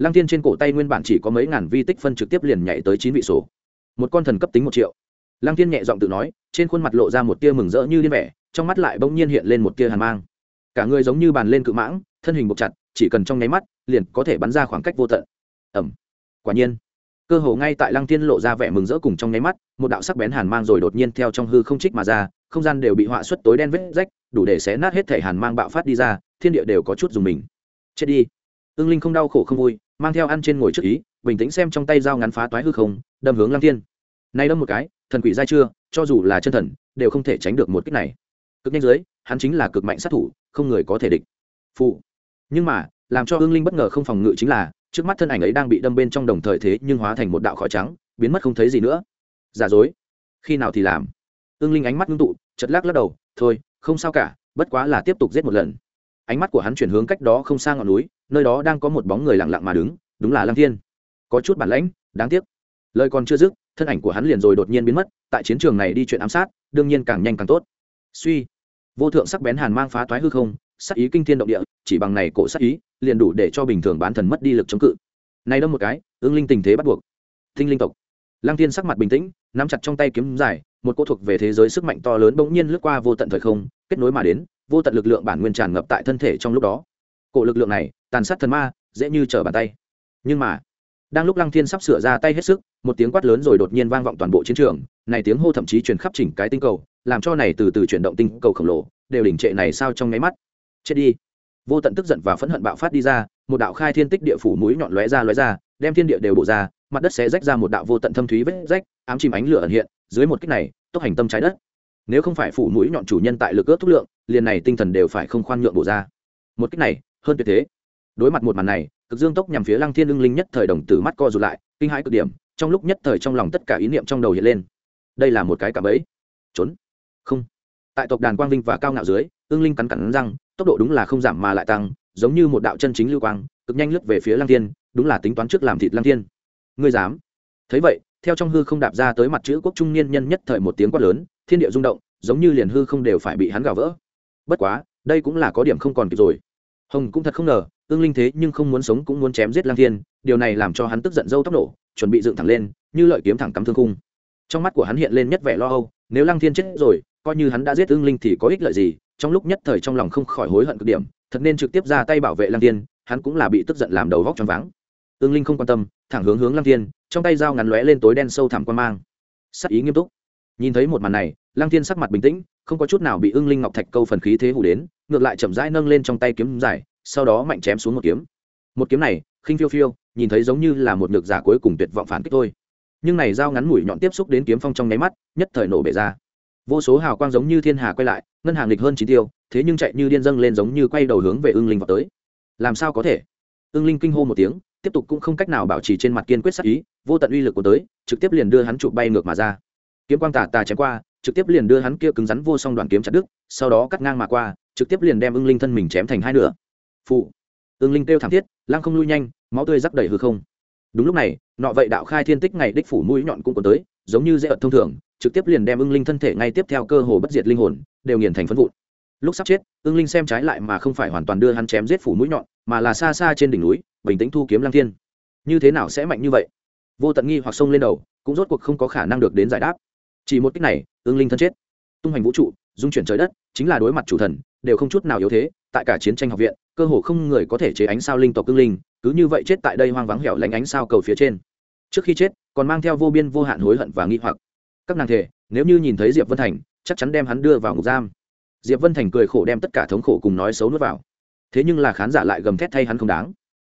lăng thiên trên cổ tay nguyên bản chỉ có mấy ngàn vi tích phân trực tiếp liền nhảy tới chín vị số, một con thần cấp tính một triệu. Lăng thiên nhẹ giọng tự nói trên khuôn mặt lộ ra một tia mừng rỡ như liên vẻ trong mắt lại bỗng nhiên hiện lên một tia hàn mang. Cả người giống như bàn lên cự mãng thân hình buộc chặt chỉ cần trong nháy mắt liền có thể bắn ra khoảng cách vô tận. Ẩm quả nhiên cơ hồ ngay tại lăng thiên lộ ra vẻ mừng rỡ cùng trong nháy mắt một đạo sắc bén hàn mang rồi đột nhiên theo trong hư không trích mà ra không gian đều bị họa xuất tối đen vết rách đủ để xé nát hết thể hàn mang bạo phát đi ra thiên địa đều có chút dùng mình. Chết đi ương linh không đau khổ không vui, mang theo ăn trên ngồi trước ý, bình tĩnh xem trong tay dao ngắn phá toái hư không, đâm hướng lăng thiên. Nay đâm một cái, thần quỷ giai chưa, cho dù là chân thần, đều không thể tránh được một kích này. Cực nhanh dưới, hắn chính là cực mạnh sát thủ, không người có thể địch. Phụ nhưng mà, làm cho ương linh bất ngờ không phòng ngự chính là, trước mắt thân ảnh ấy đang bị đâm bên trong đồng thời thế nhưng hóa thành một đạo khói trắng, biến mất không thấy gì nữa. Giả dối. Khi nào thì làm? Ương linh ánh mắt ngưng tụ chật lắc lắc đầu, thôi, không sao cả, bất quá là tiếp tục giết một lần. Ánh mắt của hắn chuyển hướng cách đó không xa ngọn núi nơi đó đang có một bóng người lặng lặng mà đứng, đúng là lăng thiên. Có chút bản lãnh, đáng tiếc. Lời còn chưa dứt, thân ảnh của hắn liền rồi đột nhiên biến mất, tại chiến trường này đi chuyện ám sát, đương nhiên càng nhanh càng tốt. Suy. Vô thượng sắc bén hàn mang phá toái hư không sắc ý kinh thiên động địa, chỉ bằng này cổ sắc ý, liền đủ để cho bình thường bán thần mất đi lực chống cự. Này đâm một cái, ương linh tình thế bắt buộc. Thinh linh tộc. Lăng Thiên sắc mặt bình tĩnh, nắm chặt trong tay kiếm dài, một cô thuộc về thế giới sức mạnh to lớn bỗng nhiên lướt qua vô tận thời không, kết nối mà đến, vô tận lực lượng bản nguyên tràn ngập tại thân thể trong lúc đó. Cổ lực lượng này tàn sát thần ma, dễ như trở bàn tay. Nhưng mà, đang lúc lăng thiên sắp sửa ra tay hết sức, một tiếng quát lớn rồi đột nhiên vang vọng toàn bộ chiến trường, này tiếng hô thậm chí truyền khắp chỉnh cái tinh cầu, làm cho này từ từ chuyển động tinh cầu khổng lồ, đều đỉnh trệ này sao trong nháy mắt. Chết đi. Vô tận tức giận và phẫn hận bạo phát đi ra, một đạo khai thiên tích địa phủ mũi nhọn lóe ra lóe ra, đem thiên địa đều bổ ra, mặt đất sẽ rách ra một đạo vô tận thâm thúy vết rách, ám chìm ánh lửa ẩn hiện, dưới một kích này, tốc hành tâm trái đất. Nếu không phải phủ mũi nhọn chủ nhân tại lực ước thúc lượng, liền này tinh thần đều phải không khoan nhượng bổ ra. Một kích này, hơn tuyệt thế đối mặt một màn này, cực dương tốc nhằm phía lăng thiên ưng linh nhất thời đồng tử mắt co rụt lại, kinh hãi cực điểm, trong lúc nhất thời trong lòng tất cả ý niệm trong đầu hiện lên. Đây là một cái cạm bẫy. Trốn. Không. Tại tộc đàn quang vinh và cao ngạo dưới, ưng linh cắn cắn răng, tốc độ đúng là không giảm mà lại tăng, giống như một đạo chân chính lưu quang, cực nhanh lướt về phía lăng thiên, đúng là tính toán trước làm thịt lăng thiên. Ngươi dám? Thấy vậy, theo trong hư không đạp ra tới mặt chữ quốc trung niên nhân nhất thời một tiếng quát lớn, thiên địa rung động, giống như liền hư không đều phải bị hắn gào vỡ. Bất quá, đây cũng là có điểm không còn kịp rồi. Hồng cũng thật không ngờ ương linh thế nhưng không muốn sống cũng muốn chém giết lang thiên, điều này làm cho hắn tức giận dâu tóc nổ, chuẩn bị dựng thẳng lên, như lợi kiếm thẳng cắm thương khung. Trong mắt của hắn hiện lên nhất vẻ lo âu, nếu lang thiên chết rồi, coi như hắn đã giết ương linh thì có ích lợi gì? Trong lúc nhất thời trong lòng không khỏi hối hận cực điểm, thật nên trực tiếp ra tay bảo vệ lang thiên, hắn cũng là bị tức giận làm đầu vóc choáng váng. Ương linh không quan tâm, thẳng hướng hướng lang thiên, trong tay dao ngắn lóe lên tối đen sâu thẳm quan mang. Sắc ý nghiêm túc. Nhìn thấy một màn này, lang thiên sắc mặt bình tĩnh, không có chút nào bị ương linh ngọc thạch câu phần khí thế hủ đến, ngược lại chậm rãi nâng lên trong tay kiếm dài sau đó mạnh chém xuống một kiếm. Một kiếm này, khinh phiêu phiêu, nhìn thấy giống như là một ngược giả cuối cùng tuyệt vọng phản kích thôi. Nhưng này dao ngắn mũi nhọn tiếp xúc đến kiếm phong trong nháy mắt, nhất thời nổ bể ra. Vô số hào quang giống như thiên hà quay lại, ngân hàng lịch hơn chín tiêu, thế nhưng chạy như điên dâng lên giống như quay đầu hướng về ưng linh vào tới. Làm sao có thể? Ưng linh kinh hô một tiếng, tiếp tục cũng không cách nào bảo trì trên mặt kiên quyết sắc ý, vô tận uy lực của tới, trực tiếp liền đưa hắn chụp bay ngược mà ra. Kiếm quang tà tà chém qua, trực tiếp liền đưa hắn kia cứng rắn vô song đoàn kiếm chặt đứt, sau đó cắt ngang mà qua, trực tiếp liền đem ưng linh thân mình chém thành hai nửa phụ. Ương linh kêu thảm thiết lang không lui nhanh, máu tươi rắc đầy hư không. Đúng lúc này, nọ vậy đạo khai thiên tích ngày đích phủ mũi nhọn cũng còn tới, giống như dễ ợt thông thường, trực tiếp liền đem ưng linh thân thể ngay tiếp theo cơ hồ bất diệt linh hồn, đều nghiền thành phân vụn. Lúc sắp chết, ưng linh xem trái lại mà không phải hoàn toàn đưa hắn chém giết phủ mũi nhọn, mà là xa xa trên đỉnh núi, bình tĩnh thu kiếm lăng thiên. Như thế nào sẽ mạnh như vậy? Vô tận nghi hoặc sông lên đầu, cũng rốt cuộc không có khả năng được đến giải đáp. Chỉ một cách này, ưng linh thân chết. Tung hành vũ trụ dung chuyển trời đất, chính là đối mặt chủ thần, đều không chút nào yếu thế tại cả chiến tranh học viện, cơ hồ không người có thể chế ánh sao linh tộc cương linh, cứ như vậy chết tại đây hoang vắng hẻo lánh ánh sao cầu phía trên. Trước khi chết, còn mang theo vô biên vô hạn hối hận và nghi hoặc. Các nàng thể, nếu như nhìn thấy diệp vân thành, chắc chắn đem hắn đưa vào ngục giam. Diệp vân thành cười khổ đem tất cả thống khổ cùng nói xấu nuốt vào. Thế nhưng là khán giả lại gầm thét thay hắn không đáng.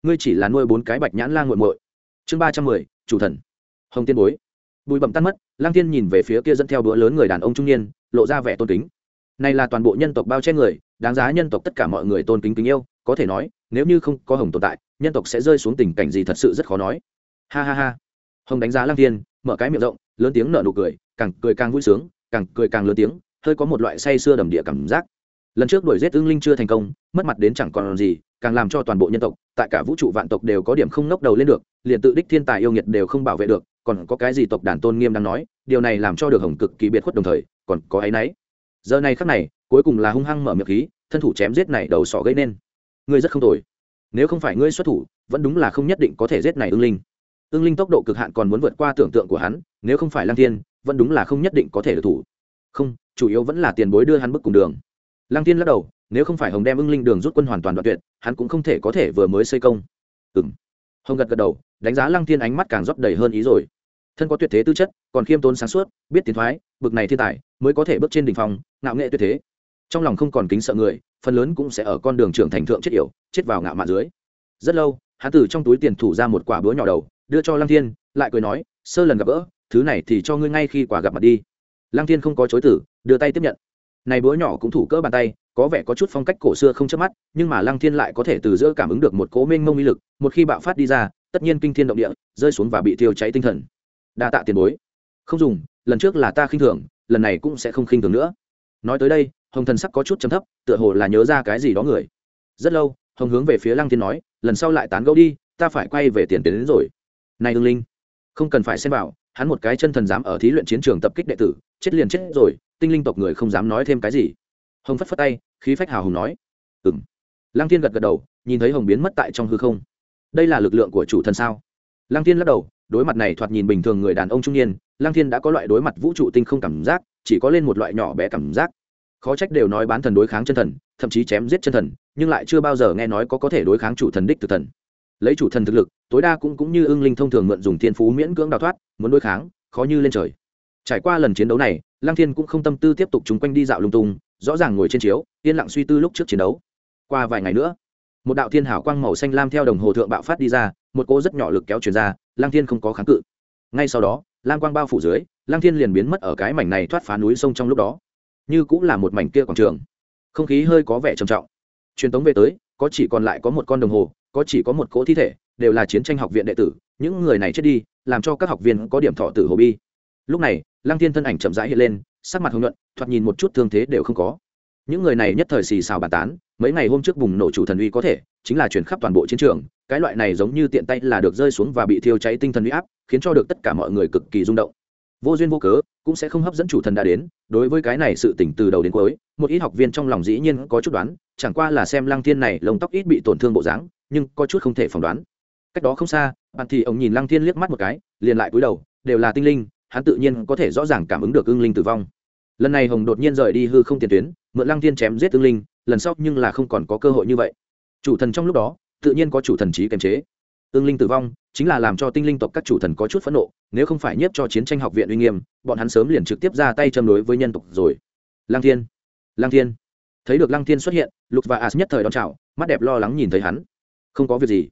Ngươi chỉ là nuôi bốn cái bạch nhãn lan g u muội. Chương ba trăm mười, chủ thần. Hồng tiên bối. Bụi bẩm tan mất, lang tiên nhìn về phía kia dẫn theo đũa lớn người đàn ông trung niên, lộ ra vẻ tôn kính. Này là toàn bộ nhân tộc bao che người đáng giá nhân tộc tất cả mọi người tôn kính kính yêu, có thể nói, nếu như không có hồng tồn tại, nhân tộc sẽ rơi xuống tình cảnh gì thật sự rất khó nói. Ha ha ha. Hồng đánh giá lang tiên mở cái miệng rộng, lớn tiếng nở nụ cười, càng cười càng vui sướng, càng cười càng lớn tiếng, hơi có một loại say sưa đầm địa cảm giác. Lần trước đuổi giết ưng linh chưa thành công, mất mặt đến chẳng còn gì, càng làm cho toàn bộ nhân tộc, tại cả vũ trụ vạn tộc đều có điểm không ngóc đầu lên được, liền tự đích thiên tài yêu nghiệt đều không bảo vệ được, còn có cái gì tộc đàn tôn nghiêm đang nói, điều này làm cho được hồng cực kỳ biệt khuất đồng thời, còn có áy náy. Giờ này khắc này cuối cùng là hung hăng mở miệng khí, thân thủ chém giết này đầu sỏ gây nên. Ngươi rất không tồi. Nếu không phải ngươi xuất thủ, vẫn đúng là không nhất định có thể giết này ưng linh. Ưng linh tốc độ cực hạn còn muốn vượt qua tưởng tượng của hắn, nếu không phải lang thiên, vẫn đúng là không nhất định có thể được thủ. Không, chủ yếu vẫn là tiền bối đưa hắn bước cùng đường. Lang thiên lắc đầu, nếu không phải hồng đem ưng linh đường rút quân hoàn toàn đoạn tuyệt, hắn cũng không thể có thể vừa mới xây công. Ừ m hồng gật gật đầu, đánh giá lăng thiên ánh mắt càng rót đầy hơn ý rồi. Thân có tuyệt thế tư chất, còn khiêm tốn sáng suốt, biết tiến thoái, bực này thiên tài, mới có thể bước trên đ ỉ n h phòng ngạo nghệ tuyệt thế trong lòng không còn kính sợ người, phần lớn cũng sẽ ở con đường trưởng thành thượng chết yểu, chết vào ngạo mạn dưới. Rất lâu hắn từ trong túi tiền thủ ra một quả búa nhỏ đầu, đưa cho lăng thiên, lại cười nói, sơ lần gặp gỡ, thứ này thì cho ngươi ngay khi quả gặp mặt đi. Lăng thiên không có chối tử đưa tay tiếp nhận. Này búa nhỏ cũng thủ cỡ bàn tay, có vẻ có chút phong cách cổ xưa không chớp mắt, nhưng mà lăng thiên lại có thể từ giữa cảm ứng được một cố mênh mông uy lực, một khi bạo phát đi ra, tất nhiên kinh thiên động địa, rơi xuống và bị tiêu cháy tinh thần. Đa tạ tiền bối. Không dùng, lần trước là ta khinh thường, lần này cũng sẽ không khinh thường nữa. Nói tới đây hồng thần sắc có chút chấm thấp, tựa hồ là nhớ ra cái gì đó người. Rất lâu, hồng hướng về phía lăng thiên nói, lần sau lại tán gẫu đi, ta phải quay về tiền tiến đến rồi. Này hương linh, không cần phải xem vào, hắn một cái chân thần dám ở thí luyện chiến trường tập kích đệ tử, chết liền chết rồi, tinh linh tộc người không dám nói thêm cái gì. Hồng phất phất tay, khí phách hào hùng nói. Ừ m lăng thiên gật gật đầu, nhìn thấy hồng biến mất tại trong hư không. Đây là lực lượng của chủ thần sao? Lăng thiên lắc đầu, đối mặt này thoạt nhìn bình thường người đàn ông trung niên, lăng thiên đã có loại đối mặt vũ trụ tinh không cảm giác, chỉ có lên một loại nhỏ bé cảm giác khó trách đều nói bán thần đối kháng chân thần, thậm chí chém giết chân thần, nhưng lại chưa bao giờ nghe nói có có thể đối kháng chủ thần đích từ thần. Lấy chủ thần thực lực, tối đa cũng cũng như ưng linh thông thường mượn dùng thiên phú miễn cưỡng đào thoát, muốn đối kháng, khó như lên trời. Trải qua lần chiến đấu này, lăng thiên cũng không tâm tư tiếp tục chúng quanh đi dạo lung tung, rõ ràng ngồi trên chiếu, yên lặng suy tư lúc trước chiến đấu. Qua vài ngày nữa, một đạo thiên hảo quang màu xanh lam theo đồng hồ thượng bạo phát đi ra, một cỗ rất nhỏ lực kéo chuyển ra lang thiên không có kháng cự. Ngay sau đó, lam quang bao phủ dưới lang thiên liền biến mất ở cái mảnh này thoát phá núi sông trong lúc đó như cũng là một mảnh kia quảng trường. Không khí hơi có vẻ trầm trọng. Truyền tống về tới, có chỉ còn lại có một con đồng hồ, có chỉ có một cỗ thi thể, đều là chiến tranh học viện đệ tử, những người này chết đi, làm cho các học viên có điểm thọ tử hồ bi. Lúc này, lăng thiên thân ảnh chậm rãi hiện lên, sắc mặt hồng nhuận, thoạt nhìn một chút thương thế đều không có. Những người này nhất thời xì xào bàn tán, mấy ngày hôm trước bùng nổ chủ thần uy có thể, chính là chuyển khắp toàn bộ chiến trường, cái loại này giống như tiện tay là được rơi xuống và bị thiêu cháy tinh thần uy áp, khiến cho được tất cả mọi người cực kỳ rung động vô duyên vô cớ, cũng sẽ không hấp dẫn chủ thần đã đến. Đối với cái này sự tỉnh từ đầu đến cuối, một ít học viên trong lòng dĩ nhiên có chút đoán, chẳng qua là xem lăng thiên này lông tóc ít bị tổn thương bộ dáng, nhưng có chút không thể phỏng đoán. Cách đó không xa, bạn thì ông nhìn lăng thiên liếc mắt một cái, liền lại cúi đầu, đều là tinh linh, hắn tự nhiên có thể rõ ràng cảm ứng được ưng linh tử vong. Lần này hồng đột nhiên rời đi hư không tiền tuyến, mượn lăng thiên chém giết ưng linh, lần sau nhưng là không còn có cơ hội như vậy. Chủ thần trong lúc đó, tự nhiên có chủ thần trí kiềm chế. Tương linh tử vong chính là làm cho tinh linh tộc các chủ thần có chút phẫn nộ, nếu không phải nhiếp cho chiến tranh học viện uy nghiêm, bọn hắn sớm liền trực tiếp ra tay châm đối với nhân tộc rồi. Lăng thiên lăng thiên. Thấy được lăng thiên xuất hiện, lục và as nhất thời đón chào, mắt đẹp lo lắng nhìn thấy hắn. Không có việc gì.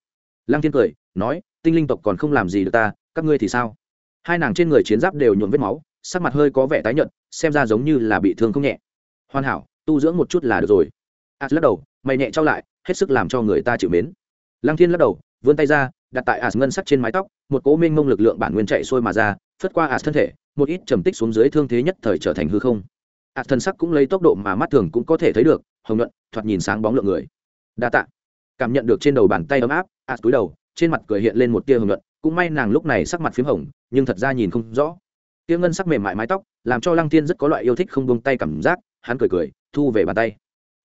Lăng thiên cười, nói, tinh linh tộc còn không làm gì được ta, các ngươi thì sao? Hai nàng trên người chiến giáp đều nhuộm vết máu, sắc mặt hơi có vẻ tái nhợt, xem ra giống như là bị thương không nhẹ. Hoàn hảo, tu dưỡng một chút là được rồi. As lắc đầu, mày nhẹ trao lại, hết sức làm cho người ta chịu mến. Lăng thiên lắc đầu vươn tay ra, đặt tại ạt ngân sắc trên mái tóc, một cỗ minh mông lực lượng bản nguyên chạy sôi mà ra, phất qua ạt thân thể, một ít trầm tích xuống dưới thương thế nhất thời trở thành hư không. Ạt thân sắc cũng lấy tốc độ mà mắt thường cũng có thể thấy được, hồng nhuận, thoạt nhìn sáng bóng lượng người. Đa tạ. Cảm nhận được trên đầu bàn tay ấm áp ạt túi đầu, trên mặt cười hiện lên một tia hồng nhuận, cũng may nàng lúc này sắc mặt p h í m hồng, nhưng thật ra nhìn không rõ. Kia ngân sắc mềm mại mái tóc, làm cho lăng thiên rất có loại yêu thích không buông tay cảm giác, hắn cười cười, thu về bàn tay.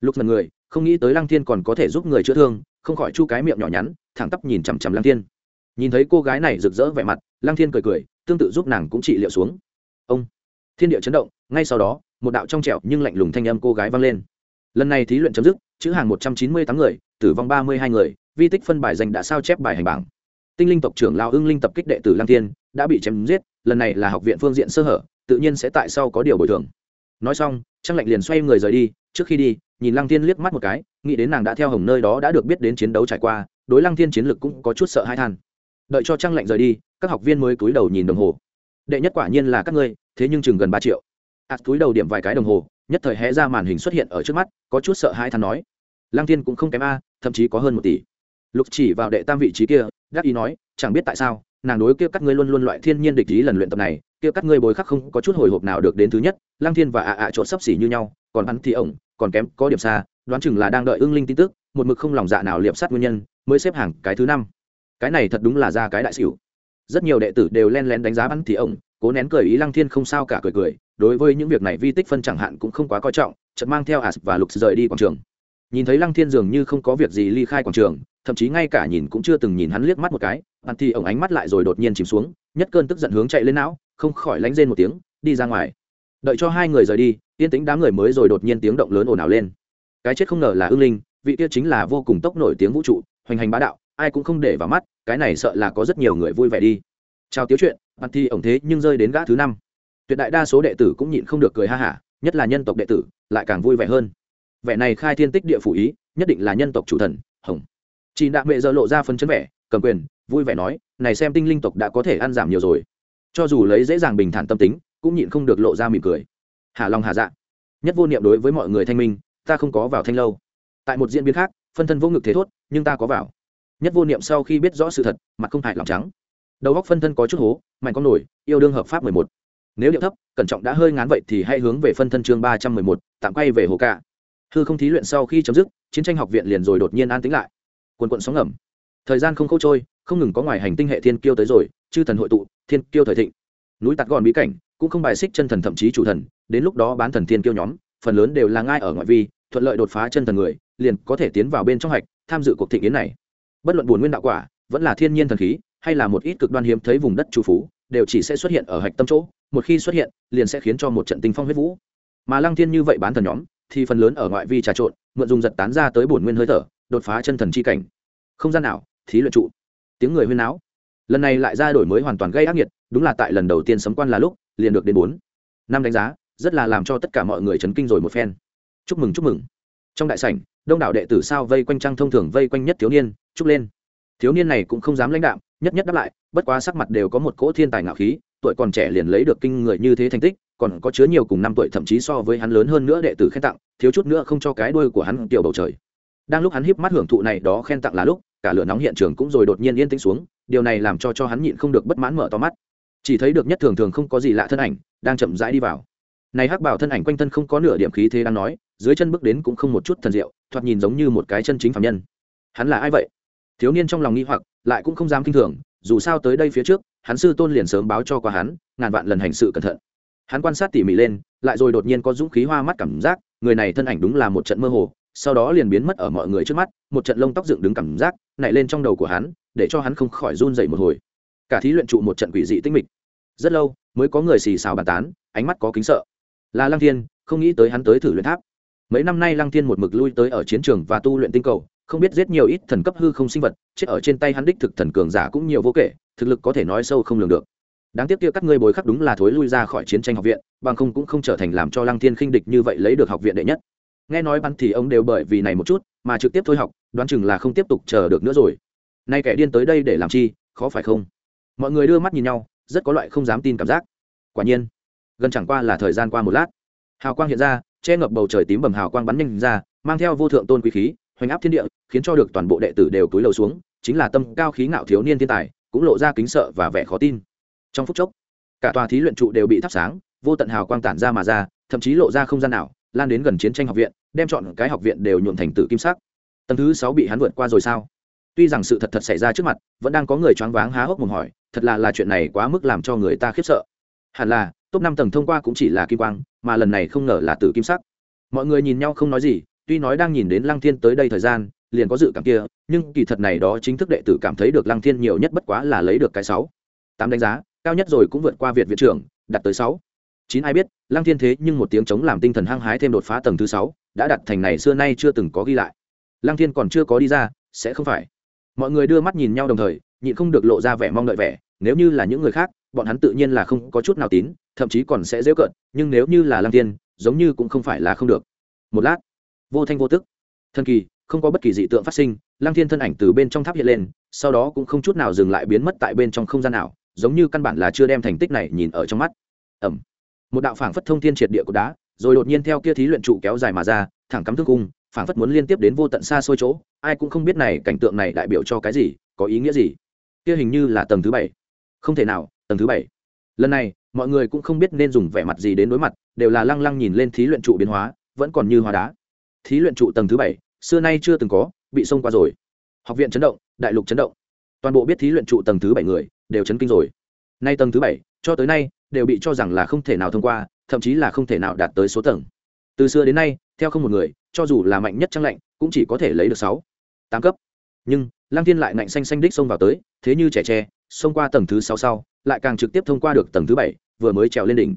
Lúc lần người không nghĩ tới lăng thiên còn có thể giúp người chữa thương, không khỏi chu cái miệng nhỏ nhắn, thẳng tắp nhìn chằm chằm lăng thiên. Nhìn thấy cô gái này rực rỡ vẻ mặt, lăng thiên cười cười, tương tự giúp nàng cũng trị liệu xuống. Ông! Thiên địa chấn động, ngay sau đó, một đạo trong trẻo nhưng lạnh lùng thanh âm cô gái vang lên. Lần này thí luyện chấm dứt, chữ hàng một trăm chín mươi tám người, tử vong ba mươi hai người, vi tích phân bài danh đã sao chép bài hành bảng. Tinh linh tộc trưởng lao ưng linh tập kích đệ tử lăng thiên, đã bị chém giết, lần này là học viện phương diện sơ hở, tự nhiên sẽ tại sau có điều bồi thường. Nói xong trang lạnh liền xoay người rời đi, trước khi đi nhìn lăng thiên liếc mắt một cái nghĩ đến nàng đã theo hồng nơi đó đã được biết đến chiến đấu trải qua đối lăng thiên chiến lực cũng có chút sợ hai than. Đợi cho trang lạnh rời đi các học viên mới cúi đầu nhìn đồng hồ. Đệ nhất quả nhiên là các ngươi thế nhưng chừng gần ba triệu. Ạt à, cúi đầu điểm vài cái đồng hồ nhất thời hé ra màn hình xuất hiện ở trước mắt có chút sợ hai than nói. Lăng thiên cũng không kém a thậm chí có hơn một tỷ. Lục chỉ vào đệ tam vị trí kia gác ý nói chẳng biết tại sao nàng đối kia các ngươi luôn luôn loại thiên nhiên địch ý lần luyện tập này kia các ngươi bồi khắc không có chút hồi hộp nào được đến thứ nhất lăng thiên và ạ ạ chỗ sấp xỉ như nhau còn hắn thì ổng còn kém có điểm xa, đoán chừng là đang đợi ưng linh tin tức, một mực không lòng dạ nào liệp sát nguyên nhân, mới xếp hàng cái thứ năm. Cái này thật đúng là ra cái đại xỉu. Rất nhiều đệ tử đều len lén đánh giá bắn thì ông, cố nén cười ý lăng thiên không sao cả cười cười, đối với những việc này vi tích phân chẳng hạn cũng không quá coi trọng, chợt mang theo as và lục rời đi quảng trường. Nhìn thấy lăng thiên dường như không có việc gì ly khai quảng trường, thậm chí ngay cả nhìn cũng chưa từng nhìn hắn liếc mắt một cái hắn thì ổng ánh mắt lại rồi đột nhiên chìm xuống, nhất cơn tức giận hướng chạy lên não, không khỏi lánh rên một tiếng, đi ra ngoài đợi cho hai người rời đi, yên tĩnh đám người mới rồi đột nhiên tiếng động lớn ồn ào lên. Cái chết không ngờ là ưng linh, vị kia chính là vô cùng tốc nổi tiếng vũ trụ, hoành hành bá đạo, ai cũng không để vào mắt, cái này sợ là có rất nhiều người vui vẻ đi. Chào tiếu chuyện mặt thi ổng thế nhưng rơi đến gã thứ năm. Tuyệt đại đa số đệ tử cũng nhịn không được cười ha hả, nhất là nhân tộc đệ tử, lại càng vui vẻ hơn. Vẻ này khai thiên tích địa phủ ý, nhất định là nhân tộc chủ thần, hồng. Chị đạ mẹ giờ lộ ra phân chấn vẻ, cầm quyền, vui vẻ nói, này xem tinh linh tộc đã có thể ăn giảm nhiều rồi. Cho dù lấy dễ dàng bình thản tâm tính cũng nhịn không được lộ ra mỉm cười. Hà lòng hà dạ? Nhất vô niệm đối với mọi người thanh minh, ta không có vào thanh lâu. Tại một diễn biến khác, phân thân vô ngực thế thốt, nhưng ta có vào. Nhất vô niệm sau khi biết rõ sự thật, mặt không hại lòng trắng. Đầu góc phân thân có chút hố, mạnh con nổi, yêu đương hợp pháp mười một. Nếu điệu thấp, cẩn trọng đã hơi ngán vậy thì hãy hướng về phân thân chương ba trăm mười một, tạm quay về hồ cạ. Hư không thí luyện sau khi chấm dứt, chiến tranh học viện liền rồi đột nhiên an tĩnh lại. Quần quận sóng ngầm. Thời gian không khâu trôi, không ngừng có ngoài hành tinh hệ thiên kiêu tới rồi, chư thần hội tụ, thiên kiêu thời thịnh. Núi tạt gòn bí cảnh cũng không bài xích chân thần thậm chí chủ thần, đến lúc đó bán thần thiên kiêu nhóm, phần lớn đều là ngai ở ngoại vi, thuận lợi đột phá chân thần người, liền có thể tiến vào bên trong hạch, tham dự cuộc thị kiến này. Bất luận buồn nguyên đạo quả, vẫn là thiên nhiên thần khí, hay là một ít cực đoan hiếm thấy vùng đất chủ phú, đều chỉ sẽ xuất hiện ở hạch tâm chỗ, một khi xuất hiện, liền sẽ khiến cho một trận tinh phong huyết vũ. Mà lăng thiên như vậy bán thần nhóm, thì phần lớn ở ngoại vi trà trộn, mượn dùng giật tán ra tới bổn nguyên hơi thở, đột phá chân thần chi cảnh. Không gian nào thí luyện trụ. Tiếng người huyên náo. Lần này lại ra đổi mới hoàn toàn gây ác nghiệt, đúng là tại lần đầu tiên sấm quan là lúc liền được đến bốn. Năm đánh giá, rất là làm cho tất cả mọi người chấn kinh rồi một phen. Chúc mừng chúc mừng. Trong đại sảnh, đông đảo đệ tử sao vây quanh trang thông thường vây quanh nhất thiếu niên, chúc lên. Thiếu niên này cũng không dám lãnh đạm, nhất nhất đáp lại, bất quá sắc mặt đều có một cỗ thiên tài ngạo khí, tuổi còn trẻ liền lấy được kinh người như thế thành tích, còn có chứa nhiều cùng năm tuổi thậm chí so với hắn lớn hơn nữa đệ tử khen tặng, thiếu chút nữa không cho cái đuôi của hắn tiểu bầu trời. Đang lúc hắn híp mắt hưởng thụ này đó khen tặng là lúc, cả lửa nóng hiện trường cũng rồi đột nhiên yên tĩnh xuống, điều này làm cho cho hắn nhịn không được bất mãn mở to mắt chỉ thấy được nhất thường thường không có gì lạ thân ảnh, đang chậm rãi đi vào. Này hắc bảo thân ảnh quanh thân không có nửa điểm khí thế đang nói, dưới chân bước đến cũng không một chút thần diệu, thoạt nhìn giống như một cái chân chính phạm nhân. Hắn là ai vậy? Thiếu niên trong lòng nghi hoặc, lại cũng không dám kinh thường, dù sao tới đây phía trước, hắn sư tôn liền sớm báo cho qua hắn, ngàn vạn lần hành sự cẩn thận. Hắn quan sát tỉ mỉ lên, lại rồi đột nhiên có dũng khí hoa mắt cảm giác, người này thân ảnh đúng là một trận mơ hồ, sau đó liền biến mất ở mọi người trước mắt, một trận lông tóc dựng đứng cảm giác, nảy lên trong đầu của hắn, để cho hắn không khỏi run dậy một hồi cả thí luyện trụ một trận quỷ dị tinh mịch. Rất lâu, mới có người xì xào bàn tán, ánh mắt có kính sợ. Là lăng thiên, không nghĩ tới hắn tới thử luyện tháp. Mấy năm nay lăng thiên một mực lui tới ở chiến trường và tu luyện tinh cầu, không biết giết nhiều ít thần cấp hư không sinh vật, chết ở trên tay hắn đích thực thần cường giả cũng nhiều vô kể, thực lực có thể nói sâu không lường được. Đáng tiếc kia các ngươi bồi khắc đúng là thối lui ra khỏi chiến tranh học viện, bằng không cũng không trở thành làm cho lăng thiên khinh địch như vậy lấy được học viện đệ nhất. Nghe nói bắn thì ông đều bởi vì này một chút, mà trực tiếp thôi học, đoán chừng là không tiếp tục chờ được nữa rồi. Nay kẻ điên tới đây để làm chi, khó phải không? Mọi người đưa mắt nhìn nhau, rất có loại không dám tin cảm giác. Quả nhiên, gần chẳng qua là thời gian qua một lát, hào quang hiện ra, che ngập bầu trời tím bầm hào quang bắn nhanh ra, mang theo vô thượng tôn quý khí, hoành áp thiên địa, khiến cho được toàn bộ đệ tử đều túi lầu xuống, chính là tâm cao khí ngạo thiếu niên thiên tài, cũng lộ ra kính sợ và vẻ khó tin. Trong phút chốc, cả tòa thí luyện trụ đều bị thắp sáng, vô tận hào quang tản ra mà ra, thậm chí lộ ra không gian nào, lan đến gần chiến tranh học viện, đem chọn cái học viện đều nhuộm thành tử kim sắc. Tầng thứ sáu bị hắn vượt qua rồi sao? Tuy rằng sự thật thật xảy ra trước mặt, vẫn đang có người choáng váng há hốc mồm hỏi thật là là chuyện này quá mức làm cho người ta khiếp sợ. Hẳn là, top năm tầng thông qua cũng chỉ là kim quang, mà lần này không ngờ là tử kim sắc. Mọi người nhìn nhau không nói gì, tuy nói đang nhìn đến lăng thiên tới đây thời gian, liền có dự cảm kia, nhưng kỳ thật này đó chính thức đệ tử cảm thấy được lăng thiên nhiều nhất bất quá là lấy được cái sáu. Tám đánh giá, cao nhất rồi cũng vượt qua việt viện trưởng, đạt tới sáu. Chín ai biết, lăng thiên thế nhưng một tiếng chống làm tinh thần hăng hái thêm đột phá tầng thứ sáu, đã đặt thành này xưa nay chưa từng có ghi lại. Lăng thiên còn chưa có đi ra, sẽ không phải. Mọi người đưa mắt nhìn nhau đồng thời nhịn không được lộ ra vẻ mong đợi vẻ, nếu như là những người khác, bọn hắn tự nhiên là không có chút nào tín, thậm chí còn sẽ dễ cận nhưng nếu như là lăng thiên, giống như cũng không phải là không được. Một lát, vô thanh vô tức, thần kỳ, không có bất kỳ dị tượng phát sinh, lăng thiên thân ảnh từ bên trong tháp hiện lên, sau đó cũng không chút nào dừng lại biến mất tại bên trong không gian nào, giống như căn bản là chưa đem thành tích này nhìn ở trong mắt. Ẩm. Một đạo phảng phất thông thiên triệt địa của đá, rồi đột nhiên theo kia thí luyện trụ kéo dài mà ra, thẳng cắm thương cung, phảng phất muốn liên tiếp đến vô tận xa xôi chỗ, ai cũng không biết này cảnh tượng này đại biểu cho cái gì, có ý nghĩa gì kia hình như là tầng thứ bảy. Không thể nào, tầng thứ bảy. Lần này, mọi người cũng không biết nên dùng vẻ mặt gì đến đối mặt, đều là lăng lăng nhìn lên thí luyện trụ biến hóa, vẫn còn như hóa đá. Thí luyện trụ tầng thứ bảy, xưa nay chưa từng có, bị xông qua rồi. Học viện chấn động, đại lục chấn động. Toàn bộ biết thí luyện trụ tầng thứ bảy người, đều chấn kinh rồi. Nay tầng thứ bảy, cho tới nay, đều bị cho rằng là không thể nào thông qua, thậm chí là không thể nào đạt tới số tầng. Từ xưa đến nay, theo không một người, cho dù là mạnh nhất trăng lạnh, cũng chỉ có thể lấy được sáu, tám cấp nhưng, lăng thiên lại ngạnh xanh xanh đích xông vào tới, thế như trẻ tre, xông qua tầng thứ sáu sau, lại càng trực tiếp thông qua được tầng thứ bảy, vừa mới trèo lên đỉnh.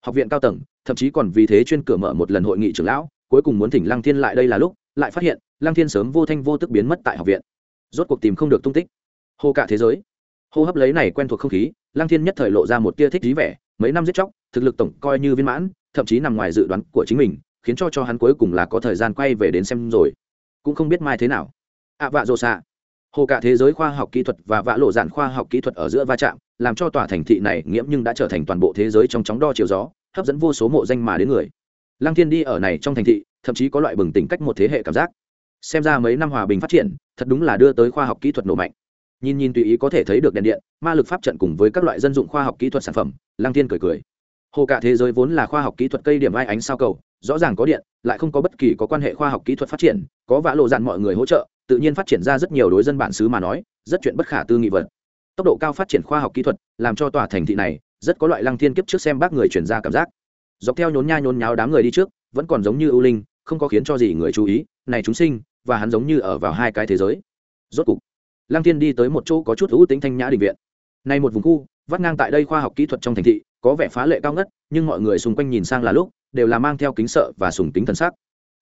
Học viện cao tầng, thậm chí còn vì thế chuyên cửa mở một lần hội nghị trưởng lão, cuối cùng muốn thỉnh lăng thiên lại đây là lúc, lại phát hiện, lăng thiên sớm vô thanh vô tức biến mất tại học viện. Rốt cuộc tìm không được tung tích. Hô cả thế giới. Hô hấp lấy này quen thuộc không khí, lăng thiên nhất thời lộ ra một tia thích dí vẻ, mấy năm giết chóc, thực lực tổng coi như viên mãn, thậm chí nằm ngoài dự đoán của chính mình, khiến cho cho hắn cuối cùng là có thời gian quay về đến xem rồi. Cũng không biết mai thế nào ạ vạ rộ xạ. Hồ cả thế giới khoa học kỹ thuật và vạ lộ dạn khoa học kỹ thuật ở giữa va chạm, làm cho tòa thành thị này nghiễm nhưng đã trở thành toàn bộ thế giới trong chóng đo chiều gió, hấp dẫn vô số mộ danh mà đến người. Lăng thiên đi ở này trong thành thị, thậm chí có loại bừng tỉnh cách một thế hệ cảm giác. Xem ra mấy năm hòa bình phát triển, thật đúng là đưa tới khoa học kỹ thuật nổ mạnh. Nhìn nhìn tùy ý có thể thấy được đèn điện, ma lực pháp trận cùng với các loại dân dụng khoa học kỹ thuật sản phẩm, lăng thiên cười cười. Hồ cả thế giới vốn là khoa học kỹ thuật cây điểm ai ánh sao cầu, rõ ràng có điện, lại không có bất kỳ có quan hệ khoa học kỹ thuật phát triển, có vã lộ dạn mọi người hỗ trợ tự nhiên phát triển ra rất nhiều đối dân bản xứ mà nói, rất chuyện bất khả tư nghị vật. Tốc độ cao phát triển khoa học kỹ thuật, làm cho tòa thành thị này, rất có loại lăng thiên kiếp trước xem bác người chuyển ra cảm giác. Dọc theo nhốn nha nhốn nháo đám người đi trước, vẫn còn giống như ưu linh, không có khiến cho gì người chú ý, này chúng sinh, và hắn giống như ở vào hai cái thế giới. Rốt cục, lăng thiên đi tới một chỗ có chút ưu tính thanh nhã định viện. Này một vùng khu, vắt ngang tại đây khoa học kỹ thuật trong thành thị, có vẻ phá lệ cao ngất, nhưng mọi người xung quanh nhìn sang là lúc, đều là mang theo kính sợ và sùng kính thần sắc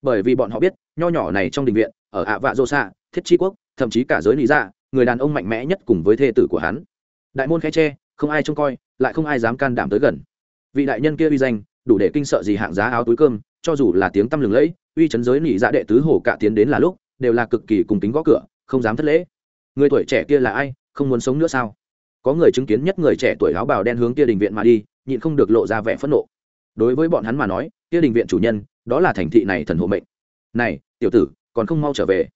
bởi vì bọn họ biết, nho nhỏ này trong đình viện, ở ạ vạ dô xạ, thiết tri quốc, thậm chí cả giới lý dạ người đàn ông mạnh mẽ nhất cùng với thê tử của hắn. Đại môn khẽ tre không ai trông coi, lại không ai dám can đảm tới gần. Vị đại nhân kia uy danh, đủ để kinh sợ gì hạng giá áo túi cơm, cho dù là tiếng tăm lừng lẫy, uy chấn giới nỉ dạ đệ tứ hổ cả tiến đến là lúc, đều là cực kỳ cùng kính gõ cửa, không dám thất lễ. Người tuổi trẻ kia là ai, không muốn sống nữa sao? Có người chứng kiến nhất người trẻ tuổi áo bào đen hướng kia đình viện mà đi, nhịn không được lộ ra vẻ phẫn nộ. Đối với bọn hắn mà nói, kia đình viện chủ nhân đó là thành thị này thần hộ mệnh. Này, tiểu tử, còn không mau trở về.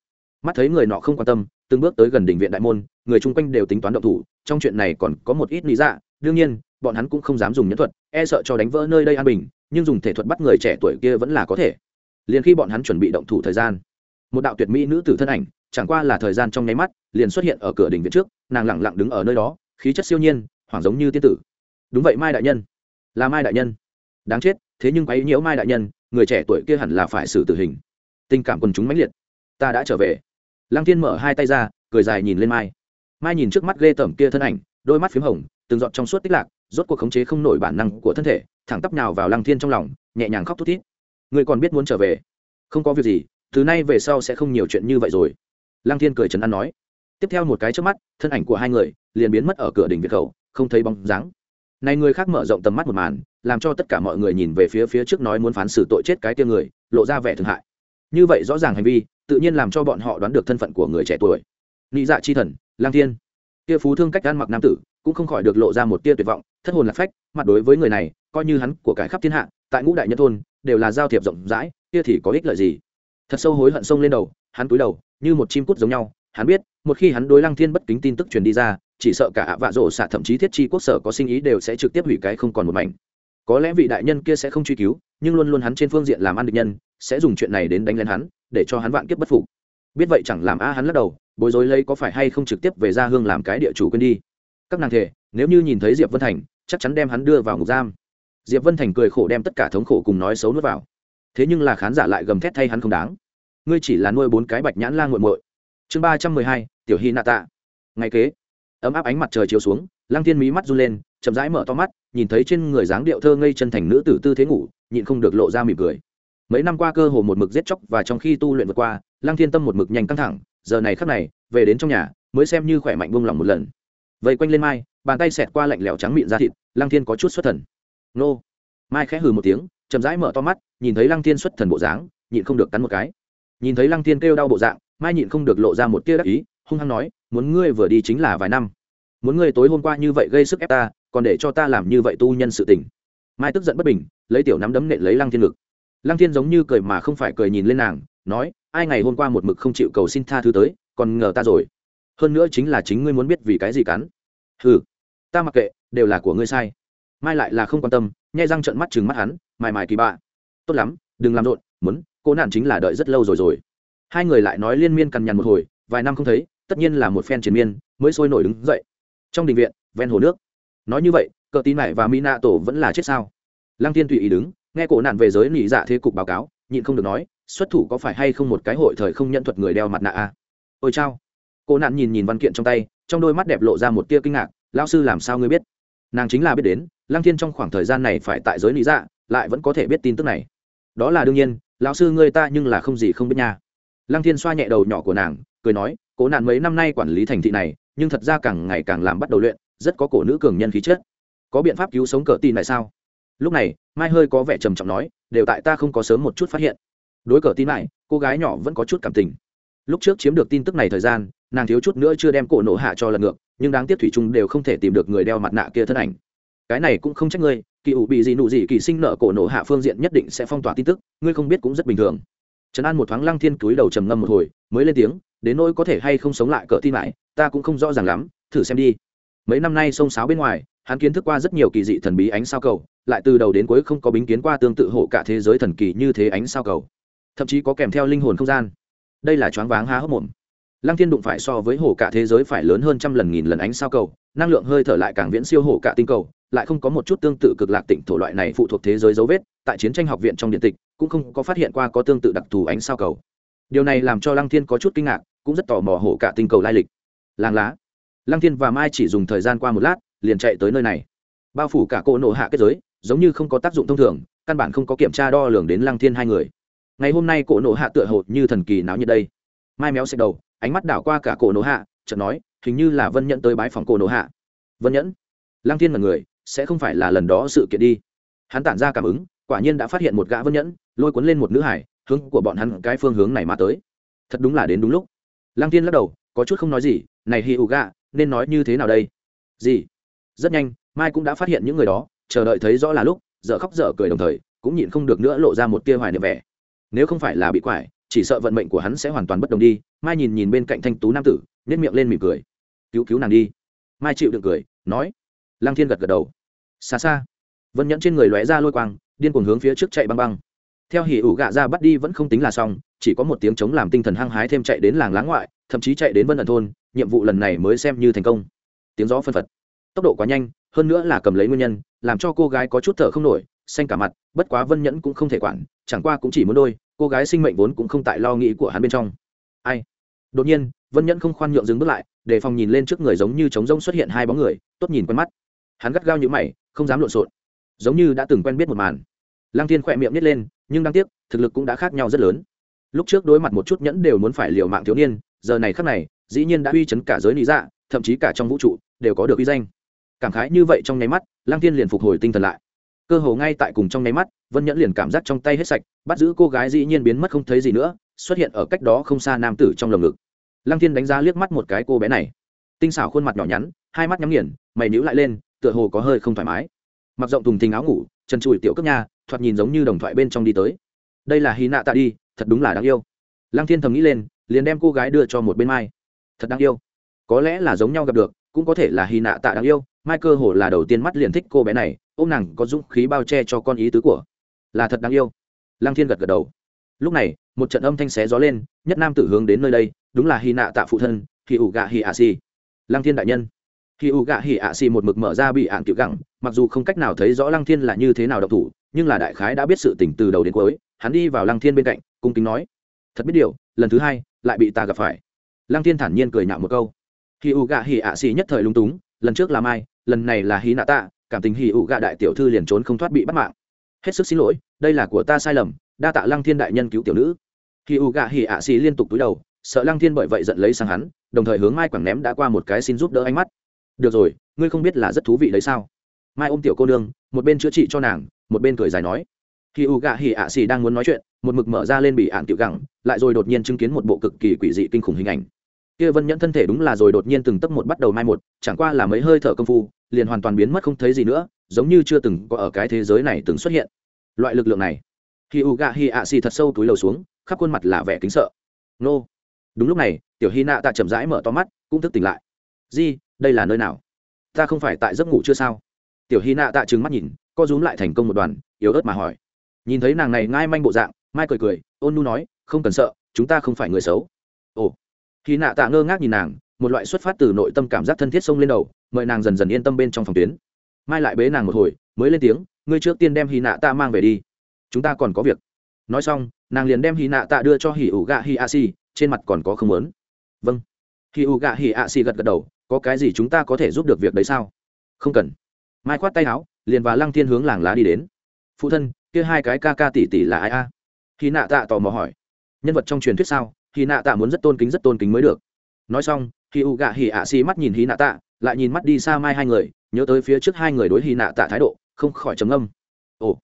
Mắt thấy người nọ không quan tâm, từng bước tới gần đỉnh viện đại môn, người chung quanh đều tính toán động thủ, trong chuyện này còn có một ít lý dạ đương nhiên, bọn hắn cũng không dám dùng nhẫn thuật e sợ cho đánh vỡ nơi đây an bình, nhưng dùng thể thuật bắt người trẻ tuổi kia vẫn là có thể. Liền khi bọn hắn chuẩn bị động thủ thời gian, một đạo tuyệt mỹ nữ tử thân ảnh, chẳng qua là thời gian trong nháy mắt, liền xuất hiện ở cửa đình viện trước, nàng lẳng lặng đứng ở nơi đó, khí chất siêu nhiên, hoảng giống như tiên tử. Đúng vậy, mai đại nhân. Là mai đại nhân. Đáng chết thế nhưng quấy nhiễu mai đại nhân, người trẻ tuổi kia hẳn là phải xử tử hình. Tình cảm quần chúng mãnh liệt. Ta đã trở về. Lăng thiên mở hai tay ra, cười dài nhìn lên mai. Mai nhìn trước mắt ghê tởm kia thân ảnh, đôi mắt p h í m hồng, từng giọt trong suốt tích lạc, rốt cuộc khống chế không nổi bản năng của thân thể, thẳng tắp nào vào lăng thiên trong lòng, nhẹ nhàng khóc thút thít. Người còn biết muốn trở về. Không có việc gì, từ nay về sau sẽ không nhiều chuyện như vậy rồi. Lăng thiên cười trấn an nói. Tiếp theo một cái trước mắt, thân ảnh của hai người liền biến mất ở cửa đỉnh việt khẩu, không thấy bóng dáng này người khác mở rộng tầm mắt một màn, làm cho tất cả mọi người nhìn về phía phía trước nói muốn phán xử tội chết cái tia người, lộ ra vẻ thương hại. Như vậy rõ ràng hành vi, tự nhiên làm cho bọn họ đoán được thân phận của người trẻ tuổi. Nị dạ chi thần, lang thiên. Tia phú thương cách ăn mặc nam tử, cũng không khỏi được lộ ra một tia tuyệt vọng, thất hồn lạc phách, mặt đối với người này, coi như hắn của cái khắp thiên hạ, tại ngũ đại nhân thôn, đều là giao thiệp rộng rãi, kia thì có ích lợi gì? Thật sâu hối hận sông lên đầu, hắn cúi đầu, như một chim cút giống nhau. Hắn biết, một khi hắn đối lăng thiên bất kính tin tức truyền đi ra chỉ sợ cả ạ vạ rổ xạ thậm chí thiết chi quốc sở có sinh ý đều sẽ trực tiếp hủy cái không còn một mảnh. Có lẽ vị đại nhân kia sẽ không truy cứu, nhưng luôn luôn hắn trên phương diện làm ăn địch nhân, sẽ dùng chuyện này đến đánh lên hắn, để cho hắn vạn kiếp bất phục. Biết vậy chẳng làm a hắn lắc đầu, bối rối lấy có phải hay không trực tiếp về ra hương làm cái địa chủ quên đi. Các nàng thể nếu như nhìn thấy diệp vân thành, chắc chắn đem hắn đưa vào ngục giam. Diệp vân thành cười khổ đem tất cả thống khổ cùng nói xấu nuốt vào. Thế nhưng là khán giả lại gầm thét thay hắn không đáng. Ngươi chỉ là nuôi bốn cái bạch nhãn la nguội muội. Chương ba trăm mười hai, tiểu hy nạ tạ. Ngày kế ấm áp ánh mặt trời chiếu xuống, lăng thiên mí mắt run lên, chậm rãi mở to mắt, nhìn thấy trên người dáng điệu thơ ngây chân thành nữ tử tư thế ngủ, nhịn không được lộ ra mỉm cười. Mấy năm qua cơ hồ một mực giết chóc và trong khi tu luyện vượt qua, lăng thiên tâm một mực nhanh căng thẳng, giờ này khắc này, về đến trong nhà, mới xem như khỏe mạnh buông lỏng một lần. Vây quanh lên mai, bàn tay xẹt qua lạnh lẽo trắng mịn ra thịt, lăng thiên có chút xuất thần. Nô! Mai khẽ hừ một tiếng, chậm rãi mở to mắt, nhìn thấy lăng thiên xuất thần bộ dáng, nhịn không được cắn một cái. Nhìn thấy lăng thiên kêu đau bộ dạng, mai nhịn không được lộ ra một tia đắc ý hung hăng nói, muốn ngươi vừa đi chính là vài năm. Muốn ngươi tối hôm qua như vậy gây sức ép ta, còn để cho ta làm như vậy tu nhân sự tình. Mai tức giận bất bình, lấy tiểu nắm đấm nện lấy lăng thiên ngực. Lăng thiên giống như cười mà không phải cười nhìn lên nàng, nói, ai ngày hôm qua một mực không chịu cầu xin tha thứ tới, còn ngờ ta rồi. Hơn nữa chính là chính ngươi muốn biết vì cái gì cắn. Ừ ta mặc kệ, đều là của ngươi sai. Mai lại là không quan tâm, nhai răng trợn mắt chừng mắt hắn, mài mài kỳ bạ. Tốt lắm, đừng làm rộn, muốn cô nạn chính là đợi rất lâu rồi rồi. Hai người lại nói liên miên cằn nhằn một hồi, vài năm không thấy tất nhiên là một phen triền miên, mới sôi nổi đứng dậy. Trong đình viện, ven hồ nước. Nói như vậy, cờ tin này và mỹ nạ tổ vẫn là chết sao? Lăng tiên tùy ý đứng, nghe cổ nạn về giới nỉ dạ thế cục báo cáo, nhịn không được nói, xuất thủ có phải hay không một cái hội thời không nhận thuật người đeo mặt nạ a à? ôi chao. Cổ nạn nhìn nhìn văn kiện trong tay, trong đôi mắt đẹp lộ ra một tia kinh ngạc lao sư làm sao ngươi biết? Nàng chính là biết đến, lăng thiên trong khoảng thời gian này phải tại giới lý dạ lại vẫn có thể biết tin tức này. Đó là đương nhiên, lão sư ngươi ta nhưng là không gì không biết nha. Lăng thiên xoa nhẹ đầu nhỏ của nàng, cười nói cố nạn mấy năm nay quản lý thành thị này, nhưng thật ra càng ngày càng làm bắt đầu luyện, rất có cổ nữ cường nhân khí chất. Có biện pháp cứu sống cờ tin này sao? Lúc này, mai hơi có vẻ trầm trọng nói, đều tại ta không có sớm một chút phát hiện. Đối cờ tin lại cô gái nhỏ vẫn có chút cảm tình. Lúc trước chiếm được tin tức này thời gian, nàng thiếu chút nữa chưa đem cổ nổ hạ cho lần ngược, nhưng đáng tiếc thủy chung đều không thể tìm được người đeo mặt nạ kia thân ảnh. Cái này cũng không trách ngươi, kỳ ủ bị gì nụ gì kỳ sinh nợ cổ nổ hạ phương diện nhất định sẽ phong tỏa tin tức, ngươi không biết cũng rất bình thường. Trấn an một thoáng lăng thiên cúi đầu trầm ngâm một hồi, mới lên tiếng đến nỗi có thể hay không sống lại cỡ tin lại, ta cũng không rõ ràng lắm, thử xem đi. Mấy năm nay sông sáo bên ngoài, hắn kiến thức qua rất nhiều kỳ dị thần bí ánh sao cầu, lại từ đầu đến cuối không có bính kiến qua tương tự hộ cả thế giới thần kỳ như thế ánh sao cầu. Thậm chí có kèm theo linh hồn không gian. Đây là choáng váng há hốc mồm. Lăng thiên đụng phải so với hổ cả thế giới phải lớn hơn trăm lần nghìn lần ánh sao cầu, năng lượng hơi thở lại càng viễn siêu hổ cả tinh cầu, lại không có một chút tương tự cực lạc tỉnh thổ loại này phụ thuộc thế giới dấu vết, tại chiến tranh học viện trong điện tịch, cũng không có phát hiện qua có tương tự đặc thù ánh sao cầu điều này làm cho lăng thiên có chút kinh ngạc, cũng rất tò mò hổ cả tinh cầu lai lịch. Làng lá. Lăng thiên và mai chỉ dùng thời gian qua một lát, liền chạy tới nơi này. Bao phủ cả cỗ nộ hạ kết giới, giống như không có tác dụng thông thường, căn bản không có kiểm tra đo lường đến lăng thiên hai người. Ngày hôm nay cỗ nộ hạ tựa hồ như thần kỳ náo như đây. Mai méo xẹt đầu, ánh mắt đảo qua cả cổ nộ hạ, chợt nói, hình như là vân nhẫn tới bái phòng cổ nộ hạ. Vân nhẫn? Lăng thiên là người, sẽ không phải là lần đó sự kiện đi. Hắn tản ra cảm ứng, quả nhiên đã phát hiện một gã vân nhẫn, lôi cuốn lên một nữ hải hướng của bọn hắn cái phương hướng này mà tới. Thật đúng là đến đúng lúc. Lăng tiên lắc đầu, có chút không nói gì, này hi ủ gạ nên nói như thế nào đây? Gì? Rất nhanh, mai cũng đã phát hiện những người đó, chờ đợi thấy rõ là lúc, dở khóc dở cười đồng thời, cũng nhịn không được nữa lộ ra một tia hoài niệm vẻ. Nếu không phải là bị quải, chỉ sợ vận mệnh của hắn sẽ hoàn toàn bất đồng đi. Mai nhìn nhìn bên cạnh thanh tú nam tử nhét miệng lên mỉm cười. Cứu cứu nàng đi. Mai chịu đựng cười, nói. Lăng thiên gật gật đầu. Xa xa. Vân nhẫn trên người lóe ra lôi quang, điên cuồng hướng phía trước chạy băng băng theo hỉ ủ gạ ra bắt đi vẫn không tính là xong, chỉ có một tiếng chống làm tinh thần hăng hái thêm chạy đến làng láng ngoại, thậm chí chạy đến vân ẩn thôn, nhiệm vụ lần này mới xem như thành công. Tiếng gió phân phật. Tốc độ quá nhanh, hơn nữa là cầm lấy nguyên nhân, làm cho cô gái có chút thở không nổi, xanh cả mặt, bất quá vân nhẫn cũng không thể quản, chẳng qua cũng chỉ muốn đôi, cô gái sinh mệnh vốn cũng không tại lo nghĩ của hắn bên trong. Ai? Đột nhiên, vân nhẫn không khoan nhượng dừng bước lại, để phòng nhìn lên trước người giống như trống rông xuất hiện hai bóng người, tốt nhìn quen mắt. Hắn gắt gao như mày, không dám lộn xộn. Giống như đã từng quen biết một màn. Lăng thiên khỏe miệng nhét lên nhưng đáng tiếc, thực lực cũng đã khác nhau rất lớn. Lúc trước đối mặt một chút nhẫn đều muốn phải liều mạng thiếu niên, giờ này khác này, dĩ nhiên đã uy chấn cả giới lý dạ thậm chí cả trong vũ trụ, đều có được uy danh. Cảm khái như vậy trong nháy mắt lang thiên liền phục hồi tinh thần lại. Cơ hồ ngay tại cùng trong nháy mắt, vân nhẫn liền cảm giác trong tay hết sạch, bắt giữ cô gái dĩ nhiên biến mất không thấy gì nữa, xuất hiện ở cách đó không xa nam tử trong lồng ngực. Lang thiên đánh giá liếc mắt một cái cô bé này. Tinh xảo khuôn mặt nhỏ nhắn, hai mắt nhắm nghiền, mày nhíu lại lên, tựa hồ có hơi không thoải mái mặc rộng thùng thình áo ngủ, chân chùi tiểu cấp nha, thoạt nhìn giống như đồng thoại bên trong đi tới. Đây là hy nạ tạ đi, thật đúng là đáng yêu. Lăng thiên thầm nghĩ lên, liền đem cô gái đưa cho một bên mai. Thật đáng yêu. Có lẽ là giống nhau gặp được, cũng có thể là hy nạ tạ đáng yêu. Mai cơ hồ là đầu tiên mắt liền thích cô bé này ô m nàng có dũng khí bao che cho con ý tứ của. Là thật đáng yêu. Lăng thiên gật gật đầu. Lúc này, một trận âm thanh xé gió lên, nhất nam tử hướng đến nơi đây, đúng là hy nạ tạ phụ thân hy ủ gạ hy ạ si. Lăng thiên đại nhân khi u gạ hỉ ạ xì một mực mở ra bị ạn cựu gẳng mặc dù không cách nào thấy rõ lăng thiên là như thế nào độc thủ, nhưng là đại khái đã biết sự tỉnh từ đầu đến cuối, hắn đi vào lăng thiên bên cạnh, cung kính nói, thật biết điều, lần thứ hai, lại bị ta gặp phải. Lăng thiên thản nhiên cười nhạo một câu. Khi u gạ hỉ ạ xì nhất thời lung túng, lần trước là mai, lần này là hí nạ tạ, cảm tình hỉ ủ gạ đại tiểu thư liền trốn không thoát bị bắt mạng. Hết sức xin lỗi, đây là của ta sai lầm, đa tạ lăng thiên đại nhân cứu tiểu nữ. Hỉ U gạ hỉ ạ xì liên tục túi đầu, sợ lăng thiên bởi vậy giận lấy sang hắn, đồng thời hướng mai quẳng ném đã qua một cái xin giúp đỡ ánh mắt được rồi, ngươi không biết là rất thú vị đấy sao? Mai ôm tiểu cô nương, một bên chữa trị cho nàng, một bên cười dài nói. Khi u gạ hỉ ạ xì đang muốn nói chuyện, một mực mở ra lên bị ạn tiểu gẳng, lại rồi đột nhiên chứng kiến một bộ cực kỳ quỷ dị kinh khủng hình ảnh. Kia vân nhẫn thân thể đúng là rồi đột nhiên từng tấc một bắt đầu mai một, chẳng qua là mấy hơi thở công phu, liền hoàn toàn biến mất không thấy gì nữa, giống như chưa từng có ở cái thế giới này từng xuất hiện. Loại lực lượng này. Khi u gạ hi ạ xì thật sâu túi lầu xuống, khắp khuôn mặt là vẻ kính sợ. Nô. Đúng lúc này, tiểu hy nạ tạ chậm rãi mở to mắt, cũng thức tỉnh lại. Di đây là nơi nào? Ta không phải tại giấc ngủ chưa sao? Tiểu hy nạ tạ trừng mắt nhìn, co rúm lại thành công một đoàn, yếu ớt mà hỏi. Nhìn thấy nàng này ngai manh bộ dạng, mai cười cười, ôn nu nói, không cần sợ, chúng ta không phải người xấu. Ồ. Hy nạ tạ ngơ ngác nhìn nàng, một loại xuất phát từ nội tâm cảm giác thân thiết xông lên đầu, mời nàng dần dần yên tâm bên trong phòng tuyến. Mai lại bế nàng một hồi, mới lên tiếng, ngươi trước tiên đem hy nạ tạ mang về đi. Chúng ta còn có việc. Nói xong, nàng liền đem hy nạ tạ đưa cho hỉ ủ gạ hi a si trên mặt còn có không lớn vâng. Hỉ ủ gạ hi a si gật gật đầu có cái gì chúng ta có thể giúp được việc đấy sao? Không cần. Mai khoát tay áo, liền và lăng thiên hướng làng lá đi đến. Phụ thân, kia hai cái ca ca tỷ tỷ là ai a? Khi nạ tạ tò mò hỏi. Nhân vật trong truyền thuyết sao? Khi nạ tạ muốn rất tôn kính, rất tôn kính mới được. Nói xong khi u gạ hỉ ạ xì mắt nhìn hy nạ tạ, lại nhìn mắt đi xa mai hai người, nhớ tới phía trước hai người đối hy nạ tạ thái độ, không khỏi trầm âm ồ.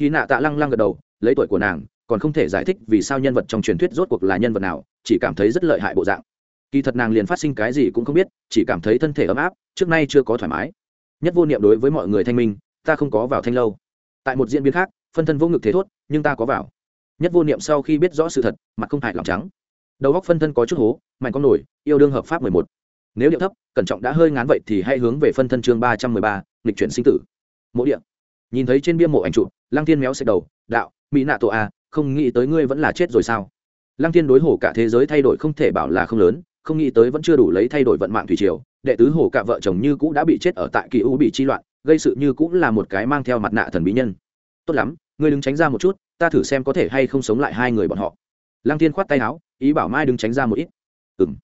Hy nạ tạ lăng lăng gật đầu, lấy tuổi của nàng, còn không thể giải thích vì sao nhân vật trong truyền thuyết rốt cuộc là nhân vật nào, chỉ cảm thấy rất lợi hại bộ dạng kỳ thật nàng liền phát sinh cái gì cũng không biết, chỉ cảm thấy thân thể ấm áp, trước nay chưa có thoải mái. Nhất vô niệm đối với mọi người thanh minh, ta không có vào thanh lâu. Tại một diễn biến khác, phân thân vô ngực thế thốt, nhưng ta có vào. Nhất vô niệm sau khi biết rõ sự thật, mặt không hại lòng trắng. Đầu góc phân thân có chút hố, mạnh con nổi, yêu đương hợp pháp mười một. Nếu điệu thấp, cẩn trọng đã hơi ngán vậy thì hãy hướng về phân thân chương ba trăm mười ba lịch chuyển sinh tử. Mộ điện nhìn thấy trên bia mộ ảnh trụ, lăng thiên méo xẹt đầu, đạo, mỹ nạ tổ a không nghĩ tới ngươi vẫn là chết rồi sao? Lăng thiên đối hổ cả thế giới thay đổi không thể bảo là không lớn không nghĩ tới vẫn chưa đủ lấy thay đổi vận mạng thủy triều, đệ tứ hồ cả vợ chồng như cũ đã bị chết ở tại kỳ u bị chi loạn, gây sự như cũng là một cái mang theo mặt nạ thần bí nhân. Tốt lắm, ngươi đứng tránh ra một chút, ta thử xem có thể hay không sống lại hai người bọn họ. Lăng thiên khoát tay áo, ý bảo mai đứng tránh ra một ít. Ừng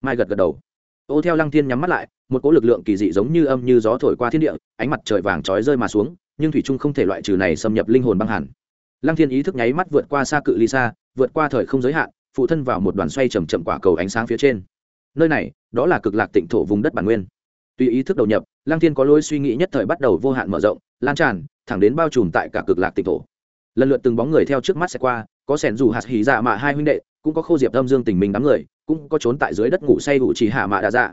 mai gật gật đầu. Ô theo lăng thiên nhắm mắt lại, một cỗ lực lượng kỳ dị giống như âm như gió thổi qua thiên địa, ánh mặt trời vàng trói rơi mà xuống, nhưng thủy trung không thể loại trừ này xâm nhập linh hồn băng hẳn. Lăng thiên ý thức nháy mắt vượt qua xa cự ly xa, vượt qua thời không giới hạn, phụ thân vào một đoàn xoay chầm chậm quả cầu ánh sáng phía trên nơi này, đó là cực lạc tịnh thổ vùng đất bản nguyên. Tuy ý thức đầu nhập lang thiên có lối suy nghĩ nhất thời bắt đầu vô hạn mở rộng, lan tràn, thẳng đến bao trùm tại cả cực lạc tịnh thổ. Lần lượt từng bóng người theo trước mắt sẽ qua, có sẻn dù hạt hỉ dạ mạ hai huynh đệ, cũng có khô diệp âm dương tình mình đám người, cũng có trốn tại dưới đất ngủ say ngủ chỉ hạ mạ đa dạ.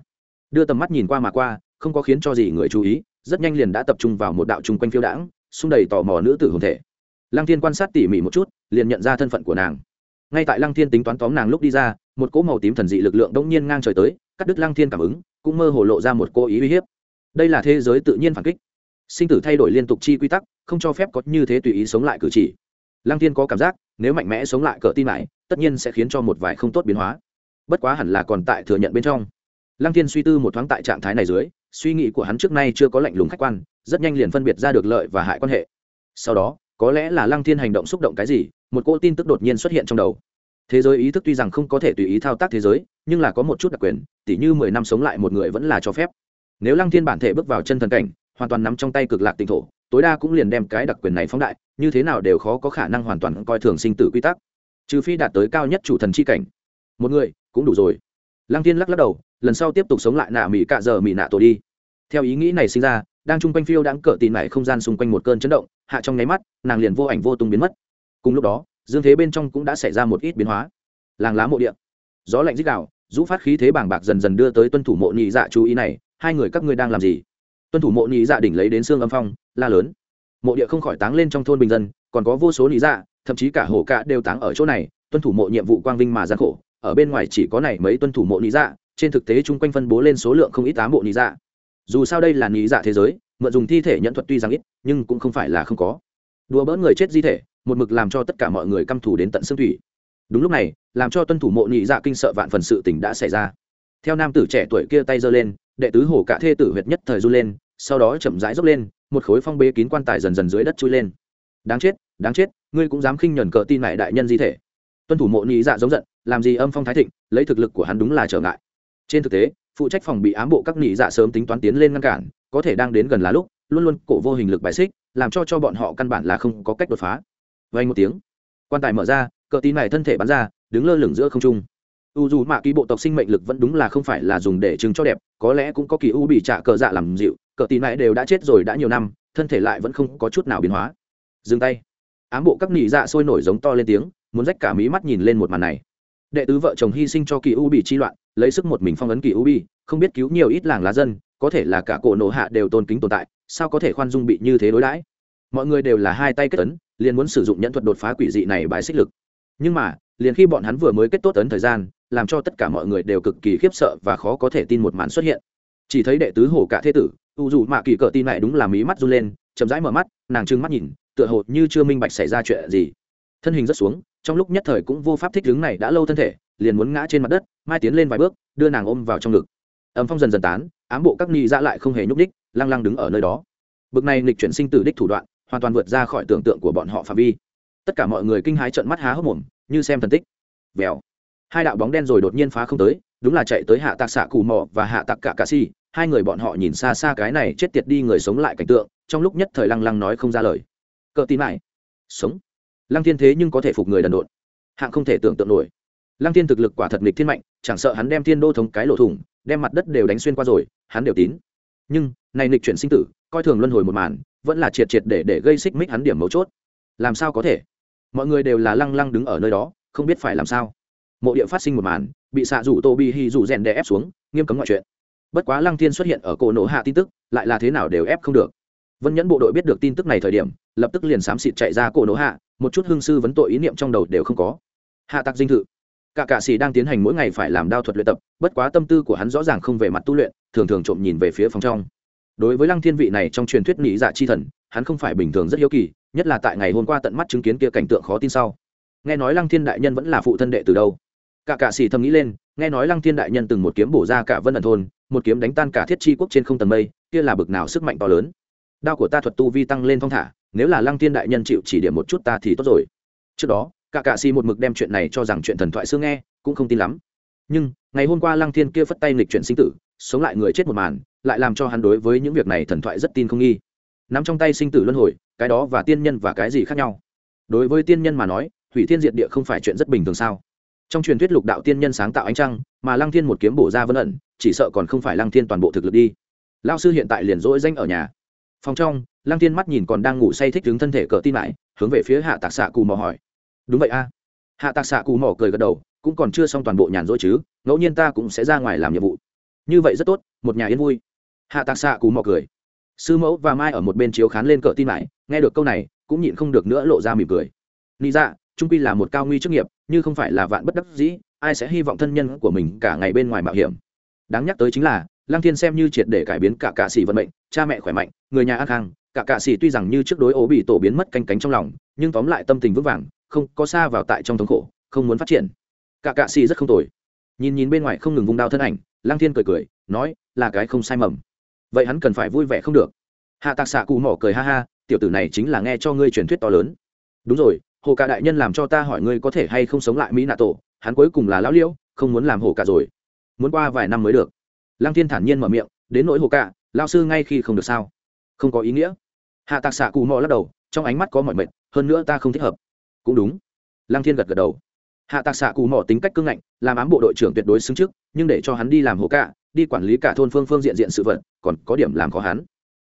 Đưa tầm mắt nhìn qua mà qua, không có khiến cho gì người chú ý, rất nhanh liền đã tập trung vào một đạo chung quanh phiêu đãng, xung đầy tò mò nữ tử hồn thể. Lăng thiên quan sát tỉ mỉ một chút, liền nhận ra thân phận của nàng. Ngay tại lăng thiên tính toán tóm nàng lúc đi ra một cỗ màu tím thần dị lực lượng đông nhiên ngang trời tới, cắt đứt lăng thiên cảm ứng, cũng mơ hồ lộ ra một cô ý uy hiếp. Đây là thế giới tự nhiên phản kích. Sinh tử thay đổi liên tục chi quy tắc, không cho phép có như thế tùy ý sống lại cử chỉ. Lăng thiên có cảm giác, nếu mạnh mẽ sống lại cỡ tin lại, tất nhiên sẽ khiến cho một vài không tốt biến hóa. Bất quá hẳn là còn tại thừa nhận bên trong. Lăng thiên suy tư một thoáng tại trạng thái này dưới, suy nghĩ của hắn trước nay chưa có lạnh lùng khách quan, rất nhanh liền phân biệt ra được lợi và hại quan hệ. Sau đó, có lẽ là lăng thiên hành động xúc động cái gì, một cô tin tức đột nhiên xuất hiện trong đầu thế giới ý thức tuy rằng không có thể tùy ý thao tác thế giới, nhưng là có một chút đặc quyền, tỉ như mười năm sống lại một người vẫn là cho phép. Nếu lăng thiên bản thể bước vào chân thần cảnh, hoàn toàn nắm trong tay cực lạc tinh thổ, tối đa cũng liền đem cái đặc quyền này phóng đại, như thế nào đều khó có khả năng hoàn toàn coi thường sinh tử quy tắc. Trừ phi đạt tới cao nhất chủ thần c h i cảnh. Một người, cũng đủ rồi. Lăng tiên lắc lắc đầu, lần sau tiếp tục sống lại nạ mỹ cạ giờ mỹ nạ tổ đi. Theo ý nghĩ này sinh ra, đang chung quanh phiêu đáng cỡ tìm lại không gian xung quanh một cơn chấn động, hạ trong nháy mắt, nàng liền vô ảnh vô tung biến mất. Cùng lúc đó dương thế bên trong cũng đã xảy ra một ít biến hóa. Làng lá mộ điện gió lạnh dích đạo rũ phát khí thế bảng bạc dần dần đưa tới tuân thủ mộ nhị dạ chú ý này, hai người các ngươi đang làm gì? Tuân thủ mộ nhị dạ đỉnh lấy đến xương âm phong, la lớn. Mộ địa không khỏi táng lên trong thôn bình dân, còn có vô số nhị dạ thậm chí cả hổ cạ đều táng ở chỗ này, tuân thủ mộ nhiệm vụ quang vinh mà gian khổ. Ở bên ngoài chỉ có này mấy tuân thủ mộ nhị dạ trên thực tế chung quanh phân bố lên số lượng không ít tám bộ nhị dạ. Dù sao đây là nhị dạ thế giới, mượn dùng thi thể nhận thuật tuy rằng ít, nhưng cũng không phải là không có. Đùa bỡn người chết di thể một mực làm cho tất cả mọi người căm thù đến tận xương thủy. Đúng lúc này, làm cho tuân thủ mộ nhị dạ kinh sợ vạn phần sự tình đã xảy ra. Theo nam tử trẻ tuổi kia tay giơ lên, đệ tứ hổ cả thê tử huyệt nhất thời du lên, sau đó chậm rãi dốc lên, một khối phong bế kín quan tài dần dần dưới đất chui lên. Đáng chết đáng chết, ngươi cũng dám khinh nhuần cờ tin lại đại nhân di thể. Tuân thủ mộ nhị dạ giống giận, làm gì âm phong thái thịnh, lấy thực lực của hắn đúng là trở ngại. Trên thực tế, phụ trách phòng bị ám bộ các nhị dạ sớm tính toán tiến lên ngăn cản, có thể đang đến gần là lúc, luôn luôn cổ vô hình lực bài xích, làm cho cho bọn họ căn bản là không có cách đột phá. Vang một tiếng. Quan tài mở ra, cờ tin này thân thể bắn ra, đứng lơ lửng giữa không trung. U dù mạ ký bộ tộc sinh mệnh lực vẫn đúng là không phải là dùng để chứng cho đẹp, có lẽ cũng có kỳ u bị trả cờ dạ làm dịu, cờ tin này đều đã chết rồi đã nhiều năm, thân thể lại vẫn không có chút nào biến hóa. Dừng tay. Ám bộ các nỉ dạ sôi nổi giống to lên tiếng, muốn rách cả mí mắt nhìn lên một màn này. Đệ tứ vợ chồng hy sinh cho kỳ u bị chi loạn, lấy sức một mình phong ấn kỳ u bi không biết cứu nhiều ít làng lá dân, có thể là cả cổ nổ hạ đều tôn kính tồn tại, sao có thể khoan dung bị như thế đối đãi? Mọi người đều là hai tay kết ấn, liền muốn sử dụng nhẫn thuật đột phá quỷ dị này bài xích lực. Nhưng mà, liền khi bọn hắn vừa mới kết tốt ấn thời gian, làm cho tất cả mọi người đều cực kỳ khiếp sợ và khó có thể tin một màn xuất hiện. Chỉ thấy đệ tứ hổ cả thế tử, u dù mạ kỳ cỡ tin lại đúng là mí mắt run lên, chậm rãi mở mắt, nàng trưng mắt nhìn, tựa hồ như chưa minh bạch xảy ra chuyện gì. Thân hình rất xuống, trong lúc nhất thời cũng vô pháp thích đứng này đã lâu thân thể, liền muốn ngã trên mặt đất, mai tiến lên vài bước, đưa nàng ôm vào trong ngực. Ấm phong dần dần tán, ám bộ các ni ra lại không hề nhúc đích lăng lăng đứng ở nơi đó. Bực này nghịch chuyển sinh tử đích thủ đoạn hoàn toàn vượt ra khỏi tưởng tượng của bọn họ phạm vi. Tất cả mọi người kinh hái trợn mắt há hốc mồm, như xem thần tích. Vèo. Hai đạo bóng đen rồi đột nhiên phá không tới, đúng là chạy tới hạ tạc xạ cù mò và hạ tạc cả cà si. Hai người bọn họ nhìn xa xa cái này chết tiệt đi người sống lại cảnh tượng, trong lúc nhất thời lăng lăng nói không ra lời. Cờ tin lại. Sống. Lăng thiên thế nhưng có thể phục người đần độn. Hạng không thể tưởng tượng nổi. Lăng thiên thực lực quả thật nghịch thiên mạnh, chẳng sợ hắn đem thiên đô thống cái lộ thủng, đem mặt đất đều đánh xuyên qua rồi, hắn đều tín. Nhưng, này nghịch chuyển sinh tử coi thường luân hồi một màn, vẫn là triệt triệt để để gây xích mích hắn điểm mấu chốt. Làm sao có thể? Mọi người đều là lăng lăng đứng ở nơi đó, không biết phải làm sao. Mộ địa phát sinh một màn, bị xạ rủ tô bi hy rủ rèn đè ép xuống, nghiêm cấm mọi chuyện. Bất quá lăng thiên xuất hiện ở cổ nổ hạ tin tức, lại là thế nào đều ép không được. Vân nhẫn bộ đội biết được tin tức này thời điểm, lập tức liền xám xịt chạy ra cổ nổ hạ, một chút hương sư vấn tội ý niệm trong đầu đều không có. Hạ tặc dinh thự. Cả cạ sĩ đang tiến hành mỗi ngày phải làm đao thuật luyện tập, bất quá tâm tư của hắn rõ ràng không về mặt tu luyện, thường thường trộm nhìn về phía phòng trong đối với lăng thiên vị này trong truyền thuyết nghĩ dạ chi thần, hắn không phải bình thường rất hiếu kỳ, nhất là tại ngày hôm qua tận mắt chứng kiến kia cảnh tượng khó tin sau. Nghe nói lăng thiên đại nhân vẫn là phụ thân đệ từ đâu. Cả cạ sĩ thầm nghĩ lên, nghe nói lăng thiên đại nhân từng một kiếm bổ ra cả vân ẩn thôn, một kiếm đánh tan cả thiết chi quốc trên không tầng mây, kia là bực nào sức mạnh to lớn. Đao của ta thuật tu vi tăng lên phong thả, nếu là lăng thiên đại nhân chịu chỉ điểm một chút ta thì tốt rồi. Trước đó, cả cạ xì một mực đem chuyện này cho rằng chuyện thần thoại xưa nghe, cũng không tin lắm. Nhưng, ngày hôm qua lăng thiên kia phất tay nghịch chuyện sinh tử, sống lại người chết một màn lại làm cho hắn đối với những việc này thần thoại rất tin không nghi. Nắm trong tay sinh tử luân hồi, cái đó và tiên nhân và cái gì khác nhau? Đối với tiên nhân mà nói, hủy thiên diệt địa không phải chuyện rất bình thường sao? Trong truyền thuyết lục đạo tiên nhân sáng tạo ánh trăng, mà lăng thiên một kiếm bổ ra vân ẩn, chỉ sợ còn không phải lăng thiên toàn bộ thực lực đi. Lao sư hiện tại liền dỗi danh ở nhà. Phòng trong, lăng thiên mắt nhìn còn đang ngủ say thích đứng thân thể cờ tin lại, hướng về phía hạ tạc xạ cù mò hỏi. Đúng vậy a. Hạ tạc xạ cù mò cười gật đầu, cũng còn chưa xong toàn bộ nhàn rỗi chứ, ngẫu nhiên ta cũng sẽ ra ngoài làm nhiệm vụ. Như vậy rất tốt, một nhà yên vui hạ tạc xạ cú mò cười. Sư mẫu và mai ở một bên chiếu khán lên cỡ tin lại, nghe được câu này, cũng nhịn không được nữa lộ ra mỉm cười. Lý dạ trung quy là một cao nguy chức nghiệp, như không phải là vạn bất đắc dĩ, ai sẽ hy vọng thân nhân của mình cả ngày bên ngoài mạo hiểm? Đáng nhắc tới chính là, lăng thiên xem như triệt để cải biến cả cạ sĩ vận mệnh, cha mẹ khỏe mạnh, người nhà an khang, cả cạ sĩ tuy rằng như trước đối ố bị tổ biến mất canh cánh trong lòng, nhưng tóm lại tâm tình vững vàng, không có xa vào tại trong thống khổ, không muốn phát triển. Cả cạ sĩ rất không tồi. Nhìn nhìn bên ngoài không ngừng vung đao thân ảnh, lăng thiên cười cười, nói, là cái không sai mầm vậy hắn cần phải vui vẻ không được. Hạ tạc xạ cụ mỏ cười ha ha, tiểu tử này chính là nghe cho ngươi truyền thuyết to lớn. Đúng rồi, hồ cả đại nhân làm cho ta hỏi ngươi có thể hay không sống lại mỹ nạ tổ, hắn cuối cùng là lão liễu không muốn làm hồ cả rồi. Muốn qua vài năm mới được. Lăng thiên thản nhiên mở miệng, đến nỗi hồ cả lao sư ngay khi không được sao? Không có ý nghĩa. Hạ tạc xạ cù mò lắc đầu, trong ánh mắt có mọi mệt, hơn nữa ta không thích hợp. Cũng đúng. Lăng thiên gật gật đầu. Hạ tạc xạ cù mò tính cách cương ngạnh, làm ám bộ đội trưởng tuyệt đối xứng trước, nhưng để cho hắn đi làm hồ cả đi quản lý cả thôn phương phương diện diện sự vận còn có điểm làm khó hắn.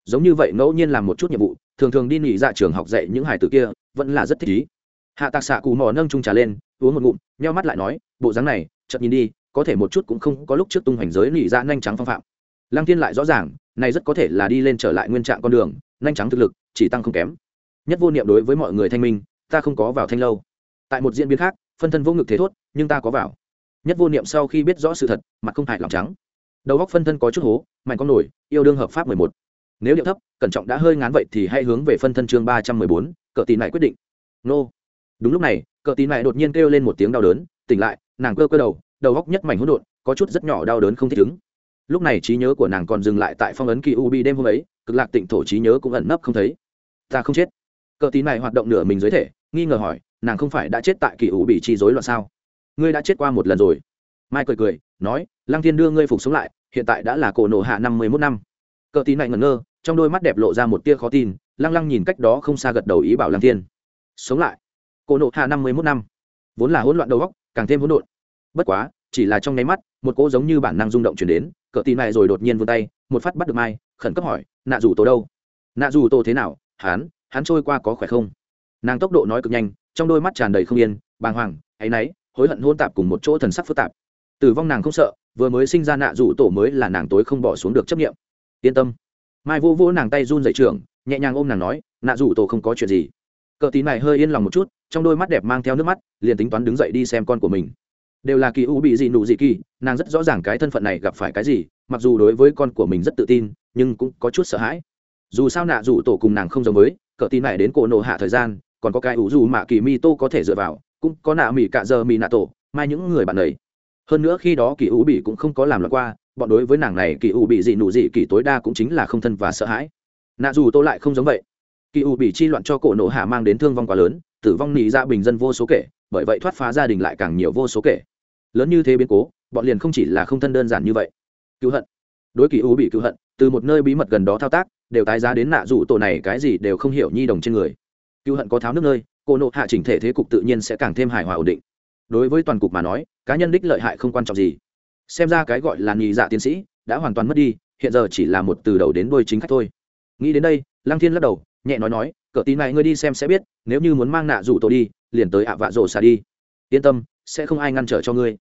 Giống như vậy ngẫu nhiên làm một chút nhiệm vụ, thường thường đi nghỉ dạ trường học dạy những hải tử kia, vẫn là rất thích ý. Hạ tạc xạ cù mò nâng trung trà lên, uống một ngụm, nheo mắt lại nói, bộ dáng này chậm nhìn đi, có thể một chút cũng không có lúc trước tung hoành giới nghỉ dạ nhanh trắng phong phạm. Lăng thiên lại rõ ràng, này rất có thể là đi lên trở lại nguyên trạng con đường, nhanh trắng thực lực, chỉ tăng không kém. Nhất vô niệm đối với mọi người thanh minh, ta không có vào thanh lâu. Tại một diễn biến khác, phân thân vô ngực thế thốt, nhưng ta có vào. Nhất vô niệm sau khi biết rõ sự thật, mặt không hại lòng trắng đầu góc phân thân có chút hố, mạnh con nổi, yêu đương hợp pháp mười một. Nếu điệu thấp, cẩn trọng đã hơi ngán vậy thì hãy hướng về phân thân chương ba trăm mười bốn, cờ tín lại quyết định. Nô. Đúng lúc này, cờ tín lại đột nhiên kêu lên một tiếng đau đớn, tỉnh lại, nàng cơ cơ đầu đầu góc nhất mảnh hỗn độn, có chút rất nhỏ đau đớn không thích ứng. Lúc này trí nhớ của nàng còn dừng lại tại phong ấn kỳ ubi đêm hôm ấy, cực lạc tịnh thổ trí nhớ cũng ẩn nấp không thấy. Ta không chết. Cờ tín này hoạt động nửa mình dưới thể, nghi ngờ hỏi, nàng không phải đã chết tại kỳ ubi chi rối loạn sao? Ngươi đã chết qua một lần rồi. Mai cười cười, nói, lăng thiên đưa ngươi phục sống lại hiện tại đã là cổ nộ hạ năm mươi mốt năm. Cờ tín này ngẩn ngơ, trong đôi mắt đẹp lộ ra một tia khó tin, lăng lăng nhìn cách đó không xa gật đầu ý bảo lăng thiên. Sống lại. Cổ nộ hạ năm mươi mốt năm. Vốn là hỗn loạn đầu góc càng thêm hỗn độn. Bất quá, chỉ là trong nháy mắt, một cỗ giống như bản năng rung động chuyển đến, cờ tín này rồi đột nhiên vươn tay, một phát bắt được mai, khẩn cấp hỏi, nạ dù tổ đâu? Nạ dù tổ thế nào? Hắn hắn trôi qua có khỏe không? Nàng tốc độ nói cực nhanh, trong đôi mắt tràn đầy không yên, bàng hoàng, áy náy, hối hận hôn tạp cùng một chỗ thần sắc phức tạp tử vong nàng không sợ, vừa mới sinh ra nạ rủ tổ mới là nàng tối không bỏ xuống được chấp nghiệm yên tâm. Mai vô vô nàng tay run dậy trưởng, nhẹ nhàng ôm nàng nói, nạ rủ tổ không có chuyện gì. Cờ tín này hơi yên lòng một chút, trong đôi mắt đẹp mang theo nước mắt, liền tính toán đứng dậy đi xem con của mình. Đều là kỳ u bị gì nụ gì kỳ, nàng rất rõ ràng cái thân phận này gặp phải cái gì, mặc dù đối với con của mình rất tự tin, nhưng cũng có chút sợ hãi. Dù sao nạ rủ tổ cùng nàng không giống với, cờ tín này đến cổ nộ hạ thời gian, còn có cái ủ dù mà kỳ mi tô có thể dựa vào, cũng có nạ mỹ cạ giờ mỹ nạ tổ, mai những người bạn ấy hơn nữa khi đó kỳ u bị cũng không có làm loạn qua, bọn đối với nàng này kỳ u bị gì nụ gì kỳ tối đa cũng chính là không thân và sợ hãi. Nạ dù tô lại không giống vậy. Kỳ u bị chi loạn cho cổ nộ hạ mang đến thương vong quá lớn, tử vong nị ra bình dân vô số kể, bởi vậy thoát phá gia đình lại càng nhiều vô số kể. Lớn như thế biến cố, bọn liền không chỉ là không thân đơn giản như vậy. Cứu hận. Đối kỳ u bị cứu hận, từ một nơi bí mật gần đó thao tác, đều tái giá đến nạ dù tổ này cái gì đều không hiểu nhi đồng trên người. Cứu hận có tháo nước nơi cô nộ hạ chỉnh thể thế cục tự nhiên sẽ càng thêm hài hòa ổn định đối với toàn cục mà nói, cá nhân đích lợi hại không quan trọng gì. Xem ra cái gọi là nhị dạ tiến sĩ đã hoàn toàn mất đi, hiện giờ chỉ là một từ đầu đến đôi chính khách thôi. Nghĩ đến đây, lăng thiên lắc đầu, nhẹ nói nói, cỡ tí này ngươi đi xem sẽ biết, nếu như muốn mang nạ rủ tổ đi, liền tới ạ vạ rổ xà đi. Yên tâm, sẽ không ai ngăn trở cho ngươi.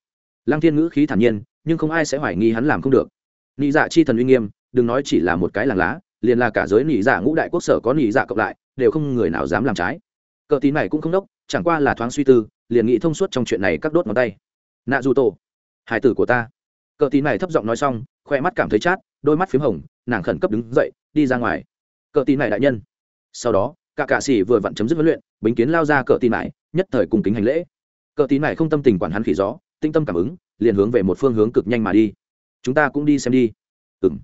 Lăng thiên ngữ khí thản nhiên, nhưng không ai sẽ hoài nghi hắn làm không được. Nị dạ chi thần uy nghiêm, đừng nói chỉ là một cái làng lá, liền là cả giới nị dạ ngũ đại quốc sở có nị dạ cộng lại, đều không người nào dám làm trái. Cỡ tí này cũng không đốc, chẳng qua là thoáng suy tư liền nghĩ thông suốt trong chuyện này các đốt ngón tay. Nạ dù tổ, hải tử của ta. Cờ tín này thấp giọng nói xong, khoe mắt cảm thấy chát, đôi mắt p h í m hồng, nàng khẩn cấp đứng dậy, đi ra ngoài. Cờ tín này đại nhân. Sau đó, cả cạ s vừa vặn chấm dứt huấn luyện, bính kiến lao ra cờ tín này, nhất thời cùng kính hành lễ. Cờ tín này không tâm tình quản hắn khỉ gió, tinh tâm cảm ứng, liền hướng về một phương hướng cực nhanh mà đi. Chúng ta cũng đi xem đi. Ừ m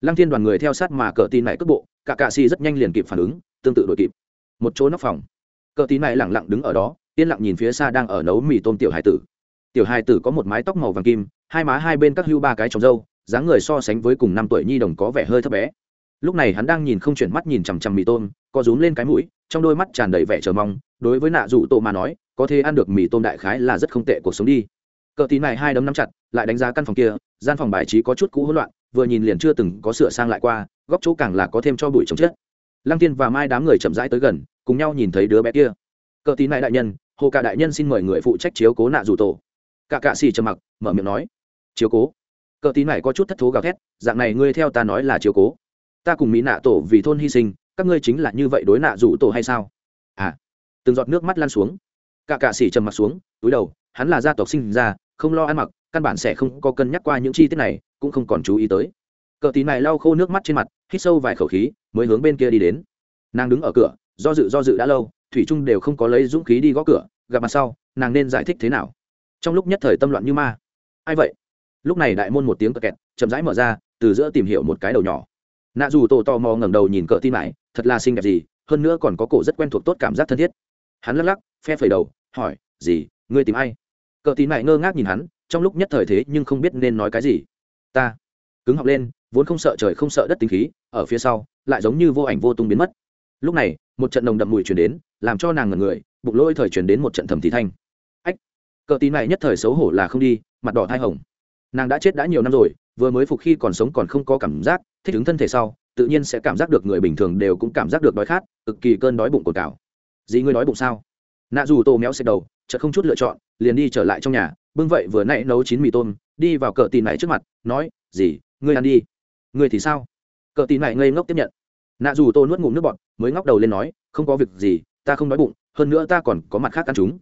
lăng thiên đoàn người theo sát mà cờ tín này cước bộ, cả cạ s rất nhanh liền kịp phản ứng, tương tự đội kịp. Một chỗ nóc phòng. Cờ tín này lẳng lặng đứng ở đó yên lặng nhìn phía xa đang ở nấu mì tôm tiểu hải tử. Tiểu hải tử có một mái tóc màu vàng kim, hai má hai bên các hưu ba cái trồng dâu dáng người so sánh với cùng năm tuổi nhi đồng có vẻ hơi thấp bé. Lúc này hắn đang nhìn không chuyển mắt nhìn chằm chằm mì tôm có rúm lên cái mũi, trong đôi mắt tràn đầy vẻ chờ mong, đối với nạ dụ tổ mà nói, có thể ăn được mì tôm đại khái là rất không tệ cuộc sống đi. Cờ tí này hai đấm nắm chặt, lại đánh giá căn phòng kia, gian phòng bài trí có chút cũ hỗn loạn, vừa nhìn liền chưa từng có sửa sang lại qua, góc chỗ càng là có thêm cho bụi trồng chết lăng tiên và mai đám người chậm rãi tới gần, cùng nhau nhìn thấy đứa bé kia. Cờ tí này đại nhân hồ cả đại nhân xin mời người phụ trách chiếu cố nạ dù tổ. Cả cạ xì trầm mặc, mở miệng nói, chiếu cố? Cờ tí này có chút thất thố gào thét, dạng này ngươi theo ta nói là chiếu cố. Ta cùng mỹ nạ tổ vì thôn hy sinh, các ngươi chính là như vậy đối nạ rủ tổ hay sao? À từng giọt nước mắt lan xuống. Cả cạ xì trầm mặc xuống, túi đầu, hắn là gia tộc sinh ra, không lo ăn mặc, căn bản sẽ không có cân nhắc qua những chi tiết này, cũng không còn chú ý tới. Cờ tí này lau khô nước mắt trên mặt, hít sâu vài khẩu khí, mới hướng bên kia đi đến. Nàng đứng ở cửa, do dự do dự đã lâu thủy trung đều không có lấy dũng khí đi gõ cửa, gặp mặt sau, nàng nên giải thích thế nào? Trong lúc nhất thời tâm loạn như ma. Ai vậy? Lúc này đại môn một tiếng cờ kẹt, chậm rãi mở ra, từ giữa tìm hiểu một cái đầu nhỏ. Nạ dù tổ tò mò ngẩng đầu nhìn cỡ tin lại, thật là xinh đẹp gì, hơn nữa còn có cổ rất quen thuộc tốt cảm giác thân thiết. Hắn lắc lắc, phe phẩy đầu, hỏi, gì, ngươi tìm ai? Cỡ tin lại ngơ ngác nhìn hắn, trong lúc nhất thời thế nhưng không biết nên nói cái gì. Ta. Cứng học lên, vốn không sợ trời không sợ đất tính khí, ở phía sau, lại giống như vô ảnh vô tung biến mất. Lúc này một trận nồng đậm mùi chuyển đến, làm cho nàng ngần người, bụng lôi thời chuyển đến một trận thầm thì thanh. Ách, cờ tín này nhất thời xấu hổ là không đi, mặt đỏ thai hồng. Nàng đã chết đã nhiều năm rồi, vừa mới phục khi còn sống còn không có cảm giác, thích ứng thân thể sau, tự nhiên sẽ cảm giác được người bình thường đều cũng cảm giác được đói khát, cực kỳ cơn đói bụng cồn cào Dì ngươi đói bụng sao? Nạ dù tô méo xẹt đầu, chợt không chút lựa chọn, liền đi trở lại trong nhà, bưng vậy vừa nãy nấu chín mì tôm, đi vào cờ tin này trước mặt, nói gì ngươi ăn đi. Ngươi thì sao? Cờ tin này ngây ngốc tiếp nhận nạ dù tô nuốt ngụm nước bọt, mới ngóc đầu lên nói, không có việc gì, ta không đói bụng, hơn nữa ta còn có mặt khác ăn chúng.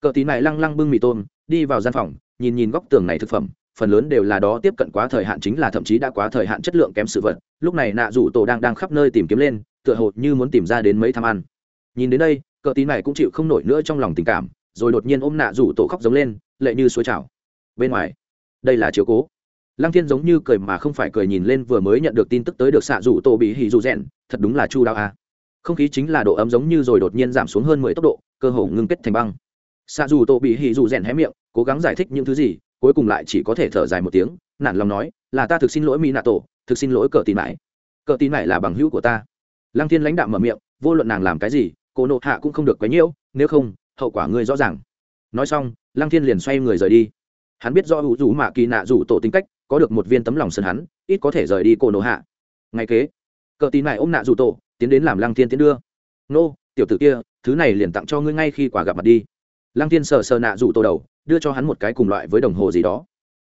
Cờ tín này lăng lăng bưng mì tôm, đi vào gian phòng, nhìn nhìn góc tường này thực phẩm, phần lớn đều là đó tiếp cận quá thời hạn chính là thậm chí đã quá thời hạn chất lượng kém sự vật. Lúc này nạ rủ tổ đang đang khắp nơi tìm kiếm lên, tựa hồ như muốn tìm ra đến mấy tham ăn. Nhìn đến đây, cờ tín này cũng chịu không nổi nữa trong lòng tình cảm, rồi đột nhiên ôm nạ rủ tổ khóc giống lên, lệ như suối trào. Bên ngoài, đây là chiếu cố lăng thiên giống như cười mà không phải cười nhìn lên vừa mới nhận được tin tức tới được xạ rủ tổ bị hỉ dù rèn thật đúng là chu đáo à. không khí chính là độ ấm giống như rồi đột nhiên giảm xuống hơn mười tốc độ, cơ hồ ngưng kết thành băng. Xạ rủ tổ bị hỉ dù rèn hé miệng, cố gắng giải thích những thứ gì, cuối cùng lại chỉ có thể thở dài một tiếng, nản lòng nói, là ta thực xin lỗi mỹ nạ tổ, thực xin lỗi cờ tin mãi. Cờ tin mãi là bằng hữu của ta. Lăng thiên lãnh đạo mở miệng, vô luận nàng làm cái gì, cô nộ hạ cũng không được quấy nhiễu, nếu không, hậu quả ngươi rõ ràng. Nói xong, lăng thiên liền xoay người rời đi. Hắn biết do hữu rủ mạ kỳ nạ rủ tổ tính cách có được một viên tấm lòng sân hắn, ít có thể rời đi cô nô hạ. Ngay kế, cờ tin này ôm nạ dù tổ, tiến đến làm lăng thiên tiến đưa. Nô, tiểu tử kia, thứ này liền tặng cho ngươi ngay khi quả gặp mặt đi. Lăng thiên sờ sờ nạ dù tổ đầu, đưa cho hắn một cái cùng loại với đồng hồ gì đó.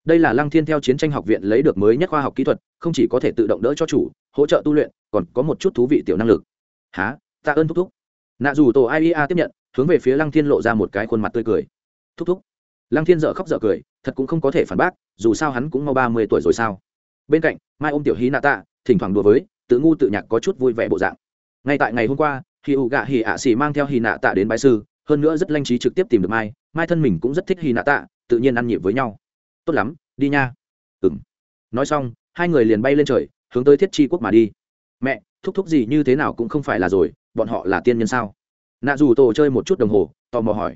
Đây là lăng thiên theo chiến tranh học viện lấy được mới nhất khoa học kỹ thuật, không chỉ có thể tự động đỡ cho chủ, hỗ trợ tu luyện, còn có một chút thú vị tiểu năng lực. Há tạ ơn thúc thúc. Nạ dù tổ ia tiếp nhận, hướng về phía lăng thiên lộ ra một cái khuôn mặt tươi cười. Thúc thúc lăng thiên dợ khóc dợ cười, thật cũng không có thể phản bác, dù sao hắn cũng mau ba mươi tuổi rồi sao. Bên cạnh, mai ôm tiểu hí nạ tạ, thỉnh thoảng đùa với, tự ngu tự nhạc có chút vui vẻ bộ dạng. Ngay tại ngày hôm qua khi ụ gạ hì ạ xì mang theo hì nạ tạ đến bãi sư, hơn nữa rất lanh trí trực tiếp tìm được mai. Mai thân mình cũng rất thích hì nạ tạ, tự nhiên ăn nhịp với nhau. Tốt lắm, đi nha. Ừng nói xong, hai người liền bay lên trời, hướng tới thiết chi quốc mà đi. Mẹ, thúc thúc gì như thế nào cũng không phải là rồi, bọn họ là tiên nhân sao? Nạ dù tổ chơi một chút đồng hồ, tò mò hỏi.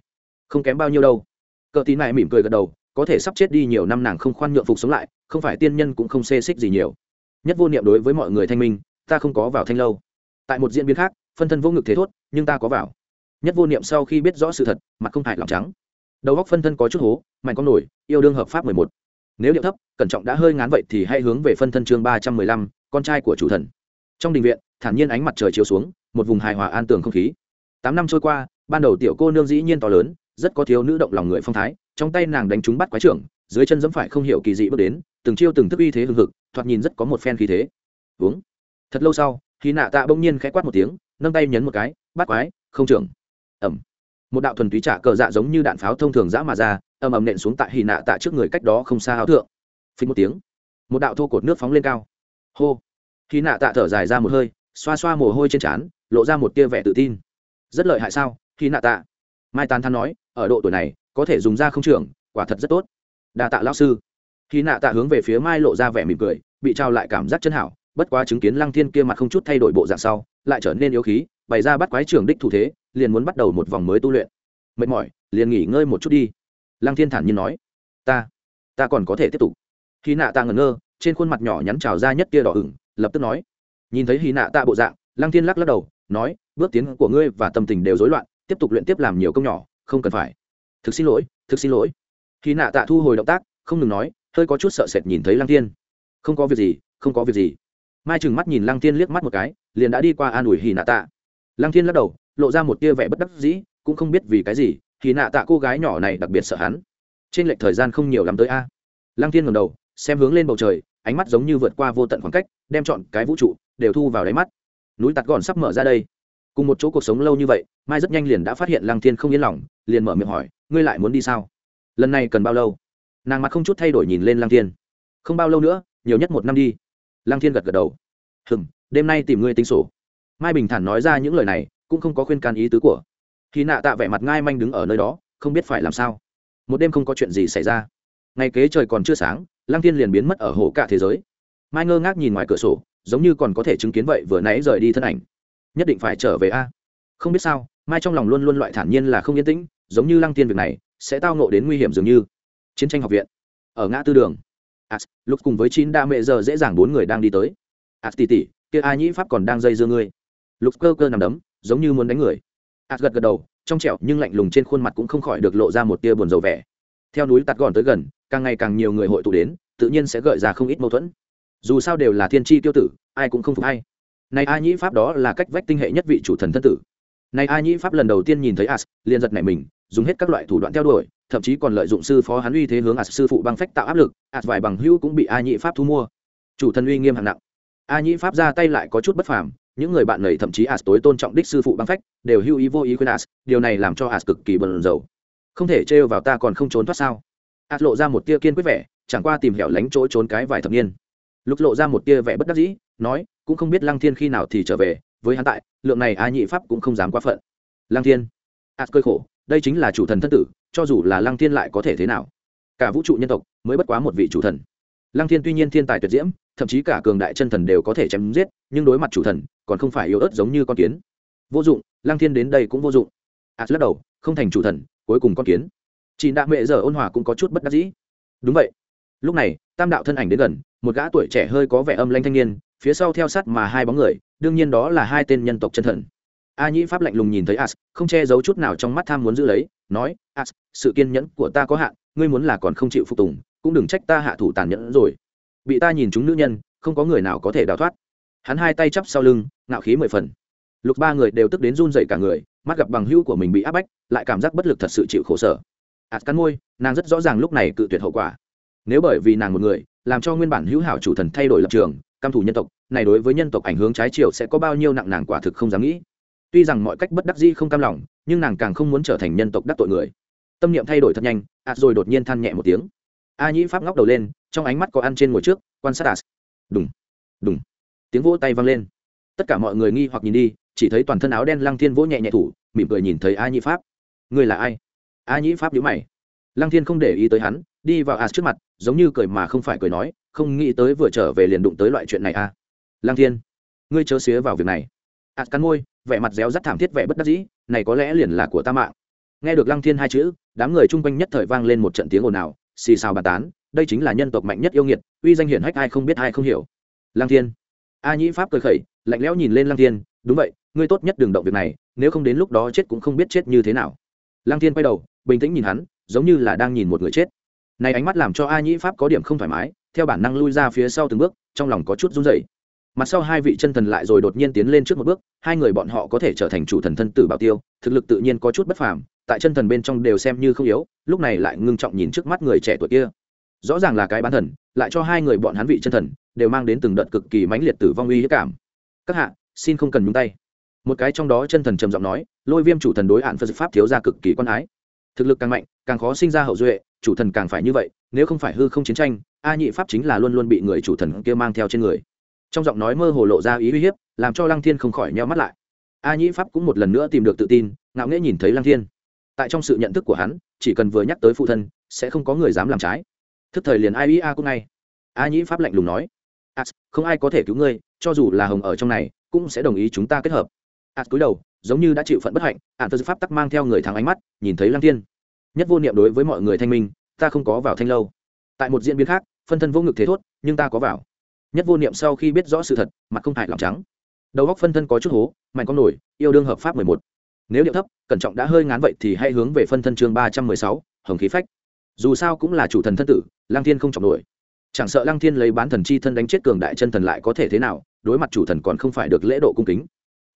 Không kém bao nhiêu đâu cờ tín này mỉm cười gật đầu, có thể sắp chết đi nhiều năm nàng không khoan nhượng phục sống lại, không phải tiên nhân cũng không xê xích gì nhiều. Nhất vô niệm đối với mọi người thanh minh, ta không có vào thanh lâu. Tại một diễn biến khác, phân thân vô ngực thế thốt, nhưng ta có vào. Nhất vô niệm sau khi biết rõ sự thật, mặt không hại lòng trắng. Đầu góc phân thân có chút hố, mạnh con nổi, yêu đương hợp pháp mười một. Nếu điệu thấp, cẩn trọng đã hơi ngán vậy thì hãy hướng về phân thân chương ba trăm mười lăm, con trai của chủ thần. Trong đình viện, thản nhiên ánh mặt trời chiếu xuống, một vùng hài hòa an tường không khí. Tám năm trôi qua, ban đầu tiểu cô nương dĩ nhiên to lớn rất có thiếu nữ động lòng người phong thái, trong tay nàng đánh trúng bắt quái trưởng, dưới chân dẫm phải không hiểu kỳ dị bước đến, từng chiêu từng thức uy thế hừng hực, thoạt nhìn rất có một phen khí thế. Uống. Thật lâu sau khi nạ tạ bỗng nhiên khẽ quát một tiếng, nâng tay nhấn một cái, bắt quái, không trưởng. Ẩm. Một đạo thuần túy trả cờ dạ giống như đạn pháo thông thường dã mà ra, ầm ầm nện xuống tại hì nạ tạ trước người cách đó không xa áo thượng. Phí một tiếng, một đạo thô cột nước phóng lên cao. Hô. Khi nạ tạ thở dài ra một hơi, xoa xoa mồ hôi trên trán, lộ ra một tia vẻ tự tin. Rất lợi hại sao khi nạ tạ? Mai tán thắn nói ở độ tuổi này, có thể dùng ra không trưởng, quả thật rất tốt. Đa tạ lão sư. Khi nạ tạ hướng về phía mai lộ ra vẻ mỉm cười, bị trao lại cảm giác chân hảo, bất quá chứng kiến lăng thiên kia mặt không chút thay đổi bộ dạng sau, lại trở nên yếu khí, bày ra bắt quái trưởng đích thủ thế, liền muốn bắt đầu một vòng mới tu luyện. Mệt mỏi, liền nghỉ ngơi một chút đi. Lăng thiên thản nhiên nói. Ta ta còn có thể tiếp tục. Khi nạ ta ngẩn ngơ, trên khuôn mặt nhỏ nhắn trào ra nhất tia đỏ ửng, lập tức nói. Nhìn thấy hy nạ tạ bộ dạng, lăng thiên lắc lắc đầu, nói, bước tiến của ngươi và tâm tình đều rối loạn, tiếp tục luyện tiếp làm nhiều công nhỏ không cần phải. Thực xin lỗi, thực xin lỗi. Khi nạ tạ thu hồi động tác, không ngừng nói, hơi có chút sợ sệt nhìn thấy lăng thiên. Không có việc gì, không có việc gì. Mai chừng mắt nhìn lăng thiên liếc mắt một cái, liền đã đi qua an ủi hì nạ tạ. Lăng thiên lắc đầu, lộ ra một tia vẻ bất đắc dĩ, cũng không biết vì cái gì thì nạ tạ cô gái nhỏ này đặc biệt sợ hắn. Trên lệch thời gian không nhiều lắm tới a. Lăng thiên ngầm đầu, xem hướng lên bầu trời, ánh mắt giống như vượt qua vô tận khoảng cách, đem chọn cái vũ trụ, đều thu vào đáy mắt. Núi tạt gòn sắp mở ra đây cùng một chỗ cuộc sống lâu như vậy, mai rất nhanh liền đã phát hiện lăng thiên không yên lòng, liền mở miệng hỏi, ngươi lại muốn đi sao? Lần này cần bao lâu? Nàng mặt không chút thay đổi nhìn lên lăng thiên. Không bao lâu nữa, nhiều nhất một năm đi. Lăng thiên gật gật đầu. Hừm, đêm nay tìm ngươi tính sổ. Mai bình thản nói ra những lời này, cũng không có khuyên can ý tứ của. Khi nạ tạ vẻ mặt ngai manh đứng ở nơi đó, không biết phải làm sao. Một đêm không có chuyện gì xảy ra. Ngày kế trời còn chưa sáng, lăng thiên liền biến mất ở hồ cả thế giới. Mai ngơ ngác nhìn ngoài cửa sổ, giống như còn có thể chứng kiến vậy vừa nãy rời đi thân ảnh nhất định phải trở về a. Không biết sao, mai trong lòng luôn luôn loại thản nhiên là không yên tĩnh, giống như lăng tiên việc này, sẽ tao nộ đến nguy hiểm dường như. Chiến tranh học viện. Ở ngã tư đường. As lúc cùng với chín đa mẹ giờ dễ dàng bốn người đang đi tới. As tỉ tỉ, kia a nhĩ pháp còn đang dây dưa ngươi. Lục cơ cơ nằm đấm, giống như muốn đánh người. As gật gật đầu, trong trẻo nhưng lạnh lùng trên khuôn mặt cũng không khỏi được lộ ra một tia buồn rầu vẻ. Theo núi tạt gòn tới gần, càng ngày càng nhiều người hội tụ đến, tự nhiên sẽ gợi ra không ít mâu thuẫn. Dù sao đều là thiên tri tiêu tử, ai cũng không phục hay này a nhĩ pháp đó là cách vách tinh hệ nhất vị chủ thần thân tử. Này a nhĩ pháp lần đầu tiên nhìn thấy as liền giật nảy mình, dùng hết các loại thủ đoạn theo đuổi, thậm chí còn lợi dụng sư phó hắn uy thế hướng as sư phụ băng phách tạo áp lực as vài bằng hữu cũng bị a nhĩ pháp thu mua. Chủ thần uy nghiêm hạng nặng. A nhĩ pháp ra tay lại có chút bất phàm, những người bạn này thậm chí as tối tôn trọng đích sư phụ băng phách, đều hưu ý vô ý khuyên as điều này làm cho as cực kỳ bần dầu không thể trêu vào ta còn không trốn thoát sao? As lộ ra một tia kiên quyết vẻ, chẳng qua tìm hẻo lánh chỗ trốn cái vài thập niên. Lúc lộ ra một tia vẻ bất đắc dĩ nói, cũng không biết lăng thiên khi nào thì trở về, với hắn tại, lượng này a nhị pháp cũng không dám quá phận. Lăng thiên. À, As cơi khổ, đây chính là chủ thần thân tử, cho dù là lăng thiên lại có thể thế nào? Cả vũ trụ nhân tộc mới bất quá một vị chủ thần. Lăng thiên tuy nhiên thiên tài tuyệt diễm, thậm chí cả cường đại chân thần đều có thể chém giết, nhưng đối mặt chủ thần, còn không phải yếu ớt giống như con kiến. Vô dụng, lăng thiên đến đây cũng vô dụng. Ạt lắc đầu, không thành chủ thần, cuối cùng con kiến. Chị đạ mẹ giờ ôn hòa cũng có chút bất đắc dĩ. Đúng vậy. Lúc này, tam đạo thân ảnh đến gần, một gã tuổi trẻ hơi có vẻ âm lanh thanh niên phía sau theo sát mà hai bóng người, đương nhiên đó là hai tên nhân tộc chân thần. A nhĩ pháp lạnh lùng nhìn thấy as không che giấu chút nào trong mắt tham muốn giữ lấy, nói as sự kiên nhẫn của ta có hạn, ngươi muốn là còn không chịu phục tùng, cũng đừng trách ta hạ thủ tàn nhẫn rồi. Bị ta nhìn chúng nữ nhân, không có người nào có thể đào thoát. Hắn hai tay chắp sau lưng, ngạo khí mười phần. Lục ba người đều tức đến run dậy cả người, mắt gặp bằng hữu của mình bị áp bách, lại cảm giác bất lực thật sự chịu khổ sở. Ạt cắn môi, nàng rất rõ ràng lúc này cự tuyệt hậu quả. Nếu bởi vì nàng một người, làm cho nguyên bản hữu hảo chủ thần thay đổi lập trường căm thủ nhân tộc, này đối với nhân tộc ảnh hướng trái chiều sẽ có bao nhiêu nặng nàng quả thực không dám nghĩ. Tuy rằng mọi cách bất đắc dĩ không cam lòng, nhưng nàng càng không muốn trở thành nhân tộc đắc tội người. Tâm niệm thay đổi thật nhanh ạt rồi đột nhiên than nhẹ một tiếng. A nhĩ pháp ngóc đầu lên, trong ánh mắt có ăn trên ngồi trước, quan sát ạt đúng đúng tiếng vỗ tay vang lên. Tất cả mọi người nghi hoặc nhìn đi, chỉ thấy toàn thân áo đen lăng thiên vỗ nhẹ nhẹ thủ, mỉm cười nhìn thấy a nhĩ pháp. Người là ai? A nhĩ pháp nhíu mày. Lăng thiên không để ý tới hắn, đi vào as trước mặt, giống như cười mà không phải cười nói không nghĩ tới vừa trở về liền đụng tới loại chuyện này a à. lăng thiên, ngươi chớ xía vào việc này. As cắn môi, vẻ mặt réo rắt thảm thiết vẻ bất đắc dĩ, này có lẽ liền là của ta mạng. Nghe được lăng thiên hai chữ, đám người chung quanh nhất thời vang lên một trận tiếng ồn ào, xì xào bàn tán, đây chính là nhân tộc mạnh nhất yêu nghiệt, uy danh hiển hách ai không biết ai không hiểu. Lăng thiên, a nhĩ pháp cười khẩy, lạnh lẽo nhìn lên lăng thiên, đúng vậy, ngươi tốt nhất đừng động việc này, nếu không đến lúc đó chết cũng không biết chết như thế nào. Lăng thiên quay đầu, bình tĩnh nhìn hắn, giống như là đang nhìn một người chết. Này ánh mắt làm cho a nhĩ pháp có điểm không thoải mái theo bản năng lui ra phía sau từng bước, trong lòng có chút run rẩy. Mặt sau hai vị chân thần lại rồi đột nhiên tiến lên trước một bước, hai người bọn họ có thể trở thành chủ thần thân tử bảo tiêu, thực lực tự nhiên có chút bất phàm, tại chân thần bên trong đều xem như không yếu, lúc này lại ngưng trọng nhìn trước mắt người trẻ tuổi kia. Rõ ràng là cái bán thần, lại cho hai người bọn hắn vị chân thần, đều mang đến từng đợt cực kỳ mãnh liệt tử vong uy hiếp cảm. Các hạ, xin không cần nhúng tay. Một cái trong đó chân thần trầm giọng nói, lôi viêm chủ thần đối hạn phật pháp thiếu ra cực kỳ quan ái. Thực lực càng mạnh, càng khó sinh ra hậu duệ chủ thần càng phải như vậy, nếu không phải hư không chiến tranh, a nhị pháp chính là luôn luôn bị người chủ thần kia mang theo trên người. Trong giọng nói mơ hồ lộ ra ý uy hiếp, làm cho lăng thiên không khỏi nheo mắt lại. A nhị pháp cũng một lần nữa tìm được tự tin, ngạo nghễ nhìn thấy lăng thiên. Tại trong sự nhận thức của hắn, chỉ cần vừa nhắc tới phụ thân, sẽ không có người dám làm trái. Thức thời liền ai ý a cũng ngay. A nhị pháp lạnh lùng nói as không ai có thể cứu ngươi, cho dù là hồng ở trong này, cũng sẽ đồng ý chúng ta kết hợp. As cúi đầu, giống như đã chịu phận bất hạnh ạn phật pháp tắc mang theo người thắng ánh mắt, nhìn thấy lăng thiên nhất vô niệm đối với mọi người thanh minh, ta không có vào thanh lâu. Tại một diễn biến khác, phân thân vô ngực thế thốt, nhưng ta có vào. Nhất vô niệm sau khi biết rõ sự thật, mặt không hại lòng trắng. Đầu góc phân thân có chút hố, mạnh con nổi, yêu đương hợp pháp mười một. Nếu điệu thấp, cẩn trọng đã hơi ngán vậy thì hãy hướng về phân thân chương ba trăm mười sáu, hồng khí phách. Dù sao cũng là chủ thần thân tử lang thiên không trọng nổi. Chẳng sợ lang thiên lấy bán thần chi thân đánh chết cường đại chân thần lại có thể thế nào, đối mặt chủ thần còn không phải được lễ độ cung kính.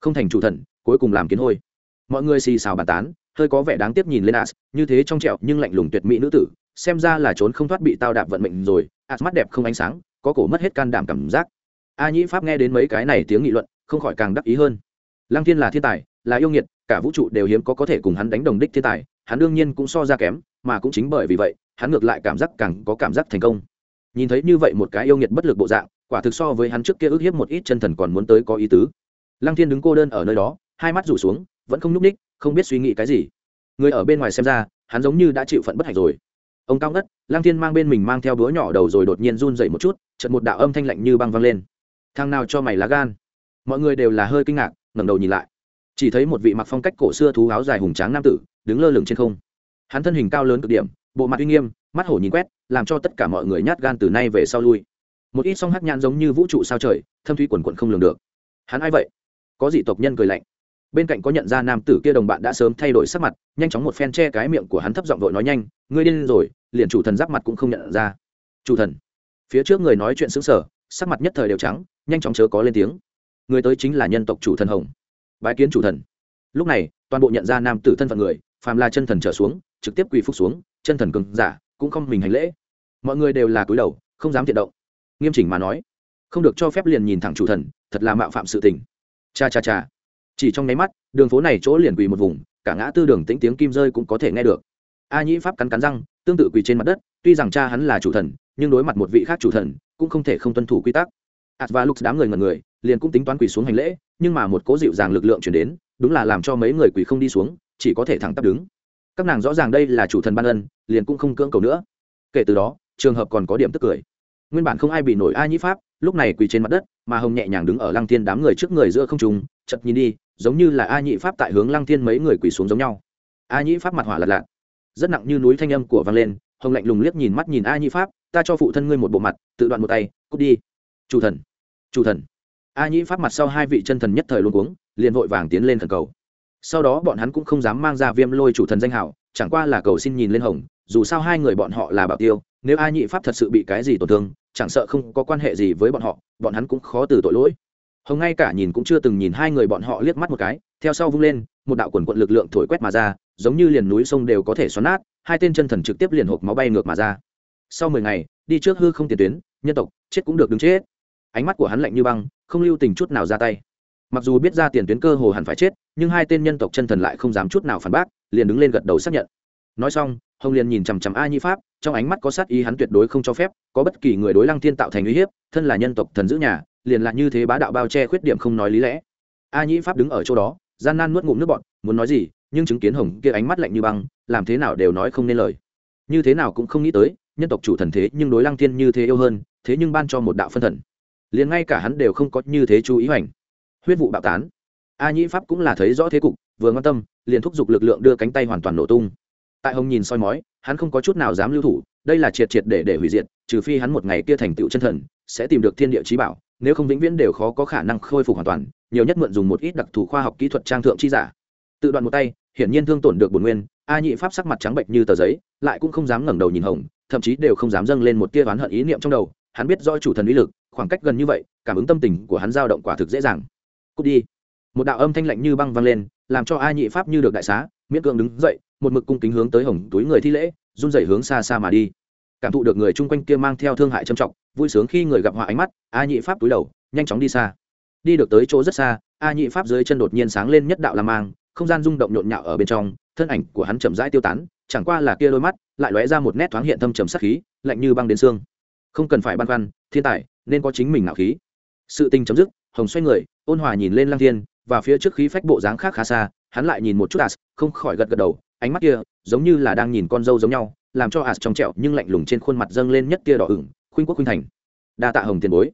Không thành chủ thần, cuối cùng làm kiến hôi. Mọi người xì xào bàn tán hơi có vẻ đáng tiếc nhìn lên as, như thế trong trẹo nhưng lạnh lùng tuyệt mỹ nữ tử, xem ra là trốn không thoát bị tao đạp vận mệnh rồi. As mắt đẹp không ánh sáng, có cổ mất hết can đảm cảm giác. A nhĩ pháp nghe đến mấy cái này tiếng nghị luận, không khỏi càng đắc ý hơn. Lăng thiên là thiên tài, là yêu nghiệt, cả vũ trụ đều hiếm có có thể cùng hắn đánh đồng đích thiên tài, hắn đương nhiên cũng so ra kém, mà cũng chính bởi vì vậy, hắn ngược lại cảm giác càng có cảm giác thành công. Nhìn thấy như vậy một cái yêu nghiệt bất lực bộ dạng, quả thực so với hắn trước kia ước hiếp một ít chân thần còn muốn tới có ý tứ. Lăng thiên đứng cô đơn ở nơi đó, hai mắt rủ xuống vẫn không nhúc ních không biết suy nghĩ cái gì. Người ở bên ngoài xem ra, hắn giống như đã chịu phận bất hạnh rồi. Ông cao ngất, lăng thiên mang bên mình mang theo búa nhỏ đầu rồi đột nhiên run dậy một chút, chợt một đạo âm thanh lạnh như băng văng lên. Thằng nào cho mày lá gan? Mọi người đều là hơi kinh ngạc, ngẩng đầu nhìn lại. Chỉ thấy một vị mặc phong cách cổ xưa thú áo dài hùng tráng nam tử, đứng lơ lửng trên không. Hắn thân hình cao lớn cực điểm, bộ mặt uy nghiêm, mắt hổ nhìn quét, làm cho tất cả mọi người nhát gan từ nay về sau lui. Một ít song hắc nhãn giống như vũ trụ sao trời, thâm thúy quần quận không lường được. Hắn ai vậy? Có dị tộc nhân cười lạnh bên cạnh có nhận ra nam tử kia đồng bạn đã sớm thay đổi sắc mặt, nhanh chóng một phen che cái miệng của hắn thấp giọng vội nói nhanh, ngươi điên rồi, liền chủ thần giáp mặt cũng không nhận ra. Chủ thần? Phía trước người nói chuyện xứng sở sắc mặt nhất thời đều trắng, nhanh chóng chớ có lên tiếng. Người tới chính là nhân tộc chủ thần hồng. Bái kiến chủ thần. Lúc này, toàn bộ nhận ra nam tử thân phận người, phàm là chân thần trở xuống, trực tiếp quỳ phục xuống, chân thần cường giả, cũng không mình hành lễ. Mọi người đều là cúi đầu, không dám thiện động. Nghiêm chỉnh mà nói, không được cho phép liền nhìn thẳng chủ thần, thật là mạo phạm sự tình. Cha cha cha chỉ trong nháy mắt, đường phố này chỗ liền quỳ một vùng, cả ngã tư đường tĩnh tiếng kim rơi cũng có thể nghe được. A nhĩ pháp cắn cắn răng, tương tự quỳ trên mặt đất, tuy rằng cha hắn là chủ thần, nhưng đối mặt một vị khác chủ thần, cũng không thể không tuân thủ quy tắc. Ạt và lục đám người ngần người, liền cũng tính toán quỳ xuống hành lễ, nhưng mà một cố dịu dàng lực lượng chuyển đến, đúng là làm cho mấy người quỳ không đi xuống, chỉ có thể thẳng tắp đứng. Các nàng rõ ràng đây là chủ thần ban ân, liền cũng không cưỡng cầu nữa. Kể từ đó, trường hợp còn có điểm tức cười. Nguyên bản không ai bị nổi a nhĩ pháp, lúc này quỳ trên mặt đất, mà hồng nhẹ nhàng đứng ở lăng thiên đám người trước người giữa không trùng chật nhìn đi giống như là a nhị pháp tại hướng lăng thiên mấy người quỳ xuống giống nhau. A nhị pháp mặt hỏa lật lạc rất nặng như núi thanh âm của vang lên, hồng lạnh lùng liếc nhìn mắt nhìn a nhị pháp, ta cho phụ thân ngươi một bộ mặt, tự đoạn một tay, cút đi. Chủ thần chủ thần. A nhị pháp mặt sau hai vị chân thần nhất thời luôn cuống, liền vội vàng tiến lên thần cầu. Sau đó bọn hắn cũng không dám mang ra viêm lôi chủ thần danh hảo, chẳng qua là cầu xin nhìn lên hồng, dù sao hai người bọn họ là bảo tiêu, nếu a nhị pháp thật sự bị cái gì tổn thương, chẳng sợ không có quan hệ gì với bọn họ, bọn hắn cũng khó từ tội lỗi hồng ngay cả nhìn cũng chưa từng nhìn hai người bọn họ liếc mắt một cái, theo sau vung lên, một đạo quần quận lực lượng thổi quét mà ra, giống như liền núi sông đều có thể xoắn nát, hai tên chân thần trực tiếp liền hộp máu bay ngược mà ra. Sau mười ngày, đi trước hư không tiền tuyến, nhân tộc, chết cũng được đứng chết. Ánh mắt của hắn lạnh như băng, không lưu tình chút nào ra tay. Mặc dù biết ra tiền tuyến cơ hồ hẳn phải chết, nhưng hai tên nhân tộc chân thần lại không dám chút nào phản bác, liền đứng lên gật đầu xác nhận. Nói xong, hồng liền nhìn chằm chằm a nhi pháp, trong ánh mắt có sát ý hắn tuyệt đối không cho phép, có bất kỳ người đối lăng thiên tạo thành uy hiếp, thân là nhân tộc thần giữ nhà liền là như thế bá đạo bao che khuyết điểm không nói lý lẽ. A nhĩ pháp đứng ở chỗ đó, gian nan nuốt ngụm nước bọn muốn nói gì, nhưng chứng kiến hồng kia ánh mắt lạnh như băng, làm thế nào đều nói không nên lời. Như thế nào cũng không nghĩ tới, nhân tộc chủ thần thế nhưng đối lăng thiên như thế yêu hơn, thế nhưng ban cho một đạo phân thần. Liền ngay cả hắn đều không có như thế chú ý hoành. Huyết vụ bạo tán. A nhĩ pháp cũng là thấy rõ thế cục, vừa quan tâm, liền thúc giục lực lượng đưa cánh tay hoàn toàn nổ tung. Tại hồng nhìn soi mói, hắn không có chút nào dám lưu thủ, đây là triệt triệt để để hủy diệt, trừ phi hắn một ngày kia thành tựu chân thần, sẽ tìm được thiên địa trí bảo nếu không vĩnh viễn đều khó có khả năng khôi phục hoàn toàn, nhiều nhất mượn dùng một ít đặc thù khoa học kỹ thuật trang thượng chi giả. Tự đoạn một tay, hiển nhiên thương tổn được bổn nguyên, a nhị pháp sắc mặt trắng bệnh như tờ giấy, lại cũng không dám ngẩng đầu nhìn hồng, thậm chí đều không dám dâng lên một tia oán hận ý niệm trong đầu, hắn biết do chủ thần uy lực, khoảng cách gần như vậy, cảm ứng tâm tình của hắn dao động quả thực dễ dàng. Cút đi. Một đạo âm thanh lạnh như băng vang lên, làm cho a nhị pháp như được đại xá, miễn cưỡng đứng dậy, một mực cung kính hướng tới hồng túi người thi lễ, run rẩy hướng xa xa mà đi. Cảm thụ được người chung quanh kia mang theo thương hại trầm trọng vui sướng khi người gặp họa ánh mắt, a nhị pháp túi đầu, nhanh chóng đi xa. Đi được tới chỗ rất xa, a nhị pháp dưới chân đột nhiên sáng lên nhất đạo la mang, không gian rung động nhộn nhạo ở bên trong, thân ảnh của hắn chậm rãi tiêu tán, chẳng qua là kia đôi mắt, lại lóe ra một nét thoáng hiện thâm trầm sắc khí, lạnh như băng đến xương. Không cần phải băn khoăn, thiên tài, nên có chính mình ngạo khí. Sự tình chấm dứt, hồng xoay người, ôn hòa nhìn lên lăng thiên, và phía trước khí phách bộ dáng khác khá xa, hắn lại nhìn một chút as, không khỏi gật gật đầu, ánh mắt kia giống như là đang nhìn con dâu giống nhau, làm cho as trong trẹo nhưng lạnh lùng trên khuôn mặt dâng lên nhất tia đỏ ửng khuynh quốc khuynh thành. Đa tạ hồng tiền bối.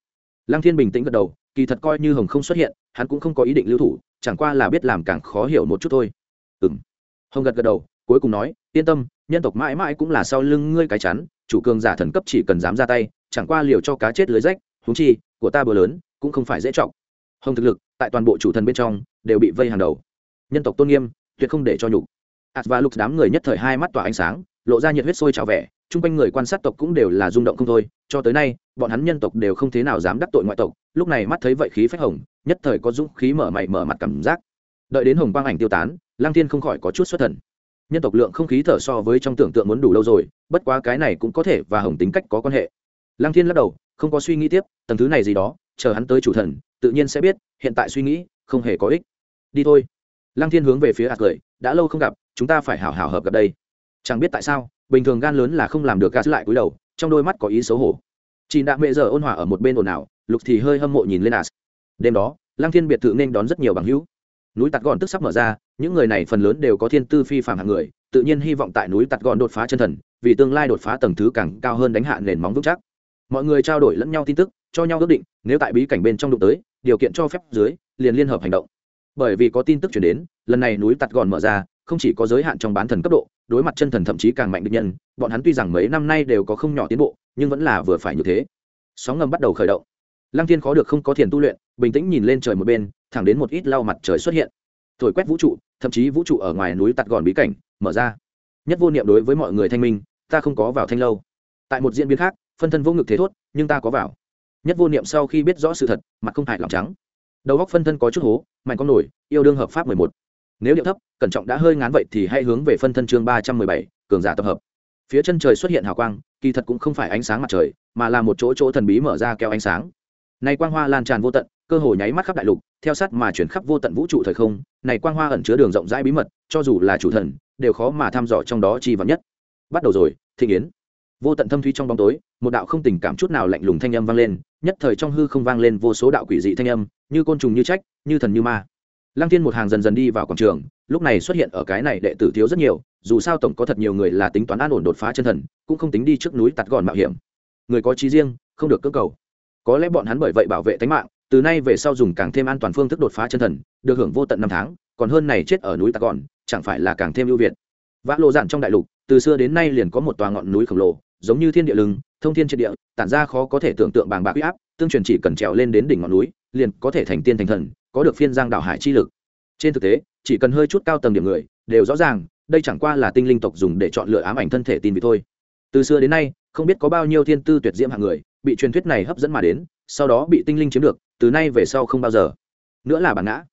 Lăng thiên bình tĩnh gật đầu, kỳ thật coi như hồng không xuất hiện, hắn cũng không có ý định lưu thủ, chẳng qua là biết làm càng khó hiểu một chút thôi. Ừng hồng gật gật đầu, cuối cùng nói, yên tâm, nhân tộc mãi mãi cũng là sau lưng ngươi cái chắn chủ cường giả thần cấp chỉ cần dám ra tay, chẳng qua liều cho cá chết lưới rách húng chi, của ta bừa lớn, cũng không phải dễ trọng. Hồng thực lực, tại toàn bộ chủ thần bên trong, đều bị vây hàng đầu. Nhân tộc tôn nghiêm, tuyệt không để cho nhục. Ạt và lục đám người nhất thời hai mắt tỏa ánh sáng, lộ ra nhiệt huyết sôi trào vẻ chung quanh người quan sát tộc cũng đều là rung động không thôi, cho tới nay, bọn hắn nhân tộc đều không thế nào dám đắc tội ngoại tộc, lúc này mắt thấy vậy khí phách hồng, nhất thời có dũng khí mở mày mở mặt cảm giác. Đợi đến hồng quang ảnh tiêu tán lang thiên không khỏi có chút xuất thần. Nhân tộc lượng không khí thở so với trong tưởng tượng muốn đủ lâu rồi, bất quá cái này cũng có thể và hồng tính cách có quan hệ. Lang thiên lắc đầu, không có suy nghĩ tiếp, tầng thứ này gì đó, chờ hắn tới chủ thần, tự nhiên sẽ biết, hiện tại suy nghĩ, không hề có ích. Đi thôi. Lang thiên hướng về phía ạt cười, đã lâu không gặp, chúng ta phải hảo hảo hợp gặp đây. Chẳng biết tại sao bình thường gan lớn là không làm được gạt lại cúi đầu, trong đôi mắt có ý xấu hổ. Chị đạm mẹ giờ ôn hòa ở một bên ồn ào, lục thì hơi hâm mộ nhìn lên As. đêm đó Lang thiên biệt thự nên đón rất nhiều bằng hữu. Núi tạt gòn tức sắp mở ra, những người này phần lớn đều có thiên tư phi phạm hạng người, tự nhiên hy vọng tại núi tạt gòn đột phá chân thần, vì tương lai đột phá tầng thứ càng cao hơn đánh hạ nền móng vững chắc. Mọi người trao đổi lẫn nhau tin tức, cho nhau ước định, nếu tại bí cảnh bên trong đụng tới, điều kiện cho phép dưới, liền liên hợp hành động. Bởi vì có tin tức chuyển đến, lần này núi tạt gòn mở ra, không chỉ có giới hạn trong bán thần cấp độ đối mặt chân thần thậm chí càng mạnh địch nhân, bọn hắn tuy rằng mấy năm nay đều có không nhỏ tiến bộ, nhưng vẫn là vừa phải như thế. Sóng ngầm bắt đầu khởi động. Lăng thiên khó được không có thiền tu luyện, bình tĩnh nhìn lên trời một bên, thẳng đến một ít lau mặt trời xuất hiện. Thổi quét vũ trụ, thậm chí vũ trụ ở ngoài núi tặt gòn bí cảnh, mở ra. Nhất vô niệm đối với mọi người thanh minh, ta không có vào thanh lâu. Tại một diễn biến khác, phân thân vô ngực thế thốt, nhưng ta có vào. Nhất vô niệm sau khi biết rõ sự thật, mặt không hại lòng trắng. Đầu góc phân thân có chút hố, mạnh con nổi, yêu đương hợp pháp mười một nếu điệu thấp, cẩn trọng đã hơi ngán vậy thì hãy hướng về phân thân chương ba trăm mười bảy, cường giả tập hợp. Phía chân trời xuất hiện hào quang, kỳ thật cũng không phải ánh sáng mặt trời, mà là một chỗ chỗ thần bí mở ra keo ánh sáng. Này quang hoa lan tràn vô tận, cơ hồ nháy mắt khắp đại lục, theo sát mà chuyển khắp vô tận vũ trụ thời không, này quang hoa ẩn chứa đường rộng rãi bí mật, cho dù là chủ thần, đều khó mà thăm dò trong đó chi vắng nhất. Bắt đầu rồi thị yến. Vô tận thâm thuy trong bóng tối, một đạo không tình cảm chút nào lạnh lùng thanh âm vang lên, nhất thời trong hư không vang lên vô số đạo quỷ dị thanh âm, như côn trùng như trách, như thần như ma lăng Thiên một hàng dần dần đi vào quảng trường, lúc này xuất hiện ở cái này đệ tử thiếu rất nhiều, dù sao tổng có thật nhiều người là tính toán an ổn đột phá chân thần, cũng không tính đi trước núi tạt gòn mạo hiểm. Người có trí riêng, không được cưỡng cầu. Có lẽ bọn hắn bởi vậy bảo vệ tính mạng, từ nay về sau dùng càng thêm an toàn phương thức đột phá chân thần, được hưởng vô tận năm tháng, còn hơn này chết ở núi tạt gòn, chẳng phải là càng thêm ưu việt. Vã lộ dạn trong đại lục, từ xưa đến nay liền có một tòa ngọn núi khổng lồ, giống như thiên địa lưng thông thiên trên địa, tản ra khó có thể tưởng tượng bàng bạc uy áp, tương truyền chỉ cần trèo lên đến đỉnh ngọn núi, liền có thể thành tiên thành thần có được phiên giang đạo hải chi lực. Trên thực tế, chỉ cần hơi chút cao tầng điểm người, đều rõ ràng, đây chẳng qua là tinh linh tộc dùng để chọn lựa ám ảnh thân thể tin vị thôi. Từ xưa đến nay, không biết có bao nhiêu thiên tư tuyệt diễm hạng người, bị truyền thuyết này hấp dẫn mà đến, sau đó bị tinh linh chiếm được, từ nay về sau không bao giờ. Nữa là bản ngã.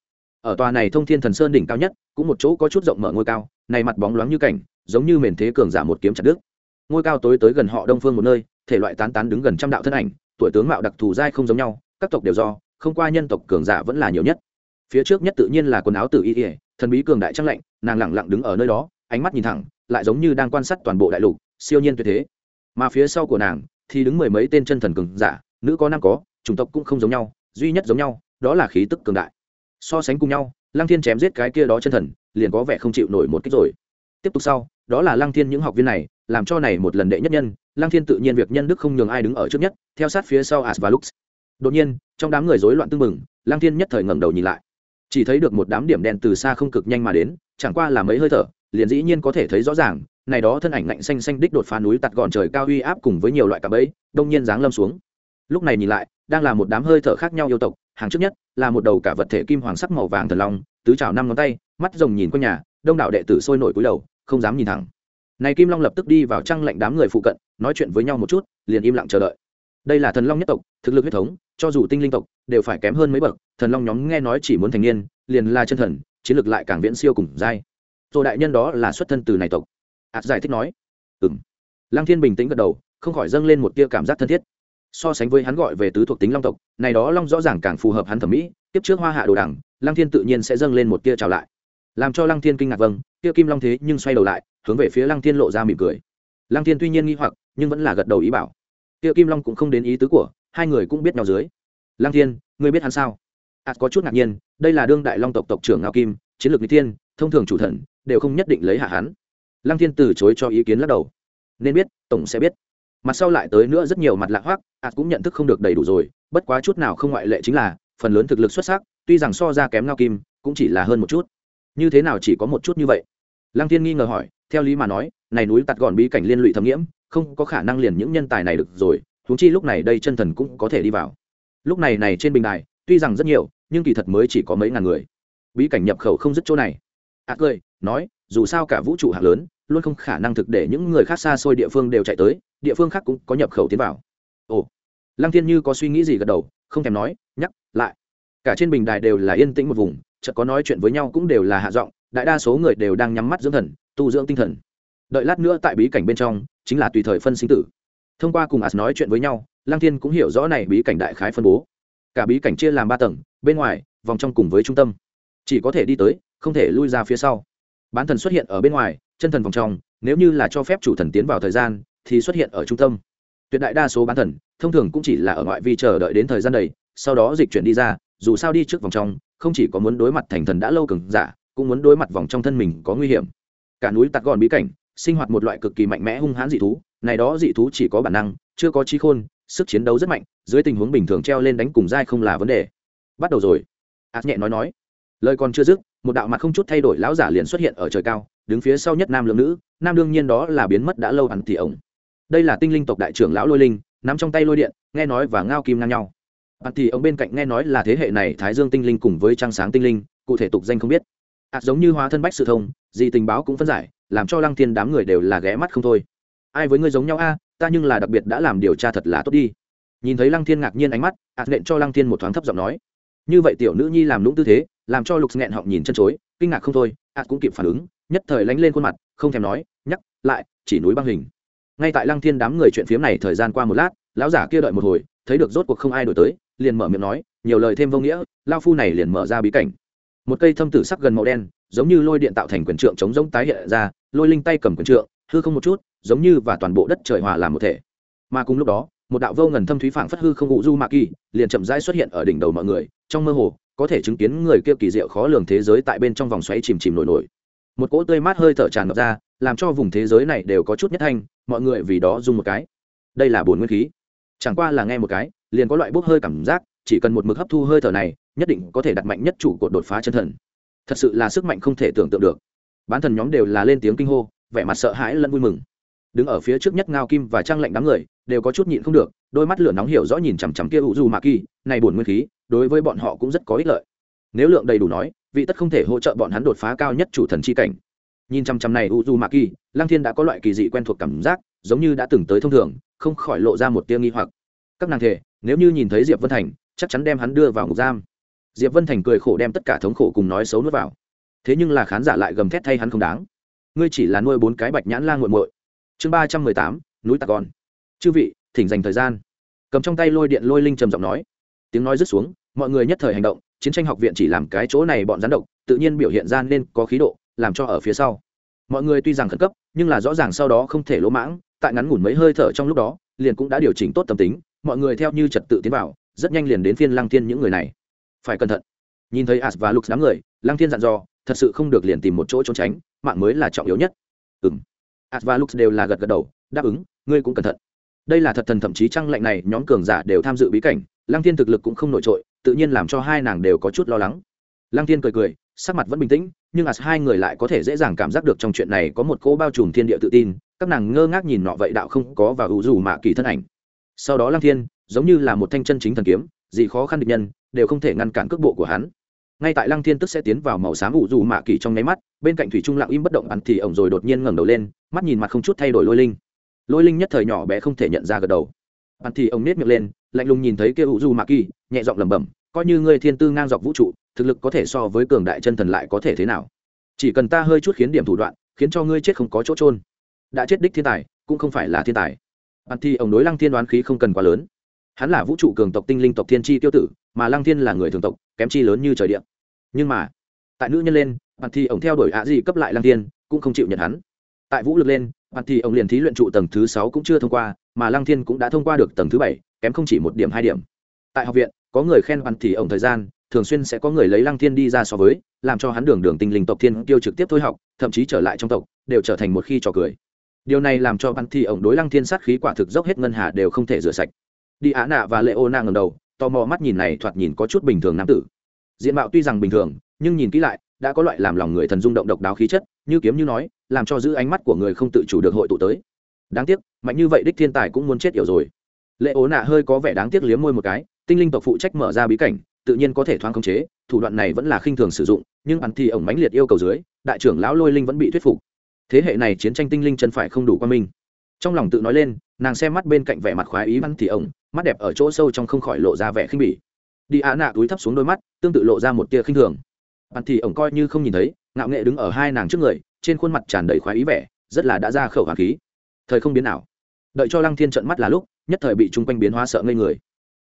Ở tòa này thông thiên thần sơn đỉnh cao nhất, cũng một chỗ có chút rộng mở ngôi cao, này mặt bóng loáng như cảnh, giống như mền thế cường giả một kiếm chặt đứt. Ngôi cao tối tới gần họ đông phương một nơi, thể loại tán tán đứng gần trăm đạo thân ảnh, tuổi tướng mạo đặc thù dai không giống nhau, các tộc đều do không qua nhân tộc cường giả vẫn là nhiều nhất. Phía trước nhất tự nhiên là quần áo tử y ỉa thần bí cường đại trăng lạnh, nàng lẳng lặng đứng ở nơi đó, ánh mắt nhìn thẳng, lại giống như đang quan sát toàn bộ đại lục, siêu nhiên tuyệt thế. Mà phía sau của nàng thì đứng mười mấy tên chân thần cường giả, nữ có nam có, chủng tộc cũng không giống nhau, duy nhất giống nhau, đó là khí tức cường đại. So sánh cùng nhau, lăng thiên chém giết cái kia đó chân thần, liền có vẻ không chịu nổi một kích rồi. Tiếp tục sau, đó là lăng thiên những học viên này, làm cho này một lần đệ nhất nhân, lăng thiên tự nhiên việc nhân đức không nhường ai đứng ở trước nhất, theo sát phía sau as và lux đột nhiên, trong đám người rối loạn tưng bừng Lang thiên nhất thời ngẩng đầu nhìn lại. Chỉ thấy được một đám điểm đen từ xa không cực nhanh mà đến, chẳng qua là mấy hơi thở, liền dĩ nhiên có thể thấy rõ ràng, này đó thân ảnh lạnh xanh xanh đích đột phá núi tạt gọn trời cao uy áp cùng với nhiều loại cạm bẫy, đông nhiên giáng lâm xuống. Lúc này nhìn lại, đang là một đám hơi thở khác nhau yêu tộc, hàng trước nhất là một đầu cả vật thể kim hoàng sắc màu vàng thần long, tứ chảo năm ngón tay, mắt rồng nhìn quanh nhà, đông đảo đệ tử sôi nổi cúi đầu, không dám nhìn thẳng. Này kim long lập tức đi vào trăng lạnh đám người phụ cận, nói chuyện với nhau một chút, liền im lặng chờ đợi đây là thần long nhất tộc, thực lực huyết thống, cho dù tinh linh tộc, đều phải kém hơn mấy bậc, thần long nhóm nghe nói chỉ muốn thành niên, liền là chân thần, chiến lược lại càng viễn siêu cùng dai. Rồi đại nhân đó là xuất thân từ này tộc. Ạt giải thích nói. Ừng lăng thiên bình tĩnh gật đầu, không khỏi dâng lên một tia cảm giác thân thiết. So sánh với hắn gọi về tứ thuộc tính long tộc, này đó long rõ ràng càng phù hợp hắn thẩm mỹ, tiếp trước hoa hạ đồ đẳng, lăng thiên tự nhiên sẽ dâng lên một tia chào lại. Làm cho lăng thiên kinh ngạc vâng tia kim long thế nhưng xoay đầu lại, hướng về phía lăng thiên lộ ra mỉm cười. Lăng thiên tuy nhiên nghi hoặc, nhưng vẫn là gật đầu ý bảo. Tiêu kim long cũng không đến ý tứ của, hai người cũng biết nhau dưới. Lăng thiên, ngươi biết hắn sao? Ạt có chút ngạc nhiên, đây là đương đại long tộc tộc trưởng ngao kim, chiến lược n thiên, thông thường chủ thần, đều không nhất định lấy hạ hắn. Lăng thiên từ chối cho ý kiến lắc đầu. Nên biết, tổng sẽ biết. Mặt sau lại tới nữa rất nhiều mặt lạ hoác ạt à, cũng nhận thức không được đầy đủ rồi, bất quá chút nào không ngoại lệ chính là, phần lớn thực lực xuất sắc, tuy rằng so ra kém ngao kim, cũng chỉ là hơn một chút. Như thế nào chỉ có một chút như vậy? Lăng thiên nghi ngờ hỏi, theo lý mà nói, này núi tạt gọn bí cảnh liên lụy thâm nghiễm không có khả năng liền những nhân tài này được rồi huống chi lúc này đây chân thần cũng có thể đi vào. Lúc này này trên bình đài tuy rằng rất nhiều nhưng kỳ thật mới chỉ có mấy ngàn người. Bí cảnh nhập khẩu không dứt chỗ này. Ạ à, cười nói dù sao cả vũ trụ hạng lớn luôn không khả năng thực để những người khác xa xôi địa phương đều chạy tới địa phương khác cũng có nhập khẩu tiến vào. Ồ lăng thiên như có suy nghĩ gì gật đầu không thèm nói nhắc lại. Cả trên bình đài đều là yên tĩnh một vùng chợt có nói chuyện với nhau cũng đều là hạ giọng đại đa số người đều đang nhắm mắt dưỡng thần tu dưỡng tinh thần đợi lát nữa tại bí cảnh bên trong, chính là tùy thời phân sinh tử. Thông qua cùng ạt nói chuyện với nhau, lăng thiên cũng hiểu rõ này bí cảnh đại khái phân bố. Cả bí cảnh chia làm ba tầng, bên ngoài, vòng trong cùng với trung tâm. Chỉ có thể đi tới, không thể lui ra phía sau. Bán thần xuất hiện ở bên ngoài, chân thần vòng trong, nếu như là cho phép chủ thần tiến vào thời gian, thì xuất hiện ở trung tâm. Tuyệt đại đa số bán thần, thông thường cũng chỉ là ở ngoại vi chờ đợi đến thời gian đầy, sau đó dịch chuyển đi ra, dù sao đi trước vòng trong, không chỉ có muốn đối mặt thành thần đã lâu cường giả, cũng muốn đối mặt vòng trong thân mình có nguy hiểm. Cả núi tặc gòn bí cảnh sinh hoạt một loại cực kỳ mạnh mẽ hung hãn dị thú, này đó dị thú chỉ có bản năng, chưa có trí khôn, sức chiến đấu rất mạnh, dưới tình huống bình thường treo lên đánh cùng dai không là vấn đề. Bắt đầu rồi. Ạt nhẹ nói nói. Lời còn chưa dứt, một đạo mặt không chút thay đổi lão giả liền xuất hiện ở trời cao, đứng phía sau nhất nam lượng nữ, nam đương nhiên đó là biến mất đã lâu hẳn thì ổng đây là tinh linh tộc đại trưởng lão lôi linh, nắm trong tay lôi điện, nghe nói và ngao kim ngang nhau. Hẳn thì ông bên cạnh nghe nói là thế hệ này thái dương tinh linh cùng với trăng sáng tinh linh, cụ thể tục danh không biết. Ạt giống như hóa thân bách sự thông gì tình báo cũng phân giải làm cho lăng thiên đám người đều là ghé mắt không thôi. Ai với ngươi giống nhau a, ta nhưng là đặc biệt đã làm điều tra thật là tốt đi. Nhìn thấy lăng thiên ngạc nhiên ánh mắt ạt nện cho lăng thiên một thoáng thấp giọng nói. Như vậy tiểu nữ nhi làm lũng tư thế, làm cho lục nghẹn họng nhìn chân chối, kinh ngạc không thôi ạt cũng kịp phản ứng, nhất thời lánh lên khuôn mặt, không thèm nói, nhắc lại, chỉ núi băng hình. Ngay tại lăng thiên đám người chuyện phiếm này thời gian qua một lát, lão giả kia đợi một hồi, thấy được rốt cuộc không ai đổi tới, liền mở miệng nói, nhiều lời thêm vô nghĩa lao phu này liền mở ra bí cảnh. Một cây thâm tử sắc gần màu đen giống như lôi điện tạo thành quyền trượng chống giống tái hiện ra, lôi linh tay cầm quyền trượng, hư không một chút, giống như và toàn bộ đất trời hòa làm một thể. Mà cùng lúc đó, một đạo vô ngần thâm thúy phảng phất hư không ngụ du ma kỳ, liền chậm rãi xuất hiện ở đỉnh đầu mọi người, trong mơ hồ, có thể chứng kiến người kia kỳ diệu khó lường thế giới tại bên trong vòng xoáy chìm chìm nổi nổi. Một cỗ tươi mát hơi thở tràn ngập ra, làm cho vùng thế giới này đều có chút nhất thanh, mọi người vì đó dùng một cái. Đây là bồn nguyên khí. Chẳng qua là nghe một cái, liền có loại bốc hơi cảm giác, chỉ cần một mực hấp thu hơi thở này, nhất định có thể đặt mạnh nhất chủ cột đột phá chân thần thật sự là sức mạnh không thể tưởng tượng được. Bán thần nhóm đều là lên tiếng kinh hô, vẻ mặt sợ hãi lẫn vui mừng. Đứng ở phía trước nhất ngao kim và trang lệnh đám người, đều có chút nhịn không được, đôi mắt lửa nóng hiểu rõ nhìn chằm chằm kia ủ dù mạ kỳ, này buồn nguyên khí, đối với bọn họ cũng rất có ích lợi. Nếu lượng đầy đủ nói, vị tất không thể hỗ trợ bọn hắn đột phá cao nhất chủ thần chi cảnh. Nhìn chằm chằm này u du mạ kỳ lang thiên đã có loại kỳ dị quen thuộc cảm giác, giống như đã từng tới thông thường, không khỏi lộ ra một tia nghi hoặc. Các nàng thể, nếu như nhìn thấy diệp vân thành, chắc chắn đem hắn đưa vào ngục giam diệp vân thành cười khổ đem tất cả thống khổ cùng nói xấu nuốt vào. Thế nhưng là khán giả lại gầm thét thay hắn không đáng. Ngươi chỉ là nuôi bốn cái bạch nhãn la nguội muội. Chương ba trăm mười tám, núi tạc gòn chư vị, thỉnh dành thời gian. Cầm trong tay lôi điện lôi linh trầm giọng nói. Tiếng nói rứt xuống, mọi người nhất thời hành động, chiến tranh học viện chỉ làm cái chỗ này bọn gián độc, tự nhiên biểu hiện ra nên có khí độ, làm cho ở phía sau. Mọi người tuy rằng khẩn cấp, nhưng là rõ ràng sau đó không thể lỗ mãng, tại ngắn ngủn mấy hơi thở trong lúc đó, liền cũng đã điều chỉnh tốt tâm tính, mọi người theo như trật tự tiến vào, rất nhanh liền đến phiên lăng thiên những người này phải cẩn thận. Nhìn thấy as và lux đám người, lăng thiên dặn dò, thật sự không được liền tìm một chỗ trốn tránh, mạng mới là trọng yếu nhất. Ừng as và lux đều là gật gật đầu, đáp ứng, ngươi cũng cẩn thận. Đây là thật thần thậm chí trăng lạnh này, nhóm cường giả đều tham dự bí cảnh, lăng thiên thực lực cũng không nổi trội, tự nhiên làm cho hai nàng đều có chút lo lắng. Lăng thiên cười cười, sắc mặt vẫn bình tĩnh, nhưng as hai người lại có thể dễ dàng cảm giác được trong chuyện này có một cỗ bao trùm thiên địa tự tin, các nàng ngơ ngác nhìn nọ vậy đạo không có và ủ dù mạ kỳ thân ảnh. Sau đó lăng thiên, giống như là một thanh chân chính thần kiếm gì khó khăn địch nhân, đều không thể ngăn cản cước bộ của hắn. Ngay tại lăng thiên tức sẽ tiến vào màu xám ủ dù mạ kỳ trong nháy mắt, bên cạnh thủy trung lặng im bất động ăn thì ổng rồi đột nhiên ngẩng đầu lên, mắt nhìn mặt không chút thay đổi lôi linh. Lôi linh nhất thời nhỏ bé không thể nhận ra gật đầu. Ăn thì ông nết miệng lên, lạnh lùng nhìn thấy kia ủ dù mạ kỳ, nhẹ giọng lẩm bẩm, coi như ngươi thiên tư ngang dọc vũ trụ, thực lực có thể so với cường đại chân thần lại có thể thế nào? Chỉ cần ta hơi chút khiến điểm thủ đoạn, khiến cho ngươi chết không có chỗ trôn đã chết đích thiên tài, cũng không phải là thiên tài. Ăn thì ông đối lăng thiên đoán khí không cần quá lớn hắn là vũ trụ cường tộc tinh linh tộc thiên tri tiêu tử, mà lăng thiên là người thường tộc, kém chi lớn như trời điện nhưng mà, tại nữ nhân lên bạn thì ông theo đuổi ạ gì cấp lại lăng thiên, cũng không chịu nhận hắn. Tại vũ lực lên bạn thì ông liền thí luyện trụ tầng thứ sáu cũng chưa thông qua, mà lăng thiên cũng đã thông qua được tầng thứ bảy, kém không chỉ một điểm hai điểm. Tại học viện, có người khen bạn thì ông thời gian, thường xuyên sẽ có người lấy lăng thiên đi ra so với, làm cho hắn đường đường tinh linh tộc thiên tiêu trực tiếp thôi học, thậm chí trở lại trong tộc, đều trở thành một khi trò cười. Điều này làm cho bạn thì ông đối lăng thiên sát khí quả thực dốc hết ngân hà đều không thể rửa sạch đi á nạ và lệ ô na ngầm đầu, tò mò mắt nhìn này thoạt nhìn có chút bình thường nam tử. Diện mạo tuy rằng bình thường, nhưng nhìn kỹ lại, đã có loại làm lòng người thần rung động độc đáo khí chất, như kiếm như nói, làm cho giữ ánh mắt của người không tự chủ được hội tụ tới. Đáng tiếc, mạnh như vậy đích thiên tài cũng muốn chết yểu rồi. Lệ ố nạ hơi có vẻ đáng tiếc liếm môi một cái, tinh linh tộc phụ trách mở ra bí cảnh, tự nhiên có thể thoáng khống chế, thủ đoạn này vẫn là khinh thường sử dụng, nhưng ăn thì ổng mãnh liệt yêu cầu dưới, đại trưởng lão lôi linh vẫn bị thuyết phục. Thế hệ này chiến tranh tinh linh chân phải không đủ quan minh trong lòng tự nói lên, nàng xem mắt bên cạnh vẻ mặt khoái ý văn thì ổng, mắt đẹp ở chỗ sâu trong không khỏi lộ ra vẻ khinh bỉ. Đi ạ nạ túi thấp xuống đôi mắt, tương tự lộ ra một tia khinh thường. Văn thì ổng coi như không nhìn thấy, ngạo nghệ đứng ở hai nàng trước người, trên khuôn mặt tràn đầy khoái ý vẻ, rất là đã ra khẩu hoàng khí. Thời không biến nào đợi cho lăng thiên trận mắt là lúc, nhất thời bị chung quanh biến hóa sợ ngây người.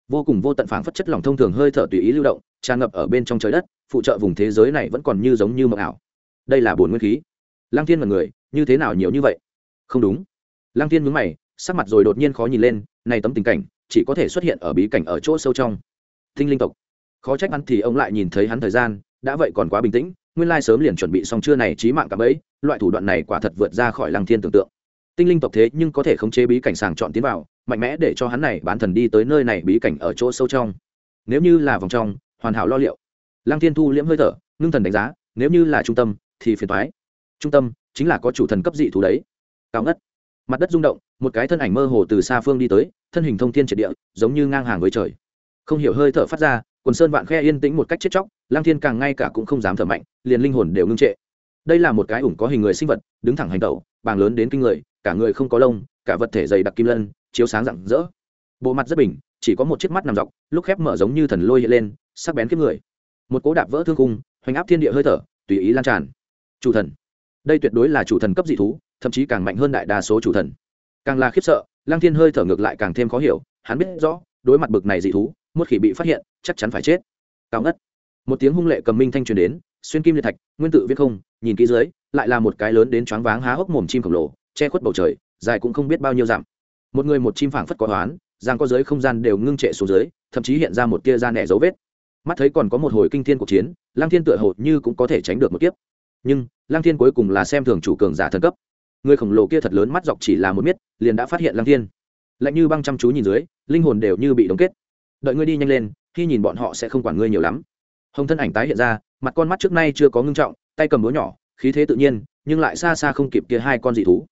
Vô cùng vô tận phảng phất chất lỏng thông thường hơi thở tùy ý lưu động, tràn ngập ở bên trong trời đất, phụ trợ vùng thế giới này vẫn còn như giống như mộng ảo. Đây là bồn nguyên khí. Lăng thiên mật người, như thế nào nhiều như vậy? Không đúng lăng thiên mướn mày, sắc mặt rồi đột nhiên khó nhìn lên, này tấm tình cảnh, chỉ có thể xuất hiện ở bí cảnh ở chỗ sâu trong. Tinh linh tộc. Khó trách hắn thì ông lại nhìn thấy hắn thời gian, đã vậy còn quá bình tĩnh, nguyên lai sớm liền chuẩn bị xong chưa này trí mạng cả bấy, loại thủ đoạn này quả thật vượt ra khỏi lăng thiên tưởng tượng. Tinh linh tộc thế nhưng có thể khống chế bí cảnh sàng chọn tiến vào, mạnh mẽ để cho hắn này bán thần đi tới nơi này bí cảnh ở chỗ sâu trong. Nếu như là vòng trong, hoàn hảo lo liệu. Lăng thiên thu liễm hơi thở, ngưng thần đánh giá, nếu như là trung tâm, thì phiền thoái trung tâm chính là có chủ thần cấp dị thú đấy. Cao ngất mặt đất rung động, một cái thân ảnh mơ hồ từ xa phương đi tới, thân hình thông thiên triệt địa, giống như ngang hàng với trời. Không hiểu hơi thở phát ra, quần sơn vạn khe yên tĩnh một cách chết chóc lang thiên càng ngay cả cũng không dám thở mạnh, liền linh hồn đều ngưng trệ. Đây là một cái ủng có hình người sinh vật, đứng thẳng hành tẩu, bàng lớn đến kinh người, cả người không có lông, cả vật thể dày đặc kim lân, chiếu sáng rạng rỡ. Bộ mặt rất bình, chỉ có một chiếc mắt nằm dọc, lúc khép mở giống như thần lôi hiện lên, sắc bén kiếp người. Một cố đạp vỡ thương cung hoành áp thiên địa hơi thở, tùy ý lan tràn. Chủ thần. Đây tuyệt đối là chủ thần cấp dị thú thậm chí càng mạnh hơn đại đa số chủ thần. Càng là khiếp sợ lang thiên hơi thở ngược lại càng thêm khó hiểu hắn biết rõ đối mặt bực này dị thú một khi bị phát hiện chắc chắn phải chết. Cao ngất. Một tiếng hung lệ cầm minh thanh truyền đến xuyên kim liệt thạch nguyên tự viết không nhìn kỹ dưới lại là một cái lớn đến choáng váng há hốc mồm chim khổng lồ che khuất bầu trời dài cũng không biết bao nhiêu dặm. Một người một chim phảng phất có hoán, giang có dưới không gian đều ngưng trệ xuống dưới thậm chí hiện ra một tia da nẻ dấu vết. Mắt thấy còn có một hồi kinh thiên cuộc chiến lang thiên tựa hồ như cũng có thể tránh được một kiếp. Nhưng lang thiên cuối cùng là xem thường chủ cường giả thần cấp người khổng lồ kia thật lớn mắt dọc chỉ là một miết, liền đã phát hiện lăng thiên. Lạnh như băng chăm chú nhìn dưới, linh hồn đều như bị đóng kết. Đợi ngươi đi nhanh lên, khi nhìn bọn họ sẽ không quản ngươi nhiều lắm. Hồng thân ảnh tái hiện ra, mặt con mắt trước nay chưa có ngưng trọng, tay cầm búa nhỏ, khí thế tự nhiên, nhưng lại xa xa không kịp kia hai con dị thú.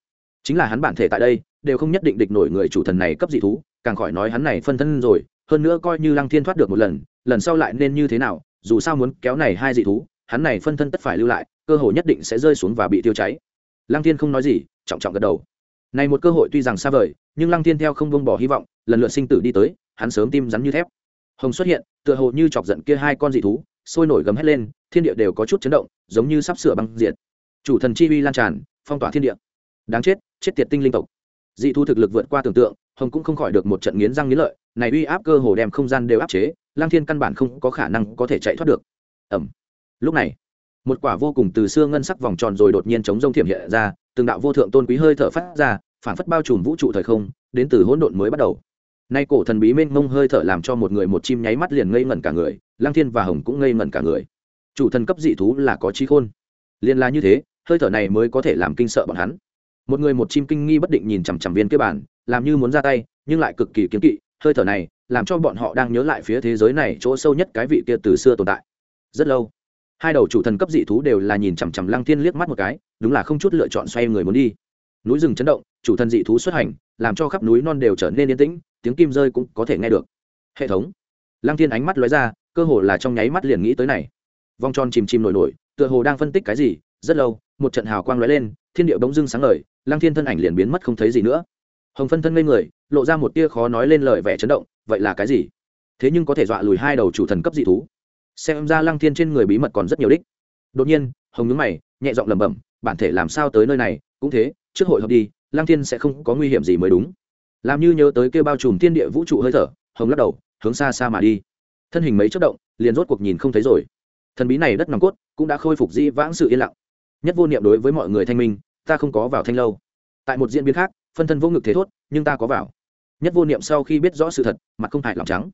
Chính là hắn bản thể tại đây, đều không nhất định địch nổi người chủ thần này cấp dị thú, càng khỏi nói hắn này phân thân rồi, hơn nữa coi như lăng thiên thoát được một lần lần sau lại nên như thế nào, dù sao muốn kéo này hai dị thú, hắn này phân thân tất phải lưu lại, cơ hội nhất định sẽ rơi xuống và bị tiêu cháy lăng thiên không nói gì, trọng trọng gật đầu. Này một cơ hội tuy rằng xa vời, nhưng lăng thiên theo không buông bỏ hy vọng, lần lượt sinh tử đi tới, hắn sớm tim rắn như thép. Hồng xuất hiện, tựa hồ như chọc giận kia hai con dị thú, sôi nổi gầm hết lên, thiên địa đều có chút chấn động, giống như sắp sửa băng diệt. Chủ thần chi uy lan tràn, phong tỏa thiên địa. Đáng chết chết tiệt tinh linh tộc. Dị thu thực lực vượt qua tưởng tượng, hồng cũng không khỏi được một trận nghiến răng nghiến lợi, này uy áp cơ hồ đem không gian đều áp chế lang thiên căn bản không có khả năng có thể chạy thoát được. Ẩm lúc này một quả vô cùng từ xưa ngân sắc vòng tròn rồi đột nhiên chống rông thiểm hiện ra, từng đạo vô thượng tôn quý hơi thở phát ra, phản phất bao trùm vũ trụ thời không, đến từ hỗn độn mới bắt đầu. Nay cổ thần bí mênh mông hơi thở làm cho một người một chim nháy mắt liền ngây ngẩn cả người lang thiên và hồng cũng ngây ngẩn cả người. Chủ thần cấp dị thú là có trí khôn. Liên là như thế, hơi thở này mới có thể làm kinh sợ bọn hắn. Một người một chim kinh nghi bất định nhìn chằm chằm viên kia bản làm như muốn ra tay, nhưng lại cực kỳ kiếm kỵ, hơi thở này làm cho bọn họ đang nhớ lại phía thế giới này chỗ sâu nhất cái vị kia từ xưa tồn tại. Rất lâu hai đầu chủ thần cấp dị thú đều là nhìn chằm chằm lăng thiên liếc mắt một cái, đúng là không chút lựa chọn xoay người muốn đi. Núi rừng chấn động, chủ thần dị thú xuất hành, làm cho khắp núi non đều trở nên yên tĩnh, tiếng kim rơi cũng có thể nghe được. Hệ thống. Lăng thiên ánh mắt lóe ra, cơ hồ là trong nháy mắt liền nghĩ tới này. Vòng tròn chìm chìm nổi nổi, tựa hồ đang phân tích cái gì, rất lâu, một trận hào quang lóe lên, thiên địa bỗng dưng sáng ngời, lăng thiên thân ảnh liền biến mất không thấy gì nữa. Hồng phân thân ngây người, lộ ra một tia khó nói lên lời vẻ chấn động, vậy là cái gì? Thế nhưng có thể dọa lùi hai đầu chủ thần cấp dị thú xem ra lăng thiên trên người bí mật còn rất nhiều đích. Đột nhiên, hồng nhướng mày, nhẹ giọng lẩm bẩm, bản thể làm sao tới nơi này? Cũng thế, trước hội hợp đi, lăng thiên sẽ không có nguy hiểm gì mới đúng. Làm như nhớ tới kêu bao trùm thiên địa vũ trụ hơi thở, hồng lắc đầu, hướng xa xa mà đi. Thân hình mấy chất động, liền rốt cuộc nhìn không thấy rồi. Thần bí này đất nòng cốt cũng đã khôi phục di vãng sự yên lặng. Nhất vô niệm đối với mọi người thanh minh, ta không có vào thanh lâu. Tại một diễn biến khác, phân thân vô ngực thế thốt, nhưng ta có vào. Nhất vô niệm sau khi biết rõ sự thật, mặt không hại lòng trắng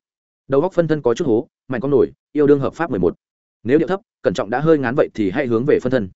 đầu góc phân thân có chút hố, mạnh con nổi, yêu đương hợp pháp mười một. Nếu điệu thấp, cẩn trọng đã hơi ngán vậy thì hãy hướng về phân thân.